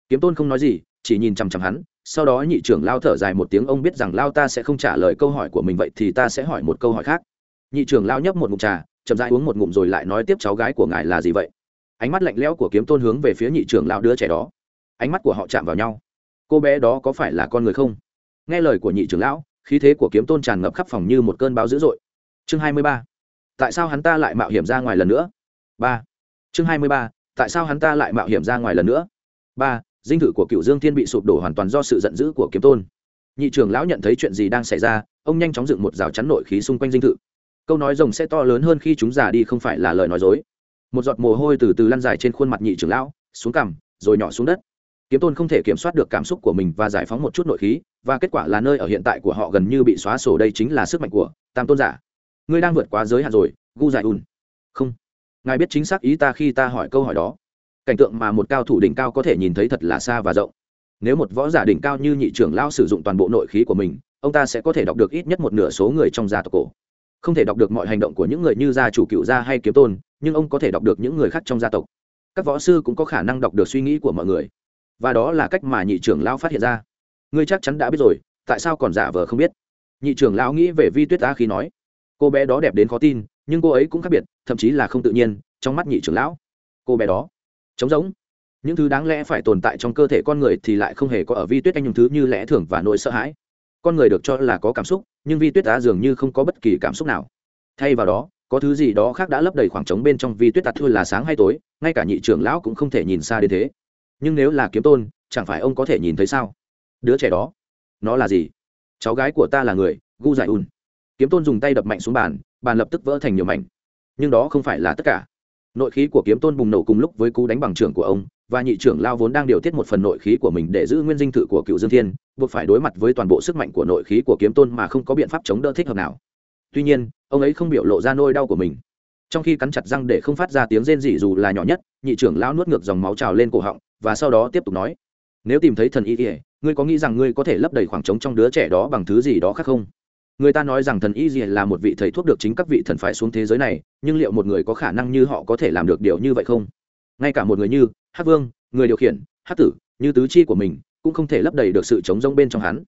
Kiếm tôn không nói gì chỉ nhìn chằm chằm hắn, sau đó nhị trưởng lao thở dài một tiếng, ông biết rằng lao ta sẽ không trả lời câu hỏi của mình vậy thì ta sẽ hỏi một câu hỏi khác. Nhị trưởng lao nhấp một ngụm trà, chậm rãi uống một ngụm rồi lại nói tiếp, cháu gái của ngài là gì vậy? Ánh mắt lạnh lẽo của kiếm tôn hướng về phía nhị trưởng lao đứa trẻ đó. Ánh mắt của họ chạm vào nhau. Cô bé đó có phải là con người không? Nghe lời của nhị trưởng lão, khí thế của kiếm tôn tràn ngập khắp phòng như một cơn bão dữ dội. Chương hai mươi ba. Tại sao hắn ta lại mạo hiểm ra ngoài lần nữa? Ba. Chương hai mươi ba. Tại sao hắn ta lại mạo hiểm ra ngoài lần nữa? Ba dinh thự của cựu dương thiên bị sụp đổ hoàn toàn do sự giận dữ của kiếm tôn. Nhị trưởng lão nhận thấy chuyện gì đang xảy ra, ông nhanh chóng dựng một rào chắn nội khí xung quanh dinh thự. Câu nói rồng sẽ to lớn hơn khi chúng già đi không phải là lời nói dối. Một giọt mồ hôi từ từ lăn dài trên khuôn mặt nhị trưởng lão, xuống cằm, rồi nhỏ xuống đất. Kiếm tôn không thể kiểm soát được cảm xúc của mình và giải phóng một chút nội khí, và kết quả là nơi ở hiện tại của họ gần như bị xóa sổ đây chính là sức mạnh của tam tôn giả. Ngươi đang vượt quá giới hạn rồi, gu dài ùn không. Ngài biết chính xác ý ta khi ta hỏi câu hỏi đó cảnh tượng mà một cao thủ đỉnh cao có thể nhìn thấy thật là xa và rộng. Nếu một võ giả đỉnh cao như nhị trưởng lao sử dụng toàn bộ nội khí của mình, ông ta sẽ có thể đọc được ít nhất một nửa số người trong gia tộc cổ. Không thể đọc được mọi hành động của những người như gia chủ cựu gia hay kiếm tôn, nhưng ông có thể đọc được những người khác trong gia tộc. Các võ sư cũng có khả năng đọc được suy nghĩ của mọi người. Và đó là cách mà nhị trưởng lão phát hiện ra. Ngươi chắc chắn đã biết rồi, tại sao còn giả vờ không biết? Nhị trưởng lão nghĩ về vi tuyết ta khi nói. Cô bé đó đẹp đến khó tin, nhưng cô ấy cũng khác biệt, thậm chí là không tự nhiên, trong mắt nhị trưởng lão. Cô bé đó trống rỗng. Những thứ đáng lẽ phải tồn tại trong cơ thể con người thì lại không hề có ở vi tuyết anh những thứ như lẽ thường và nỗi sợ hãi. Con người được cho là có cảm xúc, nhưng vi tuyết á dường như không có bất kỳ cảm xúc nào. Thay vào đó, có thứ gì đó khác đã lấp đầy khoảng trống bên trong vi tuyết tạt thưa là sáng hay tối, ngay cả nhị trưởng lão cũng không thể nhìn xa đến thế. Nhưng nếu là kiếm tôn, chẳng phải ông có thể nhìn thấy sao? Đứa trẻ đó, nó là gì? Cháu gái của ta là người, gu giải un kiếm tôn dùng tay đập mạnh xuống bàn bàn lập tức vỡ thành nhiều mảnh. Nhưng đó không phải là tất cả nội khí của kiếm tôn bùng nổ cùng lúc với cú đánh bằng trưởng của ông, và nhị trưởng lao vốn đang điều tiết một phần nội khí của mình để giữ nguyên dinh thự của cựu dương thiên, buộc phải đối mặt với toàn bộ sức mạnh của nội khí của kiếm tôn mà không có biện pháp chống đỡ thích hợp nào. Tuy nhiên, ông ấy không biểu lộ ra nôi đau của mình. Trong khi cắn chặt răng để không phát ra tiếng rên rỉ dù là nhỏ nhất, nhị trưởng lao nuốt ngược dòng máu trào lên cổ họng, và sau đó tiếp tục nói, nếu tìm thấy thần y ỉa ngươi có nghĩ rằng ngươi có thể lấp đầy khoảng trống trong đứa trẻ đó bằng thứ gì đó khác không? Người ta nói rằng thần y gì là một vị thầy thuốc được chính các vị thần phái xuống thế giới này, nhưng liệu một người có khả năng như họ có thể làm được điều như vậy không? Ngay cả một người như hát vương, người điều khiển hát tử, như tứ chi của mình, cũng không thể lấp đầy được sự chống rông bên trong hắn.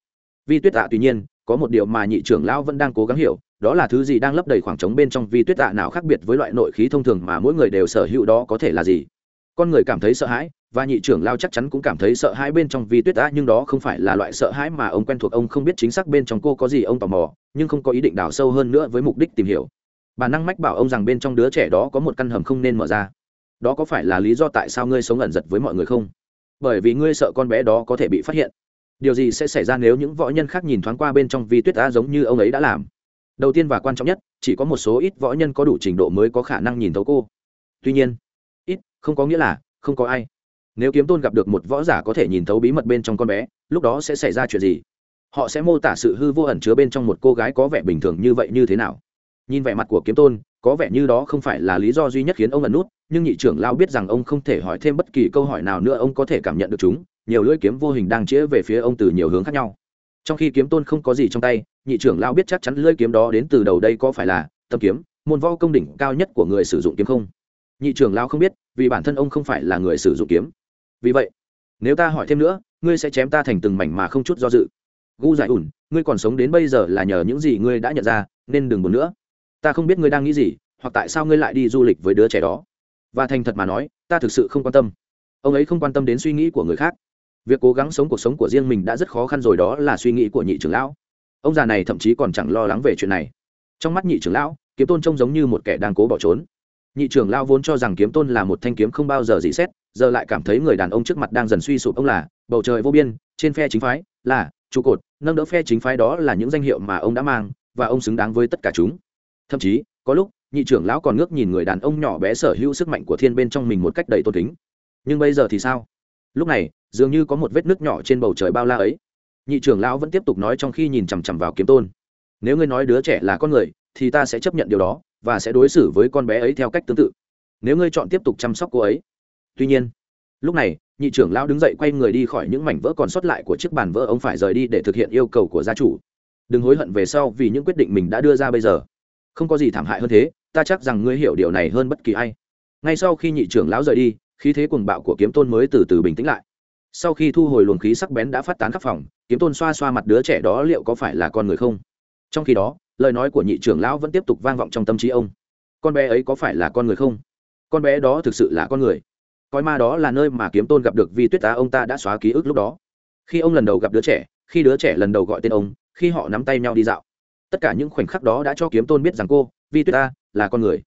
Vi tuyết tạ tuy nhiên, có một điều mà nhị trưởng lão vẫn đang cố gắng hiểu, đó là thứ gì đang lấp đầy khoảng trống bên trong vi tuyết tạ nào khác biệt với loại nội khí thông thường mà mỗi người đều sở hữu đó có thể là gì? Con người cảm thấy sợ hãi và nhị trưởng lao chắc chắn cũng cảm thấy sợ hãi bên trong vi tuyết đã nhưng đó không phải là loại sợ hãi mà ông quen thuộc ông không biết chính xác bên trong cô có gì, ông tò mò, nhưng không có ý định đào sâu hơn nữa với mục đích tìm hiểu. Bà năng mách bảo ông rằng bên trong đứa trẻ đó có một căn hầm không nên mở ra. Đó có phải là lý do tại sao ngươi sống ẩn giật với mọi người không? Bởi vì ngươi sợ con bé đó có thể bị phát hiện. Điều gì sẽ xảy ra nếu những võ nhân khác nhìn thoáng qua bên trong vi tuyết đã giống như ông ấy đã làm? Đầu tiên và quan trọng nhất, chỉ có một số ít võ nhân có đủ trình độ mới có khả năng nhìn thấu cô. Tuy nhiên, ít, không có nghĩa là không có ai nếu kiếm tôn gặp được một võ giả có thể nhìn thấu bí mật bên trong con bé, lúc đó sẽ xảy ra chuyện gì? Họ sẽ mô tả sự hư vô ẩn chứa bên trong một cô gái có vẻ bình thường như vậy như thế nào? Nhìn vẻ mặt của kiếm tôn, có vẻ như đó không phải là lý do duy nhất khiến ông ẩn nút, nhưng nhị trưởng lao biết rằng ông không thể hỏi thêm bất kỳ câu hỏi nào nữa, ông có thể cảm nhận được chúng. Nhiều lưỡi kiếm vô hình đang chĩa về phía ông từ nhiều hướng khác nhau. Trong khi kiếm tôn không có gì trong tay, nhị trưởng lao biết chắc chắn lưỡi kiếm đó đến từ đầu đây có phải là tâm kiếm, môn võ công đỉnh cao nhất của người sử dụng kiếm không? Nhị trưởng lao không biết, vì bản thân ông không phải là người sử dụng kiếm vì vậy, nếu ta hỏi thêm nữa, ngươi sẽ chém ta thành từng mảnh mà không chút do dự. Gu giải ủn, ngươi còn sống đến bây giờ là nhờ những gì ngươi đã nhận ra, nên đừng buồn nữa. Ta không biết ngươi đang nghĩ gì, hoặc tại sao ngươi lại đi du lịch với đứa trẻ đó. Và thành thật mà nói, ta thực sự không quan tâm. Ông ấy không quan tâm đến suy nghĩ của người khác. Việc cố gắng sống cuộc sống của riêng mình đã rất khó khăn rồi, đó là suy nghĩ của nhị trưởng lão. Ông già này thậm chí còn chẳng lo lắng về chuyện này. Trong mắt nhị trưởng lão, kiếm tôn trông giống như một kẻ đang cố bỏ trốn. Nhị trưởng lão vốn cho rằng kiếm tôn là một thanh kiếm không bao giờ dị xét giờ lại cảm thấy người đàn ông trước mặt đang dần suy sụp ông là, bầu trời vô biên, trên phe chính phái là, trụ cột, nâng đỡ phe chính phái đó là những danh hiệu mà ông đã mang, và ông xứng đáng với tất cả chúng. Thậm chí, có lúc, nhị trưởng lão còn ngước nhìn người đàn ông nhỏ bé sở hữu sức mạnh của thiên bên trong mình một cách đầy tôn kính. Nhưng bây giờ thì sao? Lúc này, dường như có một vết nước nhỏ trên bầu trời bao la ấy. Nhị trưởng lão vẫn tiếp tục nói trong khi nhìn chằm chằm vào kiếm tôn. Nếu ngươi nói đứa trẻ là con người, thì ta sẽ chấp nhận điều đó, và sẽ đối xử với con bé ấy theo cách tương tự. Nếu ngươi chọn tiếp tục chăm sóc cô ấy tuy nhiên, lúc này, nhị trưởng lão đứng dậy quay người đi khỏi những mảnh vỡ còn sót lại của chiếc bàn vỡ, ông phải rời đi để thực hiện yêu cầu của gia chủ. Đừng hối hận về sau vì những quyết định mình đã đưa ra bây giờ. Không có gì thảm hại hơn thế, ta chắc rằng ngươi hiểu điều này hơn bất kỳ ai. Ngay sau khi nhị trưởng lão rời đi, khí thế cuồng bạo của kiếm tôn mới từ từ bình tĩnh lại. Sau khi thu hồi luồng khí sắc bén đã phát tán khắp phòng, kiếm tôn xoa xoa mặt đứa trẻ đó liệu có phải là con người không? Trong khi đó, lời nói của nhị trưởng lão vẫn tiếp tục vang vọng trong tâm trí ông. Con bé ấy có phải là con người không? Con bé đó thực sự là con người coi ma đó là nơi mà kiếm tôn gặp được vi tuyết tá ông ta đã xóa ký ức lúc đó. Khi ông lần đầu gặp đứa trẻ, khi đứa trẻ lần đầu gọi tên ông, khi họ nắm tay nhau đi dạo, tất cả những khoảnh khắc đó đã cho kiếm tôn biết rằng cô, vi tuyết ta là con người.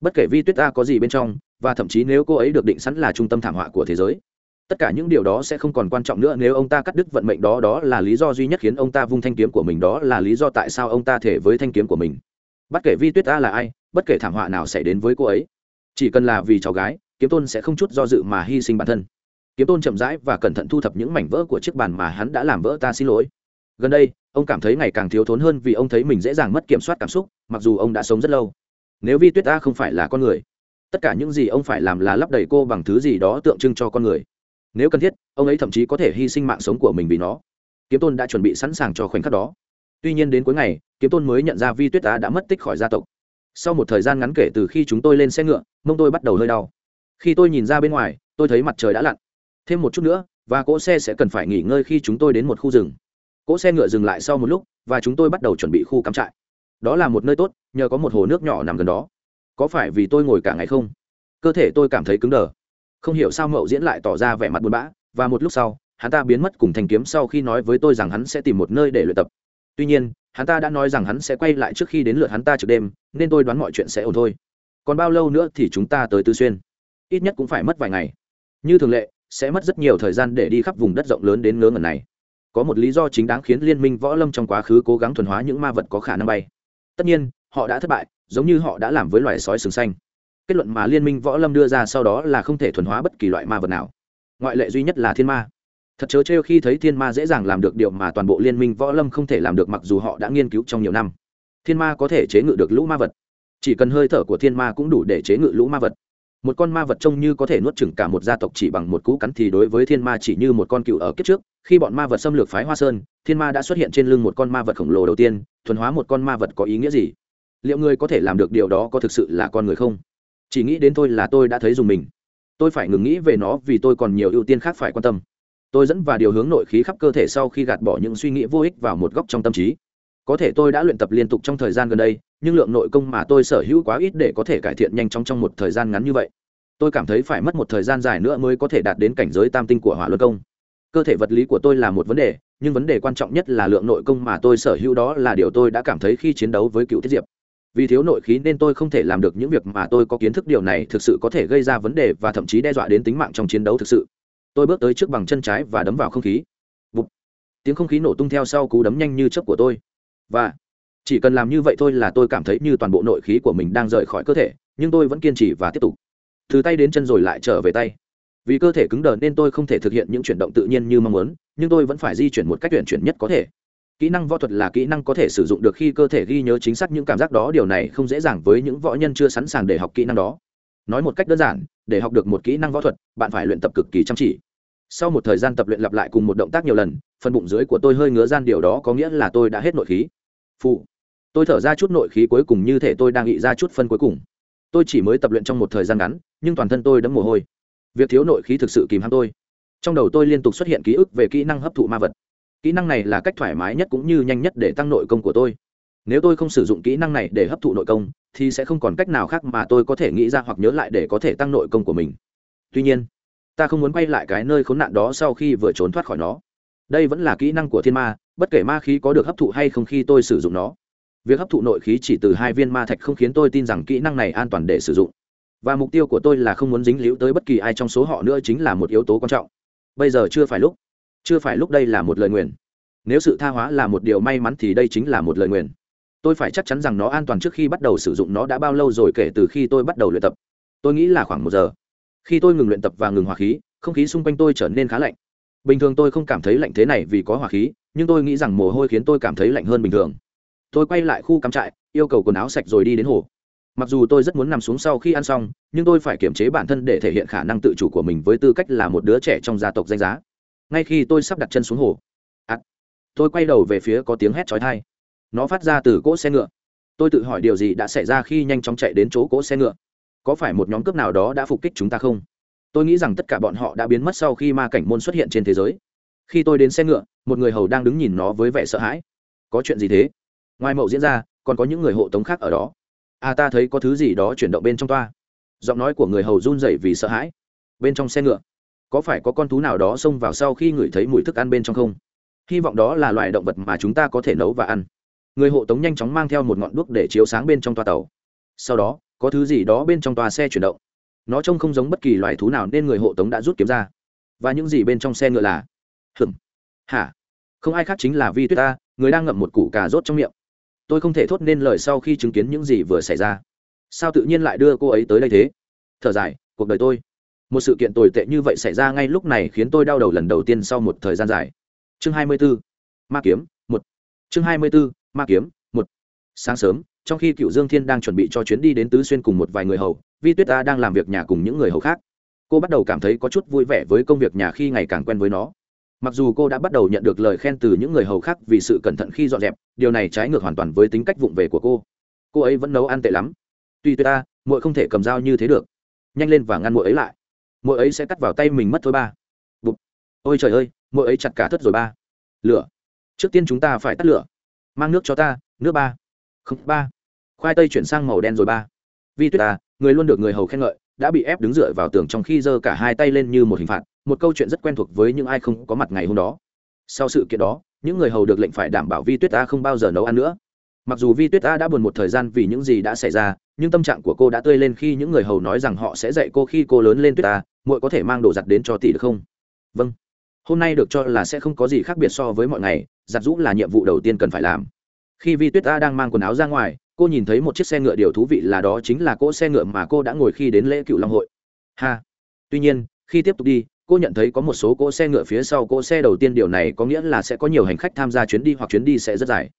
Bất kể vi tuyết ta có gì bên trong, và thậm chí nếu cô ấy được định sẵn là trung tâm thảm họa của thế giới, tất cả những điều đó sẽ không còn quan trọng nữa nếu ông ta cắt đứt vận mệnh đó đó là lý do duy nhất khiến ông ta vung thanh kiếm của mình, đó là lý do tại sao ông ta thể với thanh kiếm của mình. Bất kể vi tuyết ta là ai, bất kể thảm họa nào xảy đến với cô ấy, chỉ cần là vì cháu gái kiếm tôn sẽ không chút do dự mà hy sinh bản thân. Kiếm tôn chậm rãi và cẩn thận thu thập những mảnh vỡ của chiếc bàn mà hắn đã làm vỡ, ta xin lỗi. Gần đây, ông cảm thấy ngày càng thiếu thốn hơn vì ông thấy mình dễ dàng mất kiểm soát cảm xúc, mặc dù ông đã sống rất lâu. Nếu vi tuyết ta không phải là con người, tất cả những gì ông phải làm là lấp đầy cô bằng thứ gì đó tượng trưng cho con người. Nếu cần thiết, ông ấy thậm chí có thể hy sinh mạng sống của mình vì nó. Kiếm tôn đã chuẩn bị sẵn sàng cho khoảnh khắc đó. Tuy nhiên đến cuối ngày, kiếm tôn mới nhận ra vi tuyết ta đã mất tích khỏi gia tộc. Sau một thời gian ngắn kể từ khi chúng tôi lên xe ngựa, mông tôi bắt đầu hơi đau khi tôi nhìn ra bên ngoài, tôi thấy mặt trời đã lặn. Thêm một chút nữa, và cỗ xe sẽ cần phải nghỉ ngơi khi chúng tôi đến một khu rừng. Cỗ xe ngựa dừng lại sau một lúc, và chúng tôi bắt đầu chuẩn bị khu cắm trại. Đó là một nơi tốt, nhờ có một hồ nước nhỏ nằm gần đó. Có phải vì tôi ngồi cả ngày không? Cơ thể tôi cảm thấy cứng đờ. Không hiểu sao mậu diễn lại tỏ ra vẻ mặt buồn bã, và một lúc sau, hắn ta biến mất cùng thanh kiếm sau khi nói với tôi rằng hắn sẽ tìm một nơi để luyện tập. Tuy nhiên, hắn ta đã nói rằng hắn sẽ quay lại trước khi đến lượt hắn ta trực đêm, nên tôi đoán mọi chuyện sẽ ổn thôi. Còn bao lâu nữa thì chúng ta tới tư xuyên? Ít nhất cũng phải mất vài ngày. Như thường lệ, sẽ mất rất nhiều thời gian để đi khắp vùng đất rộng lớn đến ngớ ngẩn này. Có một lý do chính đáng khiến liên minh võ lâm trong quá khứ cố gắng thuần hóa những ma vật có khả năng bay. Tất nhiên, họ đã thất bại, giống như họ đã làm với loài sói sừng xanh kết luận mà liên minh võ lâm đưa ra sau đó là không thể thuần hóa bất kỳ loại ma vật nào. Ngoại lệ duy nhất là thiên ma. Thật chớ trêu khi thấy thiên ma dễ dàng làm được điều mà toàn bộ liên minh võ lâm không thể làm được mặc dù họ đã nghiên cứu trong nhiều năm. Thiên ma có thể chế ngự được lũ ma vật. Chỉ cần hơi thở của thiên ma cũng đủ để chế ngự lũ ma vật một con ma vật trông như có thể nuốt chửng cả một gia tộc chỉ bằng một cú cắn thì đối với thiên ma chỉ như một con cựu ở kiếp trước, khi bọn ma vật xâm lược phái hoa sơn, thiên ma đã xuất hiện trên lưng một con ma vật khổng lồ đầu tiên, thuần hóa một con ma vật có ý nghĩa gì? Liệu người có thể làm được điều đó có thực sự là con người không? Chỉ nghĩ đến tôi là tôi đã thấy dùng mình. Tôi phải ngừng nghĩ về nó vì tôi còn nhiều ưu tiên khác phải quan tâm. Tôi dẫn và điều hướng nội khí khắp cơ thể sau khi gạt bỏ những suy nghĩ vô ích vào một góc trong tâm trí. Có thể tôi đã luyện tập liên tục trong thời gian gần đây nhưng lượng nội công mà tôi sở hữu quá ít để có thể cải thiện nhanh chóng trong một thời gian ngắn như vậy. Tôi cảm thấy phải mất một thời gian dài nữa mới có thể đạt đến cảnh giới tam tinh của hỏa luân công. Cơ thể vật lý của tôi là một vấn đề, nhưng vấn đề quan trọng nhất là lượng nội công mà tôi sở hữu đó là điều tôi đã cảm thấy khi chiến đấu với cựu tiết diệp. Vì thiếu nội khí nên tôi không thể làm được những việc mà tôi có kiến thức điều này thực sự có thể gây ra vấn đề và thậm chí đe dọa đến tính mạng trong chiến đấu thực sự. Tôi bước tới trước bằng chân trái và đấm vào không khí. Bụt. tiếng không khí nổ tung theo sau cú đấm nhanh như chớp của tôi. Và chỉ cần làm như vậy thôi là tôi cảm thấy như toàn bộ nội khí của mình đang rời khỏi cơ thể, nhưng tôi vẫn kiên trì và tiếp tục. Từ tay đến chân rồi lại trở về tay. Vì cơ thể cứng đờ nên tôi không thể thực hiện những chuyển động tự nhiên như mong muốn, nhưng tôi vẫn phải di chuyển một cách tuyển chuyển nhất có thể. Kỹ năng võ thuật là kỹ năng có thể sử dụng được khi cơ thể ghi nhớ chính xác những cảm giác đó, điều này không dễ dàng với những võ nhân chưa sẵn sàng để học kỹ năng đó. Nói một cách đơn giản, để học được một kỹ năng võ thuật, bạn phải luyện tập cực kỳ chăm chỉ. Sau một thời gian tập luyện lặp lại cùng một động tác nhiều lần, phần bụng dưới của tôi hơi ngứa gian, điều đó có nghĩa là tôi đã hết nội khí. Phụ tôi thở ra chút nội khí cuối cùng như thể tôi đang nghĩ ra chút phân cuối cùng. Tôi chỉ mới tập luyện trong một thời gian ngắn, nhưng toàn thân tôi đẫm mồ hôi. Việc thiếu nội khí thực sự kìm hãm tôi. Trong đầu tôi liên tục xuất hiện ký ức về kỹ năng hấp thụ ma vật. Kỹ năng này là cách thoải mái nhất cũng như nhanh nhất để tăng nội công của tôi. Nếu tôi không sử dụng kỹ năng này để hấp thụ nội công, thì sẽ không còn cách nào khác mà tôi có thể nghĩ ra hoặc nhớ lại để có thể tăng nội công của mình. Tuy nhiên, ta không muốn quay lại cái nơi khốn nạn đó sau khi vừa trốn thoát khỏi nó. Đây vẫn là kỹ năng của thiên ma, bất kể ma khí có được hấp thụ hay không khi tôi sử dụng nó việc hấp thụ nội khí chỉ từ hai viên ma thạch không khiến tôi tin rằng kỹ năng này an toàn để sử dụng. Và mục tiêu của tôi là không muốn dính líu tới bất kỳ ai trong số họ nữa chính là một yếu tố quan trọng. Bây giờ chưa phải lúc. Chưa phải lúc đây là một lời nguyền. Nếu sự tha hóa là một điều may mắn thì đây chính là một lời nguyền. Tôi phải chắc chắn rằng nó an toàn trước khi bắt đầu sử dụng nó đã bao lâu rồi kể từ khi tôi bắt đầu luyện tập. Tôi nghĩ là khoảng một giờ. Khi tôi ngừng luyện tập và ngừng hỏa khí, không khí xung quanh tôi trở nên khá lạnh. Bình thường tôi không cảm thấy lạnh thế này vì có hỏa khí, nhưng tôi nghĩ rằng mồ hôi khiến tôi cảm thấy lạnh hơn bình thường tôi quay lại khu cắm trại yêu cầu quần áo sạch rồi đi đến hồ. Mặc dù tôi rất muốn nằm xuống sau khi ăn xong nhưng tôi phải kiềm chế bản thân để thể hiện khả năng tự chủ của mình với tư cách là một đứa trẻ trong gia tộc danh giá. Ngay khi tôi sắp đặt chân xuống hồ à, tôi quay đầu về phía có tiếng hét trói thai nó phát ra từ cỗ xe ngựa. Tôi tự hỏi điều gì đã xảy ra khi nhanh chóng chạy đến chỗ cỗ xe ngựa. Có phải một nhóm cướp nào đó đã phục kích chúng ta không? Tôi nghĩ rằng tất cả bọn họ đã biến mất sau khi ma cảnh môn xuất hiện trên thế giới. Khi tôi đến xe ngựa một người hầu đang đứng nhìn nó với vẻ sợ hãi. Có chuyện gì thế? Ngoài mậu diễn ra, còn có những người hộ tống khác ở đó. À ta thấy có thứ gì đó chuyển động bên trong toa. Giọng nói của người hầu run rẩy vì sợ hãi. Bên trong xe ngựa, có phải có con thú nào đó xông vào sau khi ngửi thấy mùi thức ăn bên trong không? Hy vọng đó là loài động vật mà chúng ta có thể nấu và ăn. Người hộ tống nhanh chóng mang theo một ngọn đuốc để chiếu sáng bên trong toa tàu. Sau đó, có thứ gì đó bên trong toa xe chuyển động. Nó trông không giống bất kỳ loài thú nào nên người hộ tống đã rút kiếm ra. Và những gì bên trong xe ngựa là? Hừm hả? Không ai khác chính là vi tuyết ta người đang ngậm một củ cà rốt trong miệng tôi không thể thốt nên lời sau khi chứng kiến những gì vừa xảy ra. Sao tự nhiên lại đưa cô ấy tới đây thế? Thở dài, cuộc đời tôi. Một sự kiện tồi tệ như vậy xảy ra ngay lúc này khiến tôi đau đầu lần đầu tiên sau một thời gian dài. Chương 24. ma kiếm, một. Chương 24. ma kiếm, một. Sáng sớm, trong khi cựu dương thiên đang chuẩn bị cho chuyến đi đến tứ xuyên cùng một vài người hầu, vi tuyết ta đang làm việc nhà cùng những người hầu khác. Cô bắt đầu cảm thấy có chút vui vẻ với công việc nhà khi ngày càng quen với nó mặc dù cô đã bắt đầu nhận được lời khen từ những người hầu khác vì sự cẩn thận khi dọn dẹp, điều này trái ngược hoàn toàn với tính cách vụng về của cô. Cô ấy vẫn nấu ăn tệ lắm. Tuy tuyệt ta, muội không thể cầm dao như thế được. Nhanh lên và ngăn muội ấy lại. Muội ấy sẽ cắt vào tay mình mất thôi ba. Bụt. ôi trời ơi, muội ấy chặt cả thất rồi ba. Lửa. Trước tiên chúng ta phải tắt lửa. Mang nước cho ta, nước ba. Không, ba. Khoai tây chuyển sang màu đen rồi ba. Vi tuyết ta, người luôn được người hầu khen ngợi đã bị ép đứng dựa vào tường trong khi giơ cả hai tay lên như một hình phạt, một câu chuyện rất quen thuộc với những ai không có mặt ngày hôm đó. Sau sự kiện đó, những người hầu được lệnh phải đảm bảo vi tuyết ta không bao giờ nấu ăn nữa. Mặc dù vi tuyết ta đã buồn một thời gian vì những gì đã xảy ra, nhưng tâm trạng của cô đã tươi lên khi những người hầu nói rằng họ sẽ dạy cô khi cô lớn lên tuyết ta muội có thể mang đồ giặt đến cho tỷ được không? Vâng. Hôm nay được cho là sẽ không có gì khác biệt so với mọi ngày, giặt rũ là nhiệm vụ đầu tiên cần phải làm. Khi vi tuyết ta đang mang quần áo ra ngoài cô nhìn thấy một chiếc xe ngựa điều thú vị là đó chính là cỗ xe ngựa mà cô đã ngồi khi đến lễ cựu long hội. Ha! Tuy nhiên, khi tiếp tục đi, cô nhận thấy có một số cỗ xe ngựa phía sau cỗ xe đầu tiên điều này có nghĩa là sẽ có nhiều hành khách tham gia chuyến đi hoặc chuyến đi sẽ rất dài.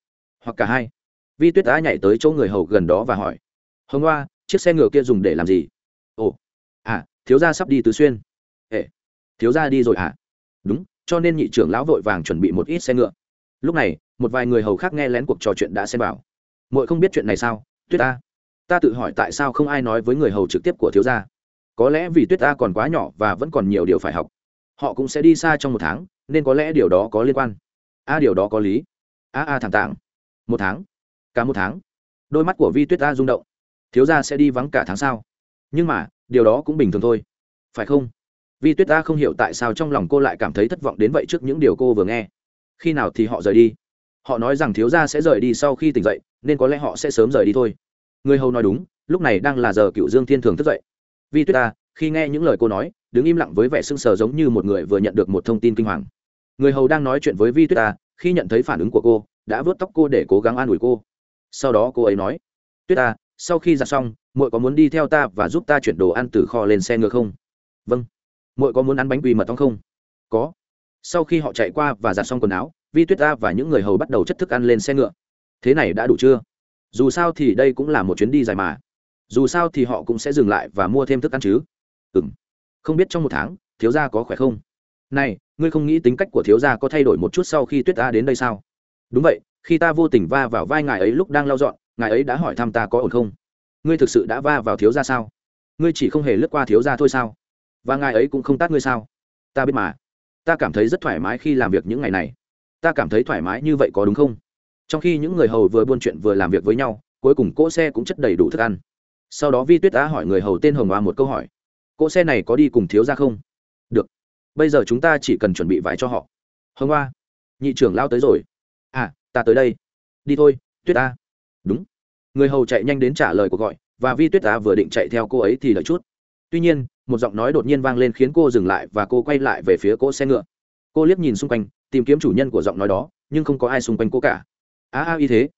Hoặc cả hai. Vi tuyết đã nhảy tới chỗ người hầu gần đó và hỏi hôm qua chiếc xe ngựa kia dùng để làm gì? Ồ à thiếu gia sắp đi tứ xuyên. Ệ thiếu gia đi rồi à? Đúng, cho nên nhị trưởng lão vội vàng chuẩn bị một ít xe ngựa. Lúc này, một vài người hầu khác nghe lén cuộc trò chuyện đã xem vào muội không biết chuyện này sao? Tuyết ta ta tự hỏi tại sao không ai nói với người hầu trực tiếp của thiếu gia. Có lẽ vì tuyết ta còn quá nhỏ và vẫn còn nhiều điều phải học. Họ cũng sẽ đi xa trong một tháng, nên có lẽ điều đó có liên quan. A, điều đó có lý. A a thẳng tạng một tháng. Cả một tháng. Đôi mắt của vi tuyết ta rung động. Thiếu gia sẽ đi vắng cả tháng sau. Nhưng mà, điều đó cũng bình thường thôi. Phải không? Vi tuyết ta không hiểu tại sao trong lòng cô lại cảm thấy thất vọng đến vậy trước những điều cô vừa nghe. Khi nào thì họ rời đi? Họ nói rằng thiếu gia sẽ rời đi sau khi tỉnh dậy, nên có lẽ họ sẽ sớm rời đi thôi. Người hầu nói đúng, lúc này đang là giờ cựu dương thiên thường thức dậy. Vi tuyết ta, khi nghe những lời cô nói, đứng im lặng với vẻ sưng sờ giống như một người vừa nhận được một thông tin kinh hoàng. Người hầu đang nói chuyện với vi tuyết ta, khi nhận thấy phản ứng của cô, đã vớt tóc cô để cố gắng an ủi cô. Sau đó cô ấy nói, tuyết ta, sau khi giặt xong, muội có muốn đi theo ta và giúp ta chuyển đồ ăn từ kho lên xe ngựa không? Vâng. Muội có muốn ăn bánh quỳ mật ong không? Có. Sau khi họ chạy qua và giặt xong quần áo vi tuyết ta và những người hầu bắt đầu chất thức ăn lên xe ngựa. Thế này đã đủ chưa? Dù sao thì đây cũng là một chuyến đi dài mà. Dù sao thì họ cũng sẽ dừng lại và mua thêm thức ăn chứ. Ừ m không biết trong một tháng, thiếu gia có khỏe không? Này, ngươi không nghĩ tính cách của thiếu gia có thay đổi một chút sau khi tuyết ta đến đây sao? Đúng vậy, khi ta vô tình va vào vai ngài ấy lúc đang lau dọn, ngài ấy đã hỏi thăm ta có ổn không? Ngươi thực sự đã va vào thiếu gia sao? Ngươi chỉ không hề lướt qua thiếu gia thôi sao? Và ngài ấy cũng không tát ngươi sao? Ta biết mà. Ta cảm thấy rất thoải mái khi làm việc những ngày này ta cảm thấy thoải mái như vậy có đúng không? Trong khi những người hầu vừa buôn chuyện vừa làm việc với nhau, cuối cùng cỗ xe cũng chất đầy đủ thức ăn. Sau đó vi tuyết đã hỏi người hầu tên hồng hoa một câu hỏi. Cỗ xe này có đi cùng thiếu ra không? Được. Bây giờ chúng ta chỉ cần chuẩn bị vải cho họ. Hồng hoa. Nhị trưởng lao tới rồi. À ta tới đây. Đi thôi, tuyết ta đúng. Người hầu chạy nhanh đến trả lời cuộc gọi, và vi tuyết ta vừa định chạy theo cô ấy thì đợi chút. Tuy nhiên, một giọng nói đột nhiên vang lên khiến cô dừng lại và cô quay lại về phía cỗ xe ngựa. Cô liếc nhìn xung quanh tìm kiếm chủ nhân của giọng nói đó, nhưng không có ai xung quanh cô cả. A a, y thế.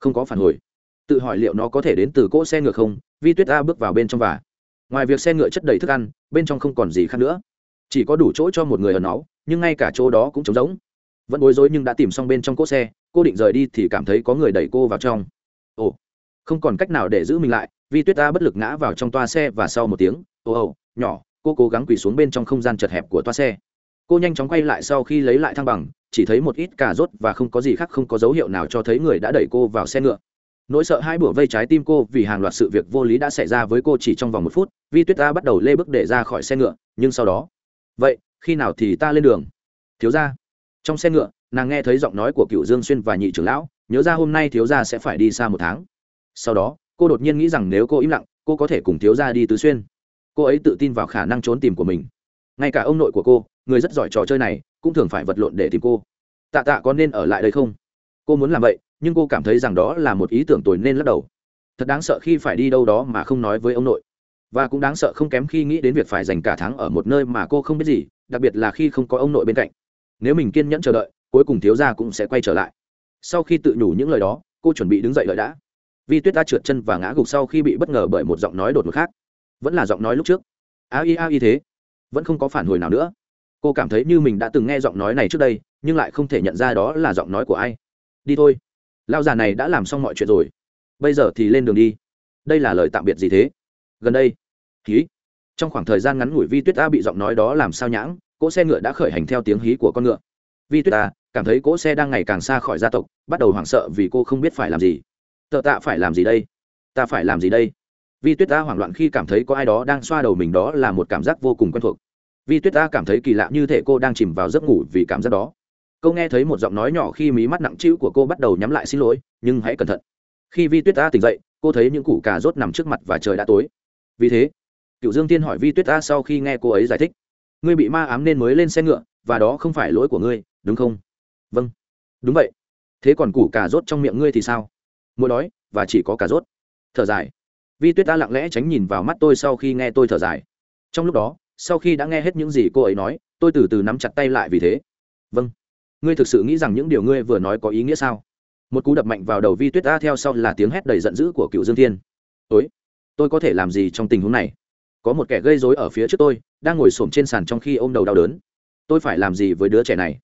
Không có phản hồi. Tự hỏi liệu nó có thể đến từ cỗ xe ngựa không? Vi tuyết a bước vào bên trong và. Ngoài việc xe ngựa chất đầy thức ăn, bên trong không còn gì khác nữa. Chỉ có đủ chỗ cho một người ở nó nhưng ngay cả chỗ đó cũng trống rỗng. Vẫn bối rối nhưng đã tìm xong bên trong cỗ xe, cô định rời đi thì cảm thấy có người đẩy cô vào trong. Ồ, không còn cách nào để giữ mình lại, vi tuyết a bất lực ngã vào trong toa xe và sau một tiếng, ồ ồ, nhỏ, cô cố gắng quỳ xuống bên trong không gian chật hẹp của toa xe cô nhanh chóng quay lại sau khi lấy lại thăng bằng, chỉ thấy một ít cà rốt và không có gì khác không có dấu hiệu nào cho thấy người đã đẩy cô vào xe ngựa. Nỗi sợ hai bủa vây trái tim cô vì hàng loạt sự việc vô lý đã xảy ra với cô chỉ trong vòng một phút, vi tuyết ta bắt đầu lê bước để ra khỏi xe ngựa, nhưng sau đó, vậy, khi nào thì ta lên đường? Thiếu ra trong xe ngựa, nàng nghe thấy giọng nói của cựu dương xuyên và nhị trưởng lão, nhớ ra hôm nay thiếu gia sẽ phải đi xa một tháng. Sau đó, cô đột nhiên nghĩ rằng nếu cô im lặng, cô có thể cùng thiếu gia đi tứ xuyên. Cô ấy tự tin vào khả năng trốn tìm của mình. Ngay cả ông nội của cô người rất giỏi trò chơi này, cũng thường phải vật lộn để tìm cô. Tạ tạ có nên ở lại đây không? Cô muốn làm vậy, nhưng cô cảm thấy rằng đó là một ý tưởng tồi nên lắc đầu. Thật đáng sợ khi phải đi đâu đó mà không nói với ông nội. Và cũng đáng sợ không kém khi nghĩ đến việc phải dành cả tháng ở một nơi mà cô không biết gì, đặc biệt là khi không có ông nội bên cạnh. Nếu mình kiên nhẫn chờ đợi, cuối cùng thiếu gia cũng sẽ quay trở lại. Sau khi tự nhủ những lời đó, cô chuẩn bị đứng dậy lợi đã. Vi tuyết đã trượt chân và ngã gục sau khi bị bất ngờ bởi một giọng nói đột ngột khác. Vẫn là giọng nói lúc trước. A y a y thế. Vẫn không có phản hồi nào nữa cô cảm thấy như mình đã từng nghe giọng nói này trước đây, nhưng lại không thể nhận ra đó là giọng nói của ai. Đi thôi. Lao già này đã làm xong mọi chuyện rồi. Bây giờ thì lên đường đi. Đây là lời tạm biệt gì thế? Gần đây. Hí. Trong khoảng thời gian ngắn ngủi vi tuyết a bị giọng nói đó làm sao nhãng, cỗ xe ngựa đã khởi hành theo tiếng hí của con ngựa. Vi tuyết a, cảm thấy cỗ xe đang ngày càng xa khỏi gia tộc, bắt đầu hoảng sợ vì cô không biết phải làm gì. Tợ tạ phải làm gì đây? Ta phải làm gì đây? Vi tuyết a hoảng loạn khi cảm thấy có ai đó đang xoa đầu mình, đó là một cảm giác vô cùng quen thuộc vi tuyết Ta cảm thấy kỳ lạ như thể cô đang chìm vào giấc ngủ vì cảm giác đó. Câu nghe thấy một giọng nói nhỏ khi mí mắt nặng trĩu của cô bắt đầu nhắm lại xin lỗi, nhưng hãy cẩn thận. Khi vi tuyết Ta tỉnh dậy, cô thấy những củ cà rốt nằm trước mặt và trời đã tối. Vì thế cựu dương tiên hỏi vi tuyết Ta sau khi nghe cô ấy giải thích, ngươi bị ma ám nên mới lên xe ngựa, và đó không phải lỗi của ngươi, đúng không? Vâng. Đúng vậy. Thế còn củ cà rốt trong miệng ngươi thì sao? Mỗi đói, và chỉ có cà rốt. Thở dài. Vi tuyết Ta lặng lẽ tránh nhìn vào mắt tôi sau khi nghe tôi thở dài. Trong lúc đó sau khi đã nghe hết những gì cô ấy nói, tôi từ từ nắm chặt tay lại vì thế. Vâng. Ngươi thực sự nghĩ rằng những điều ngươi vừa nói có ý nghĩa sao? Một cú đập mạnh vào đầu vi tuyết a theo sau là tiếng hét đầy giận dữ của cựu dương thiên. Ối tôi có thể làm gì trong tình huống này? Có một kẻ gây dối ở phía trước tôi, đang ngồi s ổ m trên sàn trong khi ôm đầu đau đớn. Tôi phải làm gì với đứa trẻ này?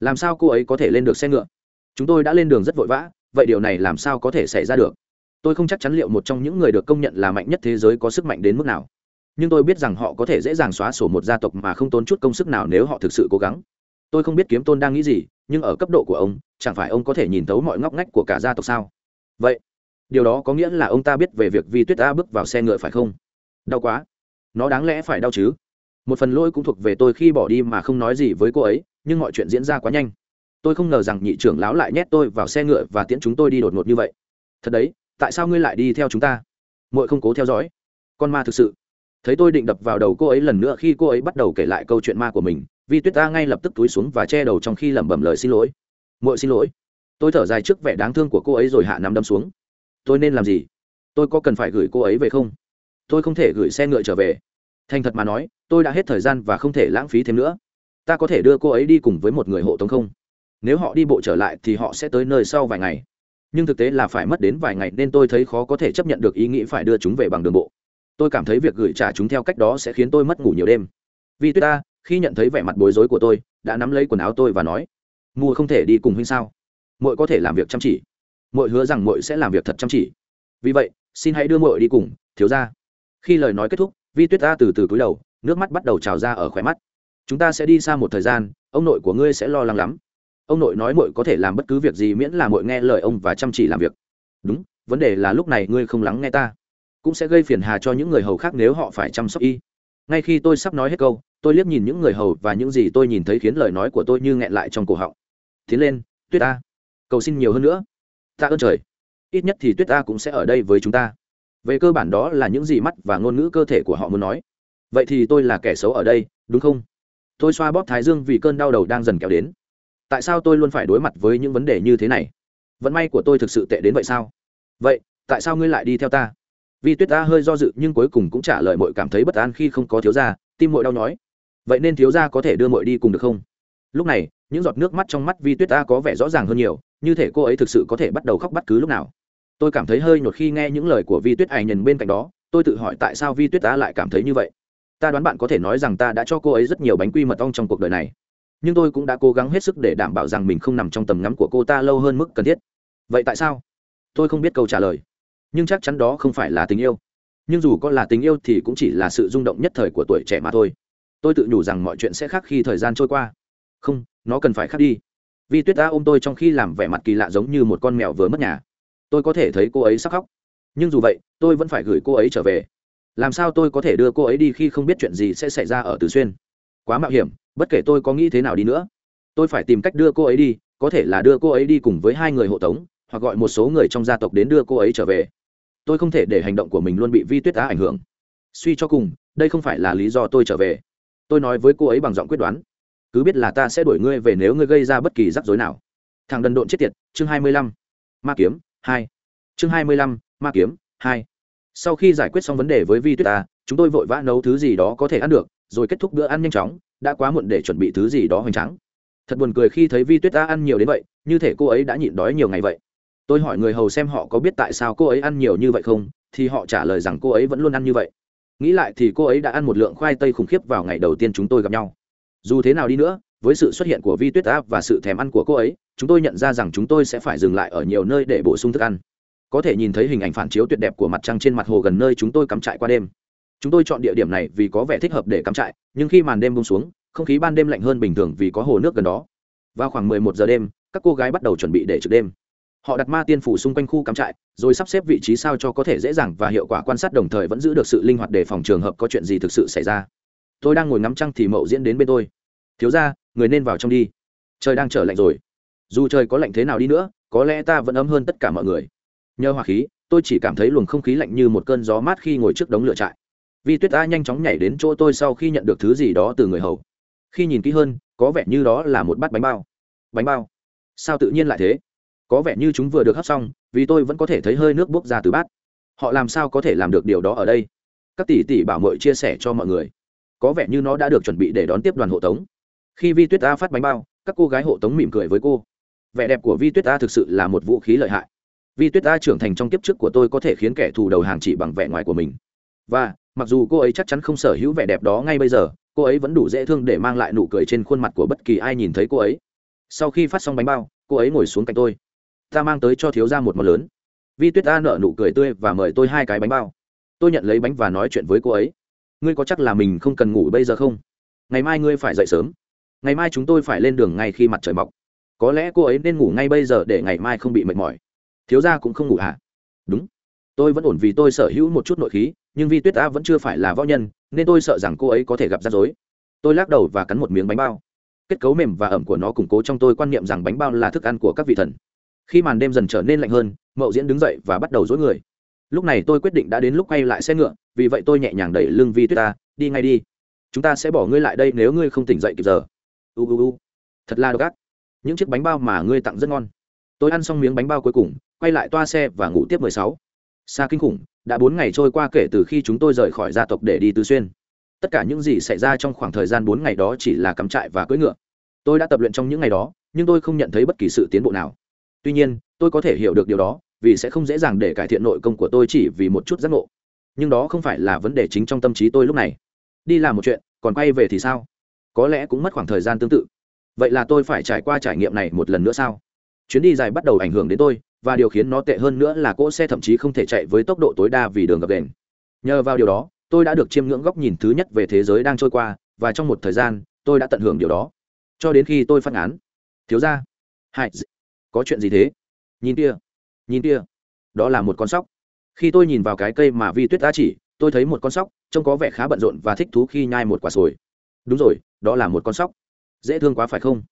Làm sao cô ấy có thể lên được xe ngựa? Chúng tôi đã lên đường rất vội vã, vậy điều này làm sao có thể xảy ra được? Tôi không chắc chắn liệu một trong những người được công nhận là mạnh nhất thế giới có sức mạnh đến mức nào nhưng tôi biết rằng họ có thể dễ dàng xóa sổ một gia tộc mà không tốn chút công sức nào nếu họ thực sự cố gắng. Tôi không biết kiếm tôn đang nghĩ gì, nhưng ở cấp độ của ông, chẳng phải ông có thể nhìn thấu mọi ngóc ngách của cả gia tộc sao? Vậy, điều đó có nghĩa là ông ta biết về việc vi tuyết a bước vào xe ngựa phải không? Đau quá. Nó đáng lẽ phải đau chứ. Một phần lỗi cũng thuộc về tôi khi bỏ đi mà không nói gì với cô ấy, nhưng mọi chuyện diễn ra quá nhanh. Tôi không ngờ rằng nhị trưởng lão lại nhét tôi vào xe ngựa và tiễn chúng tôi đi đột ngột như vậy. Thật đấy, tại sao ngươi lại đi theo chúng ta? Mội không cố theo dõi. Con ma thực sự thấy tôi định đập vào đầu cô ấy lần nữa khi cô ấy bắt đầu kể lại câu chuyện ma của mình, vi tuyết ta ngay lập tức túi xuống và che đầu trong khi lẩm bẩm lời xin lỗi. Muội xin lỗi. Tôi thở dài trước vẻ đáng thương của cô ấy rồi hạ nắm đâm xuống. Tôi nên làm gì? Tôi có cần phải gửi cô ấy về không? Tôi không thể gửi xe ngựa trở về. Thành thật mà nói, tôi đã hết thời gian và không thể lãng phí thêm nữa. Ta có thể đưa cô ấy đi cùng với một người hộ tống không? Nếu họ đi bộ trở lại thì họ sẽ tới nơi sau vài ngày. Nhưng thực tế là phải mất đến vài ngày nên tôi thấy khó có thể chấp nhận được ý nghĩ phải đưa chúng về bằng đường bộ tôi cảm thấy việc gửi trả chúng theo cách đó sẽ khiến tôi mất ngủ nhiều đêm. Vì tuyết ta, khi nhận thấy vẻ mặt bối rối của tôi, đã nắm lấy quần áo tôi và nói mua không thể đi cùng huynh sao? Mội có thể làm việc chăm chỉ. Mội hứa rằng mội sẽ làm việc thật chăm chỉ. Vì vậy, xin hãy đưa mội đi cùng, thiếu ra khi lời nói kết thúc, vi tuyết ta từ từ cúi đầu, nước mắt bắt đầu trào ra ở khóe mắt. Chúng ta sẽ đi xa một thời gian, ông nội của ngươi sẽ lo lắng lắm. Ông nội nói mội có thể làm bất cứ việc gì miễn là mội nghe lời ông và chăm chỉ làm việc. Đúng, vấn đề là lúc này ngươi không lắng nghe ta cũng sẽ gây phiền hà cho những người hầu khác nếu họ phải chăm sóc y. Ngay khi tôi sắp nói hết câu, tôi liếc nhìn những người hầu và những gì tôi nhìn thấy khiến lời nói của tôi như nghẹn lại trong cổ họng. Tiến lên, tuyết ta cầu xin nhiều hơn nữa. Ta ơn trời. Ít nhất thì tuyết ta cũng sẽ ở đây với chúng ta. Về cơ bản đó là những gì mắt và ngôn ngữ cơ thể của họ muốn nói. Vậy thì tôi là kẻ xấu ở đây, đúng không? Tôi xoa bóp thái dương vì cơn đau đầu đang dần kéo đến. Tại sao tôi luôn phải đối mặt với những vấn đề như thế này? Vận may của tôi thực sự tệ đến vậy sao? Vậy, tại sao ngươi lại đi theo ta? Vi tuyết ta hơi do dự nhưng cuối cùng cũng trả lời mội cảm thấy bất an khi không có thiếu gia, tim mội đau nhói. Vậy nên thiếu gia có thể đưa mội đi cùng được không? Lúc này, những giọt nước mắt trong mắt vi tuyết ta có vẻ rõ ràng hơn nhiều, như thể cô ấy thực sự có thể bắt đầu khóc bất cứ lúc nào. Tôi cảm thấy hơi nhột khi nghe những lời của vi tuyết ảnh nhìn bên cạnh đó, tôi tự hỏi tại sao vi tuyết ta lại cảm thấy như vậy. Ta đoán bạn có thể nói rằng ta đã cho cô ấy rất nhiều bánh quy mật ong trong cuộc đời này. Nhưng tôi cũng đã cố gắng hết sức để đảm bảo rằng mình không nằm trong tầm ngắm của cô ta lâu hơn mức cần thiết. Vậy tại sao? Tôi không biết câu trả lời nhưng chắc chắn đó không phải là tình yêu. Nhưng dù có là tình yêu thì cũng chỉ là sự rung động nhất thời của tuổi trẻ mà thôi. Tôi tự nhủ rằng mọi chuyện sẽ khác khi thời gian trôi qua. Không, nó cần phải khác đi. Vi tuyết đã ôm tôi trong khi làm vẻ mặt kỳ lạ giống như một con mèo vừa mất nhà. Tôi có thể thấy cô ấy sắp khóc. Nhưng dù vậy, tôi vẫn phải gửi cô ấy trở về. Làm sao tôi có thể đưa cô ấy đi khi không biết chuyện gì sẽ xảy ra ở tứ xuyên? Quá mạo hiểm, bất kể tôi có nghĩ thế nào đi nữa. Tôi phải tìm cách đưa cô ấy đi, có thể là đưa cô ấy đi cùng với hai người hộ tống, hoặc gọi một số người trong gia tộc đến đưa cô ấy trở về tôi không thể để hành động của mình luôn bị vi tuyết á ảnh hưởng. Suy cho cùng đây không phải là lý do tôi trở về. Tôi nói với cô ấy bằng giọng quyết đoán. Cứ biết là ta sẽ đuổi ngươi về nếu ngươi gây ra bất kỳ rắc rối nào. Thằng đần độn chết tiệt chương hai mươi lăm. Ma kiếm 2, chương hai mươi lăm ma kiếm 2. sau khi giải quyết xong vấn đề với vi tuyết ta chúng tôi vội vã nấu thứ gì đó có thể ăn được rồi kết thúc bữa ăn nhanh chóng đã quá muộn để chuẩn bị thứ gì đó hoành tráng. Thật buồn cười khi thấy vi tuyết ta ăn nhiều đến vậy như thể cô ấy đã nhịn đói nhiều ngày vậy tôi hỏi người hầu xem họ có biết tại sao cô ấy ăn nhiều như vậy không, thì họ trả lời rằng cô ấy vẫn luôn ăn như vậy. Nghĩ lại thì cô ấy đã ăn một lượng khoai tây khủng khiếp vào ngày đầu tiên chúng tôi gặp nhau. Dù thế nào đi nữa, với sự xuất hiện của vi tuyết áp và sự thèm ăn của cô ấy, chúng tôi nhận ra rằng chúng tôi sẽ phải dừng lại ở nhiều nơi để bổ sung thức ăn. Có thể nhìn thấy hình ảnh phản chiếu tuyệt đẹp của mặt trăng trên mặt hồ gần nơi chúng tôi cắm trại qua đêm. Chúng tôi chọn địa điểm này vì có vẻ thích hợp để cắm trại, nhưng khi màn đêm bông xuống, không khí ban đêm lạnh hơn bình thường vì có hồ nước gần đó. Vào khoảng 11 giờ đêm, các cô gái bắt đầu chuẩn bị để trực đêm họ đặt ma tiên phủ xung quanh khu cắm trại, rồi sắp xếp vị trí sao cho có thể dễ dàng và hiệu quả quan sát đồng thời vẫn giữ được sự linh hoạt để phòng trường hợp có chuyện gì thực sự xảy ra. Tôi đang ngồi ngắm trăng thì mậu diễn đến bên tôi. Thiếu ra người nên vào trong đi. Trời đang trở lạnh rồi. Dù trời có lạnh thế nào đi nữa, có lẽ ta vẫn ấm hơn tất cả mọi người. Nhờ hỏa khí, tôi chỉ cảm thấy luồng không khí lạnh như một cơn gió mát khi ngồi trước đống lửa trại. Vi tuyết ta nhanh chóng nhảy đến chỗ tôi sau khi nhận được thứ gì đó từ người hầu. Khi nhìn kỹ hơn, có vẻ như đó là một bát bánh bao. Bánh bao? Sao tự nhiên lại thế? Có vẻ như chúng vừa được hấp xong, vì tôi vẫn có thể thấy hơi nước bốc ra từ bát. Họ làm sao có thể làm được điều đó ở đây? Các tỷ tỷ bảo mội chia sẻ cho mọi người. Có vẻ như nó đã được chuẩn bị để đón tiếp đoàn hộ tống. Khi vi tuyết a phát bánh bao, các cô gái hộ tống mỉm cười với cô. Vẻ đẹp của vi tuyết a thực sự là một vũ khí lợi hại. Vi tuyết a trưởng thành trong kiếp trước của tôi có thể khiến kẻ thù đầu hàng chỉ bằng vẻ ngoài của mình. Và, mặc dù cô ấy chắc chắn không sở hữu vẻ đẹp đó ngay bây giờ, cô ấy vẫn đủ dễ thương để mang lại nụ cười trên khuôn mặt của bất kỳ ai nhìn thấy cô ấy. Sau khi phát xong bánh bao, cô ấy ngồi xuống cạnh tôi ta mang tới cho thiếu ra một món lớn. Vi tuyết a nợ nụ cười tươi và mời tôi hai cái bánh bao. Tôi nhận lấy bánh và nói chuyện với cô ấy. Ngươi có chắc là mình không cần ngủ bây giờ không? Ngày mai ngươi phải dậy sớm. Ngày mai chúng tôi phải lên đường ngay khi mặt trời mọc. Có lẽ cô ấy nên ngủ ngay bây giờ để ngày mai không bị mệt mỏi. Thiếu gia cũng không ngủ hả đúng. Tôi vẫn ổn vì tôi sở hữu một chút nội khí, nhưng vi tuyết a vẫn chưa phải là võ nhân, nên tôi sợ rằng cô ấy có thể gặp rắc rối. Tôi lắc đầu và cắn một miếng bánh bao. Kết cấu mềm và ẩm của nó củng cố trong tôi quan niệm rằng bánh bao là thức ăn của các vị thần khi màn đêm dần trở nên lạnh hơn, mậu diễn đứng dậy và bắt đầu dối người. Lúc này tôi quyết định đã đến lúc quay lại xe ngựa, vì vậy tôi nhẹ nhàng đẩy lưng vi tuyết ta, đi ngay đi. Chúng ta sẽ bỏ ngươi lại đây nếu ngươi không tỉnh dậy kịp giờ. U u u. Thật là độc ác. Những chiếc bánh bao mà ngươi tặng rất ngon. Tôi ăn xong miếng bánh bao cuối cùng, quay lại toa xe và ngủ tiếp mười sáu. Xa kinh khủng, đã bốn ngày trôi qua kể từ khi chúng tôi rời khỏi gia tộc để đi tứ xuyên. Tất cả những gì xảy ra trong khoảng thời gian bốn ngày đó chỉ là cắm trại và cưỡi ngựa. Tôi đã tập luyện trong những ngày đó, nhưng tôi không nhận thấy bất kỳ sự tiến bộ nào tuy nhiên, tôi có thể hiểu được điều đó, vì sẽ không dễ dàng để cải thiện nội công của tôi chỉ vì một chút giác ngộ. Nhưng đó không phải là vấn đề chính trong tâm trí tôi lúc này. Đi làm một chuyện, còn quay về thì sao? Có lẽ cũng mất khoảng thời gian tương tự. Vậy là tôi phải trải qua trải nghiệm này một lần nữa sao? Chuyến đi dài bắt đầu ảnh hưởng đến tôi, và điều khiến nó tệ hơn nữa là cỗ xe thậm chí không thể chạy với tốc độ tối đa vì đường gập đền. Nhờ vào điều đó, tôi đã được chiêm ngưỡng góc nhìn thứ nhất về thế giới đang trôi qua, và trong một thời gian, tôi đã tận hưởng điều đó. Cho đến khi tôi phát án thiếu ra hại có chuyện gì thế? Nhìn kia nhìn kia, đó là một con sóc. Khi tôi nhìn vào cái cây mà vi tuyết đã chỉ, tôi thấy một con sóc, trông có vẻ khá bận rộn và thích thú khi nhai một quả sồi. Đúng rồi, đó là một con sóc. Dễ thương quá phải không?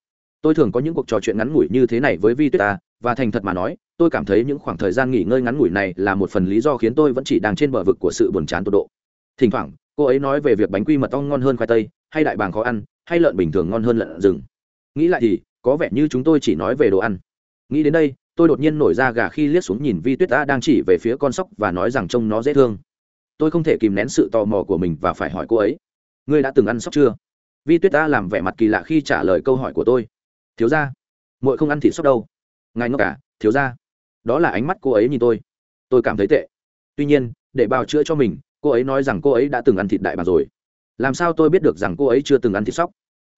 Tôi thường có những cuộc trò chuyện ngắn ngủi như thế này với vi tuyết ta, và thành thật mà nói, tôi cảm thấy những khoảng thời gian nghỉ ngơi ngắn ngủi này là một phần lý do khiến tôi vẫn chỉ đang trên bờ vực của sự buồn chán tột độ. Thỉnh thoảng, cô ấy nói về việc bánh quy mật ong ngon hơn khoai tây, hay đại bàng khó ăn, hay lợn bình thường ngon hơn lợn rừng. Nghĩ lại thì, có vẻ như chúng tôi chỉ nói về đồ ăn nghĩ đến đây, tôi đột nhiên nổi ra gà khi liếc xuống nhìn vi tuyết ta đang chỉ về phía con sóc và nói rằng trông nó dễ thương. Tôi không thể kìm nén sự tò mò của mình và phải hỏi cô ấy, ngươi đã từng ăn sóc chưa? Vi tuyết ta làm vẻ mặt kỳ lạ khi trả lời câu hỏi của tôi. Thiếu ra muội không ăn thịt sóc đâu. Ngài ngốc cả thiếu ra đó là ánh mắt cô ấy nhìn tôi. Tôi cảm thấy tệ. Tuy nhiên, để bào chữa cho mình, cô ấy nói rằng cô ấy đã từng ăn thịt đại bàng rồi. Làm sao tôi biết được rằng cô ấy chưa từng ăn thịt sóc?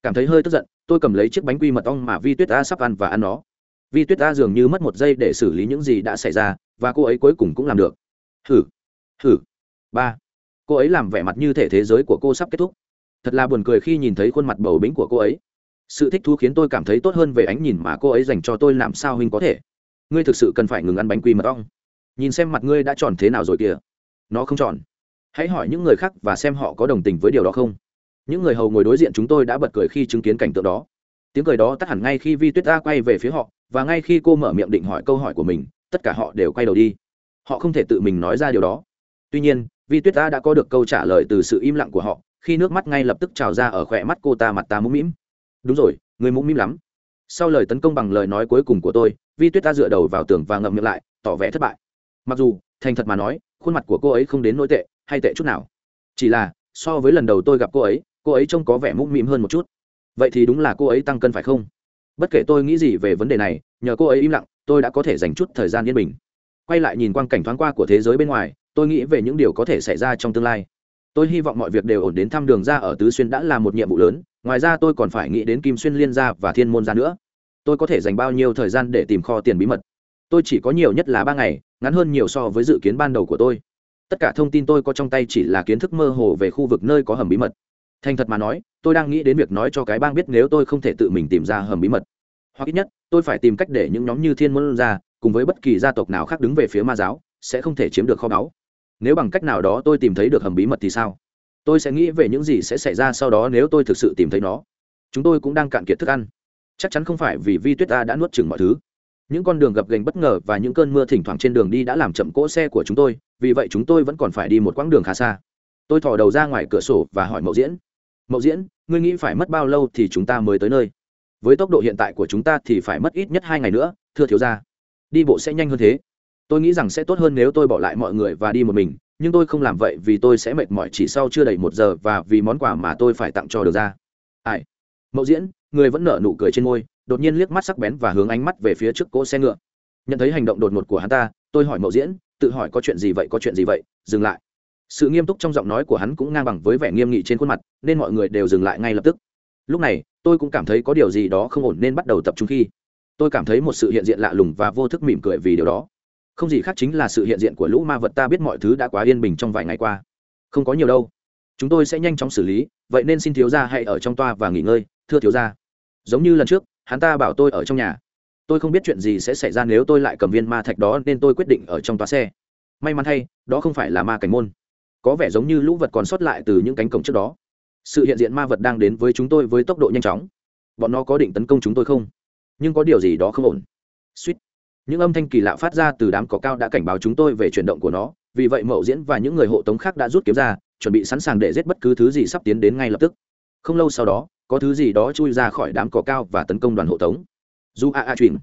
Cảm thấy hơi tức giận, tôi cầm lấy chiếc bánh quy mật ong mà vi tuyết a sắp ăn và ăn nó vi tuyết ta dường như mất một giây để xử lý những gì đã xảy ra, và cô ấy cuối cùng cũng làm được. Hử hử. Ba. Cô ấy làm vẻ mặt như thể thế giới của cô sắp kết thúc. Thật là buồn cười khi nhìn thấy khuôn mặt bầu bính của cô ấy. Sự thích thú khiến tôi cảm thấy tốt hơn về ánh nhìn mà cô ấy dành cho tôi làm sao huynh có thể. Ngươi thực sự cần phải ngừng ăn bánh quy mật ong. Nhìn xem mặt ngươi đã tròn thế nào rồi kìa. Nó không tròn. Hãy hỏi những người khác và xem họ có đồng tình với điều đó không. Những người hầu ngồi đối diện chúng tôi đã bật cười khi chứng kiến cảnh tượng đó tiếng cười đó tắt hẳn ngay khi vi tuyết Ta quay về phía họ, và ngay khi cô mở miệng định hỏi câu hỏi của mình, tất cả họ đều quay đầu đi. Họ không thể tự mình nói ra điều đó. Tuy nhiên, vi tuyết Ta đã có được câu trả lời từ sự im lặng của họ, khi nước mắt ngay lập tức trào ra ở khỏe mắt cô ta mặt ta mũm mĩm. Đúng rồi, người mũm mĩm lắm. Sau lời tấn công bằng lời nói cuối cùng của tôi, vi tuyết ta dựa đầu vào tường và ngậm miệng lại, tỏ vẻ thất bại. Mặc dù, thành thật mà nói, khuôn mặt của cô ấy không đến nỗi tệ, hay tệ chút nào. Chỉ là, so với lần đầu tôi gặp cô ấy cô ấy trông có vẻ mũm mĩm hơn một chút vậy thì đúng là cô ấy tăng cân phải không? Bất kể tôi nghĩ gì về vấn đề này, nhờ cô ấy im lặng, tôi đã có thể dành chút thời gian yên bình. Quay lại nhìn quang cảnh thoáng qua của thế giới bên ngoài, tôi nghĩ về những điều có thể xảy ra trong tương lai. Tôi hy vọng mọi việc đều ổn đến thăm đường ra ở tứ xuyên đã là một nhiệm vụ lớn, ngoài ra tôi còn phải nghĩ đến kim xuyên liên gia và thiên môn gia nữa. Tôi có thể dành bao nhiêu thời gian để tìm kho tiền bí mật? Tôi chỉ có nhiều nhất là ba ngày, ngắn hơn nhiều so với dự kiến ban đầu của tôi. Tất cả thông tin tôi có trong tay chỉ là kiến thức mơ hồ về khu vực nơi có hầm bí mật thành thật mà nói, tôi đang nghĩ đến việc nói cho cái bang biết nếu tôi không thể tự mình tìm ra hầm bí mật. Hoặc ít nhất, tôi phải tìm cách để những nhóm như thiên môn gia cùng với bất kỳ gia tộc nào khác đứng về phía ma giáo, sẽ không thể chiếm được kho báu. Nếu bằng cách nào đó tôi tìm thấy được hầm bí mật thì sao? Tôi sẽ nghĩ về những gì sẽ xảy ra sau đó nếu tôi thực sự tìm thấy nó. Chúng tôi cũng đang cạn kiệt thức ăn. Chắc chắn không phải vì vi tuyết ta đã nuốt chừng mọi thứ. Những con đường gập ghềnh bất ngờ và những cơn mưa thỉnh thoảng trên đường đi đã làm chậm cỗ xe của chúng tôi, vì vậy chúng tôi vẫn còn phải đi một quãng đường khá xa. Tôi thò đầu ra ngoài cửa sổ và hỏi mậu diễn mậu diễn, ngươi nghĩ phải mất bao lâu thì chúng ta mới tới nơi? Với tốc độ hiện tại của chúng ta thì phải mất ít nhất hai ngày nữa, thưa thiếu gia. Đi bộ sẽ nhanh hơn thế. Tôi nghĩ rằng sẽ tốt hơn nếu tôi bỏ lại mọi người và đi một mình, nhưng tôi không làm vậy vì tôi sẽ mệt mỏi chỉ sau chưa đầy một giờ và vì món quà mà tôi phải tặng cho được ra. Ai? Mậu diễn, người vẫn nở nụ cười trên môi, đột nhiên liếc mắt sắc bén và hướng ánh mắt về phía trước cỗ xe ngựa. Nhận thấy hành động đột ngột của hắn ta, tôi hỏi mậu diễn, tự hỏi có chuyện gì vậy, có chuyện gì vậy? Dừng lại sự nghiêm túc trong giọng nói của hắn cũng ngang bằng với vẻ nghiêm nghị trên khuôn mặt, nên mọi người đều dừng lại ngay lập tức. Lúc này, tôi cũng cảm thấy có điều gì đó không ổn nên bắt đầu tập trung khi tôi cảm thấy một sự hiện diện lạ lùng và vô thức mỉm cười vì điều đó. Không gì khác chính là sự hiện diện của lũ ma vật, ta biết mọi thứ đã quá yên bình trong vài ngày qua. Không có nhiều đâu. Chúng tôi sẽ nhanh chóng xử lý, vậy nên xin thiếu gia hãy ở trong toa và nghỉ ngơi, thưa thiếu gia. Giống như lần trước, hắn ta bảo tôi ở trong nhà. Tôi không biết chuyện gì sẽ xảy ra nếu tôi lại cầm viên ma thạch đó nên tôi quyết định ở trong toa xe. May mắn thay, đó không phải là ma cảnh môn có vẻ giống như lũ vật còn sót lại từ những cánh cổng trước đó. Sự hiện diện ma vật đang đến với chúng tôi với tốc độ nhanh chóng. Bọn nó có định tấn công chúng tôi không? Nhưng có điều gì đó không ổn. Suýt. Những âm thanh kỳ lạ phát ra từ đám cỏ cao đã cảnh báo chúng tôi về chuyển động của nó. Vì vậy mậu diễn và những người hộ tống khác đã rút kiếm ra, chuẩn bị sẵn sàng để giết bất cứ thứ gì sắp tiến đến ngay lập tức. Không lâu sau đó, có thứ gì đó chui ra khỏi đám cỏ cao và tấn công đoàn hộ tống. Dù a a truyền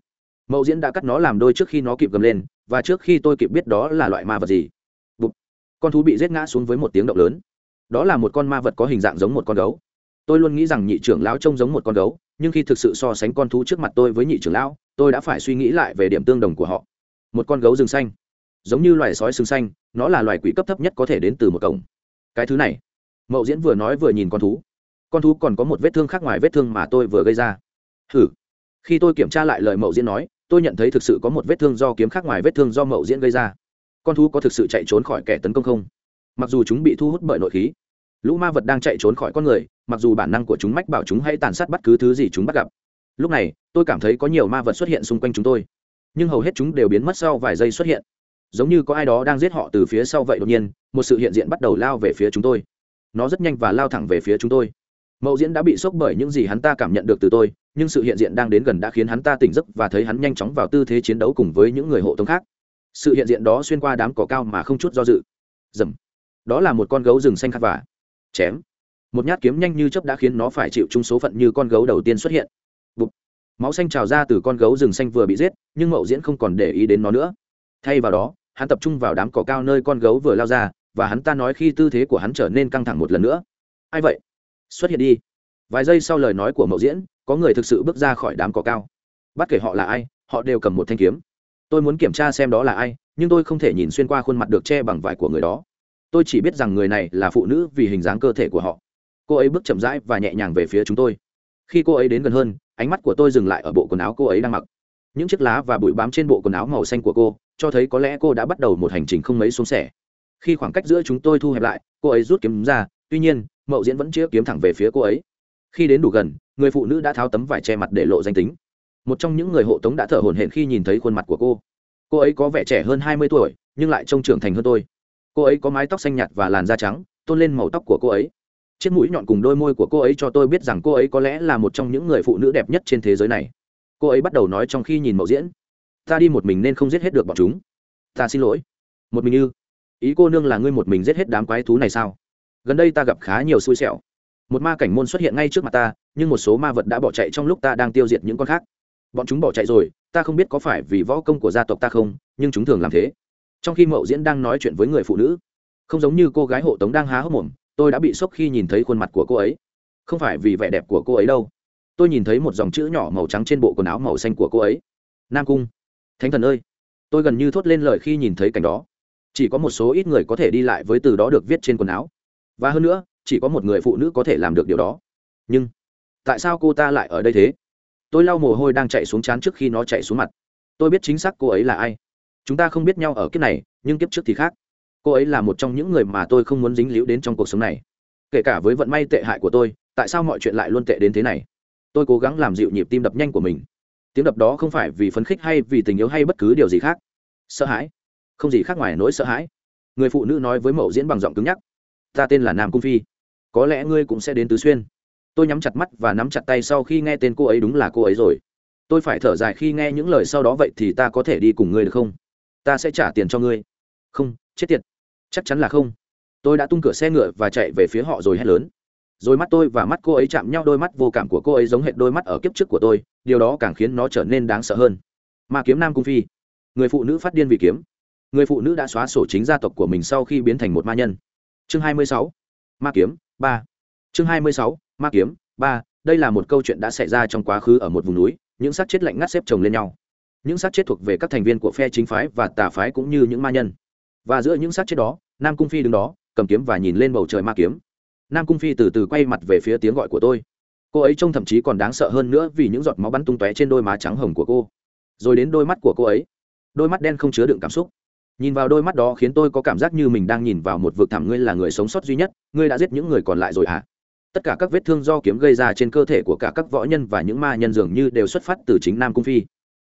mậu diễn đã cắt nó làm đôi trước khi nó kịp gầm lên, và trước khi tôi kịp biết đó là loại ma vật gì con thú bị giết ngã xuống với một tiếng động lớn. Đó là một con ma vật có hình dạng giống một con gấu. Tôi luôn nghĩ rằng nhị trưởng lão trông giống một con gấu, nhưng khi thực sự so sánh con thú trước mặt tôi với nhị trưởng lão, tôi đã phải suy nghĩ lại về điểm tương đồng của họ. Một con gấu rừng xanh. Giống như loài sói sừng xanh, nó là loài quỷ cấp thấp nhất có thể đến từ một cổng. Cái thứ này. Mậu diễn vừa nói vừa nhìn con thú. Con thú còn có một vết thương khác ngoài vết thương mà tôi vừa gây ra. Hử khi tôi kiểm tra lại lời mậu diễn nói, tôi nhận thấy thực sự có một vết thương do kiếm khác ngoài vết thương do mậu diễn gây ra con thú có thực sự chạy trốn khỏi kẻ tấn công không? Mặc dù chúng bị thu hút bởi nội khí, lũ ma vật đang chạy trốn khỏi con người, mặc dù bản năng của chúng mách bảo chúng hãy tàn sát bất cứ thứ gì chúng bắt gặp. Lúc này, tôi cảm thấy có nhiều ma vật xuất hiện xung quanh chúng tôi, nhưng hầu hết chúng đều biến mất sau vài giây xuất hiện. Giống như có ai đó đang giết họ từ phía sau vậy đột nhiên, một sự hiện diện bắt đầu lao về phía chúng tôi. Nó rất nhanh và lao thẳng về phía chúng tôi. Mậu diễn đã bị sốc bởi những gì hắn ta cảm nhận được từ tôi, nhưng sự hiện diện đang đến gần đã khiến hắn ta tỉnh giấc và thấy hắn nhanh chóng vào tư thế chiến đấu cùng với những người hộ tống khác sự hiện diện đó xuyên qua đám cỏ cao mà không chút do dự. Dầm. Đó là một con gấu rừng xanh khát vả. Chém. Một nhát kiếm nhanh như chớp đã khiến nó phải chịu chung số phận như con gấu đầu tiên xuất hiện. Bụt. máu xanh trào ra từ con gấu rừng xanh vừa bị giết, nhưng mậu diễn không còn để ý đến nó nữa. Thay vào đó, hắn tập trung vào đám cỏ cao nơi con gấu vừa lao ra, và hắn ta nói khi tư thế của hắn trở nên căng thẳng một lần nữa. Ai vậy? Xuất hiện đi. Vài giây sau lời nói của mậu diễn, có người thực sự bước ra khỏi đám cỏ cao. Bất kể họ là ai, họ đều cầm một thanh kiếm tôi muốn kiểm tra xem đó là ai, nhưng tôi không thể nhìn xuyên qua khuôn mặt được che bằng vải của người đó. Tôi chỉ biết rằng người này là phụ nữ vì hình dáng cơ thể của họ. Cô ấy bước chậm rãi và nhẹ nhàng về phía chúng tôi. Khi cô ấy đến gần hơn, ánh mắt của tôi dừng lại ở bộ quần áo cô ấy đang mặc. Những chiếc lá và bụi bám trên bộ quần áo màu xanh của cô, cho thấy có lẽ cô đã bắt đầu một hành trình không mấy xuống sẻ. Khi khoảng cách giữa chúng tôi thu hẹp lại, cô ấy rút kiếm ra, tuy nhiên, mậu diễn vẫn chĩa kiếm thẳng về phía cô ấy. Khi đến đủ gần, người phụ nữ đã tháo tấm vải che mặt để lộ danh tính một trong những người hộ tống đã thở hổn hển khi nhìn thấy khuôn mặt của cô. Cô ấy có vẻ trẻ hơn hai mươi tuổi, nhưng lại trông trưởng thành hơn tôi. Cô ấy có mái tóc xanh nhạt và làn da trắng, tôn lên màu tóc của cô ấy. Chiếc mũi nhọn cùng đôi môi của cô ấy cho tôi biết rằng cô ấy có lẽ là một trong những người phụ nữ đẹp nhất trên thế giới này. Cô ấy bắt đầu nói trong khi nhìn mẫu diễn. Ta đi một mình nên không giết hết được bọn chúng. Ta xin lỗi. Một mình ư? Ý cô nương là ngươi một mình giết hết đám quái thú này sao? Gần đây ta gặp khá nhiều xui xẻo. Một ma cảnh môn xuất hiện ngay trước mặt ta, nhưng một số ma vật đã bỏ chạy trong lúc ta đang tiêu diệt những con khác bọn chúng bỏ chạy rồi, ta không biết có phải vì võ công của gia tộc ta không, nhưng chúng thường làm thế. Trong khi mậu diễn đang nói chuyện với người phụ nữ, không giống như cô gái hộ tống đang há hốc mồm, tôi đã bị sốc khi nhìn thấy khuôn mặt của cô ấy. Không phải vì vẻ đẹp của cô ấy đâu. Tôi nhìn thấy một dòng chữ nhỏ màu trắng trên bộ quần áo màu xanh của cô ấy. Nam cung. Thánh thần ơi. Tôi gần như thốt lên lời khi nhìn thấy cảnh đó. Chỉ có một số ít người có thể đi lại với từ đó được viết trên quần áo. Và hơn nữa, chỉ có một người phụ nữ có thể làm được điều đó. Nhưng, tại sao cô ta lại ở đây thế? Tôi lau mồ hôi đang chạy xuống trán trước khi nó chạy xuống mặt. Tôi biết chính xác cô ấy là ai. Chúng ta không biết nhau ở kiếp này, nhưng kiếp trước thì khác. Cô ấy là một trong những người mà tôi không muốn dính líu đến trong cuộc sống này. Kể cả với vận may tệ hại của tôi, tại sao mọi chuyện lại luôn tệ đến thế này? Tôi cố gắng làm dịu nhịp tim đập nhanh của mình. Tiếng đập đó không phải vì phấn khích hay vì tình yêu hay bất cứ điều gì khác. Sợ hãi. Không gì khác ngoài nỗi sợ hãi. Người phụ nữ nói với mẫu diễn bằng giọng cứng nhắc. Ta tên là nam cung phi. Có lẽ ngươi cũng sẽ đến tứ xuyên tôi nhắm chặt mắt và nắm chặt tay sau khi nghe tên cô ấy đúng là cô ấy rồi. Tôi phải thở dài khi nghe những lời sau đó, vậy thì ta có thể đi cùng ngươi được không? Ta sẽ trả tiền cho ngươi. Không, chết tiệt. Chắc chắn là không. Tôi đã tung cửa xe ngựa và chạy về phía họ rồi hét lớn. Rồi mắt tôi và mắt cô ấy chạm nhau, đôi mắt vô cảm của cô ấy giống hệt đôi mắt ở kiếp trước của tôi. Điều đó càng khiến nó trở nên đáng sợ hơn. Ma kiếm nam cung phi. Người phụ nữ phát điên vì kiếm. Người phụ nữ đã xóa sổ chính gia tộc của mình sau khi biến thành một ma nhân. Chương 26. ma kiếm ba. Chương 26 ma kiếm, ba, đây là một câu chuyện đã xảy ra trong quá khứ ở một vùng núi, những xác chết lạnh ngắt xếp chồng lên nhau. Những xác chết thuộc về các thành viên của phe chính phái và tà phái cũng như những ma nhân. Và giữa những xác chết đó, nam cung phi đứng đó, cầm kiếm và nhìn lên bầu trời ma kiếm. Nam cung phi từ từ quay mặt về phía tiếng gọi của tôi. Cô ấy trông thậm chí còn đáng sợ hơn nữa vì những giọt máu bắn tung tóe trên đôi má trắng hồng của cô. Rồi đến đôi mắt của cô ấy. Đôi mắt đen không chứa đựng cảm xúc. Nhìn vào đôi mắt đó khiến tôi có cảm giác như mình đang nhìn vào một vực thẳm ngươi là người sống sót duy nhất, ngươi đã giết những người còn lại rồi hả? à? Tất cả các vết thương do kiếm gây ra trên cơ thể của cả các võ nhân và những ma nhân dường như đều xuất phát từ chính nam cung phi.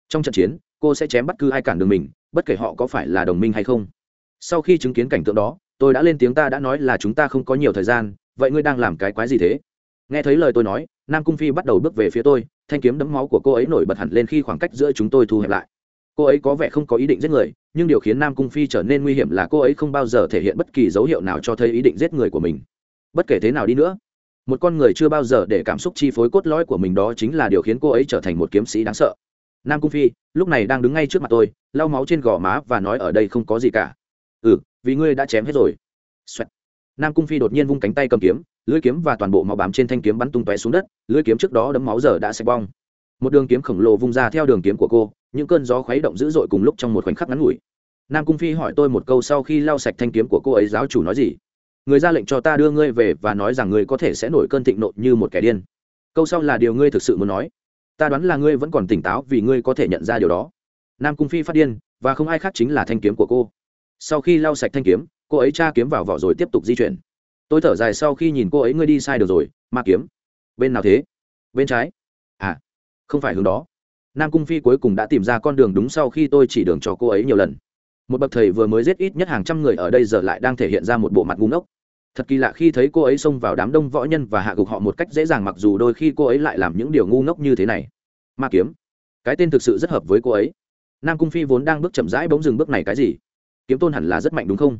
Trong trận chiến, cô sẽ chém bất cứ ai cản đường mình, bất kể họ có phải là đồng minh hay không. Sau khi chứng kiến cảnh tượng đó, tôi đã lên tiếng ta đã nói là chúng ta không có nhiều thời gian, vậy ngươi đang làm cái quái gì thế? Nghe thấy lời tôi nói, nam cung phi bắt đầu bước về phía tôi, thanh kiếm đấm máu của cô ấy nổi bật hẳn lên khi khoảng cách giữa chúng tôi thu hẹp lại. Cô ấy có vẻ không có ý định giết người, nhưng điều khiến nam cung phi trở nên nguy hiểm là cô ấy không bao giờ thể hiện bất kỳ dấu hiệu nào cho thấy ý định giết người của mình. Bất kể thế nào đi nữa một con người chưa bao giờ để cảm xúc chi phối cốt lõi của mình đó chính là điều khiến cô ấy trở thành một kiếm sĩ đáng sợ. Nam cung phi, lúc này đang đứng ngay trước mặt tôi, lau máu trên gò má và nói ở đây không có gì cả. Ừ vì ngươi đã chém hết rồi、Xoẹt. Nam cung phi đột nhiên vung cánh tay cầm kiếm, lưỡi kiếm và toàn bộ máu bám trên thanh kiếm bắn tung tóe xuống đất, lưỡi kiếm trước đó đấm máu giờ đã sạch bong. Một đường kiếm khổng lồ vung ra theo đường kiếm của cô, những cơn gió khuấy động dữ dội cùng lúc trong một khoảnh khắc ngắn ngủi. Nam cung phi hỏi tôi một câu sau khi lau sạch thanh kiếm của cô ấy, giáo chủ nói gì? Người ra lệnh cho ta đưa ngươi về và nói rằng ngươi có thể sẽ nổi cơn thịnh nộ như một kẻ điên. Câu sau là điều ngươi thực sự muốn nói. Ta đoán là ngươi vẫn còn tỉnh táo vì ngươi có thể nhận ra điều đó. Nam cung phi phát điên, và không ai khác chính là thanh kiếm của cô. Sau khi lau sạch thanh kiếm, cô ấy tra kiếm vào vỏ rồi tiếp tục di chuyển. Tôi thở dài sau khi nhìn cô ấy ngươi đi sai được rồi, ma kiếm. Bên nào thế? Bên trái. À không phải hướng đó. Nam cung phi cuối cùng đã tìm ra con đường đúng sau khi tôi chỉ đường cho cô ấy nhiều lần một bậc thầy vừa mới giết ít nhất hàng trăm người ở đây giờ lại đang thể hiện ra một bộ mặt ngu ngốc. Thật kỳ lạ khi thấy cô ấy xông vào đám đông võ nhân và hạ gục họ một cách dễ dàng mặc dù đôi khi cô ấy lại làm những điều ngu ngốc như thế này. Ma kiếm. Cái tên thực sự rất hợp với cô ấy. Nam cung phi vốn đang bước chậm rãi bỗng dừng bước này cái gì? Kiếm tôn hẳn là rất mạnh đúng không?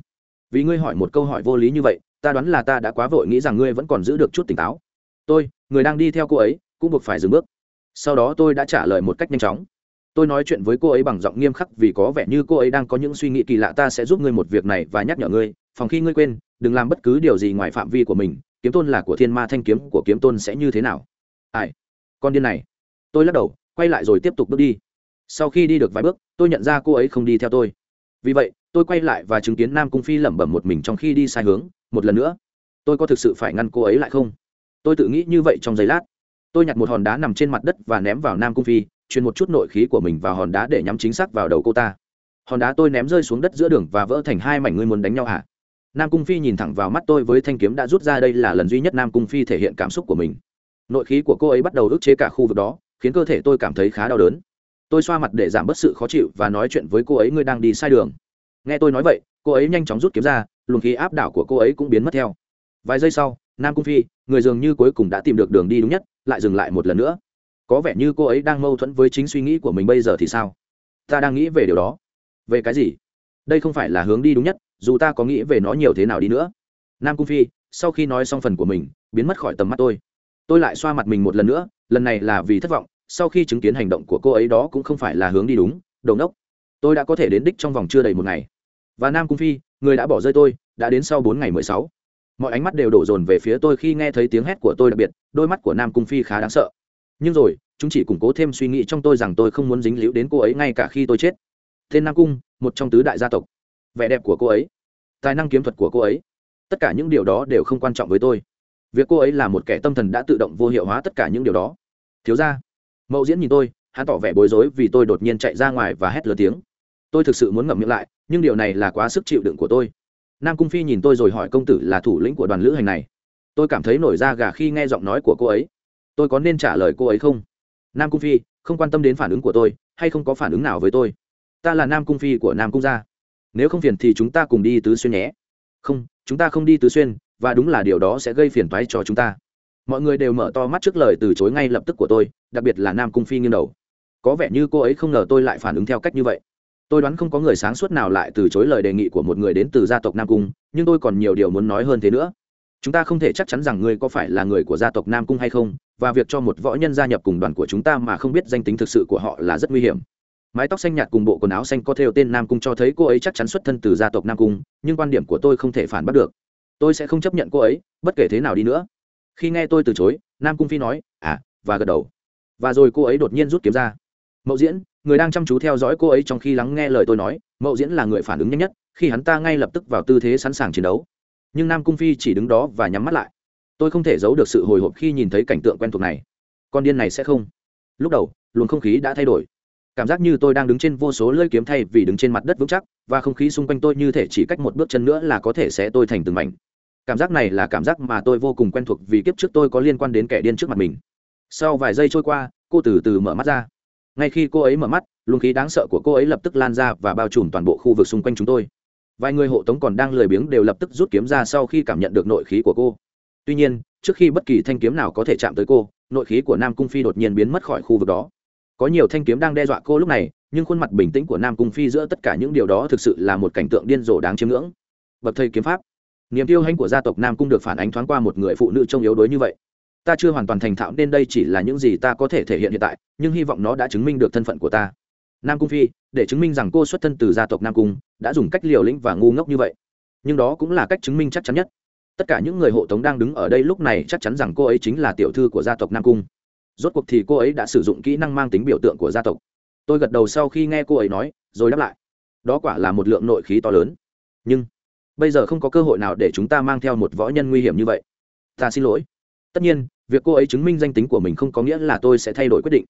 Vì ngươi hỏi một câu hỏi vô lý như vậy, ta đoán là ta đã quá vội nghĩ rằng ngươi vẫn còn giữ được chút tỉnh táo. Tôi, người đang đi theo cô ấy, cũng buộc phải dừng bước. Sau đó tôi đã trả lời một cách nhanh chóng tôi nói chuyện với cô ấy bằng giọng nghiêm khắc vì có vẻ như cô ấy đang có những suy nghĩ kỳ lạ. Ta sẽ giúp ngươi một việc này và nhắc nhở ngươi, phòng khi ngươi quên, đừng làm bất cứ điều gì ngoài phạm vi của mình. Kiếm tôn là của thiên ma, thanh kiếm của kiếm tôn sẽ như thế nào? Ai? Con điên này. Tôi lắc đầu, quay lại rồi tiếp tục bước đi. Sau khi đi được vài bước, tôi nhận ra cô ấy không đi theo tôi. Vì vậy, tôi quay lại và chứng kiến nam cung phi lẩm bẩm một mình trong khi đi sai hướng. Một lần nữa, tôi có thực sự phải ngăn cô ấy lại không? Tôi tự nghĩ như vậy trong giây lát. Tôi nhặt một hòn đá nằm trên mặt đất và ném vào nam cung phi truyền một chút nội khí của mình vào hòn đá để nhắm chính xác vào đầu cô ta. Hòn đá tôi ném rơi xuống đất giữa đường và vỡ thành hai mảnh, ngươi muốn đánh nhau hả? Nam cung phi nhìn thẳng vào mắt tôi với thanh kiếm đã rút ra, đây là lần duy nhất nam cung phi thể hiện cảm xúc của mình. Nội khí của cô ấy bắt đầu ức chế cả khu vực đó, khiến cơ thể tôi cảm thấy khá đau đớn. Tôi xoa mặt để giảm bớt sự khó chịu và nói chuyện với cô ấy, ngươi đang đi sai đường. Nghe tôi nói vậy, cô ấy nhanh chóng rút kiếm ra, luồng khí áp đảo của cô ấy cũng biến mất theo. Vài giây sau, nam cung phi, người dường như cuối cùng đã tìm được đường đi đúng nhất, lại dừng lại một lần nữa có vẻ như cô ấy đang mâu thuẫn với chính suy nghĩ của mình bây giờ thì sao? Ta đang nghĩ về điều đó. Về cái gì? Đây không phải là hướng đi đúng nhất, dù ta có nghĩ về nó nhiều thế nào đi nữa. Nam cung phi, sau khi nói xong phần của mình, biến mất khỏi tầm mắt tôi. Tôi lại xoa mặt mình một lần nữa, lần này là vì thất vọng, sau khi chứng kiến hành động của cô ấy đó cũng không phải là hướng đi đúng, đầu nốc. Tôi đã có thể đến đích trong vòng chưa đầy một ngày. Và nam cung phi, người đã bỏ rơi tôi, đã đến sau bốn ngày mười sáu. Mọi ánh mắt đều đổ dồn về phía tôi khi nghe thấy tiếng hét của tôi đặc biệt, đôi mắt của nam cung phi khá đáng sợ nhưng rồi, chúng chỉ củng cố thêm suy nghĩ trong tôi rằng tôi không muốn dính líu đến cô ấy ngay cả khi tôi chết. Tên nam cung, một trong tứ đại gia tộc. Vẻ đẹp của cô ấy, tài năng kiếm thuật của cô ấy, tất cả những điều đó đều không quan trọng với tôi. Việc cô ấy là một kẻ tâm thần đã tự động vô hiệu hóa tất cả những điều đó. Thiếu ra mậu diễn nhìn tôi, hắn tỏ vẻ bối rối vì tôi đột nhiên chạy ra ngoài và hét lớn tiếng. Tôi thực sự muốn ngậm miệng lại, nhưng điều này là quá sức chịu đựng của tôi. Nam cung phi nhìn tôi rồi hỏi công tử là thủ lĩnh của đoàn lữ hành này. Tôi cảm thấy nổi da gà khi nghe giọng nói của cô ấy tôi có nên trả lời cô ấy không? Nam cung phi, không quan tâm đến phản ứng của tôi, hay không có phản ứng nào với tôi? Ta là nam cung phi của nam cung gia. Nếu không phiền thì chúng ta cùng đi tứ xuyên nhé. Không, chúng ta không đi tứ xuyên, và đúng là điều đó sẽ gây phiền toái cho chúng ta. Mọi người đều mở to mắt trước lời từ chối ngay lập tức của tôi, đặc biệt là nam cung phi nghiêng đầu. Có vẻ như cô ấy không ngờ tôi lại phản ứng theo cách như vậy. Tôi đoán không có người sáng suốt nào lại từ chối lời đề nghị của một người đến từ gia tộc nam cung, nhưng tôi còn nhiều điều muốn nói hơn thế nữa chúng ta không thể chắc chắn rằng ngươi có phải là người của gia tộc nam cung hay không, và việc cho một võ nhân gia nhập cùng đoàn của chúng ta mà không biết danh tính thực sự của họ là rất nguy hiểm. Mái tóc xanh nhạt cùng bộ quần áo xanh có theo tên nam cung cho thấy cô ấy chắc chắn xuất thân từ gia tộc nam cung, nhưng quan điểm của tôi không thể phản bác được. Tôi sẽ không chấp nhận cô ấy, bất kể thế nào đi nữa. Khi nghe tôi từ chối, nam cung phi nói à và gật đầu. Và rồi cô ấy đột nhiên rút kiếm ra. Mậu diễn, người đang chăm chú theo dõi cô ấy trong khi lắng nghe lời tôi nói, mậu diễn là người phản ứng nhanh nhất, khi hắn ta ngay lập tức vào tư thế sẵn sàng chiến đấu nhưng nam cung phi chỉ đứng đó và nhắm mắt lại. Tôi không thể giấu được sự hồi hộp khi nhìn thấy cảnh tượng quen thuộc này. Con điên này sẽ không? Lúc đầu, luồng không khí đã thay đổi. Cảm giác như tôi đang đứng trên vô số lưỡi kiếm thay vì đứng trên mặt đất vững chắc, và không khí xung quanh tôi như thể chỉ cách một bước chân nữa là có thể sẽ tôi thành từng mảnh. Cảm giác này là cảm giác mà tôi vô cùng quen thuộc vì kiếp trước tôi có liên quan đến kẻ điên trước mặt mình. Sau vài giây trôi qua, cô từ từ mở mắt ra. Ngay khi cô ấy mở mắt, luồng khí đáng sợ của cô ấy lập tức lan ra và bao trùm toàn bộ khu vực xung quanh chúng tôi vài người hộ tống còn đang lười biếng đều lập tức rút kiếm ra sau khi cảm nhận được nội khí của cô. Tuy nhiên, trước khi bất kỳ thanh kiếm nào có thể chạm tới cô, nội khí của nam cung phi đột nhiên biến mất khỏi khu vực đó. Có nhiều thanh kiếm đang đe dọa cô lúc này, nhưng khuôn mặt bình tĩnh của nam cung phi giữa tất cả những điều đó thực sự là một cảnh tượng điên rồ đáng chiêm ngưỡng. Bậc thầy kiếm pháp. Niềm tiêu hãnh của gia tộc nam cung được phản ánh thoáng qua một người phụ nữ trông yếu đuối như vậy. Ta chưa hoàn toàn thành thạo nên đây chỉ là những gì ta có thể thể hiện hiện tại, nhưng hy vọng nó đã chứng minh được thân phận của ta nam cung phi, để chứng minh rằng cô xuất thân từ gia tộc nam cung, đã dùng cách liều lĩnh và ngu ngốc như vậy. Nhưng đó cũng là cách chứng minh chắc chắn nhất. Tất cả những người hộ tống đang đứng ở đây lúc này chắc chắn rằng cô ấy chính là tiểu thư của gia tộc nam cung. Rốt cuộc thì cô ấy đã sử dụng kỹ năng mang tính biểu tượng của gia tộc. Tôi gật đầu sau khi nghe cô ấy nói, rồi đáp lại. Đó quả là một lượng nội khí to lớn. Nhưng, bây giờ không có cơ hội nào để chúng ta mang theo một võ nhân nguy hiểm như vậy. Ta xin lỗi. Tất nhiên, việc cô ấy chứng minh danh tính của mình không có nghĩa là tôi sẽ thay đổi quyết định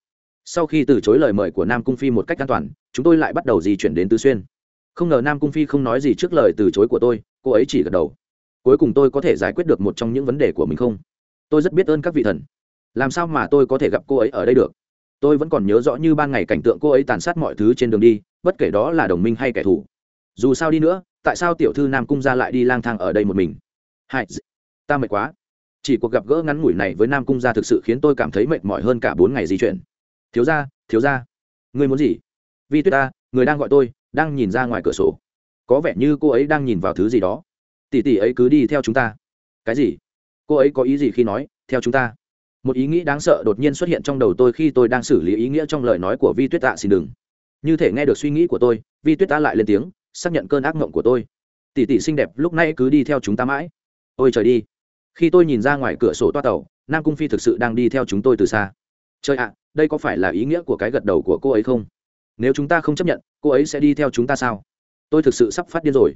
sau khi từ chối lời mời của nam cung phi một cách an toàn, chúng tôi lại bắt đầu di chuyển đến tứ xuyên. Không ngờ nam cung phi không nói gì trước lời từ chối của tôi, cô ấy chỉ gật đầu. Cuối cùng tôi có thể giải quyết được một trong những vấn đề của mình không? Tôi rất biết ơn các vị thần. Làm sao mà tôi có thể gặp cô ấy ở đây được? Tôi vẫn còn nhớ rõ như ban ngày cảnh tượng cô ấy tàn sát mọi thứ trên đường đi, bất kể đó là đồng minh hay kẻ thù. Dù sao đi nữa, tại sao tiểu thư nam cung ra lại đi lang thang ở đây một mình? Hai ta mệt quá. Chỉ cuộc gặp gỡ ngắn ngủi này với nam cung gia thực sự khiến tôi cảm thấy mệt mỏi hơn cả bốn ngày di chuyển thiếu ra thiếu ra ngươi muốn gì? Vi tuyết ta, người đang gọi tôi, đang nhìn ra ngoài cửa sổ. Có vẻ như cô ấy đang nhìn vào thứ gì đó. Tỷ tỷ ấy cứ đi theo chúng ta. Cái gì? Cô ấy có ý gì khi nói, theo chúng ta? Một ý nghĩ đáng sợ đột nhiên xuất hiện trong đầu tôi khi tôi đang xử lý ý nghĩa trong lời nói của vi tuyết tạ xin đừng. Như thể nghe được suy nghĩ của tôi, vi tuyết Ta lại lên tiếng, xác nhận cơn ác mộng của tôi. Tỷ tỷ xinh đẹp, lúc nay cứ đi theo chúng ta mãi. Ôi trời đi. Khi tôi nhìn ra ngoài cửa sổ toa tàu, nam cung phi thực sự đang đi theo chúng tôi từ xa trời ạ, đây có phải là ý nghĩa của cái gật đầu của cô ấy không? Nếu chúng ta không chấp nhận, cô ấy sẽ đi theo chúng ta sao? Tôi thực sự sắp phát điên rồi.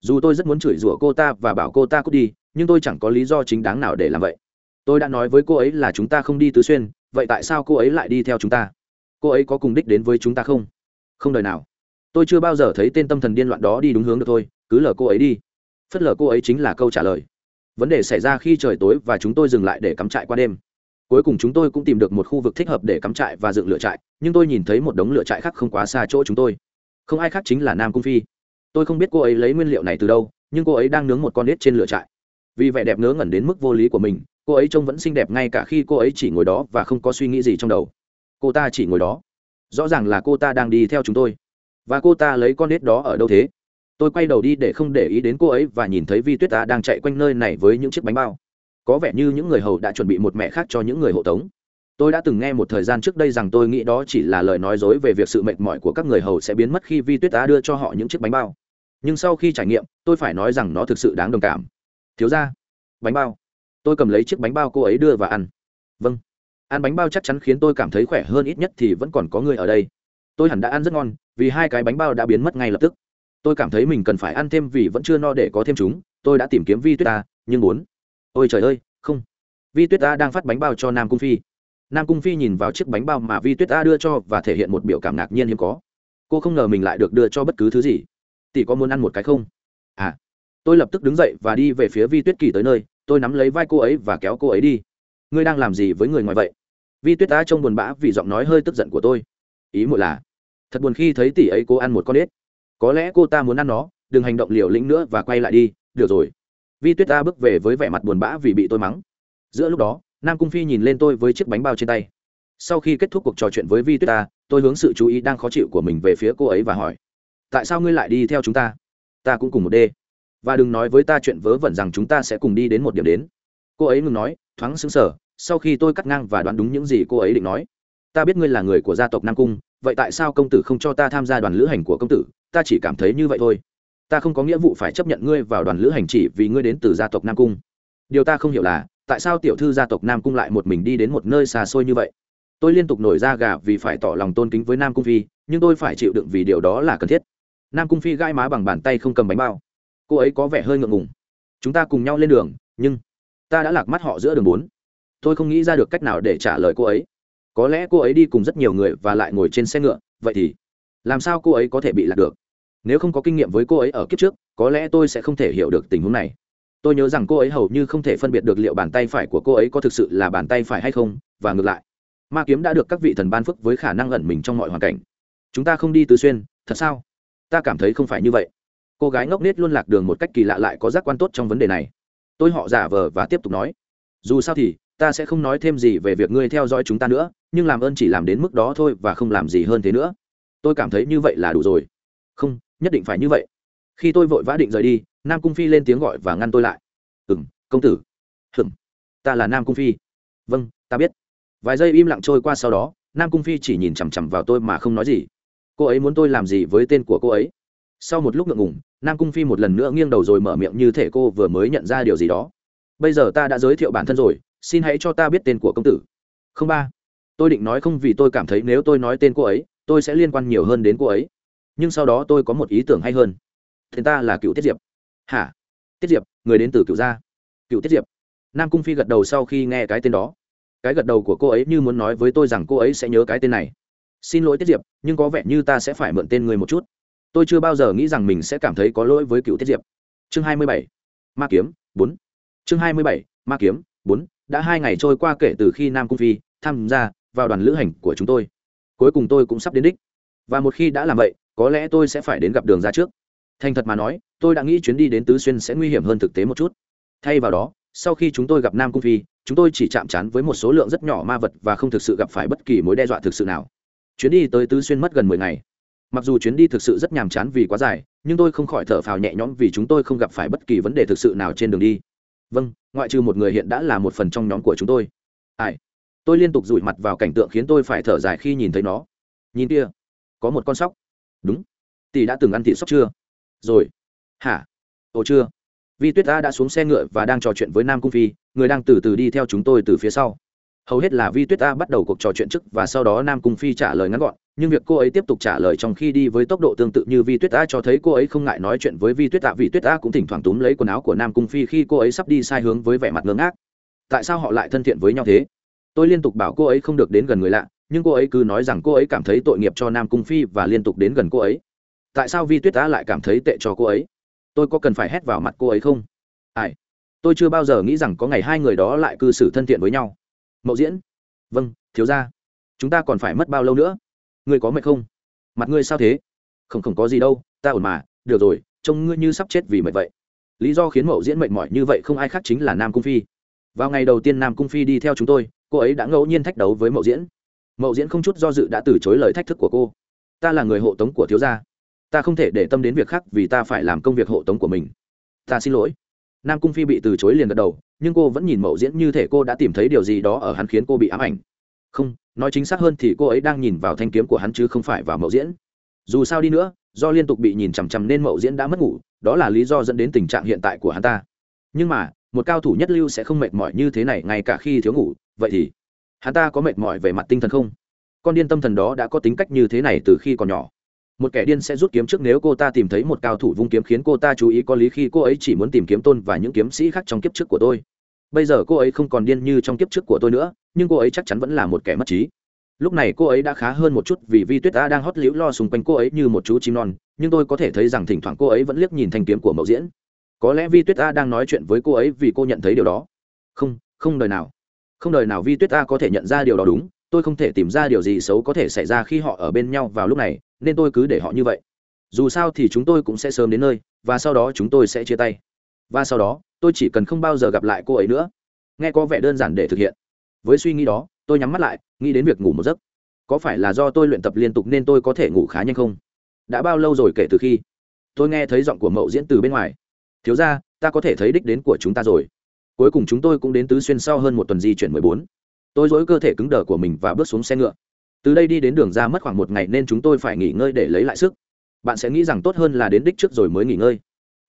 Dù tôi rất muốn chửi rủa cô ta và bảo cô ta cút đi, nhưng tôi chẳng có lý do chính đáng nào để làm vậy. Tôi đã nói với cô ấy là chúng ta không đi tứ xuyên, vậy tại sao cô ấy lại đi theo chúng ta? Cô ấy có cùng đích đến với chúng ta không? Không đời nào. Tôi chưa bao giờ thấy tên tâm thần điên loạn đó đi đúng hướng được thôi, cứ lờ cô ấy đi. Phất lờ cô ấy chính là câu trả lời. Vấn đề xảy ra khi trời tối và chúng tôi dừng lại để cắm trại qua đêm cuối cùng chúng tôi cũng tìm được một khu vực thích hợp để cắm trại và dựng lửa trại, nhưng tôi nhìn thấy một đống lửa trại khác không quá xa chỗ chúng tôi. Không ai khác chính là nam cung phi. Tôi không biết cô ấy lấy nguyên liệu này từ đâu, nhưng cô ấy đang nướng một con nết trên lửa trại. Vì vẻ đẹp ngớ ngẩn đến mức vô lý của mình, cô ấy trông vẫn xinh đẹp ngay cả khi cô ấy chỉ ngồi đó và không có suy nghĩ gì trong đầu. Cô ta chỉ ngồi đó. Rõ ràng là cô ta đang đi theo chúng tôi. Và cô ta lấy con nết đó ở đâu thế? Tôi quay đầu đi để không để ý đến cô ấy và nhìn thấy vi tuyết ta đang chạy quanh nơi này với những chiếc bánh bao có vẻ như những người hầu đã chuẩn bị một mẹ khác cho những người hộ tống. Tôi đã từng nghe một thời gian trước đây rằng tôi nghĩ đó chỉ là lời nói dối về việc sự mệt mỏi của các người hầu sẽ biến mất khi vi tuyết đã đưa cho họ những chiếc bánh bao. Nhưng sau khi trải nghiệm, tôi phải nói rằng nó thực sự đáng đồng cảm. Thiếu ra bánh bao. Tôi cầm lấy chiếc bánh bao cô ấy đưa và ăn. Vâng. Ăn bánh bao chắc chắn khiến tôi cảm thấy khỏe hơn ít nhất thì vẫn còn có người ở đây. Tôi hẳn đã ăn rất ngon, vì hai cái bánh bao đã biến mất ngay lập tức. Tôi cảm thấy mình cần phải ăn thêm vì vẫn chưa no để có thêm chúng. Tôi đã tìm kiếm vi tuyết ta nhưng muốn ôi trời ơi, không. Vi tuyết A đang phát bánh bao cho nam cung phi. Nam cung phi nhìn vào chiếc bánh bao mà vi tuyết A đưa cho và thể hiện một biểu cảm ngạc nhiên hiếm có. Cô không ngờ mình lại được đưa cho bất cứ thứ gì. Tỷ có muốn ăn một cái không? À tôi lập tức đứng dậy và đi về phía vi tuyết kỳ tới nơi. Tôi nắm lấy vai cô ấy và kéo cô ấy đi. Ngươi đang làm gì với người ngoài vậy? Vi tuyết A trông buồn bã vì giọng nói hơi tức giận của tôi. Ý muội là, thật buồn khi thấy tỷ ấy cô ăn một con ếch. Có lẽ cô ta muốn ăn nó, đừng hành động liều lĩnh nữa và quay lại đi. Được rồi vi tuyết ta bước về với vẻ mặt buồn bã vì bị tôi mắng. Giữa lúc đó, nam cung phi nhìn lên tôi với chiếc bánh bao trên tay. Sau khi kết thúc cuộc trò chuyện với vi tuyết ta tôi hướng sự chú ý đang khó chịu của mình về phía cô ấy và hỏi, tại sao ngươi lại đi theo chúng ta? Ta cũng cùng một đê. Và đừng nói với ta chuyện vớ vẩn rằng chúng ta sẽ cùng đi đến một điểm đến. Cô ấy ngừng nói, thoáng xứng sở sau khi tôi cắt ngang và đoán đúng những gì cô ấy định nói. Ta biết ngươi là người của gia tộc nam cung, vậy tại sao công tử không cho ta tham gia đoàn lữ hành của công tử? Ta chỉ cảm thấy như vậy thôi ta không có nghĩa vụ phải chấp nhận ngươi vào đoàn lữ hành chỉ vì ngươi đến từ gia tộc nam cung. Điều ta không hiểu là, tại sao tiểu thư gia tộc nam cung lại một mình đi đến một nơi xa xôi như vậy? Tôi liên tục nổi ra gà vì phải tỏ lòng tôn kính với nam cung phi, nhưng tôi phải chịu đựng vì điều đó là cần thiết. Nam cung phi gãi má bằng bàn tay không cầm bánh bao. Cô ấy có vẻ hơi ngượng ngùng. Chúng ta cùng nhau lên đường, nhưng ta đã lạc mắt họ giữa đường bốn. Tôi không nghĩ ra được cách nào để trả lời cô ấy. Có lẽ cô ấy đi cùng rất nhiều người và lại ngồi trên xe ngựa, vậy thì làm sao cô ấy có thể bị lạc được? Nếu không có kinh nghiệm với cô ấy ở kiếp trước, có lẽ tôi sẽ không thể hiểu được tình huống này. Tôi nhớ rằng cô ấy hầu như không thể phân biệt được liệu bàn tay phải của cô ấy có thực sự là bàn tay phải hay không, và ngược lại. Ma kiếm đã được các vị thần ban phức với khả năng ẩn mình trong mọi hoàn cảnh. Chúng ta không đi tứ xuyên, thật sao? Ta cảm thấy không phải như vậy. Cô gái ngốc nết luôn lạc đường một cách kỳ lạ lại có giác quan tốt trong vấn đề này. Tôi họ giả vờ và tiếp tục nói. Dù sao thì, ta sẽ không nói thêm gì về việc ngươi theo dõi chúng ta nữa, nhưng làm ơn chỉ làm đến mức đó thôi và không làm gì hơn thế nữa. Tôi cảm thấy như vậy là đủ rồi. Không nhất định phải như vậy. Khi tôi vội vã định rời đi, nam cung phi lên tiếng gọi và ngăn tôi lại. Ừ m công tử. Hừm ta là nam cung phi. Vâng ta biết. Vài giây im lặng trôi qua sau đó, nam cung phi chỉ nhìn chằm chằm vào tôi mà không nói gì. Cô ấy muốn tôi làm gì với tên của cô ấy? Sau một lúc ngượng ngùng, nam cung phi một lần nữa nghiêng đầu rồi mở miệng như thể cô vừa mới nhận ra điều gì đó. Bây giờ ta đã giới thiệu bản thân rồi, xin hãy cho ta biết tên của công tử. Không ba, tôi định nói không vì tôi cảm thấy nếu tôi nói tên cô ấy, tôi sẽ liên quan nhiều hơn đến cô ấy nhưng sau đó tôi có một ý tưởng hay hơn. Thì ta là cựu tiết diệp. Hả? Tiết diệp, người đến từ cựu gia. Cựu tiết diệp. Nam cung phi gật đầu sau khi nghe cái tên đó. Cái gật đầu của cô ấy như muốn nói với tôi rằng cô ấy sẽ nhớ cái tên này. Xin lỗi tiết diệp, nhưng có vẻ như ta sẽ phải mượn tên người một chút. Tôi chưa bao giờ nghĩ rằng mình sẽ cảm thấy có lỗi với cựu tiết diệp. Chương hai mươi bảy. Ma kiếm, bốn. Chương hai mươi bảy. Ma kiếm, bốn. Đã hai ngày trôi qua kể từ khi nam cung phi tham gia vào đoàn lữ hành của chúng tôi. Cuối cùng tôi cũng sắp đến đích. Và một khi đã làm vậy có lẽ tôi sẽ phải đến gặp đường ra trước. Thành thật mà nói, tôi đã nghĩ chuyến đi đến tứ xuyên sẽ nguy hiểm hơn thực tế một chút. Thay vào đó, sau khi chúng tôi gặp nam cung phi, chúng tôi chỉ chạm trán với một số lượng rất nhỏ ma vật và không thực sự gặp phải bất kỳ mối đe dọa thực sự nào. Chuyến đi tới tứ xuyên mất gần mười ngày. Mặc dù chuyến đi thực sự rất nhàm chán vì quá dài, nhưng tôi không khỏi thở phào nhẹ nhõm vì chúng tôi không gặp phải bất kỳ vấn đề thực sự nào trên đường đi. Vâng ngoại trừ một người hiện đã là một phần trong nhóm của chúng tôi. Ai? Tôi liên tục rủi mặt vào cảnh tượng khiến tôi phải thở dài khi nhìn thấy nó. Nhìn kia, có một con sóc đúng. Tỷ đã từng ăn thịt sóc chưa? Rồi. Hả? Ồ chưa. Vi tuyết ta đã xuống xe ngựa và đang trò chuyện với nam cung phi, người đang từ từ đi theo chúng tôi từ phía sau. Hầu hết là vi tuyết ta bắt đầu cuộc trò chuyện trước và sau đó nam cung phi trả lời ngắn gọn, nhưng việc cô ấy tiếp tục trả lời trong khi đi với tốc độ tương tự như vi tuyết Ta cho thấy cô ấy không ngại nói chuyện với vi tuyết ta vì tuyết Ta cũng thỉnh thoảng túm lấy quần áo của nam cung phi khi cô ấy sắp đi sai hướng với vẻ mặt ngơ ngác. Tại sao họ lại thân thiện với nhau thế? Tôi liên tục bảo cô ấy không được đến gần người lạ nhưng cô ấy cứ nói rằng cô ấy cảm thấy tội nghiệp cho nam cung phi và liên tục đến gần cô ấy. Tại sao vi tuyết a lại cảm thấy tệ cho cô ấy? Tôi có cần phải hét vào mặt cô ấy không? Ai? Tôi chưa bao giờ nghĩ rằng có ngày hai người đó lại cư xử thân thiện với nhau. Mậu diễn? Vâng thiếu ra chúng ta còn phải mất bao lâu nữa? Ngươi có mệt không? Mặt ngươi sao thế? Không không có gì đâu, ta ổn mà. Được rồi, trông ngươi như sắp chết vì mệt vậy. Lý do khiến mậu diễn mệt mỏi như vậy không ai khác chính là nam cung phi. Vào ngày đầu tiên nam cung phi đi theo chúng tôi, cô ấy đã ngẫu nhiên thách đấu với mậu diễn mậu diễn không chút do dự đã từ chối lời thách thức của cô. Ta là người hộ tống của thiếu gia. Ta không thể để tâm đến việc khác vì ta phải làm công việc hộ tống của mình. Ta xin lỗi. Nam cung phi bị từ chối liền gật đầu, nhưng cô vẫn nhìn mậu diễn như thể cô đã tìm thấy điều gì đó ở hắn khiến cô bị ám ảnh. Không, nói chính xác hơn thì cô ấy đang nhìn vào thanh kiếm của hắn chứ không phải vào mậu diễn. Dù sao đi nữa, do liên tục bị nhìn chằm chằm nên mậu diễn đã mất ngủ, đó là lý do dẫn đến tình trạng hiện tại của hắn ta. Nhưng mà, một cao thủ nhất lưu sẽ không mệt mỏi như thế này ngay cả khi thiếu ngủ, vậy thì hắn ta có mệt mỏi về mặt tinh thần không? Con điên tâm thần đó đã có tính cách như thế này từ khi còn nhỏ. Một kẻ điên sẽ rút kiếm trước nếu cô ta tìm thấy một cao thủ vung kiếm khiến cô ta chú ý có lý khi cô ấy chỉ muốn tìm kiếm tôn và những kiếm sĩ khác trong kiếp trước của tôi. Bây giờ cô ấy không còn điên như trong kiếp trước của tôi nữa, nhưng cô ấy chắc chắn vẫn là một kẻ mất trí. Lúc này cô ấy đã khá hơn một chút vì vi tuyết đã đang hót liễu lo xung quanh cô ấy như một chú chim non, nhưng tôi có thể thấy rằng thỉnh thoảng cô ấy vẫn liếc nhìn thanh kiếm của mẫu diễn. Có lẽ vi tuyết a đang nói chuyện với cô ấy vì cô nhận thấy điều đó. Không không đời nào không đời nào vi tuyết a có thể nhận ra điều đó đúng, tôi không thể tìm ra điều gì xấu có thể xảy ra khi họ ở bên nhau vào lúc này, nên tôi cứ để họ như vậy. Dù sao thì chúng tôi cũng sẽ sớm đến nơi, và sau đó chúng tôi sẽ chia tay. Và sau đó, tôi chỉ cần không bao giờ gặp lại cô ấy nữa. Nghe có vẻ đơn giản để thực hiện. Với suy nghĩ đó, tôi nhắm mắt lại, nghĩ đến việc ngủ một giấc. Có phải là do tôi luyện tập liên tục nên tôi có thể ngủ khá nhanh không? Đã bao lâu rồi kể từ khi? Tôi nghe thấy giọng của mậu diễn từ bên ngoài. Thiếu ra ta có thể thấy đích đến của chúng ta rồi cuối cùng chúng tôi cũng đến tứ xuyên sau hơn một tuần di chuyển mười bốn. Tôi dối cơ thể cứng đờ của mình và bước xuống xe ngựa. Từ đây đi đến đường ra mất khoảng một ngày nên chúng tôi phải nghỉ ngơi để lấy lại sức. Bạn sẽ nghĩ rằng tốt hơn là đến đích trước rồi mới nghỉ ngơi.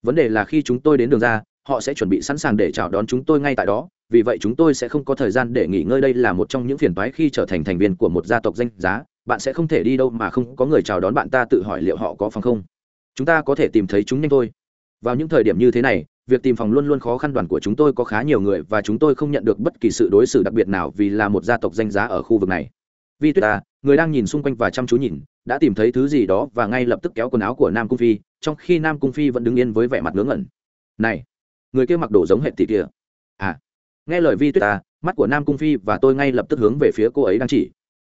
Vấn đề là khi chúng tôi đến đường ra, họ sẽ chuẩn bị sẵn sàng để chào đón chúng tôi ngay tại đó. Vì vậy chúng tôi sẽ không có thời gian để nghỉ ngơi. Đây là một trong những phiền toái khi trở thành thành viên của một gia tộc danh giá. Bạn sẽ không thể đi đâu mà không có người chào đón bạn. Ta tự hỏi liệu họ có phòng không? Chúng ta có thể tìm thấy chúng nhanh thôi. Vào những thời điểm như thế này việc tìm phòng luôn luôn khó khăn đoàn của chúng tôi có khá nhiều người và chúng tôi không nhận được bất kỳ sự đối xử đặc biệt nào vì là một gia tộc danh giá ở khu vực này. Vi tuyết ta người đang nhìn xung quanh và chăm chú nhìn, đã tìm thấy thứ gì đó và ngay lập tức kéo quần áo của nam cung phi, trong khi nam cung phi vẫn đứng yên với vẻ mặt ngớ ngẩn. Này, người kia mặc đồ giống hệ tỷ kia. À nghe lời vi tuyết ta mắt của nam cung phi và tôi ngay lập tức hướng về phía cô ấy đang chỉ.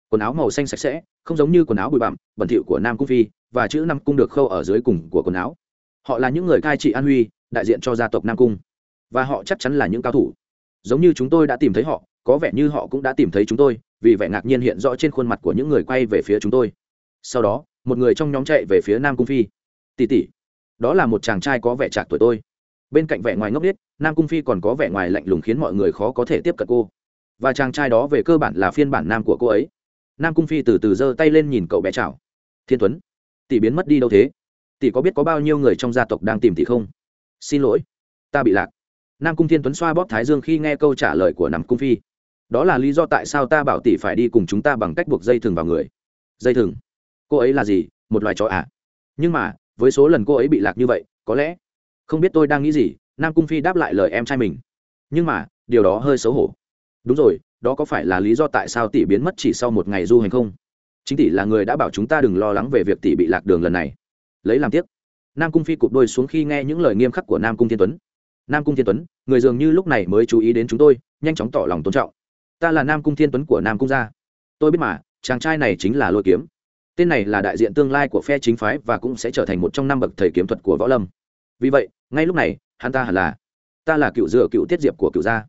Quần áo màu xanh sạch sẽ, không giống như quần áo bụi bặm, bẩn thỉu của nam cung phi, và chữ nam cung được khâu ở dưới cùng của quần áo họ là những người cai trị an huy, đại diện cho gia tộc nam cung. Và họ chắc chắn là những cao thủ. Giống như chúng tôi đã tìm thấy họ, có vẻ như họ cũng đã tìm thấy chúng tôi, vì vẻ ngạc nhiên hiện rõ trên khuôn mặt của những người quay về phía chúng tôi. Sau đó, một người trong nhóm chạy về phía nam cung phi. Tỉ tỉ đó là một chàng trai có vẻ trạc tuổi tôi. Bên cạnh vẻ ngoài ngốc nghếch, nam cung phi còn có vẻ ngoài lạnh lùng khiến mọi người khó có thể tiếp cận cô. Và chàng trai đó về cơ bản là phiên bản nam của cô ấy. Nam cung phi từ từ giơ tay lên nhìn cậu bé chào. Thiên tuấn, tỷ biến mất đi đâu thế? Tỷ có biết có bao nhiêu người trong gia tộc đang tìm tỷ không? Xin lỗi, ta bị lạc. Nam cung thiên tuấn xoa bóp thái dương khi nghe câu trả lời của nam cung phi. Đó là lý do tại sao ta bảo tỷ phải đi cùng chúng ta bằng cách buộc dây thừng vào người. Dây thừng? Cô ấy là gì? Một loài chó à? Nhưng mà, với số lần cô ấy bị lạc như vậy, có lẽ không biết tôi đang nghĩ gì, nam cung phi đáp lại lời em trai mình. Nhưng mà, điều đó hơi xấu hổ. Đúng rồi, đó có phải là lý do tại sao tỷ biến mất chỉ sau một ngày du hành không? Chính tỷ là người đã bảo chúng ta đừng lo lắng về việc tỷ bị lạc đường lần này lấy làm tiếc. Nam cung phi cụp đôi xuống khi nghe những lời nghiêm khắc của nam cung thiên tuấn. Nam cung thiên tuấn, người dường như lúc này mới chú ý đến chúng tôi, nhanh chóng tỏ lòng tôn trọng. Ta là nam cung thiên tuấn của nam cung gia. Tôi biết mà, chàng trai này chính là lôi kiếm. Tên này là đại diện tương lai của phe chính phái và cũng sẽ trở thành một trong năm bậc thầy kiếm thuật của võ lâm. Vì vậy, ngay lúc này, hắn ta hẳn là, ta là cựu dựa cựu tiết diệp của cựu gia.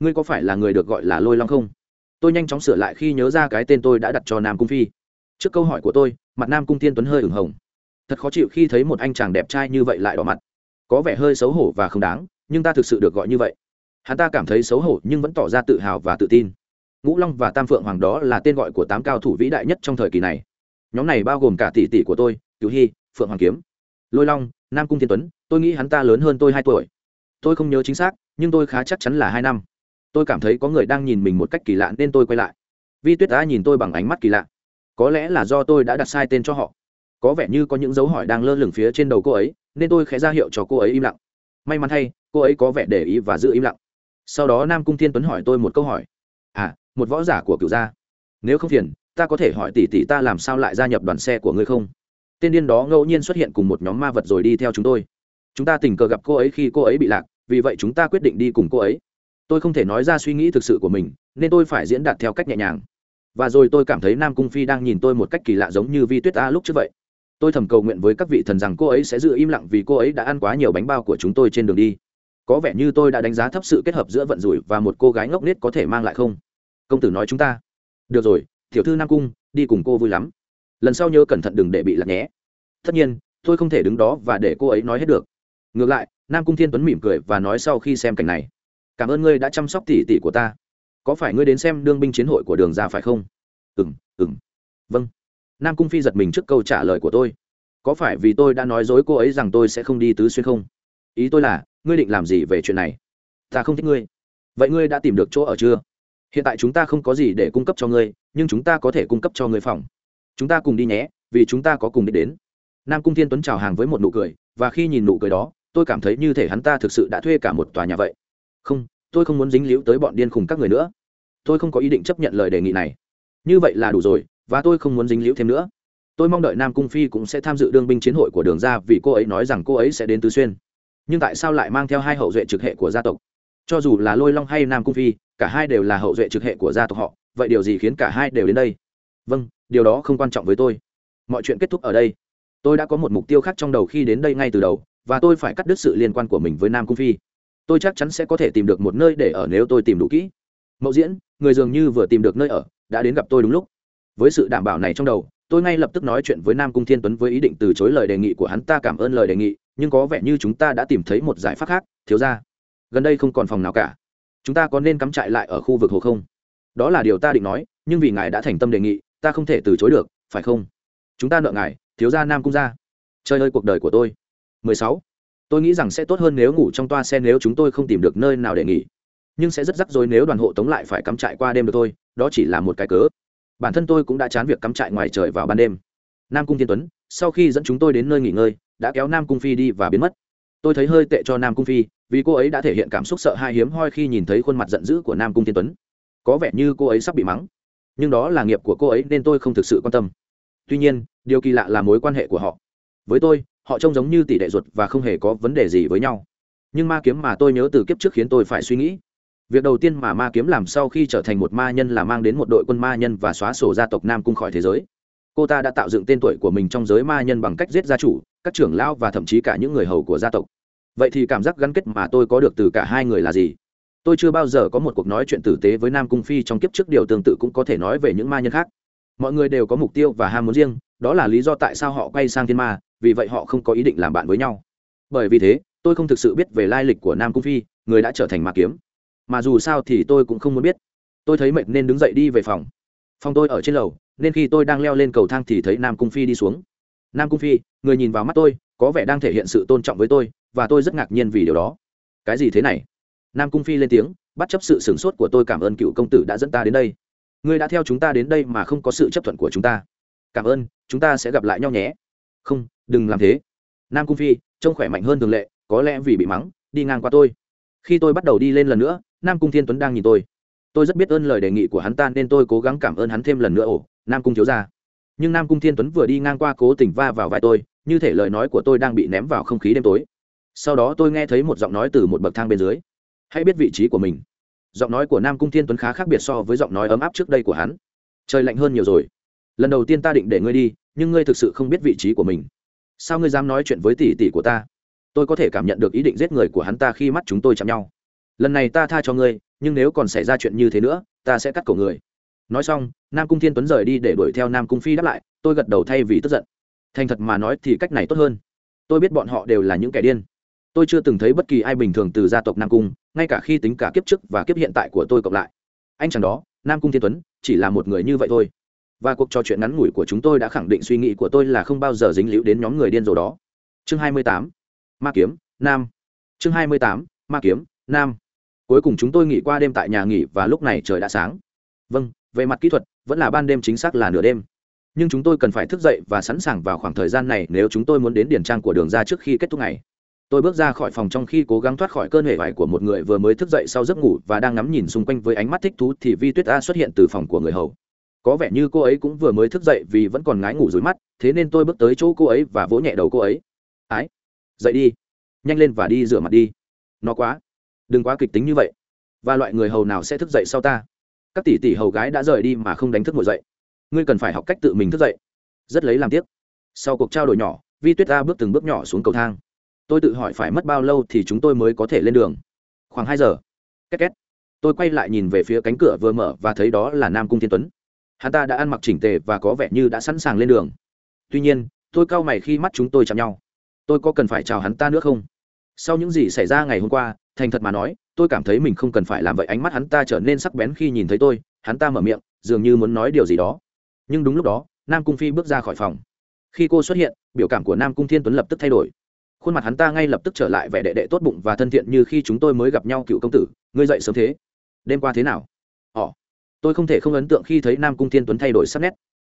Ngươi có phải là người được gọi là lôi long không? Tôi nhanh chóng sửa lại khi nhớ ra cái tên tôi đã đặt cho nam cung phi. Trước câu hỏi của tôi, mặt nam cung thiên tuấn hơi ửng hồng thật khó chịu khi thấy một anh chàng đẹp trai như vậy lại đỏ mặt. Có vẻ hơi xấu hổ và không đáng, nhưng ta thực sự được gọi như vậy. Hắn ta cảm thấy xấu hổ nhưng vẫn tỏ ra tự hào và tự tin. Ngũ long và tam phượng hoàng đó là tên gọi của tám cao thủ vĩ đại nhất trong thời kỳ này. Nhóm này bao gồm cả tỷ tỷ của tôi cứu hy, phượng hoàng kiếm, lôi long, nam cung thiên tuấn. Tôi nghĩ hắn ta lớn hơn tôi hai tuổi. Tôi không nhớ chính xác, nhưng tôi khá chắc chắn là hai năm. Tôi cảm thấy có người đang nhìn mình một cách kỳ lạ nên tôi quay lại. Vi tuyết đã nhìn tôi bằng ánh mắt kỳ lạ. Có lẽ là do tôi đã đặt sai tên cho họ có vẻ như có những dấu hỏi đang lơ lửng phía trên đầu cô ấy, nên tôi khẽ ra hiệu cho cô ấy im lặng. May mắn thay, cô ấy có vẻ để ý và giữ im lặng. Sau đó nam cung thiên tuấn hỏi tôi một câu hỏi. À một võ giả của cựu gia. Nếu không phiền, ta có thể hỏi tỷ tỷ ta làm sao lại gia nhập đoàn xe của ngươi không? Tên điên đó ngẫu nhiên xuất hiện cùng một nhóm ma vật rồi đi theo chúng tôi. Chúng ta tình cờ gặp cô ấy khi cô ấy bị lạc, vì vậy chúng ta quyết định đi cùng cô ấy. Tôi không thể nói ra suy nghĩ thực sự của mình, nên tôi phải diễn đạt theo cách nhẹ nhàng. Và rồi tôi cảm thấy nam cung phi đang nhìn tôi một cách kỳ lạ giống như vi tuyết a lúc trước vậy tôi thầm cầu nguyện với các vị thần rằng cô ấy sẽ giữ im lặng vì cô ấy đã ăn quá nhiều bánh bao của chúng tôi trên đường đi. Có vẻ như tôi đã đánh giá thấp sự kết hợp giữa vận rủi và một cô gái ngốc nết có thể mang lại không? Công tử nói chúng ta. Được rồi, tiểu thư nam cung, đi cùng cô vui lắm. Lần sau nhớ cẩn thận đừng để bị lạc nhé. Tất nhiên, tôi không thể đứng đó và để cô ấy nói hết được. Ngược lại, nam cung thiên tuấn mỉm cười và nói sau khi xem cảnh này. Cảm ơn ngươi đã chăm sóc tỉ tỉ của ta. Có phải ngươi đến xem đương binh chiến hội của đường ra phải không? Ừ m ừ m vâng nam cung phi giật mình trước câu trả lời của tôi. Có phải vì tôi đã nói dối cô ấy rằng tôi sẽ không đi tứ xuyên không? Ý tôi là, ngươi định làm gì về chuyện này? Ta không thích ngươi. Vậy ngươi đã tìm được chỗ ở chưa? Hiện tại chúng ta không có gì để cung cấp cho ngươi, nhưng chúng ta có thể cung cấp cho ngươi phòng. Chúng ta cùng đi nhé, vì chúng ta có cùng đích đến. Nam cung thiên tuấn chào hàng với một nụ cười, và khi nhìn nụ cười đó, tôi cảm thấy như thể hắn ta thực sự đã thuê cả một tòa nhà vậy. Không, tôi không muốn dính líu tới bọn điên khùng các người nữa. Tôi không có ý định chấp nhận lời đề nghị này. Như vậy là đủ rồi và tôi không muốn dính liễu thêm nữa. Tôi mong đợi nam cung phi cũng sẽ tham dự đương binh chiến hội của đường ra vì cô ấy nói rằng cô ấy sẽ đến tứ xuyên. Nhưng tại sao lại mang theo hai hậu duệ trực hệ của gia tộc? Cho dù là lôi long hay nam cung phi, cả hai đều là hậu duệ trực hệ của gia tộc họ, vậy điều gì khiến cả hai đều đến đây? Vâng điều đó không quan trọng với tôi. Mọi chuyện kết thúc ở đây. Tôi đã có một mục tiêu khác trong đầu khi đến đây ngay từ đầu, và tôi phải cắt đứt sự liên quan của mình với nam cung phi. Tôi chắc chắn sẽ có thể tìm được một nơi để ở nếu tôi tìm đủ kỹ. Mẫu diễn, người dường như vừa tìm được nơi ở, đã đến gặp tôi đúng lúc với sự đảm bảo này trong đầu, tôi ngay lập tức nói chuyện với nam cung thiên tuấn với ý định từ chối lời đề nghị của hắn, ta cảm ơn lời đề nghị, nhưng có vẻ như chúng ta đã tìm thấy một giải pháp khác, thiếu ra. Gần đây không còn phòng nào cả. Chúng ta có nên cắm trại lại ở khu vực hồ không? Đó là điều ta định nói, nhưng vì ngài đã thành tâm đề nghị, ta không thể từ chối được, phải không? Chúng ta nợ ngài, thiếu gia nam cung gia chơi ơi, cuộc đời của tôi. 16. tôi nghĩ rằng sẽ tốt hơn nếu ngủ trong toa xe nếu chúng tôi không tìm được nơi nào để nghỉ. Nhưng sẽ rất rắc rối nếu đoàn hộ tống lại phải cắm trại qua đêm được thôi, đó chỉ là một cái cớ bản thân tôi cũng đã chán việc cắm trại ngoài trời vào ban đêm. Nam cung thiên tuấn, sau khi dẫn chúng tôi đến nơi nghỉ ngơi, đã kéo nam cung phi đi và biến mất. Tôi thấy hơi tệ cho nam cung phi, vì cô ấy đã thể hiện cảm xúc sợ hãi hiếm hoi khi nhìn thấy khuôn mặt giận dữ của nam cung thiên tuấn. Có vẻ như cô ấy sắp bị mắng. Nhưng đó là nghiệp của cô ấy nên tôi không thực sự quan tâm. Tuy nhiên, điều kỳ lạ là mối quan hệ của họ. Với tôi, họ trông giống như tỷ đệ ruột và không hề có vấn đề gì với nhau. Nhưng ma kiếm mà tôi nhớ từ kiếp trước khiến tôi phải suy nghĩ việc đầu tiên mà ma kiếm làm sau khi trở thành một ma nhân là mang đến một đội quân ma nhân và xóa sổ gia tộc nam cung khỏi thế giới. Cô ta đã tạo dựng tên tuổi của mình trong giới ma nhân bằng cách giết gia chủ, các trưởng lão và thậm chí cả những người hầu của gia tộc. Vậy thì cảm giác gắn kết mà tôi có được từ cả hai người là gì? Tôi chưa bao giờ có một cuộc nói chuyện tử tế với nam cung phi trong kiếp trước, điều tương tự cũng có thể nói về những ma nhân khác. Mọi người đều có mục tiêu và ham muốn riêng, đó là lý do tại sao họ quay sang thiên ma, vì vậy họ không có ý định làm bạn với nhau. Bởi vì thế, tôi không thực sự biết về lai lịch của nam cung phi, người đã trở thành ma kiếm mà dù sao thì tôi cũng không muốn biết. Tôi thấy mệt nên đứng dậy đi về phòng. Phòng tôi ở trên lầu, nên khi tôi đang leo lên cầu thang thì thấy nam cung phi đi xuống. Nam cung phi, người nhìn vào mắt tôi, có vẻ đang thể hiện sự tôn trọng với tôi, và tôi rất ngạc nhiên vì điều đó. Cái gì thế này? Nam cung phi lên tiếng, bắt chấp sự sửng sốt của tôi, cảm ơn cựu công tử đã dẫn ta đến đây. Ngươi đã theo chúng ta đến đây mà không có sự chấp thuận của chúng ta. Cảm ơn, chúng ta sẽ gặp lại nhau nhé. Không, đừng làm thế. Nam cung phi, trông khỏe mạnh hơn thường lệ, có lẽ vì bị mắng, đi ngang qua tôi. Khi tôi bắt đầu đi lên lần nữa nam cung thiên tuấn đang nhìn tôi. Tôi rất biết ơn lời đề nghị của hắn ta nên tôi cố gắng cảm ơn hắn thêm lần nữa ồ, nam cung thiếu ra nhưng nam cung thiên tuấn vừa đi ngang qua cố tình va vào vai tôi, như thể lời nói của tôi đang bị ném vào không khí đêm tối. Sau đó tôi nghe thấy một giọng nói từ một bậc thang bên dưới. Hãy biết vị trí của mình. Giọng nói của nam cung thiên tuấn khá khác biệt so với giọng nói ấm áp trước đây của hắn. Trời lạnh hơn nhiều rồi. Lần đầu tiên ta định để ngươi đi, nhưng ngươi thực sự không biết vị trí của mình. Sao ngươi dám nói chuyện với tỷ tỷ của ta? Tôi có thể cảm nhận được ý định giết người của hắn ta khi mắt chúng tôi chạm nhau lần này ta tha cho ngươi, nhưng nếu còn xảy ra chuyện như thế nữa, ta sẽ cắt cổ người. Nói xong, nam cung thiên tuấn rời đi để đuổi theo nam cung phi đáp lại, tôi gật đầu thay vì tức giận. Thành thật mà nói thì cách này tốt hơn. Tôi biết bọn họ đều là những kẻ điên. Tôi chưa từng thấy bất kỳ ai bình thường từ gia tộc nam cung, ngay cả khi tính cả kiếp trước và kiếp hiện tại của tôi cộng lại. Anh chàng đó, nam cung thiên tuấn, chỉ là một người như vậy thôi. Và cuộc trò chuyện ngắn ngủi của chúng tôi đã khẳng định suy nghĩ của tôi là không bao giờ dính líu đến nhóm người điên rồ đó. Chương 28. ma kiếm, nam. Chương 28. ma kiếm, nam cuối cùng chúng tôi nghỉ qua đêm tại nhà nghỉ và lúc này trời đã sáng. Vâng về mặt kỹ thuật, vẫn là ban đêm chính xác là nửa đêm. Nhưng chúng tôi cần phải thức dậy và sẵn sàng vào khoảng thời gian này nếu chúng tôi muốn đến điển trang của đường ra trước khi kết thúc ngày. Tôi bước ra khỏi phòng trong khi cố gắng thoát khỏi cơn hề vải của một người vừa mới thức dậy sau giấc ngủ và đang ngắm nhìn xung quanh với ánh mắt thích thú thì vi tuyết a xuất hiện từ phòng của người hầu. Có vẻ như cô ấy cũng vừa mới thức dậy vì vẫn còn ngái ngủ dưới mắt, thế nên tôi bước tới chỗ cô ấy và vỗ nhẹ đầu cô ấy. Ái dậy đi. Nhanh lên và đi rửa mặt đi. Nó quá đừng quá kịch tính như vậy. Và loại người hầu nào sẽ thức dậy sau ta? Các tỷ tỷ hầu gái đã rời đi mà không đánh thức ngồi dậy. Ngươi cần phải học cách tự mình thức dậy. Rất lấy làm tiếc. Sau cuộc trao đổi nhỏ, vi tuyết ta bước từng bước nhỏ xuống cầu thang. Tôi tự hỏi phải mất bao lâu thì chúng tôi mới có thể lên đường. Khoảng hai giờ. Két két. Tôi quay lại nhìn về phía cánh cửa vừa mở và thấy đó là nam cung thiên tuấn. Hắn ta đã ăn mặc chỉnh tề và có vẻ như đã sẵn sàng lên đường. Tuy nhiên, tôi cau mày khi mắt chúng tôi chạm nhau. Tôi có cần phải chào hắn ta nữa không? Sau những gì xảy ra ngày hôm qua thành thật mà nói, tôi cảm thấy mình không cần phải làm vậy, ánh mắt hắn ta trở nên sắc bén khi nhìn thấy tôi, hắn ta mở miệng, dường như muốn nói điều gì đó. Nhưng đúng lúc đó, nam cung phi bước ra khỏi phòng. Khi cô xuất hiện, biểu cảm của nam cung thiên tuấn lập tức thay đổi. Khuôn mặt hắn ta ngay lập tức trở lại vẻ đệ đệ tốt bụng và thân thiện như khi chúng tôi mới gặp nhau, cựu công tử, ngươi dậy sớm thế. Đêm qua thế nào? Ỏ tôi không thể không ấn tượng khi thấy nam cung thiên tuấn thay đổi sắc nét.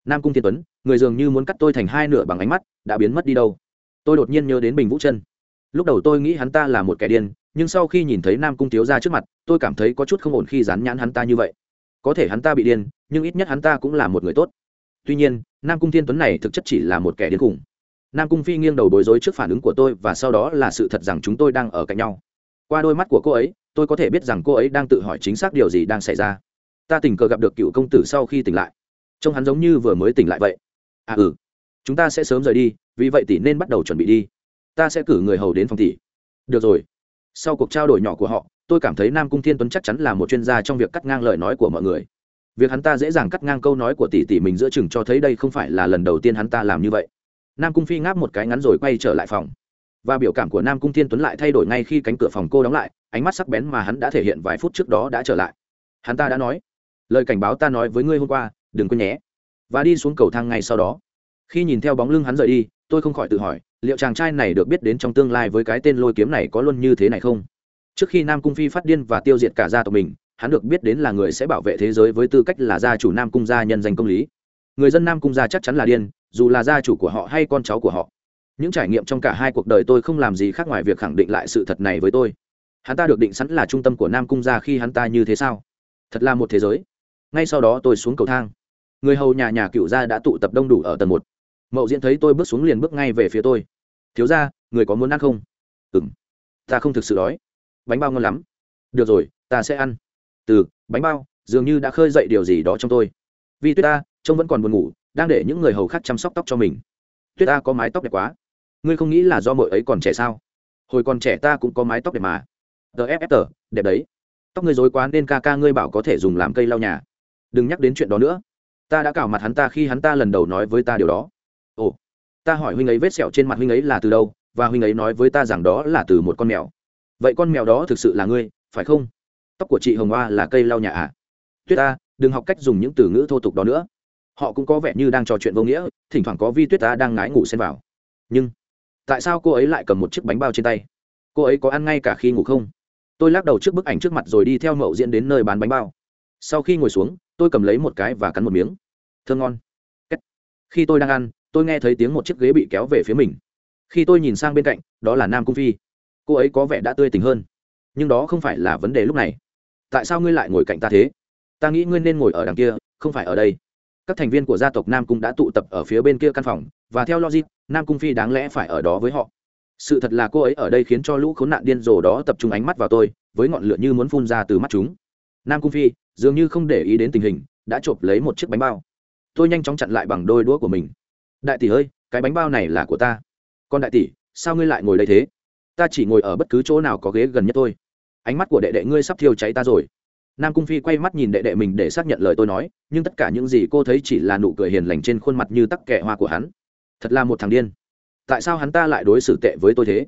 Nam cung thiên tuấn, người dường như muốn cắt tôi thành hai nửa bằng ánh mắt, đã biến mất đi đâu. Tôi đột nhiên nhớ đến bình vũ chân. Lúc đầu tôi nghĩ hắn ta là một kẻ điên nhưng sau khi nhìn thấy nam cung tiếu ra trước mặt, tôi cảm thấy có chút không ổn khi dán nhãn hắn ta như vậy. Có thể hắn ta bị điên, nhưng ít nhất hắn ta cũng là một người tốt. Tuy nhiên, nam cung thiên tuấn này thực chất chỉ là một kẻ điên khủng. Nam cung phi nghiêng đầu bối rối trước phản ứng của tôi và sau đó là sự thật rằng chúng tôi đang ở cạnh nhau. Qua đôi mắt của cô ấy, tôi có thể biết rằng cô ấy đang tự hỏi chính xác điều gì đang xảy ra. Ta tình cờ gặp được cựu công tử sau khi tỉnh lại. Trông hắn giống như vừa mới tỉnh lại vậy. À ừ chúng ta sẽ sớm rời đi, vì vậy tỷ nên bắt đầu chuẩn bị đi. Ta sẽ cử người hầu đến phòng tỷ được rồi sau cuộc trao đổi nhỏ của họ, tôi cảm thấy nam cung thiên tuấn chắc chắn là một chuyên gia trong việc cắt ngang lời nói của mọi người. Việc hắn ta dễ dàng cắt ngang câu nói của tỷ tỷ mình giữa chừng cho thấy đây không phải là lần đầu tiên hắn ta làm như vậy. Nam cung phi ngáp một cái ngắn rồi quay trở lại phòng. Và biểu cảm của nam cung thiên tuấn lại thay đổi ngay khi cánh cửa phòng cô đóng lại, ánh mắt sắc bén mà hắn đã thể hiện vài phút trước đó đã trở lại. Hắn ta đã nói, lời cảnh báo ta nói với ngươi hôm qua, đừng quên nhé. Và đi xuống cầu thang ngay sau đó. Khi nhìn theo bóng lưng hắn rời đi tôi không khỏi tự hỏi, liệu chàng trai này được biết đến trong tương lai với cái tên lôi kiếm này có luôn như thế này không? Trước khi nam cung phi phát điên và tiêu diệt cả gia tộc mình, hắn được biết đến là người sẽ bảo vệ thế giới với tư cách là gia chủ nam cung gia nhân danh công lý. Người dân nam cung gia chắc chắn là điên, dù là gia chủ của họ hay con cháu của họ. Những trải nghiệm trong cả hai cuộc đời tôi không làm gì khác ngoài việc khẳng định lại sự thật này với tôi. Hắn ta được định sẵn là trung tâm của nam cung gia khi hắn ta như thế sao? Thật là một thế giới. Ngay sau đó tôi xuống cầu thang. Người hầu nhà nhà cựu gia đã tụ tập đông đủ ở tầng một mậu diễn thấy tôi bước xuống liền bước ngay về phía tôi. Thiếu ra người có muốn ăn không? Ừ m ta không thực sự đói. Bánh bao ngon lắm. Được rồi, ta sẽ ăn. Từ, bánh bao, dường như đã khơi dậy điều gì đó trong tôi. Vì tuyết ta, trông vẫn còn buồn ngủ, đang để những người hầu khác chăm sóc tóc cho mình. Tuyết ta có mái tóc đẹp quá. Ngươi không nghĩ là do mội ấy còn trẻ sao? Hồi còn trẻ ta cũng có mái tóc đẹp mà. Tờ ép tờ, đẹp đấy. Tóc ngươi dối quá nên ca ca ngươi bảo có thể dùng làm cây lau nhà. Đừng nhắc đến chuyện đó nữa. Ta đã cào mặt hắn ta khi hắn ta lần đầu nói với ta điều đó ta hỏi huynh ấy vết sẹo trên mặt huynh ấy là từ đâu, và huynh ấy nói với ta rằng đó là từ một con mèo. Vậy con mèo đó thực sự là ngươi, phải không? Tóc của chị hồng hoa là cây lau nhà à? Tuyết ta, đừng học cách dùng những từ ngữ thô tục đó nữa. Họ cũng có vẻ như đang trò chuyện vô nghĩa, thỉnh thoảng có vi tuyết ta đang ngái ngủ xen vào. Nhưng, tại sao cô ấy lại cầm một chiếc bánh bao trên tay? Cô ấy có ăn ngay cả khi ngủ không? Tôi lắc đầu trước bức ảnh trước mặt rồi đi theo mậu diễn đến nơi bán bánh bao. Sau khi ngồi xuống, tôi cầm lấy một cái và cắn một miếng. Thơm ngon. Khi tôi đang ăn tôi nghe thấy tiếng một chiếc ghế bị kéo về phía mình. Khi tôi nhìn sang bên cạnh, đó là nam cung phi. Cô ấy có vẻ đã tươi tỉnh hơn. Nhưng đó không phải là vấn đề lúc này. Tại sao ngươi lại ngồi cạnh ta thế? Ta nghĩ ngươi nên ngồi ở đằng kia, không phải ở đây. Các thành viên của gia tộc nam cung đã tụ tập ở phía bên kia căn phòng, và theo logic, nam cung phi đáng lẽ phải ở đó với họ. Sự thật là cô ấy ở đây khiến cho lũ khốn nạn điên rồ đó tập trung ánh mắt vào tôi, với ngọn lửa như muốn phun ra từ mắt chúng. Nam cung phi, dường như không để ý đến tình hình, đã chộp lấy một chiếc bánh bao. Tôi nhanh chóng chặn lại bằng đôi đũa của mình đại tỷ ơi, cái bánh bao này là của ta. Còn đại tỷ, sao ngươi lại ngồi đây thế? Ta chỉ ngồi ở bất cứ chỗ nào có ghế gần nhất thôi. ánh mắt của đệ đệ ngươi sắp thiêu cháy ta rồi. Nam cung phi quay mắt nhìn đệ đệ mình để xác nhận lời tôi nói, nhưng tất cả những gì cô thấy chỉ là nụ cười hiền lành trên khuôn mặt như tắc kẻ hoa của hắn. Thật là một thằng điên. Tại sao hắn ta lại đối xử tệ với tôi thế?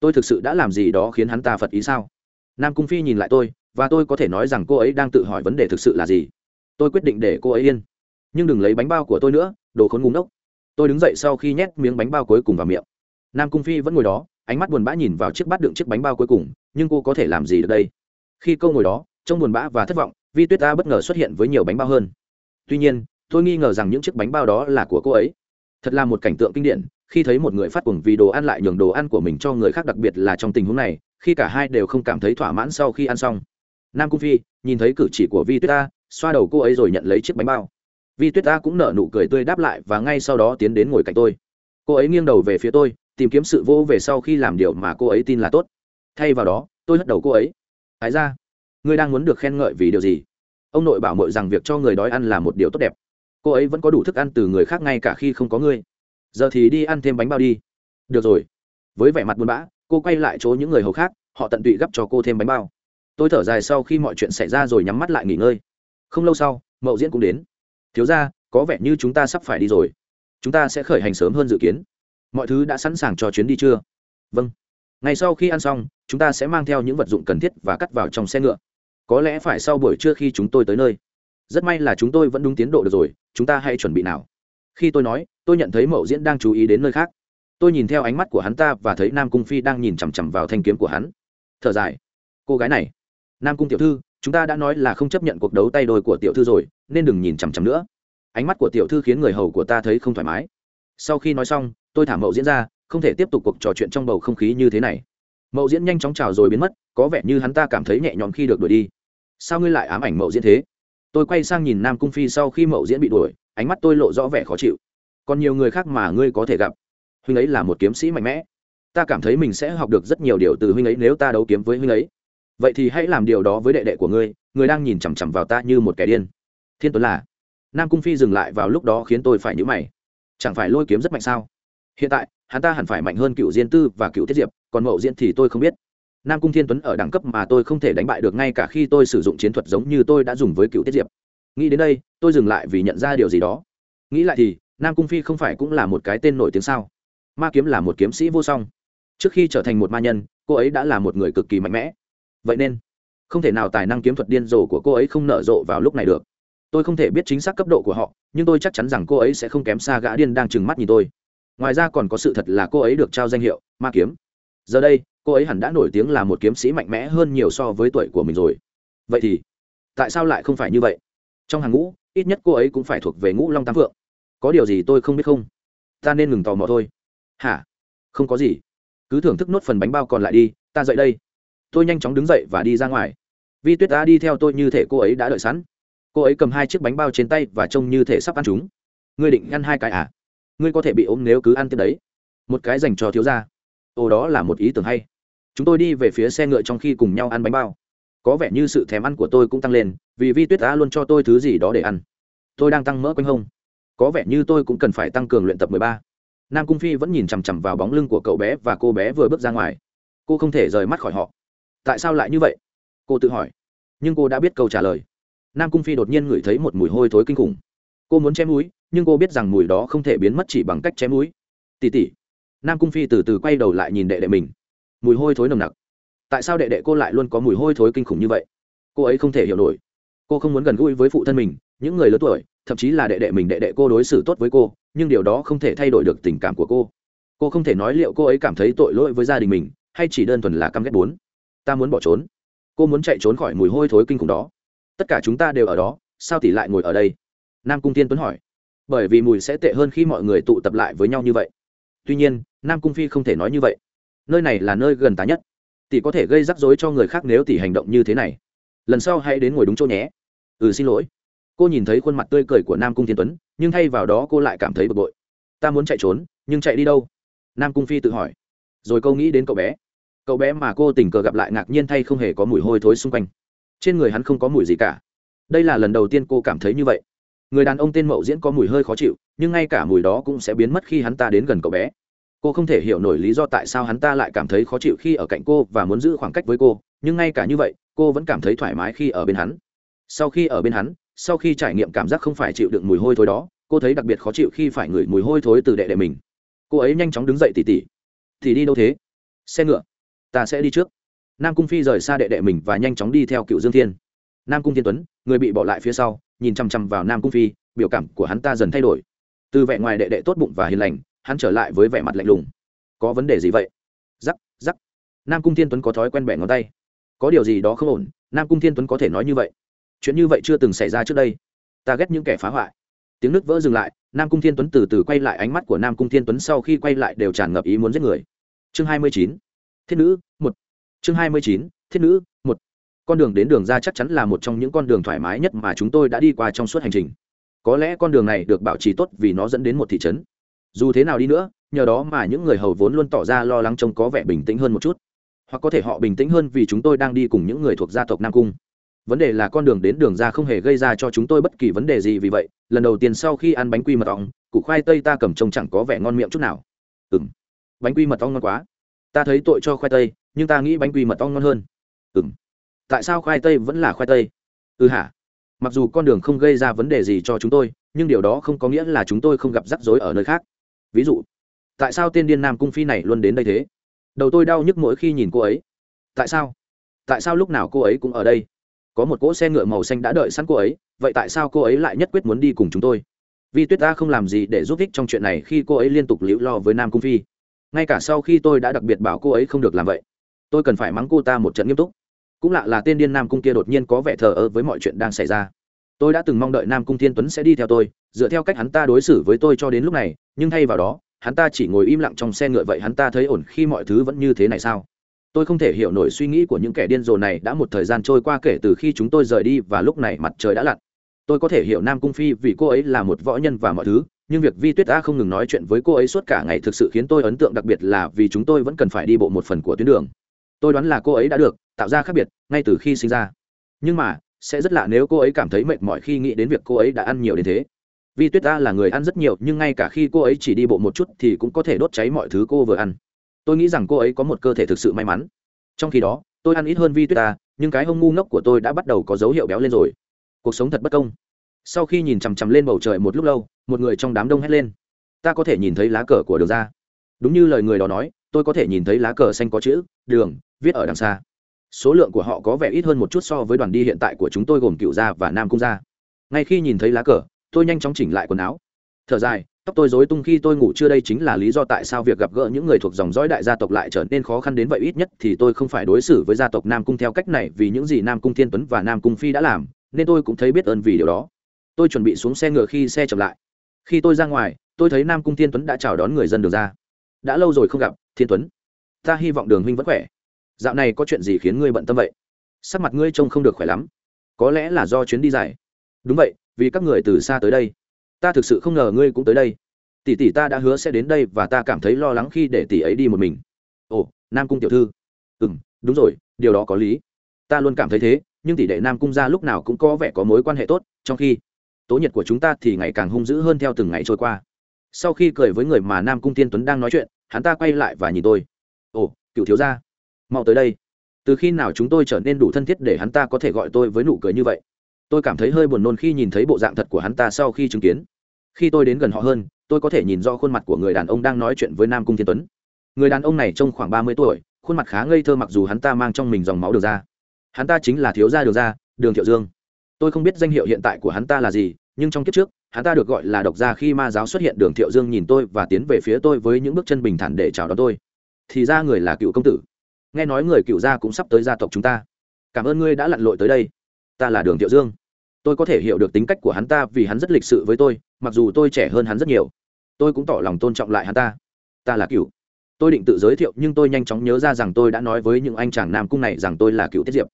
Tôi thực sự đã làm gì đó khiến hắn ta phật ý sao? Nam cung phi nhìn lại tôi, và tôi có thể nói rằng cô ấy đang tự hỏi vấn đề thực sự là gì. Tôi quyết định để cô ấy yên. Nhưng đừng lấy bánh bao của tôi nữa, đồ khốn ngúng ốc tôi đứng dậy sau khi nhét miếng bánh bao cuối cùng vào miệng. Nam cung phi vẫn ngồi đó, ánh mắt buồn bã nhìn vào chiếc bát đựng chiếc bánh bao cuối cùng, nhưng cô có thể làm gì được đây? Khi câu ngồi đó, trông buồn bã và thất vọng, vi tuyết ta bất ngờ xuất hiện với nhiều bánh bao hơn. Tuy nhiên, tôi nghi ngờ rằng những chiếc bánh bao đó là của cô ấy. Thật là một cảnh tượng kinh điển, khi thấy một người phát cuồng vì đồ ăn lại nhường đồ ăn của mình cho người khác, đặc biệt là trong tình huống này, khi cả hai đều không cảm thấy thỏa mãn sau khi ăn xong. Nam cung phi nhìn thấy cử chỉ của vi tuyết ta xoa đầu cô ấy rồi nhận lấy chiếc bánh bao vi tuyết ta cũng nở nụ cười tươi đáp lại và ngay sau đó tiến đến ngồi cạnh tôi. Cô ấy nghiêng đầu về phía tôi, tìm kiếm sự vô về sau khi làm điều mà cô ấy tin là tốt. Thay vào đó, tôi hất đầu cô ấy. Thái ra ngươi đang muốn được khen ngợi vì điều gì? Ông nội bảo mội rằng việc cho người đói ăn là một điều tốt đẹp. Cô ấy vẫn có đủ thức ăn từ người khác ngay cả khi không có ngươi. Giờ thì đi ăn thêm bánh bao đi. Được rồi. Với vẻ mặt buồn bã, cô quay lại chỗ những người hầu khác, họ tận tụy gấp cho cô thêm bánh bao. Tôi thở dài sau khi mọi chuyện xảy ra rồi nhắm mắt lại nghỉ ngơi. Không lâu sau, mậu diễn cũng đến thiếu ra, có vẻ như chúng ta sắp phải đi rồi. Chúng ta sẽ khởi hành sớm hơn dự kiến. Mọi thứ đã sẵn sàng cho chuyến đi chưa? Vâng. Ngày sau khi ăn xong, chúng ta sẽ mang theo những vật dụng cần thiết và cắt vào trong xe ngựa. Có lẽ phải sau buổi trưa khi chúng tôi tới nơi. Rất may là chúng tôi vẫn đúng tiến độ được rồi, chúng ta hãy chuẩn bị nào. Khi tôi nói, tôi nhận thấy mậu diễn đang chú ý đến nơi khác. Tôi nhìn theo ánh mắt của hắn ta và thấy nam cung phi đang nhìn chằm chằm vào thanh kiếm của hắn. Thở dài. Cô gái này. Nam cung tiểu thư, chúng ta đã nói là không chấp nhận cuộc đấu tay đôi của tiểu thư rồi nên đừng nhìn chằm chằm nữa. Ánh mắt của tiểu thư khiến người hầu của ta thấy không thoải mái. Sau khi nói xong, tôi thả mậu diễn ra, không thể tiếp tục cuộc trò chuyện trong bầu không khí như thế này. Mậu diễn nhanh chóng chào rồi biến mất, có vẻ như hắn ta cảm thấy nhẹ nhõm khi được đuổi đi. Sao ngươi lại ám ảnh mậu diễn thế? Tôi quay sang nhìn nam cung phi sau khi mậu diễn bị đuổi, ánh mắt tôi lộ rõ vẻ khó chịu. Còn nhiều người khác mà ngươi có thể gặp. Huynh ấy là một kiếm sĩ mạnh mẽ. Ta cảm thấy mình sẽ học được rất nhiều điều từ huynh ấy nếu ta đấu kiếm với huynh ấy. Vậy thì hãy làm điều đó với đệ đệ của ngươi, người đang nhìn chằm chằm vào ta như một kẻ điên thiên tuấn là, nam cung phi dừng lại vào lúc đó khiến tôi phải nhữ mày. Chẳng phải lôi kiếm rất mạnh sao? Hiện tại, hắn ta hẳn phải mạnh hơn cựu diên tư và cựu tiết diệp, còn mậu diễn thì tôi không biết. Nam cung thiên tuấn ở đẳng cấp mà tôi không thể đánh bại được ngay cả khi tôi sử dụng chiến thuật giống như tôi đã dùng với cựu tiết diệp. Nghĩ đến đây, tôi dừng lại vì nhận ra điều gì đó. Nghĩ lại thì, nam cung phi không phải cũng là một cái tên nổi tiếng sao? Ma kiếm là một kiếm sĩ vô song. Trước khi trở thành một ma nhân, cô ấy đã là một người cực kỳ mạnh mẽ. Vậy nên, không thể nào tài năng kiếm thuật điên rồ của cô ấy không nở rộ vào lúc này được tôi không thể biết chính xác cấp độ của họ, nhưng tôi chắc chắn rằng cô ấy sẽ không kém xa gã điên đang trừng mắt nhìn tôi. Ngoài ra còn có sự thật là cô ấy được trao danh hiệu ma kiếm. Giờ đây, cô ấy hẳn đã nổi tiếng là một kiếm sĩ mạnh mẽ hơn nhiều so với tuổi của mình rồi. Vậy thì, tại sao lại không phải như vậy? Trong hàng ngũ, ít nhất cô ấy cũng phải thuộc về ngũ long tam phượng. Có điều gì tôi không biết không? Ta nên ngừng tò mò thôi. Hả? Không có gì. Cứ thưởng thức nốt phần bánh bao còn lại đi, ta dậy đây. Tôi nhanh chóng đứng dậy và đi ra ngoài. Vi tuyết đã đi theo tôi như thể cô ấy đã đợi sẵn cô ấy cầm hai chiếc bánh bao trên tay và trông như thể sắp ăn chúng. Ngươi định ăn hai cái à? Ngươi có thể bị ốm nếu cứ ăn tiếp đấy. Một cái dành cho thiếu gia. Ồ, đó là một ý tưởng hay. Chúng tôi đi về phía xe ngựa trong khi cùng nhau ăn bánh bao. Có vẻ như sự thèm ăn của tôi cũng tăng lên, vì vi tuyết đã luôn cho tôi thứ gì đó để ăn. Tôi đang tăng mỡ quanh hông. Có vẻ như tôi cũng cần phải tăng cường luyện tập mười ba. Nam cung phi vẫn nhìn chằm chằm vào bóng lưng của cậu bé và cô bé vừa bước ra ngoài. Cô không thể rời mắt khỏi họ. Tại sao lại như vậy? Cô tự hỏi. Nhưng cô đã biết câu trả lời nam cung phi đột nhiên ngửi thấy một mùi hôi thối kinh khủng. Cô muốn chém mũi, nhưng cô biết rằng mùi đó không thể biến mất chỉ bằng cách chém mũi. Tỉ tỉ. Nam cung phi từ từ quay đầu lại nhìn đệ đệ mình. Mùi hôi thối nồng nặc. Tại sao đệ đệ cô lại luôn có mùi hôi thối kinh khủng như vậy? Cô ấy không thể hiểu nổi. Cô không muốn gần gũi với phụ thân mình, những người lớn tuổi, thậm chí là đệ đệ mình đệ đệ cô đối xử tốt với cô, nhưng điều đó không thể thay đổi được tình cảm của cô. Cô không thể nói liệu cô ấy cảm thấy tội lỗi với gia đình mình, hay chỉ đơn thuần là căm ghét bốn. Ta muốn bỏ trốn. Cô muốn chạy trốn khỏi mùi hôi thối kinh khủng đó tất cả chúng ta đều ở đó, sao tỷ lại ngồi ở đây? Nam cung tiên tuấn hỏi. Bởi vì mùi sẽ tệ hơn khi mọi người tụ tập lại với nhau như vậy. Tuy nhiên, nam cung phi không thể nói như vậy. Nơi này là nơi gần tá nhất. Tỷ có thể gây rắc rối cho người khác nếu tỷ hành động như thế này. Lần sau hãy đến ngồi đúng chỗ nhé. Ừ xin lỗi. Cô nhìn thấy khuôn mặt tươi cười của nam cung thiên tuấn, nhưng thay vào đó cô lại cảm thấy bực bội. Ta muốn chạy trốn, nhưng chạy đi đâu? Nam cung phi tự hỏi. Rồi câu nghĩ đến cậu bé. Cậu bé mà cô tình cờ gặp lại ngạc nhiên thay không hề có mùi hôi thối xung quanh trên người hắn không có mùi gì cả. Đây là lần đầu tiên cô cảm thấy như vậy. Người đàn ông tên mậu diễn có mùi hơi khó chịu, nhưng ngay cả mùi đó cũng sẽ biến mất khi hắn ta đến gần cậu bé. Cô không thể hiểu nổi lý do tại sao hắn ta lại cảm thấy khó chịu khi ở cạnh cô và muốn giữ khoảng cách với cô, nhưng ngay cả như vậy, cô vẫn cảm thấy thoải mái khi ở bên hắn. Sau khi ở bên hắn, sau khi trải nghiệm cảm giác không phải chịu đựng mùi hôi thối đó, cô thấy đặc biệt khó chịu khi phải ngửi mùi hôi thối từ đệ đệ mình. Cô ấy nhanh chóng đứng dậy tỉ tỉ. Thì đi đâu thế? Xe ngựa. Ta sẽ đi trước nam cung phi rời xa đệ đệ mình và nhanh chóng đi theo cựu dương thiên nam cung thiên tuấn người bị bỏ lại phía sau nhìn chăm chăm vào nam cung phi biểu cảm của hắn ta dần thay đổi từ vẻ ngoài đệ đệ tốt bụng và hiền lành hắn trở lại với vẻ mặt lạnh lùng có vấn đề gì vậy giắc giắc nam cung thiên tuấn có thói quen bẻ ngón tay có điều gì đó không ổn nam cung thiên tuấn có thể nói như vậy chuyện như vậy chưa từng xảy ra trước đây ta ghét những kẻ phá hoại tiếng nước vỡ dừng lại nam cung thiên tuấn từ từ quay lại ánh mắt của nam cung thiên tuấn sau khi quay lại đều tràn ngập ý muốn giết người chương hai mươi chín thiết nữ một chương hai mươi chín, thiết nữ, một. Con đường đến đường ra chắc chắn là một trong những con đường thoải mái nhất mà chúng tôi đã đi qua trong suốt hành trình. Có lẽ con đường này được bảo trì tốt vì nó dẫn đến một thị trấn. Dù thế nào đi nữa, nhờ đó mà những người hầu vốn luôn tỏ ra lo lắng trông có vẻ bình tĩnh hơn một chút. Hoặc có thể họ bình tĩnh hơn vì chúng tôi đang đi cùng những người thuộc gia tộc nam cung. Vấn đề là con đường đến đường ra không hề gây ra cho chúng tôi bất kỳ vấn đề gì vì vậy, lần đầu tiên sau khi ăn bánh quy mật ong, củ khoai tây ta cầm trông chẳng có vẻ ngon miệng chút nào. Ừ m bánh quy mật ong ngon quá. Ta thấy tội cho khoai tây nhưng ta nghĩ bánh quy mật ong ngon hơn. Ừ m tại sao khoai tây vẫn là khoai tây? Ừ hả? Mặc dù con đường không gây ra vấn đề gì cho chúng tôi, nhưng điều đó không có nghĩa là chúng tôi không gặp rắc rối ở nơi khác. Ví dụ, tại sao tên điên nam cung phi này luôn đến đây thế? Đầu tôi đau nhức mỗi khi nhìn cô ấy. Tại sao? Tại sao lúc nào cô ấy cũng ở đây? Có một cỗ xe ngựa màu xanh đã đợi sẵn cô ấy, vậy tại sao cô ấy lại nhất quyết muốn đi cùng chúng tôi? Vì tuyết ta không làm gì để giúp ích trong chuyện này khi cô ấy liên tục liễu lo với nam cung phi. Ngay cả sau khi tôi đã đặc biệt bảo cô ấy không được làm vậy tôi cần phải mắng cô ta một trận nghiêm túc. Cũng lạ là tên điên nam cung kia đột nhiên có vẻ thờ ơ với mọi chuyện đang xảy ra. Tôi đã từng mong đợi nam cung thiên tuấn sẽ đi theo tôi, dựa theo cách hắn ta đối xử với tôi cho đến lúc này, nhưng thay vào đó, hắn ta chỉ ngồi im lặng trong xe ngựa vậy hắn ta thấy ổn khi mọi thứ vẫn như thế này sao? Tôi không thể hiểu nổi suy nghĩ của những kẻ điên rồ này đã một thời gian trôi qua kể từ khi chúng tôi rời đi và lúc này mặt trời đã lặn. Tôi có thể hiểu nam cung phi vì cô ấy là một võ nhân và mọi thứ, nhưng việc vi tuyết a không ngừng nói chuyện với cô ấy suốt cả ngày thực sự khiến tôi ấn tượng đặc biệt là vì chúng tôi vẫn cần phải đi bộ một phần của tuyến đường tôi đoán là cô ấy đã được tạo ra khác biệt ngay từ khi sinh ra. Nhưng mà, sẽ rất lạ nếu cô ấy cảm thấy mệt mỏi khi nghĩ đến việc cô ấy đã ăn nhiều đến thế. Vi tuyết ta là người ăn rất nhiều, nhưng ngay cả khi cô ấy chỉ đi bộ một chút thì cũng có thể đốt cháy mọi thứ cô vừa ăn. Tôi nghĩ rằng cô ấy có một cơ thể thực sự may mắn. Trong khi đó, tôi ăn ít hơn vi tuyết ta nhưng cái hông ngu ngốc của tôi đã bắt đầu có dấu hiệu béo lên rồi. Cuộc sống thật bất công. Sau khi nhìn chằm chằm lên bầu trời một lúc lâu, một người trong đám đông hét lên. Ta có thể nhìn thấy lá cờ của đường ra. Đúng như lời người đó nói, tôi có thể nhìn thấy lá cờ xanh có chữ, đường viết ở đằng xa. Số lượng của họ có vẻ ít hơn một chút so với đoàn đi hiện tại của chúng tôi gồm cựu gia và nam cung gia. Ngay khi nhìn thấy lá cờ, tôi nhanh chóng chỉnh lại quần áo. Thở dài, tóc tôi rối tung khi tôi ngủ chưa đây chính là lý do tại sao việc gặp gỡ những người thuộc dòng dõi đại gia tộc lại trở nên khó khăn đến vậy ít nhất thì tôi không phải đối xử với gia tộc nam cung theo cách này vì những gì nam cung thiên tuấn và nam cung phi đã làm, nên tôi cũng thấy biết ơn vì điều đó. Tôi chuẩn bị xuống xe ngựa khi xe chậm lại. Khi tôi ra ngoài, tôi thấy nam cung thiên tuấn đã chào đón người dân đường ra. Đã lâu rồi không gặp, thiên tuấn. Ta hy vọng đường huynh vẫn khỏe dạo này có chuyện gì khiến ngươi bận tâm vậy? Sắc mặt ngươi trông không được khỏe lắm. Có lẽ là do chuyến đi dài. Đúng vậy, vì các người từ xa tới đây. Ta thực sự không ngờ ngươi cũng tới đây. Tỷ tỷ ta đã hứa sẽ đến đây và ta cảm thấy lo lắng khi để tỷ ấy đi một mình. Ồ, nam cung tiểu thư. Ừ m đúng rồi, điều đó có lý. Ta luôn cảm thấy thế, nhưng tỷ đệ nam cung ra lúc nào cũng có vẻ có mối quan hệ tốt, trong khi tố nhiệt của chúng ta thì ngày càng hung dữ hơn theo từng ngày trôi qua. Sau khi cười với người mà nam cung tiên tuấn đang nói chuyện, hắn ta quay lại và nhìn tôi. Ồ, cựu thiếu gia mau tới đây. Từ khi nào chúng tôi trở nên đủ thân thiết để hắn ta có thể gọi tôi với nụ cười như vậy? Tôi cảm thấy hơi buồn nôn khi nhìn thấy bộ dạng thật của hắn ta sau khi chứng kiến. Khi tôi đến gần họ hơn, tôi có thể nhìn rõ khuôn mặt của người đàn ông đang nói chuyện với nam cung thiên tuấn. Người đàn ông này trông khoảng ba mươi tuổi, khuôn mặt khá ngây thơ mặc dù hắn ta mang trong mình dòng máu đường ra. Hắn ta chính là thiếu gia đường ra, đường thiệu dương. Tôi không biết danh hiệu hiện tại của hắn ta là gì, nhưng trong kiếp trước, hắn ta được gọi là độc gia khi ma giáo xuất hiện, đường thiệu dương nhìn tôi và tiến về phía tôi với những bước chân bình thản để chào đón tôi. Thì ra người là cựu công tử nghe nói người cựu gia cũng sắp tới gia tộc chúng ta. Cảm ơn ngươi đã lặn lội tới đây. Ta là đường thiệu dương. Tôi có thể hiểu được tính cách của hắn ta vì hắn rất lịch sự với tôi, mặc dù tôi trẻ hơn hắn rất nhiều. Tôi cũng tỏ lòng tôn trọng lại hắn ta. Ta là cựu. Tôi định tự giới thiệu, nhưng tôi nhanh chóng nhớ ra rằng tôi đã nói với những anh chàng nam cung này rằng tôi là cựu tiết diệp.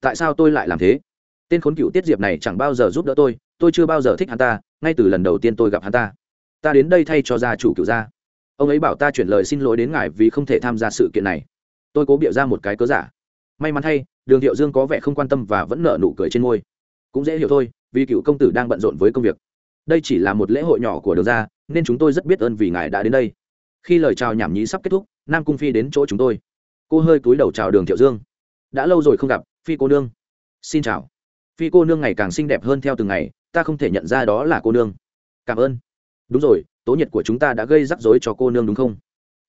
Tại sao tôi lại làm thế? Tên khốn cựu tiết diệp này chẳng bao giờ giúp đỡ tôi tôi chưa bao giờ thích hắn ta, ngay từ lần đầu tiên tôi gặp hắn ta. Ta đến đây thay cho gia chủ cựu gia. Ông ấy bảo ta chuyển lời xin lỗi đến ngài vì không thể tham gia sự kiện này tôi cố biểu ra một cái cớ giả. May mắn thay, đường thiệu dương có vẻ không quan tâm và vẫn nở nụ cười trên môi. Cũng dễ hiểu thôi, vì cựu công tử đang bận rộn với công việc. Đây chỉ là một lễ hội nhỏ của đường gia, nên chúng tôi rất biết ơn vì ngài đã đến đây. Khi lời chào nhảm nhí sắp kết thúc, nam cung phi đến chỗ chúng tôi. Cô hơi cúi đầu chào đường thiệu dương. Đã lâu rồi không gặp, phi cô nương. Xin chào. Phi cô nương ngày càng xinh đẹp hơn theo từng ngày, ta không thể nhận ra đó là cô nương. Cảm ơn. Đúng rồi, tố nhiệt của chúng ta đã gây rắc rối cho cô nương đúng không?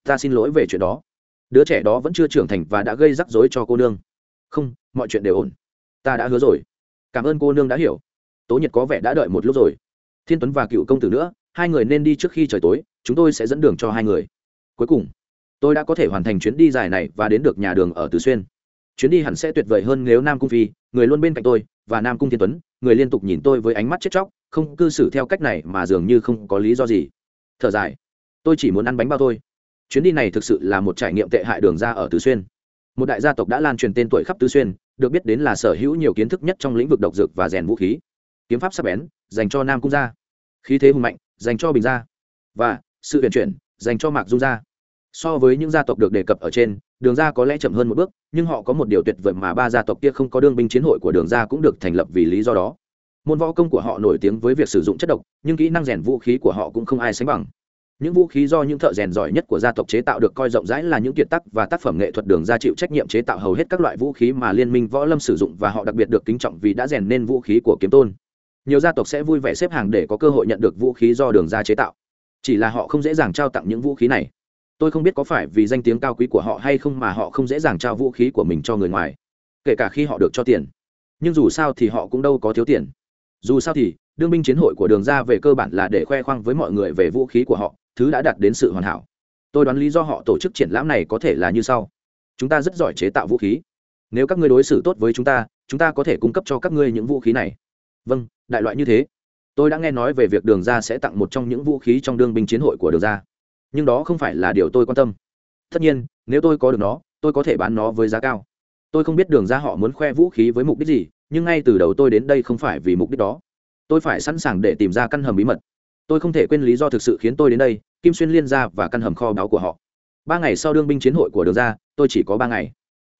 Ta xin lỗi về chuyện đó đứa trẻ đó vẫn chưa trưởng thành và đã gây rắc rối cho cô nương. Không, mọi chuyện đều ổn. Ta đã hứa rồi. Cảm ơn cô nương đã hiểu. Tố nhiệt có vẻ đã đợi một lúc rồi. Thiên tuấn và cựu công tử nữa, hai người nên đi trước khi trời tối, chúng tôi sẽ dẫn đường cho hai người. Cuối cùng, tôi đã có thể hoàn thành chuyến đi dài này và đến được nhà đường ở tứ xuyên. Chuyến đi hẳn sẽ tuyệt vời hơn nếu nam cung phi, người luôn bên cạnh tôi, và nam cung thiên tuấn, người liên tục nhìn tôi với ánh mắt chết chóc, không cư xử theo cách này mà dường như không có lý do gì. Thở dài. Tôi chỉ muốn ăn bánh bao thôi chuyến đi này thực sự là một trải nghiệm tệ hại đường ra ở tứ xuyên. Một đại gia tộc đã lan truyền tên tuổi khắp tứ xuyên, được biết đến là sở hữu nhiều kiến thức nhất trong lĩnh vực độc dược và rèn vũ khí. Kiếm pháp sắc bén, dành cho nam cung gia. Khí thế hùng mạnh, dành cho bình gia. Và, sự huyền chuyển, dành cho mạc dung gia. So với những gia tộc được đề cập ở trên, đường gia có lẽ chậm hơn một bước, nhưng họ có một điều tuyệt vời mà ba gia tộc kia không có đương binh chiến hội của đường gia cũng được thành lập vì lý do đó. Môn võ công của họ nổi tiếng với việc sử dụng chất độc, nhưng kỹ năng rèn vũ khí của họ cũng không ai sánh bằng những vũ khí do những thợ rèn giỏi nhất của gia tộc chế tạo được coi rộng rãi là những kiệt tác và tác phẩm nghệ thuật đường ra chịu trách nhiệm chế tạo hầu hết các loại vũ khí mà liên minh võ lâm sử dụng và họ đặc biệt được kính trọng vì đã rèn nên vũ khí của kiếm tôn. Nhiều gia tộc sẽ vui vẻ xếp hàng để có cơ hội nhận được vũ khí do đường ra chế tạo. Chỉ là họ không dễ dàng trao tặng những vũ khí này. Tôi không biết có phải vì danh tiếng cao quý của họ hay không mà họ không dễ dàng trao vũ khí của mình cho người ngoài, kể cả khi họ được cho tiền. Nhưng dù sao thì họ cũng đâu có thiếu tiền. Dù sao thì, đương binh chiến hội của đường ra về cơ bản là để khoe khoang với mọi người về vũ khí của họ thứ đã đạt đến sự hoàn hảo. Tôi đoán lý do họ tổ chức triển lãm này có thể là như sau. Chúng ta rất giỏi chế tạo vũ khí. Nếu các ngươi đối xử tốt với chúng ta chúng ta có thể cung cấp cho các ngươi những vũ khí này. Vâng đại loại như thế. Tôi đã nghe nói về việc đường ra sẽ tặng một trong những vũ khí trong đương binh chiến hội của đường ra. Nhưng đó không phải là điều tôi quan tâm. Tất nhiên, nếu tôi có được nó, tôi có thể bán nó với giá cao. Tôi không biết đường ra họ muốn khoe vũ khí với mục đích gì, nhưng ngay từ đầu tôi đến đây không phải vì mục đích đó. Tôi phải sẵn sàng để tìm ra căn hầm bí mật. Tôi không thể quên lý do thực sự khiến tôi đến đây kim xuyên liên gia và căn hầm kho báu của họ. Ba ngày sau đương binh chiến hội của đường ra, tôi chỉ có ba ngày.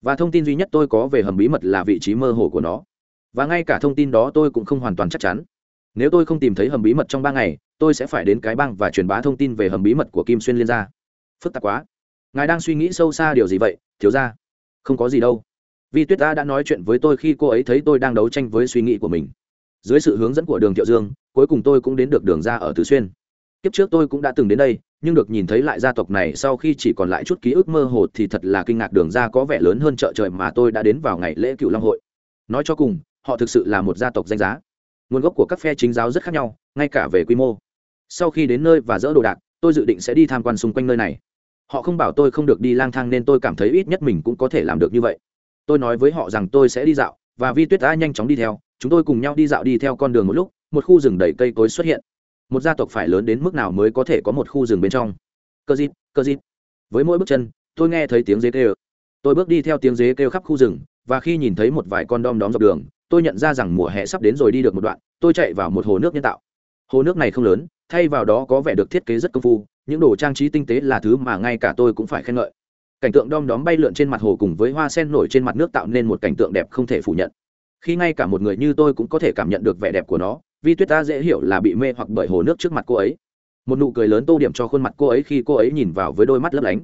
Và thông tin duy nhất tôi có về hầm bí mật là vị trí mơ hồ của nó. Và ngay cả thông tin đó tôi cũng không hoàn toàn chắc chắn. Nếu tôi không tìm thấy hầm bí mật trong ba ngày, tôi sẽ phải đến cái bang và truyền bá thông tin về hầm bí mật của kim xuyên liên gia phức tạp quá. Ngài đang suy nghĩ sâu xa điều gì vậy, thiếu ra không có gì đâu. Vì tuyết ta đã nói chuyện với tôi khi cô ấy thấy tôi đang đấu tranh với suy nghĩ của mình. Dưới sự hướng dẫn của đường thiệu dương, cuối cùng tôi cũng đến được đường ra ở tứ xuyên kiếp trước tôi cũng đã từng đến đây, nhưng được nhìn thấy lại gia tộc này sau khi chỉ còn lại chút ký ức mơ hồ thì thật là kinh ngạc đường ra có vẻ lớn hơn chợ trời mà tôi đã đến vào ngày lễ cựu long hội. Nói cho cùng, họ thực sự là một gia tộc danh giá. Nguồn gốc của các phe chính giáo rất khác nhau, ngay cả về quy mô. Sau khi đến nơi và dỡ đồ đạc, tôi dự định sẽ đi tham quan xung quanh nơi này. Họ không bảo tôi không được đi lang thang nên tôi cảm thấy ít nhất mình cũng có thể làm được như vậy. Tôi nói với họ rằng tôi sẽ đi dạo, và vi tuyết đã nhanh chóng đi theo. Chúng tôi cùng nhau đi dạo đi theo con đường một lúc, một khu rừng đầy cây cối xuất hiện một gia tộc phải lớn đến mức nào mới có thể có một khu rừng bên trong. Cơ dịp cơ dịp với mỗi bước chân, tôi nghe thấy tiếng dế kêu. Tôi bước đi theo tiếng dế kêu khắp khu rừng, và khi nhìn thấy một vài con đom đóm dọc đường, tôi nhận ra rằng mùa hè sắp đến rồi đi được một đoạn, tôi chạy vào một hồ nước nhân tạo. Hồ nước này không lớn, thay vào đó có vẻ được thiết kế rất công phu, những đồ trang trí tinh tế là thứ mà ngay cả tôi cũng phải khen ngợi. Cảnh tượng đom đóm bay lượn trên mặt hồ cùng với hoa sen nổi trên mặt nước tạo nên một cảnh tượng đẹp không thể phủ nhận. Khi ngay cả một người như tôi cũng có thể cảm nhận được vẻ đẹp của nó vi tuyết ta dễ hiểu là bị mê hoặc bởi hồ nước trước mặt cô ấy. Một nụ cười lớn tô điểm cho khuôn mặt cô ấy khi cô ấy nhìn vào với đôi mắt lấp lánh.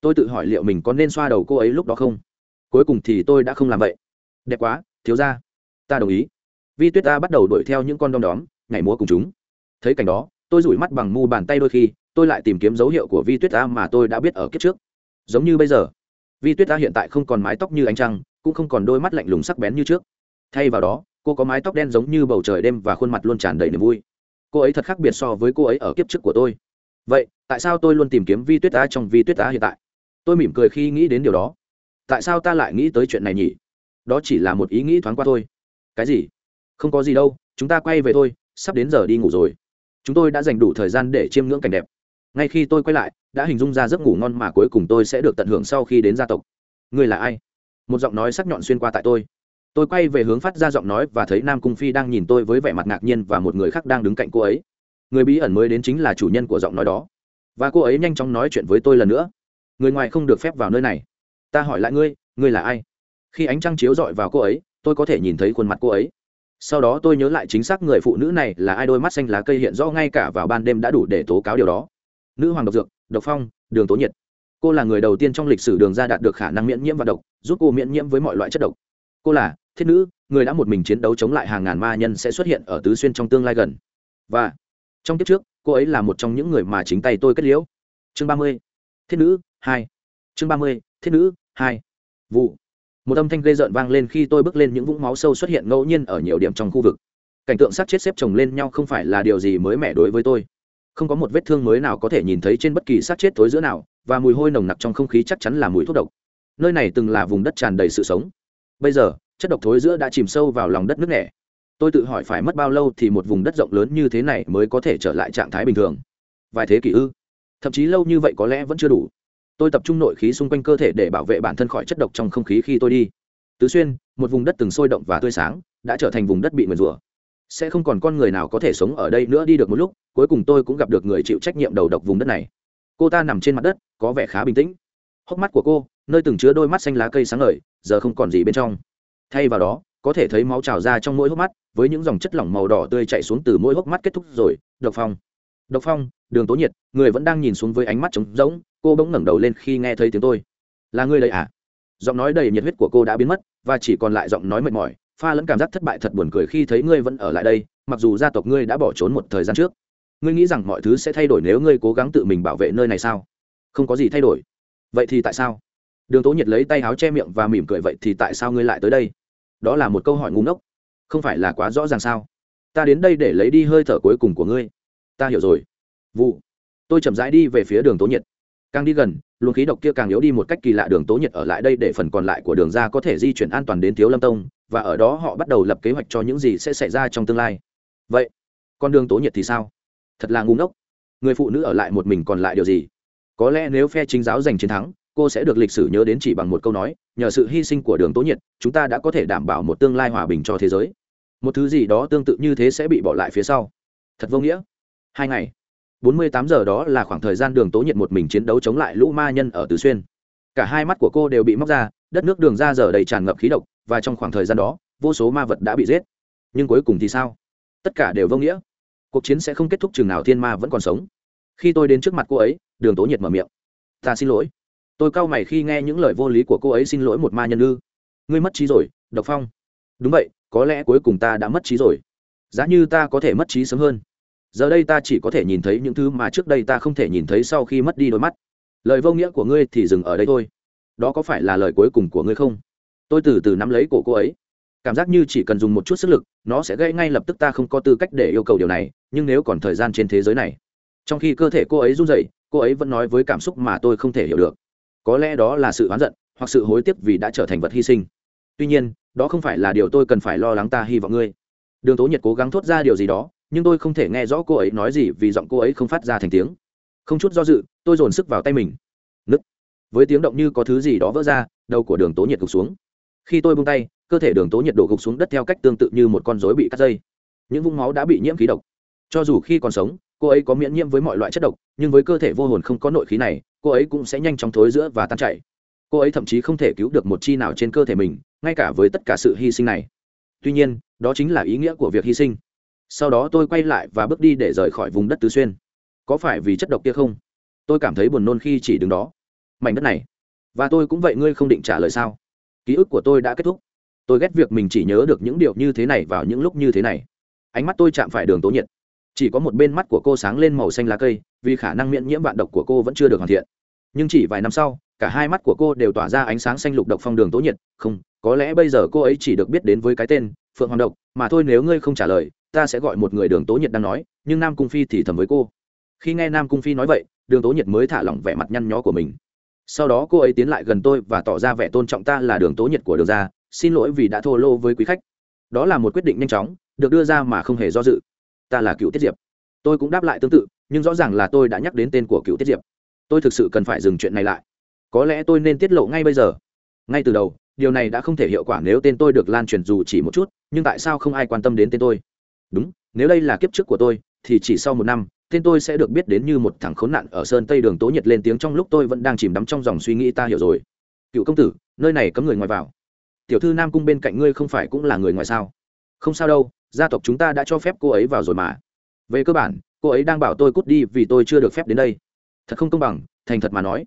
Tôi tự hỏi liệu mình có nên xoa đầu cô ấy lúc đó không? Cuối cùng thì tôi đã không làm vậy. Đẹp quá, thiếu ra ta đồng ý. Vi tuyết ta bắt đầu đuổi theo những con đom đóm, nhảy múa cùng chúng. Thấy cảnh đó, tôi rủi mắt bằng mu bàn tay đôi khi, tôi lại tìm kiếm dấu hiệu của vi tuyết ta mà tôi đã biết ở kiếp trước. Giống như bây giờ, vi tuyết ta hiện tại không còn mái tóc như ánh trăng, cũng không còn đôi mắt lạnh lùng sắc bén như trước. Thay vào đó cô có mái tóc đen giống như bầu trời đêm và khuôn mặt luôn tràn đầy niềm vui. Cô ấy thật khác biệt so với cô ấy ở kiếp trước của tôi. Vậy, tại sao tôi luôn tìm kiếm vi tuyết á trong vi tuyết á hiện tại? Tôi mỉm cười khi nghĩ đến điều đó. Tại sao ta lại nghĩ tới chuyện này nhỉ? Đó chỉ là một ý nghĩ thoáng qua thôi. Cái gì? Không có gì đâu, chúng ta quay về thôi, sắp đến giờ đi ngủ rồi. Chúng tôi đã dành đủ thời gian để chiêm ngưỡng cảnh đẹp. Ngay khi tôi quay lại, đã hình dung ra giấc ngủ ngon mà cuối cùng tôi sẽ được tận hưởng sau khi đến gia tộc. Người là ai? Một giọng nói sắc nhọn xuyên qua tại tôi tôi quay về hướng phát ra giọng nói và thấy nam cung phi đang nhìn tôi với vẻ mặt ngạc nhiên và một người khác đang đứng cạnh cô ấy. Người bí ẩn mới đến chính là chủ nhân của giọng nói đó. Và cô ấy nhanh chóng nói chuyện với tôi lần nữa. Người ngoài không được phép vào nơi này. Ta hỏi lại ngươi ngươi là ai? Khi ánh trăng chiếu rọi vào cô ấy, tôi có thể nhìn thấy khuôn mặt cô ấy. Sau đó tôi nhớ lại chính xác người phụ nữ này là ai đôi mắt xanh lá cây hiện rõ ngay cả vào ban đêm đã đủ để tố cáo điều đó. Nữ hoàng độc dược, độc phong, đường tố nhiệt. Cô là người đầu tiên trong lịch sử đường ra đạt được khả năng miễn nhiễm và độc, giúp cô miễn nhiễm với mọi loại chất độc. Cô là thiết nữ, người đã một mình chiến đấu chống lại hàng ngàn ma nhân sẽ xuất hiện ở tứ xuyên trong tương lai gần. Và, trong kiếp trước, cô ấy là một trong những người mà chính tay tôi kết liễu. Chương ba mươi, thiết nữ, hai. Chương ba mươi, thiết nữ, hai. Vụ. Một âm thanh gây rợn vang lên khi tôi bước lên những vũng máu sâu xuất hiện ngẫu nhiên ở nhiều điểm trong khu vực. Cảnh tượng sát chết xếp chồng lên nhau không phải là điều gì mới mẻ đối với tôi. Không có một vết thương mới nào có thể nhìn thấy trên bất kỳ sát chết tối giữa nào, và mùi hôi nồng nặc trong không khí chắc chắn là mùi thuốc độc. Nơi này từng là vùng đất tràn đầy sự sống. Bây giờ chất độc thối giữa đã chìm sâu vào lòng đất nước nẻ. Tôi tự hỏi phải mất bao lâu thì một vùng đất rộng lớn như thế này mới có thể trở lại trạng thái bình thường. Vài thế kỷ ư? Thậm chí lâu như vậy có lẽ vẫn chưa đủ. Tôi tập trung nội khí xung quanh cơ thể để bảo vệ bản thân khỏi chất độc trong không khí khi tôi đi. Tứ xuyên, một vùng đất từng sôi động và tươi sáng đã trở thành vùng đất bị nguyền rủa. Sẽ không còn con người nào có thể sống ở đây nữa đi được một lúc, cuối cùng tôi cũng gặp được người chịu trách nhiệm đầu độc vùng đất này. Cô ta nằm trên mặt đất, có vẻ khá bình tĩnh. Hốc mắt của cô, nơi từng chứa đôi mắt xanh lá cây sáng ngời, giờ không còn gì bên trong thay vào đó, có thể thấy máu trào ra trong mỗi hốc mắt, với những dòng chất lỏng màu đỏ tươi chạy xuống từ mỗi hốc mắt kết thúc rồi. Độc phong. Độc phong, đường tố nhiệt, người vẫn đang nhìn xuống với ánh mắt trống rỗng, cô bỗng ngẩng đầu lên khi nghe thấy tiếng tôi. Là người đây à? Giọng nói đầy nhiệt huyết của cô đã biến mất, và chỉ còn lại giọng nói mệt mỏi. Pha lẫn cảm giác thất bại thật buồn cười khi thấy ngươi vẫn ở lại đây, mặc dù gia tộc ngươi đã bỏ trốn một thời gian trước. Ngươi nghĩ rằng mọi thứ sẽ thay đổi nếu ngươi cố gắng tự mình bảo vệ nơi này sao? Không có gì thay đổi. Vậy thì tại sao? Đường tố nhiệt lấy tay áo che miệng và mỉm cười vậy thì tại sao ngươi lại tới đây? Đó là một câu hỏi ngu ngốc. Không phải là quá rõ ràng sao? Ta đến đây để lấy đi hơi thở cuối cùng của ngươi. Ta hiểu rồi. Vụ. Tôi chậm rãi đi về phía đường tố nhiệt. Càng đi gần, luồng khí độc kia càng yếu đi một cách kỳ lạ. Đường tố nhiệt ở lại đây để phần còn lại của đường ra có thể di chuyển an toàn đến thiếu lâm tông, và ở đó họ bắt đầu lập kế hoạch cho những gì sẽ xảy ra trong tương lai. Vậy, con đường tố nhiệt thì sao? Thật là ngu ngốc. Người phụ nữ ở lại một mình còn lại điều gì? Có lẽ nếu phe chính giáo giành chiến thắng cô sẽ được lịch sử nhớ đến chỉ bằng một câu nói, nhờ sự hy sinh của đường tố nhiệt, chúng ta đã có thể đảm bảo một tương lai hòa bình cho thế giới. Một thứ gì đó tương tự như thế sẽ bị bỏ lại phía sau. Thật vô nghĩa. Hai ngày. Bốn mươi tám giờ đó là khoảng thời gian đường tố nhiệt một mình chiến đấu chống lại lũ ma nhân ở tứ xuyên. Cả hai mắt của cô đều bị móc ra, đất nước đường ra giờ đầy tràn ngập khí độc, và trong khoảng thời gian đó, vô số ma vật đã bị giết. Nhưng cuối cùng thì sao? Tất cả đều vô nghĩa. Cuộc chiến sẽ không kết thúc chừng nào thiên ma vẫn còn sống. Khi tôi đến trước mặt cô ấy, đường tố nhiệt mở miệng. Ta xin lỗi tôi cau mày khi nghe những lời vô lý của cô ấy xin lỗi một ma nhân ư. Ngươi mất trí rồi, độc phong. Đúng vậy, có lẽ cuối cùng ta đã mất trí rồi. Giá như ta có thể mất trí sớm hơn. Giờ đây ta chỉ có thể nhìn thấy những thứ mà trước đây ta không thể nhìn thấy sau khi mất đi đôi mắt. Lời vô nghĩa của ngươi thì dừng ở đây thôi. Đó có phải là lời cuối cùng của ngươi không? Tôi từ từ nắm lấy cổ cô ấy. Cảm giác như chỉ cần dùng một chút sức lực, nó sẽ gây ngay lập tức ta không có tư cách để yêu cầu điều này, nhưng nếu còn thời gian trên thế giới này. Trong khi cơ thể cô ấy run rẩy, cô ấy vẫn nói với cảm xúc mà tôi không thể hiểu được có lẽ đó là sự oán giận, hoặc sự hối tiếc vì đã trở thành vật hy sinh. Tuy nhiên, đó không phải là điều tôi cần phải lo lắng ta hy vọng ngươi. Đường tố nhiệt cố gắng thốt ra điều gì đó, nhưng tôi không thể nghe rõ cô ấy nói gì vì giọng cô ấy không phát ra thành tiếng. Không chút do dự, tôi dồn sức vào tay mình. Nứt. Với tiếng động như có thứ gì đó vỡ ra, đầu của đường tố nhiệt gục xuống. Khi tôi bung tay, cơ thể đường tố nhiệt đổ gục xuống đất theo cách tương tự như một con rối bị cắt dây. Những vũng máu đã bị nhiễm khí độc. Cho dù khi còn sống, cô ấy có miễn nhiễm với mọi loại chất độc, nhưng với cơ thể vô hồn không có nội khí này cô ấy cũng sẽ nhanh chóng thối giữa và tan chảy. Cô ấy thậm chí không thể cứu được một chi nào trên cơ thể mình, ngay cả với tất cả sự hy sinh này. Tuy nhiên, đó chính là ý nghĩa của việc hy sinh. Sau đó tôi quay lại và bước đi để rời khỏi vùng đất tứ xuyên. Có phải vì chất độc kia không? Tôi cảm thấy buồn nôn khi chỉ đứng đó. Mảnh đất này. Và tôi cũng vậy, ngươi không định trả lời sao? Ký ức của tôi đã kết thúc. Tôi ghét việc mình chỉ nhớ được những điều như thế này vào những lúc như thế này. Ánh mắt tôi chạm phải đường tố nhiệt chỉ có một bên mắt của cô sáng lên màu xanh lá cây, vì khả năng miễn nhiễm vạn độc của cô vẫn chưa được hoàn thiện. Nhưng chỉ vài năm sau, cả hai mắt của cô đều tỏa ra ánh sáng xanh lục độc phong đường tố nhiệt. Không, có lẽ bây giờ cô ấy chỉ được biết đến với cái tên phượng hoàng độc, mà thôi nếu ngươi không trả lời, ta sẽ gọi một người đường tố nhiệt đang nói, nhưng nam cung phi thì thầm với cô. Khi nghe nam cung phi nói vậy, đường tố nhiệt mới thả lỏng vẻ mặt nhăn nhó của mình. Sau đó cô ấy tiến lại gần tôi và tỏ ra vẻ tôn trọng ta là đường tố nhiệt của đường ra xin lỗi vì đã thô lô với quý khách. Đó là một quyết định nhanh chóng, được đưa ra mà không hề do dự ta là cựu tiết diệp. Tôi cũng đáp lại tương tự, nhưng rõ ràng là tôi đã nhắc đến tên của cựu tiết diệp. Tôi thực sự cần phải dừng chuyện này lại. Có lẽ tôi nên tiết lộ ngay bây giờ. Ngay từ đầu, điều này đã không thể hiệu quả nếu tên tôi được lan truyền dù chỉ một chút, nhưng tại sao không ai quan tâm đến tên tôi? Đúng, nếu đây là kiếp trước của tôi, thì chỉ sau một năm, tên tôi sẽ được biết đến như một thằng khốn nạn ở sơn tây đường tố nhiệt lên tiếng trong lúc tôi vẫn đang chìm đắm trong dòng suy nghĩ ta hiểu rồi. Cựu công tử, nơi này cấm người ngoài vào. Tiểu thư nam cung bên cạnh ngươi không phải cũng là người ngoài sao? Không sao đâu, gia tộc chúng ta đã cho phép cô ấy vào rồi mà. Về cơ bản, cô ấy đang bảo tôi cút đi vì tôi chưa được phép đến đây. Thật không công bằng, thành thật mà nói.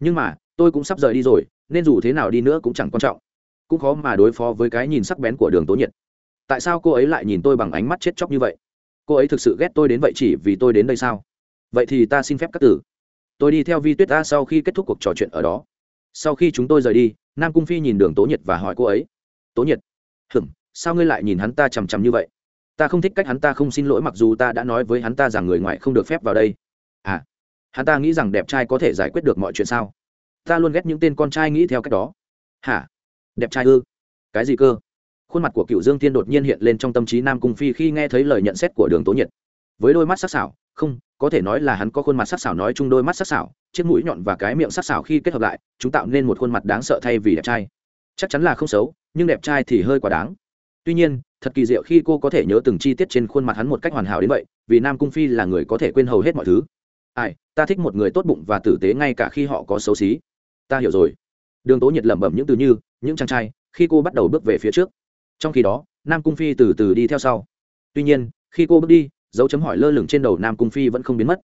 Nhưng mà, tôi cũng sắp rời đi rồi, nên dù thế nào đi nữa cũng chẳng quan trọng. Cũng khó mà đối phó với cái nhìn sắc bén của đường tố nhiệt. Tại sao cô ấy lại nhìn tôi bằng ánh mắt chết chóc như vậy? Cô ấy thực sự ghét tôi đến vậy chỉ vì tôi đến đây sao? Vậy thì ta xin phép cắt tử tôi đi theo vi tuyết ta sau khi kết thúc cuộc trò chuyện ở đó. Sau khi chúng tôi rời đi, nam cung phi nhìn đường tố nhiệt và hỏi cô ấy. Tố nhiệt hửng sao ngươi lại nhìn hắn ta chằm chằm như vậy? Ta không thích cách hắn ta không xin lỗi mặc dù ta đã nói với hắn ta rằng người ngoài không được phép vào đây. À hắn ta nghĩ rằng đẹp trai có thể giải quyết được mọi chuyện sao? Ta luôn ghét những tên con trai nghĩ theo cách đó. Hả? Đẹp trai ư? Cái gì cơ? Khuôn mặt của cựu dương tiên đột nhiên hiện lên trong tâm trí nam cung phi khi nghe thấy lời nhận xét của đường tố nhiệt. Với đôi mắt sắc sảo, không, có thể nói là hắn có khuôn mặt sắc sảo nói chung đôi mắt sắc sảo, chiếc mũi nhọn và cái miệng sắc sảo khi kết hợp lại, chúng tạo nên một khuôn mặt đáng sợ thay vì đẹp trai. Chắc chắn là không xấu, nhưng đẹp trai thì hơi quá đáng tuy nhiên, thật kỳ diệu khi cô có thể nhớ từng chi tiết trên khuôn mặt hắn một cách hoàn hảo đến vậy, vì nam cung phi là người có thể quên hầu hết mọi thứ. Ai, ta thích một người tốt bụng và tử tế ngay cả khi họ có xấu xí. Ta hiểu rồi. Đường tố nhiệt lẩm bẩm những từ như, những chàng trai, khi cô bắt đầu bước về phía trước. Trong khi đó, nam cung phi từ từ đi theo sau. Tuy nhiên, khi cô bước đi, dấu chấm hỏi lơ lửng trên đầu nam cung phi vẫn không biến mất.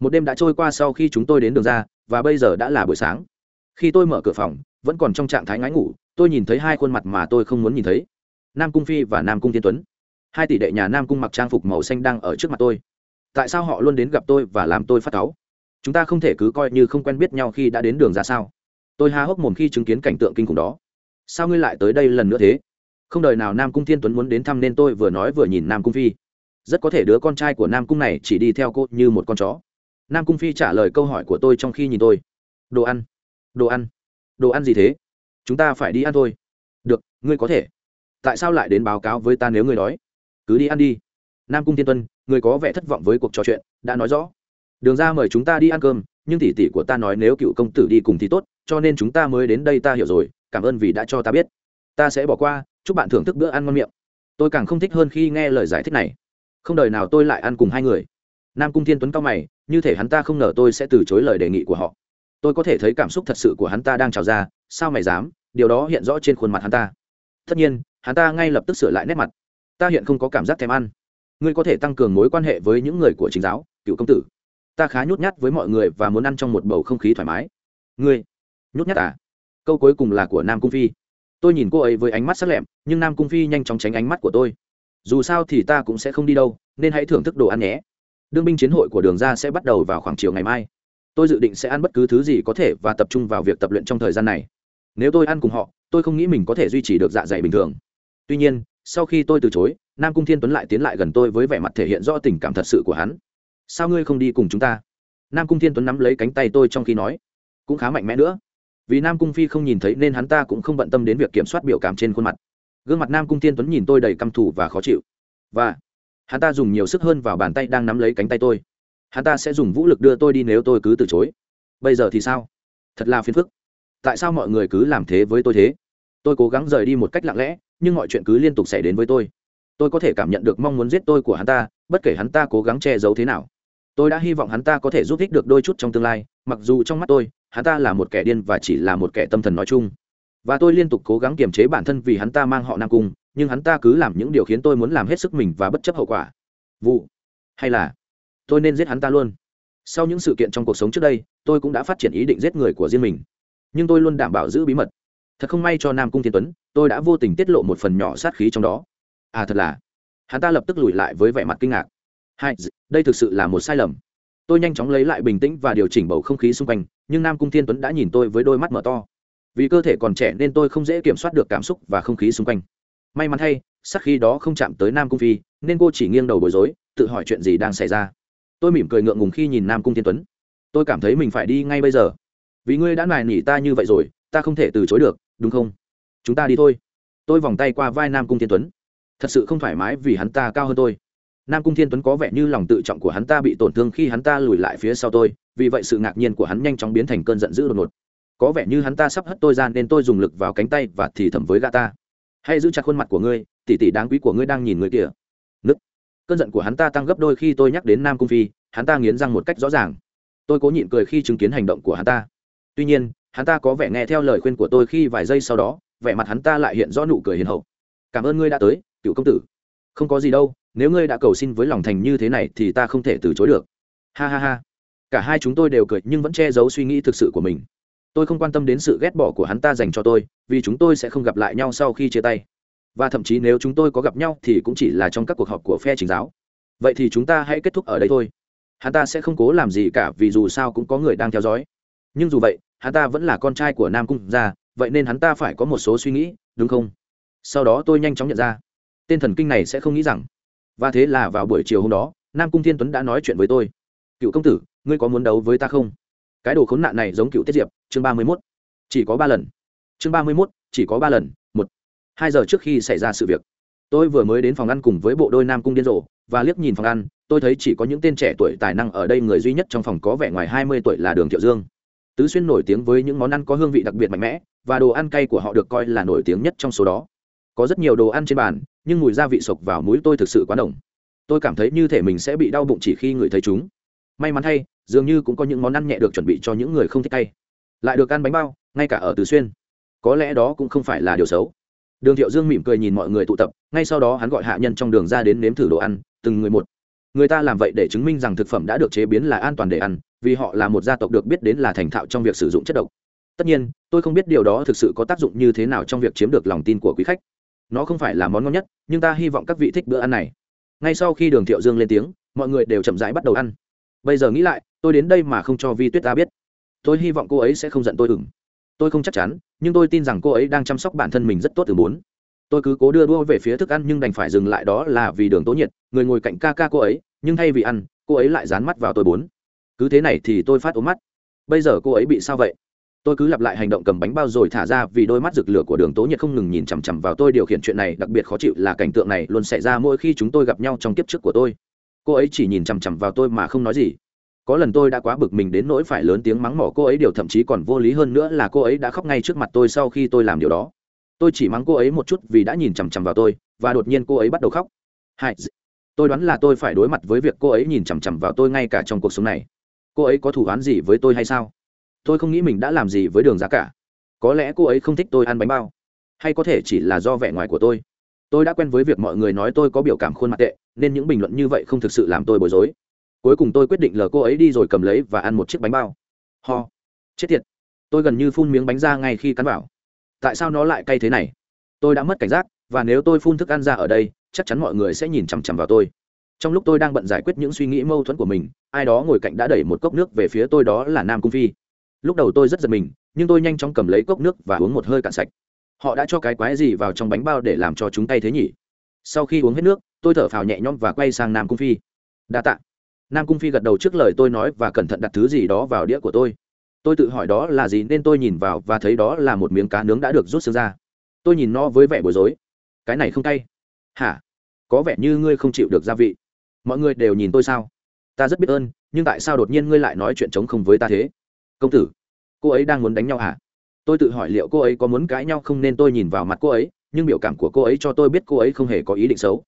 Một đêm đã trôi qua sau khi chúng tôi đến đường ra, và bây giờ đã là buổi sáng. Khi tôi mở cửa phòng, vẫn còn trong trạng thái ngái ngủ, tôi nhìn thấy hai khuôn mặt mà tôi không muốn nhìn thấy nam cung phi và nam cung thiên tuấn. Hai tỷ đệ nhà nam cung mặc trang phục màu xanh đang ở trước mặt tôi. Tại sao họ luôn đến gặp tôi và làm tôi phát cáu? Chúng ta không thể cứ coi như không quen biết nhau khi đã đến đường ra sao? Tôi há hốc mồm khi chứng kiến cảnh tượng kinh khủng đó. Sao ngươi lại tới đây lần nữa thế? Không đời nào nam cung thiên tuấn muốn đến thăm nên tôi vừa nói vừa nhìn nam cung phi. Rất có thể đứa con trai của nam cung này chỉ đi theo cô như một con chó. Nam cung phi trả lời câu hỏi của tôi trong khi nhìn tôi. Đồ ăn. Đồ ăn. Đồ ăn gì thế? Chúng ta phải đi ăn thôi. Được, ngươi có thể tại sao lại đến báo cáo với ta nếu ngươi đói? Cứ đi ăn đi. Nam cung thiên tuân, người có vẻ thất vọng với cuộc trò chuyện, đã nói rõ. Đường ra mời chúng ta đi ăn cơm, nhưng tỷ tỷ của ta nói nếu cựu công tử đi cùng thì tốt, cho nên chúng ta mới đến đây ta hiểu rồi, cảm ơn vì đã cho ta biết. Ta sẽ bỏ qua, chúc bạn thưởng thức bữa ăn ngon miệng. Tôi càng không thích hơn khi nghe lời giải thích này. Không đời nào tôi lại ăn cùng hai người. Nam cung thiên tuấn cao mày, như thể hắn ta không ngờ tôi sẽ từ chối lời đề nghị của họ. Tôi có thể thấy cảm xúc thật sự của hắn ta đang trào ra, sao mày dám? Điều đó hiện rõ trên khuôn mặt hắn ta. Tất nhiên hắn ta ngay lập tức sửa lại nét mặt. Ta hiện không có cảm giác thèm ăn. Ngươi có thể tăng cường mối quan hệ với những người của chính giáo, cựu công tử. Ta khá nhút nhát với mọi người và muốn ăn trong một bầu không khí thoải mái. Ngươi, nhút nhát à? Câu cuối cùng là của nam cung phi. Tôi nhìn cô ấy với ánh mắt sắc lẹm, nhưng nam cung phi nhanh chóng tránh ánh mắt của tôi. Dù sao thì ta cũng sẽ không đi đâu, nên hãy thưởng thức đồ ăn nhé. Đương binh chiến hội của đường ra sẽ bắt đầu vào khoảng chiều ngày mai. Tôi dự định sẽ ăn bất cứ thứ gì có thể và tập trung vào việc tập luyện trong thời gian này. Nếu tôi ăn cùng họ, tôi không nghĩ mình có thể duy trì được dạ dày bình thường tuy nhiên, sau khi tôi từ chối, nam cung thiên tuấn lại tiến lại gần tôi với vẻ mặt thể hiện rõ tình cảm thật sự của hắn. Sao ngươi không đi cùng chúng ta? Nam cung thiên tuấn nắm lấy cánh tay tôi trong khi nói. Cũng khá mạnh mẽ nữa. Vì nam cung phi không nhìn thấy nên hắn ta cũng không bận tâm đến việc kiểm soát biểu cảm trên khuôn mặt. Gương mặt nam cung thiên tuấn nhìn tôi đầy căm thù và khó chịu. Và, hắn ta dùng nhiều sức hơn vào bàn tay đang nắm lấy cánh tay tôi. Hắn ta sẽ dùng vũ lực đưa tôi đi nếu tôi cứ từ chối. Bây giờ thì sao? Thật là phiền phức. Tại sao mọi người cứ làm thế với tôi thế? Tôi cố gắng rời đi một cách lặng lẽ, nhưng mọi chuyện cứ liên tục xảy đến với tôi. Tôi có thể cảm nhận được mong muốn giết tôi của hắn ta, bất kể hắn ta cố gắng che giấu thế nào. Tôi đã hy vọng hắn ta có thể giúp ích được đôi chút trong tương lai, mặc dù trong mắt tôi, hắn ta là một kẻ điên và chỉ là một kẻ tâm thần nói chung. Và tôi liên tục cố gắng kiềm chế bản thân vì hắn ta mang họ nam cung, nhưng hắn ta cứ làm những điều khiến tôi muốn làm hết sức mình và bất chấp hậu quả. Vụ. Hay là, tôi nên giết hắn ta luôn. Sau những sự kiện trong cuộc sống trước đây, tôi cũng đã phát triển ý định giết người của riêng mình. Nhưng tôi luôn đảm bảo giữ bí mật thật không may cho nam cung thiên tuấn, tôi đã vô tình tiết lộ một phần nhỏ sát khí trong đó. À thật là. Hắn ta lập tức lùi lại với vẻ mặt kinh ngạc. Hai đây thực sự là một sai lầm. Tôi nhanh chóng lấy lại bình tĩnh và điều chỉnh bầu không khí xung quanh, nhưng nam cung thiên tuấn đã nhìn tôi với đôi mắt mở to. Vì cơ thể còn trẻ nên tôi không dễ kiểm soát được cảm xúc và không khí xung quanh. May mắn thay sắc khi đó không chạm tới nam cung phi, nên cô chỉ nghiêng đầu bối rối, tự hỏi chuyện gì đang xảy ra. Tôi mỉm cười ngượng ngùng khi nhìn nam cung thiên tuấn. Tôi cảm thấy mình phải đi ngay bây giờ. Vì ngươi đã nài nỉ ta như vậy rồi, ta không thể từ chối được đúng không? Chúng ta đi thôi. Tôi vòng tay qua vai nam cung thiên tuấn. Thật sự không thoải mái vì hắn ta cao hơn tôi. Nam cung thiên tuấn có vẻ như lòng tự trọng của hắn ta bị tổn thương khi hắn ta lùi lại phía sau tôi, vì vậy sự ngạc nhiên của hắn nhanh chóng biến thành cơn giận dữ đột ngột. Có vẻ như hắn ta sắp hất tôi ra nên tôi dùng lực vào cánh tay và thì thầm với gã ta. Hãy giữ chặt khuôn mặt của ngươi, tỷ tỷ đáng quý của ngươi đang nhìn người kìa. Nứt. cơn giận của hắn ta tăng gấp đôi khi tôi nhắc đến nam cung phi, hắn ta nghiến răng một cách rõ ràng. Tôi cố nhịn cười khi chứng kiến hành động của hắn ta. Tuy nhiên hắn ta có vẻ nghe theo lời khuyên của tôi khi vài giây sau đó, vẻ mặt hắn ta lại hiện rõ nụ cười hiền hậu. Cảm ơn ngươi đã tới, cựu công tử. Không có gì đâu, nếu ngươi đã cầu xin với lòng thành như thế này thì ta không thể từ chối được. Ha ha ha. Cả hai chúng tôi đều cười nhưng vẫn che giấu suy nghĩ thực sự của mình. Tôi không quan tâm đến sự ghét bỏ của hắn ta dành cho tôi, vì chúng tôi sẽ không gặp lại nhau sau khi chia tay. Và thậm chí nếu chúng tôi có gặp nhau thì cũng chỉ là trong các cuộc họp của phe chính giáo. Vậy thì chúng ta hãy kết thúc ở đây thôi. Hắn ta sẽ không cố làm gì cả vì dù sao cũng có người đang theo dõi. Nhưng dù vậy hắn ta vẫn là con trai của nam cung gia, vậy nên hắn ta phải có một số suy nghĩ, đúng không? Sau đó tôi nhanh chóng nhận ra. Tên thần kinh này sẽ không nghĩ rằng. Và thế là vào buổi chiều hôm đó, nam cung thiên tuấn đã nói chuyện với tôi. Cựu công tử, ngươi có muốn đấu với ta không? Cái đồ khốn nạn này giống cựu tiết diệp, chương ba mươi mốt. Chỉ có ba lần. Chương ba mươi mốt, chỉ có ba lần, một. Hai giờ trước khi xảy ra sự việc, tôi vừa mới đến phòng ăn cùng với bộ đôi nam cung điên rồ, và liếc nhìn phòng ăn, tôi thấy chỉ có những tên trẻ tuổi tài năng ở đây người duy nhất trong phòng có vẻ ngoài hai mươi tuổi là đường thiệu dương tứ xuyên nổi tiếng với những món ăn có hương vị đặc biệt mạnh mẽ, và đồ ăn cay của họ được coi là nổi tiếng nhất trong số đó. Có rất nhiều đồ ăn trên bàn, nhưng mùi gia vị sộc vào mũi tôi thực sự quá đồng tôi cảm thấy như thể mình sẽ bị đau bụng chỉ khi ngửi thấy chúng. May mắn thay, dường như cũng có những món ăn nhẹ được chuẩn bị cho những người không thích cay. Lại được ăn bánh bao, ngay cả ở tứ xuyên. Có lẽ đó cũng không phải là điều xấu. Đường thiệu dương mỉm cười nhìn mọi người tụ tập, ngay sau đó hắn gọi hạ nhân trong đường ra đến nếm thử đồ ăn, từng người một người ta làm vậy để chứng minh rằng thực phẩm đã được chế biến là an toàn để ăn, vì họ là một gia tộc được biết đến là thành thạo trong việc sử dụng chất độc. Tất nhiên, tôi không biết điều đó thực sự có tác dụng như thế nào trong việc chiếm được lòng tin của quý khách. Nó không phải là món ngon nhất, nhưng ta hy vọng các vị thích bữa ăn này. Ngay sau khi đường thiệu dương lên tiếng, mọi người đều chậm rãi bắt đầu ăn. Bây giờ nghĩ lại, tôi đến đây mà không cho vi tuyết ta biết. Tôi hy vọng cô ấy sẽ không giận tôi ừng tôi không chắc chắn, nhưng tôi tin rằng cô ấy đang chăm sóc bản thân mình rất tốt từ bốn tôi cứ cố đưa đua về phía thức ăn nhưng đành phải dừng lại đó là vì đường tố nhiệt, người ngồi cạnh ca ca cô ấy, nhưng thay vì ăn, cô ấy lại dán mắt vào tôi bốn. Cứ thế này thì tôi phát ốm mắt. Bây giờ cô ấy bị sao vậy? Tôi cứ lặp lại hành động cầm bánh bao rồi thả ra vì đôi mắt rực lửa của đường tố nhiệt không ngừng nhìn chằm chằm vào tôi điều khiển chuyện này, đặc biệt khó chịu là cảnh tượng này luôn xảy ra mỗi khi chúng tôi gặp nhau trong kiếp trước của tôi. Cô ấy chỉ nhìn chằm chằm vào tôi mà không nói gì. Có lần tôi đã quá bực mình đến nỗi phải lớn tiếng mắng mỏ cô ấy, điều thậm chí còn vô lý hơn nữa là cô ấy đã khóc ngay trước mặt tôi sau khi tôi làm điều đó tôi chỉ mắng cô ấy một chút vì đã nhìn chằm chằm vào tôi, và đột nhiên cô ấy bắt đầu khóc. Hai tôi đoán là tôi phải đối mặt với việc cô ấy nhìn chằm chằm vào tôi ngay cả trong cuộc sống này. Cô ấy có thủ án gì với tôi hay sao? Tôi không nghĩ mình đã làm gì với đường giá cả. Có lẽ cô ấy không thích tôi ăn bánh bao. Hay có thể chỉ là do vẻ ngoài của tôi. Tôi đã quen với việc mọi người nói tôi có biểu cảm khuôn mặt tệ, nên những bình luận như vậy không thực sự làm tôi bối rối. Cuối cùng tôi quyết định lờ cô ấy đi rồi cầm lấy và ăn một chiếc bánh bao. Ho. Chết tiệt. Tôi gần như phun miếng bánh ra ngay khi cắn vào tại sao nó lại cay thế này? Tôi đã mất cảnh giác, và nếu tôi phun thức ăn ra ở đây, chắc chắn mọi người sẽ nhìn chằm chằm vào tôi. Trong lúc tôi đang bận giải quyết những suy nghĩ mâu thuẫn của mình, ai đó ngồi cạnh đã đẩy một cốc nước về phía tôi, đó là nam cung phi. Lúc đầu tôi rất giật mình, nhưng tôi nhanh chóng cầm lấy cốc nước và uống một hơi cạn sạch. Họ đã cho cái quái gì vào trong bánh bao để làm cho chúng tay thế nhỉ? Sau khi uống hết nước, tôi thở phào nhẹ nhõm và quay sang nam cung phi. Đa t ạ nam cung phi gật đầu trước lời tôi nói và cẩn thận đặt thứ gì đó vào đĩa của tôi tôi tự hỏi đó là gì nên tôi nhìn vào và thấy đó là một miếng cá nướng đã được rút xương ra. Tôi nhìn nó với vẻ bối rối. Cái này không tay hả? Có vẻ như ngươi không chịu được gia vị. Mọi người đều nhìn tôi sao? Ta rất biết ơn, nhưng tại sao đột nhiên ngươi lại nói chuyện chống không với ta thế? Công tử, cô ấy đang muốn đánh nhau hả? Tôi tự hỏi liệu cô ấy có muốn cãi nhau không nên tôi nhìn vào mặt cô ấy, nhưng biểu cảm của cô ấy cho tôi biết cô ấy không hề có ý định xấu.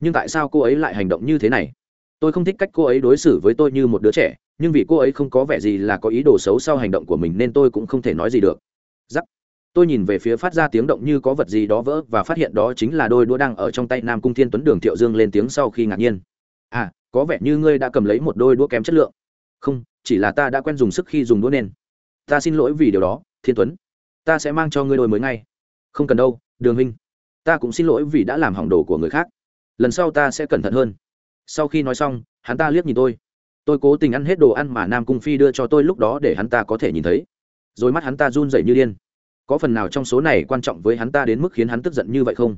Nhưng tại sao cô ấy lại hành động như thế này? Tôi không thích cách cô ấy đối xử với tôi như một đứa trẻ nhưng vì cô ấy không có vẻ gì là có ý đồ xấu sau hành động của mình nên tôi cũng không thể nói gì được. Giắc. Tôi nhìn về phía phát ra tiếng động như có vật gì đó vỡ và phát hiện đó chính là đôi đũa đang ở trong tay nam cung thiên tuấn đường thiệu dương lên tiếng sau khi ngạc nhiên. À có vẻ như ngươi đã cầm lấy một đôi đũa kém chất lượng. Không, chỉ là ta đã quen dùng sức khi dùng đũa nên. Ta xin lỗi vì điều đó, thiên tuấn. Ta sẽ mang cho ngươi đôi mới ngay. Không cần đâu, đường huynh. Ta cũng xin lỗi vì đã làm hỏng đồ của người khác. Lần sau ta sẽ cẩn thận hơn. Sau khi nói xong, hắn ta liếc nhìn tôi tôi cố tình ăn hết đồ ăn mà nam cung phi đưa cho tôi lúc đó để hắn ta có thể nhìn thấy. Rồi mắt hắn ta run rẩy như điên. Có phần nào trong số này quan trọng với hắn ta đến mức khiến hắn tức giận như vậy không?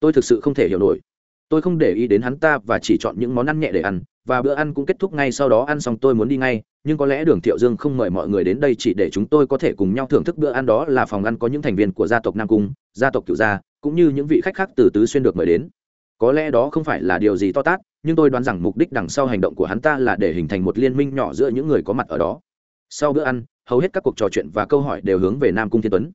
Tôi thực sự không thể hiểu nổi. Tôi không để ý đến hắn ta và chỉ chọn những món ăn nhẹ để ăn, và bữa ăn cũng kết thúc ngay sau đó ăn xong tôi muốn đi ngay, nhưng có lẽ đường thiệu dương không mời mọi người đến đây chỉ để chúng tôi có thể cùng nhau thưởng thức bữa ăn đó là phòng ăn có những thành viên của gia tộc nam cung, gia tộc cựu gia, cũng như những vị khách khác từ tứ xuyên được mời đến có lẽ đó không phải là điều gì to tát, nhưng tôi đoán rằng mục đích đằng sau hành động của hắn ta là để hình thành một liên minh nhỏ giữa những người có mặt ở đó. Sau bữa ăn, hầu hết các cuộc trò chuyện và câu hỏi đều hướng về nam cung thiên tuấn.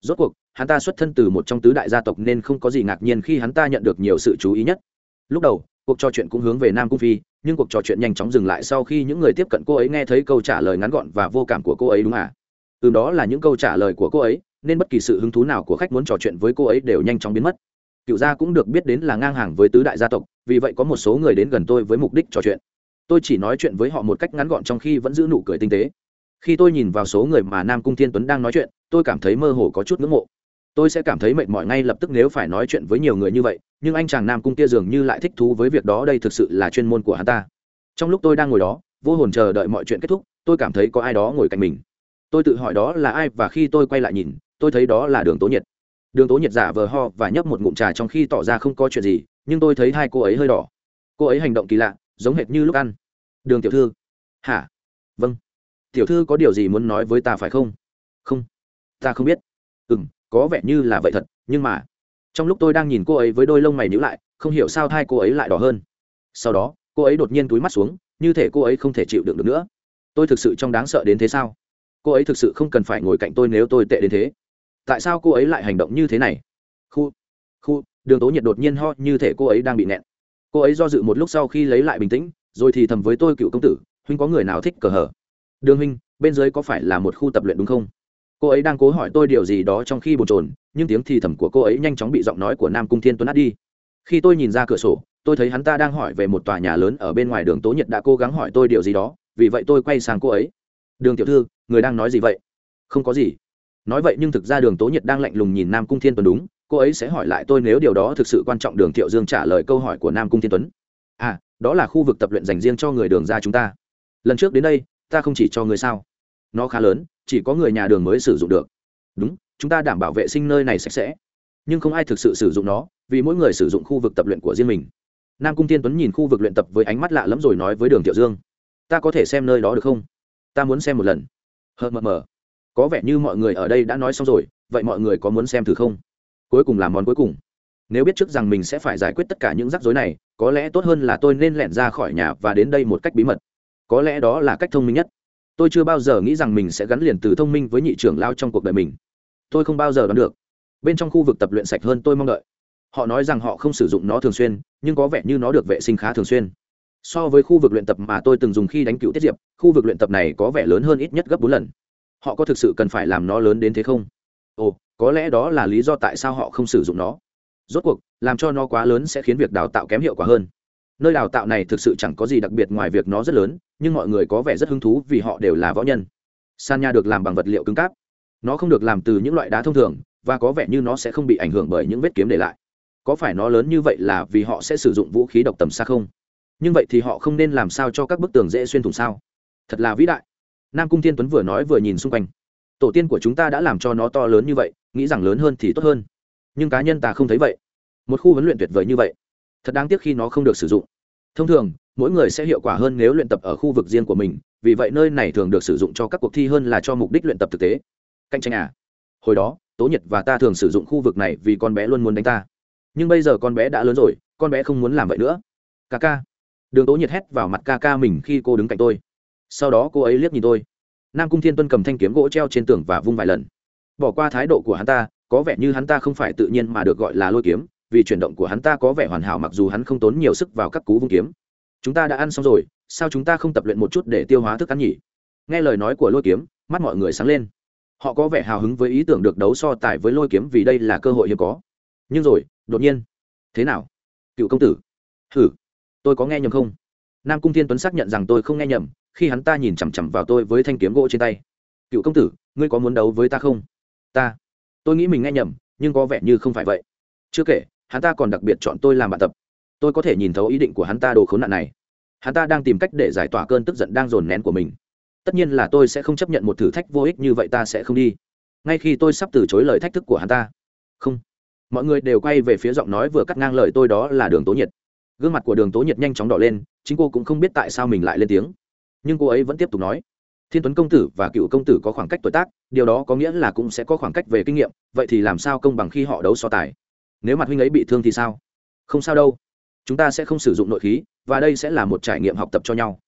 Rốt cuộc, hắn ta xuất thân từ một trong tứ đại gia tộc nên không có gì ngạc nhiên khi hắn ta nhận được nhiều sự chú ý nhất. Lúc đầu, cuộc trò chuyện cũng hướng về nam cung phi, nhưng cuộc trò chuyện nhanh chóng dừng lại sau khi những người tiếp cận cô ấy nghe thấy câu trả lời ngắn gọn và vô cảm của cô ấy đúng à? Từ đó là những câu trả lời của cô ấy, nên bất kỳ sự hứng thú nào của khách muốn trò chuyện với cô ấy đều nhanh chóng biến mất cựu gia cũng được biết đến là ngang hàng với tứ đại gia tộc, vì vậy có một số người đến gần tôi với mục đích trò chuyện. Tôi chỉ nói chuyện với họ một cách ngắn gọn trong khi vẫn giữ nụ cười tinh tế. Khi tôi nhìn vào số người mà nam cung thiên tuấn đang nói chuyện, tôi cảm thấy mơ hồ có chút ngưỡng mộ. Tôi sẽ cảm thấy mệt mỏi ngay lập tức nếu phải nói chuyện với nhiều người như vậy, nhưng anh chàng nam cung kia dường như lại thích thú với việc đó, đây thực sự là chuyên môn của hắn ta. Trong lúc tôi đang ngồi đó, vô hồn chờ đợi mọi chuyện kết thúc, tôi cảm thấy có ai đó ngồi cạnh mình. Tôi tự hỏi đó là ai và khi tôi quay lại nhìn, tôi thấy đó là đường tố nhiệt đường tố nhiệt giả vờ ho và nhấp một ngụm trà trong khi tỏ ra không có chuyện gì, nhưng tôi thấy hai cô ấy hơi đỏ. Cô ấy hành động kỳ lạ, giống hệt như lúc ăn. Đường tiểu thư. Hả? Vâng. Tiểu thư có điều gì muốn nói với ta phải không? Không. Ta không biết. Ừ m có vẻ như là vậy thật, nhưng mà trong lúc tôi đang nhìn cô ấy với đôi lông mày nhữ lại, không hiểu sao thai cô ấy lại đỏ hơn. Sau đó, cô ấy đột nhiên túi mắt xuống, như thể cô ấy không thể chịu đựng được nữa. Tôi thực sự trông đáng sợ đến thế sao? Cô ấy thực sự không cần phải ngồi cạnh tôi nếu tôi tệ đến thế tại sao cô ấy lại hành động như thế này? Khu khu, đường tố nhiệt đột nhiên ho như thể cô ấy đang bị nẹn. Cô ấy do dự một lúc sau khi lấy lại bình tĩnh, rồi thì thầm với tôi cựu công tử, huynh có người nào thích cờ hở đường huynh, bên dưới có phải là một khu tập luyện đúng không? Cô ấy đang cố hỏi tôi điều gì đó trong khi bồn trồn nhưng tiếng thì thầm của cô ấy nhanh chóng bị giọng nói của nam cung thiên tuấn át đi. Khi tôi nhìn ra cửa sổ, tôi thấy hắn ta đang hỏi về một tòa nhà lớn ở bên ngoài đường tố nhật đã cố gắng hỏi tôi điều gì đó, vì vậy tôi quay sang cô ấy. Đường tiểu thư, người đang nói gì vậy? Không có gì nói vậy nhưng thực ra đường tố nhật đang lạnh lùng nhìn nam cung thiên tuấn đúng, cô ấy sẽ hỏi lại tôi nếu điều đó thực sự quan trọng, đường thiệu dương trả lời câu hỏi của nam cung thiên tuấn. À đó là khu vực tập luyện dành riêng cho người đường ra chúng ta. Lần trước đến đây, ta không chỉ cho người sao. Nó khá lớn, chỉ có người nhà đường mới sử dụng được. Đúng, chúng ta đảm bảo vệ sinh nơi này sạch sẽ. Nhưng không ai thực sự sử dụng nó, vì mỗi người sử dụng khu vực tập luyện của riêng mình. Nam cung thiên tuấn nhìn khu vực luyện tập với ánh mắt lạ lẫm rồi nói với đường tiểu dương, ta có thể xem nơi đó được không? Ta muốn xem một lần. Hờ mờ mờ có vẻ như mọi người ở đây đã nói xong rồi, vậy mọi người có muốn xem thử không? Cuối cùng là món cuối cùng. Nếu biết trước rằng mình sẽ phải giải quyết tất cả những rắc rối này, có lẽ tốt hơn là tôi nên lẻn ra khỏi nhà và đến đây một cách bí mật. Có lẽ đó là cách thông minh nhất. Tôi chưa bao giờ nghĩ rằng mình sẽ gắn liền từ thông minh với nhị trưởng lao trong cuộc đời mình. Tôi không bao giờ đoán được. Bên trong khu vực tập luyện sạch hơn tôi mong đợi. Họ nói rằng họ không sử dụng nó thường xuyên, nhưng có vẻ như nó được vệ sinh khá thường xuyên. So với khu vực luyện tập mà tôi từng dùng khi đánh cựu tiết diệp, khu vực luyện tập này có vẻ lớn hơn ít nhất gấp bốn lần họ có thực sự cần phải làm nó lớn đến thế không? Ồ, có lẽ đó là lý do tại sao họ không sử dụng nó. Rốt cuộc, làm cho nó quá lớn sẽ khiến việc đào tạo kém hiệu quả hơn. Nơi đào tạo này thực sự chẳng có gì đặc biệt ngoài việc nó rất lớn, nhưng mọi người có vẻ rất hứng thú vì họ đều là võ nhân. San nha được làm bằng vật liệu cứng cáp. Nó không được làm từ những loại đá thông thường, và có vẻ như nó sẽ không bị ảnh hưởng bởi những vết kiếm để lại. Có phải nó lớn như vậy là vì họ sẽ sử dụng vũ khí độc tầm xa không? Nhưng vậy thì họ không nên làm sao cho các bức tường dễ xuyên thủng sao? Thật là vĩ đại nam cung thiên tuấn vừa nói vừa nhìn xung quanh. Tổ tiên của chúng ta đã làm cho nó to lớn như vậy, nghĩ rằng lớn hơn thì tốt hơn. Nhưng cá nhân ta không thấy vậy. Một khu huấn luyện tuyệt vời như vậy, thật đáng tiếc khi nó không được sử dụng. Thông thường, mỗi người sẽ hiệu quả hơn nếu luyện tập ở khu vực riêng của mình, vì vậy nơi này thường được sử dụng cho các cuộc thi hơn là cho mục đích luyện tập thực tế. Cạnh tranh à? Hồi đó, tố nhật và ta thường sử dụng khu vực này vì con bé luôn muốn đánh ta. Nhưng bây giờ con bé đã lớn rồi, con bé không muốn làm vậy nữa. Ca ca. Đường tố nhiệt hét vào mặt ca ca mình khi cô đứng cạnh tôi sau đó cô ấy liếc nhìn tôi. Nam cung thiên tuân cầm thanh kiếm gỗ treo trên tường và vung vài lần. Bỏ qua thái độ của hắn ta, có vẻ như hắn ta không phải tự nhiên mà được gọi là lôi kiếm, vì chuyển động của hắn ta có vẻ hoàn hảo mặc dù hắn không tốn nhiều sức vào các cú vung kiếm. Chúng ta đã ăn xong rồi, sao chúng ta không tập luyện một chút để tiêu hóa thức ăn nhỉ? Nghe lời nói của lôi kiếm, mắt mọi người sáng lên. Họ có vẻ hào hứng với ý tưởng được đấu so tài với lôi kiếm vì đây là cơ hội hiếm có. Nhưng rồi, đột nhiên. Thế nào? Cựu công tử. Thử. tôi có nghe nhầm không? Nam cung thiên tuấn xác nhận rằng tôi không nghe nhầm khi hắn ta nhìn chằm chằm vào tôi với thanh kiếm gỗ trên tay. Cựu công tử, ngươi có muốn đấu với ta không? Ta. Tôi nghĩ mình nghe nhầm, nhưng có vẻ như không phải vậy. Chưa kể, hắn ta còn đặc biệt chọn tôi làm bạn tập. Tôi có thể nhìn thấu ý định của hắn ta đồ khốn nạn này. Hắn ta đang tìm cách để giải tỏa cơn tức giận đang dồn nén của mình. Tất nhiên là tôi sẽ không chấp nhận một thử thách vô ích như vậy, ta sẽ không đi. Ngay khi tôi sắp từ chối lời thách thức của hắn ta. Không. Mọi người đều quay về phía giọng nói vừa cắt ngang lời tôi đó là đường tố nhiệt. Gương mặt của đường tố nhiệt nhanh chóng đỏ lên, chính cô cũng không biết tại sao mình lại lên tiếng nhưng cô ấy vẫn tiếp tục nói, thiên tuấn công tử và cựu công tử có khoảng cách tuổi tác, điều đó có nghĩa là cũng sẽ có khoảng cách về kinh nghiệm, vậy thì làm sao công bằng khi họ đấu so tài? Nếu mặt huynh ấy bị thương thì sao? Không sao đâu. Chúng ta sẽ không sử dụng nội khí, và đây sẽ là một trải nghiệm học tập cho nhau.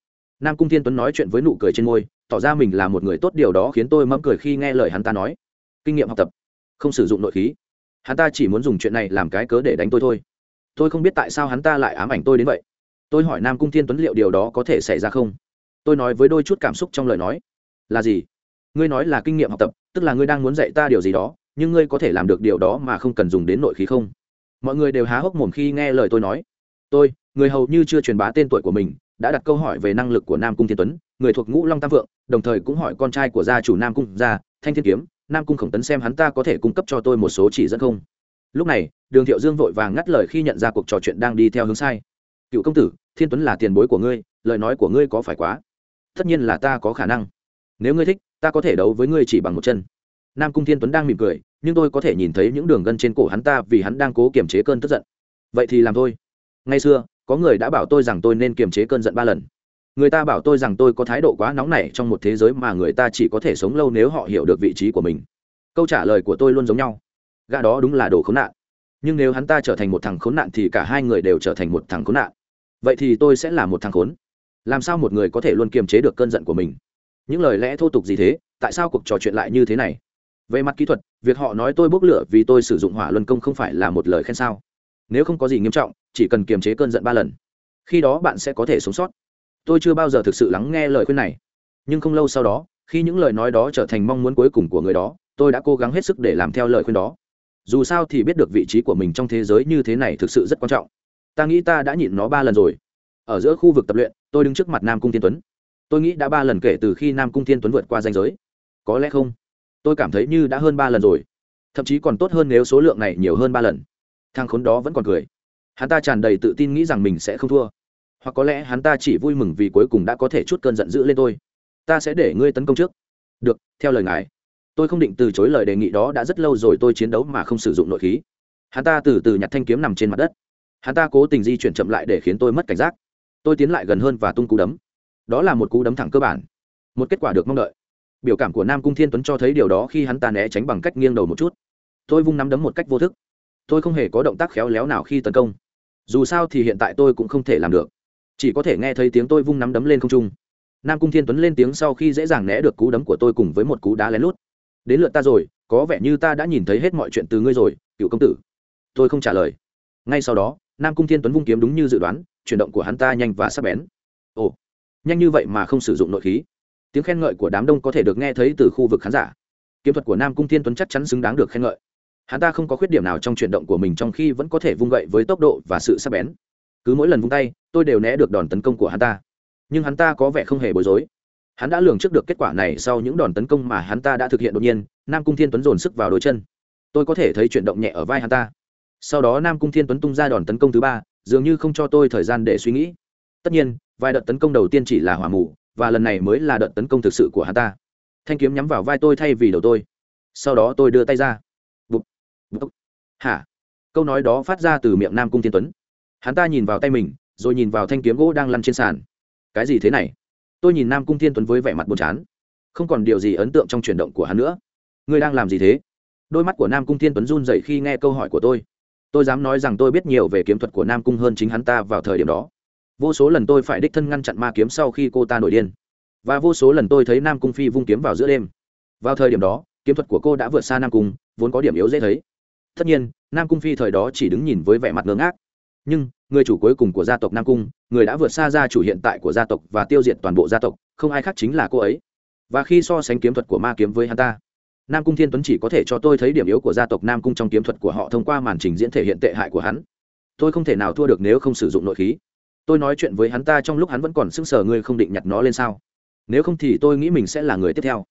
Nam cung thiên tuấn nói chuyện với nụ cười trên môi, tỏ ra mình là một người tốt, điều đó khiến tôi mẫm cười khi nghe lời hắn ta nói. Kinh nghiệm học tập, không sử dụng nội khí. Hắn ta chỉ muốn dùng chuyện này làm cái cớ để đánh tôi thôi. Tôi không biết tại sao hắn ta lại ám ảnh tôi đến vậy. Tôi hỏi nam cung thiên tuấn liệu điều đó có thể xảy ra không? Tôi nói với đôi chút cảm xúc trong lời nói. Là gì? Ngươi nói là kinh nghiệm học tập, tức là ngươi đang muốn dạy ta điều gì đó, nhưng ngươi có thể làm được điều đó mà không cần dùng đến nội khí không? Mọi người đều há hốc mồm khi nghe lời tôi nói. Tôi, người hầu như chưa truyền bá tên tuổi của mình, đã đặt câu hỏi về năng lực của nam cung thiên tuấn, người thuộc ngũ long tam vượng đồng thời cũng hỏi con trai của gia chủ nam cung gia thanh thiên kiếm, nam cung khổng tấn xem hắn ta có thể cung cấp cho tôi một số chỉ dẫn không? Lúc này, đường thiệu dương vội vàng ngắt lời khi nhận ra cuộc trò chuyện đang đi theo hướng sai. Cựu công tử, thiên tuấn là tiền bối của ngươi, lời nói của ngươi có phải quá? Tất nhiên là ta có khả năng. Nếu ngươi thích, ta có thể đấu với ngươi chỉ bằng một chân. Nam cung thiên tuấn đang mỉm cười, nhưng tôi có thể nhìn thấy những đường gân trên cổ hắn ta vì hắn đang cố kiềm chế cơn tức giận. Vậy thì làm thôi. Ngày xưa, có người đã bảo tôi rằng tôi nên kiềm chế cơn giận ba lần. Người ta bảo tôi rằng tôi có thái độ quá nóng nảy trong một thế giới mà người ta chỉ có thể sống lâu nếu họ hiểu được vị trí của mình. Câu trả lời của tôi luôn giống nhau. Gã đó đúng là đồ khốn nạn. Nhưng nếu hắn ta trở thành một thằng khốn nạn thì cả hai người đều trở thành một thằng khốn nạn. Vậy thì tôi sẽ là một thằng khốn làm sao một người có thể luôn kiềm chế được cơn giận của mình? Những lời lẽ thô tục gì thế? Tại sao cuộc trò chuyện lại như thế này? Về mặt kỹ thuật, việc họ nói tôi bốc lửa vì tôi sử dụng hỏa luân công không phải là một lời khen sao? Nếu không có gì nghiêm trọng, chỉ cần kiềm chế cơn giận ba lần, khi đó bạn sẽ có thể sống sót. Tôi chưa bao giờ thực sự lắng nghe lời khuyên này. Nhưng không lâu sau đó, khi những lời nói đó trở thành mong muốn cuối cùng của người đó, tôi đã cố gắng hết sức để làm theo lời khuyên đó. Dù sao thì biết được vị trí của mình trong thế giới như thế này thực sự rất quan trọng. Ta nghĩ ta đã nhịn nó ba lần rồi ở giữa khu vực tập luyện, tôi đứng trước mặt nam cung thiên tuấn. Tôi nghĩ đã ba lần kể từ khi nam cung thiên tuấn vượt qua danh giới. Có lẽ không? Tôi cảm thấy như đã hơn ba lần rồi. Thậm chí còn tốt hơn nếu số lượng này nhiều hơn ba lần. Thằng khốn đó vẫn còn cười. Hắn ta tràn đầy tự tin nghĩ rằng mình sẽ không thua. Hoặc có lẽ hắn ta chỉ vui mừng vì cuối cùng đã có thể chút cơn giận dữ lên tôi. Ta sẽ để ngươi tấn công trước. Được, theo lời ngài. Tôi không định từ chối lời đề nghị đó đã rất lâu rồi tôi chiến đấu mà không sử dụng nội khí. Hắn ta từ từ nhặt thanh kiếm nằm trên mặt đất. Hắn ta cố tình di chuyển chậm lại để khiến tôi mất cảnh giác tôi tiến lại gần hơn và tung cú đấm. Đó là một cú đấm thẳng cơ bản. Một kết quả được mong đợi. Biểu cảm của nam cung thiên tuấn cho thấy điều đó khi hắn ta né tránh bằng cách nghiêng đầu một chút. Tôi vung nắm đấm một cách vô thức. Tôi không hề có động tác khéo léo nào khi tấn công. Dù sao thì hiện tại tôi cũng không thể làm được. Chỉ có thể nghe thấy tiếng tôi vung nắm đấm lên không trung. Nam cung thiên tuấn lên tiếng sau khi dễ dàng né được cú đấm của tôi cùng với một cú đá lén lút. Đến lượt ta rồi, có vẻ như ta đã nhìn thấy hết mọi chuyện từ ngươi rồi, cựu công tử. Tôi không trả lời. Ngay sau đó, nam cung thiên tuấn vung kiếm đúng như dự đoán chuyển động của hắn ta nhanh và sắc bén. Ồ, nhanh như vậy mà không sử dụng nội khí. Tiếng khen ngợi của đám đông có thể được nghe thấy từ khu vực khán giả. Kiếm thuật của nam cung thiên tuấn chắc chắn xứng đáng được khen ngợi. Hắn ta không có khuyết điểm nào trong chuyển động của mình trong khi vẫn có thể vung gậy với tốc độ và sự sắc bén. Cứ mỗi lần vung tay, tôi đều né được đòn tấn công của hắn ta. Nhưng hắn ta có vẻ không hề bối rối. Hắn đã lường trước được kết quả này sau những đòn tấn công mà hắn ta đã thực hiện đột nhiên, nam cung thiên tuấn dồn sức vào đôi chân. Tôi có thể thấy chuyển động nhẹ ở vai hắn ta. Sau đó nam cung thiên tuấn tung ra đòn tấn công thứ ba dường như không cho tôi thời gian để suy nghĩ. Tất nhiên, vài đợt tấn công đầu tiên chỉ là hỏa mù, và lần này mới là đợt tấn công thực sự của hắn ta. Thanh kiếm nhắm vào vai tôi thay vì đầu tôi. Sau đó tôi đưa tay ra. Bụp bụp hả? Câu nói đó phát ra từ miệng nam cung thiên tuấn. Hắn ta nhìn vào tay mình, rồi nhìn vào thanh kiếm gỗ đang lăn trên sàn. Cái gì thế này? Tôi nhìn nam cung thiên tuấn với vẻ mặt buồn chán. Không còn điều gì ấn tượng trong chuyển động của hắn nữa. Ngươi đang làm gì thế? Đôi mắt của nam cung thiên tuấn run dậy khi nghe câu hỏi của tôi tôi dám nói rằng tôi biết nhiều về kiếm thuật của nam cung hơn chính hắn ta vào thời điểm đó. Vô số lần tôi phải đích thân ngăn chặn ma kiếm sau khi cô ta nổi điên. Và vô số lần tôi thấy nam cung phi vung kiếm vào giữa đêm. Vào thời điểm đó, kiếm thuật của cô đã vượt xa nam cung, vốn có điểm yếu dễ thấy. Tất nhiên, nam cung phi thời đó chỉ đứng nhìn với vẻ mặt ngơ ngác. Nhưng, người chủ cuối cùng của gia tộc nam cung, người đã vượt xa gia chủ hiện tại của gia tộc và tiêu diệt toàn bộ gia tộc, không ai khác chính là cô ấy. Và khi so sánh kiếm thuật của ma kiếm với hắn ta nam cung thiên tuấn chỉ có thể cho tôi thấy điểm yếu của gia tộc nam cung trong kiếm thuật của họ thông qua màn trình diễn thể hiện tệ hại của hắn. Tôi không thể nào thua được nếu không sử dụng nội khí. Tôi nói chuyện với hắn ta trong lúc hắn vẫn còn sững sờ, ngươi không định nhặt nó lên sao? Nếu không thì tôi nghĩ mình sẽ là người tiếp theo.